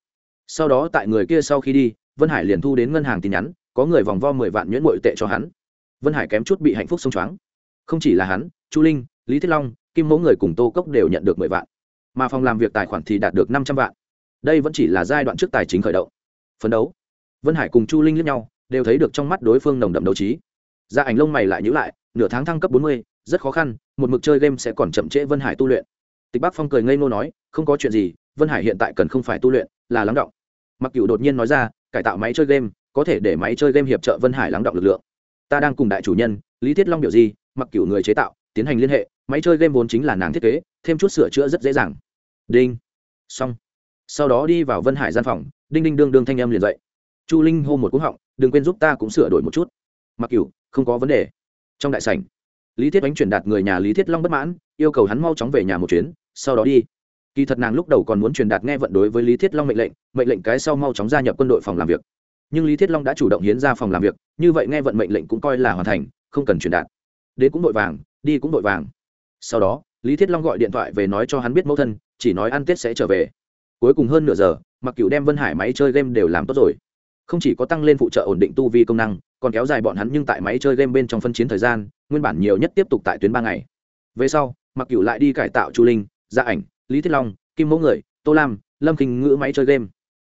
Sau đó tại người kia sau khi đi, vân hải liền thu đến ngân hàng tin nhắn, có người vòng vo mười vạn nhuyễn bội tệ cho hắn. Vân hải kém chút bị hạnh phúc xông choáng. Không chỉ là hắn, chu linh lý thiết long, kim mẫu người cùng tô cốc đều nhận được mười vạn, mà phòng làm việc tài khoản thì đạt được năm trăm vạn. Đây vẫn chỉ là giai đoạn trước tài chính khởi động. Phấn đấu. Vân hải cùng chu linh lẫn nhau, đều thấy được trong mắt đối phương nồng đậm đấu trí. Gia ảnh lông mày lại nhữ lại, nửa tháng thăng cấp bốn mươi, rất khó khăn, một mực chơi game sẽ còn chậm trễ vân hải tu luyện. Tịch Bác phong cười ngây ngô nói, không có chuyện gì, vân hải hiện tại cần không phải tu luyện, là lắng động. Mặc cựu đột nhiên nói ra, cải tạo máy chơi game, có thể để máy chơi game hiệp trợ vân hải lắng động lực lượng. Ta đang cùng đại chủ nhân, lý thiết long biểu gì, mặc cựu người chế tạo tiến hành liên hệ, máy chơi game vốn chính là nàng thiết kế, thêm chút sửa chữa rất dễ dàng. Đinh. Xong. Sau đó đi vào vân hải gian phòng, đinh đinh đương đương thanh âm liền dậy. Chu linh hô một cú họng, đừng quên giúp ta cũng sửa đổi một chút. Mặc cửu, không có vấn đề. Trong đại sảnh, lý thiết Đánh chuyển đạt người nhà lý thiết long bất mãn, yêu cầu hắn mau chóng về nhà một chuyến, sau đó đi. Kỳ thật nàng lúc đầu còn muốn truyền đạt nghe vận đối với lý thiết long mệnh lệnh mệnh lệnh cái sau mau chóng gia nhập quân đội phòng làm việc. Nhưng lý thiết long đã chủ động hiến ra phòng làm việc, như vậy nghe vận mệnh lệnh cũng coi là hoàn thành, không cần truyền đạt đến cũng đội vàng, đi cũng đội vàng. Sau đó, lý thiết long gọi điện thoại về nói cho hắn biết mẫu thân, chỉ nói ăn tết sẽ trở về. Cuối cùng hơn nửa giờ mặc cựu đem vân hải máy chơi game đều làm tốt rồi. Không chỉ có tăng lên phụ trợ ổn định tu vi công năng, còn kéo dài bọn hắn nhưng tại máy chơi game bên trong phân chiến thời gian, nguyên bản nhiều nhất tiếp tục tại tuyến ba ngày. Về sau mặc cựu lại đi cải tạo chu linh gia ảnh, lý thiết long, kim mẫu người, tô lam, lâm kinh ngữ máy chơi game.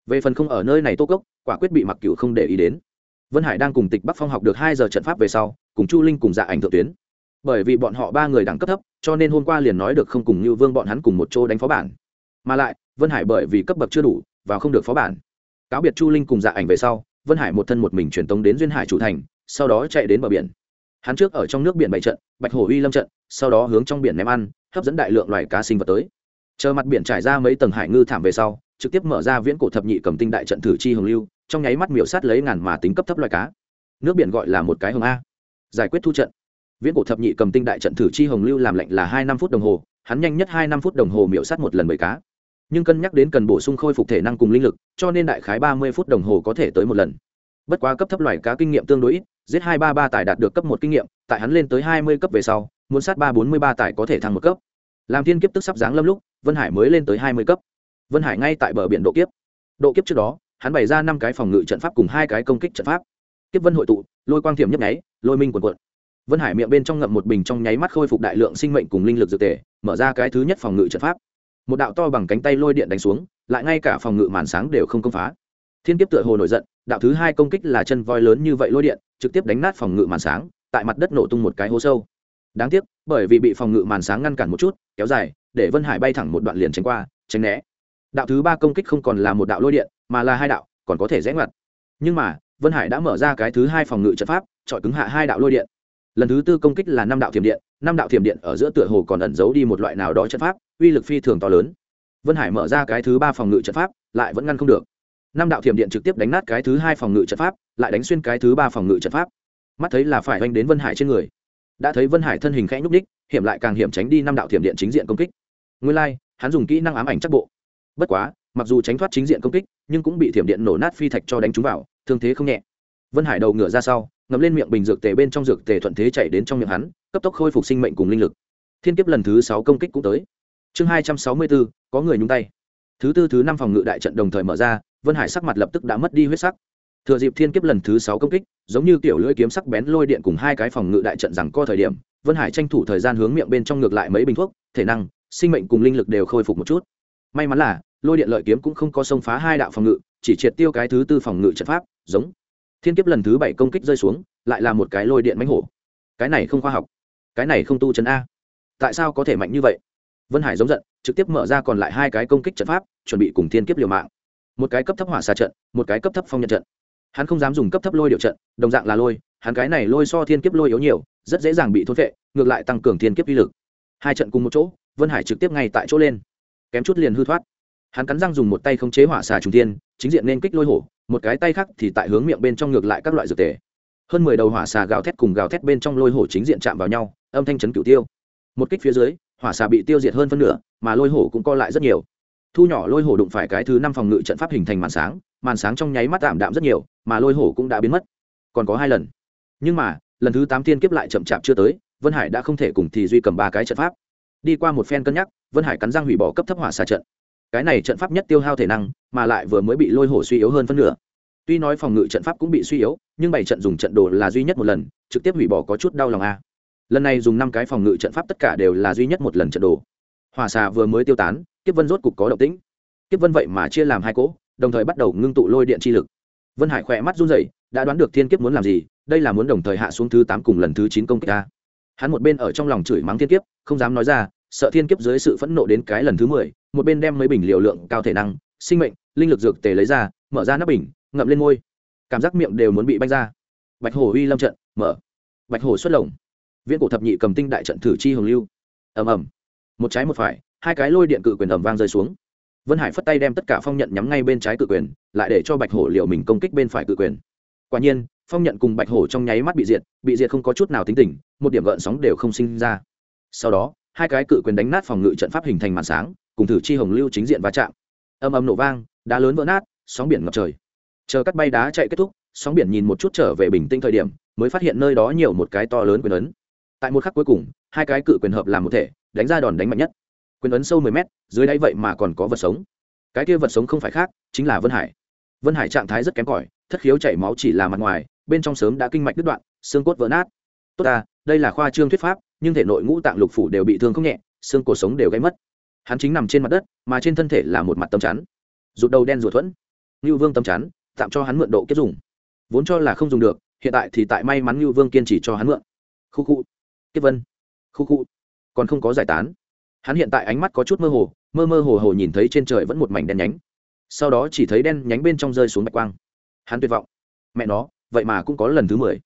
Về phần không ở nơi này tô cốc, quả quyết bị mặc cựu không để ý đến vân hải đang cùng tịch bắc phong học được hai giờ trận pháp về sau, cùng chu linh cùng dạ ảnh thượng tuyến. Bởi vì bọn họ ba người đẳng cấp thấp, cho nên hôm qua liền nói được không cùng như vương bọn hắn cùng một chỗ đánh phó bản. Mà lại, vân hải bởi vì cấp bậc chưa đủ và không được phó bản. Cáo biệt chu linh cùng dạ ảnh về sau, vân hải một thân một mình truyền tống đến duyên hải chủ thành, sau đó chạy đến bờ biển. Hắn trước ở trong nước biển bảy trận, bạch hổ uy lâm trận, sau đó hướng trong biển ném ăn, hấp dẫn đại lượng loài cá sinh vật tới. Chờ mặt biển trải ra mấy tầng hải ngư thảm về sau trực tiếp mở ra viễn cổ thập nhị cầm tinh đại trận thử chi hồng lưu, trong nháy mắt miểu sát lấy ngàn mà tính cấp thấp loài cá. Nước biển gọi là một cái hồng a. Giải quyết thu trận. Viễn cổ thập nhị cầm tinh đại trận thử chi hồng lưu làm lệnh là hai năm phút đồng hồ, hắn nhanh nhất hai năm phút đồng hồ miểu sát một lần bởi cá. Nhưng cân nhắc đến cần bổ sung khôi phục thể năng cùng linh lực, cho nên đại khái ba mươi phút đồng hồ có thể tới một lần. Bất quá cấp thấp loài cá kinh nghiệm tương đối ít, giết hai ba ba tài đạt được cấp một kinh nghiệm, tại hắn lên tới hai mươi cấp về sau, muốn sát ba bốn mươi ba tài có thể thăng một cấp. Làm thiên kiếp tức sắp giáng lâm lúc, vân hải mới lên tới hai mươi cấp vân hải ngay tại bờ biển độ kiếp. Độ kiếp trước đó, hắn bày ra năm cái phòng ngự trận pháp cùng hai cái công kích trận pháp. Kiếp vân hội tụ, lôi quang thiểm nhấp nháy, lôi minh quần quận vân hải miệng bên trong ngậm một bình trong nháy mắt khôi phục đại lượng sinh mệnh cùng linh lực dược tề, mở ra cái thứ nhất phòng ngự trận pháp. Một đạo to bằng cánh tay lôi điện đánh xuống, lại ngay cả phòng ngự màn sáng đều không công phá. Thiên kiếp tựa hồ nổi giận, đạo thứ hai công kích là chân voi lớn như vậy lôi điện, trực tiếp đánh nát phòng ngự màn sáng, tại mặt đất nổ tung một cái hố sâu. Đáng tiếc, bởi vì bị phòng ngự màn sáng ngăn cản một chút, kéo dài, để vân hải bay thẳng một đoạn liền tránh qua, tránh né đạo thứ ba công kích không còn là một đạo lôi điện mà là hai đạo còn có thể rẽ ngoặt. Nhưng mà vân hải đã mở ra cái thứ hai phòng ngự trận pháp chọi cứng hạ hai đạo lôi điện. Lần thứ tư công kích là năm đạo thiểm điện năm đạo thiểm điện ở giữa tựa hồ còn ẩn giấu đi một loại nào đó trận pháp uy lực phi thường to lớn. Vân hải mở ra cái thứ ba phòng ngự trận pháp lại vẫn ngăn không được. Năm đạo thiểm điện trực tiếp đánh nát cái thứ hai phòng ngự trận pháp lại đánh xuyên cái thứ ba phòng ngự trận pháp. Mắt thấy là phải oanh đến vân hải trên người. Đã thấy vân hải thân hình khẽ nhúc ních hiểm lại càng hiểm tránh đi năm đạo thiểm điện chính diện công kích. Nguyên lai、like, hắn dùng kỹ năng ám ảnh chắc bộ bất quá, mặc dù tránh thoát chính diện công kích, nhưng cũng bị thiểm điện nổ nát phi thạch cho đánh trúng vào, thương thế không nhẹ. Vân hải đầu ngửa ra sau, ngậm lên miệng bình dược tề bên trong dược tề thuận thế chạy đến trong miệng hắn, cấp tốc khôi phục sinh mệnh cùng linh lực. Thiên kiếp lần thứ sáu công kích cũng tới. Chương hai trăm sáu mươi bốn, có người nhúng tay. Thứ tư, thứ năm phòng ngự đại trận đồng thời mở ra, vân hải sắc mặt lập tức đã mất đi huyết sắc. Thừa dịp thiên kiếp lần thứ sáu công kích, giống như kiểu lưỡi kiếm sắc bén lôi điện cùng hai cái phòng ngự đại trận rằng co thời điểm, vân hải tranh thủ thời gian hướng miệng bên trong ngược lại mấy bình thuốc, thể năng, sinh mệnh cùng linh lực đều khôi phục một chút may mắn là, lôi điện lợi kiếm cũng không có xông phá hai đạo phòng ngự, chỉ triệt tiêu cái thứ tư phòng ngự trận pháp, giống. Thiên kiếp lần thứ bảy công kích rơi xuống, lại là một cái lôi điện mánh hổ. Cái này không khoa học. Cái này không tu chân a. Tại sao có thể mạnh như vậy? Vân hải giống giận, trực tiếp mở ra còn lại hai cái công kích trận pháp, chuẩn bị cùng thiên kiếp liều mạng. Một cái cấp thấp hỏa xà trận, một cái cấp thấp phong nhận trận. Hắn không dám dùng cấp thấp lôi điều trận, đồng dạng là lôi, hắn cái này lôi so thiên kiếp lôi yếu nhiều, rất dễ dàng bị thốt vệ ngược lại tăng cường thiên kiếp uy lực. Hai trận cùng một chỗ, vân hải trực tiếp ngay tại chỗ lên kém chút liền hư thoát. Hắn cắn răng dùng một tay không chế hỏa xà trùng tiên chính diện nên kích lôi hổ, một cái tay khác thì tại hướng miệng bên trong ngược lại các loại dược tề. Hơn mười đầu hỏa xà gào thét cùng gào thét bên trong lôi hổ chính diện chạm vào nhau, âm thanh chấn cửu tiêu. Một kích phía dưới, hỏa xà bị tiêu diệt hơn phân nửa, mà lôi hổ cũng co lại rất nhiều. Thu nhỏ lôi hổ đụng phải cái thứ năm phòng ngự trận pháp hình thành màn sáng màn sáng trong nháy mắt tạm đạm rất nhiều, mà lôi hổ cũng đã biến mất. Còn có hai lần. Nhưng mà, lần thứ tám tiên kiếp lại chậm chạp chưa tới, vân hải đã không thể cùng thì duy cầm ba cái trận pháp đi qua một phen cân nhắc, vân hải cắn răng hủy bỏ cấp thấp hỏa xà trận. Cái này trận pháp nhất tiêu hao thể năng, mà lại vừa mới bị lôi hổ suy yếu hơn phân nửa. Tuy nói phòng ngự trận pháp cũng bị suy yếu, nhưng bảy trận dùng trận đồ là duy nhất một lần, trực tiếp hủy bỏ có chút đau lòng a. Lần này dùng năm cái phòng ngự trận pháp tất cả đều là duy nhất một lần trận đồ. Hòa xà vừa mới tiêu tán, kiếp vân rốt cục có động tĩnh. Kiếp vân vậy mà chia làm hai cỗ, đồng thời bắt đầu ngưng tụ lôi điện chi lực. Vân hải khỏe mắt run rẩy, đã đoán được thiên kiếp muốn làm gì, đây là muốn đồng thời hạ xuống thứ tám cùng lần thứ chín công kích ta. Hắn một bên ở trong lòng chửi mắng thiên kiếp, không dám nói ra sợ thiên kiếp dưới sự phẫn nộ đến cái lần thứ mười, một bên đem mấy bình liều lượng cao thể năng, sinh mệnh, linh lực dược tề lấy ra, mở ra nắp bình, ngậm lên môi. Cảm giác miệng đều muốn bị banh ra. Bạch hổ uy lâm trận, mở. Bạch hổ xuất lồng. Viễn cổ thập nhị cầm tinh đại trận thử chi hồng lưu. Ầm ầm. Một trái một phải, hai cái lôi điện cự quyền ầm vang rơi xuống. Vân hải phất tay đem tất cả phong nhận nhắm ngay bên trái cự quyền, lại để cho bạch hổ liệu mình công kích bên phải cự quyền. Quả nhiên, phong nhận cùng bạch hổ trong nháy mắt bị diệt bị diệt không có chút nào tính tình, một điểm gợn sóng đều không sinh ra. Sau đó hai cái cự quyền đánh nát phòng ngự trận pháp hình thành màn sáng, cùng thử chi hồng lưu chính diện va chạm. Âm âm nổ vang, đá lớn vỡ nát, sóng biển ngập trời. Chờ cắt bay đá chạy kết thúc, sóng biển nhìn một chút trở về bình tĩnh thời điểm, mới phát hiện nơi đó nhiều một cái to lớn quyền ấn. Tại một khắc cuối cùng, hai cái cự quyền hợp làm một thể, đánh ra đòn đánh mạnh nhất. Quyền ấn sâu mười mét, dưới đáy vậy mà còn có vật sống. Cái kia vật sống không phải khác, chính là vân hải. Vân hải trạng thái rất kém cỏi, thất khiếu chảy máu chỉ là mặt ngoài, bên trong sớm đã kinh mạch đứt đoạn, xương cốt vỡ nát. Tốt ta, đây là khoa trương thuyết pháp nhưng thể nội ngũ tạng lục phủ đều bị thương không nhẹ, xương cuộc sống đều gây mất. Hắn chính nằm trên mặt đất, mà trên thân thể là một mặt tấm chắn. Rụt đầu đen ruột thuẫn. Ngưu vương tấm chắn, tạm cho hắn mượn độ kiếp dùng. Vốn cho là không dùng được, hiện tại thì tại may mắn ngưu vương kiên trì cho hắn mượn. Khu khu. Kiếp vân. Khu khu. Còn không có giải tán. Hắn hiện tại ánh mắt có chút mơ hồ, mơ mơ hồ hồ nhìn thấy trên trời vẫn một mảnh đen nhánh. Sau đó chỉ thấy đen nhánh bên trong rơi xuống bạch quang. Hắn tuyệt vọng. Mẹ nó, vậy mà cũng có lần thứ mười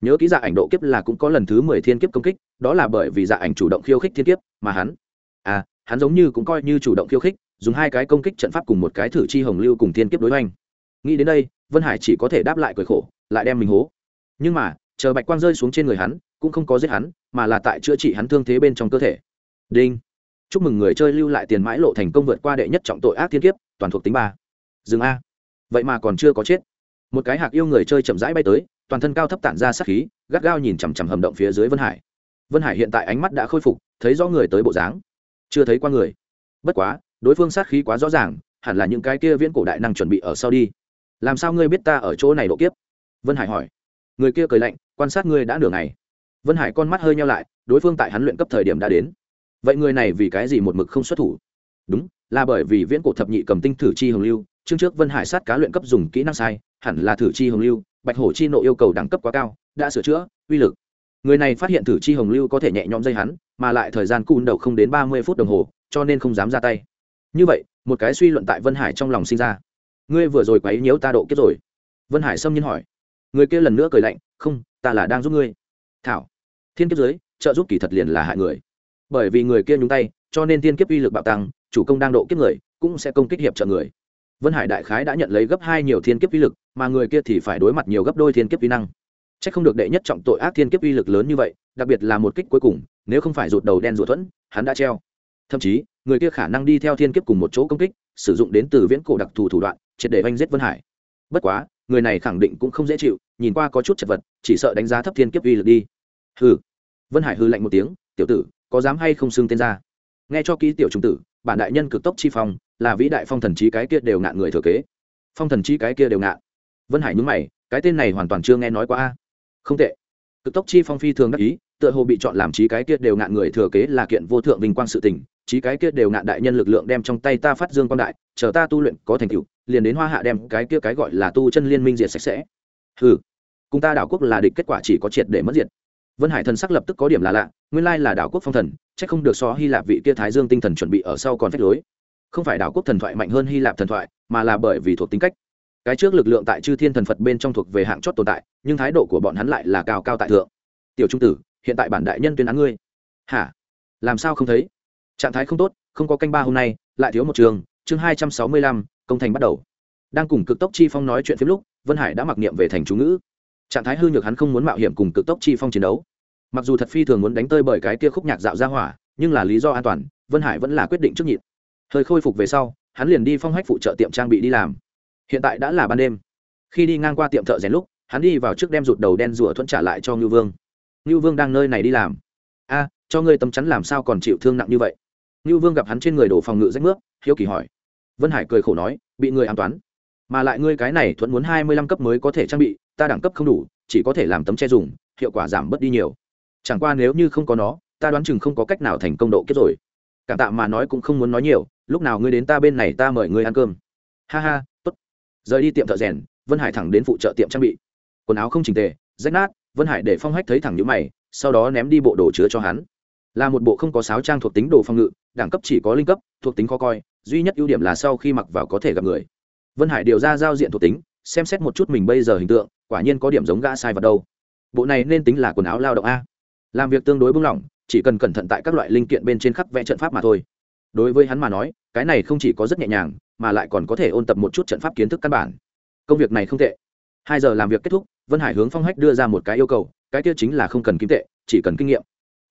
nhớ kỹ dạ ảnh độ kiếp là cũng có lần thứ mười thiên kiếp công kích, đó là bởi vì dạ ảnh chủ động khiêu khích thiên kiếp mà hắn. À hắn giống như cũng coi như chủ động khiêu khích, dùng hai cái công kích trận pháp cùng một cái thử chi hồng lưu cùng thiên kiếp đối hoành. Nghĩ đến đây, vân hải chỉ có thể đáp lại cười khổ, lại đem mình hố. Nhưng mà, chờ bạch quang rơi xuống trên người hắn, cũng không có giết hắn, mà là tại chữa trị hắn thương thế bên trong cơ thể. Đinh. Chúc mừng người chơi lưu lại tiền mãi lộ thành công vượt qua đệ nhất trọng tội ác thiên kiếp, toàn thuộc tính ba. Dừng a. Vậy mà còn chưa có chết. Một cái hạc yêu người chơi chậm rãi bay tới toàn thân cao thấp tản ra sát khí, gắt gao nhìn chằm chằm hầm động phía dưới vân hải. Vân hải hiện tại ánh mắt đã khôi phục, thấy rõ người tới bộ dáng. Chưa thấy qua người. Bất quá, đối phương sát khí quá rõ ràng, hẳn là những cái kia viễn cổ đại năng chuẩn bị ở sau đi. Làm sao ngươi biết ta ở chỗ này độ kiếp? Vân hải hỏi. Người kia cười lạnh, quan sát ngươi đã nửa ngày. Vân hải con mắt hơi nhau lại, đối phương tại hắn luyện cấp thời điểm đã đến. Vậy người này vì cái gì một mực không xuất thủ? Đúng, là bởi vì viễn cổ thập nhị cầm tinh thử chi hồng lưu, chương trước vân hải sát cá luyện cấp dùng kỹ năng sai, hẳn là thử chi hồng lưu bạch hổ chi nộ yêu cầu đẳng cấp quá cao, đã sửa chữa, uy lực. Người này phát hiện thử chi hồng lưu có thể nhẹ nhõm dây hắn, mà lại thời gian cùn đầu không đến ba mươi phút đồng hồ, cho nên không dám ra tay. Như vậy, một cái suy luận tại vân hải trong lòng sinh ra. Ngươi vừa rồi quấy nhiễu ta độ kiếp rồi. Vân hải xâm nhiên hỏi. Người kia lần nữa cười lạnh, không, ta là đang giúp ngươi. Thảo. Thiên kiếp giới, trợ giúp kỳ thật liền là hại người. Bởi vì người kia nhúng tay, cho nên thiên kiếp uy lực bạo tăng, chủ công đang độ kiếp người, cũng sẽ công kích hiệp trợ người. Vân hải đại khái đã nhận lấy gấp hai nhiều thiên kiếp uy lực mà người kia thì phải đối mặt nhiều gấp đôi thiên kiếp uy năng. C h ắ c không được đệ nhất trọng tội ác thiên kiếp uy lực lớn như vậy, đặc biệt là một kích cuối cùng, nếu không phải rụt đầu đen rụt thuẫn, hắn đã treo. Thậm chí, người kia khả năng đi theo thiên kiếp cùng một chỗ công kích, sử dụng đến từ viễn cổ đặc thù thủ đoạn, triệt để oanh giết vân hải. Bất quá, người này khẳng định cũng không dễ chịu, nhìn qua có chút chật vật, chỉ sợ đánh giá thấp thiên kiếp uy lực đi. Hừ. Vân hải hư lạnh một tiếng, tiểu tử, có dám hay không xưng tên ra? Nghe cho kỹ tiểu trung tử, bản đại nhân cực tốc chi phong, là vĩ đại phong thần trí cái kia đều ngạn người thừa kế. Phong thần trí cái kia đều ngạn vân hải nhúng mày, cái tên này hoàn toàn chưa nghe nói qua a. Không tệ. Cực tốc chi phong phi thường đắc ý, tựa hồ bị chọn làm trí cái kia đều ngạn người thừa kế là kiện vô thượng vinh quang sự tình, trí cái kia đều ngạn đại nhân lực lượng đem trong tay ta phát dương quan đại, chờ ta tu luyện có thành tựu, liền đến hoa hạ đem cái kia cái gọi là tu chân liên minh diệt sạch sẽ. Hừ, cùng ta đảo quốc là địch kết quả chỉ có triệt để mất diệt. Vân hải thần sắc lập tức có điểm là lạ, nguyên lai là đảo quốc phong thần c h ắ c không được so hy lạp vị kia thái dương tinh thần chuẩn bị ở sau còn phép lối. Không phải đảo quốc thần thoại mạnh hơn hy lạp thần thoại, mà là bởi vì thuộc tính cách cái trước lực lượng tại chư thiên thần phật bên trong thuộc về hạng chót tồn tại, nhưng thái độ của bọn hắn lại là cao cao tại thượng. Tiểu trung tử, hiện tại bản đại nhân tuyên án ngươi. Hả? Làm sao không thấy? Trạng thái không tốt, không có canh ba hôm nay, lại thiếu một trường, chương hai trăm sáu mươi lăm, công thành bắt đầu. Đang cùng cực tốc chi phong nói chuyện phim lúc, vân hải đã mặc niệm về thành chú ngữ. Trạng thái hư nhược hắn không muốn mạo hiểm cùng cực tốc chi phong chiến đấu. Mặc dù thật phi thường muốn đánh tơi bởi cái kia khúc nhạc dạo ra hỏa, nhưng là lý do an toàn, vân hải vẫn là quyết định trước nhịn. Hơi khôi phục về sau, hắn liền đi phong hách phụ trợ tiệm trang bị đi làm hiện tại đã là ban đêm. Khi đi ngang qua tiệm thợ rèn lúc, hắn đi vào trước đem rụt đầu đen rủa thuẫn trả lại cho ngưu vương. Ngưu vương đang nơi này đi làm. A, cho ngươi tấm chắn làm sao còn chịu thương nặng như vậy? Ngưu vương gặp hắn trên người đổ phòng ngự rách nước hiếu kỳ hỏi. Vân hải cười khổ nói, bị người an toán. Mà lại ngươi cái này thuẫn muốn hai mươi lăm cấp mới có thể trang bị, ta đẳng cấp không đủ, chỉ có thể làm tấm che dùng, hiệu quả giảm bớt đi nhiều. Chẳng qua nếu như không có nó, ta đoán chừng không có cách nào thành công độ kiếp rồi. Cảm tạ mà nói cũng không muốn nói nhiều, lúc nào ngươi đến ta bên này ta mời ngươi ăn cơm. Ha ha rời đi tiệm thợ rèn, vân hải thẳng đến phụ trợ tiệm trang bị. Quần áo không trình tề, rách nát, vân hải để phong hách thấy thẳng nhữ mày, sau đó ném đi bộ đồ chứa cho hắn. Là một bộ không có sáo trang thuộc tính đồ phòng ngự, đẳng cấp chỉ có linh cấp, thuộc tính khó coi, duy nhất ưu điểm là sau khi mặc vào có thể gặp người. Vân hải điều ra giao diện thuộc tính, xem xét một chút mình bây giờ hình tượng, quả nhiên có điểm giống gã sai vào đâu. Bộ này nên tính là quần áo lao động a. Làm việc tương đối bung lỏng, chỉ cần cẩn thận tại các loại linh kiện bên trên khắc vẽ trận pháp mà thôi. Đối với hắn mà nói, cái này không chỉ có rất nhẹ nhàng mà lại còn có thể ôn tập một chút trận pháp kiến thức căn bản. Công việc này không tệ. Hai giờ làm việc kết thúc, vân hải hướng phong hách đưa ra một cái yêu cầu, cái kia chính là không cần kim tệ, chỉ cần kinh nghiệm.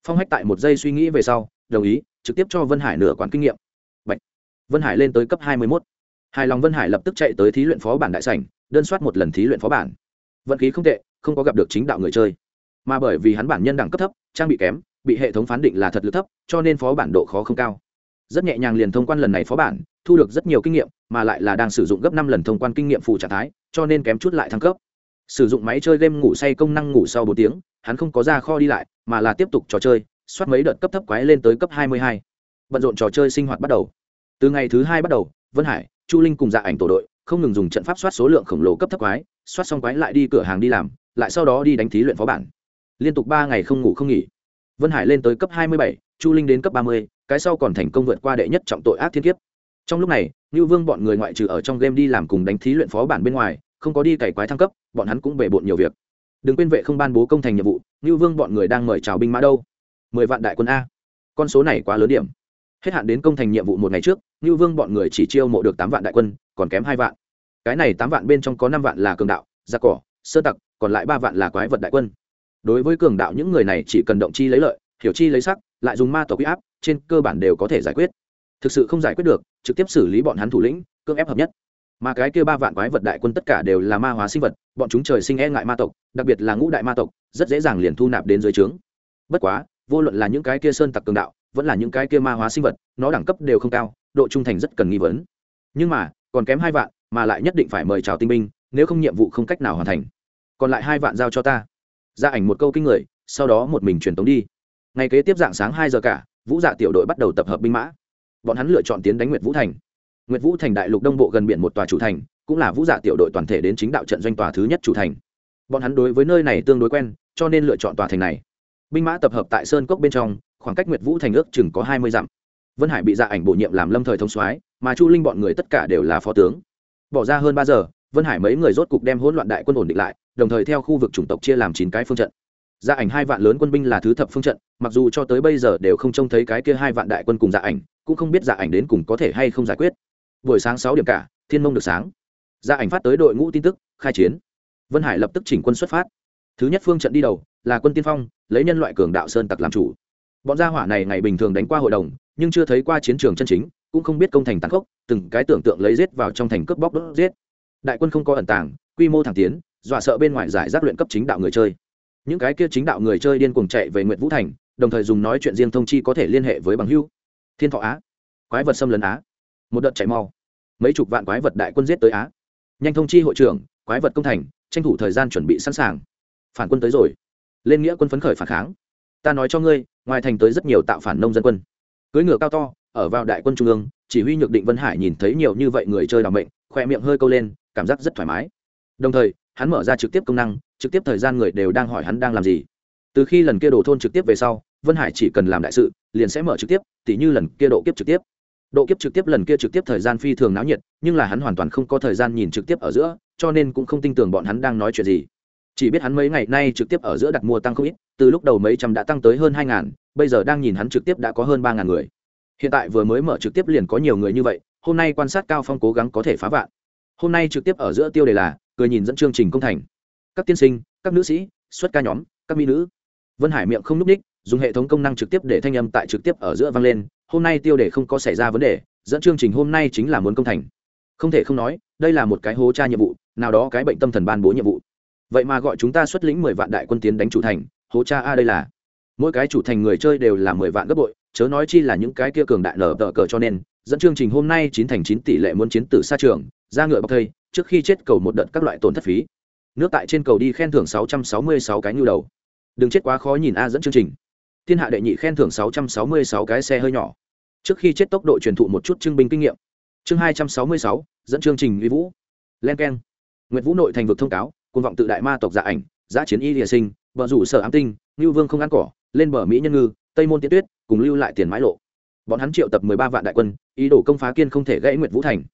Phong hách tại một giây suy nghĩ về sau, đồng ý, trực tiếp cho vân hải nửa quản kinh nghiệm. Bạch. vân hải lên tới cấp hai mươi mốt. Hài lòng vân hải lập tức chạy tới thí luyện phó bản đại sảnh, đơn soát một lần thí luyện phó bản. Vận khí không tệ, không có gặp được chính đạo người chơi. Mà bởi vì hắn bản nhân đẳng cấp thấp, trang bị kém, bị hệ thống phán định là thật lực thấp, cho nên phó bản độ khó không cao rất nhẹ nhàng liền thông quan lần này phó bản, thu được rất nhiều kinh nghiệm, mà lại là đang sử dụng gấp năm lần thông quan kinh nghiệm phụ trạng thái, cho nên kém chút lại thăng cấp. Sử dụng máy chơi game ngủ say công năng ngủ sau bốn tiếng, hắn không có ra kho đi lại, mà là tiếp tục trò chơi, soát mấy đợt cấp thấp quái lên tới cấp hai mươi hai. Bận rộn trò chơi sinh hoạt bắt đầu. Từ ngày thứ hai bắt đầu, vân hải, chu linh cùng dạ ảnh tổ đội, không ngừng dùng trận pháp soát số lượng khổng lồ cấp thấp quái, soát xong quái lại đi cửa hàng đi làm, lại sau đó đi đánh thí luyện phó bản. Liên tục ba ngày không ngủ không nghỉ vân hải lên tới cấp hai mươi bảy, chu linh đến cấp ba mươi, cái sau còn thành công vượt qua đệ nhất trọng tội ác thiên kiếp. Trong lúc này như vương bọn người ngoại trừ ở trong game đi làm cùng đánh thí luyện phó bản bên ngoài, không có đi cày quái thăng cấp, bọn hắn cũng bề bộn nhiều việc. Đừng quên vệ không ban bố công thành nhiệm vụ như vương bọn người đang mời chào binh mã đâu? Mười vạn đại quân a. Con số này quá lớn điểm. Hết hạn đến công thành nhiệm vụ một ngày trước như vương bọn người chỉ chiêu mộ được tám vạn đại quân, còn kém hai vạn. Cái này tám vạn bên trong có năm vạn là cường đạo, giặc cỏ, sơ tặc, còn lại ba vạn là quái vật đại quân đối với cường đạo những người này chỉ cần động chi lấy lợi, hiểu chi lấy sắc, lại dùng ma tộc huy áp, trên cơ bản đều có thể giải quyết. Thực sự không giải quyết được, trực tiếp xử lý bọn hắn thủ lĩnh, cưỡng ép hợp nhất. Mà cái kia ba vạn quái vật đại quân tất cả đều là ma hóa sinh vật, bọn chúng trời sinh e ngại ma tộc, đặc biệt là ngũ đại ma tộc, rất dễ dàng liền thu nạp đến dưới trướng. Bất quá, vô luận là những cái kia sơn tặc cường đạo, vẫn là những cái kia ma hóa sinh vật, nó đẳng cấp đều không cao, độ trung thành rất cần nghi vấn. Nhưng mà, còn kém hai vạn, mà lại nhất định phải mời chào tinh binh, nếu không nhiệm vụ không cách nào hoàn thành. Còn lại hai vạn giao cho ta ra ảnh một câu kinh người, sau đó một mình truyền tống đi. Ngày kế tiếp dạng sáng hai giờ cả, vũ dạ tiểu đội bắt đầu tập hợp binh mã. Bọn hắn lựa chọn tiến đánh nguyệt vũ thành. Nguyệt vũ thành đại lục đông bộ gần biển một tòa chủ thành, cũng là vũ dạ tiểu đội toàn thể đến chính đạo trận doanh tòa thứ nhất chủ thành. Bọn hắn đối với nơi này tương đối quen, cho nên lựa chọn tòa thành này. Binh mã tập hợp tại sơn cốc bên trong, khoảng cách nguyệt vũ thành ước chừng có hai mươi dặm. Vân hải bị dạ ảnh bổ nhiệm làm lâm thời thông soái, mà chu linh bọn người tất cả đều là phó tướng. Bỏ ra hơn ba giờ vân hải mấy người rốt cục đem hỗn loạn đại quân ổn định lại, đồng thời theo khu vực chủng tộc chia làm chín cái phương trận. Dạ ảnh hai vạn lớn quân binh là thứ thập phương trận, mặc dù cho tới bây giờ đều không trông thấy cái kia hai vạn đại quân cùng dạ ảnh, cũng không biết dạ ảnh đến cùng có thể hay không giải quyết. Buổi sáng sáu điểm cả, thiên mông được sáng. Dạ ảnh phát tới đội ngũ tin tức, khai chiến. Vân hải lập tức chỉnh quân xuất phát. Thứ nhất phương trận đi đầu, là quân tiên phong, lấy nhân loại cường đạo sơn tặc làm chủ. Bọn gia hỏa này ngày bình thường đánh qua hội đồng, nhưng chưa thấy qua chiến trường chân chính, cũng không biết công thành tàn khốc, từng cái tưởng tượng lấy giết vào trong thành cướp bóc đốt giết đại quân không có ẩn tàng, quy mô thẳng tiến, dọa sợ bên ngoài giải rác luyện cấp chính đạo người chơi. Những cái kia chính đạo người chơi điên cuồng chạy về nguyện vũ thành, đồng thời dùng nói chuyện riêng thông chi có thể liên hệ với bằng hưu thiên thọ á, quái vật xâm lấn á. Một đợt chạy mau mấy chục vạn quái vật đại quân giết tới á. Nhanh thông chi hội trưởng, quái vật công thành, tranh thủ thời gian chuẩn bị sẵn sàng. Phản quân tới rồi. Lên nghĩa quân phấn khởi phản kháng. Ta nói cho ngươi, ngoài thành tới rất nhiều tạo phản nông dân quân. Cưới ngựa cao to, ở vào đại quân trung ương, chỉ huy nhược định vân hải nhìn thấy nhiều như vậy người chơi đ ò mệnh khoe miệng hơi câu lên cảm giác rất thoải mái. Đồng thời, hắn mở ra trực tiếp công năng, trực tiếp thời gian người đều đang hỏi hắn đang làm gì. Từ khi lần kia đổ thôn trực tiếp về sau, vân hải chỉ cần làm đại sự, liền sẽ mở trực tiếp, tỉ như lần kia độ kiếp trực tiếp. Độ kiếp trực tiếp lần kia trực tiếp thời gian phi thường náo nhiệt, nhưng là hắn hoàn toàn không có thời gian nhìn trực tiếp ở giữa, cho nên cũng không tin tưởng bọn hắn đang nói chuyện gì. Chỉ biết hắn mấy ngày nay trực tiếp ở giữa đặt mua tăng không ít, từ lúc đầu mấy trăm đã tăng tới hơn hai ngàn, bây giờ đang nhìn hắn trực tiếp đã có hơn ba ngàn người. Hiện tại vừa mới mở trực tiếp liền có nhiều người như vậy, hôm nay quan sát cao phong cố gắng có thể phá vạn hôm nay trực tiếp ở giữa tiêu đề là, cười nhìn dẫn chương trình công thành. Các tiên sinh, các nữ sĩ, xuất ca nhóm, các mỹ nữ. Vân hải miệng không n ú c ních, dùng hệ thống công năng trực tiếp để thanh âm tại trực tiếp ở giữa vang lên. Hôm nay tiêu đề không có xảy ra vấn đề, dẫn chương trình hôm nay chính là muốn công thành. Không thể không nói, đây là một cái hố tra nhiệm vụ, nào đó cái bệnh tâm thần ban bố nhiệm vụ. Vậy mà gọi chúng ta xuất lĩnh mười vạn đại quân tiến đánh chủ thành, hố cha a đây là. Mỗi cái chủ thành người chơi đều là mười vạn gấp bội, chớ nói chi là những cái kia cường đại nở tờ cờ cho nên dẫn chương trình hôm nay chín thành chín tỷ lệ muốn chiến tử xa trường, ra ngựa bọc thây, trước khi chết cầu một đợt các loại tổn thất phí. Nước tại trên cầu đi khen thưởng sáu trăm sáu mươi sáu cái nhu đầu. Đừng chết quá khó nhìn a dẫn chương trình. Thiên hạ đệ nhị khen thưởng sáu trăm sáu mươi sáu cái xe hơi nhỏ. Trước khi chết tốc độ truyền thụ một chút chương binh kinh nghiệm. Chương hai trăm sáu mươi sáu, dẫn chương trình uy vũ. Len k e n nguyệt vũ nội thành vực thông cáo côn vọng tự đại ma tộc dạ ảnh, giã chiến y địa sinh vợ rủ sở ám tinh, ngưu vương không ăn cỏ, lên bờ mỹ nhân ngư, tây môn tiết tuyết, cùng lưu lại tiền mãi lộ bọn hắn triệu tập mười ba vạn đại quân, ý đồ công phá kiên không thể gãy nguyệt vũ thành.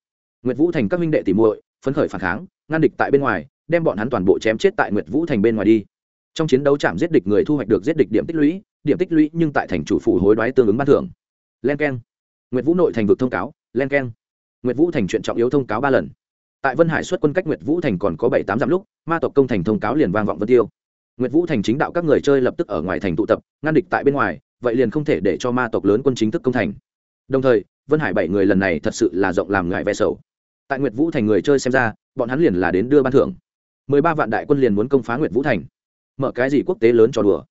Nguyệt vũ thành các minh đệ tỉ muội, phấn khởi phản kháng, ngăn địch tại bên ngoài, đem bọn hắn toàn bộ chém chết tại nguyệt vũ thành bên ngoài đi. Trong chiến đấu chạm giết địch người thu hoạch được giết địch điểm tích lũy, điểm tích lũy nhưng tại thành chủ phủ hối đoái tương ứng ban thưởng. Len k e n nguyệt vũ nội thành vực thông cáo, len k e n nguyệt vũ thành chuyện trọng yếu thông cáo ba lần. Tại vân hải xuất quân cách nguyệt vũ thành còn có bảy tám dặm lúc, ma tộc công thành thông cáo liền vang vọng vân tiêu. Nguyệt vũ thành chính đạo các người chơi lập tức ở ngoài thành tụ tập, ngăn địch tại bên ngoài vậy liền không thể để cho ma tộc lớn quân chính thức công thành. Đồng thời, vân hải bảy người lần này thật sự là rộng làm ngại ve sầu. Tại nguyệt vũ thành người chơi xem ra, bọn hắn liền là đến đưa ban thưởng. Mười ba vạn đại quân liền muốn công phá nguyệt vũ thành. Mở cái gì quốc tế lớn cho đùa.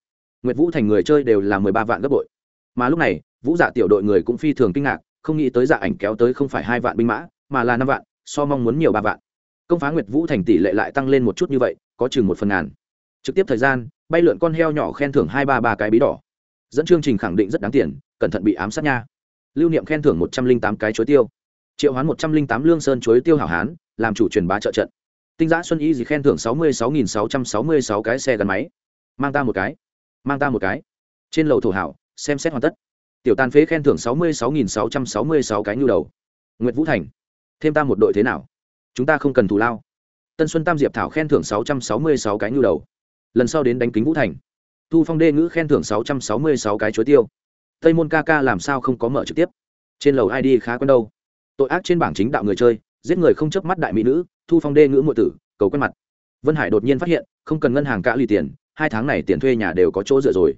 Nguyệt vũ thành người chơi đều là mười ba vạn gấp bội. Mà lúc này, vũ dạ tiểu đội người cũng phi thường kinh ngạc, không nghĩ tới dạ ảnh kéo tới không phải hai vạn binh mã, mà là năm vạn, so mong muốn nhiều ba vạn. Công phá nguyệt vũ thành tỷ lệ lại tăng lên một chút như vậy, có chừng một phần ngàn. Trực tiếp thời gian, bay lượn con heo nhỏ khen thưởng hai ba ba cái bí đỏ dẫn chương trình khẳng định rất đáng tiền, cẩn thận bị ám sát nha. Lưu niệm khen thưởng một trăm linh tám cái chuối tiêu. Triệu hoán một trăm linh tám lương sơn chuối tiêu hảo hán, làm chủ truyền bá trợ trận. Tinh giã xuân y gì khen thưởng sáu mươi sáu nghìn sáu trăm sáu mươi sáu cái xe gắn máy. Mang ta một cái. Mang ta một cái. Trên lầu thổ hảo, xem xét hoàn tất. Tiểu tàn phế khen thưởng sáu mươi sáu nghìn sáu trăm sáu mươi sáu cái nhu đầu. Nguyễn vũ thành. Thêm ta một đội thế nào? Chúng ta không cần thù lao. Tân xuân tam diệp thảo khen thưởng sáu trăm sáu mươi sáu cái nhu đầu. Lần sau đến đánh kính vũ thành thu phong đê ngữ khen thưởng sáu trăm sáu mươi sáu cái chuối tiêu. Tây môn ca ca làm sao không có mở trực tiếp? Trên lầu id khá quen đâu. Tội ác trên bảng chính đạo người chơi, giết người không chớp mắt đại mỹ nữ, thu phong đê ngữ muội tử, cầu quen mặt. Vân hải đột nhiên phát hiện, không cần ngân hàng cả lì tiền, hai tháng này tiền thuê nhà đều có chỗ dựa rồi.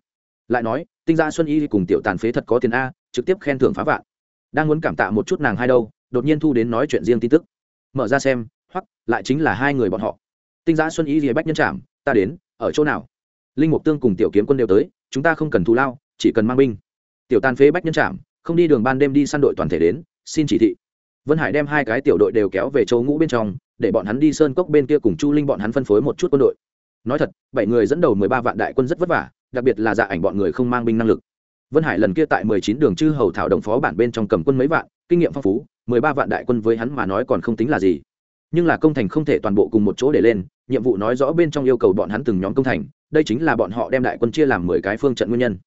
Lại nói, tinh gia xuân y cùng tiểu tàn phế thật có tiền a, trực tiếp khen thưởng phá vạn. Đang muốn cảm tạ một chút nàng hai đâu, đột nhiên thu đến nói chuyện riêng tin tức. Mở ra xem hoặc lại chính là hai người bọn họ. Tinh giã xuân y thì bách nhân trảm, ta đến, ở chỗ nào? Linh mục tương cùng tiểu kiếm quân đều tới, chúng ta không cần thù lao, chỉ cần mang binh. Tiểu tàn phế bách nhân trạm không đi đường ban đêm đi săn đội toàn thể đến, xin chỉ thị. Vân hải đem hai cái tiểu đội đều kéo về châu ngũ bên trong, để bọn hắn đi sơn cốc bên kia cùng chu linh bọn hắn phân phối một chút quân đội. Nói thật, bảy người dẫn đầu mười ba vạn đại quân rất vất vả, đặc biệt là dạ ảnh bọn người không mang binh năng lực. Vân hải lần kia tại mười chín đường chư hầu thảo đồng phó bản bên trong cầm quân mấy vạn, kinh nghiệm phong phú, mười ba vạn đại quân với hắn mà nói còn không tính là gì. Nhưng là công thành không thể toàn bộ cùng một chỗ để lên, nhiệm vụ nói rõ bên trong yêu cầu bọn hắn từng nhóm công thành đây chính là bọn họ đem đại quân chia làm mười cái phương trận nguyên nhân.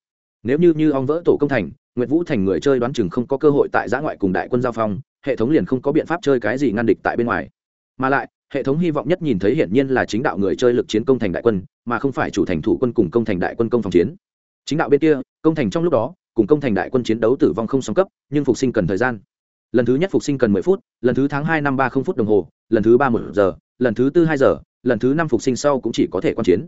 Nếu như như ong vỡ tổ công thành nguyễn vũ thành người chơi đoán chừng không có cơ hội tại giã ngoại cùng đại quân giao phong, hệ thống liền không có biện pháp chơi cái gì ngăn địch tại bên ngoài. Mà lại, hệ thống hy vọng nhất nhìn thấy hiển nhiên là chính đạo người chơi lực chiến công thành đại quân, mà không phải chủ thành thủ quân cùng công thành đại quân công phòng chiến. Chính đạo bên kia, công thành trong lúc đó, cùng công thành đại quân chiến đấu tử vong không song cấp, nhưng phục sinh cần thời gian. Lần thứ nhất phục sinh cần mười phút, lần thứ tháng hai năm ba không phút đồng hồ, lần thứ ba một giờ, lần thứ tư hai giờ, lần thứ năm phục sinh sau cũng chỉ có thể quan chiến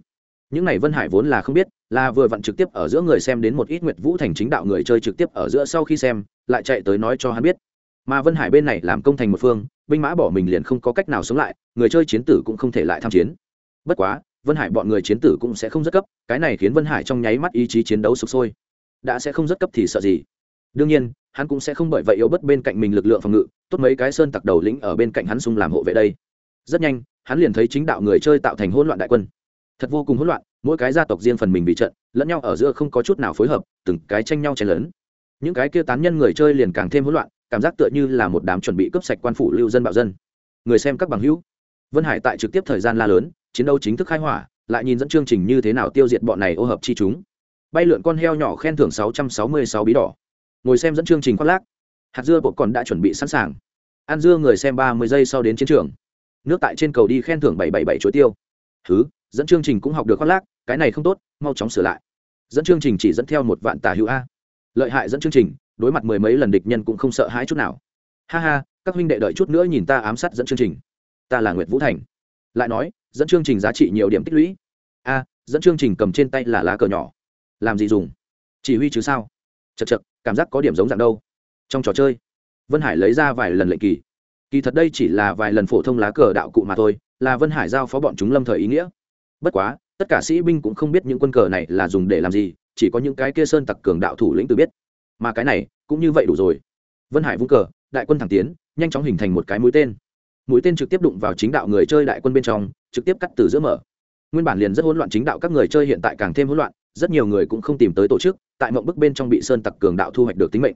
những này vân hải vốn là không biết, là vừa vặn trực tiếp ở giữa người xem đến một ít nguyệt vũ thành chính đạo người chơi trực tiếp ở giữa sau khi xem, lại chạy tới nói cho hắn biết. Mà vân hải bên này làm công thành một phương, binh mã bỏ mình liền không có cách nào sống lại, người chơi chiến tử cũng không thể lại tham chiến. Bất quá, vân hải bọn người chiến tử cũng sẽ không rất cấp, cái này khiến vân hải trong nháy mắt ý chí chiến đấu sụp sôi. Đã sẽ không rất cấp thì sợ gì. Đương nhiên, hắn cũng sẽ không bởi vậy yếu bất bên cạnh mình lực lượng phòng ngự, tốt mấy cái sơn tặc đầu lĩnh ở bên cạnh hắn xung làm hộ vệ đây. Rất nhanh, hắn liền thấy chính đạo người chơi tạo thành hỗn loạn đại quân thật vô cùng hỗn loạn, mỗi cái gia tộc riêng phần mình bị trận, lẫn nhau ở giữa không có chút nào phối hợp, từng cái tranh nhau chen lớn những cái kia tán nhân người chơi liền càng thêm hỗn loạn, cảm giác tựa như là một đám chuẩn bị cướp sạch quan phủ lưu dân bạo dân. Người xem các bằng hữu. Vân hải tại trực tiếp thời gian la lớn, chiến đấu chính thức khai hỏa, lại nhìn dẫn chương trình như thế nào tiêu diệt bọn này ô hợp chi chúng. Bay lượn con heo nhỏ khen thưởng sáu trăm sáu mươi sáu bí đỏ. Ngồi xem dẫn chương trình khoác lác. Hạt dưa bột còn đã chuẩn bị sẵn sàng. Ăn dưa người xem ba mươi giây sau đến chiến trường. Nước tại trên cầu đi khen thưởng bảy bảy bảy chuối tiêu. Thứ dẫn chương trình cũng học được khoác lác, cái này không tốt, mau chóng sửa lại. Dẫn chương trình chỉ dẫn theo một vạn tả hữu a. Lợi hại dẫn chương trình, đối mặt mười mấy lần địch nhân cũng không sợ hãi chút nào. Ha ha, các huynh đệ đợi chút nữa nhìn ta ám sát dẫn chương trình. Ta là nguyệt vũ thành. Lại nói, dẫn chương trình giá trị nhiều điểm tích lũy. A, dẫn chương trình cầm trên tay là lá cờ nhỏ. Làm gì dùng? Chỉ huy chứ sao? Chật chật cảm giác có điểm giống dạng đâu. Trong trò chơi, vân hải lấy ra vài lần lệnh kỳ. Kỳ thật đây chỉ là vài lần phổ thông lá cờ đạo cụ mà thôi, là vân hải giao phó bọn chúng lâm thời ý nghĩa bất quá, tất cả sĩ binh cũng không biết những quân cờ này là dùng để làm gì, chỉ có những cái kia sơn tặc cường đạo thủ lĩnh tự biết. Mà cái này, cũng như vậy đủ rồi. Vân hải vung cờ, đại quân thẳng tiến, nhanh chóng hình thành một cái mũi tên. Mũi tên trực tiếp đụng vào chính đạo người chơi đại quân bên trong, trực tiếp cắt từ giữa mở. Nguyên bản liền rất hỗn loạn chính đạo các người chơi hiện tại càng thêm hỗn loạn, rất nhiều người cũng không tìm tới tổ chức, tại mộng bức bên trong bị sơn tặc cường đạo thu hoạch được tính mệnh.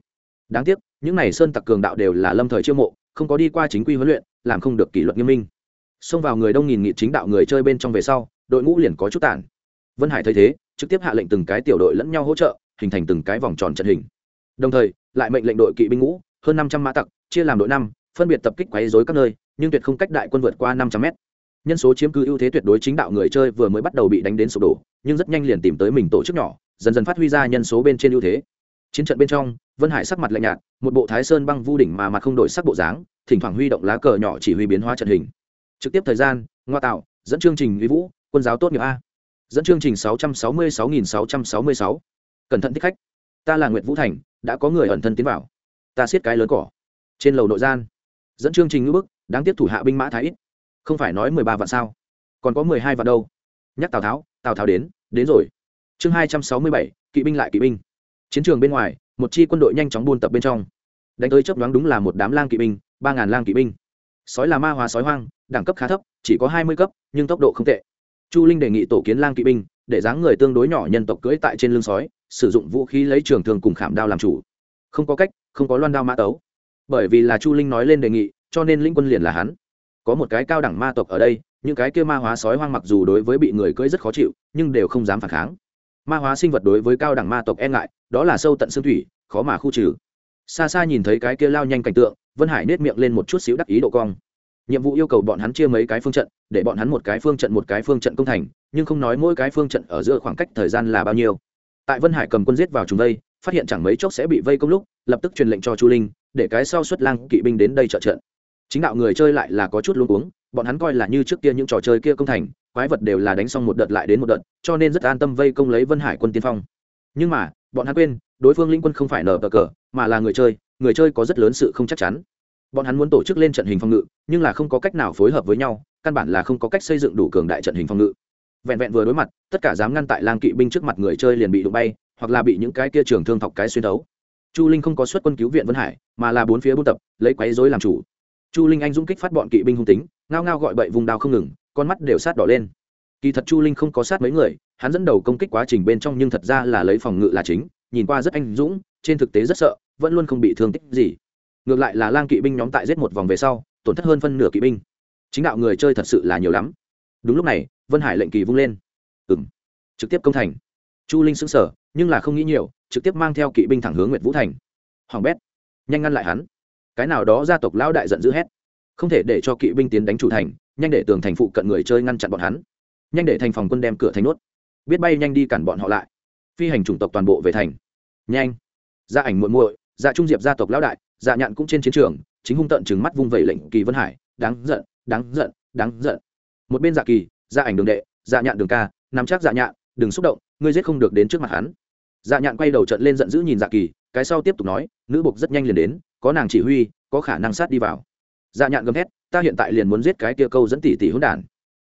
Đáng tiếc, những n à y sơn tặc cường đạo đều là lâm thời chiêu mộ, không có đi qua chính quy huấn luyện, làm không được kỷ luật nghiêm minh. Xông vào người đông nghìn nghị chính đạo người chơi bên trong về sau đội ngũ liền có chút tản vân hải thấy thế, trực tiếp hạ lệnh từng cái tiểu đội lẫn nhau hỗ trợ, hình thành từng cái vòng tròn trận hình. Đồng thời, lại mệnh lệnh đội kỵ binh ngũ, hơn năm trăm mã tặc, chia làm đội năm, phân biệt tập kích quấy dối các nơi, nhưng tuyệt không cách đại quân vượt qua năm trăm mét. Nhân số chiếm cứ ưu thế tuyệt đối chính đạo người chơi vừa mới bắt đầu bị đánh đến sụp đổ, nhưng rất nhanh liền tìm tới mình tổ chức nhỏ, dần dần phát huy ra nhân số bên trên ưu thế. Chiến trận bên trong, vân hải sắc mặt lạnh nhạt, một bộ thái sơn băng vu đỉnh mà mặt không đổi sắc bộ dáng, thỉnh thoảng huy động lá cờ nhỏ chỉ huy biến hóa trận hình. Trực tiếp thời gian, ngoa tạo, dẫn chương trình uy vũ quân giáo tốt nghiệp a. Dẫn chương trình sáu trăm sáu mươi sáu nghìn sáu trăm sáu mươi sáu. Cẩn thận thích khách. Ta là nguyệt vũ thành, đã có người ẩn thân tiến vào. Ta siết cái lớn cỏ. Trên lầu nội gian. Dẫn chương trình ngữ bức, đáng tiếc thủ hạ binh mã thái ít. Không phải nói mười ba vạn sao. Còn có mười hai vạn đâu. Nhắc tào tháo tào tháo đến đến rồi. Chương hai trăm sáu mươi bảy, kỵ binh lại kỵ binh. Chiến trường bên ngoài, một chi quân đội nhanh chóng buôn tập bên trong. Đánh tới chấp đoán đúng là một đám lang kỵ binh, ba ngàn lang kỵ binh. Sói là ma hóa sói hoang, đẳng cấp khá thấp, chỉ có hai mươi cấp, nhưng tốc độ không tệ chu linh đề nghị tổ kiến lang kỵ binh, để dáng người tương đối nhỏ nhân tộc cưỡi tại trên lưng sói, sử dụng vũ khí lấy trường thường cùng khảm đao làm chủ. Không có cách, không có loan đao mã tấu. Bởi vì là chu linh nói lên đề nghị, cho nên linh quân liền là hắn. Có một cái cao đẳng ma tộc ở đây, những cái kia ma hóa sói hoang mặc dù đối với bị người cưỡi rất khó chịu, nhưng đều không dám phản kháng. Ma hóa sinh vật đối với cao đẳng ma tộc e ngại, đó là sâu tận xương thủy, khó mà khu trừ. Xa xa nhìn thấy cái kia lao nhanh cảnh tượng, vân hải nết miệng lên một chút xíu đắc ý độ cong nhiệm vụ yêu cầu bọn hắn chia mấy cái phương trận, để bọn hắn một cái phương trận một cái phương trận công thành, nhưng không nói mỗi cái phương trận ở giữa khoảng cách thời gian là bao nhiêu. Tại vân hải cầm quân giết vào chúng đây phát hiện chẳng mấy chốc sẽ bị vây công lúc, lập tức truyền lệnh cho chu linh, để cái sau xuất lang kỵ binh đến đây trợ trận. Chính đạo người chơi lại là có chút luống cuống, bọn hắn coi là như trước kia những trò chơi kia công thành, quái vật đều là đánh xong một đợt lại đến một đợt, cho nên rất an tâm vây công lấy vân hải quân tiên phong. Nhưng mà, bọn hắn quên, đối phương linh quân không phải nở cờ cờ, mà là người chơi người chơi có rất lớn sự không chắc chắn bọn hắn muốn tổ chức lên trận hình phòng ngự, nhưng là không có cách nào phối hợp với nhau, căn bản là không có cách xây dựng đủ cường đại trận hình phòng ngự. Vẹn vẹn vừa đối mặt, tất cả dám ngăn tại lang kỵ binh trước mặt người chơi liền bị đụng bay, hoặc là bị những cái kia trường thương thọc cái xuyên đấu chu linh không có xuất quân cứu viện vân hải, mà là bốn phía buôn tập, lấy quấy dối làm chủ. Chu linh anh dũng kích phát bọn kỵ binh hung tính, ngao ngao gọi bậy vùng đao không ngừng, con mắt đều sát đỏ lên. Kỳ thật chu linh không có sát mấy người, hắn dẫn đầu công kích quá trình bên trong nhưng thật ra là lấy phòng ngự là chính, nhìn qua rất anh dũng, trên thực tế rất sợ, vẫn luôn không bị thương tích gì ngược lại là lang kỵ binh nhóm tại giết một vòng về sau, tổn thất hơn phân nửa kỵ binh. Chính đạo người chơi thật sự là nhiều lắm. Đúng lúc này, vân hải lệnh kỳ vung lên. Ừ m trực tiếp công thành. Chu linh xứng sở nhưng là không nghĩ nhiều, trực tiếp mang theo kỵ binh thẳng hướng nguyệt vũ thành. Hoàng bét. Nhanh ngăn lại hắn. Cái nào đó gia tộc lão đại giận dữ hét. Không thể để cho kỵ binh tiến đánh chủ thành, nhanh để tường thành phụ cận người chơi ngăn chặn bọn hắn. Nhanh để thành phòng quân đem cửa thành nuốt biết bay nhanh đi cản bọn họ lại. Phi hành chủng tộc toàn bộ về thành. Nhanh. Gia ảnh muội muội dạ trung diệp gia tộc lão đại dạ nhạn cũng trên chiến trường, chính hung tận chừng mắt vung vẩy lệnh kỳ vân hải, đáng giận đáng giận đáng giận. Một bên dạ kỳ dạ ảnh đường đệ dạ nhạn đường ca, nắm chắc dạ nhạn, đừng xúc động, ngươi giết không được đến trước mặt hắn. Dạ nhạn quay đầu trận lên giận dữ nhìn dạ kỳ, cái sau tiếp tục nói, nữ bục rất nhanh liền đến, có nàng chỉ huy, có khả năng sát đi vào. Dạ nhạn gầm thét, ta hiện tại liền muốn giết cái kia câu dẫn tỷ tỷ hỗn đản.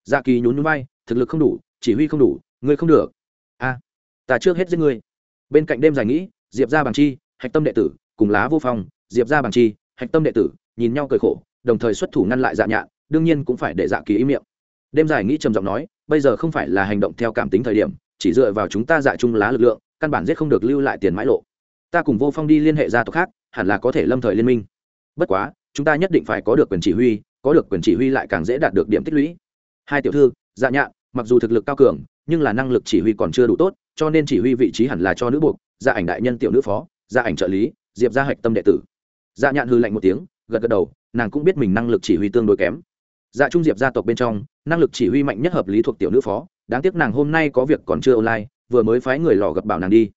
Dạ kỳ nhún nhún vai, thực lực không đủ, chỉ huy không đủ, ngươi không được. A, ta trước hết giết ngươi. Bên cạnh đêm dài nghĩ, diệp ra bằng chi, hạch tâm đệ tử, cùng lá vô phong diệp ra bằng chi, hạch tâm đệ tử, nhìn nhau cười khổ, đồng thời xuất thủ ngăn lại dạ nhạn, đương nhiên cũng phải để dạ kỳ ý miệng. Đêm dài nghĩ trầm giọng nói, bây giờ không phải là hành động theo cảm tính thời điểm, chỉ dựa vào chúng ta dạ chung lá lực lượng, căn bản giết không được lưu lại tiền mãi lộ. Ta cùng vô phong đi liên hệ gia tộc khác, hẳn là có thể lâm thời liên minh. Bất quá, chúng ta nhất định phải có được quyền chỉ huy, có được quyền chỉ huy lại càng dễ đạt được điểm tích lũy. Hai tiểu thư dạ nhạn, mặc dù thực lực cao cường, nhưng là năng lực chỉ huy còn chưa đủ tốt, cho nên chỉ huy vị trí hẳn là cho nữ buộc gia ảnh đại nhân tiểu nữ phó gia ảnh trợ lý, diệp gia hạch tâm đệ tử dạ nhạn hư lạnh một tiếng, gật gật đầu, nàng cũng biết mình năng lực chỉ huy tương đối kém. Dạ trung diệp gia tộc bên trong, năng lực chỉ huy mạnh nhất hợp lý thuộc tiểu nữ phó, đáng tiếc nàng hôm nay có việc còn chưa online, vừa mới phái người lò gặp bảo nàng đi.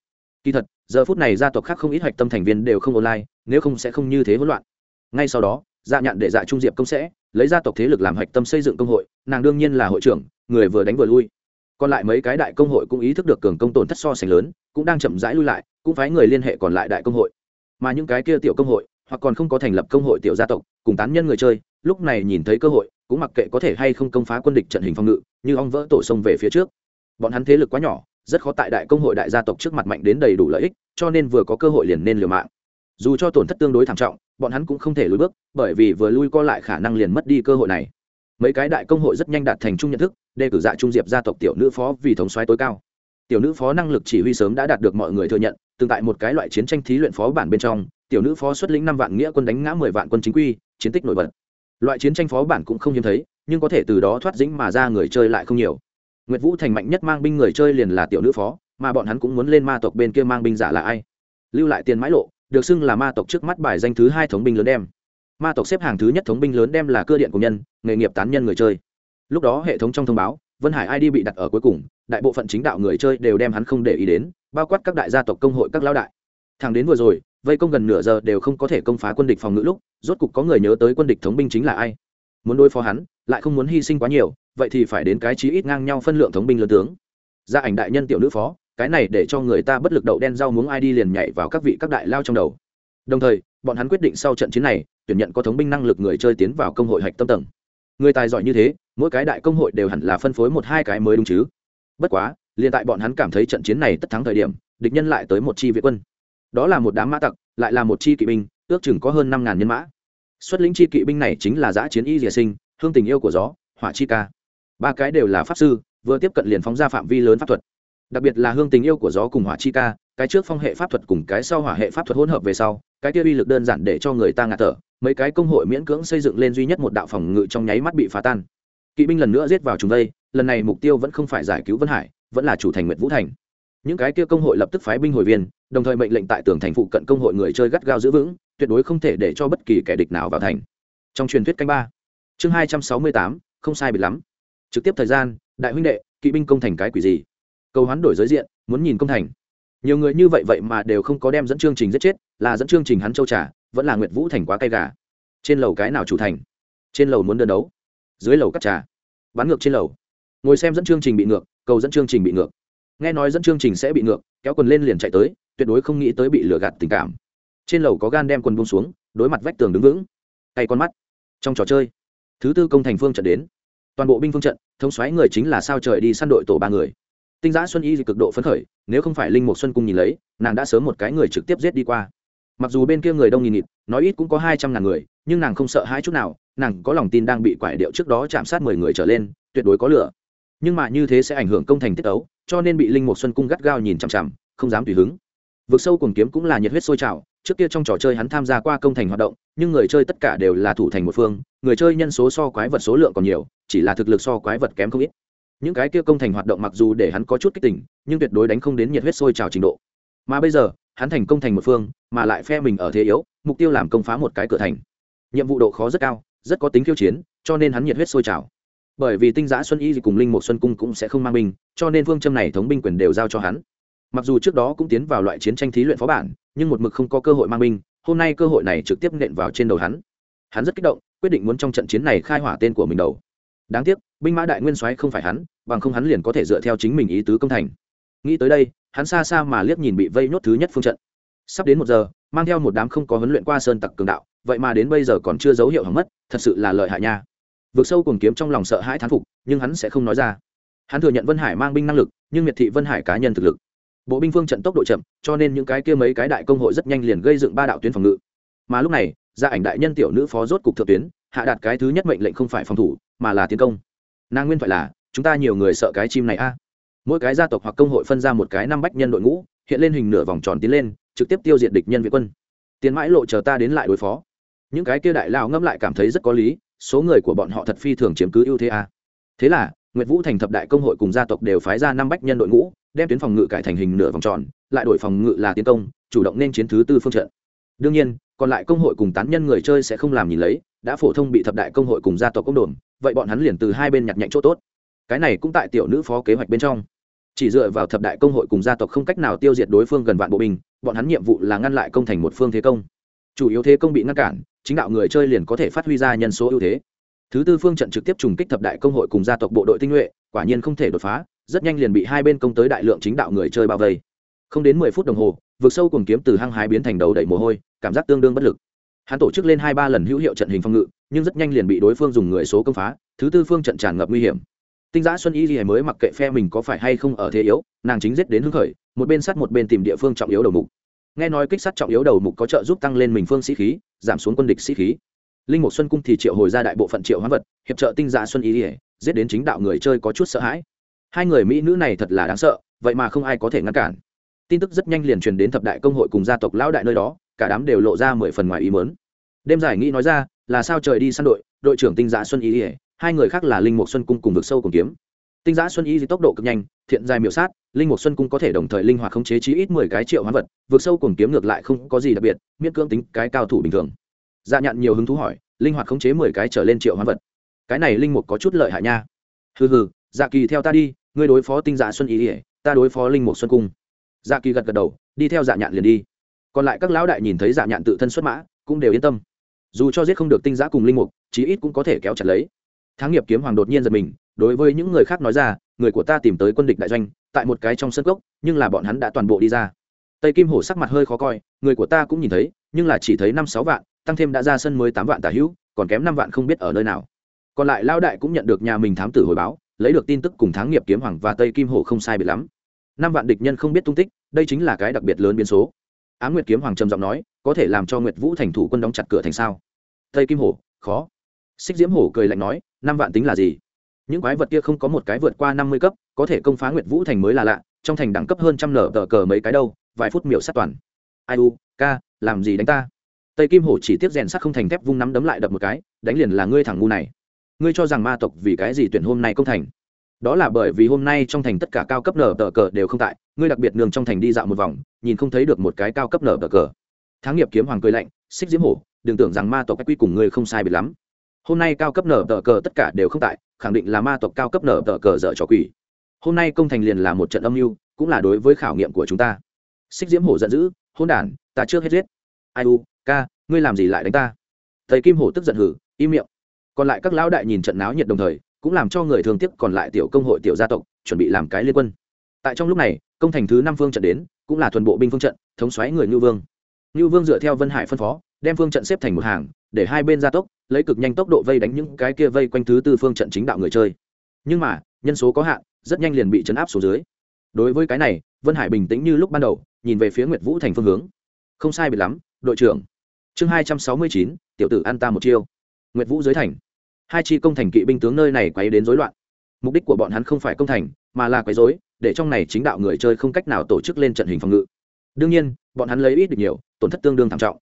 Kỳ thật, giờ phút này gia tộc khác không ít hạch tâm thành viên đều không online, nếu không sẽ không như thế hỗn loạn. Ngay sau đó dạ nhạn để dạ trung diệp công sẽ, lấy gia tộc thế lực làm hạch tâm xây dựng công hội, nàng đương nhiên là hội trưởng, người vừa đánh vừa lui. Còn lại mấy cái đại công hội cũng ý thức được cường công tổn thất so sánh lớn, cũng đang chậm rãi lui lại, cũng phái người liên hệ còn lại đại công hội. Mà những cái kia tiểu công hội hoặc còn không có thành lập công hội tiểu gia tộc, cùng tán nhân người chơi, lúc này nhìn thấy cơ hội, cũng mặc kệ có thể hay không công phá quân địch trận hình phòng ngự, như ong vỡ tổ sông về phía trước. Bọn hắn thế lực quá nhỏ, rất khó tại đại công hội đại gia tộc trước mặt mạnh đến đầy đủ lợi ích, cho nên vừa có cơ hội liền nên liều mạng. Dù cho tổn thất tương đối thảm trọng, bọn hắn cũng không thể lùi bước, bởi vì vừa lui co lại khả năng liền mất đi cơ hội này. Mấy cái đại công hội rất nhanh đạt thành chung nhận thức, đề cử dạ trung diệp gia tộc tiểu nữ phó vì thống xoáy tối cao. Tiểu nữ phó năng lực chỉ huy sớm đã đạt được mọi người thừa nhận, từng tại một cái loại chiến tranh thí luyện phó bản bên trong tiểu nữ phó xuất lĩnh năm vạn nghĩa quân đánh ngã mười vạn quân chính quy, chiến tích nổi bật. Loại chiến tranh phó bản cũng không hiếm thấy, nhưng có thể từ đó thoát dĩnh mà ra người chơi lại không nhiều. Nguyệt vũ thành mạnh nhất mang binh người chơi liền là tiểu nữ phó, mà bọn hắn cũng muốn lên ma tộc bên kia mang binh giả là ai? Lưu lại tiền mãi lộ, được xưng là ma tộc trước mắt bài danh thứ hai thống binh lớn đem. Ma tộc xếp hàng thứ nhất thống binh lớn đem là cơ điện của nhân, nghề nghiệp tán nhân người chơi. Lúc đó hệ thống trong thông báo, vân hải id bị đặt ở cuối cùng, đại bộ phận chính đạo người chơi đều đem hắn không để ý đến, bao quát các đại gia tộc công hội các lão đại. Thằng đến vừa rồi vây công gần nửa giờ đều không có thể công phá quân địch phòng ngự lúc, rốt cục có người nhớ tới quân địch thống binh chính là ai. Muốn đối phó hắn, lại không muốn hy sinh quá nhiều, vậy thì phải đến cái chí ít ngang nhau phân lượng thống binh lớn tướng. Gia ảnh đại nhân tiểu nữ phó, cái này để cho người ta bất lực đậu đen rau muống ai đi liền nhảy vào các vị các đại lao trong đầu. Đồng thời, bọn hắn quyết định sau trận chiến này, tuyển nhận có thống binh năng lực người chơi tiến vào công hội hạch tâm tầng. Người tài giỏi như thế, mỗi cái đại công hội đều hẳn là phân phối một hai cái mới đúng chứ. Bất quá, liền tại bọn hắn cảm thấy trận chiến này tất thắng thời điểm, địch nhân lại tới một chi viện quân đó là một đám mã tặc, lại là một chi kỵ binh, ước chừng có hơn năm ngàn nhân mã. Xuất lĩnh chi kỵ binh này chính là giã chiến y dìa sinh, hương tình yêu của gió, hỏa chi ca. Ba cái đều là pháp sư, vừa tiếp cận liền phóng ra phạm vi lớn pháp thuật. Đặc biệt là hương tình yêu của gió cùng hỏa chi ca, cái trước phong hệ pháp thuật cùng cái sau hỏa hệ pháp thuật hỗn hợp về sau, cái kia uy lực đơn giản để cho người ta ngạt thở, mấy cái công hội miễn cưỡng xây dựng lên duy nhất một đạo phòng ngự trong nháy mắt bị phá tan. Kỵ binh lần nữa giết vào chúng đây, lần này mục tiêu vẫn không phải giải cứu vân hải, vẫn là chủ thành nguyệt vũ thành những cái kia công hội lập tức phái binh hồi viên, đồng thời mệnh lệnh tại tường thành phụ cận công hội người chơi gắt gao giữ vững, tuyệt đối không thể để cho bất kỳ kẻ địch nào vào thành. Trong truyền thuyết canh ba, chương hai trăm sáu mươi tám, không sai biệt lắm. Trực tiếp thời gian, đại huynh đệ, kỵ binh công thành cái quỷ gì? Cầu hoán đổi giới diện, muốn nhìn công thành. Nhiều người như vậy vậy mà đều không có đem dẫn chương trình giết chết, là dẫn chương trình hắn châu trả, vẫn là nguyệt vũ thành quá cay gà. Trên lầu cái nào chủ thành? Trên lầu muốn đơn đấu. Dưới lầu cắt trà. Bán ngược trên lầu. Ngồi xem dẫn chương trình bị ngược, cầu dẫn chương trình bị ngược nghe nói dẫn chương trình sẽ bị ngược, kéo quần lên liền chạy tới, tuyệt đối không nghĩ tới bị lừa gạt tình cảm. Trên lầu có gan đem quần buông xuống, đối mặt vách tường đứng vững tay con mắt. Trong trò chơi, thứ tư công thành phương trận đến. Toàn bộ binh phương trận, thống xoáy người chính là sao trời đi săn đội tổ ba người. Tinh giã xuân y cực độ phấn khởi, nếu không phải linh mục xuân cung nhìn lấy, nàng đã sớm một cái người trực tiếp giết đi qua. Mặc dù bên kia người đông nghìn nghịt, nói ít cũng có hai trăm ngàn người, nhưng nàng không sợ hai chút nào, nàng có lòng tin đang bị quải điệu trước đó chạm sát mười người trở lên, tuyệt đối có lửa nhưng mà như thế sẽ ảnh hưởng công thành tiết ấu, cho nên bị linh mục xuân cung gắt gao nhìn chằm chằm, không dám tùy hứng. Vực sâu cùng kiếm cũng là nhiệt huyết sôi trào, trước kia trong trò chơi hắn tham gia qua công thành hoạt động, nhưng người chơi tất cả đều là thủ thành một phương, người chơi nhân số so quái vật số lượng còn nhiều, chỉ là thực lực so quái vật kém không ít. Những cái kia công thành hoạt động mặc dù để hắn có chút kích tỉnh nhưng tuyệt đối đánh không đến nhiệt huyết sôi trào trình độ. Mà bây giờ, hắn thành công thành một phương, mà lại phe mình ở thế yếu, mục tiêu làm công phá một cái cửa thành. Nhiệm vụ độ khó rất cao, rất có tính khiêu chiến, cho nên hắn nhiệt huyết sôi trào bởi vì tinh giã xuân y cùng linh một xuân cung cũng sẽ không mang binh, cho nên phương châm này thống binh quyền đều giao cho hắn. Mặc dù trước đó cũng tiến vào loại chiến tranh thí luyện phó bản, nhưng một mực không có cơ hội mang binh, hôm nay cơ hội này trực tiếp nện vào trên đầu hắn. Hắn rất kích động, quyết định muốn trong trận chiến này khai hỏa tên của mình đầu. Đáng tiếc, binh mã đại nguyên soái không phải hắn, bằng không hắn liền có thể dựa theo chính mình ý tứ công thành. Nghĩ tới đây, hắn xa xa mà liếc nhìn bị vây nhốt thứ nhất phương trận. Sắp đến một giờ, mang theo một đám không có huấn luyện qua sơn tặc cường đạo, vậy mà đến bây giờ còn chưa dấu hiệu hỏng mất, thật sự là lợi hại nha vượt sâu cùng kiếm trong lòng sợ hãi thán phục, nhưng hắn sẽ không nói ra. Hắn thừa nhận vân hải mang binh năng lực, nhưng miệt thị vân hải cá nhân thực lực. Bộ binh phương trận tốc độ chậm, cho nên những cái kia mấy cái đại công hội rất nhanh liền gây dựng ba đạo tuyến phòng ngự. Mà lúc này, gia ảnh đại nhân tiểu nữ phó rốt cục thượng tuyến, hạ đạt cái thứ nhất mệnh lệnh không phải phòng thủ, mà là tiến công. Nàng nguyên thoại là, chúng ta nhiều người sợ cái chim này a. Mỗi cái gia tộc hoặc công hội phân ra một cái năm bách nhân đội ngũ, hiện lên hình nửa vòng tròn tiến lên, trực tiếp tiêu diệt địch nhân việt quân. Tiến mãi lộ chờ ta đến lại đối phó. Những cái kia đại lao ngâm lại cảm thấy rất có lý số người của bọn họ thật phi thường chiếm cứ ưu thế a. Thế là, nguyệt vũ thành thập đại công hội cùng gia tộc đều phái ra năm bách nhân đội ngũ, đem tuyến phòng ngự cải thành hình nửa vòng tròn, lại đổi phòng ngự là tiến công, chủ động nên chiến thứ tư phương trận. Đương nhiên, còn lại công hội cùng tán nhân người chơi sẽ không làm nhìn lấy, đã phổ thông bị thập đại công hội cùng gia tộc công đồn vậy bọn hắn liền từ hai bên nhặt nhạnh chỗ tốt. Cái này cũng tại tiểu nữ phó kế hoạch bên trong. Chỉ dựa vào thập đại công hội cùng gia tộc không cách nào tiêu diệt đối phương gần vạn bộ binh, bọn hắn nhiệm vụ là ngăn lại công thành một phương thế công. Chủ yếu thế công bị ngăn cản chính đạo người chơi liền có thể phát huy ra nhân số ưu thế. Thứ tư phương trận trực tiếp trùng kích thập đại công hội cùng gia tộc bộ đội tinh nhuệ, quả nhiên không thể đột phá, rất nhanh liền bị hai bên công tới đại lượng chính đạo người chơi bao vây. Không đến mười phút đồng hồ vượt sâu cùng kiếm từ hăng hái biến thành đầu đẩy mồ hôi, cảm giác tương đương bất lực. Hắn tổ chức lên hai ba lần hữu hiệu trận hình phòng ngự, nhưng rất nhanh liền bị đối phương dùng người số công phá, thứ tư phương trận tràn ngập nguy hiểm. Tinh giã xuân y gì mới mặc kệ phe mình có phải hay không ở thế yếu, nàng chính giết đến hưng khởi, một bên sát một bên tìm địa phương trọng yếu đầu mục nghe nói kích sát trọng yếu đầu mục có trợ giúp tăng lên mình phương sĩ khí, giảm xuống quân địch sĩ khí. Linh mục xuân cung thì triệu hồi ra đại bộ phận triệu hoán vật, hiệp trợ tinh giả xuân ý ỉa giết đến chính đạo người chơi có chút sợ hãi. Hai người mỹ nữ này thật là đáng sợ, vậy mà không ai có thể ngăn cản. Tin tức rất nhanh liền truyền đến thập đại công hội cùng gia tộc lão đại nơi đó, cả đám đều lộ ra mười phần ngoài ý mớn đêm giải nghĩ nói ra, là sao trời đi săn đội đội trưởng tinh giả xuân ý ỉa hai người khác là linh mục xuân cung cùng vực sâu cùng kiếm. Tinh giã xuân y di tốc độ cực nhanh, thiện dài miểu sát linh mục xuân cung có thể đồng thời linh hoạt khống chế chí ít mười cái triệu hoán vật, vượt sâu cùng kiếm ngược lại không có gì đặc biệt, miễn cưỡng tính cái cao thủ bình thường. Dạ nhạn nhiều hứng thú hỏi, linh hoạt khống chế mười cái trở lên triệu hoán vật. Cái này linh mục có chút lợi hại nha. Hừ hừ dạ kỳ theo ta đi, ngươi đối phó tinh dạ xuân ý ỉa ta đối phó linh mục xuân cung. Dạ kỳ gật gật đầu, đi theo dạ nhạn liền đi. Còn lại các lão đại nhìn thấy dạ nhạn tự thân xuất mã, cũng đều yên tâm. Dù cho giết không được tinh giã cùng linh mục, chí ít cũng có thể kéo chặt lấy. Tháng nghiệp kiếm hoàng đột nhiên giật mình, đối với những người khác nói ra, người của ta tìm tới quân địch đại doanh tại một cái trong sân gốc nhưng là bọn hắn đã toàn bộ đi ra. Tây kim hổ sắc mặt hơi khó coi, người của ta cũng nhìn thấy, nhưng là chỉ thấy năm sáu vạn, tăng thêm đã ra sân mới tám vạn tả hữu, còn kém năm vạn không biết ở nơi nào. Còn lại lao đại cũng nhận được nhà mình thám tử hồi báo, lấy được tin tức cùng tháng nghiệp kiếm hoàng và tây kim hổ không sai biệt lắm. Năm vạn địch nhân không biết tung tích, đây chính là cái đặc biệt lớn biến số. Á nguyệt kiếm hoàng trầm giọng nói, có thể làm cho nguyệt vũ thành thủ quân đóng chặt cửa thành sao? Tây kim hổ, khó. Xích diễm hổ cười lạnh nói, năm vạn tính là gì? Những quái vật kia không có một cái vượt qua năm mươi cấp có thể công phá nguyệt vũ thành mới là lạ, trong thành đẳng cấp hơn trăm nở tờ cờ mấy cái đâu, vài phút miểu sát toàn. Ai u, ca, làm gì đánh ta? Tây kim hổ chỉ tiếp rèn sắt không thành thép vung nắm đấm lại đập một cái, đánh liền là ngươi thằng ngu này. Ngươi cho rằng ma tộc vì cái gì tuyển hôm nay công thành? Đó là bởi vì hôm nay trong thành tất cả cao cấp nở tờ cờ đều không tại, ngươi đặc biệt nương trong thành đi dạo một vòng, nhìn không thấy được một cái cao cấp nở tờ cờ. Tháng nghiệp kiếm hoàng cười lạnh, xích diễm hổ, đừng tưởng rằng ma tộc cách quy cùng ngươi không sai biệt lắm. Hôm nay cao cấp nở tờ cờ tất cả đều không tại, khẳng định là ma tộc cao cấp nở tờ cờ dở trò quỷ hôm nay công thành liền là một trận âm mưu, cũng là đối với khảo nghiệm của chúng ta. Xích diễm hổ giận dữ hôn đản, ta trước hết giết. Ai u, ca, ngươi làm gì lại đánh ta? Thầy kim hổ tức giận hử, im miệng. Còn lại các lão đại nhìn trận náo nhiệt đồng thời, cũng làm cho người thương tiếc còn lại tiểu công hội tiểu gia tộc, chuẩn bị làm cái liên quân. Tại trong lúc này, công thành thứ năm phương trận đến, cũng là thuần bộ binh phương trận, thống xoáy người ngưu vương. Ngưu vương dựa theo vân hải phân phó, đem phương trận xếp thành một hàng, để hai bên gia tốc, lấy cực nhanh tốc độ vây đánh những cái kia vây quanh thứ tư phương trận chính đạo người chơi. Nhưng mà nhân số có hạn, rất nhanh liền bị chấn áp xuống dưới. Đối với cái này, vân hải bình tĩnh như lúc ban đầu, nhìn về phía nguyệt vũ thành phương hướng. Không sai biệt lắm, đội trưởng. Chương hai trăm sáu mươi chín, tiểu tử an ta một chiêu. Nguyệt vũ dưới thành. Hai chi công thành kỵ binh tướng nơi này quấy đến rối loạn. Mục đích của bọn hắn không phải công thành, mà là quấy rối, để trong này chính đạo người chơi không cách nào tổ chức lên trận hình phòng ngự. Đương nhiên, bọn hắn lấy ít được nhiều, tổn thất tương đương thảm trọng.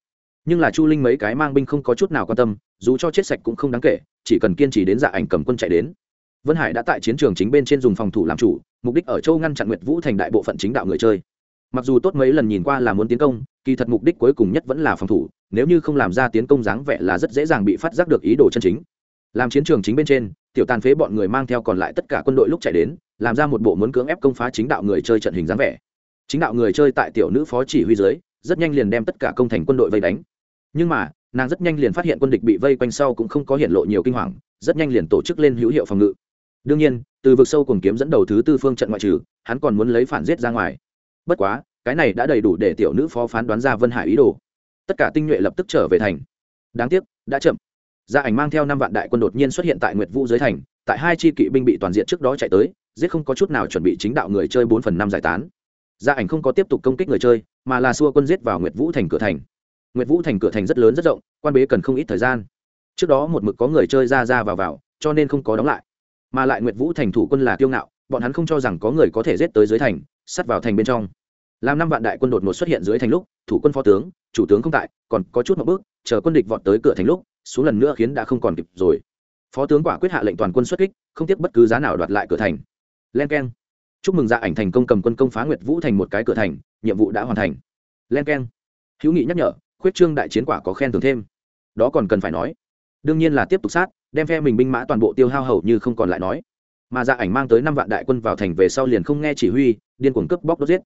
Nhưng là chu linh mấy cái mang binh không có chút nào quan tâm, dù cho chết sạch cũng không đáng kể, chỉ cần kiên trì đến dạ ảnh cầm quân chạy đến vân hải đã tại chiến trường chính bên trên dùng phòng thủ làm chủ, mục đích ở châu ngăn chặn nguyệt vũ thành đại bộ phận chính đạo người chơi. Mặc dù tốt mấy lần nhìn qua là muốn tiến công, kỳ thật mục đích cuối cùng nhất vẫn là phòng thủ, nếu như không làm ra tiến công dáng vẻ là rất dễ dàng bị phát giác được ý đồ chân chính. Làm chiến trường chính bên trên, tiểu tàn phế bọn người mang theo còn lại tất cả quân đội lúc chạy đến, làm ra một bộ muốn cưỡng ép công phá chính đạo người chơi trận hình dáng vẻ. Chính đạo người chơi tại tiểu nữ phó chỉ huy dưới, rất nhanh liền đem tất cả công thành quân đội vây đánh. Nhưng mà, nàng rất nhanh liền phát hiện quân địch bị vây quanh sau cũng không có hiện lộ nhiều kinh hoàng, rất nhanh liền tổ chức lên hữu hiệu phòng ngự đương nhiên, từ vực sâu cùng kiếm dẫn đầu thứ tư phương trận ngoại trừ, hắn còn muốn lấy phản giết ra ngoài. Bất quá, cái này đã đầy đủ để tiểu nữ phó phán đoán ra vân hải ý đồ. Tất cả tinh nhuệ lập tức trở về thành. Đáng tiếc, đã chậm. Gia ảnh mang theo năm vạn đại quân đột nhiên xuất hiện tại nguyệt vũ dưới thành, tại hai chi kỵ binh bị toàn diện trước đó chạy tới, giết không có chút nào chuẩn bị chính đạo người chơi bốn phần năm giải tán. Gia ảnh không có tiếp tục công kích người chơi, mà là xua quân giết vào nguyệt vũ thành cửa thành. Nguyệt vũ thành cửa thành rất lớn rất rộng, quan bế cần không ít thời gian. Trước đó một mực có người chơi ra ra vào vào, cho nên không có đóng lại mà lại nguyệt vũ thành thủ quân là kiêu ngạo, bọn hắn không cho rằng có người có thể giết tới dưới thành, sắt vào thành bên trong. Làm năm vạn đại quân đột ngột xuất hiện dưới thành lúc, thủ quân phó tướng, chủ tướng không tại, còn có chút một bước, chờ quân địch vọt tới cửa thành lúc, xuống lần nữa khiến đã không còn kịp rồi. Phó tướng quả quyết hạ lệnh toàn quân xuất kích, không tiếc bất cứ giá nào đoạt lại cửa thành. Len k e n chúc mừng dạ ảnh thành công cầm quân công phá nguyệt vũ thành một cái cửa thành, nhiệm vụ đã hoàn thành. Len k e n hữu nghị nhắc nhở, khuyết trương đại chiến quả có khen thưởng thêm. Đó còn cần phải nói. Đương nhiên là tiếp tục sát đem phe mình binh mã toàn bộ tiêu hao hầu như không còn lại nói. Mà dạ ảnh mang tới năm vạn đại quân vào thành về sau liền không nghe chỉ huy, điên cuồng cướp bóc đốt giết.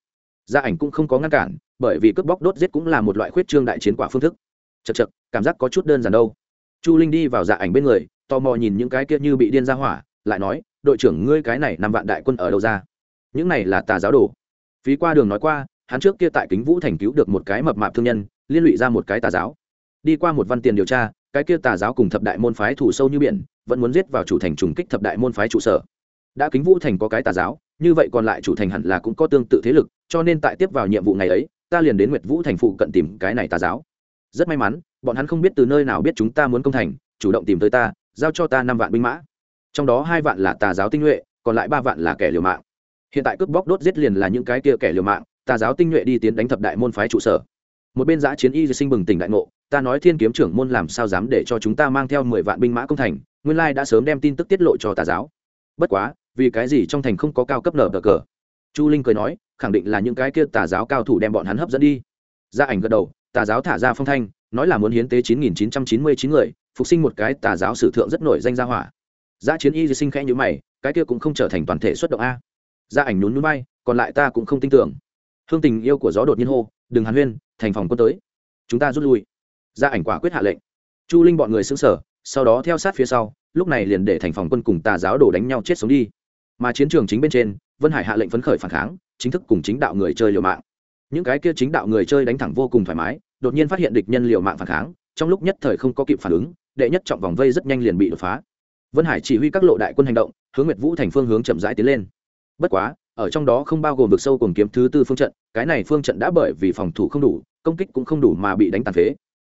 Gia ảnh cũng không có ngăn cản, bởi vì cướp bóc đốt giết cũng là một loại khuyết trương đại chiến quả phương thức. Chật chật cảm giác có chút đơn giản đâu. Chu linh đi vào dạ ảnh bên người, tò mò nhìn những cái kia như bị điên ra hỏa, lại nói, đội trưởng, ngươi cái này năm vạn đại quân ở đâu ra? Những này là tà giáo đồ. Phí qua đường nói qua, hắn trước kia tại kính vũ thành cứu được một cái mập mạp thương nhân, liên lụy ra một cái tà giáo. Đi qua một văn tiền điều tra cái kia tà giáo cùng thập đại môn phái thủ sâu như biển, vẫn muốn giết vào chủ thành trùng kích thập đại môn phái trụ sở. Đã kính vũ thành có cái tà giáo, như vậy còn lại chủ thành hẳn là cũng có tương tự thế lực, cho nên tại tiếp vào nhiệm vụ ngày ấy, ta liền đến nguyệt vũ thành phụ cận tìm cái này tà giáo. Rất may mắn, bọn hắn không biết từ nơi nào biết chúng ta muốn công thành, chủ động tìm tới ta, giao cho ta năm vạn binh mã. Trong đó hai vạn là tà giáo tinh nhuệ, còn lại ba vạn là kẻ liều mạng. Hiện tại cướp bóc đốt giết liền là những cái kia kẻ liều mạng, tà giáo tinh nhuệ đi tiến đánh thập đại môn phái trụ sở. Một bên giã chiến y sinh bừng tỉnh đại ngộ ta nói thiên kiếm trưởng môn làm sao dám để cho chúng ta mang theo mười vạn binh mã công thành, nguyên lai đã sớm đem tin tức tiết lộ cho tà giáo. Bất quá, vì cái gì trong thành không có cao cấp nở bờ cờ? Chu linh cười nói, khẳng định là những cái kia tà giáo cao thủ đem bọn hắn hấp dẫn đi. Gia ảnh gật đầu, tà giáo thả ra phong thanh, nói là muốn hiến tế chín nghìn chín trăm chín mươi chín người, phục sinh một cái tà giáo sử thượng rất nổi danh gia hỏa. Gia chiến y sinh khẽ như mày, cái kia cũng không trở thành toàn thể xuất động a. Gia ảnh nhún núi bay còn lại ta cũng không tin tưởng. Hương tình yêu của gió đột nhiên hô, đừng hàn huyên, thành phòng quân tới. Chúng ta rút lui gia ảnh quả quyết hạ lệnh. Chu linh bọn người xứng sở sau đó theo sát phía sau, lúc này liền để thành phòng quân cùng tà giáo đổ đánh nhau chết sống đi. Mà chiến trường chính bên trên, vân hải hạ lệnh phấn khởi phản kháng, chính thức cùng chính đạo người chơi liều mạng. Những cái kia chính đạo người chơi đánh thẳng vô cùng thoải mái, đột nhiên phát hiện địch nhân liều mạng phản kháng, trong lúc nhất thời không có kịp phản ứng, đệ nhất trọng vòng vây rất nhanh liền bị đột phá. Vân hải chỉ huy các lộ đại quân hành động, hướng nguyệt vũ thành phương hướng chậm rãi tiến lên. Bất quá, ở trong đó không bao gồm vực sâu cùng kiếm thứ tư phương trận, cái này phương trận đã bởi vì phòng thủ không đủ, công kích cũng không đủ mà bị đánh tàn phế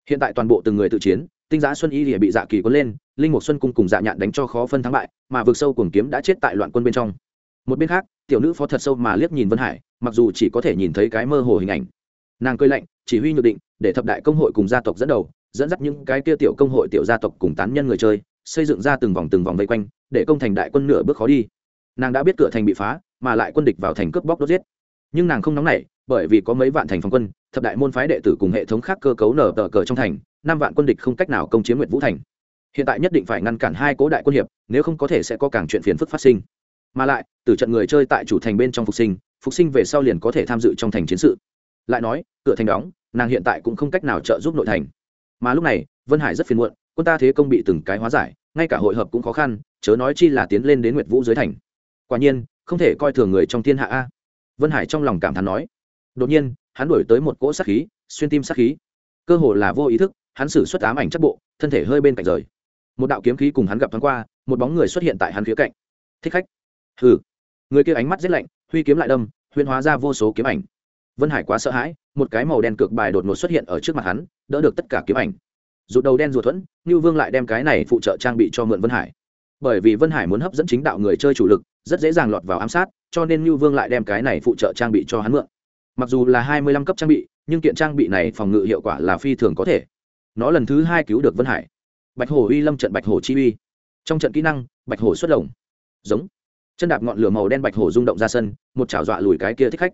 hiện tại toàn bộ từng người tự chiến, tinh giá xuân y lìa bị dạ kỳ quân lên, linh mục xuân cung cùng dạ nhạn đánh cho khó phân thắng bại, mà vực sâu cùng kiếm đã chết tại loạn quân bên trong. Một bên khác, tiểu nữ phó thật sâu mà liếc nhìn vân hải, mặc dù chỉ có thể nhìn thấy cái mơ hồ hình ảnh. Nàng cơi lạnh, chỉ huy nhược định, để thập đại công hội cùng gia tộc dẫn đầu, dẫn dắt những cái kia tiểu công hội tiểu gia tộc cùng tán nhân người chơi, xây dựng ra từng vòng từng vòng vây quanh, để công thành đại quân nửa bước khó đi. Nàng đã biết cửa thành bị phá, mà lại quân địch vào thành cướp bóc đốt giết. Nhưng nàng không nóng nảy bởi vì có mấy vạn thành phòng quân, thập đại môn phái đệ tử cùng hệ thống khác cơ cấu nở tờ cờ trong thành, năm vạn quân địch không cách nào công chiếm nguyệt vũ thành. Hiện tại nhất định phải ngăn cản hai cố đại quân hiệp, nếu không có thể sẽ có càng chuyện phiền phức phát sinh. Mà lại, từ trận người chơi tại chủ thành bên trong phục sinh phục sinh về sau liền có thể tham dự trong thành chiến sự. Lại nói, cửa thành đóng, nàng hiện tại cũng không cách nào trợ giúp nội thành. Mà lúc này, vân hải rất phiền muộn, quân ta thế công bị từng cái hóa giải, ngay cả hội hợp cũng khó khăn, chớ nói chi là tiến lên đến nguyệt vũ dưới thành. Quả nhiên, không thể coi thường người trong thiên hạ a. Vân hải trong lòng cảm thán nói đột nhiên, hắn đổi tới một cỗ sát khí, xuyên tim sát khí. Cơ hồ là vô ý thức, hắn xử xuất ám ảnh chắc bộ, thân thể hơi bên cạnh rời. Một đạo kiếm khí cùng hắn gặp thoáng qua, một bóng người xuất hiện tại hắn phía cạnh. Thích khách. Hừ. Người kia ánh mắt rét lạnh, huy kiếm lại đâm huyên hóa ra vô số kiếm ảnh. Vân hải quá sợ hãi, một cái màu đen cực bài đột ngột xuất hiện ở trước mặt hắn, đỡ được tất cả kiếm ảnh. Rụt đầu đen rụt thuẫn như vương lại đem cái này phụ trợ trang bị cho mượn vân hải. Bởi vì vân hải muốn hấp dẫn chính đạo người chơi chủ lực, rất dễ dàng lọt vào ám sát, cho nên như vương lại đem cái này phụ trợ trang bị cho hắn mượn mặc dù là hai mươi lăm cấp trang bị, nhưng kiện trang bị này phòng ngự hiệu quả là phi thường có thể. Nó lần thứ hai cứu được vân hải. Bạch hổ uy lâm trận bạch hổ chi uy. Trong trận kỹ năng, bạch hổ xuất lồng. Giống. Chân đạp ngọn lửa màu đen bạch hổ rung động ra sân, một chảo dọa lùi cái kia thích khách.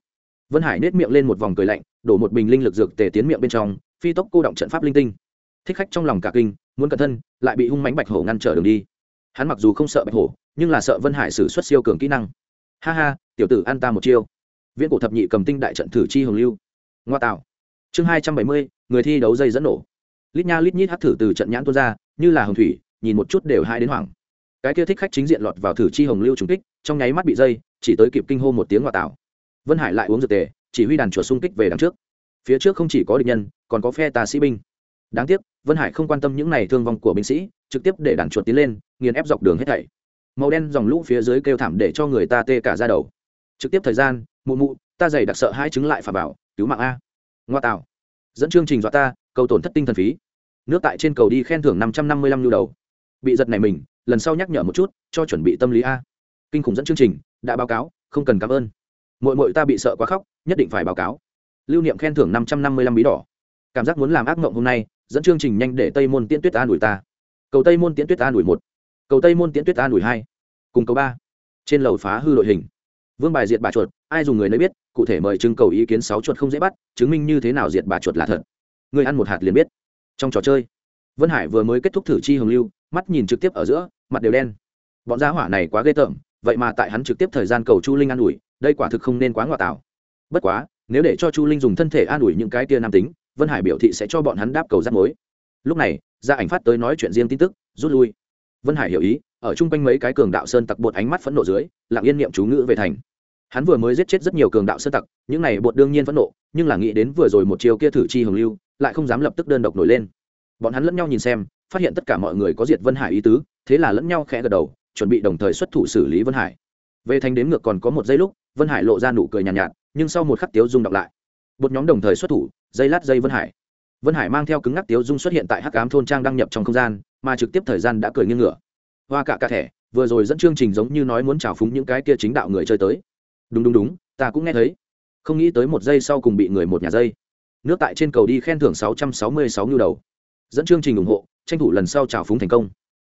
Vân hải nết miệng lên một vòng cười lạnh, đổ một bình linh lực dược tề tiến miệng bên trong, phi tốc cô động trận pháp linh tinh. Thích khách trong lòng cả kinh, muốn cẩn thân, lại bị hung mánh bạch hổ ngăn trở đường đi. Hắn mặc dù không sợ bạch hổ, nhưng là sợ vân hải xử xuất siêu cường kỹ năng. Ha ha, tiểu tử ăn ta một chiêu viễn cổ thập nhị cầm tinh đại trận thử chi hồng lưu. Ngoa tạo. Chương hai trăm bảy mươi, người thi đấu dây dẫn nổ. Lít nha lít nhít hát thử từ trận nhãn tuôn ra, như là hồng thủy, nhìn một chút đều hai đến hoảng. Cái kia thích khách chính diện lọt vào thử chi hồng lưu trùng kích, trong nháy mắt bị dây, chỉ tới kịp kinh hô một tiếng ngoa tạo. Vân hải lại uống dược tề, chỉ huy đàn chuột xung kích về đằng trước. Phía trước không chỉ có địch nhân, còn có phe tà sĩ binh. Đáng tiếc, vân hải không quan tâm những này thương vong của binh sĩ, trực tiếp để đàn chuột tiến lên, nghiền ép dọc đường hết thảy. Màu đen dòng lũ phía dưới kêu thảm để cho người ta tê cả ra đầu trực tiếp thời gian, mụ mụ, ta dày đặc sợ hai chứng lại phà bảo, cứu mạng a. Ngoa tạo dẫn chương trình dọa ta, cầu tổn thất tinh thần phí. Nước tại trên cầu đi khen thưởng năm trăm năm mươi lăm nhu đầu. Bị giật này mình, lần sau nhắc nhở một chút, cho chuẩn bị tâm lý a. Kinh khủng dẫn chương trình, đã báo cáo, không cần cảm ơn. Mội mội ta bị sợ quá khóc, nhất định phải báo cáo. Lưu niệm khen thưởng năm trăm năm mươi lăm bí đỏ. Cảm giác muốn làm ác mộng hôm nay, dẫn chương trình nhanh để tây môn tiễn tuyết ta đuổi ta. Cầu tây môn tiễn tuyết ta đuổi một. Cầu tây môn tiễn tuyết ta đuổi hai. Cùng cầu ba. Trên lầu phá hư đội hình vương bài diệt bà chuột, ai dùng người nấy biết, cụ thể mời trưng cầu ý kiến sáu chuột không dễ bắt, chứng minh như thế nào diệt bà chuột là thật. Người ăn một hạt liền biết. Trong trò chơi, vân hải vừa mới kết thúc thử chi hồng lưu, mắt nhìn trực tiếp ở giữa, mặt đều đen. Bọn gia hỏa này quá ghê tởm, vậy mà tại hắn trực tiếp thời gian cầu chu linh an ủi, đây quả thực không nên quá ngọt tạo bất quá, nếu để cho chu linh dùng thân thể an ủi những cái tia nam tính, vân hải biểu thị sẽ cho bọn hắn đáp cầu rắt mối. Lúc này gia ảnh phát tới nói chuyện riêng tin tức, rút lui. Vân hải hiểu ý ở chung quanh mấy cái cường đạo sơn tặc bột ánh mắt phẫn nộ dưới lặng yên niệm chú ngữ về thành. Hắn vừa mới giết chết rất nhiều cường đạo sơn tặc những này bột đương nhiên phẫn nộ nhưng là nghĩ đến vừa rồi một chiều kia thử chi hồng lưu lại không dám lập tức đơn độc nổi lên. Bọn hắn lẫn nhau nhìn xem phát hiện tất cả mọi người có diệt vân hải ý tứ thế là lẫn nhau khẽ gật đầu chuẩn bị đồng thời xuất thủ xử lý vân hải. Về thành đếm ngược còn có một giây lúc vân hải lộ ra nụ cười nhàn nhạt, nhạt nhưng sau một khắc tiếu dung đọc lại. Một nhóm đồng thời xuất thủ dây lát dây vân hải. Vân hải mang theo cứng ngắc tiếu dung xuất hiện tại hắc ám thôn trang đăng nhập trong không gian mà trực tiếp thời gian đã cười nghiêng ngửa hoa cả cả thẻ, vừa rồi dẫn chương trình giống như nói muốn trào phúng những cái kia chính đạo người chơi tới. Đúng đúng đúng, ta cũng nghe thấy. Không nghĩ tới một giây sau cùng bị người một nhà dây. Nước tại trên cầu đi khen thưởng sáu trăm sáu mươi sáu nhu đầu. Dẫn chương trình ủng hộ, tranh thủ lần sau trào phúng thành công.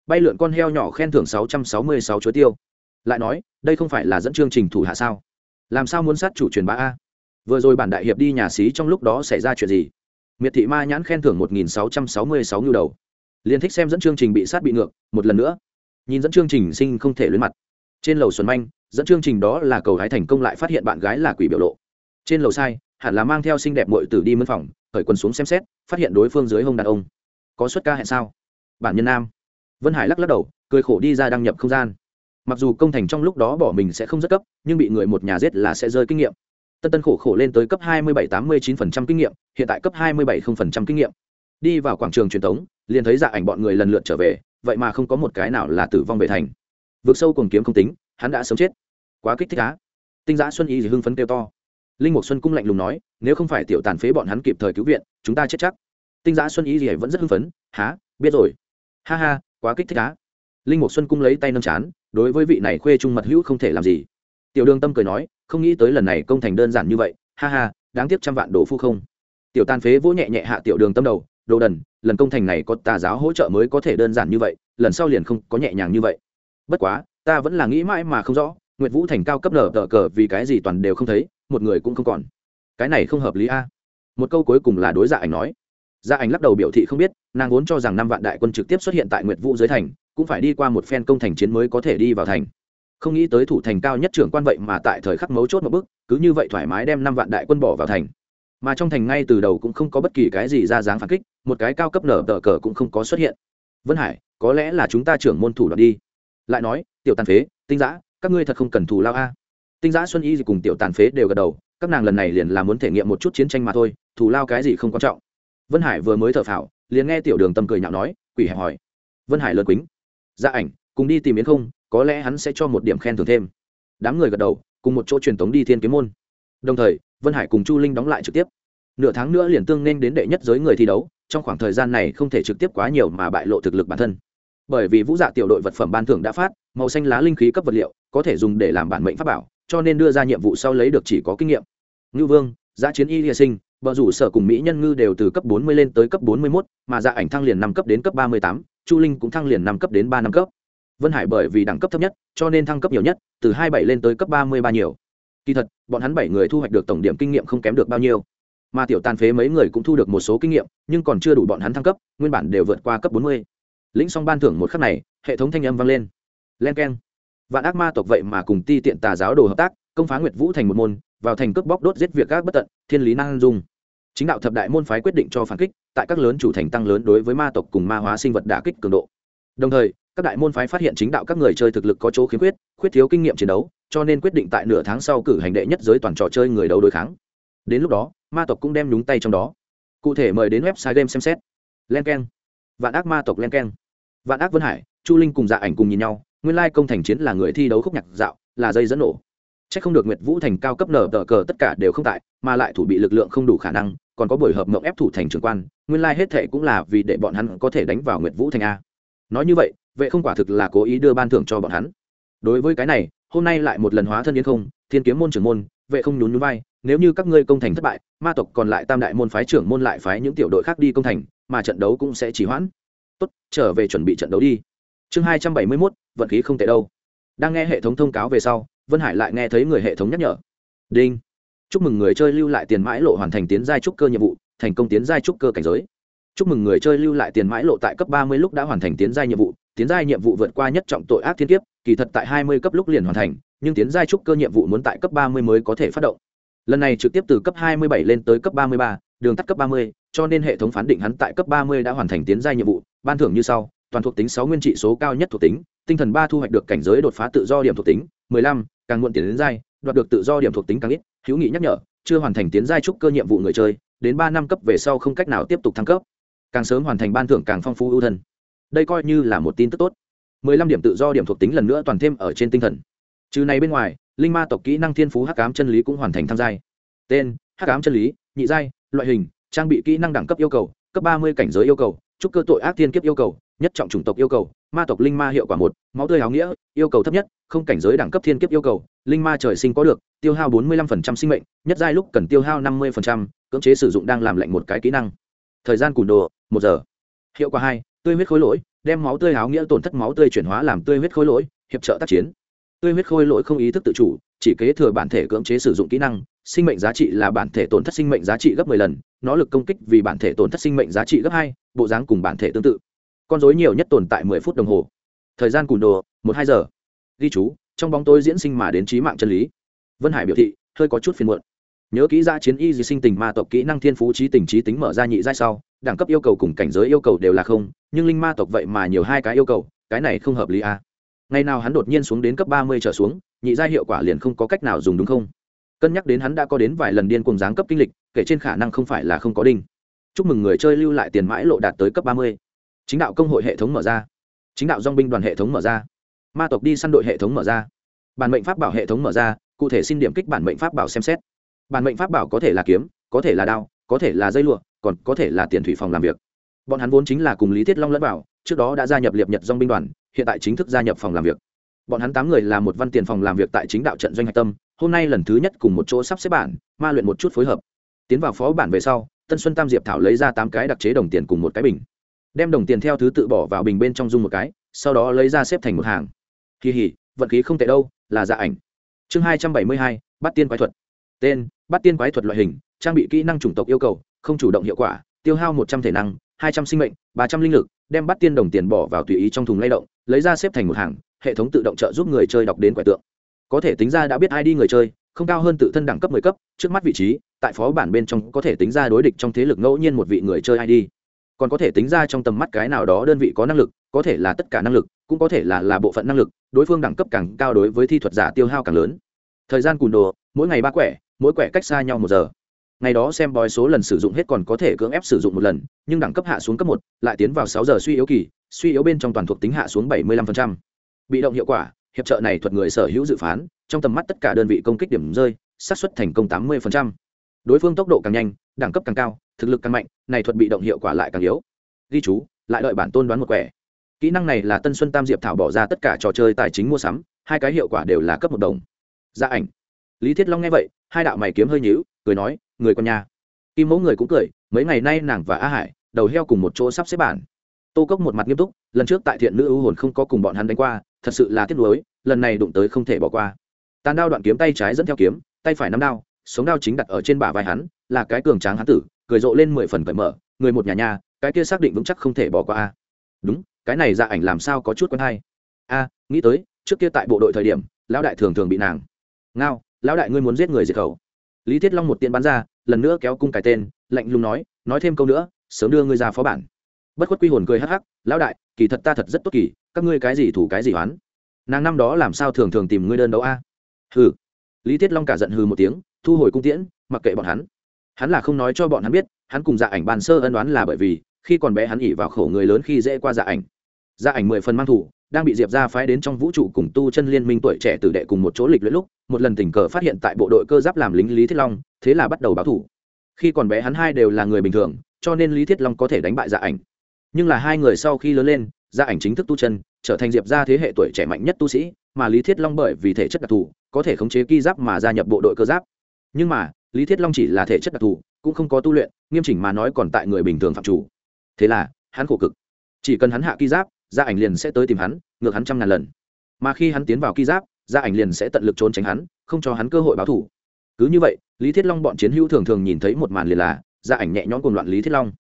Bay lượn con heo nhỏ khen thưởng sáu trăm sáu mươi sáu chuối tiêu. Lại nói, đây không phải là dẫn chương trình thủ hạ sao? Làm sao muốn sát chủ truyền bá a? Vừa rồi bản đại hiệp đi nhà xí trong lúc đó xảy ra chuyện gì? Miệt thị ma nhãn khen thưởng một nghìn sáu trăm sáu mươi sáu nhu đầu. Liền thích xem dẫn chương trình bị sát bị ngược, một lần nữa nhìn dẫn chương trình sinh không thể luyến mặt. Trên lầu xuân manh, dẫn chương trình đó là cầu hái thành công lại phát hiện bạn gái là quỷ biểu lộ. Trên lầu sai, hẳn là mang theo xinh đẹp mội tử đi mân phòng, khởi quần xuống xem xét, phát hiện đối phương dưới hông đàn ông. Có xuất ca hẹn sao? Bản nhân nam. Vân hải lắc lắc đầu, cười khổ đi ra đăng nhập không gian. Mặc dù công thành trong lúc đó bỏ mình sẽ không rất cấp, nhưng bị người một nhà giết là sẽ rơi kinh nghiệm. Tân tân khổ khổ lên tới cấp hai mươi bảy tám mươi chín phần trăm kinh nghiệm, hiện tại cấp hai mươi bảy không phần trăm kinh nghiệm. Đi vào quảng trường truyền thống, liền thấy dạ ảnh bọn người lần lượt trở về vậy mà không có một cái nào là tử vong về thành. Vượt sâu cùng kiếm không tính, hắn đã sớm chết. Quá kích thích á. Tinh giã xuân y thì hưng phấn kêu to. Linh mục xuân cung lạnh lùng nói, nếu không phải tiểu tàn phế bọn hắn kịp thời cứu viện, chúng ta chết chắc. Tinh giã xuân y thì vẫn rất hưng phấn, há, biết rồi. Ha ha, quá kích thích á. Linh mục xuân cung lấy tay nâng chán, đối với vị này khuê trung mật hữu không thể làm gì. Tiểu đường tâm cười nói, không nghĩ tới lần này công thành đơn giản như vậy, ha ha, đáng tiếc trăm vạn đồ phu không. Tiểu tàn phế vỗ nhẹ nhẹ hạ tiểu đường tâm đầu đồ đần, lần công thành này có tà giáo hỗ trợ mới có thể đơn giản như vậy, lần sau liền không có nhẹ nhàng như vậy. Bất quá, ta vẫn là nghĩ mãi mà không rõ, nguyệt vũ thành cao cấp nở tờ cờ vì cái gì toàn đều không thấy, một người cũng không còn. Cái này không hợp lý a. Một câu cuối cùng là đối dạ ảnh nói. Dạ ảnh lắc đầu biểu thị không biết, nàng vốn cho rằng năm vạn đại quân trực tiếp xuất hiện tại nguyệt vũ dưới thành, cũng phải đi qua một phen công thành chiến mới có thể đi vào thành. Không nghĩ tới thủ thành cao nhất trưởng quan vậy mà tại thời khắc mấu chốt một bước, cứ như vậy thoải mái đem năm vạn đại quân bỏ vào thành mà trong thành ngay từ đầu cũng không có bất kỳ cái gì ra dáng phản kích, một cái cao cấp nở tờ cờ cũng không có xuất hiện. Vân hải, có lẽ là chúng ta trưởng môn thủ đoạn đi. Lại nói, tiểu tàn phế, tinh giã, các ngươi thật không cần thù lao a. Tinh giã xuân y cùng tiểu tàn phế đều gật đầu, các nàng lần này liền là muốn thể nghiệm một chút chiến tranh mà thôi, thù lao cái gì không quan trọng. Vân hải vừa mới thở phào, liền nghe tiểu đường tâm cười nhạo nói, quỷ hẹp hỏi vân hải lớn quýnh gia dạ ảnh, cùng đi tìm yến không, có lẽ hắn sẽ cho một điểm khen thưởng thêm. Đám người gật đầu, cùng một chỗ truyền tống đi thiên kiếm môn. Đồng thời vân hải cùng chu linh đóng lại trực tiếp. Nửa tháng nữa liền tương nên đến đệ nhất giới người thi đấu trong khoảng thời gian này không thể trực tiếp quá nhiều mà bại lộ thực lực bản thân. Bởi vì vũ dạ tiểu đội vật phẩm ban thưởng đã phát màu xanh lá linh khí cấp vật liệu có thể dùng để làm bản mệnh pháp bảo cho nên đưa ra nhiệm vụ sau lấy được chỉ có kinh nghiệm. Ngư vương giã chiến y hy sinh vợ rủ sở cùng mỹ nhân ngư đều từ cấp 40 lên tới cấp 41, mà dạ ảnh thăng liền năm cấp đến cấp 38, chu linh cũng thăng liền năm cấp đến ba năm cấp. Vân hải bởi vì đẳng cấp thấp nhất cho nên thăng cấp nhiều nhất từ 27 lên tới cấp 33 nhiều kỳ thật, bọn hắn bảy người thu hoạch được tổng điểm kinh nghiệm không kém được bao nhiêu. Mà tiểu tàn phế mấy người cũng thu được một số kinh nghiệm, nhưng còn chưa đủ bọn hắn thăng cấp, nguyên bản đều vượt qua cấp 40. lĩnh xong ban thưởng một khắc này, hệ thống thanh âm vang lên. Len k vạn ác ma tộc vậy mà cùng ti tiện tà giáo đồ hợp tác, công phá nguyệt vũ thành một môn, vào thành cướp bóc đốt giết việc các bất tận, thiên lý năng dung. Chính đạo thập đại môn phái quyết định cho phản kích, tại các lớn chủ thành tăng lớn đối với ma tộc cùng ma hóa sinh vật đả kích cường độ. Đồng thời, các đại môn phái phát hiện chính đạo các người chơi thực lực có chỗ khiếm khuyết khuyết thiếu kinh nghiệm chiến đấu cho nên quyết định tại nửa tháng sau cử hành đệ nhất giới toàn trò chơi người đấu đối kháng. Đến lúc đó, ma tộc cũng đem nhúng tay trong đó. Cụ thể mời đến website game xem xét. Len k e n vạn ác ma tộc len k e n vạn ác vân hải, chu linh cùng dạ ảnh cùng nhìn nhau, nguyên lai công thành chiến là người thi đấu khúc nhạc dạo, là dây dẫn nổ. C h ắ c không được nguyệt vũ thành cao cấp nở tờ cờ tất cả đều không tại, mà lại thủ bị lực lượng không đủ khả năng, còn có buổi hợp mộng ép thủ thành trường quan, nguyên lai hết thệ cũng là vì để bọn hắn có thể đánh vào nguyệt vũ thành a. Nói như vậy vệ không quả thực là cố ý đưa ban thưởng cho bọn hắn. Đối với cái này hôm nay lại một lần hóa thân yến không, thiên kiếm môn trưởng môn, vệ không nhún nhún vai, nếu như các ngươi công thành thất bại, ma tộc còn lại tam đại môn phái trưởng môn lại phái những tiểu đội khác đi công thành, mà trận đấu cũng sẽ chỉ hoãn. Tốt, trở về chuẩn bị trận đấu đi. Chương hai trăm bảy mươi mốt, vận khí không tệ đâu. Đang nghe hệ thống thông cáo về sau, vân hải lại nghe thấy người hệ thống nhắc nhở. Đinh. Chúc mừng người chơi lưu lại tiền mãi lộ hoàn thành tiến giai trúc cơ nhiệm vụ, thành công tiến giai trúc cơ cảnh giới. Chúc mừng người chơi lưu lại tiền mãi lộ tại cấp ba mươi lúc đã hoàn thành tiến giai nhiệm vụ tiến giai nhiệm vụ vượt qua nhất trọng tội ác thiên kiếp kỳ thật tại hai mươi cấp lúc liền hoàn thành nhưng tiến giai trúc cơ nhiệm vụ muốn tại cấp ba mươi mới có thể phát động. Lần này trực tiếp từ cấp 27 lên tới cấp 33, đường tắt cấp 30, cho nên hệ thống phán định hắn tại cấp 30 đã hoàn thành tiến giai nhiệm vụ ban thưởng như sau toàn thuộc tính 6 nguyên trị số cao nhất thuộc tính tinh thần ba thu hoạch được cảnh giới đột phá tự do điểm thuộc tính 15, càng muộn tiến đến giai đoạt được tự do điểm thuộc tính càng ít hữu nghị nhắc nhở chưa hoàn thành tiến giai trúc cơ nhiệm vụ người chơi đến ba năm cấp về sau không cách nào tiếp tục thăng cấp. Càng sớm hoàn thành ban thưởng càng phong phú ưu thân đây coi như là một tin tức tốt. 15 điểm tự do điểm thuộc tính lần nữa toàn thêm ở trên tinh thần. Trừ này bên ngoài, linh ma tộc kỹ năng thiên phú hắc ám chân lý cũng hoàn thành tham giai. Tên, hắc ám chân lý, nhị giai, loại hình, trang bị kỹ năng đẳng cấp yêu cầu, cấp ba mươi cảnh giới yêu cầu, trúc cơ tội ác thiên kiếp yêu cầu, nhất trọng chủng tộc yêu cầu, ma tộc linh ma hiệu quả một, máu tươi áo nghĩa, yêu cầu thấp nhất, không cảnh giới đẳng cấp thiên kiếp yêu cầu, linh ma trời sinh có được, tiêu hao bốn mươi lăm sinh mệnh, nhất giai lúc cần tiêu hao năm mươi cưỡng chế sử dụng đang làm lạnh một cái kỹ năng. Thời gian cùn đồ, một giờ. Hiệu quả hai tươi huyết khối lỗi, đem máu tươi áo nghĩa tổn thất máu tươi chuyển hóa làm tươi huyết khối lỗi, hiệp trợ tác chiến. Tươi huyết khối lỗi không ý thức tự chủ, chỉ kế thừa bản thể cưỡng chế sử dụng kỹ năng, sinh mệnh giá trị là bản thể tổn thất sinh mệnh giá trị gấp 10 lần, nó lực công kích vì bản thể tổn thất sinh mệnh giá trị gấp hai, bộ dáng cùng bản thể tương tự. Con rối nhiều nhất tồn tại 10 phút đồng hồ. Thời gian cùn đồ, một hai giờ. Ghi chú, trong bóng tối diễn sinh mà đến trí mạng chân lý. Vân hải biểu thị, hơi có chút phiền muộn nhớ kỹ ra chiến y di sinh tình ma tộc kỹ năng thiên phú trí tình trí tính mở ra nhị giai sau, đẳng cấp yêu cầu cùng cảnh giới yêu cầu đều là không, nhưng linh ma tộc vậy mà nhiều hai cái yêu cầu, cái này không hợp lý à. Ngày nào hắn đột nhiên xuống đến cấp ba mươi trở xuống, nhị giai hiệu quả liền không có cách nào dùng đúng không? Cân nhắc đến hắn đã có đến vài lần điên cùng giáng cấp kinh lịch, kể trên khả năng không phải là không có đinh. Chúc mừng người chơi lưu lại tiền mãi lộ đạt tới cấp ba mươi. Chính đạo công hội hệ thống mở ra. Chính đạo dong binh đoàn hệ thống mở ra. Ma tộc đi săn đội hệ thống mở ra. Bản mệnh pháp bảo hệ thống mở ra, cụ thể xin điểm kích bản mệnh pháp bảo xem xét bản mệnh pháp bảo có thể là kiếm có thể là đao có thể là dây lụa còn có thể là tiền thủy phòng làm việc. Bọn hắn vốn chính là cùng lý thiết long lẫn bảo, trước đó đã gia nhập liệp nhật dong binh đoàn hiện tại chính thức gia nhập phòng làm việc. Bọn hắn tám người là một văn tiền phòng làm việc tại chính đạo trận doanh hạch tâm hôm nay lần thứ nhất cùng một chỗ sắp xếp bản ma luyện một chút phối hợp. Tiến vào phó bản về sau tân xuân tam diệp thảo lấy ra tám cái đặc chế đồng tiền cùng một cái bình. Đem đồng tiền theo thứ tự bỏ vào bình bên trong dung một cái sau đó lấy ra xếp thành một hàng. Kỳ hỉ vận khí không tệ đâu là dạ ảnh. Chương hai trăm bảy mươi hai bắt tiên quái thuật tên, bắt tiên quái thuật loại hình, trang bị kỹ năng chủng tộc yêu cầu, không chủ động hiệu quả, tiêu hao một trăm thể năng, hai trăm sinh mệnh, ba trăm linh lực, đem bắt tiên đồng tiền bỏ vào tùy ý trong thùng lay động, lấy ra xếp thành một hàng, hệ thống tự động trợ giúp người chơi đọc đến quẻ tượng. Có thể tính ra đã biết ai đi người chơi, không cao hơn tự thân đẳng cấp 10 cấp, trước mắt vị trí, tại phó bản bên trong có thể tính ra đối địch trong thế lực ngẫu nhiên một vị người chơi id còn có thể tính ra trong tầm mắt cái nào đó đơn vị có năng lực, có thể là tất cả năng lực, cũng có thể là là bộ phận năng lực, đối phương đẳng cấp càng cao đối với thi thuật giả tiêu hao càng lớn. Thời gian cùn đồ, mỗi ngày ba quẻ mỗi quẻ cách xa nhau một giờ. Ngày đó xem bói số lần sử dụng hết còn có thể cưỡng ép sử dụng một lần, nhưng đẳng cấp hạ xuống cấp một, lại tiến vào sáu giờ suy yếu kỳ, suy yếu bên trong toàn thuộc tính hạ xuống bảy mươi 75%. bị động hiệu quả, hiệp trợ này thuật người sở hữu dự phán, trong tầm mắt tất cả đơn vị công kích điểm rơi, xác suất thành công tám mươi đối phương tốc độ càng nhanh, đẳng cấp càng cao, thực lực càng mạnh, này thuật bị động hiệu quả lại càng yếu. Ghi chú, lại đợi bản tôn đoán một quẻ. Kỹ năng này là tân xuân tam diệp thảo bỏ ra tất cả trò chơi tài chính mua sắm, hai cái hiệu quả đều là cấp một đồng. Gia ảnh lý thiết long nghe vậy, hai đạo mày kiếm hơi nhíu, cười nói, người con nhà. Kim mẫu người cũng cười, mấy ngày nay nàng và a hải đầu heo cùng một chỗ sắp xếp bản. Tô cốc một mặt nghiêm túc, lần trước tại thiện nữ ưu hồn không có cùng bọn hắn đánh qua, thật sự là tiếc nuối, lần này đụng tới không thể bỏ qua. Tàn đao đoạn kiếm tay trái dẫn theo kiếm, tay phải nắm đao, sống đao chính đặt ở trên bả vai hắn, là cái cường tráng hắn tử, cười rộ lên mười phần cởi mở, người một nhà nhà cái kia xác định vững chắc không thể bỏ qua a. Đúng, cái này dạ ảnh làm sao có chút quen hay? A, nghĩ tới, trước kia tại bộ đội thời điểm, lão đại thường thường bị nàng. Ngao lão đại, ngươi muốn giết người diệt khẩu. Lý thiết long một tiện bắn ra, lần nữa kéo cung cái tên, lạnh lùng nói nói thêm câu nữa, sớm đưa ngươi ra phó bản. Bất khuất quy hồn cười hắc hắc, lão đại, kỳ thật ta thật rất tốt kỳ, các ngươi cái gì thủ cái gì oán? Nàng năm đó làm sao thường thường tìm ngươi đơn đấu a? Hừ. Lý thiết long cả giận hừ một tiếng, thu hồi cung tiễn, mặc kệ bọn hắn. Hắn là không nói cho bọn hắn biết, hắn cùng dạ ảnh bàn sơ ân đoán là bởi vì, khi còn bé hắn ỉ vào khổ người lớn khi dễ qua dạ ảnh. Dạ ảnh mười phần mang thủ đang bị diệp ra phái đến trong vũ trụ cùng tu chân liên minh tuổi trẻ tử đệ cùng một chỗ lịch luyện lúc, một lần tình cờ phát hiện tại bộ đội cơ giáp làm lính lý thiết long, thế là bắt đầu báo thủ. Khi còn bé hắn hai đều là người bình thường, cho nên lý thiết long có thể đánh bại dạ ảnh. Nhưng là hai người sau khi lớn lên gia ảnh chính thức tu chân, trở thành diệp ra thế hệ tuổi trẻ mạnh nhất tu sĩ, mà lý thiết long bởi vì thể chất đặc thù, có thể khống chế ki giáp mà gia nhập bộ đội cơ giáp. Nhưng mà, lý thiết long chỉ là thể chất đặc thù, cũng không có tu luyện, nghiêm chỉnh mà nói còn tại người bình thường phạm chủ. Thế là, hắn khổ cực. Chỉ cần hắn hạ ki giáp gia ảnh liền sẽ tới tìm hắn, ngược hắn trăm ngàn lần. Mà khi hắn tiến vào ki giáp, gia ảnh liền sẽ tận lực trốn tránh hắn, không cho hắn cơ hội báo thủ cứ như vậy, lý thiết long bọn chiến hữu thường thường nhìn thấy một màn liền là, gia ảnh nhẹ nhõm cùng loạn lý thiết long.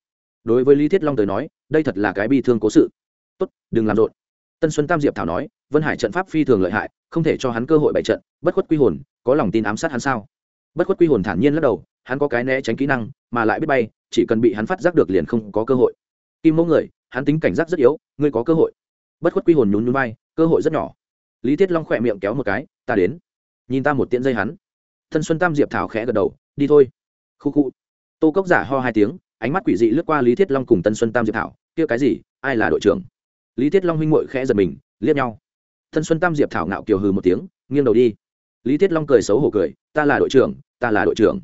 Đối với lý thiết long tới nói, đây thật là cái bi thương cố sự. Tốt, đừng làm rộn. Tân xuân tam diệp thảo nói, vân hải trận pháp phi thường lợi hại, không thể cho hắn cơ hội bày trận, bất khuất quy hồn, có lòng tin ám sát hắn sao? Bất khuất quy hồn thản nhiên lắc đầu, hắn có cái né tránh kỹ năng, mà lại biết bay, chỉ cần bị hắn phát giác được liền không có cơ hội. Kim mẫu người hắn tính cảnh giác rất yếu, ngươi có cơ hội. Bất khuất quy hồn nhún nhún bay cơ hội rất nhỏ. Lý thiết long khỏe miệng kéo một cái, ta đến. Nhìn ta một tiện dây hắn. Thân xuân tam diệp thảo khẽ gật đầu, đi thôi. Khu khu. Tô cốc giả ho hai tiếng, ánh mắt quỷ dị lướt qua lý thiết long cùng tân xuân tam diệp thảo, kia cái gì? Ai là đội trưởng? Lý thiết long huynh mội khẽ giật mình, liếc nhau. Tân xuân tam diệp thảo ngạo kiều hừ một tiếng, nghiêng đầu đi. Lý thiết long cười xấu hổ cười, ta là đội trưởng, ta là đội trưởng.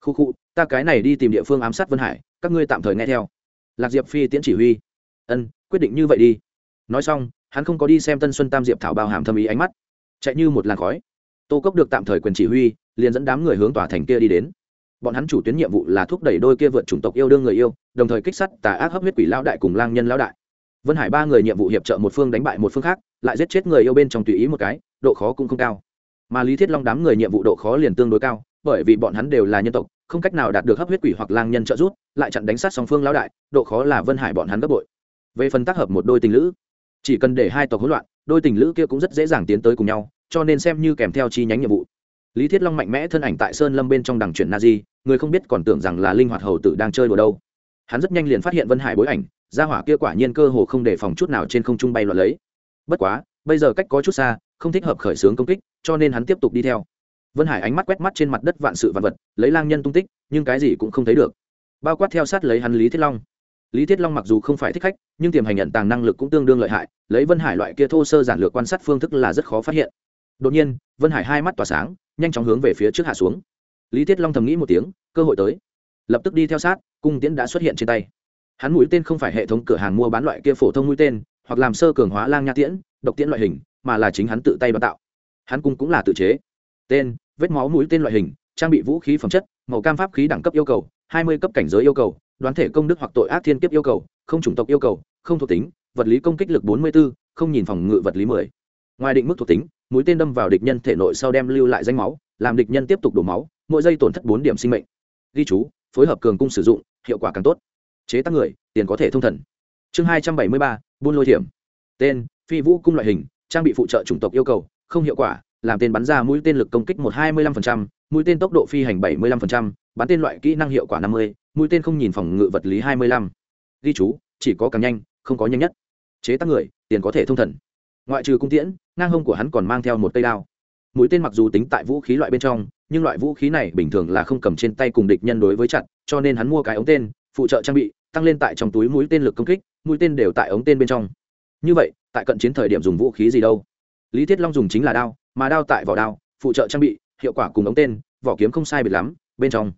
Khu khu, ta cái này đi tìm địa phương ám sát vân hải, các ngươi tạm thời nghe theo. Lạc diệp phi tiễn chỉ huy ân, quyết định như vậy đi. Nói xong, hắn không có đi xem tân xuân tam diệp thảo bao hàm thâm ý ánh mắt. Chạy như một làn khói. Tô cốc được tạm thời quyền chỉ huy, liền dẫn đám người hướng tòa thành kia đi đến. Bọn hắn chủ tuyến nhiệm vụ là thúc đẩy đôi kia vượt chủng tộc yêu đương người yêu, đồng thời kích sát tà ác hấp huyết quỷ lão đại cùng lang nhân lão đại. Vân hải ba người nhiệm vụ hiệp trợ một phương đánh bại một phương khác, lại giết chết người yêu bên trong tùy ý một cái, độ khó cũng không cao. Mà lý thiết long đám người nhiệm vụ độ khó liền tương đối cao, bởi vì bọn hắn đều là nhân tộc, không cách nào đạt được hấp huyết quỷ hoặc lang nhân trợ giúp, lại chặn đánh sát song phương lão đại, độ khó là vân hải bọn hắn gấp bội về phần tác hợp một đôi tình lữ, chỉ cần để hai tộc hỗn loạn, đôi tình lữ kia cũng rất dễ dàng tiến tới cùng nhau, cho nên xem như kèm theo chi nhánh nhiệm vụ. Lý thiết long mạnh mẽ thân ảnh tại sơn lâm bên trong đằng chuyển na di, người không biết còn tưởng rằng là linh hoạt hầu tử đang chơi đùa đâu. Hắn rất nhanh liền phát hiện vân hải bối ảnh, gia hỏa kia quả nhiên cơ hồ không để phòng chút nào trên không trung bay loạn lấy. Bất quá, bây giờ cách có chút xa, không thích hợp khởi xướng công kích, cho nên hắn tiếp tục đi theo. Vân hải ánh mắt quét mắt trên mặt đất vạn sự vạn vật, lấy lang nhân tung tích, nhưng cái gì cũng không thấy được. Bao quát theo sát lấy hắn lý thiết long lý thiết long mặc dù không phải thích khách, nhưng tiềm hành nhận tàng năng lực cũng tương đương lợi hại, lấy vân hải loại kia thô sơ giản lược quan sát phương thức là rất khó phát hiện. Đột nhiên, vân hải hai mắt tỏa sáng, nhanh chóng hướng về phía trước hạ xuống. Lý thiết long thầm nghĩ một tiếng, cơ hội tới. Lập tức đi theo sát, cung tiễn đã xuất hiện trên tay. Hắn mũi tên không phải hệ thống cửa hàng mua bán loại kia phổ thông mũi tên, hoặc làm sơ cường hóa lang nha tiễn, độc tiễn loại hình, mà là chính hắn tự tay bán tạo. Hắn cung cũng là tự chế. Tên, vết máu mũi tên loại hình, trang bị vũ khí phẩm chất, màu cam pháp khí đẳng cấp yêu cầu, hai mươi cấp cảnh giới yêu cầu đoán thể công đức hoặc tội ác thiên kiếp yêu cầu không chủng tộc yêu cầu không thuộc tính vật lý công kích lực bốn mươi 44, không nhìn phòng ngự vật lý mười. Ngoài định mức thuộc tính mũi tên đâm vào địch nhân thể nội sau đem lưu lại danh máu làm địch nhân tiếp tục đổ máu mỗi giây tổn thất bốn điểm sinh mệnh. Ghi chú phối hợp cường cung sử dụng hiệu quả càng tốt. Chế tác người tiền có thể thông thần. Chương hai trăm bảy mươi ba buôn lôi thiểm. Tên phi vũ cung loại hình trang bị phụ trợ chủng tộc yêu cầu không hiệu quả làm tên bắn ra mũi tên lực công kích một hai mươi lăm mũi tên tốc độ phi hành bảy mươi lăm bắn tên loại kỹ năng hiệu quả năm mươi mũi tên không nhìn phòng ngự vật lý hai mươi lăm. Ghi chú, chỉ có càng nhanh, không có nhanh nhất. Chế tác người, tiền có thể thông thần. Ngoại trừ cung tiễn, ngang hông của hắn còn mang theo một cây đao. Mũi tên mặc dù tính tại vũ khí loại bên trong, nhưng loại vũ khí này bình thường là không cầm trên tay cùng địch nhân đối với chặt, cho nên hắn mua cái ống tên, phụ trợ trang bị, tăng lên tại trong túi mũi tên lực công kích, mũi tên đều tại ống tên bên trong. Như vậy, tại cận chiến thời điểm dùng vũ khí gì đâu? Lý thiết long dùng chính là đao, mà đao tại vỏ đao, phụ trợ trang bị, hiệu quả cùng ống tên, vỏ kiếm không sai biệt lắm, bên trong.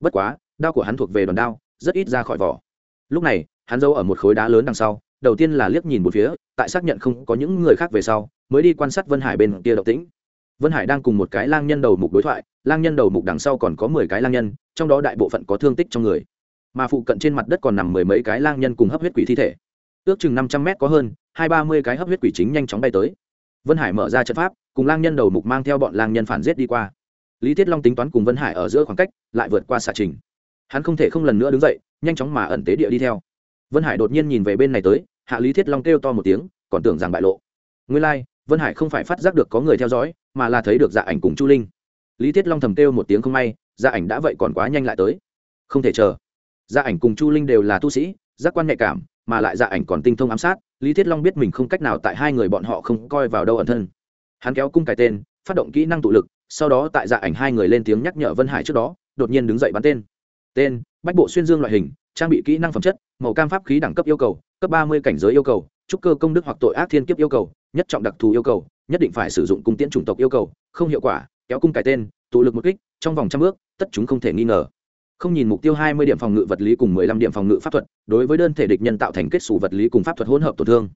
Bất quá đao của hắn thuộc về đòn đao, rất ít ra khỏi vỏ. Lúc này, hắn giấu ở một khối đá lớn đằng sau, đầu tiên là liếc nhìn một phía, tại xác nhận không có những người khác về sau, mới đi quan sát vân hải bên kia động tĩnh. Vân hải đang cùng một cái lang nhân đầu mục đối thoại, lang nhân đầu mục đằng sau còn có mười cái lang nhân, trong đó đại bộ phận có thương tích trong người. Mà phụ cận trên mặt đất còn nằm mười mấy cái lang nhân cùng hấp huyết quỷ thi thể. Ước chừng năm trăm mét có hơn, hai ba mươi cái hấp huyết quỷ chính nhanh chóng bay tới. Vân hải mở ra trận pháp, cùng lang nhân đầu mục mang theo bọn lang nhân phản giết đi qua. Lý thiết long tính toán cùng vân hải ở giữa khoảng cách, lại vượt qua xạ trình hắn không thể không lần nữa đứng dậy nhanh chóng mà ẩn tế địa đi theo. Vân hải đột nhiên nhìn về bên này tới hạ lý thiết long kêu to một tiếng còn tưởng rằng bại lộ. Nguyên lai、like, vân hải không phải phát giác được có người theo dõi mà là thấy được dạ ảnh cùng chu linh. Lý thiết long thầm kêu một tiếng không may dạ ảnh đã vậy còn quá nhanh lại tới. Không thể chờ. Dạ ảnh cùng chu linh đều là tu sĩ giác quan nhạy cảm mà lại dạ ảnh còn tinh thông ám sát lý thiết long biết mình không cách nào tại hai người bọn họ không coi vào đâu ẩn thân. Hắn kéo cung cái tên phát động kỹ năng tụ lực sau đó tại dạ ảnh hai người lên tiếng nhắc nhở vân hải trước đó đột nhiên đứng dậy bắn tên tên, bách bộ xuyên dương loại hình, trang bị kỹ năng phẩm chất, màu cam pháp khí đẳng cấp yêu cầu, cấp ba mươi cảnh giới yêu cầu, trúc cơ công đức hoặc tội ác thiên kiếp yêu cầu, nhất trọng đặc thù yêu cầu, nhất định phải sử dụng cung tiễn chủng tộc yêu cầu, không hiệu quả, kéo cung cải tên, tụ lực một kích, trong vòng trăm bước, tất chúng không thể nghi ngờ. Không nhìn mục tiêu hai mươi điểm phòng ngự vật lý cùng mười lăm điểm phòng ngự pháp thuật, đối với đơn thể địch nhân tạo thành kết xù vật lý cùng pháp thuật hỗn hợp tổn thương.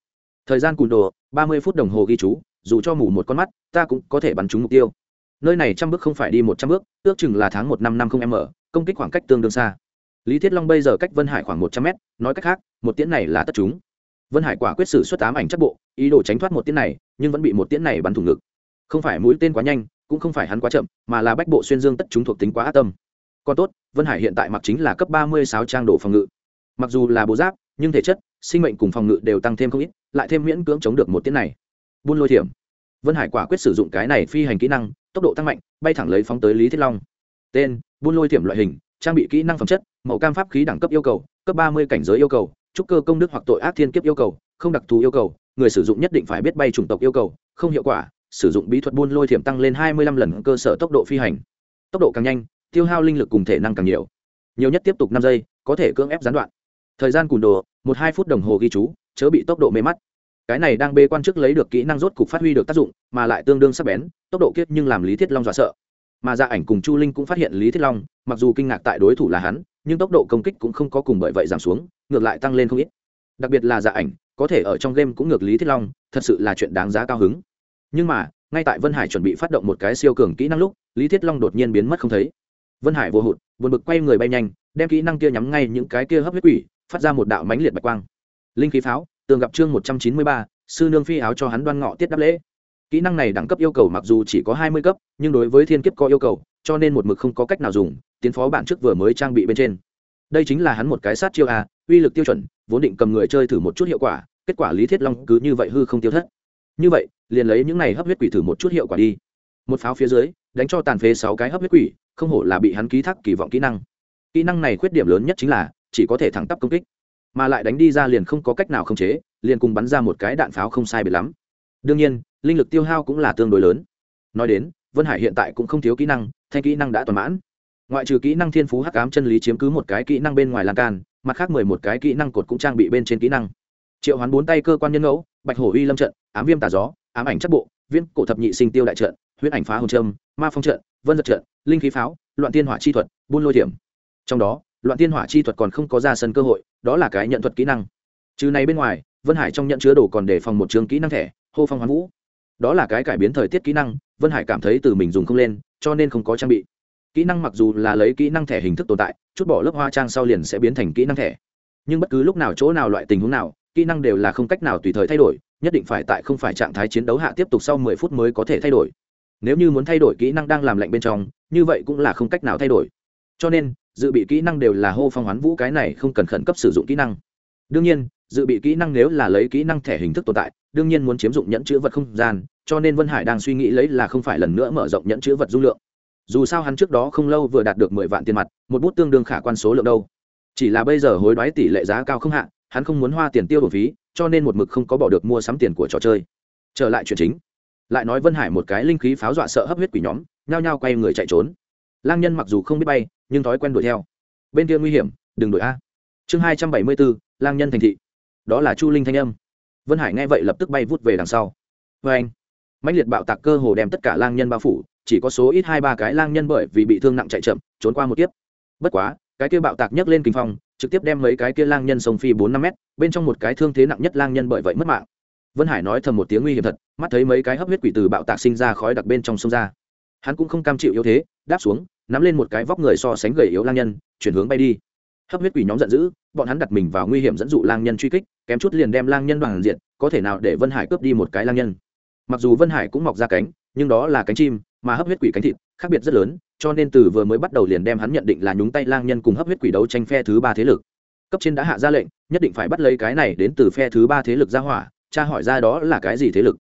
Thời gian cùn đồ, ba mươi phút đồng hồ ghi chú, dù cho mù một con mắt, ta cũng có thể bắn trúng mục tiêu. Nơi này trăm bước không phải đi một trăm bước, ước chừng là tháng một năm năm không m công kích khoảng cách tương đương xa. Lý thiết long bây giờ cách vân hải khoảng một trăm mét, nói cách khác, một tiễn này là tất chúng. Vân hải quả quyết xử xuất tám ảnh chắc bộ, ý đồ tránh thoát một tiễn này, nhưng vẫn bị một tiễn này bắn thủng ngực. Không phải mũi tên quá nhanh, cũng không phải hắn quá chậm, mà là bách bộ xuyên dương tất chúng thuộc tính quá ác tâm. Còn tốt, vân hải hiện tại mặc chính là cấp ba mươi sáu trang đồ phòng ngự. Mặc dù là bộ giáp, nhưng thể chất, sinh mệnh cùng phòng ngự đều tăng thêm không ít, lại thêm miễn cưỡng chống được một tiễn này. Buôn lôi thiểm. Vân hải quả quyết sử dụng cái này phi hành kỹ năng, tốc độ tăng mạnh, bay thẳng lấy phóng tới lý thiết long tên, buôn lôi thiểm loại hình, trang bị kỹ năng phẩm chất, màu cam pháp khí đẳng cấp yêu cầu, cấp ba mươi cảnh giới yêu cầu, trúc cơ công đức hoặc tội ác thiên kiếp yêu cầu, không đặc thù yêu cầu, người sử dụng nhất định phải biết bay chủng tộc yêu cầu, không hiệu quả, sử dụng bí thuật buôn lôi thiểm tăng lên hai mươi lăm lần cơ sở tốc độ phi hành. Tốc độ càng nhanh, tiêu hao linh lực cùng thể năng càng nhiều. Nhiều nhất tiếp tục năm giây, có thể cưỡng ép gián đoạn. Thời gian cùn đồ, một hai phút đồng hồ ghi chú, chớ bị tốc độ mê mắt. Cái này đang bê quan chức lấy được kỹ năng rốt cục phát huy được tác dụng, mà lại tương đương sắc bén, tốc độ kiếp nhưng làm lý thiết long dọa sợ mà dạ ảnh cùng chu linh cũng phát hiện lý thiết long, mặc dù kinh ngạc tại đối thủ là hắn, nhưng tốc độ công kích cũng không có cùng bởi vậy giảm xuống, ngược lại tăng lên không ít. Đặc biệt là dạ ảnh, có thể ở trong game cũng ngược lý thiết long, thật sự là chuyện đáng giá cao hứng. Nhưng mà, ngay tại vân hải chuẩn bị phát động một cái siêu cường kỹ năng lúc, lý thiết long đột nhiên biến mất không thấy. Vân hải vô hụt, buồn bực quay người bay nhanh, đem kỹ năng kia nhắm ngay những cái kia hấp huyết quỷ, phát ra một đạo mãnh liệt bạch quang. Linh khí pháo, tường gặp chương một trăm chín mươi ba, sư nương phi áo cho hắn đoan ngọ tiết đáp lễ kỹ năng này đẳng cấp yêu cầu mặc dù chỉ có hai mươi cấp, nhưng đối với thiên kiếp có yêu cầu, cho nên một mực không có cách nào dùng, tiến phó bản trước vừa mới trang bị bên trên. Đây chính là hắn một cái sát chiêu a, uy lực tiêu chuẩn, vốn định cầm người chơi thử một chút hiệu quả, kết quả lý thiết long cứ như vậy hư không tiêu thất. Như vậy, liền lấy những này hấp huyết quỷ thử một chút hiệu quả đi. Một pháo phía dưới, đánh cho tàn phế sáu cái hấp huyết quỷ, không hổ là bị hắn ký thác kỳ vọng kỹ năng. Kỹ năng này khuyết điểm lớn nhất chính là, chỉ có thể thẳng tắp công kích, mà lại đánh đi ra liền không có cách nào khống chế, liền cùng bắn ra một cái đạn pháo không sai biệt lắm đương nhiên, linh lực tiêu hao cũng là tương đối lớn. Nói đến, vân hải hiện tại cũng không thiếu kỹ năng, thanh kỹ năng đã toàn mãn. Ngoại trừ kỹ năng thiên phú hắc ám chân lý chiếm cứ một cái kỹ năng bên ngoài lan can, mặt khác mười một cái kỹ năng cột cũng trang bị bên trên kỹ năng. Triệu hoán bốn tay cơ quan nhân ngẫu, bạch hổ uy lâm trận, ám viêm tà gió, ám ảnh chất bộ viên cổ thập nhị sinh tiêu đại trận huyết ảnh phá hồn trâm, ma phong trận, vân giật trận, linh khí pháo, loạn tiên hỏa chi thuật, buôn lôi điểm trong đó, loạn tiên hỏa chi thuật còn không có ra sân cơ hội, đó là cái nhận thuật kỹ năng. Trừ này bên ngoài, vân hải trong nhận chứa đồ còn để phòng một trường kỹ năng thẻ hô phong hoán vũ. Đó là cái cải biến thời tiết kỹ năng, vân hải cảm thấy từ mình dùng không lên, cho nên không có trang bị. Kỹ năng mặc dù là lấy kỹ năng thẻ hình thức tồn tại, chút bỏ lớp hoa trang sau liền sẽ biến thành kỹ năng thẻ. Nhưng bất cứ lúc nào chỗ nào loại tình huống nào, kỹ năng đều là không cách nào tùy thời thay đổi, nhất định phải tại không phải trạng thái chiến đấu hạ tiếp tục sau mười phút mới có thể thay đổi. Nếu như muốn thay đổi kỹ năng đang làm lạnh bên trong, như vậy cũng là không cách nào thay đổi. Cho nên, dự bị kỹ năng đều là hô phong hoán vũ cái này không cần khẩn cấp sử dụng kỹ năng. Đương nhiên, dự bị kỹ năng nếu là lấy kỹ năng thẻ hình thức tồn tại đương nhiên muốn chiếm dụng nhẫn chữ vật không gian, cho nên vân hải đang suy nghĩ lấy là không phải lần nữa mở rộng nhẫn chữ vật dung lượng. Dù sao hắn trước đó không lâu vừa đạt được mười vạn tiền mặt, một bút tương đương khả quan số lượng đâu. Chỉ là bây giờ hối đoái tỷ lệ giá cao không hạ, hắn không muốn hoa tiền tiêu bổ phí, cho nên một mực không có bỏ được mua sắm tiền của trò chơi. Trở lại chuyện chính. Lại nói vân hải một cái linh khí pháo dọa sợ hấp huyết quỷ nhóm, nhao nhao quay người chạy trốn. Lang nhân mặc dù không biết bay, nhưng thói quen đuổi theo. Bên kia nguy hiểm, đừng đuổi a. Chương hai trăm bảy mươi bốn, lang nhân thành thị. Đó là chu linh thanh âm vân hải nghe vậy lập tức bay vút về đằng sau. Vê anh. Mạnh liệt bạo tạc cơ hồ đem tất cả lang nhân bao phủ, chỉ có số ít hai ba cái lang nhân bởi vì bị thương nặng chạy chậm, trốn qua một kiếp. Bất quá, cái kia bạo tạc nhấc lên kinh phong, trực tiếp đem mấy cái kia lang nhân sông phi bốn năm mét, bên trong một cái thương thế nặng nhất lang nhân bởi vậy mất mạng. Vân hải nói thầm một tiếng nguy hiểm thật, mắt thấy mấy cái hấp huyết quỷ từ bạo tạc sinh ra khói đặc bên trong sông ra. Hắn cũng không cam chịu yếu thế, đáp xuống, nắm lên một cái vóc người so sánh gầy yếu lang nhân, chuyển hướng bay đi hấp huyết quỷ nhóm giận dữ, bọn hắn đặt mình vào nguy hiểm dẫn dụ lang nhân truy kích, kém chút liền đem lang nhân đoàn diện có thể nào để vân hải cướp đi một cái lang nhân. Mặc dù vân hải cũng mọc ra cánh, nhưng đó là cánh chim, mà hấp huyết quỷ cánh thịt khác biệt rất lớn, cho nên từ vừa mới bắt đầu liền đem hắn nhận định là nhúng tay lang nhân cùng hấp huyết quỷ đấu tranh phe thứ ba thế lực. Cấp trên đã hạ ra lệnh, nhất định phải bắt lấy cái này đến từ phe thứ ba thế lực ra hỏa cha hỏi ra đó là cái gì thế lực.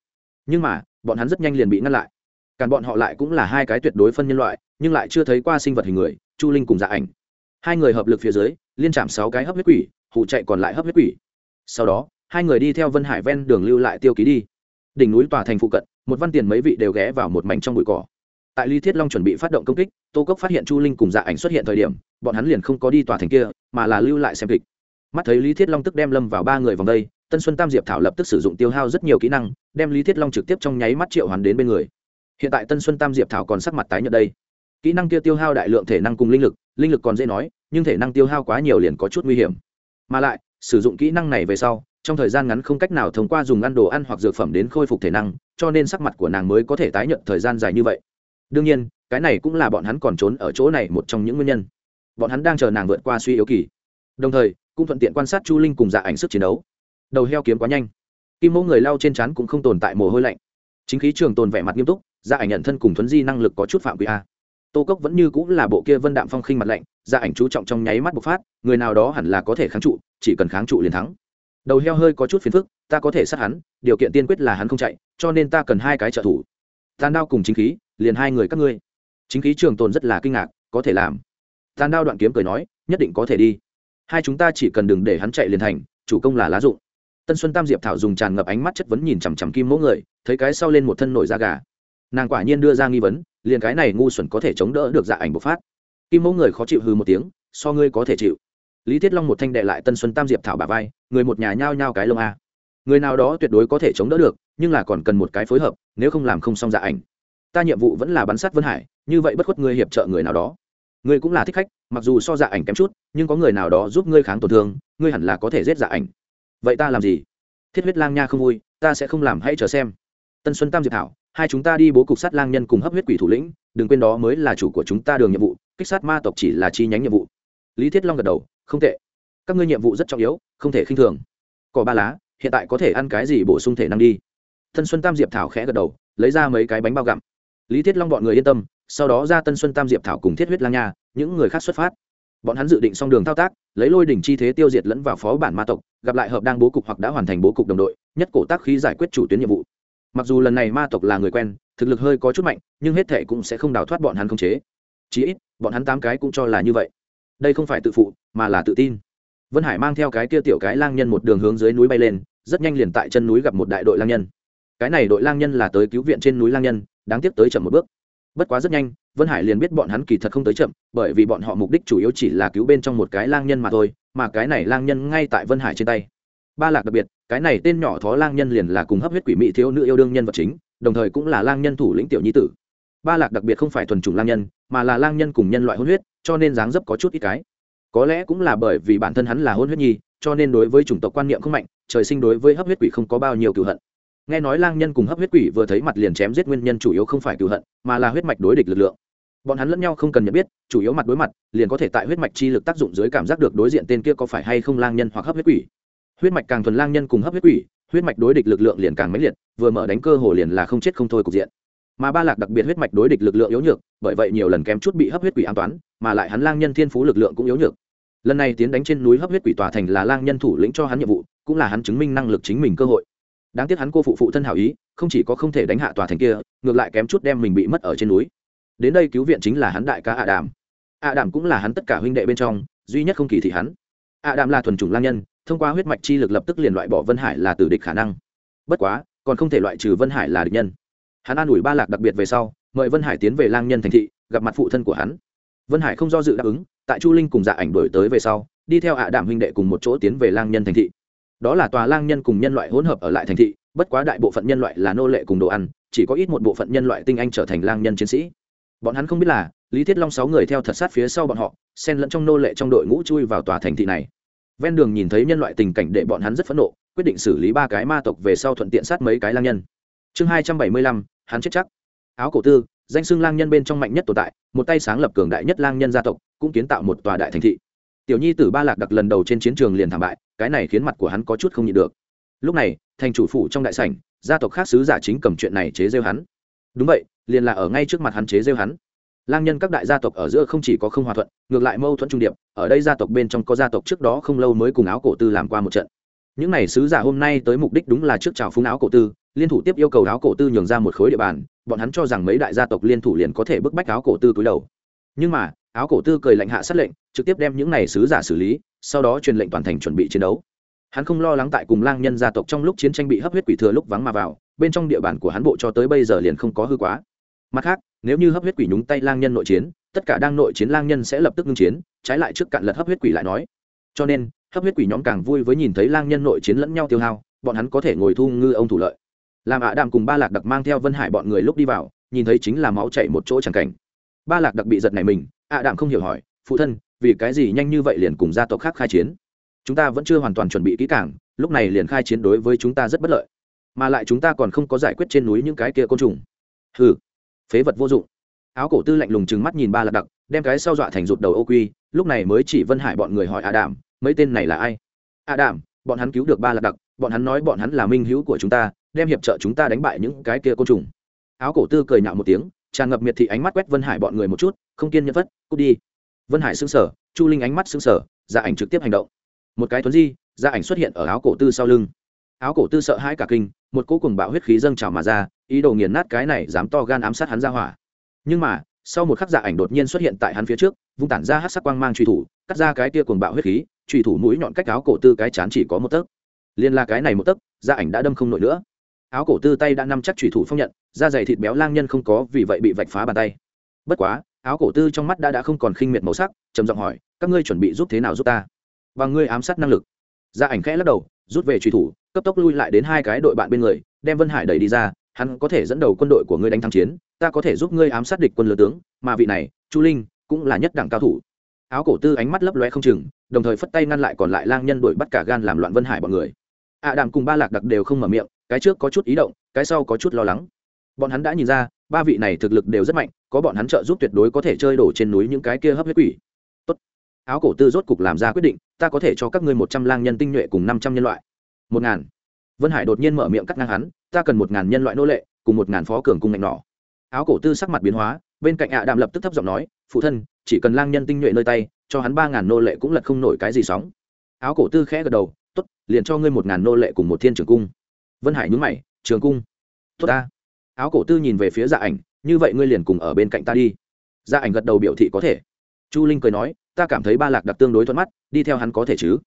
Nhưng mà, bọn hắn rất nhanh liền bị ngăn lại. Càn bọn họ lại cũng là hai cái tuyệt đối phân nhân loại, nhưng lại chưa thấy qua sinh vật hình người, chu linh cùng dạ ảnh hai người hợp lực phía dưới, liên chạm sáu cái hấp huyết quỷ hụ chạy còn lại hấp huyết quỷ. Sau đó, hai người đi theo vân hải ven đường lưu lại tiêu ký đi. Đỉnh núi tòa thành phụ cận, một văn tiền mấy vị đều ghé vào một mảnh trong bụi cỏ. Tại lý thiết long chuẩn bị phát động công kích, tô cốc phát hiện chu linh cùng dạ ảnh xuất hiện thời điểm, bọn hắn liền không có đi tòa thành kia, mà là lưu lại xem kịch. Mắt thấy lý thiết long tức đem lâm vào ba người vòng đây, tân xuân tam diệp thảo lập tức sử dụng tiêu hao rất nhiều kỹ năng, đem lý thiết long trực tiếp trong nháy mắt triệu hoàn đến bên người. Hiện tại tân xuân tam diệp thảo còn sắc mặt tái nhợt đây kỹ năng kia tiêu hao đại lượng thể năng cùng linh lực linh lực còn dễ nói, nhưng thể năng tiêu hao quá nhiều liền có chút nguy hiểm. Mà lại, sử dụng kỹ năng này về sau, trong thời gian ngắn không cách nào thông qua dùng ăn đồ ăn hoặc dược phẩm đến khôi phục thể năng, cho nên sắc mặt của nàng mới có thể tái nhận thời gian dài như vậy. Đương nhiên, cái này cũng là bọn hắn còn trốn ở chỗ này một trong những nguyên nhân. Bọn hắn đang chờ nàng vượt qua suy yếu kỳ. Đồng thời, cũng thuận tiện quan sát chu linh cùng dạ ảnh sức chiến đấu. Đầu heo kiếm quá nhanh. Kim mẫu người lao trên chắn cũng không tồn tại mồ hôi lạnh. Chính khí trường tồn vẻ mặt nghiêm túc dạ ảnh nhận thân cùng thuấn di năng lực có chút phạm quy a tô cốc vẫn như cũng là bộ kia vân đạm phong khinh mặt lạnh, ra ảnh chú trọng trong nháy mắt bộc phát, người nào đó hẳn là có thể kháng trụ, chỉ cần kháng trụ liền thắng. Đầu heo hơi có chút phiền phức, ta có thể sát hắn, điều kiện tiên quyết là hắn không chạy, cho nên ta cần hai cái trợ thủ. Tàn đao cùng chính khí, liền hai người các ngươi. Chính khí trường tồn rất là kinh ngạc, có thể làm. Tàn đao đoạn kiếm cười nói, nhất định có thể đi. Hai chúng ta chỉ cần đừng để hắn chạy liền thành, chủ công là lá dụng. Tân xuân tam diệp thảo dùng tràn ngập ánh mắt chất vấn nhìn chằm chằm kim mẫu người, thấy cái sau lên một thân nổi da gà. Nàng quả nhiên đưa ra nghi vấn liền cái này ngu xuẩn có thể chống đỡ được dạ ảnh bộc phát. Kim mẫu người khó chịu hư một tiếng, so ngươi có thể chịu. Lý thiết long một thanh đệ lại tân xuân tam diệp thảo bà vai, người một nhà nhao nhao cái lông a. Người nào đó tuyệt đối có thể chống đỡ được, nhưng là còn cần một cái phối hợp, nếu không làm không xong dạ ảnh. Ta nhiệm vụ vẫn là bắn sát vân hải, như vậy bất khuất ngươi hiệp trợ người nào đó. Ngươi cũng là thích khách, mặc dù so dạ ảnh kém chút, nhưng có người nào đó giúp ngươi kháng tổn thương, ngươi hẳn là có thể giết dạ ảnh. Vậy ta làm gì? Thiết huyết lang nha không vui, ta sẽ không làm, hãy chờ xem. Tân xuân tam diệp thảo hai chúng ta đi bố cục sát lang nhân cùng hấp huyết quỷ thủ lĩnh, đừng quên đó mới là chủ của chúng ta đường nhiệm vụ, kích sát ma tộc chỉ là chi nhánh nhiệm vụ. Lý thiết long gật đầu, không tệ. Các ngươi nhiệm vụ rất trọng yếu, không thể khinh thường. Cỏ ba lá, hiện tại có thể ăn cái gì bổ sung thể năng đi. Tân xuân tam diệp thảo khẽ gật đầu, lấy ra mấy cái bánh bao gặm. Lý thiết long bọn người yên tâm, sau đó ra tân xuân tam diệp thảo cùng thiết huyết lang nha, những người khác xuất phát. Bọn hắn dự định xong đường thao tác, lấy lôi đỉnh chi thế tiêu diệt lẫn vào phó bản ma tộc, gặp lại hợp đang bố cục hoặc đã hoàn thành bố cục đồng đội, nhất cổ tác khí giải quyết chủ tuyến nhiệm vụ mặc dù lần này ma tộc là người quen, thực lực hơi có chút mạnh, nhưng hết thệ cũng sẽ không đào thoát bọn hắn không chế. Chí ít, bọn hắn tám cái cũng cho là như vậy. Đây không phải tự phụ, mà là tự tin. Vân hải mang theo cái kia tiểu cái lang nhân một đường hướng dưới núi bay lên, rất nhanh liền tại chân núi gặp một đại đội lang nhân. Cái này đội lang nhân là tới cứu viện trên núi lang nhân, đáng tiếc tới chậm một bước. Bất quá rất nhanh, vân hải liền biết bọn hắn kỳ thật không tới chậm, bởi vì bọn họ mục đích chủ yếu chỉ là cứu bên trong một cái lang nhân mà thôi, mà cái này lang nhân ngay tại vân hải trên tay ba lạc đặc biệt, cái này tên nhỏ thó lang nhân liền là cùng hấp huyết quỷ mỹ thiếu nữ yêu đương nhân vật chính, đồng thời cũng là lang nhân thủ lĩnh tiểu nhi tử. Ba lạc đặc biệt không phải thuần chủng lang nhân, mà là lang nhân cùng nhân loại hôn huyết, cho nên dáng dấp có chút ít cái. Có lẽ cũng là bởi vì bản thân hắn là hôn huyết nhi, cho nên đối với chủng tộc quan niệm không mạnh, trời sinh đối với hấp huyết quỷ không có bao nhiêu cựu hận. Nghe nói lang nhân cùng hấp huyết quỷ vừa thấy mặt liền chém giết nguyên nhân chủ yếu không phải cựu hận, mà là huyết mạch đối địch lực lượng. Bọn hắn lẫn nhau không cần nhận biết, chủ yếu mặt đối mặt, liền có thể tại huyết mạch chi lực tác dụng dưới cảm giác được đối diện tên kia có phải hay không lang nhân hoặc hấp huyết quỷ huyết mạch càng thuần lang nhân cùng hấp huyết quỷ, huyết mạch đối địch lực lượng liền càng mãnh liệt, vừa mở đánh cơ hồ liền là không chết không thôi cục diện. Mà ba lạc đặc biệt huyết mạch đối địch lực lượng yếu nhược, bởi vậy nhiều lần kém chút bị hấp huyết quỷ an toán, mà lại hắn lang nhân thiên phú lực lượng cũng yếu nhược. Lần này tiến đánh trên núi hấp huyết quỷ tòa thành là lang nhân thủ lĩnh cho hắn nhiệm vụ, cũng là hắn chứng minh năng lực chính mình cơ hội. Đáng tiếc hắn cô phụ phụ thân hảo ý, không chỉ có không thể đánh hạ tòa thành kia, ngược lại kém chút đem mình bị mất ở trên núi. Đến đây cứu viện chính là hắn đại ca ạ đàm ạ đàm cũng là hắn tất cả huynh đệ bên trong, duy nhất không kỳ thị hắn. Ạ đàm là thuần chủng lang nhân thông qua huyết mạch chi lực lập tức liền loại bỏ vân hải là tử địch khả năng. Bất quá, còn không thể loại trừ vân hải là địch nhân. Hắn an ủi ba lạc đặc biệt về sau, mời vân hải tiến về lang nhân thành thị, gặp mặt phụ thân của hắn. Vân hải không do dự đáp ứng, tại chu linh cùng dạ ảnh đổi tới về sau, đi theo ạ Đảm huynh đệ cùng một chỗ tiến về lang nhân thành thị. Đó là tòa lang nhân cùng nhân loại hỗn hợp ở lại thành thị, bất quá đại bộ phận nhân loại là nô lệ cùng đồ ăn, chỉ có ít một bộ phận nhân loại tinh anh trở thành lang nhân chiến sĩ. Bọn hắn không biết là, lý thiết long sáu người theo thật sát phía sau bọn họ, xen lẫn trong nô lệ trong đội ngũ chui vào tòa thành thị này ven đường nhìn thấy nhân loại tình cảnh để bọn hắn rất phẫn nộ, quyết định xử lý ba cái ma tộc về sau thuận tiện sát mấy cái lang nhân. Chương hai trăm bảy mươi lăm, hắn chết chắc. Áo cổ tư, danh xưng lang nhân bên trong mạnh nhất tồn tại, một tay sáng lập cường đại nhất lang nhân gia tộc, cũng kiến tạo một tòa đại thành thị. Tiểu nhi tử ba lạc đặc lần đầu trên chiến trường liền thảm bại, cái này khiến mặt của hắn có chút không nhịn được. Lúc này, thành chủ phủ trong đại sảnh, gia tộc khác sứ giả chính cầm chuyện này chế rêu hắn. Đúng vậy, liền là ở ngay trước mặt hắn chế rêu hắn lang nhân các đại gia tộc ở giữa không chỉ có không hòa thuận, ngược lại mâu thuẫn trung điệp, ở đây gia tộc bên trong có gia tộc trước đó không lâu mới cùng áo cổ tư làm qua một trận. Những n à y sứ giả hôm nay tới mục đích đúng là trước chào phúng áo cổ tư, liên thủ tiếp yêu cầu áo cổ tư nhường ra một khối địa bàn, bọn hắn cho rằng mấy đại gia tộc liên thủ liền có thể bức bách áo cổ tư cúi đầu. Nhưng mà, áo cổ tư cười lạnh hạ sát lệnh, trực tiếp đem những n à y sứ giả xử lý, sau đó truyền lệnh toàn thành chuẩn bị chiến đấu. Hắn không lo lắng tại cùng lang nhân gia tộc trong lúc chiến tranh bị hấp huyết quỷ thừa lúc vắng mà vào, bên trong địa bàn của hắn bộ cho tới bây giờ liền không có hư quá mặt khác, nếu như hấp huyết quỷ nhúng tay lang nhân nội chiến, tất cả đang nội chiến lang nhân sẽ lập tức ngưng chiến, trái lại trước cạn lật hấp huyết quỷ lại nói. Cho nên, hấp huyết quỷ nhóm càng vui với nhìn thấy lang nhân nội chiến lẫn nhau tiêu hao, bọn hắn có thể ngồi thu ngư ông thủ lợi. Làm ạ đàm cùng ba lạc đặc mang theo vân hải bọn người lúc đi vào, nhìn thấy chính là máu chảy một chỗ chẳng cảnh. Ba lạc đặc bị giật này mình, ạ đàm không hiểu hỏi, phụ thân, vì cái gì nhanh như vậy liền cùng gia tộc khác khai chiến? Chúng ta vẫn chưa hoàn toàn chuẩn bị kỹ càng, lúc này liền khai chiến đối với chúng ta rất bất lợi. Mà lại chúng ta còn không có giải quyết trên núi những cái kia côn trùng. Hừ phế vật vô dụng. Áo cổ tư lạnh lùng chừng mắt nhìn ba lạc đặc, đem cái sau dọa thành rụt đầu ô quy, lúc này mới chỉ vân hải bọn người hỏi a đàm mấy tên này là ai? A đàm bọn hắn cứu được ba lạc đặc, bọn hắn nói bọn hắn là minh hữu của chúng ta, đem hiệp trợ chúng ta đánh bại những cái kia côn trùng. Áo cổ tư cười nhạo một tiếng, tràn ngập miệt thị ánh mắt quét vân hải bọn người một chút, không kiên nhẫn vất cút đi. Vân hải xứng sở chu linh ánh mắt xứng sở gia ảnh trực tiếp hành động. Một cái thuấn di gia ảnh xuất hiện ở áo cổ tư sau lưng. Áo cổ tư sợ hãi cả kinh một cỗ cùng bạo huyết khí dâng trào mà ra, ý đồ nghiền nát cái này dám to gan ám sát hắn ra hỏa. Nhưng mà, sau một khắc dạ ảnh đột nhiên xuất hiện tại hắn phía trước, vung tản ra hát sắc quang mang truy thủ, cắt ra cái tia cuồng bạo huyết khí, truy thủ mũi nhọn cách áo cổ tư cái chán chỉ có một tấc. Liên là cái này một tấc dạ ảnh đã đâm không nổi nữa. Áo cổ tư tay đã nắm chắc truy thủ phong nhận, da dày thịt béo lang nhân không có, vì vậy bị vạch phá bàn tay. Bất quá, áo cổ tư trong mắt đã đã không còn khinh miệt màu sắc, trầm giọng hỏi, các ngươi chuẩn bị giúp thế nào giúp ta? Bằng ngươi ám sát năng lực. Gia ảnh khẽ lắc đầu, rút về truy thủ cấp tốc lui lại đến hai cái đội bạn bên người, đem vân hải đẩy đi ra, hắn có thể dẫn đầu quân đội của ngươi đánh thắng chiến, ta có thể giúp ngươi ám sát địch quân lừa tướng, mà vị này, chu linh, cũng là nhất đẳng cao thủ. Áo cổ tư ánh mắt lấp loe không chừng, đồng thời phất tay ngăn lại còn lại lang nhân đuổi bắt cả gan làm loạn vân hải bọn người. Ạ à đàm cùng ba lạc đặc đều không mở miệng, cái trước có chút ý động, cái sau có chút lo lắng. Bọn hắn đã nhìn ra, ba vị này thực lực đều rất mạnh, có bọn hắn trợ giúp tuyệt đối có thể chơi đổ trên núi những cái kia hấp huyết quỷ. Tốt. áo cổ tư rốt cục làm ra quyết định, ta có thể cho các ngươi một trăm lang nhân tinh nhuệ cùng năm trăm nhân loại một ngàn. Vân hải đột nhiên mở miệng cắt ngang hắn, ta cần một ngàn nhân loại nô lệ, cùng một ngàn phó cường cung ngạnh nỏ. Áo cổ tư sắc mặt biến hóa, bên cạnh ạ đàm lập tức thấp giọng nói, phụ thân, chỉ cần lang nhân tinh nhuệ nơi tay, cho hắn ba ngàn nô lệ cũng lật không nổi cái gì sóng. Áo cổ tư khẽ gật đầu t ố t liền cho ngươi một ngàn nô lệ cùng một thiên trường cung. Vân hải nhún mày, trường cung? Tốt ta. Áo cổ tư nhìn về phía dạ ảnh, như vậy ngươi liền cùng ở bên cạnh ta đi. Dạ ảnh gật đầu biểu thị có thể. Chu linh cười nói, ta cảm thấy ba lạc đặc tương đối thuận mắt, đi theo hắn có thể chứ?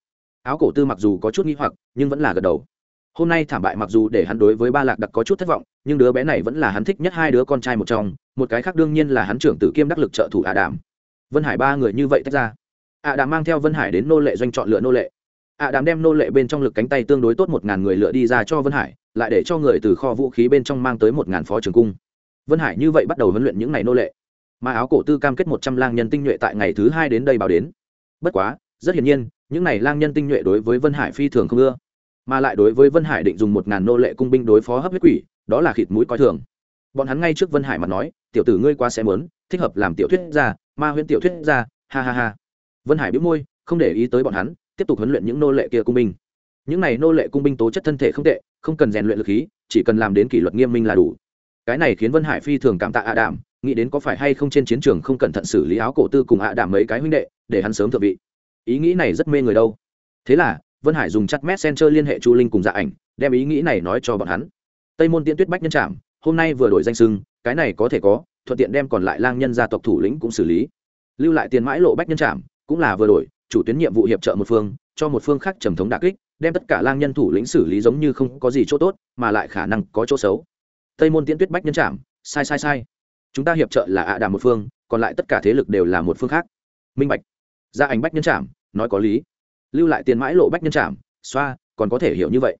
Áo cổ tư mặc dù có chút nghi hoặc, nhưng vẫn là gật đầu. Hôm nay thảm bại mặc dù để hắn đối với ba lạc đặc có chút thất vọng, nhưng đứa bé này vẫn là hắn thích nhất hai đứa con trai một trong, một cái khác đương nhiên là hắn trưởng tử kiêm đắc lực trợ thủ ả đàm vân hải ba người như vậy tách ra. Ả đàm mang theo vân hải đến nô lệ doanh chọn lựa nô lệ. Ả đàm đem nô lệ bên trong lực cánh tay tương đối tốt một ngàn người lựa đi ra cho vân hải, lại để cho người từ kho vũ khí bên trong mang tới một ngàn phó trường cung. Vân hải như vậy bắt đầu huấn luyện những ngày nô lệ. Mà áo cổ tư cam kết một trăm lang nhân tinh nhuệ tại ngày thứ hai đến đây báo đến. Bất quá, rất hiển nhiên những này lang nhân tinh nhuệ đối với vân hải phi thường không ưa, mà lại đối với vân hải định dùng một ngàn nô lệ cung binh đối phó hấp huyết quỷ, đó là khịt mũi coi thường. Bọn hắn ngay trước vân hải mà nói, tiểu tử ngươi quá sẽ mớn thích hợp làm tiểu thuyết ra ma huyễn tiểu thuyết ra ha ha ha. Vân hải biết môi, không để ý tới bọn hắn, tiếp tục huấn luyện những nô lệ kia cung binh. Những này nô lệ cung binh tố chất thân thể không tệ, không cần rèn luyện lực khí, chỉ cần làm đến kỷ luật nghiêm minh là đủ. Cái này khiến vân hải phi thường cảm tạ ạ đảm nghĩ đến có phải hay không trên chiến trường không cẩn thận xử lý áo cổ tư cùng ạ đảm mấy cái huynh đệ, để hắn sớm thượng vị ý nghĩ này rất mê người đâu. Thế là, vân hải dùng chặt messenger liên hệ chu linh cùng dạ ảnh, đem ý nghĩ này nói cho bọn hắn. Tây môn tiễn tuyết bách nhân trạm hôm nay vừa đổi danh sưng cái này có thể có, thuận tiện đem còn lại lang nhân gia tộc thủ lĩnh cũng xử lý. Lưu lại tiền mãi lộ bách nhân trạm cũng là vừa đổi, chủ tuyến nhiệm vụ hiệp trợ một phương, cho một phương khác trầm thống đà kích, đem tất cả lang nhân thủ lĩnh xử lý giống như không có gì chỗ tốt, mà lại khả năng có chỗ xấu. Tây môn tiễn tuyết bách nhân trạm sai sai sai. Chúng ta hiệp trợ là ạ à đà một phương, còn lại tất cả thế lực đều là một phương khác. Minh bạch gia ảnh bách nhân trảm, nói có lý. Lưu lại tiền mãi lộ bách nhân trảm, xoa, còn có thể hiểu như vậy.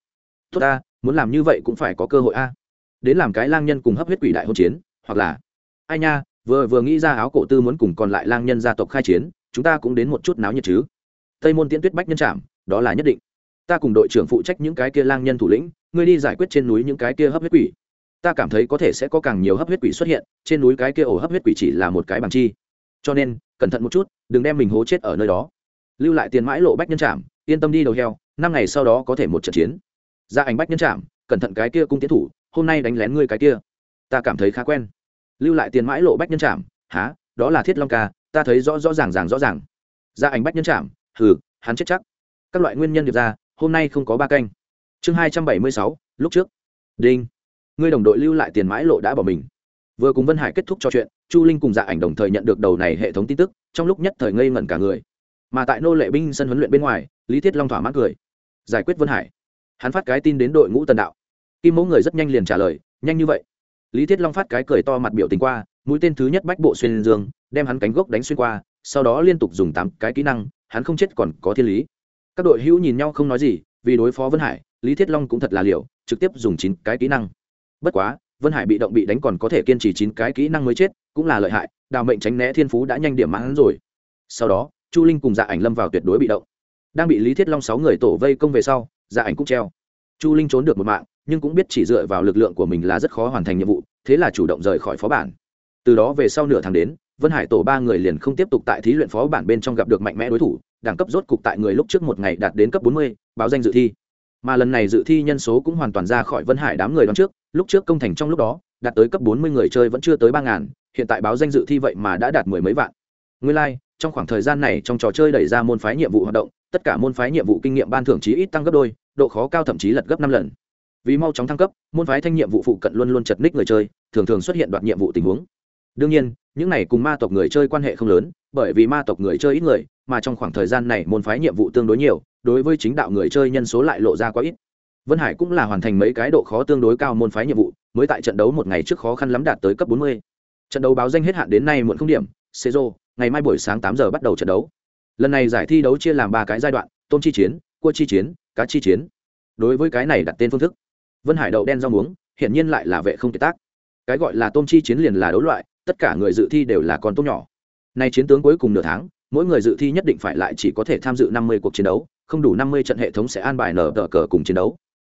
Tốt ta, muốn làm như vậy cũng phải có cơ hội a. Đến làm cái lang nhân cùng hấp huyết quỷ đại hôn chiến, hoặc là, ai nha, vừa vừa nghĩ ra áo cổ tư muốn cùng còn lại lang nhân gia tộc khai chiến, chúng ta cũng đến một chút náo nhiệt chứ. Tây môn tiễn tuyết bách nhân trảm, đó là nhất định. Ta cùng đội trưởng phụ trách những cái kia lang nhân thủ lĩnh, ngươi đi giải quyết trên núi những cái kia hấp huyết quỷ. Ta cảm thấy có thể sẽ có càng nhiều hấp huyết quỷ xuất hiện, trên núi cái kia ổ hấp huyết quỷ chỉ là một cái bằng chi cho nên, cẩn thận một chút, đừng đem mình hố chết ở nơi đó. Lưu lại tiền mãi lộ bách nhân trảm, yên tâm đi đầu heo, năm ngày sau đó có thể một trận chiến. Ra ảnh bách nhân trảm, cẩn thận cái kia cung tiến thủ, hôm nay đánh lén ngươi cái kia. Ta cảm thấy khá quen. Lưu lại tiền mãi lộ bách nhân trảm, há, đó là thiết long ca, ta thấy rõ rõ ràng ràng rõ ràng. Ra ảnh bách nhân trảm, hừ, hắn chết chắc. Các loại nguyên nhân được ra, hôm nay không có ba canh. Chương hai trăm bảy mươi sáu, lúc trước. Đinh. Ngươi đồng đội lưu lại tiền mãi lộ đã bỏ mình. Vừa cùng vân hải kết thúc trò chuyện chu linh cùng dạ ảnh đồng thời nhận được đầu này hệ thống tin tức, trong lúc nhất thời ngây ngẩn cả người. Mà tại nô lệ binh sân huấn luyện bên ngoài, lý thiết long thỏa mãn cười. Giải quyết vân hải. Hắn phát cái tin đến đội ngũ tần đạo. Kim mẫu người rất nhanh liền trả lời, nhanh như vậy. Lý thiết long phát cái cười to mặt biểu tình qua, mũi tên thứ nhất bách bộ xuyên dương, đem hắn cánh gốc đánh xuyên qua, sau đó liên tục dùng tám cái kỹ năng, hắn không chết còn có thiên lý. Các đội hữu nhìn nhau không nói gì, vì đối phó vân hải, lý thiết long cũng thật là liều, trực tiếp dùng chín cái kỹ năng. Bất quá vân hải bị động bị đánh còn có thể kiên trì chín cái kỹ năng mới chết, cũng là lợi hại, đào mệnh tránh né thiên phú đã nhanh điểm mãn rồi. Sau đó, chu linh cùng dạ ảnh lâm vào tuyệt đối bị động. Đang bị lý thiết long sáu người tổ vây công về sau dạ ảnh cũng treo. Chu linh trốn được một mạng, nhưng cũng biết chỉ dựa vào lực lượng của mình là rất khó hoàn thành nhiệm vụ, thế là chủ động rời khỏi phó bản. Từ đó về sau nửa tháng đến, vân hải tổ ba người liền không tiếp tục tại thí luyện phó bản bên trong gặp được mạnh mẽ đối thủ, đẳng cấp rốt cục tại người lúc trước một ngày đạt đến cấp bốn mươi, báo danh dự thi mà lần này dự thi nhân số cũng hoàn toàn ra khỏi vân hải đám người đón trước lúc trước công thành trong lúc đó đạt tới cấp bốn mươi người chơi vẫn chưa tới ba ngàn hiện tại báo danh dự thi vậy mà đã đạt mười mấy vạn. Nguyên lai、like, trong khoảng thời gian này trong trò chơi đẩy ra môn phái nhiệm vụ hoạt động tất cả môn phái nhiệm vụ kinh nghiệm ban thưởng chí ít tăng gấp đôi độ khó cao thậm chí lật gấp năm lần. Vì mau chóng thăng cấp môn phái thanh nhiệm vụ phụ cận luôn luôn chật ních người chơi thường thường xuất hiện đoạt nhiệm vụ tình huống. Đương nhiên những này cùng ma tộc người chơi quan hệ không lớn bởi vì ma tộc người chơi ít người mà trong khoảng thời gian này môn phái nhiệm vụ tương đối nhiều đối với chính đạo người chơi nhân số lại lộ ra quá ít. Vân hải cũng là hoàn thành mấy cái độ khó tương đối cao môn phái nhiệm vụ, mới tại trận đấu một ngày trước khó khăn lắm đạt tới cấp bốn mươi. Trận đấu báo danh hết hạn đến nay muộn không điểm xê ngày mai buổi sáng tám giờ bắt đầu trận đấu. Lần này giải thi đấu chia làm ba cái giai đoạn, tôm chi chiến, cua chi chiến, cá chi chiến. Đối với cái này đặt tên phương thức, vân hải đậu đen rau muống, hiển nhiên lại là vệ không kiệt tác. Cái gọi là tôm chi chiến liền là đấu loại, tất cả người dự thi đều là con tôm nhỏ. Nay chiến tướng cuối cùng nửa tháng, mỗi người dự thi nhất định phải lại chỉ có thể tham dự năm mươi cuộc chiến đấu không đủ năm mươi trận hệ thống sẽ an bài nở tờ cờ cùng chiến đấu.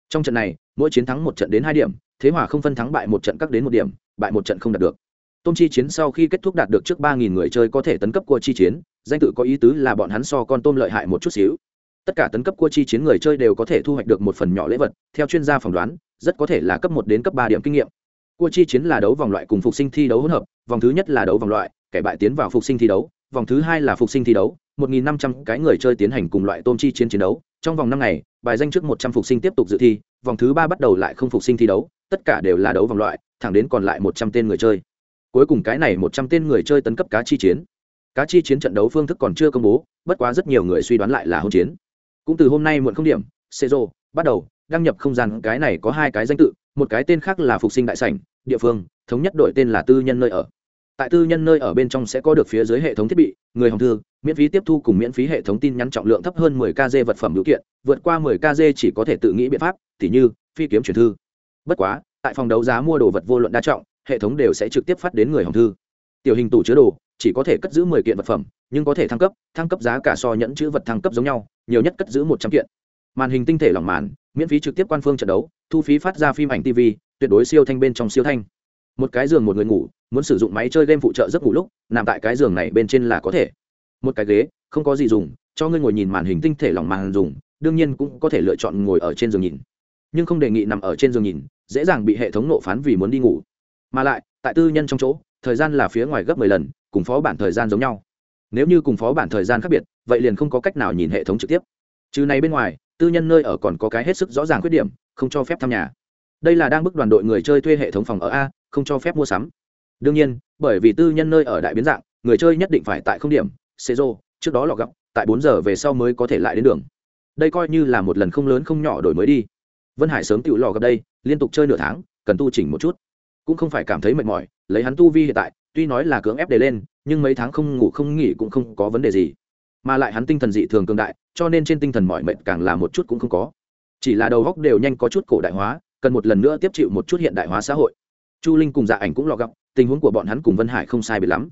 Trong trận này, mỗi chiến thắng một trận đến hai điểm, thế hòa không phân thắng bại một trận các đến một điểm, bại một trận không đạt được. Tôm chi chiến sau khi kết thúc đạt được trước ba nghìn người chơi có thể tấn cấp cua chi chiến, danh tự có ý tứ là bọn hắn so con tôm lợi hại một chút xíu. Tất cả tấn cấp cua chi chiến người chơi đều có thể thu hoạch được một phần nhỏ lễ vật, theo chuyên gia phỏng đoán, rất có thể là cấp một đến cấp ba điểm kinh nghiệm. Cua chi chiến là đấu vòng loại cùng phục sinh thi đấu hỗn hợp, vòng thứ nhất là đấu vòng loại, kẻ bại tiến vào phục sinh thi đấu vòng thứ hai là phục sinh thi đấu 1.500 cái người chơi tiến hành cùng loại tôm chi chiến chiến đấu. Trong vòng năm ngày, bài danh trước 100 phục sinh tiếp tục dự thi, vòng thứ ba bắt đầu lại không phục sinh thi đấu, tất cả đều là đấu vòng loại, thẳng đến còn lại 100 tên người chơi. Cuối cùng cái này 100 tên người chơi tấn cấp cá chi chiến. Cá chi chiến trận đấu phương thức còn chưa công bố, bất quá rất nhiều người suy đoán lại là hôn chiến. Cũng từ hôm nay muộn không điểm, sezo, bắt đầu, đăng nhập không gian, cái này có hai cái danh tự, một cái tên khác là phục sinh đại sảnh, địa phương, thống nhất đổi tên là tư nhân nơi ở tại tư nhân nơi ở bên trong sẽ có được phía dưới hệ thống thiết bị, người hồng thư, miễn phí tiếp thu cùng miễn phí hệ thống tin nhắn trọng lượng thấp hơn 10 kg vật phẩm điều kiện, vượt qua 10 kg chỉ có thể tự nghĩ biện pháp, tỉ như, phi kiếm truyền thư. Bất quá, tại phòng đấu giá mua đồ vật vô luận đa trọng, hệ thống đều sẽ trực tiếp phát đến người hồng thư. Tiểu hình tủ chứa đồ, chỉ có thể cất giữ 10 kiện vật phẩm, nhưng có thể thăng cấp thăng cấp giá cả so nhẫn chữ vật thăng cấp giống nhau, nhiều nhất cất giữ 100 kiện. Màn hình tinh thể lỏng màn, miễn phí trực tiếp quan phương trận đấu, thu phí phát ra phim ảnh tv tuyệt đối siêu thanh bên trong siêu thanh một cái giường một người ngủ, muốn sử dụng máy chơi game phụ trợ giấc ngủ lúc, nằm tại cái giường này bên trên là có thể. Một cái ghế, không có gì dùng, cho ngươi ngồi nhìn màn hình tinh thể lỏng màn dùng, đương nhiên cũng có thể lựa chọn ngồi ở trên giường nhìn. Nhưng không đề nghị nằm ở trên giường nhìn, dễ dàng bị hệ thống nộ phán vì muốn đi ngủ. Mà lại, tại tư nhân trong chỗ, thời gian là phía ngoài gấp mười lần, cùng phó bản thời gian giống nhau. Nếu như cùng phó bản thời gian khác biệt, vậy liền không có cách nào nhìn hệ thống trực tiếp. Trừ này bên ngoài, tư nhân nơi ở còn có cái hết sức rõ ràng khuyết điểm, không cho phép thăm nhà. Đây là đang bức đoàn đội người chơi thuê hệ thống phòng ở a không cho phép mua sắm. Đương nhiên, bởi vì tư nhân nơi ở đại biến dạng, người chơi nhất định phải tại không điểm, xê rô, trước đó lọ gọc tại bốn giờ về sau mới có thể lại đến đường. Đây coi như là một lần không lớn không nhỏ đổi mới đi. Vân hải sớm tự lò gặp đây, liên tục chơi nửa tháng, cần tu chỉnh một chút. Cũng không phải cảm thấy mệt mỏi, lấy hắn tu vi hiện tại, tuy nói là cưỡng ép để lên, nhưng mấy tháng không ngủ không nghỉ cũng không có vấn đề gì. Mà lại hắn tinh thần dị thường cường đại, cho nên trên tinh thần mọi mệt càng là một chút cũng không có. Chỉ là đầu góc đều nhanh có chút cổ đại hóa, cần một lần nữa tiếp chịu một chút hiện đại hóa xã hội chu linh cùng dạ ảnh cũng lo gặp tình huống của bọn hắn cùng vân hải không sai biệt lắm.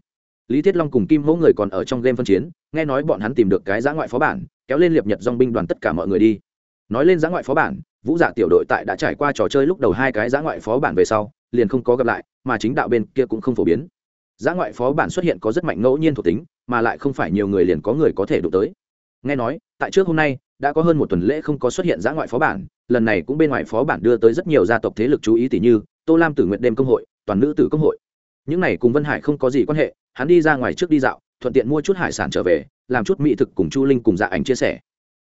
Lý thiết long cùng kim mẫu người còn ở trong game phân chiến, nghe nói bọn hắn tìm được cái giã ngoại phó bản, kéo lên liệp nhật dong binh đoàn tất cả mọi người đi. Nói lên giã ngoại phó bản, vũ dạ tiểu đội tại đã trải qua trò chơi lúc đầu hai cái giã ngoại phó bản về sau, liền không có gặp lại, mà chính đạo bên kia cũng không phổ biến. Giã ngoại phó bản xuất hiện có rất mạnh ngẫu nhiên thuộc tính, mà lại không phải nhiều người liền có người có thể đụng tới. Nghe nói, tại trước hôm nay, đã có hơn một tuần lễ không có xuất hiện giã ngoại phó bản, lần này cũng bên ngoài phó bản đưa tới rất nhiều gia tộc thế lực chú ý tỷ như tô lam tử nguyện đêm công hội, toàn nữ tử công hội. Những này cùng vân hải không có gì quan hệ, hắn đi ra ngoài trước đi dạo, thuận tiện mua chút hải sản trở về, làm chút mỹ thực cùng chu linh cùng dạ ảnh chia sẻ.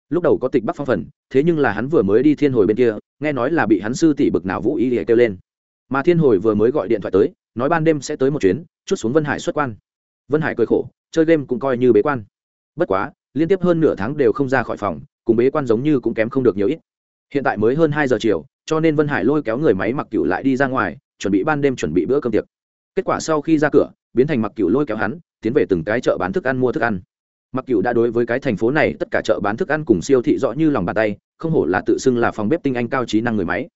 Lúc đầu có tịch bắc phong phần, thế nhưng là hắn vừa mới đi thiên hồi bên kia, nghe nói là bị hắn sư tỷ bực nào vũ ý để kêu lên. Mà thiên hồi vừa mới gọi điện thoại tới, nói ban đêm sẽ tới một chuyến, chút xuống vân hải xuất quan. Vân hải cười khổ, chơi game cũng coi như bế quan. Bất quá, liên tiếp hơn nửa tháng đều không ra khỏi phòng, cùng bế quan giống như cũng kém không được nhiều ít. Hiện tại mới hơn hai giờ chiều cho nên vân hải lôi kéo người máy mặc cựu lại đi ra ngoài, chuẩn bị ban đêm chuẩn bị bữa cơm tiệc. Kết quả sau khi ra cửa, biến thành mặc cựu lôi kéo hắn, tiến về từng cái chợ bán thức ăn mua thức ăn. Mặc cựu đã đối với cái thành phố này, tất cả chợ bán thức ăn cùng siêu thị rõ như lòng bàn tay, không hổ là tự xưng là phòng bếp tinh anh cao trí năng người máy.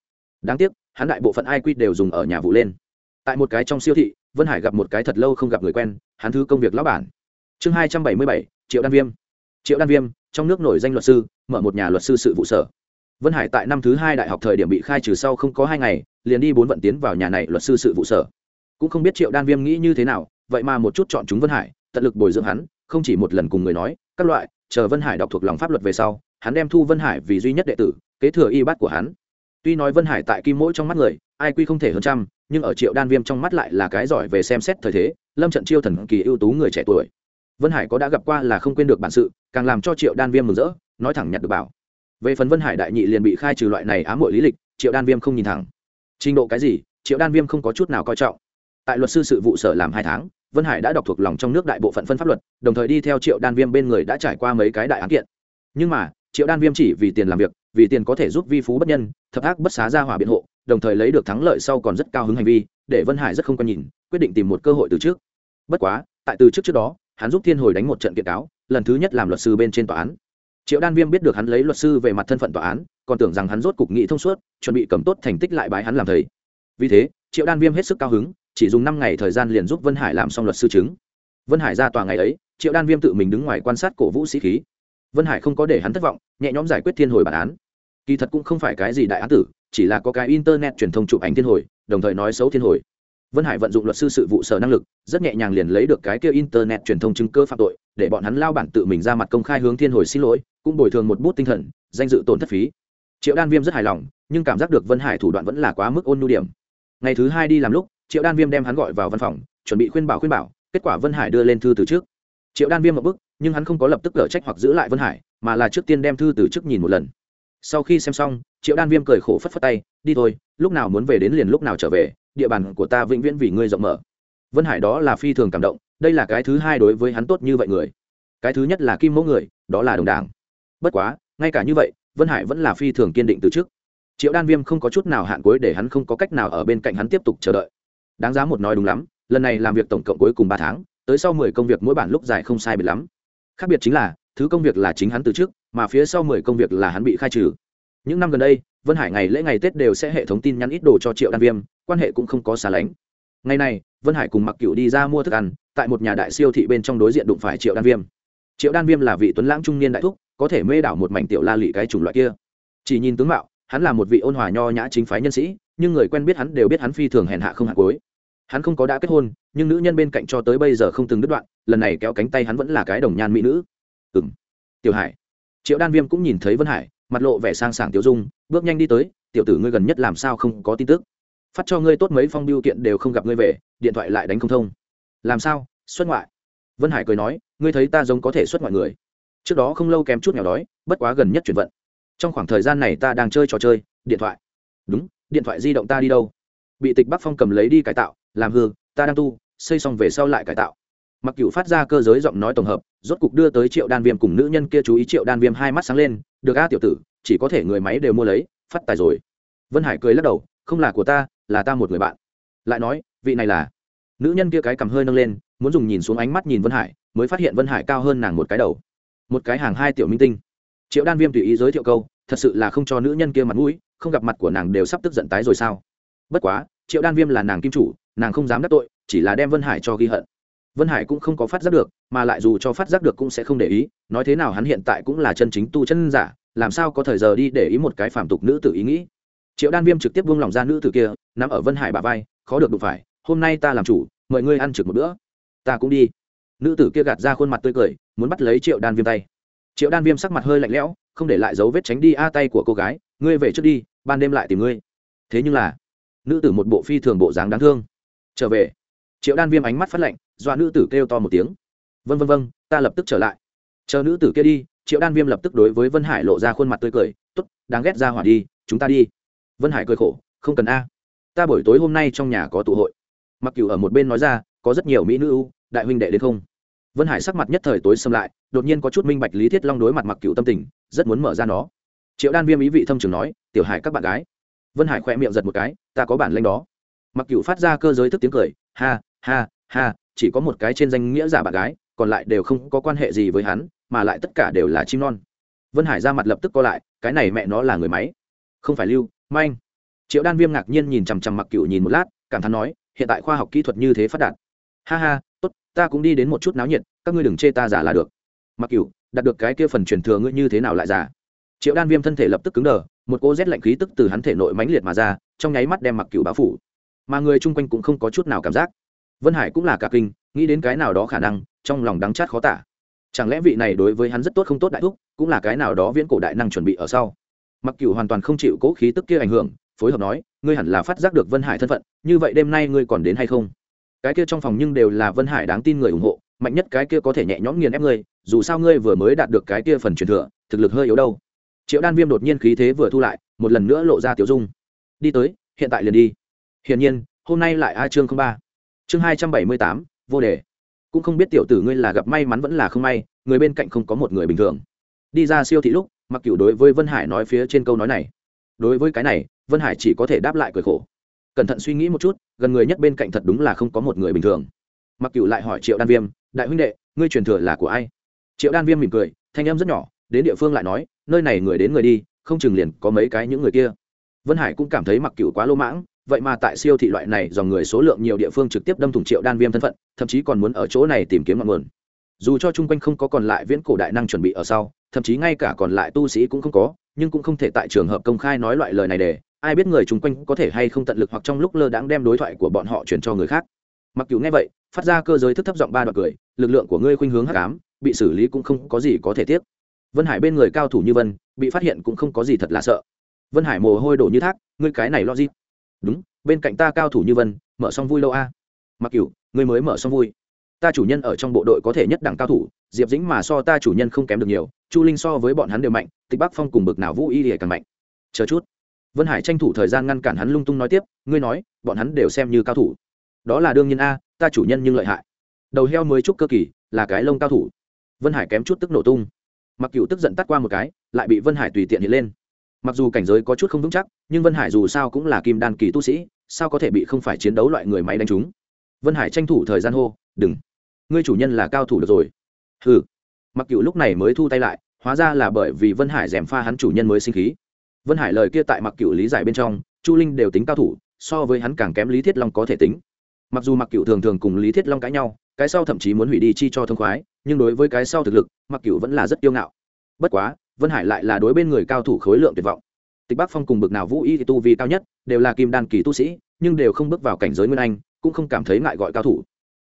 Đáng tiếc, hắn đại bộ phận ai quy đều dùng ở nhà vụ lên. Tại một cái trong siêu thị, vân hải gặp một cái thật lâu không gặp người quen, hắn thứ công việc lão bản. Chương hai trăm bảy mươi bảy, triệu đan viêm. Triệu đan viêm, trong nước nổi danh luật sư, mở một nhà luật sư sự vụ sở vân hải tại năm thứ hai đại học thời điểm bị khai trừ sau không có hai ngày, liền đi bốn vận tiến vào nhà này luật sư sự vụ sở. Cũng không biết triệu đan viêm nghĩ như thế nào, vậy mà một chút chọn chúng vân hải, tận lực bồi dưỡng hắn, không chỉ một lần cùng người nói, các loại, chờ vân hải đọc thuộc lòng pháp luật về sau, hắn đem thu vân hải vì duy nhất đệ tử, kế thừa y bát của hắn. Tuy nói vân hải tại kim mỗi trong mắt người, ai quy không thể hơn trăm, nhưng ở triệu đan viêm trong mắt lại là cái giỏi về xem xét thời thế, lâm trận chiêu thần kỳ ưu tú người trẻ tuổi. Vân hải có đã gặp qua là không quên được bản sự, càng làm cho triệu đan viêm mừng rỡ, nói thẳng nhặt được bảo về phần vân hải đại nhị liền bị khai trừ loại này ám hội lý lịch, triệu đan viêm không nhìn thẳng. Trình độ cái gì, triệu đan viêm không có chút nào coi trọng. Tại luật sư sự vụ sở làm hai tháng, vân hải đã đọc thuộc lòng trong nước đại bộ phận phân pháp luật, đồng thời đi theo triệu đan viêm bên người đã trải qua mấy cái đại án kiện. Nhưng mà, triệu đan viêm chỉ vì tiền làm việc, vì tiền có thể giúp vi phú bất nhân, thập ác bất xá ra hỏa biện hộ, đồng thời lấy được thắng lợi sau còn rất cao hứng hành vi, để vân hải rất không quan nhìn, quyết định tìm một cơ hội từ trước. Bất quá, tại từ trước trước đó, hắn giúp thiên hồi đánh một trận kiện cáo, lần thứ nhất làm luật sư bên trên tòa án triệu đan viêm biết được hắn lấy luật sư về mặt thân phận tòa án, còn tưởng rằng hắn rốt cục nghị thông suốt, chuẩn bị cầm tốt thành tích lại bái hắn làm thầy. Vì thế, triệu đan viêm hết sức cao hứng, chỉ dùng năm ngày thời gian liền giúp vân hải làm xong luật sư chứng. Vân hải ra tòa ngày ấy, triệu đan viêm tự mình đứng ngoài quan sát cổ vũ sĩ khí. Vân hải không có để hắn thất vọng, nhẹ nhõm giải quyết thiên hồi bản án. Kỳ thật cũng không phải cái gì đại án tử, chỉ là có cái internet truyền thông chụp ảnh thiên hồi, đồng thời nói xấu thiên hồi vân hải vận dụng luật sư sự vụ sở năng lực, rất nhẹ nhàng liền lấy được cái kia internet truyền thông chứng cơ phạm tội, để bọn hắn lao bản tự mình ra mặt công khai hướng thiên hồi xin lỗi, cũng bồi thường một bút tinh thần, danh dự tổn thất phí. Triệu đan viêm rất hài lòng, nhưng cảm giác được vân hải thủ đoạn vẫn là quá mức ôn nhu điểm. Ngày thứ hai đi làm lúc, triệu đan viêm đem hắn gọi vào văn phòng, chuẩn bị khuyên bảo khuyên bảo, kết quả vân hải đưa lên thư từ trước. Triệu đan viêm một bức nhưng hắn không có lập tức cở trách hoặc giữ lại vân hải, mà là trước tiên đem thư từ trước nhìn một lần. Sau khi xem xong, triệu đan viêm cười khổ phất phất tay, đi thôi, lúc nào muốn về đến liền lúc nào trở về địa bàn của ta vĩnh viễn vì ngươi rộng mở. Vân hải đó là phi thường cảm động, đây là cái thứ hai đối với hắn tốt như vậy người. Cái thứ nhất là kim mẫu người, đó là đồng đảng. Bất quá, ngay cả như vậy, vân hải vẫn là phi thường kiên định từ trước. Triệu đan viêm không có chút nào hạn cuối để hắn không có cách nào ở bên cạnh hắn tiếp tục chờ đợi. Đáng giá một nói đúng lắm, lần này làm việc tổng cộng cuối cùng ba tháng, tới sau mười công việc mỗi bản lúc dài không sai biệt lắm. Khác biệt chính là, thứ công việc là chính hắn từ trước, mà phía sau mười công việc là hắn bị khai trừ. Những năm gần đây, vân hải ngày lễ ngày tết đều sẽ hệ thống tin nhắn ít đồ cho triệu đan viêm quan hệ cũng không có xa lánh. Ngày này vân hải cùng mặc cựu đi ra mua thức ăn tại một nhà đại siêu thị bên trong đối diện đụng phải triệu đan viêm. Triệu đan viêm là vị tuấn lãng trung niên đại thúc có thể mê đảo một mảnh tiểu la lị cái chủng loại kia. Chỉ nhìn tướng mạo hắn là một vị ôn hòa nho nhã chính phái nhân sĩ nhưng người quen biết hắn đều biết hắn phi thường hèn hạ không hạ cuối. Hắn không có đã kết hôn nhưng nữ nhân bên cạnh cho tới bây giờ không từng đứt đoạn lần này kéo cánh tay hắn vẫn là cái đồng nhan mỹ nữ. Ừm, tiểu hải. Triệu đan viêm cũng nhìn thấy vân hải mặt lộ vẻ sang sảng tiêu dung bước nhanh đi tới tiểu tử ngươi gần nhất làm sao không có tin tức? Phát cho ngươi tốt mấy phong biêu kiện đều không gặp ngươi về, điện thoại lại đánh không thông. Làm sao? Xuất ngoại. Vân hải cười nói, ngươi thấy ta giống có thể xuất ngoại người. Trước đó không lâu kém chút nghèo đói, bất quá gần nhất chuyển vận. Trong khoảng thời gian này ta đang chơi trò chơi, điện thoại. Đúng, điện thoại di động ta đi đâu? Bị tịch bắc phong cầm lấy đi cải tạo, làm hư, ta đang tu, xây xong về sau lại cải tạo. Mặc cựu phát ra cơ giới giọng nói tổng hợp, rốt cục đưa tới triệu đan viêm cùng nữ nhân kia chú ý triệu đan viêm hai mắt sáng lên, được a, tiểu tử, chỉ có thể người máy đều mua lấy, phát tài rồi. Vân hải cười lắc đầu, không là của ta là ta một người bạn. Lại nói, vị này là nữ nhân kia cái cầm hơi nâng lên, muốn dùng nhìn xuống ánh mắt nhìn vân hải, mới phát hiện vân hải cao hơn nàng một cái đầu. Một cái hàng hai tiểu minh tinh. Triệu đan viêm tùy ý giới thiệu câu, thật sự là không cho nữ nhân kia mặt mũi, không gặp mặt của nàng đều sắp tức giận tái rồi sao? Bất quá, triệu đan viêm là nàng kim chủ, nàng không dám đắc tội, chỉ là đem vân hải cho ghi hận. Vân hải cũng không có phát giác được, mà lại dù cho phát giác được cũng sẽ không để ý, nói thế nào hắn hiện tại cũng là chân chính tu chân giả, làm sao có thời giờ đi để ý một cái phàm tục nữ tử ý nghĩ? Triệu đan viêm trực tiếp buông lỏng ra nữ tử kia nằm ở vân hải bà vai, khó được đụng phải, hôm nay ta làm chủ, mời ngươi ăn trực một bữa. Ta cũng đi. Nữ tử kia gạt ra khuôn mặt tươi cười, muốn bắt lấy triệu đan viêm tay. Triệu đan viêm sắc mặt hơi lạnh lẽo, không để lại dấu vết tránh đi a tay của cô gái, ngươi về trước đi, ban đêm lại tìm ngươi. Thế nhưng là, nữ tử một bộ phi thường bộ dáng đáng thương. Trở về. Triệu đan viêm ánh mắt phát lạnh, dọa nữ tử kêu to một tiếng. Vân vân vân ta lập tức trở lại. Chờ nữ tử kia đi. Triệu đan viêm lập tức đối với vân hải lộ ra khuôn mặt tươi cười t ố t đáng ghét ra hỏa đi, chúng ta đi vân hải cười khổ, không cần a, ta buổi tối hôm nay trong nhà có tụ hội. Mặc cửu ở một bên nói ra, có rất nhiều mỹ nữ ưu, đại huynh đệ đến không? Vân hải sắc mặt nhất thời tối xâm lại, đột nhiên có chút minh bạch lý thiết long đối mặt mặc cửu tâm tình, rất muốn mở ra nó. Triệu đan viêm ý vị thâm trường nói, tiểu hải các bạn gái. Vân hải khỏe miệng giật một cái, ta có bản lanh đó. Mặc cửu phát ra cơ giới thức tiếng cười, ha ha ha, chỉ có một cái trên danh nghĩa giả bạn gái, còn lại đều không có quan hệ gì với hắn, mà lại tất cả đều là chim non. Vân hải ra mặt lập tức co lại, cái này mẹ nó là người máy, không phải lưu manh triệu đan viêm ngạc nhiên nhìn chằm chằm mặc cựu nhìn một lát, cảm thán nói, hiện tại khoa học kỹ thuật như thế phát đạt. Ha ha, tốt, ta cũng đi đến một chút náo nhiệt, các ngươi đừng chê ta giả là được. Mặc cựu đạt được cái kia phần truyền thừa ngươi như thế nào lại giả? Triệu đan viêm thân thể lập tức cứng đờ, một cô rét lạnh khí tức từ hắn thể nội mãnh liệt mà ra, trong nháy mắt đem mặc cựu báo phủ. Mà người chung quanh cũng không có chút nào cảm giác. Vân hải cũng là cả kinh, nghĩ đến cái nào đó khả năng, trong lòng đắng chát khó tả. Chẳng lẽ vị này đối với hắn rất tốt không tốt đại thúc, cũng là cái nào đó viễn cổ đại năng chuẩn bị ở sau? Mặc cửu hoàn toàn không chịu cố khí tức kia ảnh hưởng, phối hợp nói, ngươi hẳn là phát giác được vân hải thân phận, như vậy đêm nay ngươi còn đến hay không? Cái kia trong phòng nhưng đều là vân hải đáng tin người ủng hộ, mạnh nhất cái kia có thể nhẹ nhõm nghiền ép ngươi, dù sao ngươi vừa mới đạt được cái kia phần truyền thừa, thực lực hơi yếu đâu. Triệu đan viêm đột nhiên khí thế vừa thu lại, một lần nữa lộ ra tiểu dung. Đi tới, hiện tại liền đi. Hiển nhiên, hôm nay lại a chương không ba. Chương hai trăm bảy mươi tám, vô đề. Cũng không biết tiểu tử ngươi là gặp may mắn vẫn là không may, người bên cạnh không có một người bình thường đi ra siêu thị lúc mặc cửu đối với vân hải nói phía trên câu nói này. Đối với cái này, vân hải chỉ có thể đáp lại cười khổ. Cẩn thận suy nghĩ một chút, gần người nhất bên cạnh thật đúng là không có một người bình thường. Mặc cửu lại hỏi triệu đan viêm, đại huynh đệ, ngươi truyền thừa là của ai? Triệu đan viêm mỉm cười, thanh em rất nhỏ, đến địa phương lại nói, nơi này người đến người đi, không chừng liền có mấy cái những người kia. Vân hải cũng cảm thấy mặc cửu quá lô mãng, vậy mà tại siêu thị loại này dòng người số lượng nhiều địa phương trực tiếp đâm thủng triệu đan viêm thân phận, thậm chí còn muốn ở chỗ này tìm kiếm ngọn nguồn dù cho chung quanh không có còn lại viễn cổ đại năng chuẩn bị ở sau, thậm chí ngay cả còn lại tu sĩ cũng không có, nhưng cũng không thể tại trường hợp công khai nói loại lời này để, ai biết người chung quanh có thể hay không tận lực hoặc trong lúc lơ đãng đem đối thoại của bọn họ chuyển cho người khác. Mặc dù nghe vậy, phát ra cơ giới thức thấp giọng ba đoạn cười, lực lượng của ngươi khuynh hướng hắc ám, bị xử lý cũng không có gì có thể tiếc. Vân hải bên người cao thủ như vân, bị phát hiện cũng không có gì thật là sợ. Vân hải mồ hôi đổ như thác, ngươi cái này lo gì đúng, bên cạnh ta cao thủ như vân, mở xong vui lâu a. Mặc cửu ngươi mới mở xong vui ta chủ nhân ở trong bộ đội có thể nhất đẳng cao thủ, diệp dĩnh mà so ta chủ nhân không kém được nhiều, chu linh so với bọn hắn đều mạnh, tịch bắc phong cùng bực nào vũ y thì càng mạnh. Chờ chút. Vân hải tranh thủ thời gian ngăn cản hắn lung tung nói tiếp, ngươi nói, bọn hắn đều xem như cao thủ. Đó là đương nhiên a, ta chủ nhân nhưng lợi hại. Đầu heo mới trúc cơ kỳ, là cái lông cao thủ. Vân hải kém chút tức nổ tung. Mặc cựu tức giận tắt qua một cái, lại bị vân hải tùy tiện hiện lên. Mặc dù cảnh giới có chút không vững chắc, nhưng vân hải dù sao cũng là kim đan kỳ tu sĩ, sao có thể bị không phải chiến đấu loại người máy đánh trúng? Vân hải tranh thủ thời gian hô, đừng ngươi chủ nhân là cao thủ được rồi. Hừ. mặc cựu lúc này mới thu tay lại, hóa ra là bởi vì vân hải dèm pha hắn chủ nhân mới sinh khí. Vân hải lời kia tại mặc cựu lý giải bên trong, chu linh đều tính cao thủ, so với hắn càng kém lý thiết long có thể tính. Mặc dù mặc cựu thường thường cùng lý thiết long cãi nhau, cái sau thậm chí muốn hủy đi chi cho thông khoái, nhưng đối với cái sau thực lực, mặc cựu vẫn là rất kiêu ngạo. Bất quá, vân hải lại là đối bên người cao thủ khối lượng tuyệt vọng. Tịch bắc phong cùng bực nào vũ y thì tu vi cao nhất, đều là kim đan kỳ tu sĩ, nhưng đều không bước vào cảnh giới nguyên anh, cũng không cảm thấy ngại gọi cao thủ.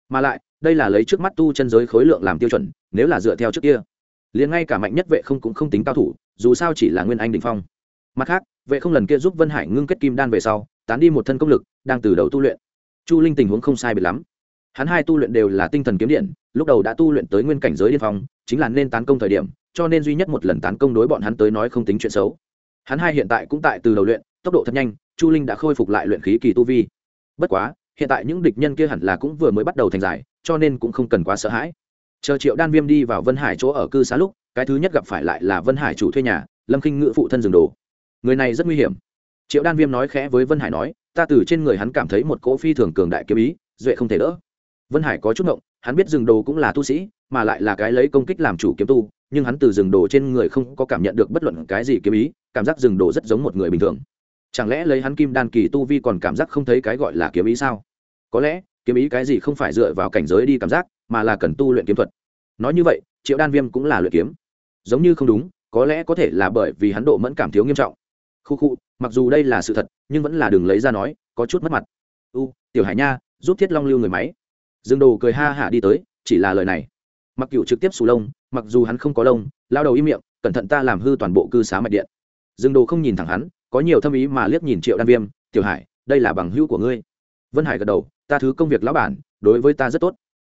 Mà lại đây là lấy trước mắt tu chân giới khối lượng làm tiêu chuẩn, nếu là dựa theo trước kia, liền ngay cả mạnh nhất vệ không cũng không tính cao thủ, dù sao chỉ là nguyên anh đình phong. Mặt khác, vệ không lần kia giúp vân hải ngưng kết kim đan về sau, tán đi một thân công lực, đang từ đầu tu luyện. Chu linh tình huống không sai biệt lắm. Hắn hai tu luyện đều là tinh thần kiếm điện, lúc đầu đã tu luyện tới nguyên cảnh giới điên phong, chính là nên tán công thời điểm, cho nên duy nhất một lần tán công đối bọn hắn tới nói không tính chuyện xấu. Hắn hai hiện tại cũng tại từ đầu luyện, tốc độ thật nhanh, chu linh đã khôi phục lại luyện khí kỳ tu vi. Bất quá hiện tại những địch nhân kia hẳn là cũng vừa mới bắt đầu thành giải, cho nên cũng không cần quá sợ hãi. Chờ triệu đan viêm đi vào vân hải chỗ ở cư xá lúc, cái thứ nhất gặp phải lại là vân hải chủ thuê nhà, lâm khinh ngự phụ thân rừng đồ. Người này rất nguy hiểm. Triệu đan viêm nói khẽ với vân hải nói, ta từ trên người hắn cảm thấy một cỗ phi thường cường đại kiếm ý, duệ không thể đỡ. Vân hải có chút ngộng, hắn biết rừng đồ cũng là tu sĩ, mà lại là cái lấy công kích làm chủ kiếm tu, nhưng hắn từ rừng đồ trên người không có cảm nhận được bất luận cái gì kiếm ý, cảm giác rừng đồ rất giống một người bình thường chẳng lẽ lấy hắn kim đan kỳ tu vi còn cảm giác không thấy cái gọi là kiếm ý sao? Có lẽ, kiếm ý cái gì không phải dựa vào cảnh giới đi cảm giác, mà là cần tu luyện kiếm thuật. Nói như vậy, triệu đan viêm cũng là luyện kiếm. Giống như không đúng, có lẽ có thể là bởi vì hắn độ mẫn cảm thiếu nghiêm trọng. Khu khu, mặc dù đây là sự thật, nhưng vẫn là đừng lấy ra nói, có chút mất mặt. U, tiểu hải nha, giúp thiết long lưu người máy. Dương đồ cười ha hả đi tới, chỉ là lời này. Mặc cựu trực tiếp sù lông, mặc dù hắn không có lông, lao đầu im miệng, cẩn thận ta làm hư toàn bộ cư xá mạch điện. Dương đồ không nhìn thẳng hắn có nhiều thâm ý mà liếc nhìn triệu đan viêm, tiểu hải, đây là bằng hữu của ngươi. Vân hải gật đầu, ta thứ công việc lão bản, đối với ta rất tốt.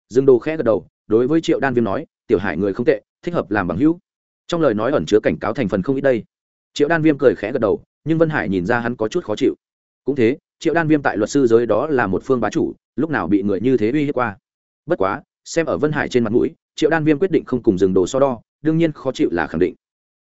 Dương đồ khẽ gật đầu, đối với triệu đan viêm nói, tiểu hải người không tệ, thích hợp làm bằng hữu. Trong lời nói ẩn chứa cảnh cáo thành phần không ít đây. Triệu đan viêm cười khẽ gật đầu, nhưng vân hải nhìn ra hắn có chút khó chịu. Cũng thế, triệu đan viêm tại luật sư giới đó là một phương bá chủ, lúc nào bị người như thế uy hiếp qua. Bất quá, xem ở vân hải trên mặt mũi, triệu đan viêm quyết định không cùng dừng đồ so đo, đương nhiên khó chịu là khẳng định.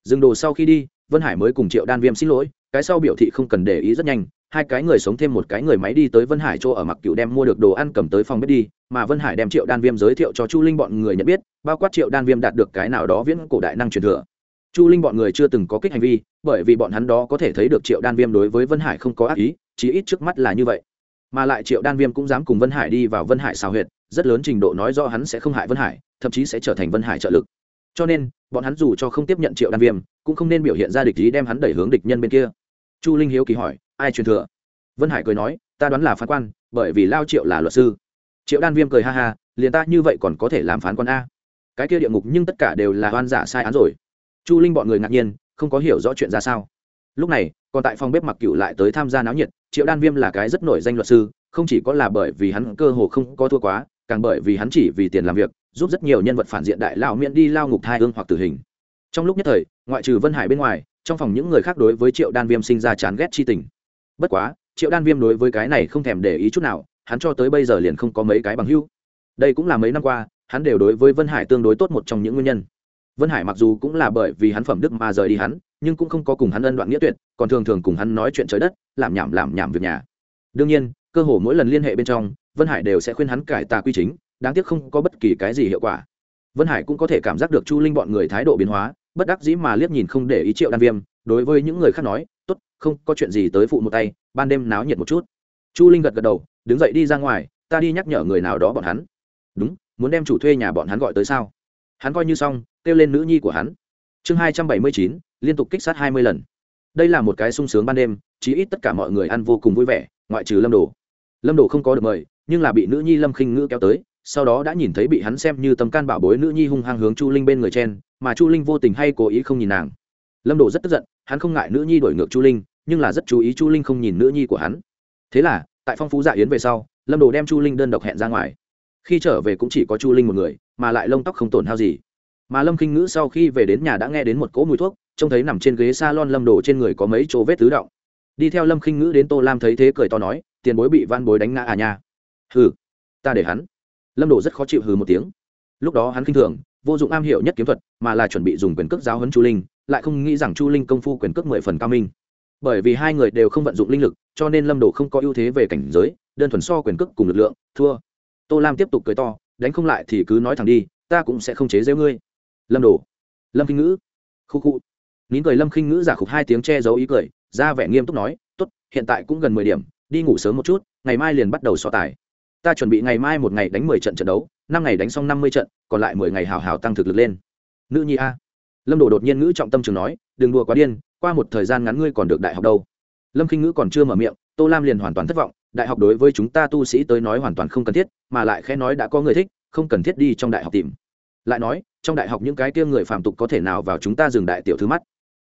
Dừng đồ sau khi đi, vân hải mới cùng triệu đan viêm xin lỗi cái sau biểu thị không cần để ý rất nhanh, hai cái người sống thêm một cái người máy đi tới vân hải chỗ ở mặc cựu đem mua được đồ ăn cầm tới phòng bếp đi, mà vân hải đem triệu đan viêm giới thiệu cho chu linh bọn người nhận biết, bao quát triệu đan viêm đạt được cái nào đó viễn cổ đại năng truyền thừa. Chu linh bọn người chưa từng có kích hành vi, bởi vì bọn hắn đó có thể thấy được triệu đan viêm đối với vân hải không có ác ý, chí ít trước mắt là như vậy. Mà lại triệu đan viêm cũng dám cùng vân hải đi vào vân hải xào huyệt, rất lớn trình độ nói do hắn sẽ không hại vân hải, thậm chí sẽ trở thành vân hải trợ lực. Cho nên, bọn hắn dù cho không tiếp nhận triệu đan viêm, cũng không nên biểu hiện ra địch ý đem hắn đẩy hướng địch nhân bên kia chu linh hiếu kỳ hỏi, ai truyền thừa? Vân hải cười nói, ta đoán là phán quan, bởi vì lao triệu là luật sư. Triệu đan viêm cười ha ha, liền ta như vậy còn có thể làm phán quan a? Cái kia địa ngục nhưng tất cả đều là oan giả sai án rồi. Chu linh bọn người ngạc nhiên, không có hiểu rõ chuyện ra sao. Lúc này, còn tại phòng bếp mặc cựu lại tới tham gia náo nhiệt, triệu đan viêm là cái rất nổi danh luật sư, không chỉ có là bởi vì hắn cơ hồ không có thua quá, càng bởi vì hắn chỉ vì tiền làm việc, giúp rất nhiều nhân vật phản diện đại lao miễn đi lao ngục thai ương hoặc tử hình. Trong lúc nhất thời, ngoại trừ vân hải bên ngoài trong phòng những người khác đối với triệu đan viêm sinh ra chán ghét chi tình. Bất quá, triệu đan viêm đối với cái này không thèm để ý chút nào, hắn cho tới bây giờ liền không có mấy cái bằng hưu đây cũng là mấy năm qua, hắn đều đối với vân hải tương đối tốt một trong những nguyên nhân. Vân hải mặc dù cũng là bởi vì hắn phẩm đức mà rời đi hắn, nhưng cũng không có cùng hắn ân đoạn nghĩa tuyệt, còn thường thường cùng hắn nói chuyện trời đất, làm nhảm làm nhảm việc nhà. Đương nhiên, cơ hồ mỗi lần liên hệ bên trong, vân hải đều sẽ khuyên hắn cải tà quy chính, đáng tiếc không có bất kỳ cái gì hiệu quả. Vân hải cũng có thể cảm giác được chu linh bọn người thái độ biến hóa bất đắc dĩ mà liếc nhìn không để ý triệu đan viêm, đối với những người khác nói, tốt, không, có chuyện gì tới phụ một tay, ban đêm náo nhiệt một chút. Chu linh gật gật đầu, đứng dậy đi ra ngoài, ta đi nhắc nhở người nào đó bọn hắn. Đúng, muốn đem chủ thuê nhà bọn hắn gọi tới sao? Hắn coi như xong, kêu lên nữ nhi của hắn. Chương hai trăm bảy mươi chín, liên tục kích sát hai mươi lần. Đây là một cái sung sướng ban đêm, chí ít tất cả mọi người ăn vô cùng vui vẻ, ngoại trừ lâm đồ. Lâm đồ không có được mời, nhưng là bị nữ nhi lâm khinh ngữ kéo tới, sau đó đã nhìn thấy bị hắn xem như tầm can bảo bối nữ nhi hung hăng hướng chu linh bên người chen mà chu linh vô tình hay cố ý không nhìn nàng. Lâm đồ rất tức giận, hắn không ngại nữ nhi đổi ngược chu linh, nhưng là rất chú ý chu linh không nhìn nữ nhi của hắn. Thế là, tại phong phú dạ yến về sau, lâm đồ đem chu linh đơn độc hẹn ra ngoài. Khi trở về cũng chỉ có chu linh một người, mà lại lông tóc không tổn hao gì. Mà lâm khinh ngữ sau khi về đến nhà đã nghe đến một cỗ mùi thuốc, trông thấy nằm trên ghế s a lon lâm đồ trên người có mấy chỗ vết tứ động. Đi theo lâm khinh ngữ đến tô lam thấy thế cười to nói, tiền bối bị van bối đánh ngã à nha? Hừ, ta để hắn. Lâm đồ rất khó chịu hừ một tiếng. Lúc đó hắn khinh thường vô dụng am hiểu nhất kiếm thuật, mà là chuẩn bị dùng quyền cước giáo hấn chu linh, lại không nghĩ rằng chu linh công phu quyền cước mười phần cao minh. Bởi vì hai người đều không vận dụng linh lực, cho nên lâm đồ không có ưu thế về cảnh giới, đơn thuần so quyền cước cùng lực lượng, thua. Tô lam tiếp tục cười to, đánh không lại thì cứ nói thẳng đi, ta cũng sẽ không chế giễu ngươi. Lâm đồ. Lâm kinh ngữ. Khu khu. Nín cười lâm khinh ngữ giả khục hai tiếng che giấu ý cười, ra vẻ nghiêm túc nói, tốt, hiện tại cũng gần mười điểm, đi ngủ sớm một chút, ngày mai liền bắt đầu so tài ta chuẩn bị ngày mai một ngày đánh mười trận trận đấu, năm ngày đánh xong năm mươi trận, còn lại mười ngày hào hào tăng thực lực lên. Nữ nhi a. Lâm đồ đột nhiên ngữ trọng tâm trường nói, đừng đùa quá điên, qua một thời gian ngắn ngươi còn được đại học đâu. Lâm khinh ngữ còn chưa mở miệng, tô lam liền hoàn toàn thất vọng, đại học đối với chúng ta tu sĩ tới nói hoàn toàn không cần thiết, mà lại khẽ nói đã có người thích, không cần thiết đi trong đại học tìm. Lại nói, trong đại học những cái tiêm người phàm tục có thể nào vào chúng ta dừng đại tiểu thứ mắt?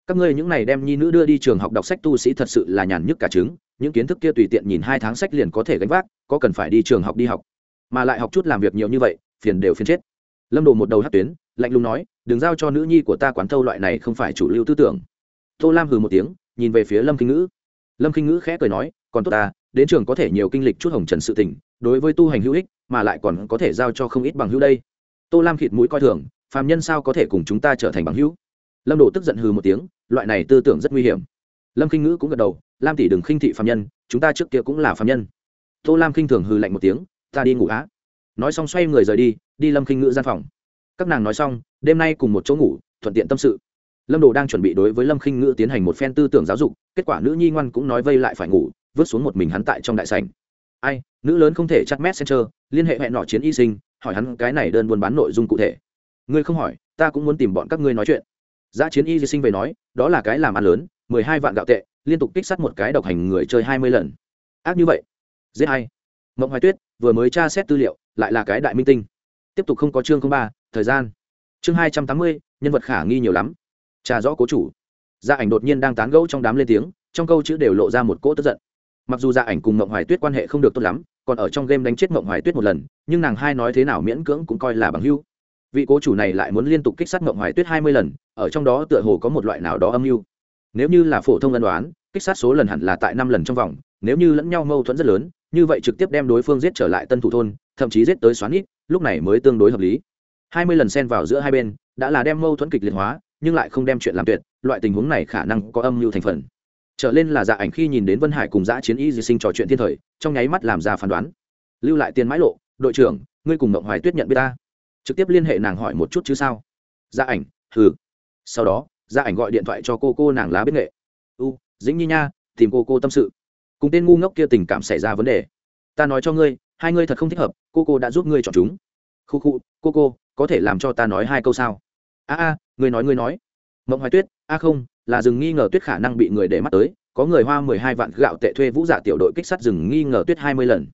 Các ngươi những này đem nhi nữ đưa đi trường học đọc sách tu sĩ thật sự là nhàn nhức cả trứng những kiến thức kia tùy tiện nhìn hai tháng sách liền có thể gánh vác, có cần phải đi trường học đi học. Mà lại học chút làm việc nhiều như vậy, phiền đều phiền chết. Lâm đồ một đầu hát tuyến, lạnh lùng nói, đừng giao cho nữ nhi của ta quán thâu loại này không phải chủ lưu tư tưởng. Tô lam hừ một tiếng, nhìn về phía lâm kinh ngữ. Lâm kinh ngữ khẽ cười nói, còn tốt ta, đến trường có thể nhiều kinh lịch chút hồng trần sự tình, đối với tu hành hữu ích, mà lại còn có thể giao cho không ít bằng hữu đây. Tô lam khịt mũi coi thường, phàm nhân sao có thể cùng chúng ta trở thành bằng hữu? Lâm đồ tức giận hừ một tiếng, loại này tư tưởng rất nguy hiểm lâm khinh ngữ cũng gật đầu, lam tỷ đừng khinh thị phàm nhân, chúng ta trước kia cũng là phàm nhân. Tô lam khinh thường hừ lạnh một tiếng, ta đi ngủ á. Nói xong xoay người rời đi đi lâm khinh ngữ gian phòng. Các nàng nói xong, đêm nay cùng một chỗ ngủ, thuận tiện tâm sự. Lâm đồ đang chuẩn bị đối với lâm khinh ngữ tiến hành một phen tư tưởng giáo dục, kết quả nữ nhi ngoan cũng nói vây lại phải ngủ, vứt xuống một mình hắn tại trong đại sảnh. Ai, nữ lớn không thể chắc messenger, liên hệ hẹn nọ chiến y sinh, hỏi hắn cái này đơn buôn bán nội dung cụ thể. Ngươi không hỏi, ta cũng muốn tìm bọn các ngươi nói chuyện. Giá chiến y sinh về nói, đó là cái làm ăn lớn mười hai vạn gạo tệ, liên tục kích sát một cái độc hành người chơi hai mươi lần. Ác như vậy. Giết hay. Mộng hoài tuyết, vừa mới tra xét tư liệu, lại là cái đại minh tinh. Tiếp tục không có chương ba, thời gian. Chương hai trăm tám mươi, nhân vật khả nghi nhiều lắm. Trà rõ cố chủ. Gia ảnh đột nhiên đang tán gẫu trong đám lên tiếng, trong câu chữ đều lộ ra một cỗ tức giận. Mặc dù gia ảnh cùng mộng hoài tuyết quan hệ không được tốt lắm, còn ở trong game đánh chết mộng hoài tuyết một lần, nhưng nàng hai nói thế nào miễn cưỡng cũng coi là bằng hưu vị cố chủ này lại muốn liên tục kích sát mộng hoài tuyết hai mươi lần, ở trong đó tựa hồ có một loại nào đó âm mưu nếu như là phổ thông ân đoán kích sát số lần hẳn là tại năm lần trong vòng. Nếu như lẫn nhau mâu thuẫn rất lớn, như vậy trực tiếp đem đối phương giết trở lại tân thủ thôn, thậm chí giết tới xoán ít, lúc này mới tương đối hợp lý. Hai mươi lần xen vào giữa hai bên, đã là đem mâu thuẫn kịch liệt hóa, nhưng lại không đem chuyện làm tuyệt, loại tình huống này khả năng có âm mưu thành phần. Trở lên là dạ ảnh khi nhìn đến vân hải cùng dã chiến y di sinh trò chuyện thiên thời, trong nháy mắt làm ra phán đoán. Lưu lại tiền mãi lộ, đội trưởng, ngươi cùng mộng hoài tuyết nhận biết ta. Trực tiếp liên hệ nàng hỏi một chút chứ sao? Dạ ảnh, hừ. Sau đó gia ảnh gọi điện thoại cho cô cô nàng lá biết nghệ. U, dĩnh nhi nha, tìm cô cô tâm sự. Cùng tên ngu ngốc kia tình cảm xảy ra vấn đề. Ta nói cho ngươi, hai ngươi thật không thích hợp, cô cô đã giúp ngươi chọn chúng. Khu khu, cô cô, có thể làm cho ta nói hai câu sao? A a, ngươi nói ngươi nói. Mộng hoài tuyết, a không, là rừng nghi ngờ tuyết khả năng bị người để mắt tới, có người hoa mười hai vạn gạo tệ thuê vũ giả tiểu đội kích sát rừng nghi ngờ tuyết hai mươi lần.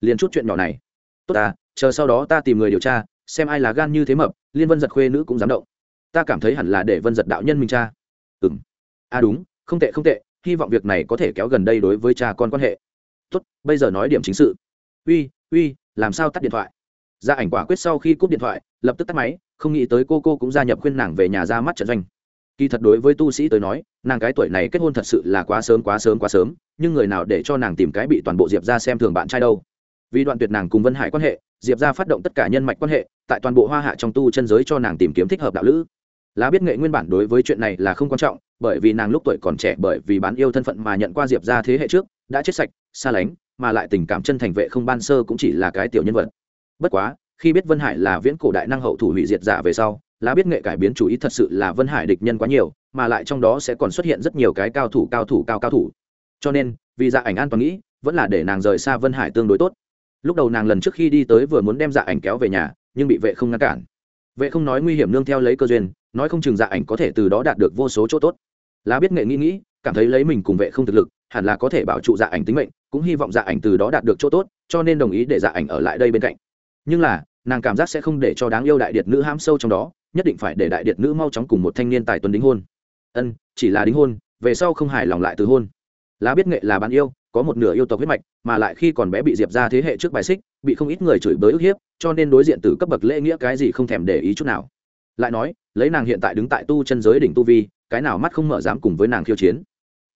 Liền chút chuyện nhỏ này. Tốt ta, chờ sau đó ta tìm người điều tra, xem ai là gan như thế mập, liên vân giật khuê nữ cũng dám động ta cảm thấy hẳn là để vân giật đạo nhân minh cha. Ừ m à đúng, không tệ không tệ, hy vọng việc này có thể kéo gần đây đối với cha con quan hệ. Tốt, bây giờ nói điểm chính sự. Uy uy, làm sao tắt điện thoại? Gia ảnh quả quyết sau khi cúp điện thoại, lập tức tắt máy, không nghĩ tới cô cô cũng gia nhập khuyên nàng về nhà ra mắt trận doanh. Kỳ thật đối với tu sĩ tới nói, nàng cái tuổi này kết hôn thật sự là quá sớm quá sớm quá sớm, nhưng người nào để cho nàng tìm cái bị toàn bộ diệp ra xem thường bạn trai đâu? Vì đoạn tuyệt nàng cùng vân hải quan hệ, diệp ra phát động tất cả nhân mạch quan hệ tại toàn bộ hoa hạ trong tu chân giới cho nàng tìm kiếm thích hợp đạo lữ. Lá biết nghệ nguyên bản đối với chuyện này là không quan trọng, bởi vì nàng lúc tuổi còn trẻ bởi vì bán yêu thân phận mà nhận qua diệp ra thế hệ trước, đã chết sạch, xa lánh, mà lại tình cảm chân thành vệ không ban sơ cũng chỉ là cái tiểu nhân vật. Bất quá, khi biết vân hải là viễn cổ đại năng hậu thủ hủy diệt giả về sau, lá biết nghệ cải biến chủ ý thật sự là vân hải địch nhân quá nhiều, mà lại trong đó sẽ còn xuất hiện rất nhiều cái cao thủ cao thủ, cao cao thủ. Cho nên, vì dạ ảnh an toàn nghĩ, vẫn là để nàng rời xa vân hải tương đối tốt. Lúc đầu nàng lần trước khi đi tới vừa muốn đem dạ ảnh kéo về nhà nhưng bị vệ không ngăn cản. Vệ không nói nguy hiểm nương theo lấy cơ duyên, nói không chừng dạ ảnh có thể từ đó đạt được vô số chỗ tốt. Lá biết nghệ nghĩ nghĩ, cảm thấy lấy mình cùng vệ không thực lực, hẳn là có thể bảo trụ dạ ảnh tính mệnh, cũng hy vọng dạ ảnh từ đó đạt được chỗ tốt, cho nên đồng ý để dạ ảnh ở lại đây bên cạnh. Nhưng là, nàng cảm giác sẽ không để cho đáng yêu đại điệt nữ ham sâu trong đó, nhất định phải để đại điệt nữ mau chóng cùng một thanh niên tài tuấn đính hôn. Ân, chỉ là đính hôn, về sau không hài lòng lại từ hôn. Lá biết nghệ là bạn yêu có một nửa yêu tộc huyết mạch, mà lại khi còn bé bị diệp ra thế hệ trước bài xích, bị không ít người chửi bới ức hiếp, cho nên đối diện từ cấp bậc lễ nghĩa cái gì không thèm để ý chút nào. Lại nói, lấy nàng hiện tại đứng tại tu chân giới đỉnh tu vi, cái nào mắt không mở dám cùng với nàng khiêu chiến.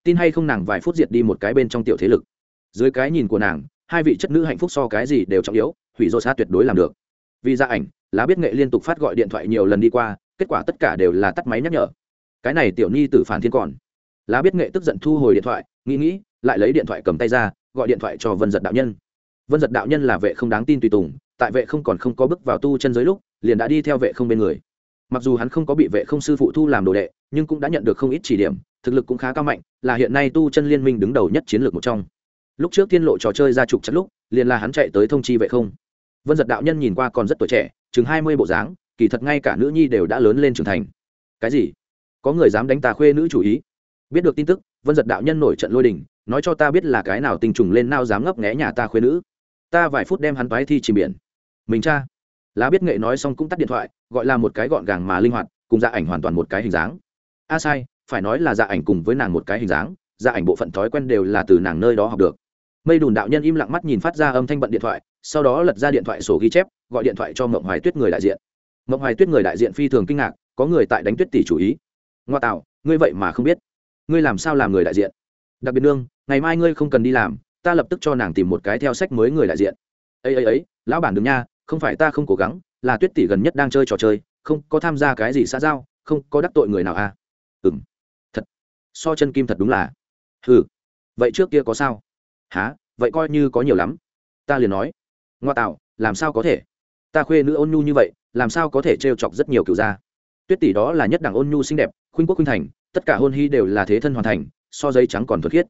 Tin hay không nàng vài phút diệt đi một cái bên trong tiểu thế lực. Dưới cái nhìn của nàng, hai vị chất nữ hạnh phúc so cái gì đều trọng yếu, hủy dô sát tuyệt đối làm được. Vì gia ảnh, lá biết nghệ liên tục phát gọi điện thoại nhiều lần đi qua, kết quả tất cả đều là tắt máy nhắc nhở. Cái này tiểu ni tử phản thiên còn. Lá biết nghệ tức giận thu hồi điện thoại, nghĩ nghĩ lại lấy điện thoại cầm tay ra, gọi điện thoại cho vân giật đạo nhân. Vân giật đạo nhân là vệ không đáng tin tùy tùng, tại vệ không còn không có bước vào tu chân giới lúc, liền đã đi theo vệ không bên người. Mặc dù hắn không có bị vệ không sư phụ thu làm đồ đệ, nhưng cũng đã nhận được không ít chỉ điểm, thực lực cũng khá cao mạnh, là hiện nay tu chân liên minh đứng đầu nhất chiến lược một trong. Lúc trước Thiên lộ trò chơi ra trục chất lúc, liền là hắn chạy tới thông chi vệ không. Vân giật đạo nhân nhìn qua còn rất tuổi trẻ, chừng hai mươi bộ dáng, kỳ thật ngay cả nữ nhi đều đã lớn lên trưởng thành. Cái gì? Có người dám đánh tà khuê nữ chủ ý? Biết được tin tức, vân giật đạo nhân nổi trận lôi đình nói cho ta biết là cái nào tinh trùng lên nao dám ngấp nghé nhà ta khuyên nữ. Ta vài phút đem hắn toái thi chìm biển. Mình cha. Lá biết nghệ nói xong cũng tắt điện thoại, gọi là một cái gọn gàng mà linh hoạt, cùng dạ ảnh hoàn toàn một cái hình dáng. A sai, phải nói là dạ ảnh cùng với nàng một cái hình dáng dạ ảnh bộ phận thói quen đều là từ nàng nơi đó học được. Mây đùn đạo nhân im lặng mắt nhìn phát ra âm thanh bận điện thoại, sau đó lật ra điện thoại sổ ghi chép, gọi điện thoại cho mộng hoài tuyết người đại diện. Mộng hoài tuyết người đại diện phi thường kinh ngạc, có người tại đánh tuyết tỷ chủ ý. Ngoa tạo, ngươi vậy mà không biết. Ngươi làm sao làm người đại diện? Đặc biệt nương, ngày mai ngươi không cần đi làm, ta lập tức cho nàng tìm một cái theo sách mới người đại diện. Ấy ấy ấy lão bản đừng nha, không phải ta không cố gắng, là tuyết tỷ gần nhất đang chơi trò chơi, không có tham gia cái gì xã giao, không có đắc tội người nào à? Ừ m thật. So chân kim thật đúng là. Ừ vậy trước kia có sao? Há vậy coi như có nhiều lắm. Ta liền nói. Ngoa tạo, làm sao có thể? Ta khuê nữ ôn nhu như vậy, làm sao có thể trêu chọc rất nhiều kiểu gia? Tuyết tỷ đó là nhất đẳng ôn nhu xinh đẹp, khuynh quốc khuynh thành, tất cả hôn hy đều là thế thân hoàn thành so giấy trắng còn thuật khiết.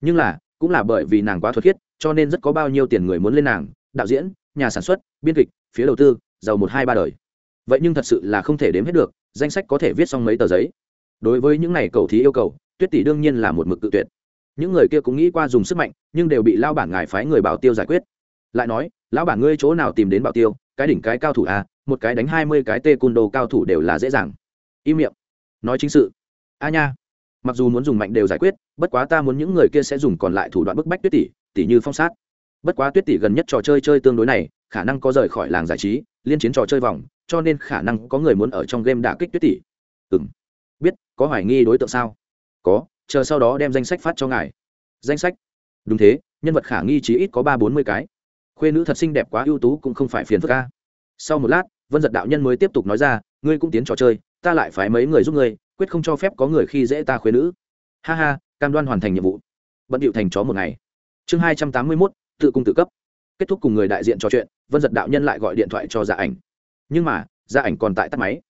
Nhưng là, cũng là bởi vì nàng quá thuật khiết, cho nên rất có bao nhiêu tiền người muốn lên nàng, đạo diễn, nhà sản xuất, biên kịch, phía đầu tư, giàu một hai ba đời. Vậy nhưng thật sự là không thể đếm hết được, danh sách có thể viết xong mấy tờ giấy. Đối với những này cầu thí yêu cầu, tuyết tỷ đương nhiên là một mực tự tuyệt. Những người kia cũng nghĩ qua dùng sức mạnh, nhưng đều bị lao bản ngài phái người bảo tiêu giải quyết. Lại nói, lão bản ngươi chỗ nào tìm đến bảo tiêu? Cái đỉnh cái cao thủ à một cái đánh hai mươi cái tê cun đồ cao thủ đều là dễ dàng. Im miệng. Nói chính sự. A nha mặc dù muốn dùng mạnh đều giải quyết, bất quá ta muốn những người kia sẽ dùng còn lại thủ đoạn bức bách tuyết tỷ tỷ như phong sát. Bất quá tuyết tỷ gần nhất trò chơi chơi tương đối này, khả năng có rời khỏi làng giải trí, liên chiến trò chơi vòng, cho nên khả năng có người muốn ở trong game đả kích tuyết tỷ. Ừ m biết, có hoài nghi đối tượng sao? Có, chờ sau đó đem danh sách phát cho ngài. Danh sách? Đúng thế, nhân vật khả nghi chí ít có ba bốn mươi cái. Khuê nữ thật xinh đẹp quá ưu tú cũng không phải phiền phức ca sau một lát, vân giật đạo nhân mới tiếp tục nói ra, ngươi cũng tiến trò chơi, ta lại phải mấy người giúp ngươi quyết không cho phép có người khi dễ ta khuyên nữ. Ha ha, cam đoan hoàn thành nhiệm vụ. Bận điệu thành chó một ngày. Chương hai trăm tám mươi mốt, tự cung tự cấp. Kết thúc cùng người đại diện trò chuyện, vân giật đạo nhân lại gọi điện thoại cho gia ảnh. Nhưng mà gia ảnh còn tại tắt máy.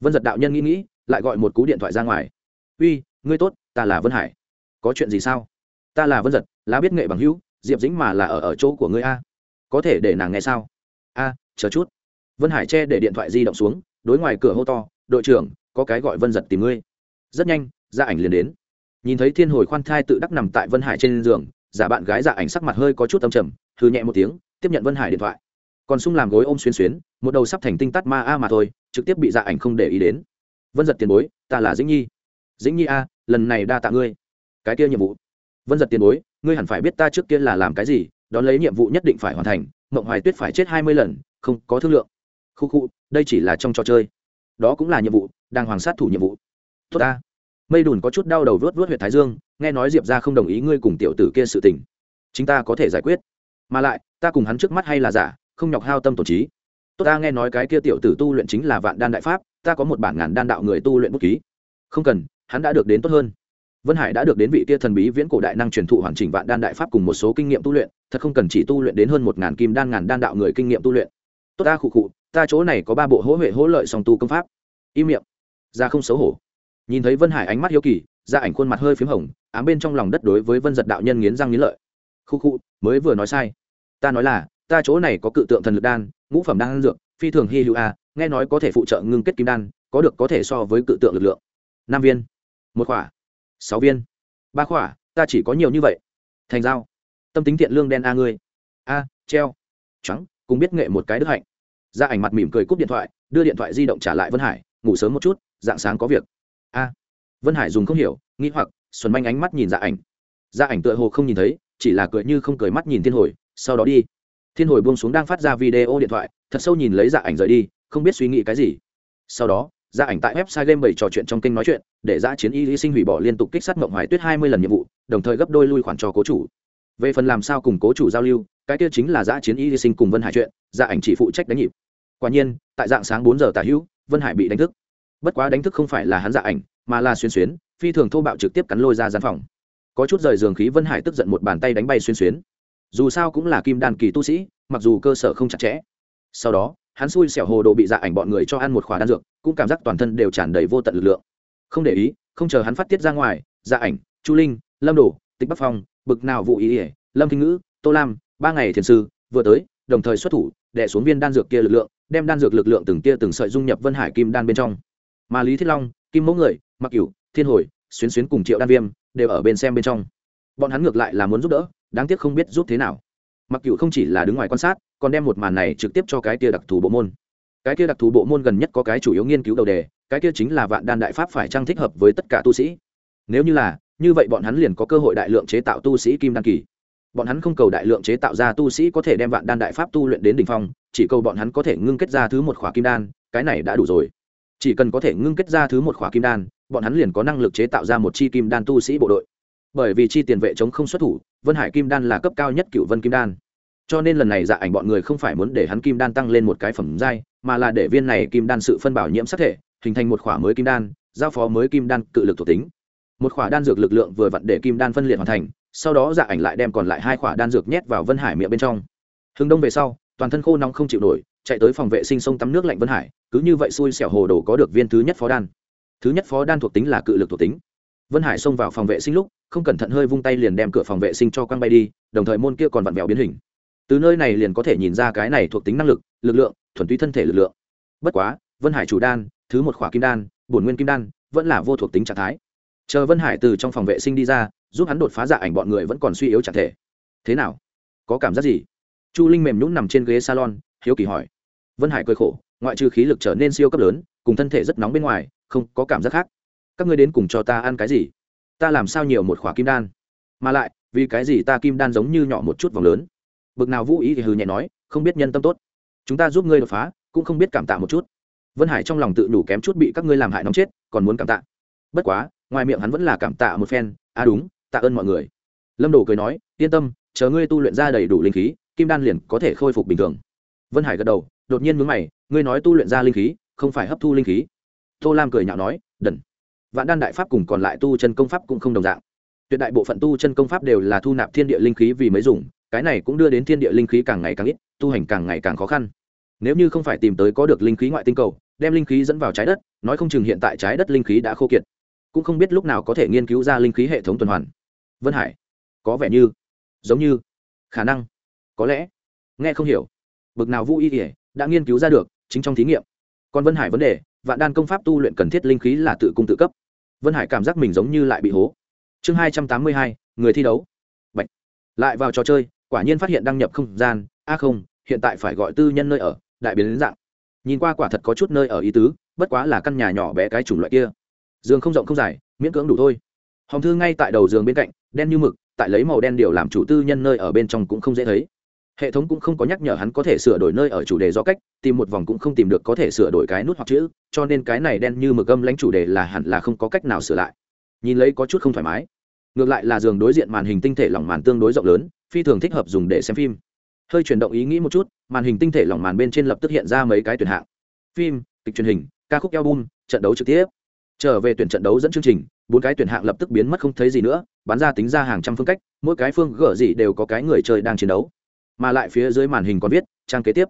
Vân giật đạo nhân nghĩ nghĩ, lại gọi một cú điện thoại ra ngoài. Uy, ngươi tốt, ta là vân hải. Có chuyện gì sao? Ta là vân giật, lá biết nghệ bằng hữu, diệp dĩnh mà là ở ở chỗ của ngươi a. Có thể để nàng nghe sao? A, chờ chút. Vân hải che để điện thoại di động xuống, đối ngoài cửa hô to, đội trưởng có cái gọi vân giật tìm ngươi. Rất nhanh gia ảnh liền đến. Nhìn thấy thiên hồi khoan thai tự đắc nằm tại vân hải trên giường, giả bạn gái dạ ảnh sắc mặt hơi có chút âm trầm thư nhẹ một tiếng, tiếp nhận vân hải điện thoại. Còn sung làm gối ôm xuyên xuyến, một đầu sắp thành tinh tắt ma a mà thôi, trực tiếp bị dạ ảnh không để ý đến. Vân giật tiền bối, ta là dĩnh nhi. Dĩnh nhi a, lần này đa tạ ngươi. Cái kia nhiệm vụ. Vân giật tiền bối, ngươi hẳn phải biết ta trước kia là làm cái gì, đón lấy nhiệm vụ nhất định phải hoàn thành, mộng hoài tuyết phải chết hai mươi lần, không có thương lượng. Khu khu, đây chỉ là trong trò chơi. Đó cũng là nhiệm vụ đang hoàng sát thủ nhiệm vụ. Tốt ta. Mây đùn có chút đau đầu vớt vớt huyện thái dương, nghe nói diệp ra không đồng ý ngươi cùng tiểu tử kia sự tình. Chính ta có thể giải quyết. Mà lại, ta cùng hắn trước mắt hay là giả, không nhọc hao tâm tổ trí. Tốt ta nghe nói cái kia tiểu tử tu luyện chính là vạn đan đại pháp, ta có một bản ngàn đan đạo người tu luyện bút ký. Không cần, hắn đã được đến tốt hơn. Vân hải đã được đến vị kia thần bí viễn cổ đại năng truyền thụ hoàn chỉnh vạn đan đại pháp cùng một số kinh nghiệm tu luyện, thật không cần chỉ tu luyện đến hơn một ngàn kim đan ngàn đan đạo người kinh nghiệm tu luyện. Tốt ta khụ khụ, ta chỗ này có ba bộ hỗ huệ hỗ lợi song tu công pháp. Im miệng ra không xấu hổ. Nhìn thấy vân hải ánh mắt hiếu kỳ ra ảnh khuôn mặt hơi p h í m hồng ám bên trong lòng đất đối với vân giật đạo nhân nghiến răng nghiến lợi. Khu khu mới vừa nói sai. Ta nói là ta chỗ này có cự tượng thần lực đan ngũ phẩm đan dược phi thường hy hữu a nghe nói có thể phụ trợ ngưng kết kim đan có được có thể so với cự tượng lực lượng. Năm viên. Một khỏa. Sáu viên. Ba khỏa ta chỉ có nhiều như vậy. Thành dao, tâm tính thiện lương đen a ngươi. A treo. Trắng cùng biết nghệ một cái đức hạnh. Ra ảnh mặt mỉm cười cúp điện thoại đưa điện thoại di động trả lại vân hải ngủ sớm một chút dạng sáng có việc. A. Vân hải dùng không hiểu, nghĩ hoặc, xuân manh ánh mắt nhìn dạ ảnh. Dạ ảnh tựa hồ không nhìn thấy, chỉ là cười như không cười mắt nhìn thiên hồi, sau đó đi. Thiên hồi buông xuống đang phát ra video điện thoại, thật sâu nhìn lấy dạ ảnh rời đi, không biết suy nghĩ cái gì. Sau đó dạ ảnh tại website game bảy trò chuyện trong kênh nói chuyện, để giã chiến y hy sinh hủy bỏ liên tục kích sát mộng hoài tuyết hai mươi lần nhiệm vụ, đồng thời gấp đôi lui khoản cho cố chủ. Về phần làm sao cùng cố chủ giao lưu, cái kia chính là giã chiến y hy sinh cùng vân hải chuyện dạ ảnh chỉ phụ trách đánh nhịp. Quả nhiên, tại dạng sáng bốn giờ tả hữu, vân hải bị đánh thức bất quá đánh thức không phải là hắn dạ ảnh, mà là xuyên xuyến, phi thường thô bạo trực tiếp cắn lôi ra gian phòng. Có chút rời giường khí vân hải tức giận một bàn tay đánh bay xuyên xuyến. Dù sao cũng là kim đàn kỳ tu sĩ, mặc dù cơ sở không chặt chẽ. Sau đó, hắn xui xẻo hồ đồ bị dạ ảnh bọn người cho ăn một khóa đan dược, cũng cảm giác toàn thân đều tràn đầy vô tận lực lượng. Không để ý, không chờ hắn phát tiết ra ngoài dạ ảnh, chu linh, lâm đồ, tịch bắc phong, bực nào vụ ý ỉa lâm kinh ngữ, tô lam, ba ngày thiền sư, vừa tới, đồng thời xuất thủ đẻ xuống viên đan dược kia lực lượng, đem đan dược lực lượng từng tia từng sợi dung nhập vân hải kim đan bên trong mà lý thiết long kim mẫu người mặc cửu thiên hồi xuyến xuyến cùng triệu đan viêm đều ở bên xem bên trong bọn hắn ngược lại là muốn giúp đỡ đáng tiếc không biết giúp thế nào mặc cửu không chỉ là đứng ngoài quan sát còn đem một màn này trực tiếp cho cái kia đặc thù bộ môn cái kia đặc thù bộ môn gần nhất có cái chủ yếu nghiên cứu đầu đề cái kia chính là vạn đan đại pháp phải trang thích hợp với tất cả tu sĩ nếu như là như vậy bọn hắn liền có cơ hội đại lượng chế tạo tu sĩ kim đan kỳ bọn hắn không cầu đại lượng chế tạo ra tu sĩ có thể đem vạn đan đại pháp tu luyện đến đ ỉ n h phong chỉ cầu bọn hắn có thể ngưng kết ra thứ một khỏa kim đan cái này đã đủ rồi chỉ cần có thể ngưng kết ra thứ một khỏa kim đan, bọn hắn liền có năng lực chế tạo ra một chi kim đan tu sĩ bộ đội. Bởi vì chi tiền vệ chống không xuất thủ, vân hải kim đan là cấp cao nhất cựu vân kim đan. Cho nên lần này dạ ảnh bọn người không phải muốn để hắn kim đan tăng lên một cái phẩm giai, mà là để viên này kim đan sự phân bảo nhiễm sắc thể, hình thành một khỏa mới kim đan, giao phó mới kim đan cự lực thuộc tính. Một khỏa đan dược lực lượng vừa vặn để kim đan phân liệt hoàn thành, sau đó dạ ảnh lại đem còn lại hai khỏa đan dược nhét vào vân hải miệng bên trong. Hừng đông về sau, toàn thân khô nóng không chịu nổi chạy tới phòng vệ sinh sông tắm nước lạnh vân hải, cứ như vậy xui xẻo hồ đồ có được viên thứ nhất phó đan. Thứ nhất phó đan thuộc tính là cự lực thuộc tính. Vân hải xông vào phòng vệ sinh lúc, không cẩn thận hơi vung tay liền đem cửa phòng vệ sinh cho quăng bay đi, đồng thời môn kia còn vặn vẹo biến hình. Từ nơi này liền có thể nhìn ra cái này thuộc tính năng lực lực lượng, thuần túy thân thể lực lượng. Bất quá, vân hải chủ đan, thứ một khỏa kim đan, bổn nguyên kim đan, vẫn là vô thuộc tính trạng thái. Chờ vân hải từ trong phòng vệ sinh đi ra, giúp hắn đột phá dạ ảnh bọn người vẫn còn suy yếu trạng thể. Thế nào? Có cảm giác gì? Chu linh mềm nhũng nằm trên ghế salon, hiếu kỳ hỏi vân hải cười khổ, ngoại trừ khí lực trở nên siêu cấp lớn, cùng thân thể rất nóng bên ngoài, không có cảm giác khác. Các ngươi đến cùng cho ta ăn cái gì? Ta làm sao nhiều một khỏa kim đan? Mà lại, vì cái gì ta kim đan giống như nhỏ một chút vòng lớn? Bực nào vũ ý thì hừ nhẹ nói, không biết nhân tâm tốt. Chúng ta giúp ngươi đột phá, cũng không biết cảm tạ một chút. Vân hải trong lòng tự đủ kém chút bị các ngươi làm hại nóng chết, còn muốn cảm tạ. Bất quá, ngoài miệng hắn vẫn là cảm tạ một phen à đúng, tạ ơn mọi người. Lâm đồ cười nói, yên tâm, chờ ngươi tu luyện ra đầy đủ linh khí, kim đan liền có thể khôi phục bình thường. Vân hải gật đầu đột nhiên mướn mày, ngươi nói tu luyện ra linh khí, không phải hấp thu linh khí? Tô lam cười nhạo nói, đần, vạn đan đại pháp cùng còn lại tu chân công pháp cũng không đồng dạng. Tuyệt đại bộ phận tu chân công pháp đều là thu nạp thiên địa linh khí vì mới dùng, cái này cũng đưa đến thiên địa linh khí càng ngày càng ít, tu hành càng ngày càng khó khăn. Nếu như không phải tìm tới có được linh khí ngoại tinh cầu, đem linh khí dẫn vào trái đất, nói không chừng hiện tại trái đất linh khí đã khô kiệt. Cũng không biết lúc nào có thể nghiên cứu ra linh khí hệ thống tuần hoàn. Vân hải, có vẻ như, giống như, khả năng, có lẽ, nghe không hiểu. Bực nào vũ y kể đã nghiên cứu ra được, chính trong thí nghiệm. Còn vân hải vấn đề, vạn đan công pháp tu luyện cần thiết linh khí là tự cung tự cấp. Vân hải cảm giác mình giống như lại bị hố. Chương hai trăm tám mươi hai, người thi đấu. Bạch. lại vào trò chơi, quả nhiên phát hiện đăng nhập không gian. A không, hiện tại phải gọi tư nhân nơi ở, đại biến đến dạng. Nhìn qua quả thật có chút nơi ở ý tứ, bất quá là căn nhà nhỏ bé cái chủng loại kia. Giường không rộng không dài, miễn cưỡng đủ thôi. Hồng thư ngay tại đầu giường bên cạnh, đen như mực, tại lấy màu đen điều làm chủ tư nhân nơi ở bên trong cũng không dễ thấy hệ thống cũng không có nhắc nhở hắn có thể sửa đổi nơi ở chủ đề do cách, tìm một vòng cũng không tìm được có thể sửa đổi cái nút hoặc chữ, cho nên cái này đen như mực âm lãnh chủ đề là hẳn là không có cách nào sửa lại. Nhìn lấy có chút không thoải mái. Ngược lại là giường đối diện màn hình tinh thể lỏng màn tương đối rộng lớn, phi thường thích hợp dùng để xem phim. Hơi chuyển động ý nghĩ một chút, màn hình tinh thể lỏng màn bên trên lập tức hiện ra mấy cái tuyển hạng. Phim, kịch truyền hình, ca khúc album, trận đấu trực tiếp. Trở về tuyển trận đấu dẫn chương trình, bốn cái tuyển hạng lập tức biến mất không thấy gì nữa bán ra tính ra hàng trăm phương cách, mỗi cái phương gỡ gì đều có cái người chơi đang chiến đấu mà lại phía dưới màn hình còn viết, trang kế tiếp.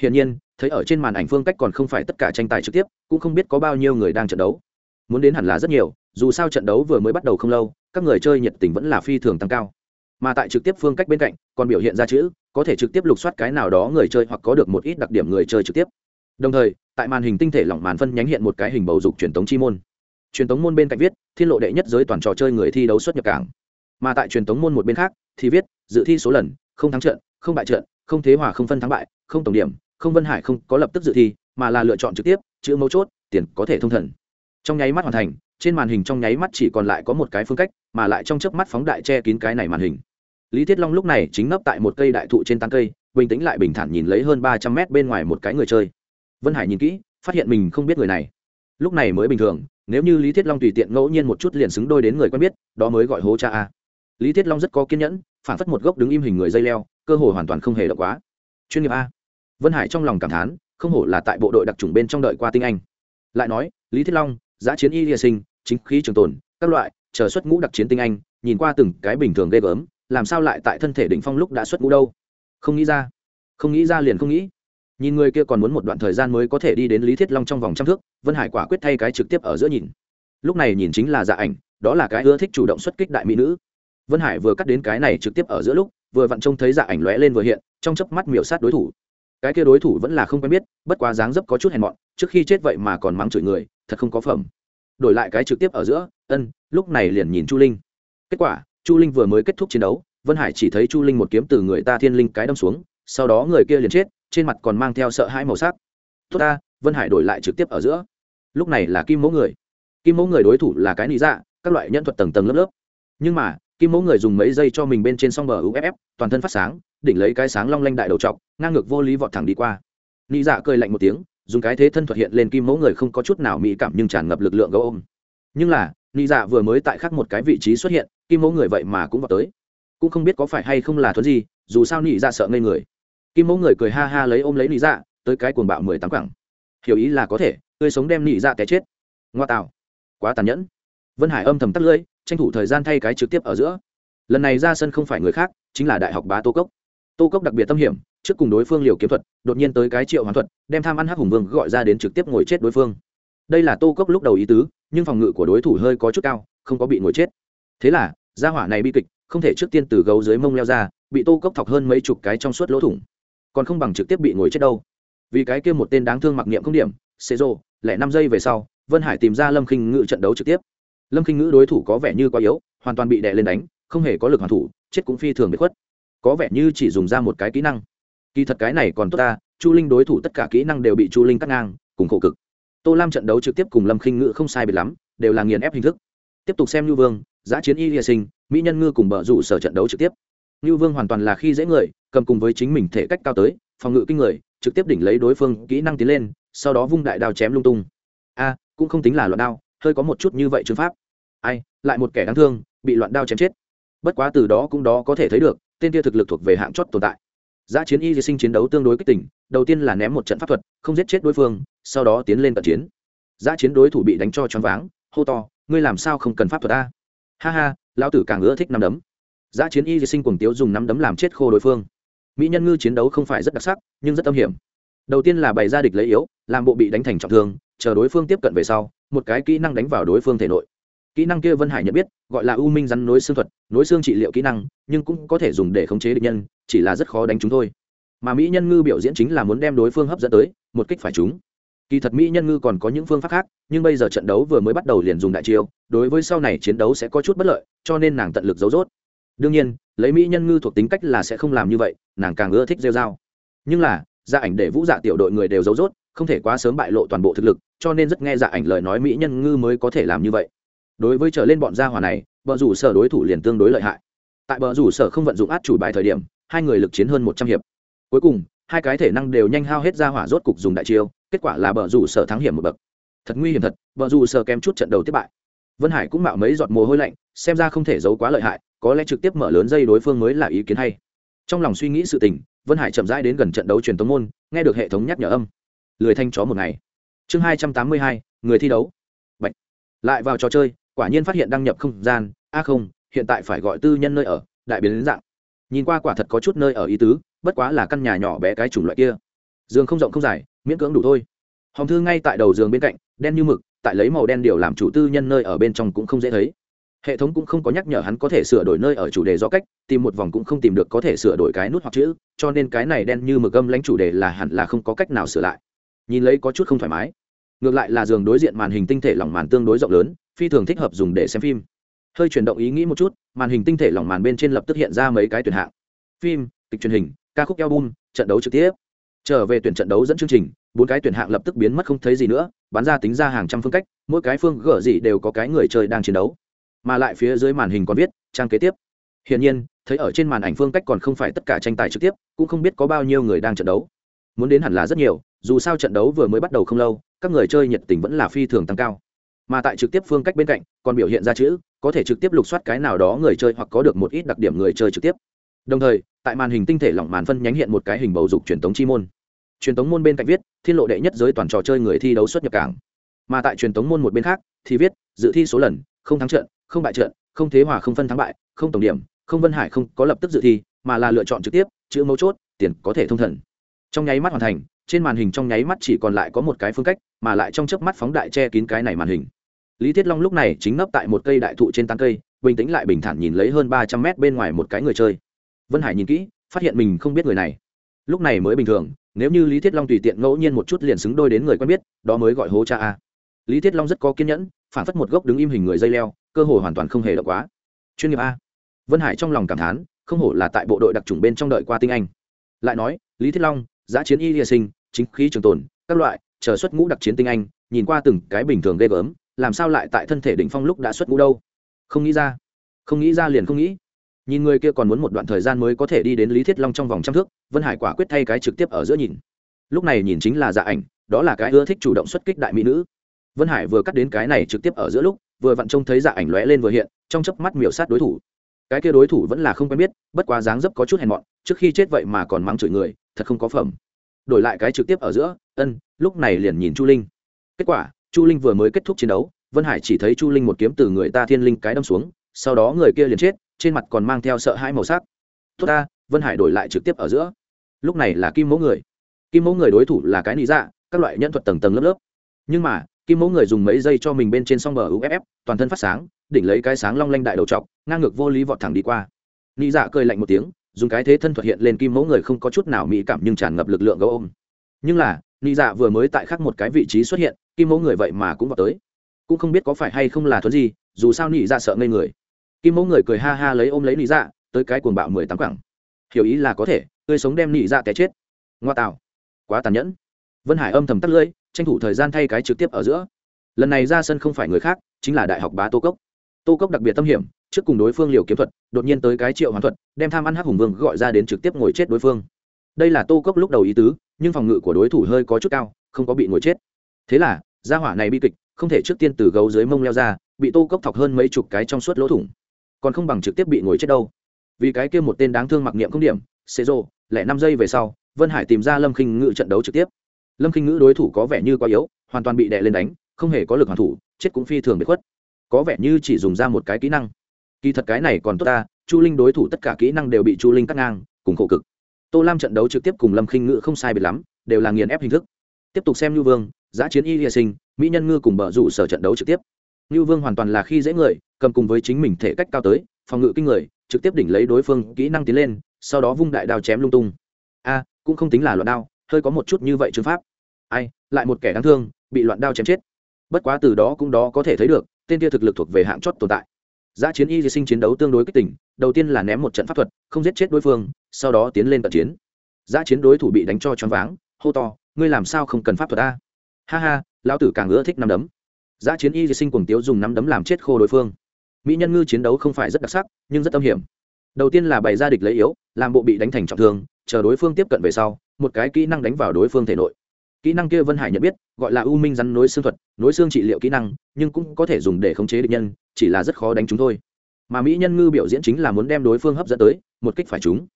Hiển nhiên, thấy ở trên màn ảnh phương cách còn không phải tất cả tranh tài trực tiếp, cũng không biết có bao nhiêu người đang trận đấu. Muốn đến hẳn là rất nhiều, dù sao trận đấu vừa mới bắt đầu không lâu, các người chơi nhiệt tình vẫn là phi thường tăng cao. Mà tại trực tiếp phương cách bên cạnh, còn biểu hiện ra chữ, có thể trực tiếp lục soát cái nào đó người chơi hoặc có được một ít đặc điểm người chơi trực tiếp. Đồng thời, tại màn hình tinh thể lỏng màn phân nhánh hiện một cái hình bầu dục truyền thống chi môn. Truyền thống môn bên cạnh viết, thiên lộ đệ nhất giới toàn trò chơi người thi đấu xuất nhập cảng. Mà tại truyền thống môn một bên khác, thì viết, dự thi số lần, không thắng trận không bại trận, không thế hòa không phân thắng bại, không tổng điểm, không vân hải không có lập tức dự thi, mà là lựa chọn trực tiếp, chữ mấu chốt, tiền có thể thông thần. Trong nháy mắt hoàn thành, trên màn hình trong nháy mắt chỉ còn lại có một cái phương cách, mà lại trong chớp mắt phóng đại che kín cái này màn hình. Lý thiết long lúc này chính nấp tại một cây đại thụ trên tán cây, bình tĩnh lại bình thản nhìn lấy hơn ba trăm mét bên ngoài một cái người chơi. Vân hải nhìn kỹ, phát hiện mình không biết người này. Lúc này mới bình thường, nếu như lý thiết long tùy tiện ngẫu nhiên một chút liền xứng đôi đến người quen biết, đó mới gọi hố cha a. Lý thiết long rất có kiên nhẫn, phản phất một gốc đứng im hình người dây leo cơ hội hoàn toàn không hề đ quá. Chuyên nghiệp a. Vân hải trong lòng cảm thán, không hổ là tại bộ đội đặc trùng bên trong đợi qua tinh anh. Lại nói, lý thiết long, giã chiến y hy sinh, chính khí trường tồn, các loại, chờ xuất ngũ đặc chiến tinh anh, nhìn qua từng cái bình thường ghê gớm, làm sao lại tại thân thể đỉnh phong lúc đã xuất ngũ đâu? Không nghĩ ra. Không nghĩ ra liền không nghĩ. Nhìn người kia còn muốn một đoạn thời gian mới có thể đi đến lý thiết long trong vòng trăm thước, vân hải quả quyết thay cái trực tiếp ở giữa nhìn. Lúc này nhìn chính là dạ ảnh, đó là cái ưa thích chủ động xuất kích đại mỹ nữ. Vân hải vừa cắt đến cái này trực tiếp ở giữa lúc vừa vặn trông thấy dạ ảnh lóe lên vừa hiện, trong chớp mắt miểu sát đối thủ. Cái kia đối thủ vẫn là không quen biết, bất quá dáng dấp có chút hèn mọn, trước khi chết vậy mà còn mắng chửi người, thật không có phẩm. Đổi lại cái trực tiếp ở giữa, ân, lúc này liền nhìn chu linh. Kết quả, chu linh vừa mới kết thúc chiến đấu, vân hải chỉ thấy chu linh một kiếm từ người ta thiên linh cái đâm xuống, sau đó người kia liền chết, trên mặt còn mang theo sợ hãi màu sắc. Tốt ta, vân hải đổi lại trực tiếp ở giữa. Lúc này là kim mẫu người. Kim mẫu người đối thủ là cái lý dạ các loại nhân thuật tầng tầng lớp lớp. Nhưng mà kim mẫu người dùng mấy giây cho mình bên trên song bờ uff toàn thân phát sáng, đỉnh lấy cái sáng long lanh đại đầu trọc, ngang ngược vô lý vọt thẳng đi qua. Nị dạ cười lạnh một tiếng, dùng cái thế thân thuật hiện lên kim mẫu người không có chút nào mỹ cảm nhưng tràn ngập lực lượng gấu ôm. Nhưng là, nị dạ vừa mới tại khắc một cái vị trí xuất hiện, kim mẫu người vậy mà cũng vào tới. Cũng không biết có phải hay không là thuấn gì, dù sao nị dạ sợ ngây người. Kim mẫu người cười ha ha lấy ôm lấy nị dạ tới cái cuồng bạo mười tám cẳng hiểu ý là có thể, tươi sống đem nị dạ té chết. Ngoa tạo. Quá tàn nhẫn vân hải âm thầm tắt lưỡi, tranh thủ thời gian thay cái trực tiếp ở giữa. Lần này ra sân không phải người khác, chính là đại học bá tô cốc. Tô cốc đặc biệt tâm hiểm, trước cùng đối phương liều kiếm thuật, đột nhiên tới cái triệu hoàn thuật, đem tham ăn hắc hùng vương gọi ra đến trực tiếp ngồi chết đối phương. Đây là tô cốc lúc đầu ý tứ, nhưng phòng ngự của đối thủ hơi có chút cao, không có bị ngồi chết. Thế là, gia hỏa này bi kịch, không thể trước tiên từ gấu dưới mông leo ra, bị tô cốc thọc hơn mấy chục cái trong suốt lỗ thủng. Còn không bằng trực tiếp bị ngồi chết đâu. Vì cái kia một tên đáng thương mặc niệm không điểm xế rô lẻ năm giây về sau, vân hải tìm ra lâm khinh ngự trận đấu trực tiếp lâm khinh ngữ đối thủ có vẻ như quá yếu, hoàn toàn bị đè lên đánh, không hề có lực hoàn thủ, chết cũng phi thường bị khuất. Có vẻ như chỉ dùng ra một cái kỹ năng. Kỳ thật cái này còn tốt ta, chu linh đối thủ tất cả kỹ năng đều bị chu linh cắt ngang, cùng khổ cực. Tô lam trận đấu trực tiếp cùng lâm khinh ngữ không sai biệt lắm, đều là nghiền ép hình thức. Tiếp tục xem nhu vương, giã chiến y hiệ sinh, mỹ nhân ngư cùng bờ rủ sở trận đấu trực tiếp. Nhu vương hoàn toàn là khi dễ người, cầm cùng với chính mình thể cách cao tới, phòng ngự kinh người, trực tiếp đỉnh lấy đối phương kỹ năng tiến lên, sau đó vung đại đao chém lung tung. A, cũng không tính là loạn đao, hơi có một chút như vậy chứng pháp ai, lại một kẻ đáng thương, bị loạn đao chém chết. Bất quá từ đó cũng đó có thể thấy được, tên kia thực lực thuộc về hạng chót tồn tại. Giã chiến y di sinh chiến đấu tương đối kích tỉnh đầu tiên là ném một trận pháp thuật, không giết chết đối phương, sau đó tiến lên cận chiến. Giã chiến đối thủ bị đánh cho choáng váng, hô to, ngươi làm sao không cần pháp thuật ta ha ha, lão tử càng ưa thích nắm đấm. Giã chiến y di sinh cuồng tiếu dùng nắm đấm làm chết khô đối phương. Mỹ nhân ngư chiến đấu không phải rất đặc sắc, nhưng rất âm hiểm. Đầu tiên là bày ra địch lấy yếu, làm bộ bị đánh thành trọng thương, chờ đối phương tiếp cận về sau, một cái kỹ năng đánh vào đối phương thể nội kỹ năng kia vân hải nhận biết, gọi là u minh rắn nối xương thuật, nối xương trị liệu kỹ năng, nhưng cũng có thể dùng để khống chế địch nhân, chỉ là rất khó đánh chúng thôi. Mà mỹ nhân ngư biểu diễn chính là muốn đem đối phương hấp dẫn tới, một kích phải chúng kỳ thật mỹ nhân ngư còn có những phương pháp khác, nhưng bây giờ trận đấu vừa mới bắt đầu liền dùng đại chiêu, đối với sau này chiến đấu sẽ có chút bất lợi, cho nên nàng tận lực giấu rốt. Đương nhiên, lấy mỹ nhân ngư thuộc tính cách là sẽ không làm như vậy, nàng càng ưa thích rêu dao nhưng là gia ảnh để vũ dạ tiểu đội người đều giấu rốt, không thể quá sớm bại lộ toàn bộ thực lực, cho nên rất nghe dạ ảnh lời nói mỹ nhân ngư mới có thể làm như vậy đối với trở lên bọn gia hỏa này, bờ rủ sở đối thủ liền tương đối lợi hại. Tại bờ rủ sở không vận dụng át chủ bài thời điểm, hai người lực chiến hơn một trăm hiệp. Cuối cùng, hai cái thể năng đều nhanh hao hết ra hỏa rốt cục dùng đại chiêu, kết quả là bờ rủ sở thắng hiểm một bậc. Thật nguy hiểm thật, bờ rủ sở kém chút trận đầu tiếp bại. Vân hải cũng mạo mấy giọt mồ hôi lạnh, xem ra không thể giấu quá lợi hại, có lẽ trực tiếp mở lớn dây đối phương mới là ý kiến hay. Trong lòng suy nghĩ sự tình, vân hải chậm rãi đến gần trận đấu truyền tống môn, nghe được hệ thống nhắc nhở âm. Lười thanh chó một ngày. Chương hai trăm tám mươi hai, người thi đấu. Bạch. lại vào trò chơi quả nhiên phát hiện đăng nhập không gian. A không, hiện tại phải gọi tư nhân nơi ở, đại biến đến dạng. Nhìn qua quả thật có chút nơi ở ý tứ, bất quá là căn nhà nhỏ bé cái chủng loại kia. Giường không rộng không dài, miễn cưỡng đủ thôi. Hòm thư ngay tại đầu giường bên cạnh, đen như mực, tại lấy màu đen điều làm chủ tư nhân nơi ở bên trong cũng không dễ thấy. Hệ thống cũng không có nhắc nhở hắn có thể sửa đổi nơi ở chủ đề do cách, tìm một vòng cũng không tìm được có thể sửa đổi cái nút hoặc chữ, cho nên cái này đen như mực âm lãnh chủ đề là hẳn là không có cách nào sửa lại. Nhìn lấy có chút không thoải mái ngược lại là giường đối diện màn hình tinh thể lỏng màn tương đối rộng lớn, phi thường thích hợp dùng để xem phim. Hơi chuyển động ý nghĩ một chút, màn hình tinh thể lỏng màn bên trên lập tức hiện ra mấy cái tuyển hạng. Phim, kịch truyền hình, ca khúc album, trận đấu trực tiếp. Trở về tuyển trận đấu dẫn chương trình, bốn cái tuyển hạng lập tức biến mất không thấy gì nữa, bán ra tính ra hàng trăm phương cách, mỗi cái phương gỡ gì đều có cái người chơi đang chiến đấu. Mà lại phía dưới màn hình còn viết, trang kế tiếp. Hiển nhiên, thấy ở trên màn ảnh phương cách còn không phải tất cả tranh tài trực tiếp, cũng không biết có bao nhiêu người đang trận đấu. Muốn đến hẳn là rất nhiều, dù sao trận đấu vừa mới bắt đầu không lâu các người chơi nhiệt tình vẫn là phi thường tăng cao. Mà tại trực tiếp phương cách bên cạnh, còn biểu hiện ra chữ, có thể trực tiếp lục soát cái nào đó người chơi hoặc có được một ít đặc điểm người chơi trực tiếp. Đồng thời, tại màn hình tinh thể lỏng màn phân nhánh hiện một cái hình bầu dục truyền thống chi môn. Truyền thống môn bên cạnh viết, thiên lộ đệ nhất giới toàn trò chơi người thi đấu xuất nhập cảng. Mà tại truyền thống môn một bên khác, thì viết, dự thi số lần, không thắng trận, không bại trận, không thế hòa không phân thắng bại, không tổng điểm, không vân hải không có lập tức dự thi, mà là lựa chọn trực tiếp, chữ mấu chốt, tiền có thể thông thần. Trong nháy mắt hoàn thành trên màn hình trong nháy mắt chỉ còn lại có một cái phương cách, mà lại trong chớp mắt phóng đại che kín cái này màn hình. Lý thiết long lúc này chính nấp tại một cây đại thụ trên tán cây, bình tĩnh lại bình thản nhìn lấy hơn ba trăm mét bên ngoài một cái người chơi. Vân hải nhìn kỹ, phát hiện mình không biết người này. Lúc này mới bình thường, nếu như lý thiết long tùy tiện ngẫu nhiên một chút liền xứng đôi đến người quen biết, đó mới gọi hố cha a. Lý thiết long rất có kiên nhẫn, phản phất một gốc đứng im hình người dây leo, cơ hội hoàn toàn không hề đ quá. Chuyên nghiệp a. Vân hải trong lòng cảm thán, không hổ là tại bộ đội đặc trùng bên trong đợi qua tinh anh. Lại nói, lý thiết long giã chiến y hy sinh, chính khí trường tồn, các loại, chờ xuất ngũ đặc chiến tinh anh, nhìn qua từng cái bình thường ghê gớm, làm sao lại tại thân thể đỉnh phong lúc đã xuất ngũ đâu? Không nghĩ ra, không nghĩ ra liền không nghĩ. Nhìn người kia còn muốn một đoạn thời gian mới có thể đi đến lý thiết long trong vòng trăm thước, vân hải quả quyết thay cái trực tiếp ở giữa nhìn. Lúc này nhìn chính là dạ ảnh, đó là cái ưa thích chủ động xuất kích đại mỹ nữ. Vân hải vừa cắt đến cái này trực tiếp ở giữa lúc, vừa vặn trông thấy dạ ảnh lóe lên vừa hiện, trong chớp mắt miểu sát đối thủ. Cái kia đối thủ vẫn là không quen biết, bất quá dáng dấp có chút hèn mọn, trước khi chết vậy mà còn mắng chửi người thật không có phẩm. Đổi lại cái trực tiếp ở giữa, ân, lúc này liền nhìn chu linh. Kết quả, chu linh vừa mới kết thúc chiến đấu, vân hải chỉ thấy chu linh một kiếm từ người ta thiên linh cái đâm xuống, sau đó người kia liền chết, trên mặt còn mang theo sợ hãi màu sắc. Tốt ta, vân hải đổi lại trực tiếp ở giữa. Lúc này là kim mẫu người. Kim mẫu người đối thủ là cái lý dạ các loại nhân thuật tầng tầng lớp lớp. Nhưng mà, kim mẫu người dùng mấy giây cho mình bên trên song bờ uff toàn thân phát sáng, đỉnh lấy cái sáng long lanh đại đầu trọc, ngang ngược vô lý vọt thẳng đi qua. Lý dạ cười lạnh một tiếng dùng cái thế thân thuật hiện lên kim mẫu người không có chút nào mỹ cảm nhưng tràn ngập lực lượng gấu ôm. Nhưng là, nị dạ vừa mới tại khắc một cái vị trí xuất hiện, kim mẫu người vậy mà cũng vào tới. Cũng không biết có phải hay không là thuấn gì dù sao nị dạ sợ ngây người. Kim mẫu người cười ha ha lấy ôm lấy nị dạ tới cái cuồng bạo mười tám quẳng hiểu ý là có thể, tươi sống đem nị dạ té chết. Ngoa tạo. Quá tàn nhẫn. Vân hải âm thầm tắt lưỡi, tranh thủ thời gian thay cái trực tiếp ở giữa. Lần này ra sân không phải người khác, chính là đại học bá tô cốc. Tô cốc đặc biệt tâm hiểm trước cùng đối phương liều kiếm thuật, đột nhiên tới cái triệu hoàn thuật, đem tham ăn hắc hùng vương gọi ra đến trực tiếp ngồi chết đối phương. Đây là tô cốc lúc đầu ý tứ, nhưng phòng ngự của đối thủ hơi có chút cao, không có bị ngồi chết. Thế là, gia hỏa này bi kịch, không thể trước tiên từ gấu dưới mông leo ra, bị tô cốc thọc hơn mấy chục cái trong suốt lỗ thủng. Còn không bằng trực tiếp bị ngồi chết đâu. Vì cái kia một tên đáng thương mặc niệm không điểm xế rô lẻ năm giây về sau, vân hải tìm ra lâm khinh ngự trận đấu trực tiếp. Lâm khinh ngữ đối thủ có vẻ như quá yếu, hoàn toàn bị đè lên đánh, không hề có lực hoàn thủ, chết cũng phi thường bị khuất. Có vẻ như chỉ dùng ra một cái kỹ năng kỳ thật cái này còn tốt ta, chu linh đối thủ tất cả kỹ năng đều bị chu linh cắt ngang, cùng khổ cực. Tô lam trận đấu trực tiếp cùng lâm khinh Ngự không sai biệt lắm, đều là nghiền ép hình thức. Tiếp tục xem như vương, giã chiến y hy sinh, mỹ nhân ngư cùng bờ rủ sở trận đấu trực tiếp. Như vương hoàn toàn là khi dễ người, cầm cùng với chính mình thể cách cao tới, phòng ngự kinh người, trực tiếp đỉnh lấy đối phương kỹ năng tiến lên, sau đó vung đại đao chém lung tung. A, cũng không tính là loạn đao, hơi có một chút như vậy chương pháp. Ai, lại một kẻ đáng thương, bị loạn đao chém chết. Bất quá từ đó cũng đó có thể thấy được, tên kia thực lực thuộc về hạng chót tồn tại giã chiến y sinh chiến đấu tương đối kích tỉnh đầu tiên là ném một trận pháp thuật, không giết chết đối phương, sau đó tiến lên tận chiến. Giã chiến đối thủ bị đánh cho choáng váng, hô to, ngươi làm sao không cần pháp thuật ta? ha ha, lão tử càng ưa thích nắm đấm. Giã chiến y sinh cùng tiếu dùng nắm đấm làm chết khô đối phương. Mỹ nhân ngư chiến đấu không phải rất đặc sắc, nhưng rất âm hiểm. Đầu tiên là bày ra địch lấy yếu, làm bộ bị đánh thành trọng thương, chờ đối phương tiếp cận về sau, một cái kỹ năng đánh vào đối phương thể nội kỹ năng kia vân hải nhận biết, gọi là u minh rắn nối xương thuật, nối xương trị liệu kỹ năng, nhưng cũng có thể dùng để khống chế địch nhân, chỉ là rất khó đánh chúng thôi. Mà mỹ nhân ngư biểu diễn chính là muốn đem đối phương hấp dẫn tới, một kích phải chúng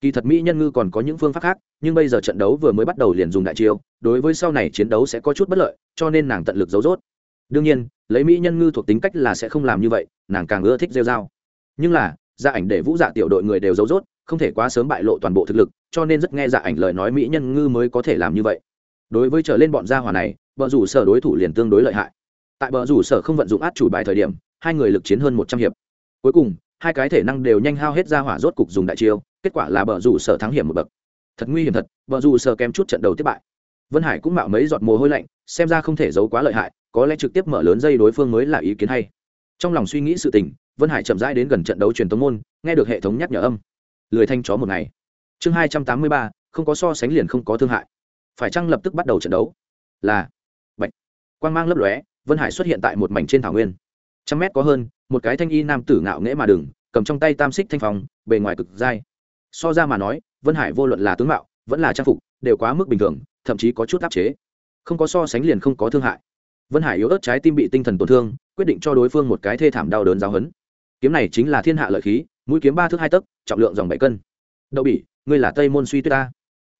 kỳ thật mỹ nhân ngư còn có những phương pháp khác, nhưng bây giờ trận đấu vừa mới bắt đầu liền dùng đại chiêu, đối với sau này chiến đấu sẽ có chút bất lợi, cho nên nàng tận lực giấu rốt. Đương nhiên, lấy mỹ nhân ngư thuộc tính cách là sẽ không làm như vậy, nàng càng ưa thích rêu dao nhưng là gia ảnh để vũ dạ tiểu đội người đều giấu rốt, không thể quá sớm bại lộ toàn bộ thực lực, cho nên rất nghe dạ ảnh lời nói mỹ nhân ngư mới có thể làm như vậy đối với trở lên bọn gia hỏa này, bờ rủ sở đối thủ liền tương đối lợi hại. Tại bờ rủ sở không vận dụng át chủ bài thời điểm, hai người lực chiến hơn một trăm hiệp. Cuối cùng, hai cái thể năng đều nhanh hao hết ra hỏa rốt cục dùng đại chiêu, kết quả là bờ rủ sở thắng hiểm một bậc. Thật nguy hiểm thật, bờ rủ sở kém chút trận đầu tiếp bại. Vân hải cũng mạo mấy giọt mồ hôi lạnh, xem ra không thể giấu quá lợi hại, có lẽ trực tiếp mở lớn dây đối phương mới là ý kiến hay. Trong lòng suy nghĩ sự tình, vân hải chậm rãi đến gần trận đấu truyền tống môn, nghe được hệ thống nhắc nhở âm. Lười thanh chó một ngày. Chương hai trăm tám mươi ba, không có so sánh liền không có thương hại phải chăng lập tức bắt đầu trận đấu? Là. Bệnh quang mang lấp lóe, vân hải xuất hiện tại một mảnh trên thảo nguyên. Trăm mét có hơn, một cái thanh y nam tử ngạo nghễ mà đừng, cầm trong tay tam xích thanh phòng bề ngoài cực dai. So ra mà nói, vân hải vô luận là tướng mạo, vẫn là trang phục, đều quá mức bình thường, thậm chí có chút áp chế. Không có so sánh liền không có thương hại. Vân hải yếu ớt trái tim bị tinh thần tổn thương, quyết định cho đối phương một cái thê thảm đau đớn giáo hấn kiếm này chính là thiên hạ lợi khí, mũi kiếm ba thước hai tấc, trọng lượng dòng bảy cân. Đậu bỉ, ngươi là tây môn suy tuyết ta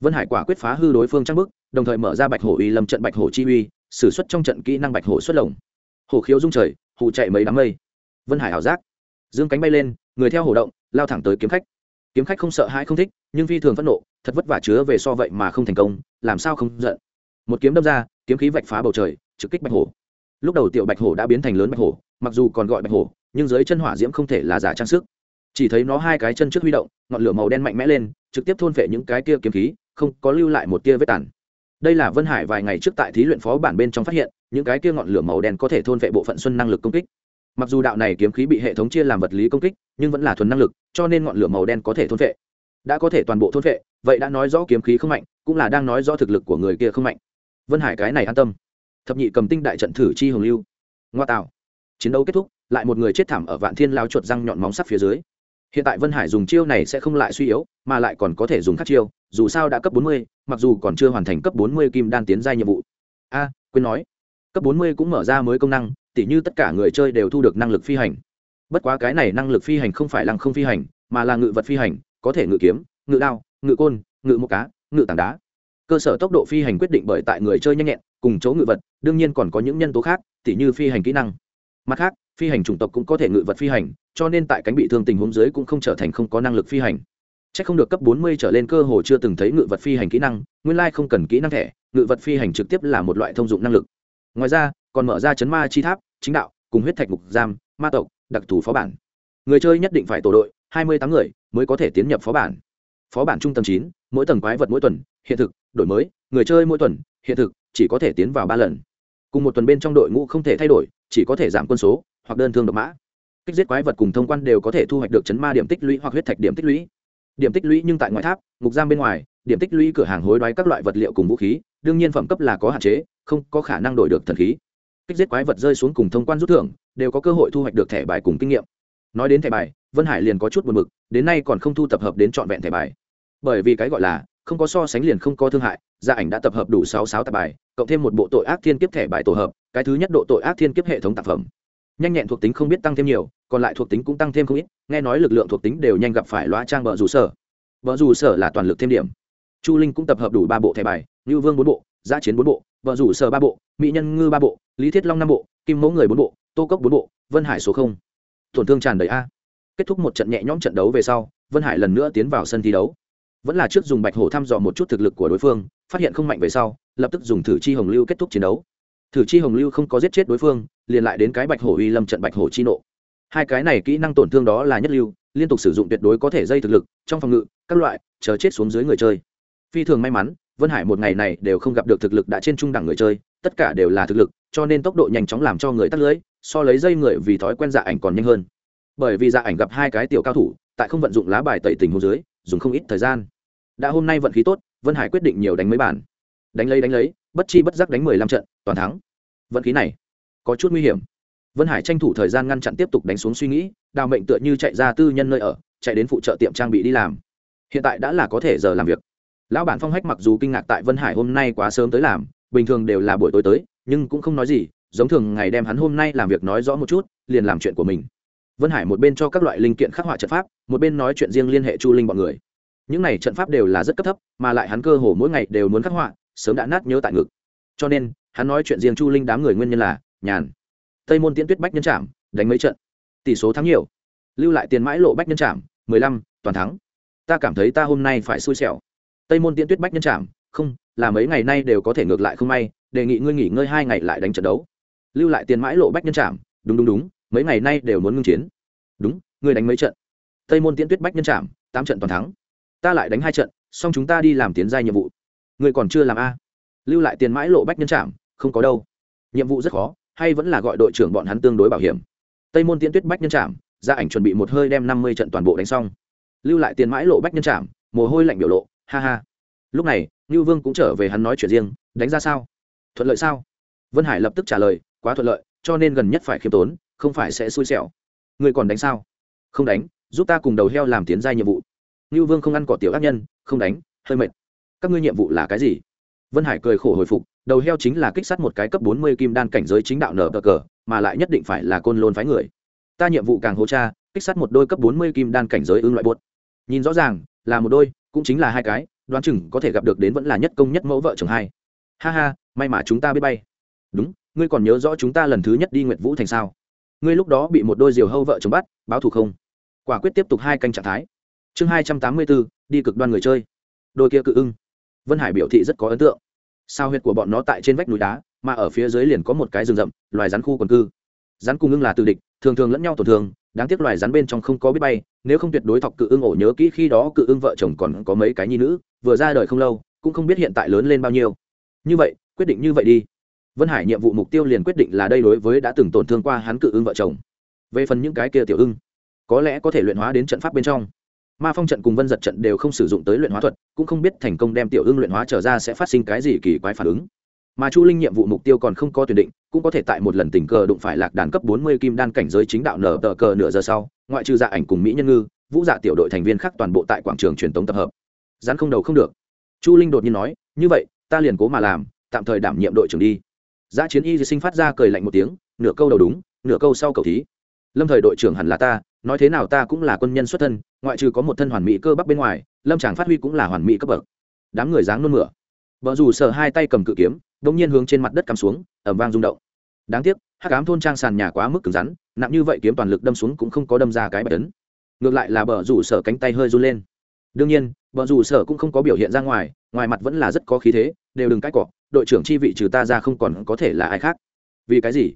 vân hải quả quyết phá hư đối phương trang bức, đồng thời mở ra bạch hổ uy lâm trận bạch hổ chi uy xử suất trong trận kỹ năng bạch hổ xuất lồng. Hổ khiếu dung trời hụ chạy mấy đám mây. Vân hải ảo giác. Dương cánh bay lên, người theo hổ động, lao thẳng tới kiếm khách. Kiếm khách không sợ hãi không thích, nhưng phi thường phẫn nộ, thật vất vả chứa về so vậy mà không thành công, làm sao không giận. Một kiếm đâm ra, kiếm khí vạch phá bầu trời, trực kích bạch hổ. Lúc đầu tiểu bạch hổ đã biến thành lớn bạch hổ, mặc dù còn gọi bạch hổ, nhưng dưới chân hỏa diễm không thể là giả trang sức. Chỉ thấy nó hai cái chân trước huy động, ngọn lửa màu đen mạnh mẽ lên, trực tiếp thôn phệ những cái kia kiếm khí không có lưu lại một tia vết tàn. Đây là vân hải vài ngày trước tại thí luyện phó bản bên trong phát hiện, những cái kia ngọn lửa màu đen có thể thôn vệ bộ phận xuân năng lực công kích. Mặc dù đạo này kiếm khí bị hệ thống chia làm vật lý công kích, nhưng vẫn là thuần năng lực, cho nên ngọn lửa màu đen có thể thôn vệ. đã có thể toàn bộ thôn vệ. vậy đã nói rõ kiếm khí không mạnh, cũng là đang nói rõ thực lực của người kia không mạnh. Vân hải cái này an tâm. Thập nhị cầm tinh đại trận thử chi hồng lưu. Ngoa tạo. Chiến đấu kết thúc, lại một người chết thảm ở vạn thiên lao chuột răng nhọn móng sắt phía dưới hiện tại vân hải dùng chiêu này sẽ không lại suy yếu, mà lại còn có thể dùng các chiêu, dù sao đã cấp bốn mươi, mặc dù còn chưa hoàn thành cấp bốn mươi kim đan tiến giai nhiệm vụ. A, quên nói. Cấp bốn mươi cũng mở ra mới công năng, tỉ như tất cả người chơi đều thu được năng lực phi hành. Bất quá cái này năng lực phi hành không phải lăng không phi hành, mà là ngự vật phi hành, có thể ngự kiếm, ngự đao, ngự côn, ngự một cá, ngự tảng đá. Cơ sở tốc độ phi hành quyết định bởi tại người chơi nhanh nhẹn, cùng chỗ ngự vật, đương nhiên còn có những nhân tố khác, tỉ như phi hành kỹ năng mặt khác, phi hành chủng tộc cũng có thể ngự vật phi hành, cho nên tại cánh bị thương tình huống dưới cũng không trở thành không có năng lực phi hành. C h ắ c không được cấp bốn mươi trở lên cơ hồ chưa từng thấy ngự vật phi hành kỹ năng, nguyên lai không cần kỹ năng thẻ, ngự vật phi hành trực tiếp là một loại thông dụng năng lực. Ngoài ra, còn mở ra chấn ma chi tháp, chính đạo, cùng huyết thạch mục giam, ma tộc, đặc thù phó bản. Người chơi nhất định phải tổ đội, hai mươi tám người mới có thể tiến nhập phó bản. Phó bản trung tầng chín, mỗi tầng quái vật mỗi tuần, hiện thực, đổi mới, người chơi mỗi tuần, hiện thực, chỉ có thể tiến vào ba lần. Cùng một tuần bên trong đội ngũ không thể thay đổi chỉ có thể giảm quân số hoặc đơn thương độc mã. Kích giết quái vật cùng thông quan đều có thể thu hoạch được chấn ma điểm tích lũy hoặc huyết thạch điểm tích lũy. Điểm tích lũy nhưng tại ngoại tháp, ngục giam bên ngoài, điểm tích lũy cửa hàng hối đoái các loại vật liệu cùng vũ khí, đương nhiên phẩm cấp là có hạn chế, không có khả năng đổi được thần khí. Kích giết quái vật rơi xuống cùng thông quan rút thưởng, đều có cơ hội thu hoạch được thẻ bài cùng kinh nghiệm. Nói đến thẻ bài, vân hải liền có chút buồn b ự c đến nay còn không thu tập hợp đến trọn vẹn thẻ bài. Bởi vì cái gọi là, không có so sánh liền không có thương hại, gia ảnh đã tập hợp đủ sáu sáu tạp bài, cộng thêm một bộ tội ác thiên kiếp thẻ bài tổ hợp cái thứ nhất độ tội ác thiên kiếp hệ thống tác phẩm. Nhanh nhẹn thuộc tính không biết tăng thêm nhiều, còn lại thuộc tính cũng tăng thêm không ít, nghe nói lực lượng thuộc tính đều nhanh gặp phải loa trang bờ rủ sở. Bờ rủ sở là toàn lực thêm điểm. Chu linh cũng tập hợp đủ ba bộ thẻ bài như vương bốn bộ, giã chiến bốn bộ vợ rủ sở ba bộ, mỹ nhân ngư ba bộ, lý thiết long năm bộ, kim mẫu người bốn bộ, tô cốc bốn bộ, vân hải số không. Tổn thương tràn đầy a. Kết thúc một trận nhẹ nhõm trận đấu về sau, vân hải lần nữa tiến vào sân thi đấu. Vẫn là trước dùng bạch hổ thăm dò một chút thực lực của đối phương, phát hiện không mạnh về sau, lập tức dùng thử chi hồng lưu kết thúc chiến đấu thử chi hồng lưu không có giết chết đối phương, liền lại đến cái bạch hổ uy lâm trận bạch hổ chi nộ. Hai cái này kỹ năng tổn thương đó là nhất lưu, liên tục sử dụng tuyệt đối có thể dây thực lực, trong phòng ngự, các loại, chờ chết xuống dưới người chơi. Phi thường may mắn, vân hải một ngày này đều không gặp được thực lực đã trên trung đẳng người chơi, tất cả đều là thực lực, cho nên tốc độ nhanh chóng làm cho người tắt lưới, so lấy dây người vì thói quen dạ ảnh còn nhanh hơn. Bởi vì dạ ảnh gặp hai cái tiểu cao thủ, tại không vận dụng lá bài tẩy tình hồ dưới, dùng không ít thời gian. Đã hôm nay vận khí tốt, vân hải quyết định nhiều đánh mấy bản đánh lấy đánh lấy bất chi bất giác đánh mười lăm trận, toàn thắng. Vận khí này, có chút nguy hiểm. Vân hải tranh thủ thời gian ngăn chặn tiếp tục đánh xuống suy nghĩ, đào mệnh tựa như chạy ra tư nhân nơi ở, chạy đến phụ trợ tiệm trang bị đi làm. Hiện tại đã là có thể giờ làm việc. Lão bản phong hách mặc dù kinh ngạc tại vân hải hôm nay quá sớm tới làm, bình thường đều là buổi tối tới, nhưng cũng không nói gì, giống thường ngày đem hắn hôm nay làm việc nói rõ một chút, liền làm chuyện của mình. Vân hải một bên cho các loại linh kiện khắc họa trận pháp, một bên nói chuyện riêng liên hệ chu linh bọn người. Những này trận pháp đều là rất cấp thấp, mà lại hắn cơ hồ mỗi ngày đều muốn khắc họa sớm đã nát nhớ tại ngực. Cho nên, hắn nói chuyện riêng chu linh đám người nguyên nhân là, nhàn. Tây môn tiễn tuyết bách nhân trạm đánh mấy trận. Tỷ số thắng nhiều. Lưu lại tiền mãi lộ bách nhân trạm mười lăm, toàn thắng. Ta cảm thấy ta hôm nay phải xui xẻo. Tây môn tiễn tuyết bách nhân trạm không, là mấy ngày nay đều có thể ngược lại không may, đề nghị ngươi nghỉ ngơi hai ngày lại đánh trận đấu. Lưu lại tiền mãi lộ bách nhân trạm đúng đúng đúng, mấy ngày nay đều muốn ngưng chiến. Đúng, ngươi đánh mấy trận? Tây môn tiễn tuyết bách nhân trạm tám trận toàn thắng. Ta lại đánh hai trận, xong chúng ta đi làm tiến gia nhiệm vụ ngươi còn chưa làm a? Lưu lại tiền mãi lộ bách nhân trạm không có đâu. Nhiệm vụ rất khó, hay vẫn là gọi đội trưởng bọn hắn tương đối bảo hiểm. Tây môn tiễn tuyết bách nhân trạm gia ảnh chuẩn bị một hơi đem năm mươi trận toàn bộ đánh xong. Lưu lại tiền mãi lộ bách nhân trạm mồ hôi lạnh biểu lộ, ha ha. Lúc này, ngưu vương cũng trở về hắn nói chuyện riêng, đánh ra sao? Thuận lợi sao? Vân hải lập tức trả lời, quá thuận lợi, cho nên gần nhất phải khiêm tốn, không phải sẽ xui xẻo. Người còn đánh sao? Không đánh, giúp ta cùng đầu heo làm tiến gia nhiệm vụ. Ngưu vương không ăn cỏ tiểu ác nhân, không đánh, hơi mệt các ngươi nhiệm vụ là cái gì? Vân hải cười khổ hồi phục, đầu heo chính là kích sát một cái cấp bốn mươi kim đan cảnh giới chính đạo nở cờ, mà lại nhất định phải là côn lôn phái người. Ta nhiệm vụ càng hô cha, kích sát một đôi cấp bốn mươi kim đan cảnh giới ưng loại buốt nhìn rõ ràng, là một đôi, cũng chính là hai cái, đoán chừng có thể gặp được đến vẫn là nhất công nhất mẫu vợ chồng hai. Ha ha, may mà chúng ta biết bay. Đúng, ngươi còn nhớ rõ chúng ta lần thứ nhất đi nguyện vũ thành sao? Ngươi lúc đó bị một đôi diều hâu vợ chồng bắt, báo thù không? Quả quyết tiếp tục hai canh trạng thái. Chương hai trăm tám mươi bốn, đi cực đoan người chơi. Đôi kia cự ưng vân hải biểu thị rất có ấn tượng. Sao huyệt của bọn nó tại trên vách núi đá, mà ở phía dưới liền có một cái rừng rậm, loài rắn khu quần cư. Rắn cùng ưng là từ địch, thường thường lẫn nhau tổn thương, đáng tiếc loài rắn bên trong không có biết bay, nếu không tuyệt đối thọc cự ưng ổ nhớ kỹ khi đó cự ưng vợ chồng còn có mấy cái nhi nữ, vừa ra đời không lâu, cũng không biết hiện tại lớn lên bao nhiêu. Như vậy, quyết định như vậy đi. Vân hải nhiệm vụ mục tiêu liền quyết định là đây đối với đã từng tổn thương qua hắn cự ưng vợ chồng. Về phần những cái kia tiểu ưng, có lẽ có thể luyện hóa đến trận pháp bên trong. Ma phong trận cùng vân giật trận đều không sử dụng tới luyện hóa thuật cũng không biết thành công đem tiểu ưng luyện hóa trở ra sẽ phát sinh cái gì kỳ quái phản ứng. Mà chu linh nhiệm vụ mục tiêu còn không có tuyển định, cũng có thể tại một lần tình cờ đụng phải lạc đàn cấp bốn mươi kim đan cảnh giới chính đạo nở tờ cờ nửa giờ sau, ngoại trừ dạ ảnh cùng mỹ nhân ngư, vũ dạ tiểu đội thành viên khác toàn bộ tại quảng trường truyền tống tập hợp. Dán không đầu không được. Chu linh đột nhiên nói, như vậy, ta liền cố mà làm, tạm thời đảm nhiệm đội trưởng đi. Giá chiến y sinh phát ra cười lạnh một tiếng, nửa câu đầu đúng, nửa câu sau cầu thí. Lâm thời đội trưởng hẳn là ta, nói thế nào ta cũng là quân nhân xuất thân, ngoại trừ có một thân hoàn mỹ cơ bắp bên ngoài lâm tràng phát huy cũng là hoàn mỹ cấp bậc đám người dáng nôn mửa vợ dù sợ hai tay cầm cự kiếm đ ỗ n g nhiên hướng trên mặt đất cắm xuống ẩm vang rung động đáng tiếc hắc ám thôn trang sàn nhà quá mức cứng rắn nặng như vậy kiếm toàn lực đâm xuống cũng không có đâm ra cái bài tấn ngược lại là bờ rủ sở cánh tay hơi run lên đương nhiên bờ rủ sở cũng không có biểu hiện ra ngoài ngoài mặt vẫn là rất có khí thế đều đừng cãi cọ đội trưởng chi vị trừ ta ra không còn có thể là ai khác vì cái gì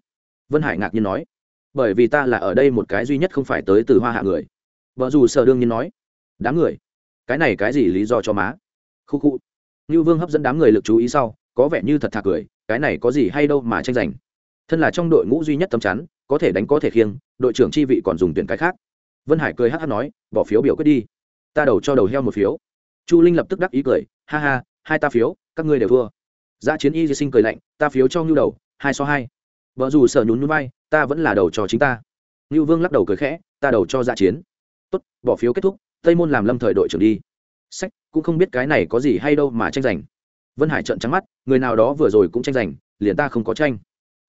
vân hải ngạc nhiên nói bởi vì ta là ở đây một cái duy nhất không phải tới từ hoa hạ người vợ dù sở đương nhiên nói đám người cái này cái gì lý do cho má? Khu khu. Như vương hấp dẫn đám người lực chú ý sau, có vẻ như thật thà cười, cái này có gì hay đâu mà tranh giành. Thân là trong đội ngũ duy nhất tấm chắn, có thể đánh có thể khiêng, đội trưởng chi vị còn dùng tuyển cái khác. Vân hải cười hát hát nói, bỏ phiếu biểu quyết đi. Ta đầu cho đầu heo một phiếu. Chu linh lập tức đắc ý cười, ha ha, hai ta phiếu, các ngươi đều thua. Giá chiến y di sinh cười lạnh, ta phiếu cho ngưu đầu, hai so hai. Vợ dù sở nhún núi bay ta vẫn là đầu cho chính ta. Ngưu vương lắc đầu cười khẽ, ta đầu cho Giá chiến. Tốt, bỏ phiếu kết thúc tây môn làm lâm thời đội trưởng đi. Sách, cũng không biết cái này có gì hay đâu mà tranh giành. Vân hải trợn trắng mắt, người nào đó vừa rồi cũng tranh giành, liền ta không có tranh.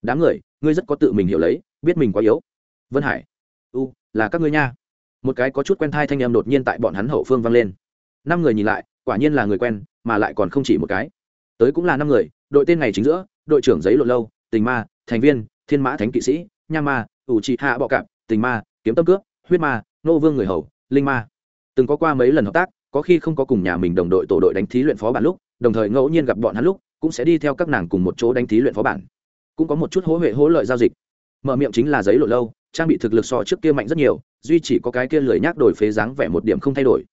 Đám người, ngươi rất có tự mình hiểu lấy, biết mình quá yếu. Vân hải, u, là các ngươi nha. Một cái có chút quen thai thanh em đột nhiên tại bọn hắn hậu phương vang lên. Năm người nhìn lại, quả nhiên là người quen, mà lại còn không chỉ một cái. Tới cũng là năm người, đội tên này chính giữa, đội trưởng giấy lộ lâu, tình ma, thành viên, thiên mã thánh kỵ sĩ, nha ma, ủ trị hạ bọ cạp, tình ma, kiếm tâm cướp, huyết ma, nô vương người hầu, linh ma từng có qua mấy lần hợp tác, có khi không có cùng nhà mình đồng đội tổ đội đánh thí luyện phó bản lúc, đồng thời ngẫu nhiên gặp bọn hắn lúc, cũng sẽ đi theo các nàng cùng một chỗ đánh thí luyện phó bản. Cũng có một chút hỗ huệ hỗ lợi giao dịch. Mở miệng chính là giấy lộ lâu, trang bị thực lực so trước kia mạnh rất nhiều, duy chỉ có cái kia lười nhác đổi phế dáng vẻ một điểm không thay đổi.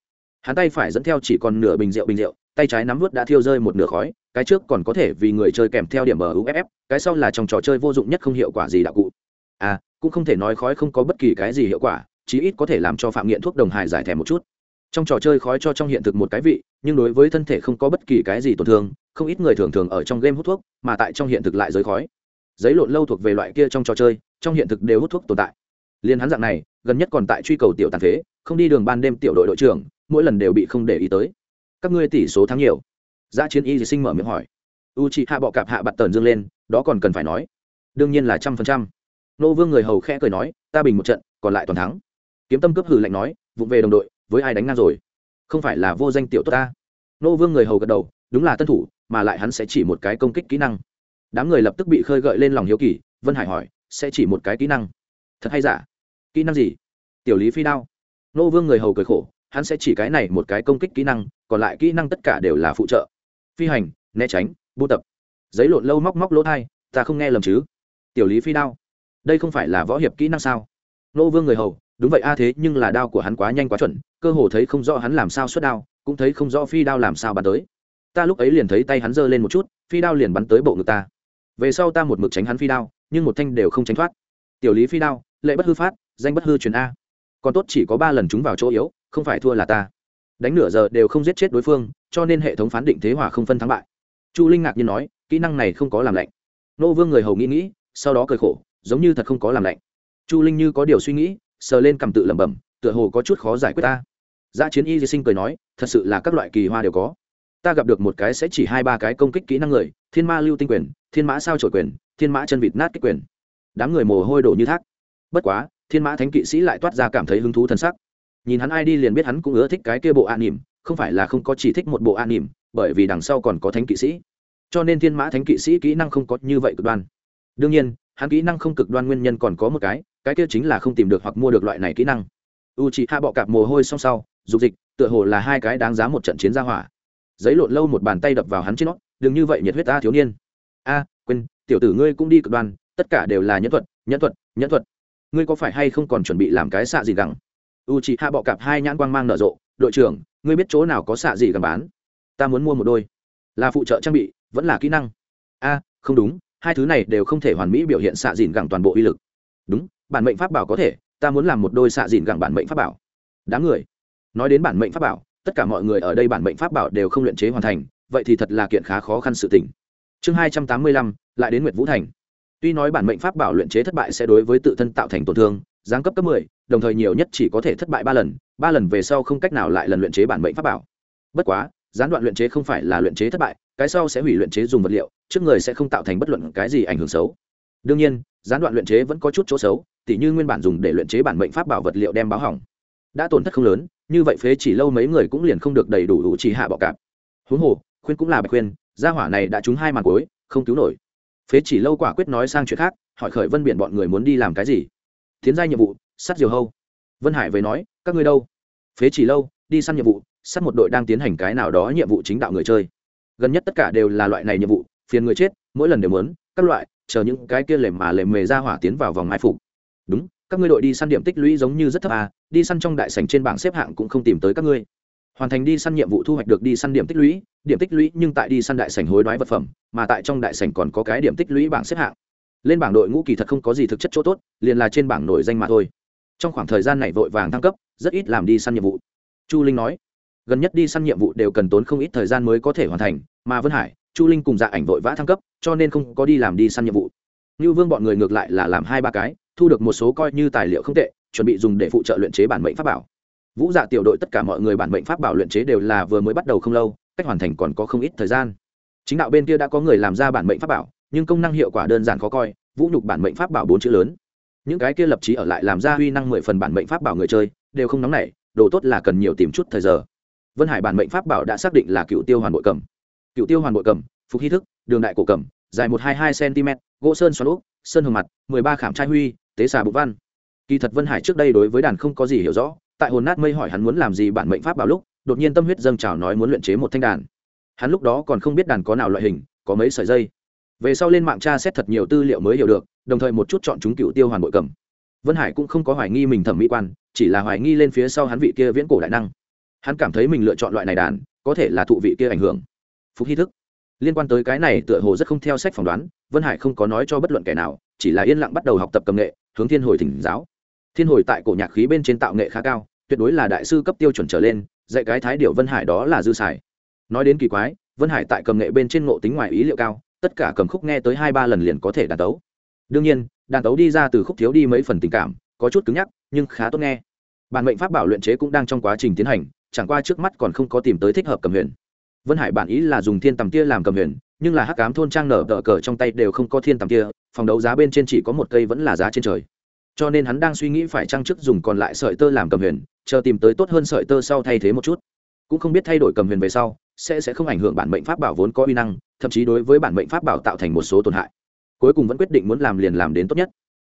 Hắn tay phải dẫn theo chỉ còn nửa bình rượu bình rượu, tay trái nắm vút đã thiêu rơi một nửa khói, cái trước còn có thể vì người chơi kèm theo điểm bờ uff cái sau là trong trò chơi vô dụng nhất không hiệu quả gì đạo cụ. À cũng không thể nói khói không có bất kỳ cái gì hiệu quả chí ít có thể làm cho phạm nghiện thuốc đồng hài giải thèm một chút. Trong trò chơi khói cho trong hiện thực một cái vị, nhưng đối với thân thể không có bất kỳ cái gì tổn thương, không ít người thường thường ở trong game hút thuốc, mà tại trong hiện thực lại giới khói. Giấy lộn lâu thuộc về loại kia trong trò chơi, trong hiện thực đều hút thuốc tồn tại. Liên hắn dạng này, gần nhất còn tại truy cầu tiểu tàn phế, không đi đường ban đêm tiểu đội đội trưởng, mỗi lần đều bị không để ý tới. Các ngươi tỷ số thắng nhiều. Giá chiến y sinh mở miệng hỏi. U chị hạ bọ cạp hạ bặt tờn dương lên, đó còn cần phải nói. Đương nhiên là trăm phần trăm. Nô vương người hầu khẽ cười nói, ta bình một trận, còn lại toàn thắng kiếm tâm cướp hử lạnh nói, vụng về đồng đội, với ai đánh ngang rồi? Không phải là vô danh tiểu tốt ta? Nô vương người hầu gật đầu, đúng là tân thủ, mà lại hắn sẽ chỉ một cái công kích kỹ năng. Đám người lập tức bị khơi gợi lên lòng hiếu kỳ, vân hải hỏi, sẽ chỉ một cái kỹ năng? Thật hay giả? Kỹ năng gì? Tiểu lý phi đao. Nô vương người hầu cười khổ, hắn sẽ chỉ cái này một cái công kích kỹ năng, còn lại kỹ năng tất cả đều là phụ trợ. Phi hành, né tránh bu tập. Giấy lộn lâu móc móc lỗ thai, ta không nghe lầm chứ? Tiểu lý phi đao, đây không phải là võ hiệp kỹ năng sao? Nô vương người hầu đúng vậy a, thế nhưng là đao của hắn quá nhanh quá chuẩn, cơ hồ thấy không rõ hắn làm sao xuất đao, cũng thấy không rõ phi đao làm sao bắn tới. Ta lúc ấy liền thấy tay hắn giơ lên một chút, phi đao liền bắn tới bộ ngực ta. Về sau ta một mực tránh hắn phi đao, nhưng một thanh đều không tránh thoát. Tiểu lý phi đao, lệ bất hư phát, danh bất hư truyền a. Còn tốt chỉ có ba lần chúng vào chỗ yếu, không phải thua là ta. Đánh nửa giờ đều không giết chết đối phương, cho nên hệ thống phán định thế hòa không phân thắng bại. Chu linh ngạc nhiên nói, kỹ năng này không có làm lạnh. Nô vương người hầu nghĩ nghĩ, sau đó cười khổ, giống như thật không có làm lạnh. Chu linh như có điều suy nghĩ sờ lên cầm tự lẩm bẩm, tựa hồ có chút khó giải quyết ta. Giá chiến y di sinh cười nói, thật sự là các loại kỳ hoa đều có. Ta gặp được một cái sẽ chỉ hai ba cái công kích kỹ năng người, thiên ma lưu tinh quyền, thiên mã sao trổi quyền, thiên mã chân vịt nát kích quyền. Đám người mồ hôi đổ như thác. Bất quá, thiên mã thánh kỵ sĩ lại toát ra cảm thấy hứng thú t sắc. Nhìn hắn ai đi liền biết hắn cũng ưa thích cái kia bộ an nỉm, không phải là không có chỉ thích một bộ an nỉm, bởi vì đằng sau còn có thánh kỵ sĩ. Cho nên thiên mã thánh kỵ sĩ kỹ năng không có như vậy cực đoan. Đương nhiên, hắn kỹ năng không cực đoan nguyên nhân còn có một cái cái kia chính là không tìm được hoặc mua được loại này kỹ năng. U chị hạ bọ cạp mồ hôi song sau, dục dịch, tựa hồ là hai cái đáng giá một trận chiến gia hỏa. Giấy lộn lâu một bàn tay đập vào hắn trên nó, đừng như vậy nhiệt huyết ta thiếu niên. A, quên, tiểu tử ngươi cũng đi cực đoan, tất cả đều là nhẫn thuật nhẫn thuật nhẫn thuật. Ngươi có phải hay không còn chuẩn bị làm cái xạ gì gắng u chị hạ bọ cạp hai nhãn quang mang nở rộ, đội trưởng, ngươi biết chỗ nào có xạ gì gắng bán? Ta muốn mua một đôi. Là phụ trợ trang bị, vẫn là kỹ năng? A, không đúng, hai thứ này đều không thể hoàn mỹ biểu hiện xạ dìn gẳng toàn bộ uy lực. Đúng bản mệnh pháp bảo có thể, ta muốn làm một đôi xạ dìn gẳng bản mệnh pháp bảo. Đám người, nói đến bản mệnh pháp bảo, tất cả mọi người ở đây bản mệnh pháp bảo đều không luyện chế hoàn thành, vậy thì thật là kiện khá khó khăn sự tình. Chương hai trăm tám mươi lăm, lại đến nguyệt vũ thành. Tuy nói bản mệnh pháp bảo luyện chế thất bại sẽ đối với tự thân tạo thành tổn thương, giáng cấp cấp mười, đồng thời nhiều nhất chỉ có thể thất bại ba lần ba lần về sau không cách nào lại lần luyện chế bản mệnh pháp bảo. Bất quá, gián đoạn luyện chế không phải là luyện chế thất bại, cái sau sẽ hủy luyện chế dùng vật liệu, trước người sẽ không tạo thành bất luận cái gì ảnh hưởng xấu. Đương nhiên, gián đoạn luyện chế vẫn có chút chỗ xấu tỉ như nguyên bản dùng để luyện chế bản mệnh pháp bảo vật liệu đem báo hỏng, đã tổn thất không lớn, như vậy phế chỉ lâu mấy người cũng liền không được đầy đủ đủ chỉ hạ bọ cạp. Huống hồ, khuyên cũng là bạch khuyên, gia hỏa này đã trúng hai màn cuối, không cứu nổi. Phế chỉ lâu quả quyết nói sang chuyện khác, hỏi khởi vân biển bọn người muốn đi làm cái gì? Tiến giai nhiệm vụ, sát diều hâu. Vân hải về nói, các ngươi đâu? Phế chỉ lâu, đi săn nhiệm vụ, sát một đội đang tiến hành cái nào đó nhiệm vụ chính đạo người chơi. Gần nhất tất cả đều là loại này nhiệm vụ, phiền người chết, mỗi lần đều muốn, các loại, chờ những cái kia lềm mà lềm mề ra hỏa tiến vào vòng mai phục đúng, các ngươi đội đi săn điểm tích lũy giống như rất thấp à đi săn trong đại sảnh trên bảng xếp hạng cũng không tìm tới các ngươi. Hoàn thành đi săn nhiệm vụ thu hoạch được đi săn điểm tích lũy, điểm tích lũy nhưng tại đi săn đại sảnh hối đoái vật phẩm, mà tại trong đại sảnh còn có cái điểm tích lũy bảng xếp hạng. Lên bảng đội ngũ kỳ thật không có gì thực chất chỗ tốt, liền là trên bảng nổi danh mà thôi. Trong khoảng thời gian này vội vàng thăng cấp, rất ít làm đi săn nhiệm vụ. Chu linh nói, gần nhất đi săn nhiệm vụ đều cần tốn không ít thời gian mới có thể hoàn thành, mà vân hải, chu linh cùng dạ ảnh vội vã thăng cấp, cho nên không có đi làm đi săn nhiệm vụ. Như vương bọn người ngược lại là làm hai ba cái thu được một số coi như tài liệu không tệ, chuẩn bị dùng để phụ trợ luyện chế bản mệnh pháp bảo. Vũ dạ tiểu đội tất cả mọi người bản mệnh pháp bảo luyện chế đều là vừa mới bắt đầu không lâu, cách hoàn thành còn có không ít thời gian. Chính đạo bên kia đã có người làm ra bản mệnh pháp bảo, nhưng công năng hiệu quả đơn giản khó coi, vũ nhục bản mệnh pháp bảo bốn chữ lớn. Những cái kia lập trí ở lại làm ra huy năng mười phần bản mệnh pháp bảo người chơi, đều không nóng nảy, đồ tốt là cần nhiều tìm chút thời giờ. Vân hải bản mệnh pháp bảo đã xác định là cựu tiêu hoàn bội cầm. Cựu tiêu hoàn bội cầm, phục hy thức, đường đại cổ cầm, dài một hai hai cm gỗ sơn xoắn úp, sơn hồng mặt, mười ba khảm trai huy tế xà bục văn. Kỳ thật vân hải trước đây đối với đàn không có gì hiểu rõ, tại hồn nát mây hỏi hắn muốn làm gì bản mệnh pháp bảo lúc, đột nhiên tâm huyết dâng trào nói muốn luyện chế một thanh đàn. Hắn lúc đó còn không biết đàn có nào loại hình, có mấy sợi dây. Về sau lên mạng tra xét thật nhiều tư liệu mới hiểu được, đồng thời một chút chọn chúng cựu tiêu hoàn bội cầm. Vân hải cũng không có hoài nghi mình thẩm mỹ quan, chỉ là hoài nghi lên phía sau hắn vị kia viễn cổ đại năng. Hắn cảm thấy mình lựa chọn loại này đàn, có thể là thụ vị kia ảnh hưởng. Phục hy thức liên quan tới cái này tựa hồ rất không theo sách phỏng đoán, vân hải không có nói cho bất luận kẻ nào, chỉ là yên lặng bắt đầu học tập cầm nghệ, hướng thiên hồi thỉnh giáo. Thiên hồi tại cổ nhạc khí bên trên tạo nghệ khá cao, tuyệt đối là đại sư cấp tiêu chuẩn trở lên, dạy cái thái điệu vân hải đó là dư xài. Nói đến kỳ quái, vân hải tại cầm nghệ bên trên ngộ tính ngoài ý liệu cao, tất cả cầm khúc nghe tới hai ba lần liền có thể đàn tấu. Đương nhiên đàn tấu đi ra từ khúc thiếu đi mấy phần tình cảm, có chút cứng nhắc, nhưng khá tốt nghe. Bản mệnh pháp bảo luyện chế cũng đang trong quá trình tiến hành, chẳng qua trước mắt còn không có tìm tới thích hợp cầm huyền vân hải bản ý là dùng thiên tầm tia làm cầm huyền, nhưng là hắc cám thôn trang nở đỡ cờ trong tay đều không có thiên tầm tia, phòng đấu giá bên trên chỉ có một cây vẫn là giá trên trời. Cho nên hắn đang suy nghĩ phải trang chức dùng còn lại sợi tơ làm cầm huyền, chờ tìm tới tốt hơn sợi tơ sau thay thế một chút. Cũng không biết thay đổi cầm huyền về sau, sẽ sẽ không ảnh hưởng bản mệnh pháp bảo vốn có uy năng, thậm chí đối với bản mệnh pháp bảo tạo thành một số tổn hại. Cuối cùng vẫn quyết định muốn làm liền làm đến tốt nhất.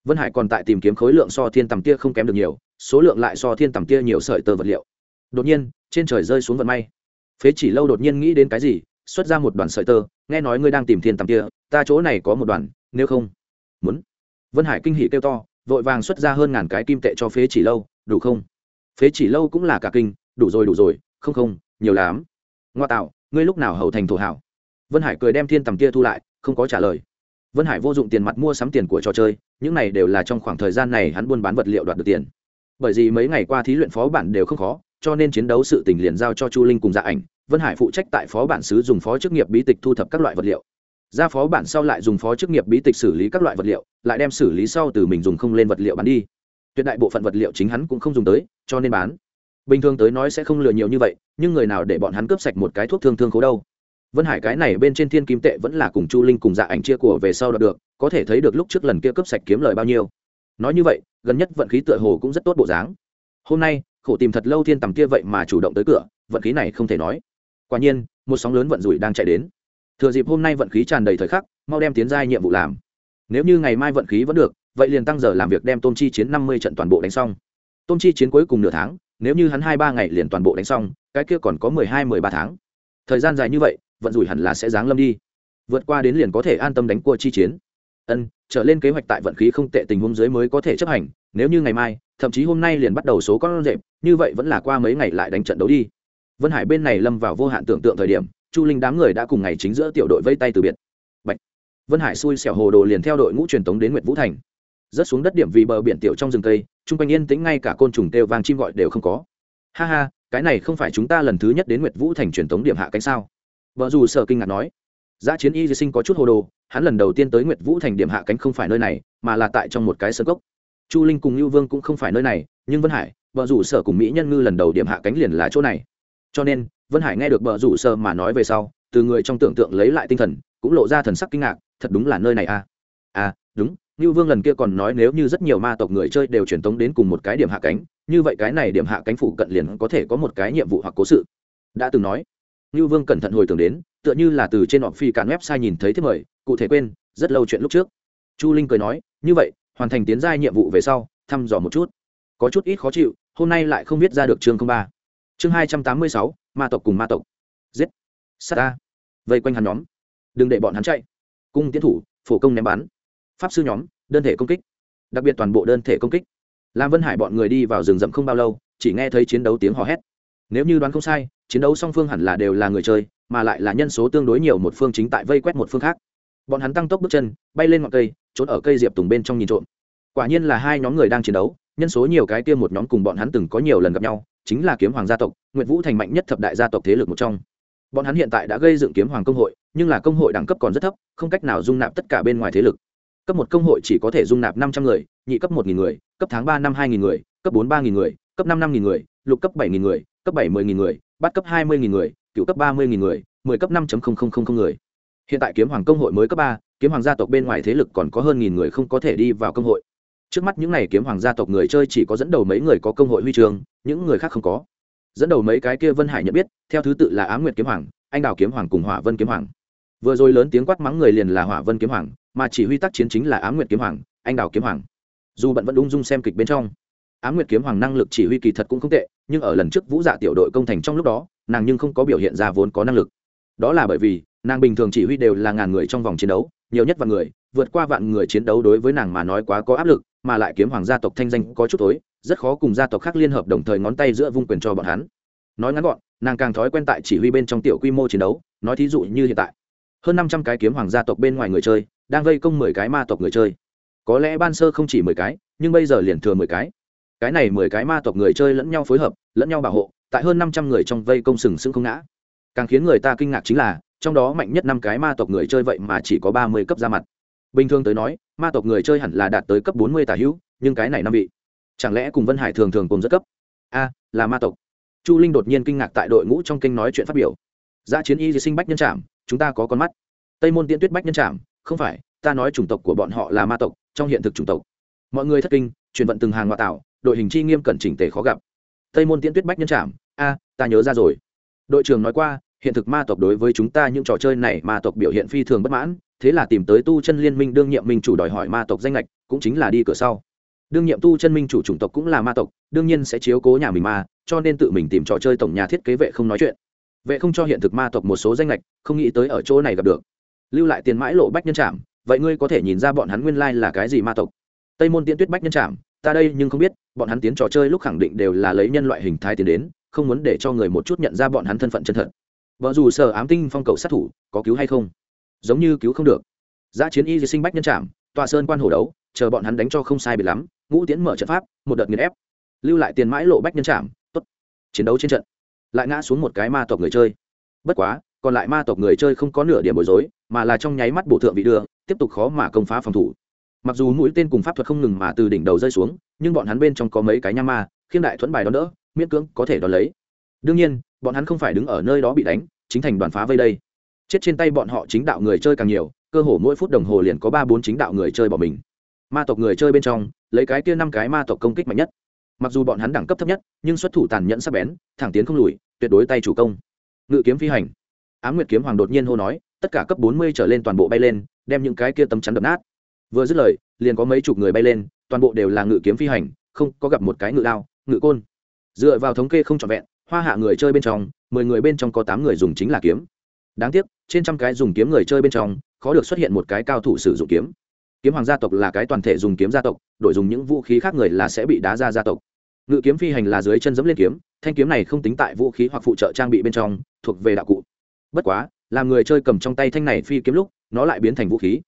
Vân hải còn tại tìm kiếm khối lượng so thiên tầm tia không kém được nhiều, số lượng lại so thiên tầm tia nhiều sợi tơ vật liệu. Đột nhiên, trên trời rơi xuống vận may phế chỉ lâu đột nhiên nghĩ đến cái gì xuất ra một đoàn sợi tơ nghe nói ngươi đang tìm thiên tầm kia, ta chỗ này có một đoàn nếu không muốn. Vân hải kinh hỉ kêu to vội vàng xuất ra hơn ngàn cái kim tệ cho phế chỉ lâu đủ không? Phế chỉ lâu cũng là cả kinh đủ rồi đủ rồi không không nhiều lắm. Ngoa tạo ngươi lúc nào hầu thành thổ hảo? Vân hải cười đem thiên tầm kia thu lại không có trả lời. Vân hải vô dụng tiền mặt mua sắm tiền của trò chơi những này đều là trong khoảng thời gian này hắn buôn bán vật liệu đoạt được tiền. Bởi vì mấy ngày qua thí luyện phó bản đều không khó cho nên chiến đấu sự tình liền giao cho chu linh cùng dạ ảnh, vân hải phụ trách tại phó bản xứ dùng phó chức nghiệp bí tịch thu thập các loại vật liệu. Ra phó bản sau lại dùng phó chức nghiệp bí tịch xử lý các loại vật liệu, lại đem xử lý sau từ mình dùng không lên vật liệu bán đi. Tuyệt đại bộ phận vật liệu chính hắn cũng không dùng tới, cho nên bán. Bình thường tới nói sẽ không lừa nhiều như vậy, nhưng người nào để bọn hắn cướp sạch một cái thuốc thương thương khố đâu. Vân hải cái này bên trên thiên kim tệ vẫn là cùng chu linh cùng dạ ảnh chia của về sau đọc được, có thể thấy được lúc trước lần kia cướp sạch kiếm lời bao nhiêu. Nói như vậy, gần nhất vận khí tựa hồ cũng rất tốt bộ dáng. Hôm nay khổ tìm thật lâu thiên tầm kia vậy mà chủ động tới cửa, vận khí này không thể nói. Quả nhiên, một sóng lớn vận rủi đang chạy đến. Thừa dịp hôm nay vận khí tràn đầy thời khắc, mau đem tiến giai nhiệm vụ làm. Nếu như ngày mai vận khí vẫn được, vậy liền tăng giờ làm việc đem tôm chi chiến năm mươi trận toàn bộ đánh xong. Tôm chi chiến cuối cùng nửa tháng, nếu như hắn hai ba ngày liền toàn bộ đánh xong, cái kia còn có mười hai, mười ba tháng. Thời gian dài như vậy, vận rủi hẳn là sẽ giáng lâm đi. Vượt qua đến liền có thể an tâm đánh cua chi chiến. Ân, trở lên kế hoạch tại vận khí không tệ tình huống dưới mới có thể chấp hành, nếu như ngày mai thậm chí hôm nay liền bắt đầu số con rệp, như vậy vẫn là qua mấy ngày lại đánh trận đấu đi. Vân hải bên này lâm vào vô hạn tưởng tượng thời điểm, chu linh đám người đã cùng ngày chính giữa tiểu đội vây tay từ biệt. Bạch. vân hải xui xẻo hồ đồ liền theo đội ngũ truyền tống đến nguyệt vũ thành. Rớt xuống đất điểm vì bờ biển tiểu trong rừng cây, chung quanh yên tĩnh ngay cả côn trùng têu vàng chim gọi đều không có. Ha ha, cái này không phải chúng ta lần thứ nhất đến nguyệt vũ thành truyền tống điểm hạ cánh sao? Vợ dù sợ kinh ngạc nói. Giã chiến y di sinh có chút hồ đồ, hắn lần đầu tiên tới nguyệt vũ thành điểm hạ cánh không phải nơi này, mà là tại trong một cái sơ cốc chu linh cùng lưu vương cũng không phải nơi này, nhưng vân hải vợ rủ sở cùng mỹ nhân ngư lần đầu điểm hạ cánh liền là chỗ này. Cho nên, vân hải nghe được vợ rủ sở mà nói về sau, từ người trong tưởng tượng lấy lại tinh thần, cũng lộ ra thần sắc kinh ngạc, thật đúng là nơi này à? À đúng Lưu vương lần kia còn nói nếu như rất nhiều ma tộc người chơi đều truyền tống đến cùng một cái điểm hạ cánh, như vậy cái này điểm hạ cánh phụ cận liền có thể có một cái nhiệm vụ hoặc cố sự. Đã từng nói Lưu vương cẩn thận hồi tưởng đến, tựa như là từ trên họ phi cạn website nhìn thấy thiết mời, cụ thể quên, rất lâu chuyện lúc trước. Chu linh cười nói, như vậy hoàn thành tiến giai nhiệm vụ về sau, thăm dò một chút. Có chút ít khó chịu, hôm nay lại không viết ra được chương ba. Chương hai trăm tám mươi sáu, ma tộc cùng ma tộc. Giết. S ta. vây quanh hắn nhóm. Đừng để bọn hắn chạy. Cung tiến thủ, phổ công ném bắn. Pháp sư nhóm, đơn thể công kích. Đặc biệt toàn bộ đơn thể công kích. Lam vân hải bọn người đi vào rừng rậm không bao lâu, chỉ nghe thấy chiến đấu tiếng hò hét. Nếu như đoán không sai, chiến đấu song phương hẳn là đều là người chơi, mà lại là nhân số tương đối nhiều một phương chính tại vây quét một phương khác bọn hắn tăng tốc bước chân, bay lên ngọn cây, trốn ở cây diệp tùng bên trong nhìn trộm. Quả nhiên là hai nhóm người đang chiến đấu, nhân số nhiều cái kia một nhóm cùng bọn hắn từng có nhiều lần gặp nhau, chính là kiếm hoàng gia tộc, nguyệt vũ thành mạnh nhất thập đại gia tộc thế lực một trong. Bọn hắn hiện tại đã gây dựng kiếm hoàng công hội, nhưng là công hội đẳng cấp còn rất thấp, không cách nào dung nạp tất cả bên ngoài thế lực. Cấp một công hội chỉ có thể dung nạp năm trăm người, nhị cấp một nghìn người, cấp tháng ba năm hai nghìn người, cấp bốn ba nghìn người, cấp năm năm nghìn người, lục cấp bảy nghìn người, cấp bảy mươi nghìn người, bắt cấp hai mươi nghìn người, cựu cấp ba mươi nghìn người, mười cấp năm người hiện tại kiếm hoàng công hội mới cấp ba, kiếm hoàng gia tộc bên ngoài thế lực còn có hơn nghìn người không có thể đi vào công hội. Trước mắt những n à y kiếm hoàng gia tộc người chơi chỉ có dẫn đầu mấy người có công hội huy trường những người khác không có. Dẫn đầu mấy cái kia vân hải nhận biết, theo thứ tự là á nguyệt kiếm hoàng, anh đào kiếm hoàng cùng hỏa vân kiếm hoàng. Vừa rồi lớn tiếng quát mắng người liền là hỏa vân kiếm hoàng, mà chỉ huy tác chiến chính là á nguyệt kiếm hoàng, anh đào kiếm hoàng. Dù bận vẫn ung dung xem kịch bên trong. Á nguyệt kiếm hoàng năng lực chỉ huy kỳ thật cũng không tệ, nhưng ở lần trước vũ dạ tiểu đội công thành trong lúc đó, nàng nhưng không có biểu hiện ra vốn có năng lực. Đó là bởi vì nàng bình thường chỉ huy đều là ngàn người trong vòng chiến đấu, nhiều nhất vạn người, vượt qua vạn người chiến đấu đối với nàng mà nói quá có áp lực, mà lại kiếm hoàng gia tộc thanh danh có chút tối, rất khó cùng gia tộc khác liên hợp đồng thời ngón tay giữa vung quyền cho bọn hắn. Nói ngắn gọn, nàng càng thói quen tại chỉ huy bên trong tiểu quy mô chiến đấu, nói thí dụ như hiện tại. Hơn năm trăm cái kiếm hoàng gia tộc bên ngoài người chơi, đang vây công mười cái ma tộc người chơi. Có lẽ ban sơ không chỉ mười cái, nhưng bây giờ liền thừa mười cái. Cái này mười cái ma tộc người chơi lẫn nhau phối hợp, lẫn nhau bảo hộ, tại hơn năm trăm người trong vây công sừng sững không ngã. Càng khiến người ta kinh ngạc chính là trong đó mạnh nhất năm cái ma tộc người chơi vậy mà chỉ có ba mươi cấp ra mặt. Bình thường tới nói, ma tộc người chơi hẳn là đạt tới cấp bốn mươi tả hữu, nhưng cái này năm vị, chẳng lẽ cùng vân hải thường thường cùng rất cấp? A, là ma tộc. Chu linh đột nhiên kinh ngạc tại đội ngũ trong kênh nói chuyện phát biểu. Giã chiến y sinh bách nhân trảm, chúng ta có con mắt. Tây môn tiễn tuyết bách nhân trảm, không phải, ta nói chủng tộc của bọn họ là ma tộc, trong hiện thực chủng tộc. Mọi người thất kinh chuyển vận từng hàng ngoại tạo, đội hình chi nghiêm cẩn chỉnh tề khó gặp. Tây môn tiễn tuyết bách nhân trảm, a, ta nhớ ra rồi. Đội trưởng nói qua hiện thực ma tộc đối với chúng ta những trò chơi này ma tộc biểu hiện phi thường bất mãn, thế là tìm tới tu chân liên minh đương nhiệm minh chủ đòi hỏi ma tộc danh lệch, cũng chính là đi cửa sau. Đương nhiệm tu chân minh chủ chủng tộc cũng là ma tộc, đương nhiên sẽ chiếu cố nhà mình ma, cho nên tự mình tìm trò chơi tổng nhà thiết kế vệ không nói chuyện. Vệ không cho hiện thực ma tộc một số danh lệch, không nghĩ tới ở chỗ này gặp được. Lưu lại tiền mãi lộ bách nhân trạm vậy ngươi có thể nhìn ra bọn hắn nguyên lai là cái gì ma tộc? Tây môn tiễn tuyết bách nhân trạm ta đây nhưng không biết, bọn hắn tiến trò chơi lúc khẳng định đều là lấy nhân loại hình thái tiến đến, không muốn để cho người một chút nhận ra bọn hắn thân phận chân thật vợ dù sở ám tinh phong cầu sát thủ, có cứu hay không? Giống như cứu không được. Giã chiến y sinh bách nhân trạm tọa sơn quan hồ đấu, chờ bọn hắn đánh cho không sai biệt lắm, ngũ tiễn mở trận pháp, một đợt nghiền ép. Lưu lại tiền mãi lộ bách nhân trạm tốt. Chiến đấu trên trận. Lại ngã xuống một cái ma tộc người chơi. Bất quá, còn lại ma tộc người chơi không có nửa điểm bối rối, mà là trong nháy mắt bổ thượng vị đưa, tiếp tục khó mà công phá phòng thủ. Mặc dù mũi tên cùng pháp thuật không ngừng mà từ đỉnh đầu rơi xuống, nhưng bọn hắn bên trong có mấy cái nham ma khiến đại thuẫn bài đó đỡ, miễn cưỡng có thể đón lấy đương nhiên, bọn hắn không phải đứng ở nơi đó bị đánh, chính thành đoàn phá vây đây. Chết trên tay bọn họ chính đạo người chơi càng nhiều, cơ hồ mỗi phút đồng hồ liền có ba bốn chính đạo người chơi bỏ mình. Ma tộc người chơi bên trong, lấy cái kia năm cái ma tộc công kích mạnh nhất. Mặc dù bọn hắn đẳng cấp thấp nhất, nhưng xuất thủ tàn nhẫn sắc bén, thẳng tiến không lùi, tuyệt đối tay chủ công. Ngự kiếm phi hành. Ám nguyệt kiếm hoàng đột nhiên hô nói, tất cả cấp bốn mươi trở lên toàn bộ bay lên, đem những cái kia tấm chắn đập nát. Vừa dứt lời, liền có mấy chục người bay lên, toàn bộ đều là ngự kiếm phi hành, không có gặp một cái ngự đao, ngự côn. Dựa vào thống kê không trọn vẹn hoa hạ người chơi bên trong, mười người bên trong có tám người dùng chính là kiếm. Đáng tiếc, trên trăm cái dùng kiếm người chơi bên trong, khó được xuất hiện một cái cao thủ sử dụng kiếm. Kiếm hoàng gia tộc là cái toàn thể dùng kiếm gia tộc, đổi dùng những vũ khí khác người là sẽ bị đá ra gia tộc. Ngự kiếm phi hành là dưới chân dẫm lên kiếm, thanh kiếm này không tính tại vũ khí hoặc phụ trợ trang bị bên trong, thuộc về đạo cụ. Bất quá, làm người chơi cầm trong tay thanh này phi kiếm lúc, nó lại biến thành vũ khí.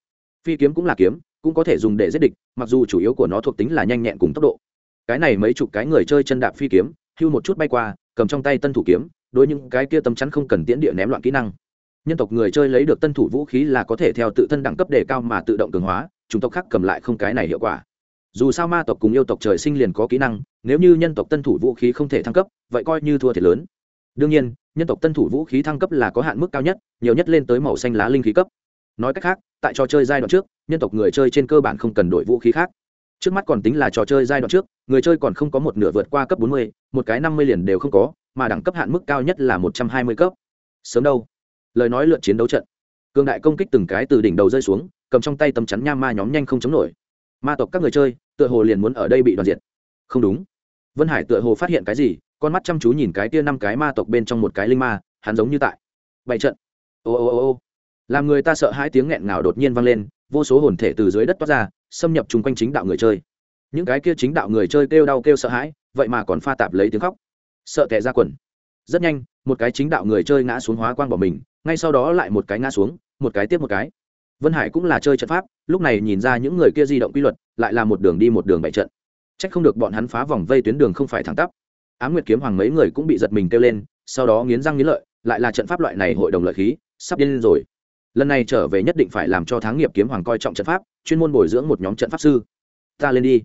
Phi kiếm cũng là kiếm, cũng có thể dùng để giết địch, mặc dù chủ yếu của nó thuộc tính là nhanh nhẹn cùng tốc độ. Cái này mấy chục cái người chơi chân đạp phi kiếm, hưu một chút bay qua cầm trong tay tân thủ kiếm, đối những cái kia tấm chắn không cần tiễn địa ném loạn kỹ năng. Nhân tộc người chơi lấy được tân thủ vũ khí là có thể theo tự thân đẳng cấp đề cao mà tự động cường hóa chúng tộc khác cầm lại không cái này hiệu quả. Dù sao ma tộc cùng yêu tộc trời sinh liền có kỹ năng, nếu như nhân tộc tân thủ vũ khí không thể thăng cấp, vậy coi như thua thiệt lớn. Đương nhiên, nhân tộc tân thủ vũ khí thăng cấp là có hạn mức cao nhất, nhiều nhất lên tới màu xanh lá linh khí cấp. Nói cách khác, tại trò chơi giai đoạn trước, nhân tộc người chơi trên cơ bản không cần đổi vũ khí khác trước mắt còn tính là trò chơi giai đoạn trước người chơi còn không có một nửa vượt qua cấp 40, một cái 50 liền đều không có mà đẳng cấp hạn mức cao nhất là 120 cấp. Sớm đâu. Lời nói lượn chiến đấu trận. Cường đại công kích từng cái từ đỉnh đầu rơi xuống cầm trong tay tấm chắn nham ma nhóm nhanh không chống nổi. Ma tộc các người chơi tựa hồ liền muốn ở đây bị đoàn diệt. Không đúng. Vân hải tựa hồ phát hiện cái gì con mắt chăm chú nhìn cái tia năm cái ma tộc bên trong một cái linh ma hắn giống như tại. Bảy trận. Ô ô ô ô. Làm người ta sợ hai tiếng nghẹn ngào đột nhiên vang lên vô số hồn thể từ dưới đất toát ra, xâm nhập chung quanh chính đạo người chơi. Những cái kia chính đạo người chơi kêu đau kêu sợ hãi, vậy mà còn pha tạp lấy tiếng khóc. Sợ tệ ra quần. Rất nhanh, một cái chính đạo người chơi ngã xuống hóa quang bỏ mình, ngay sau đó lại một cái ngã xuống, một cái tiếp một cái. Vân hải cũng là chơi trận pháp, lúc này nhìn ra những người kia di động quy luật, lại là một đường đi một đường bại trận. C h ắ c không được bọn hắn phá vòng vây tuyến đường không phải thẳng tắp. Á m nguyệt kiếm hoàng mấy người cũng bị giật mình kêu lên, sau đó nghiến răng nghiến lợi, lại là trận pháp loại này hội đồng lợi khí, sắp điên lên rồi lần này trở về nhất định phải làm cho tháng nghiệp kiếm hoàng coi trọng trận pháp, chuyên môn bồi dưỡng một nhóm trận pháp sư. Ta lên đi.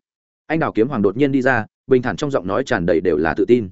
Anh đào kiếm hoàng đột nhiên đi ra, bình thản trong giọng nói tràn đầy đều là tự tin.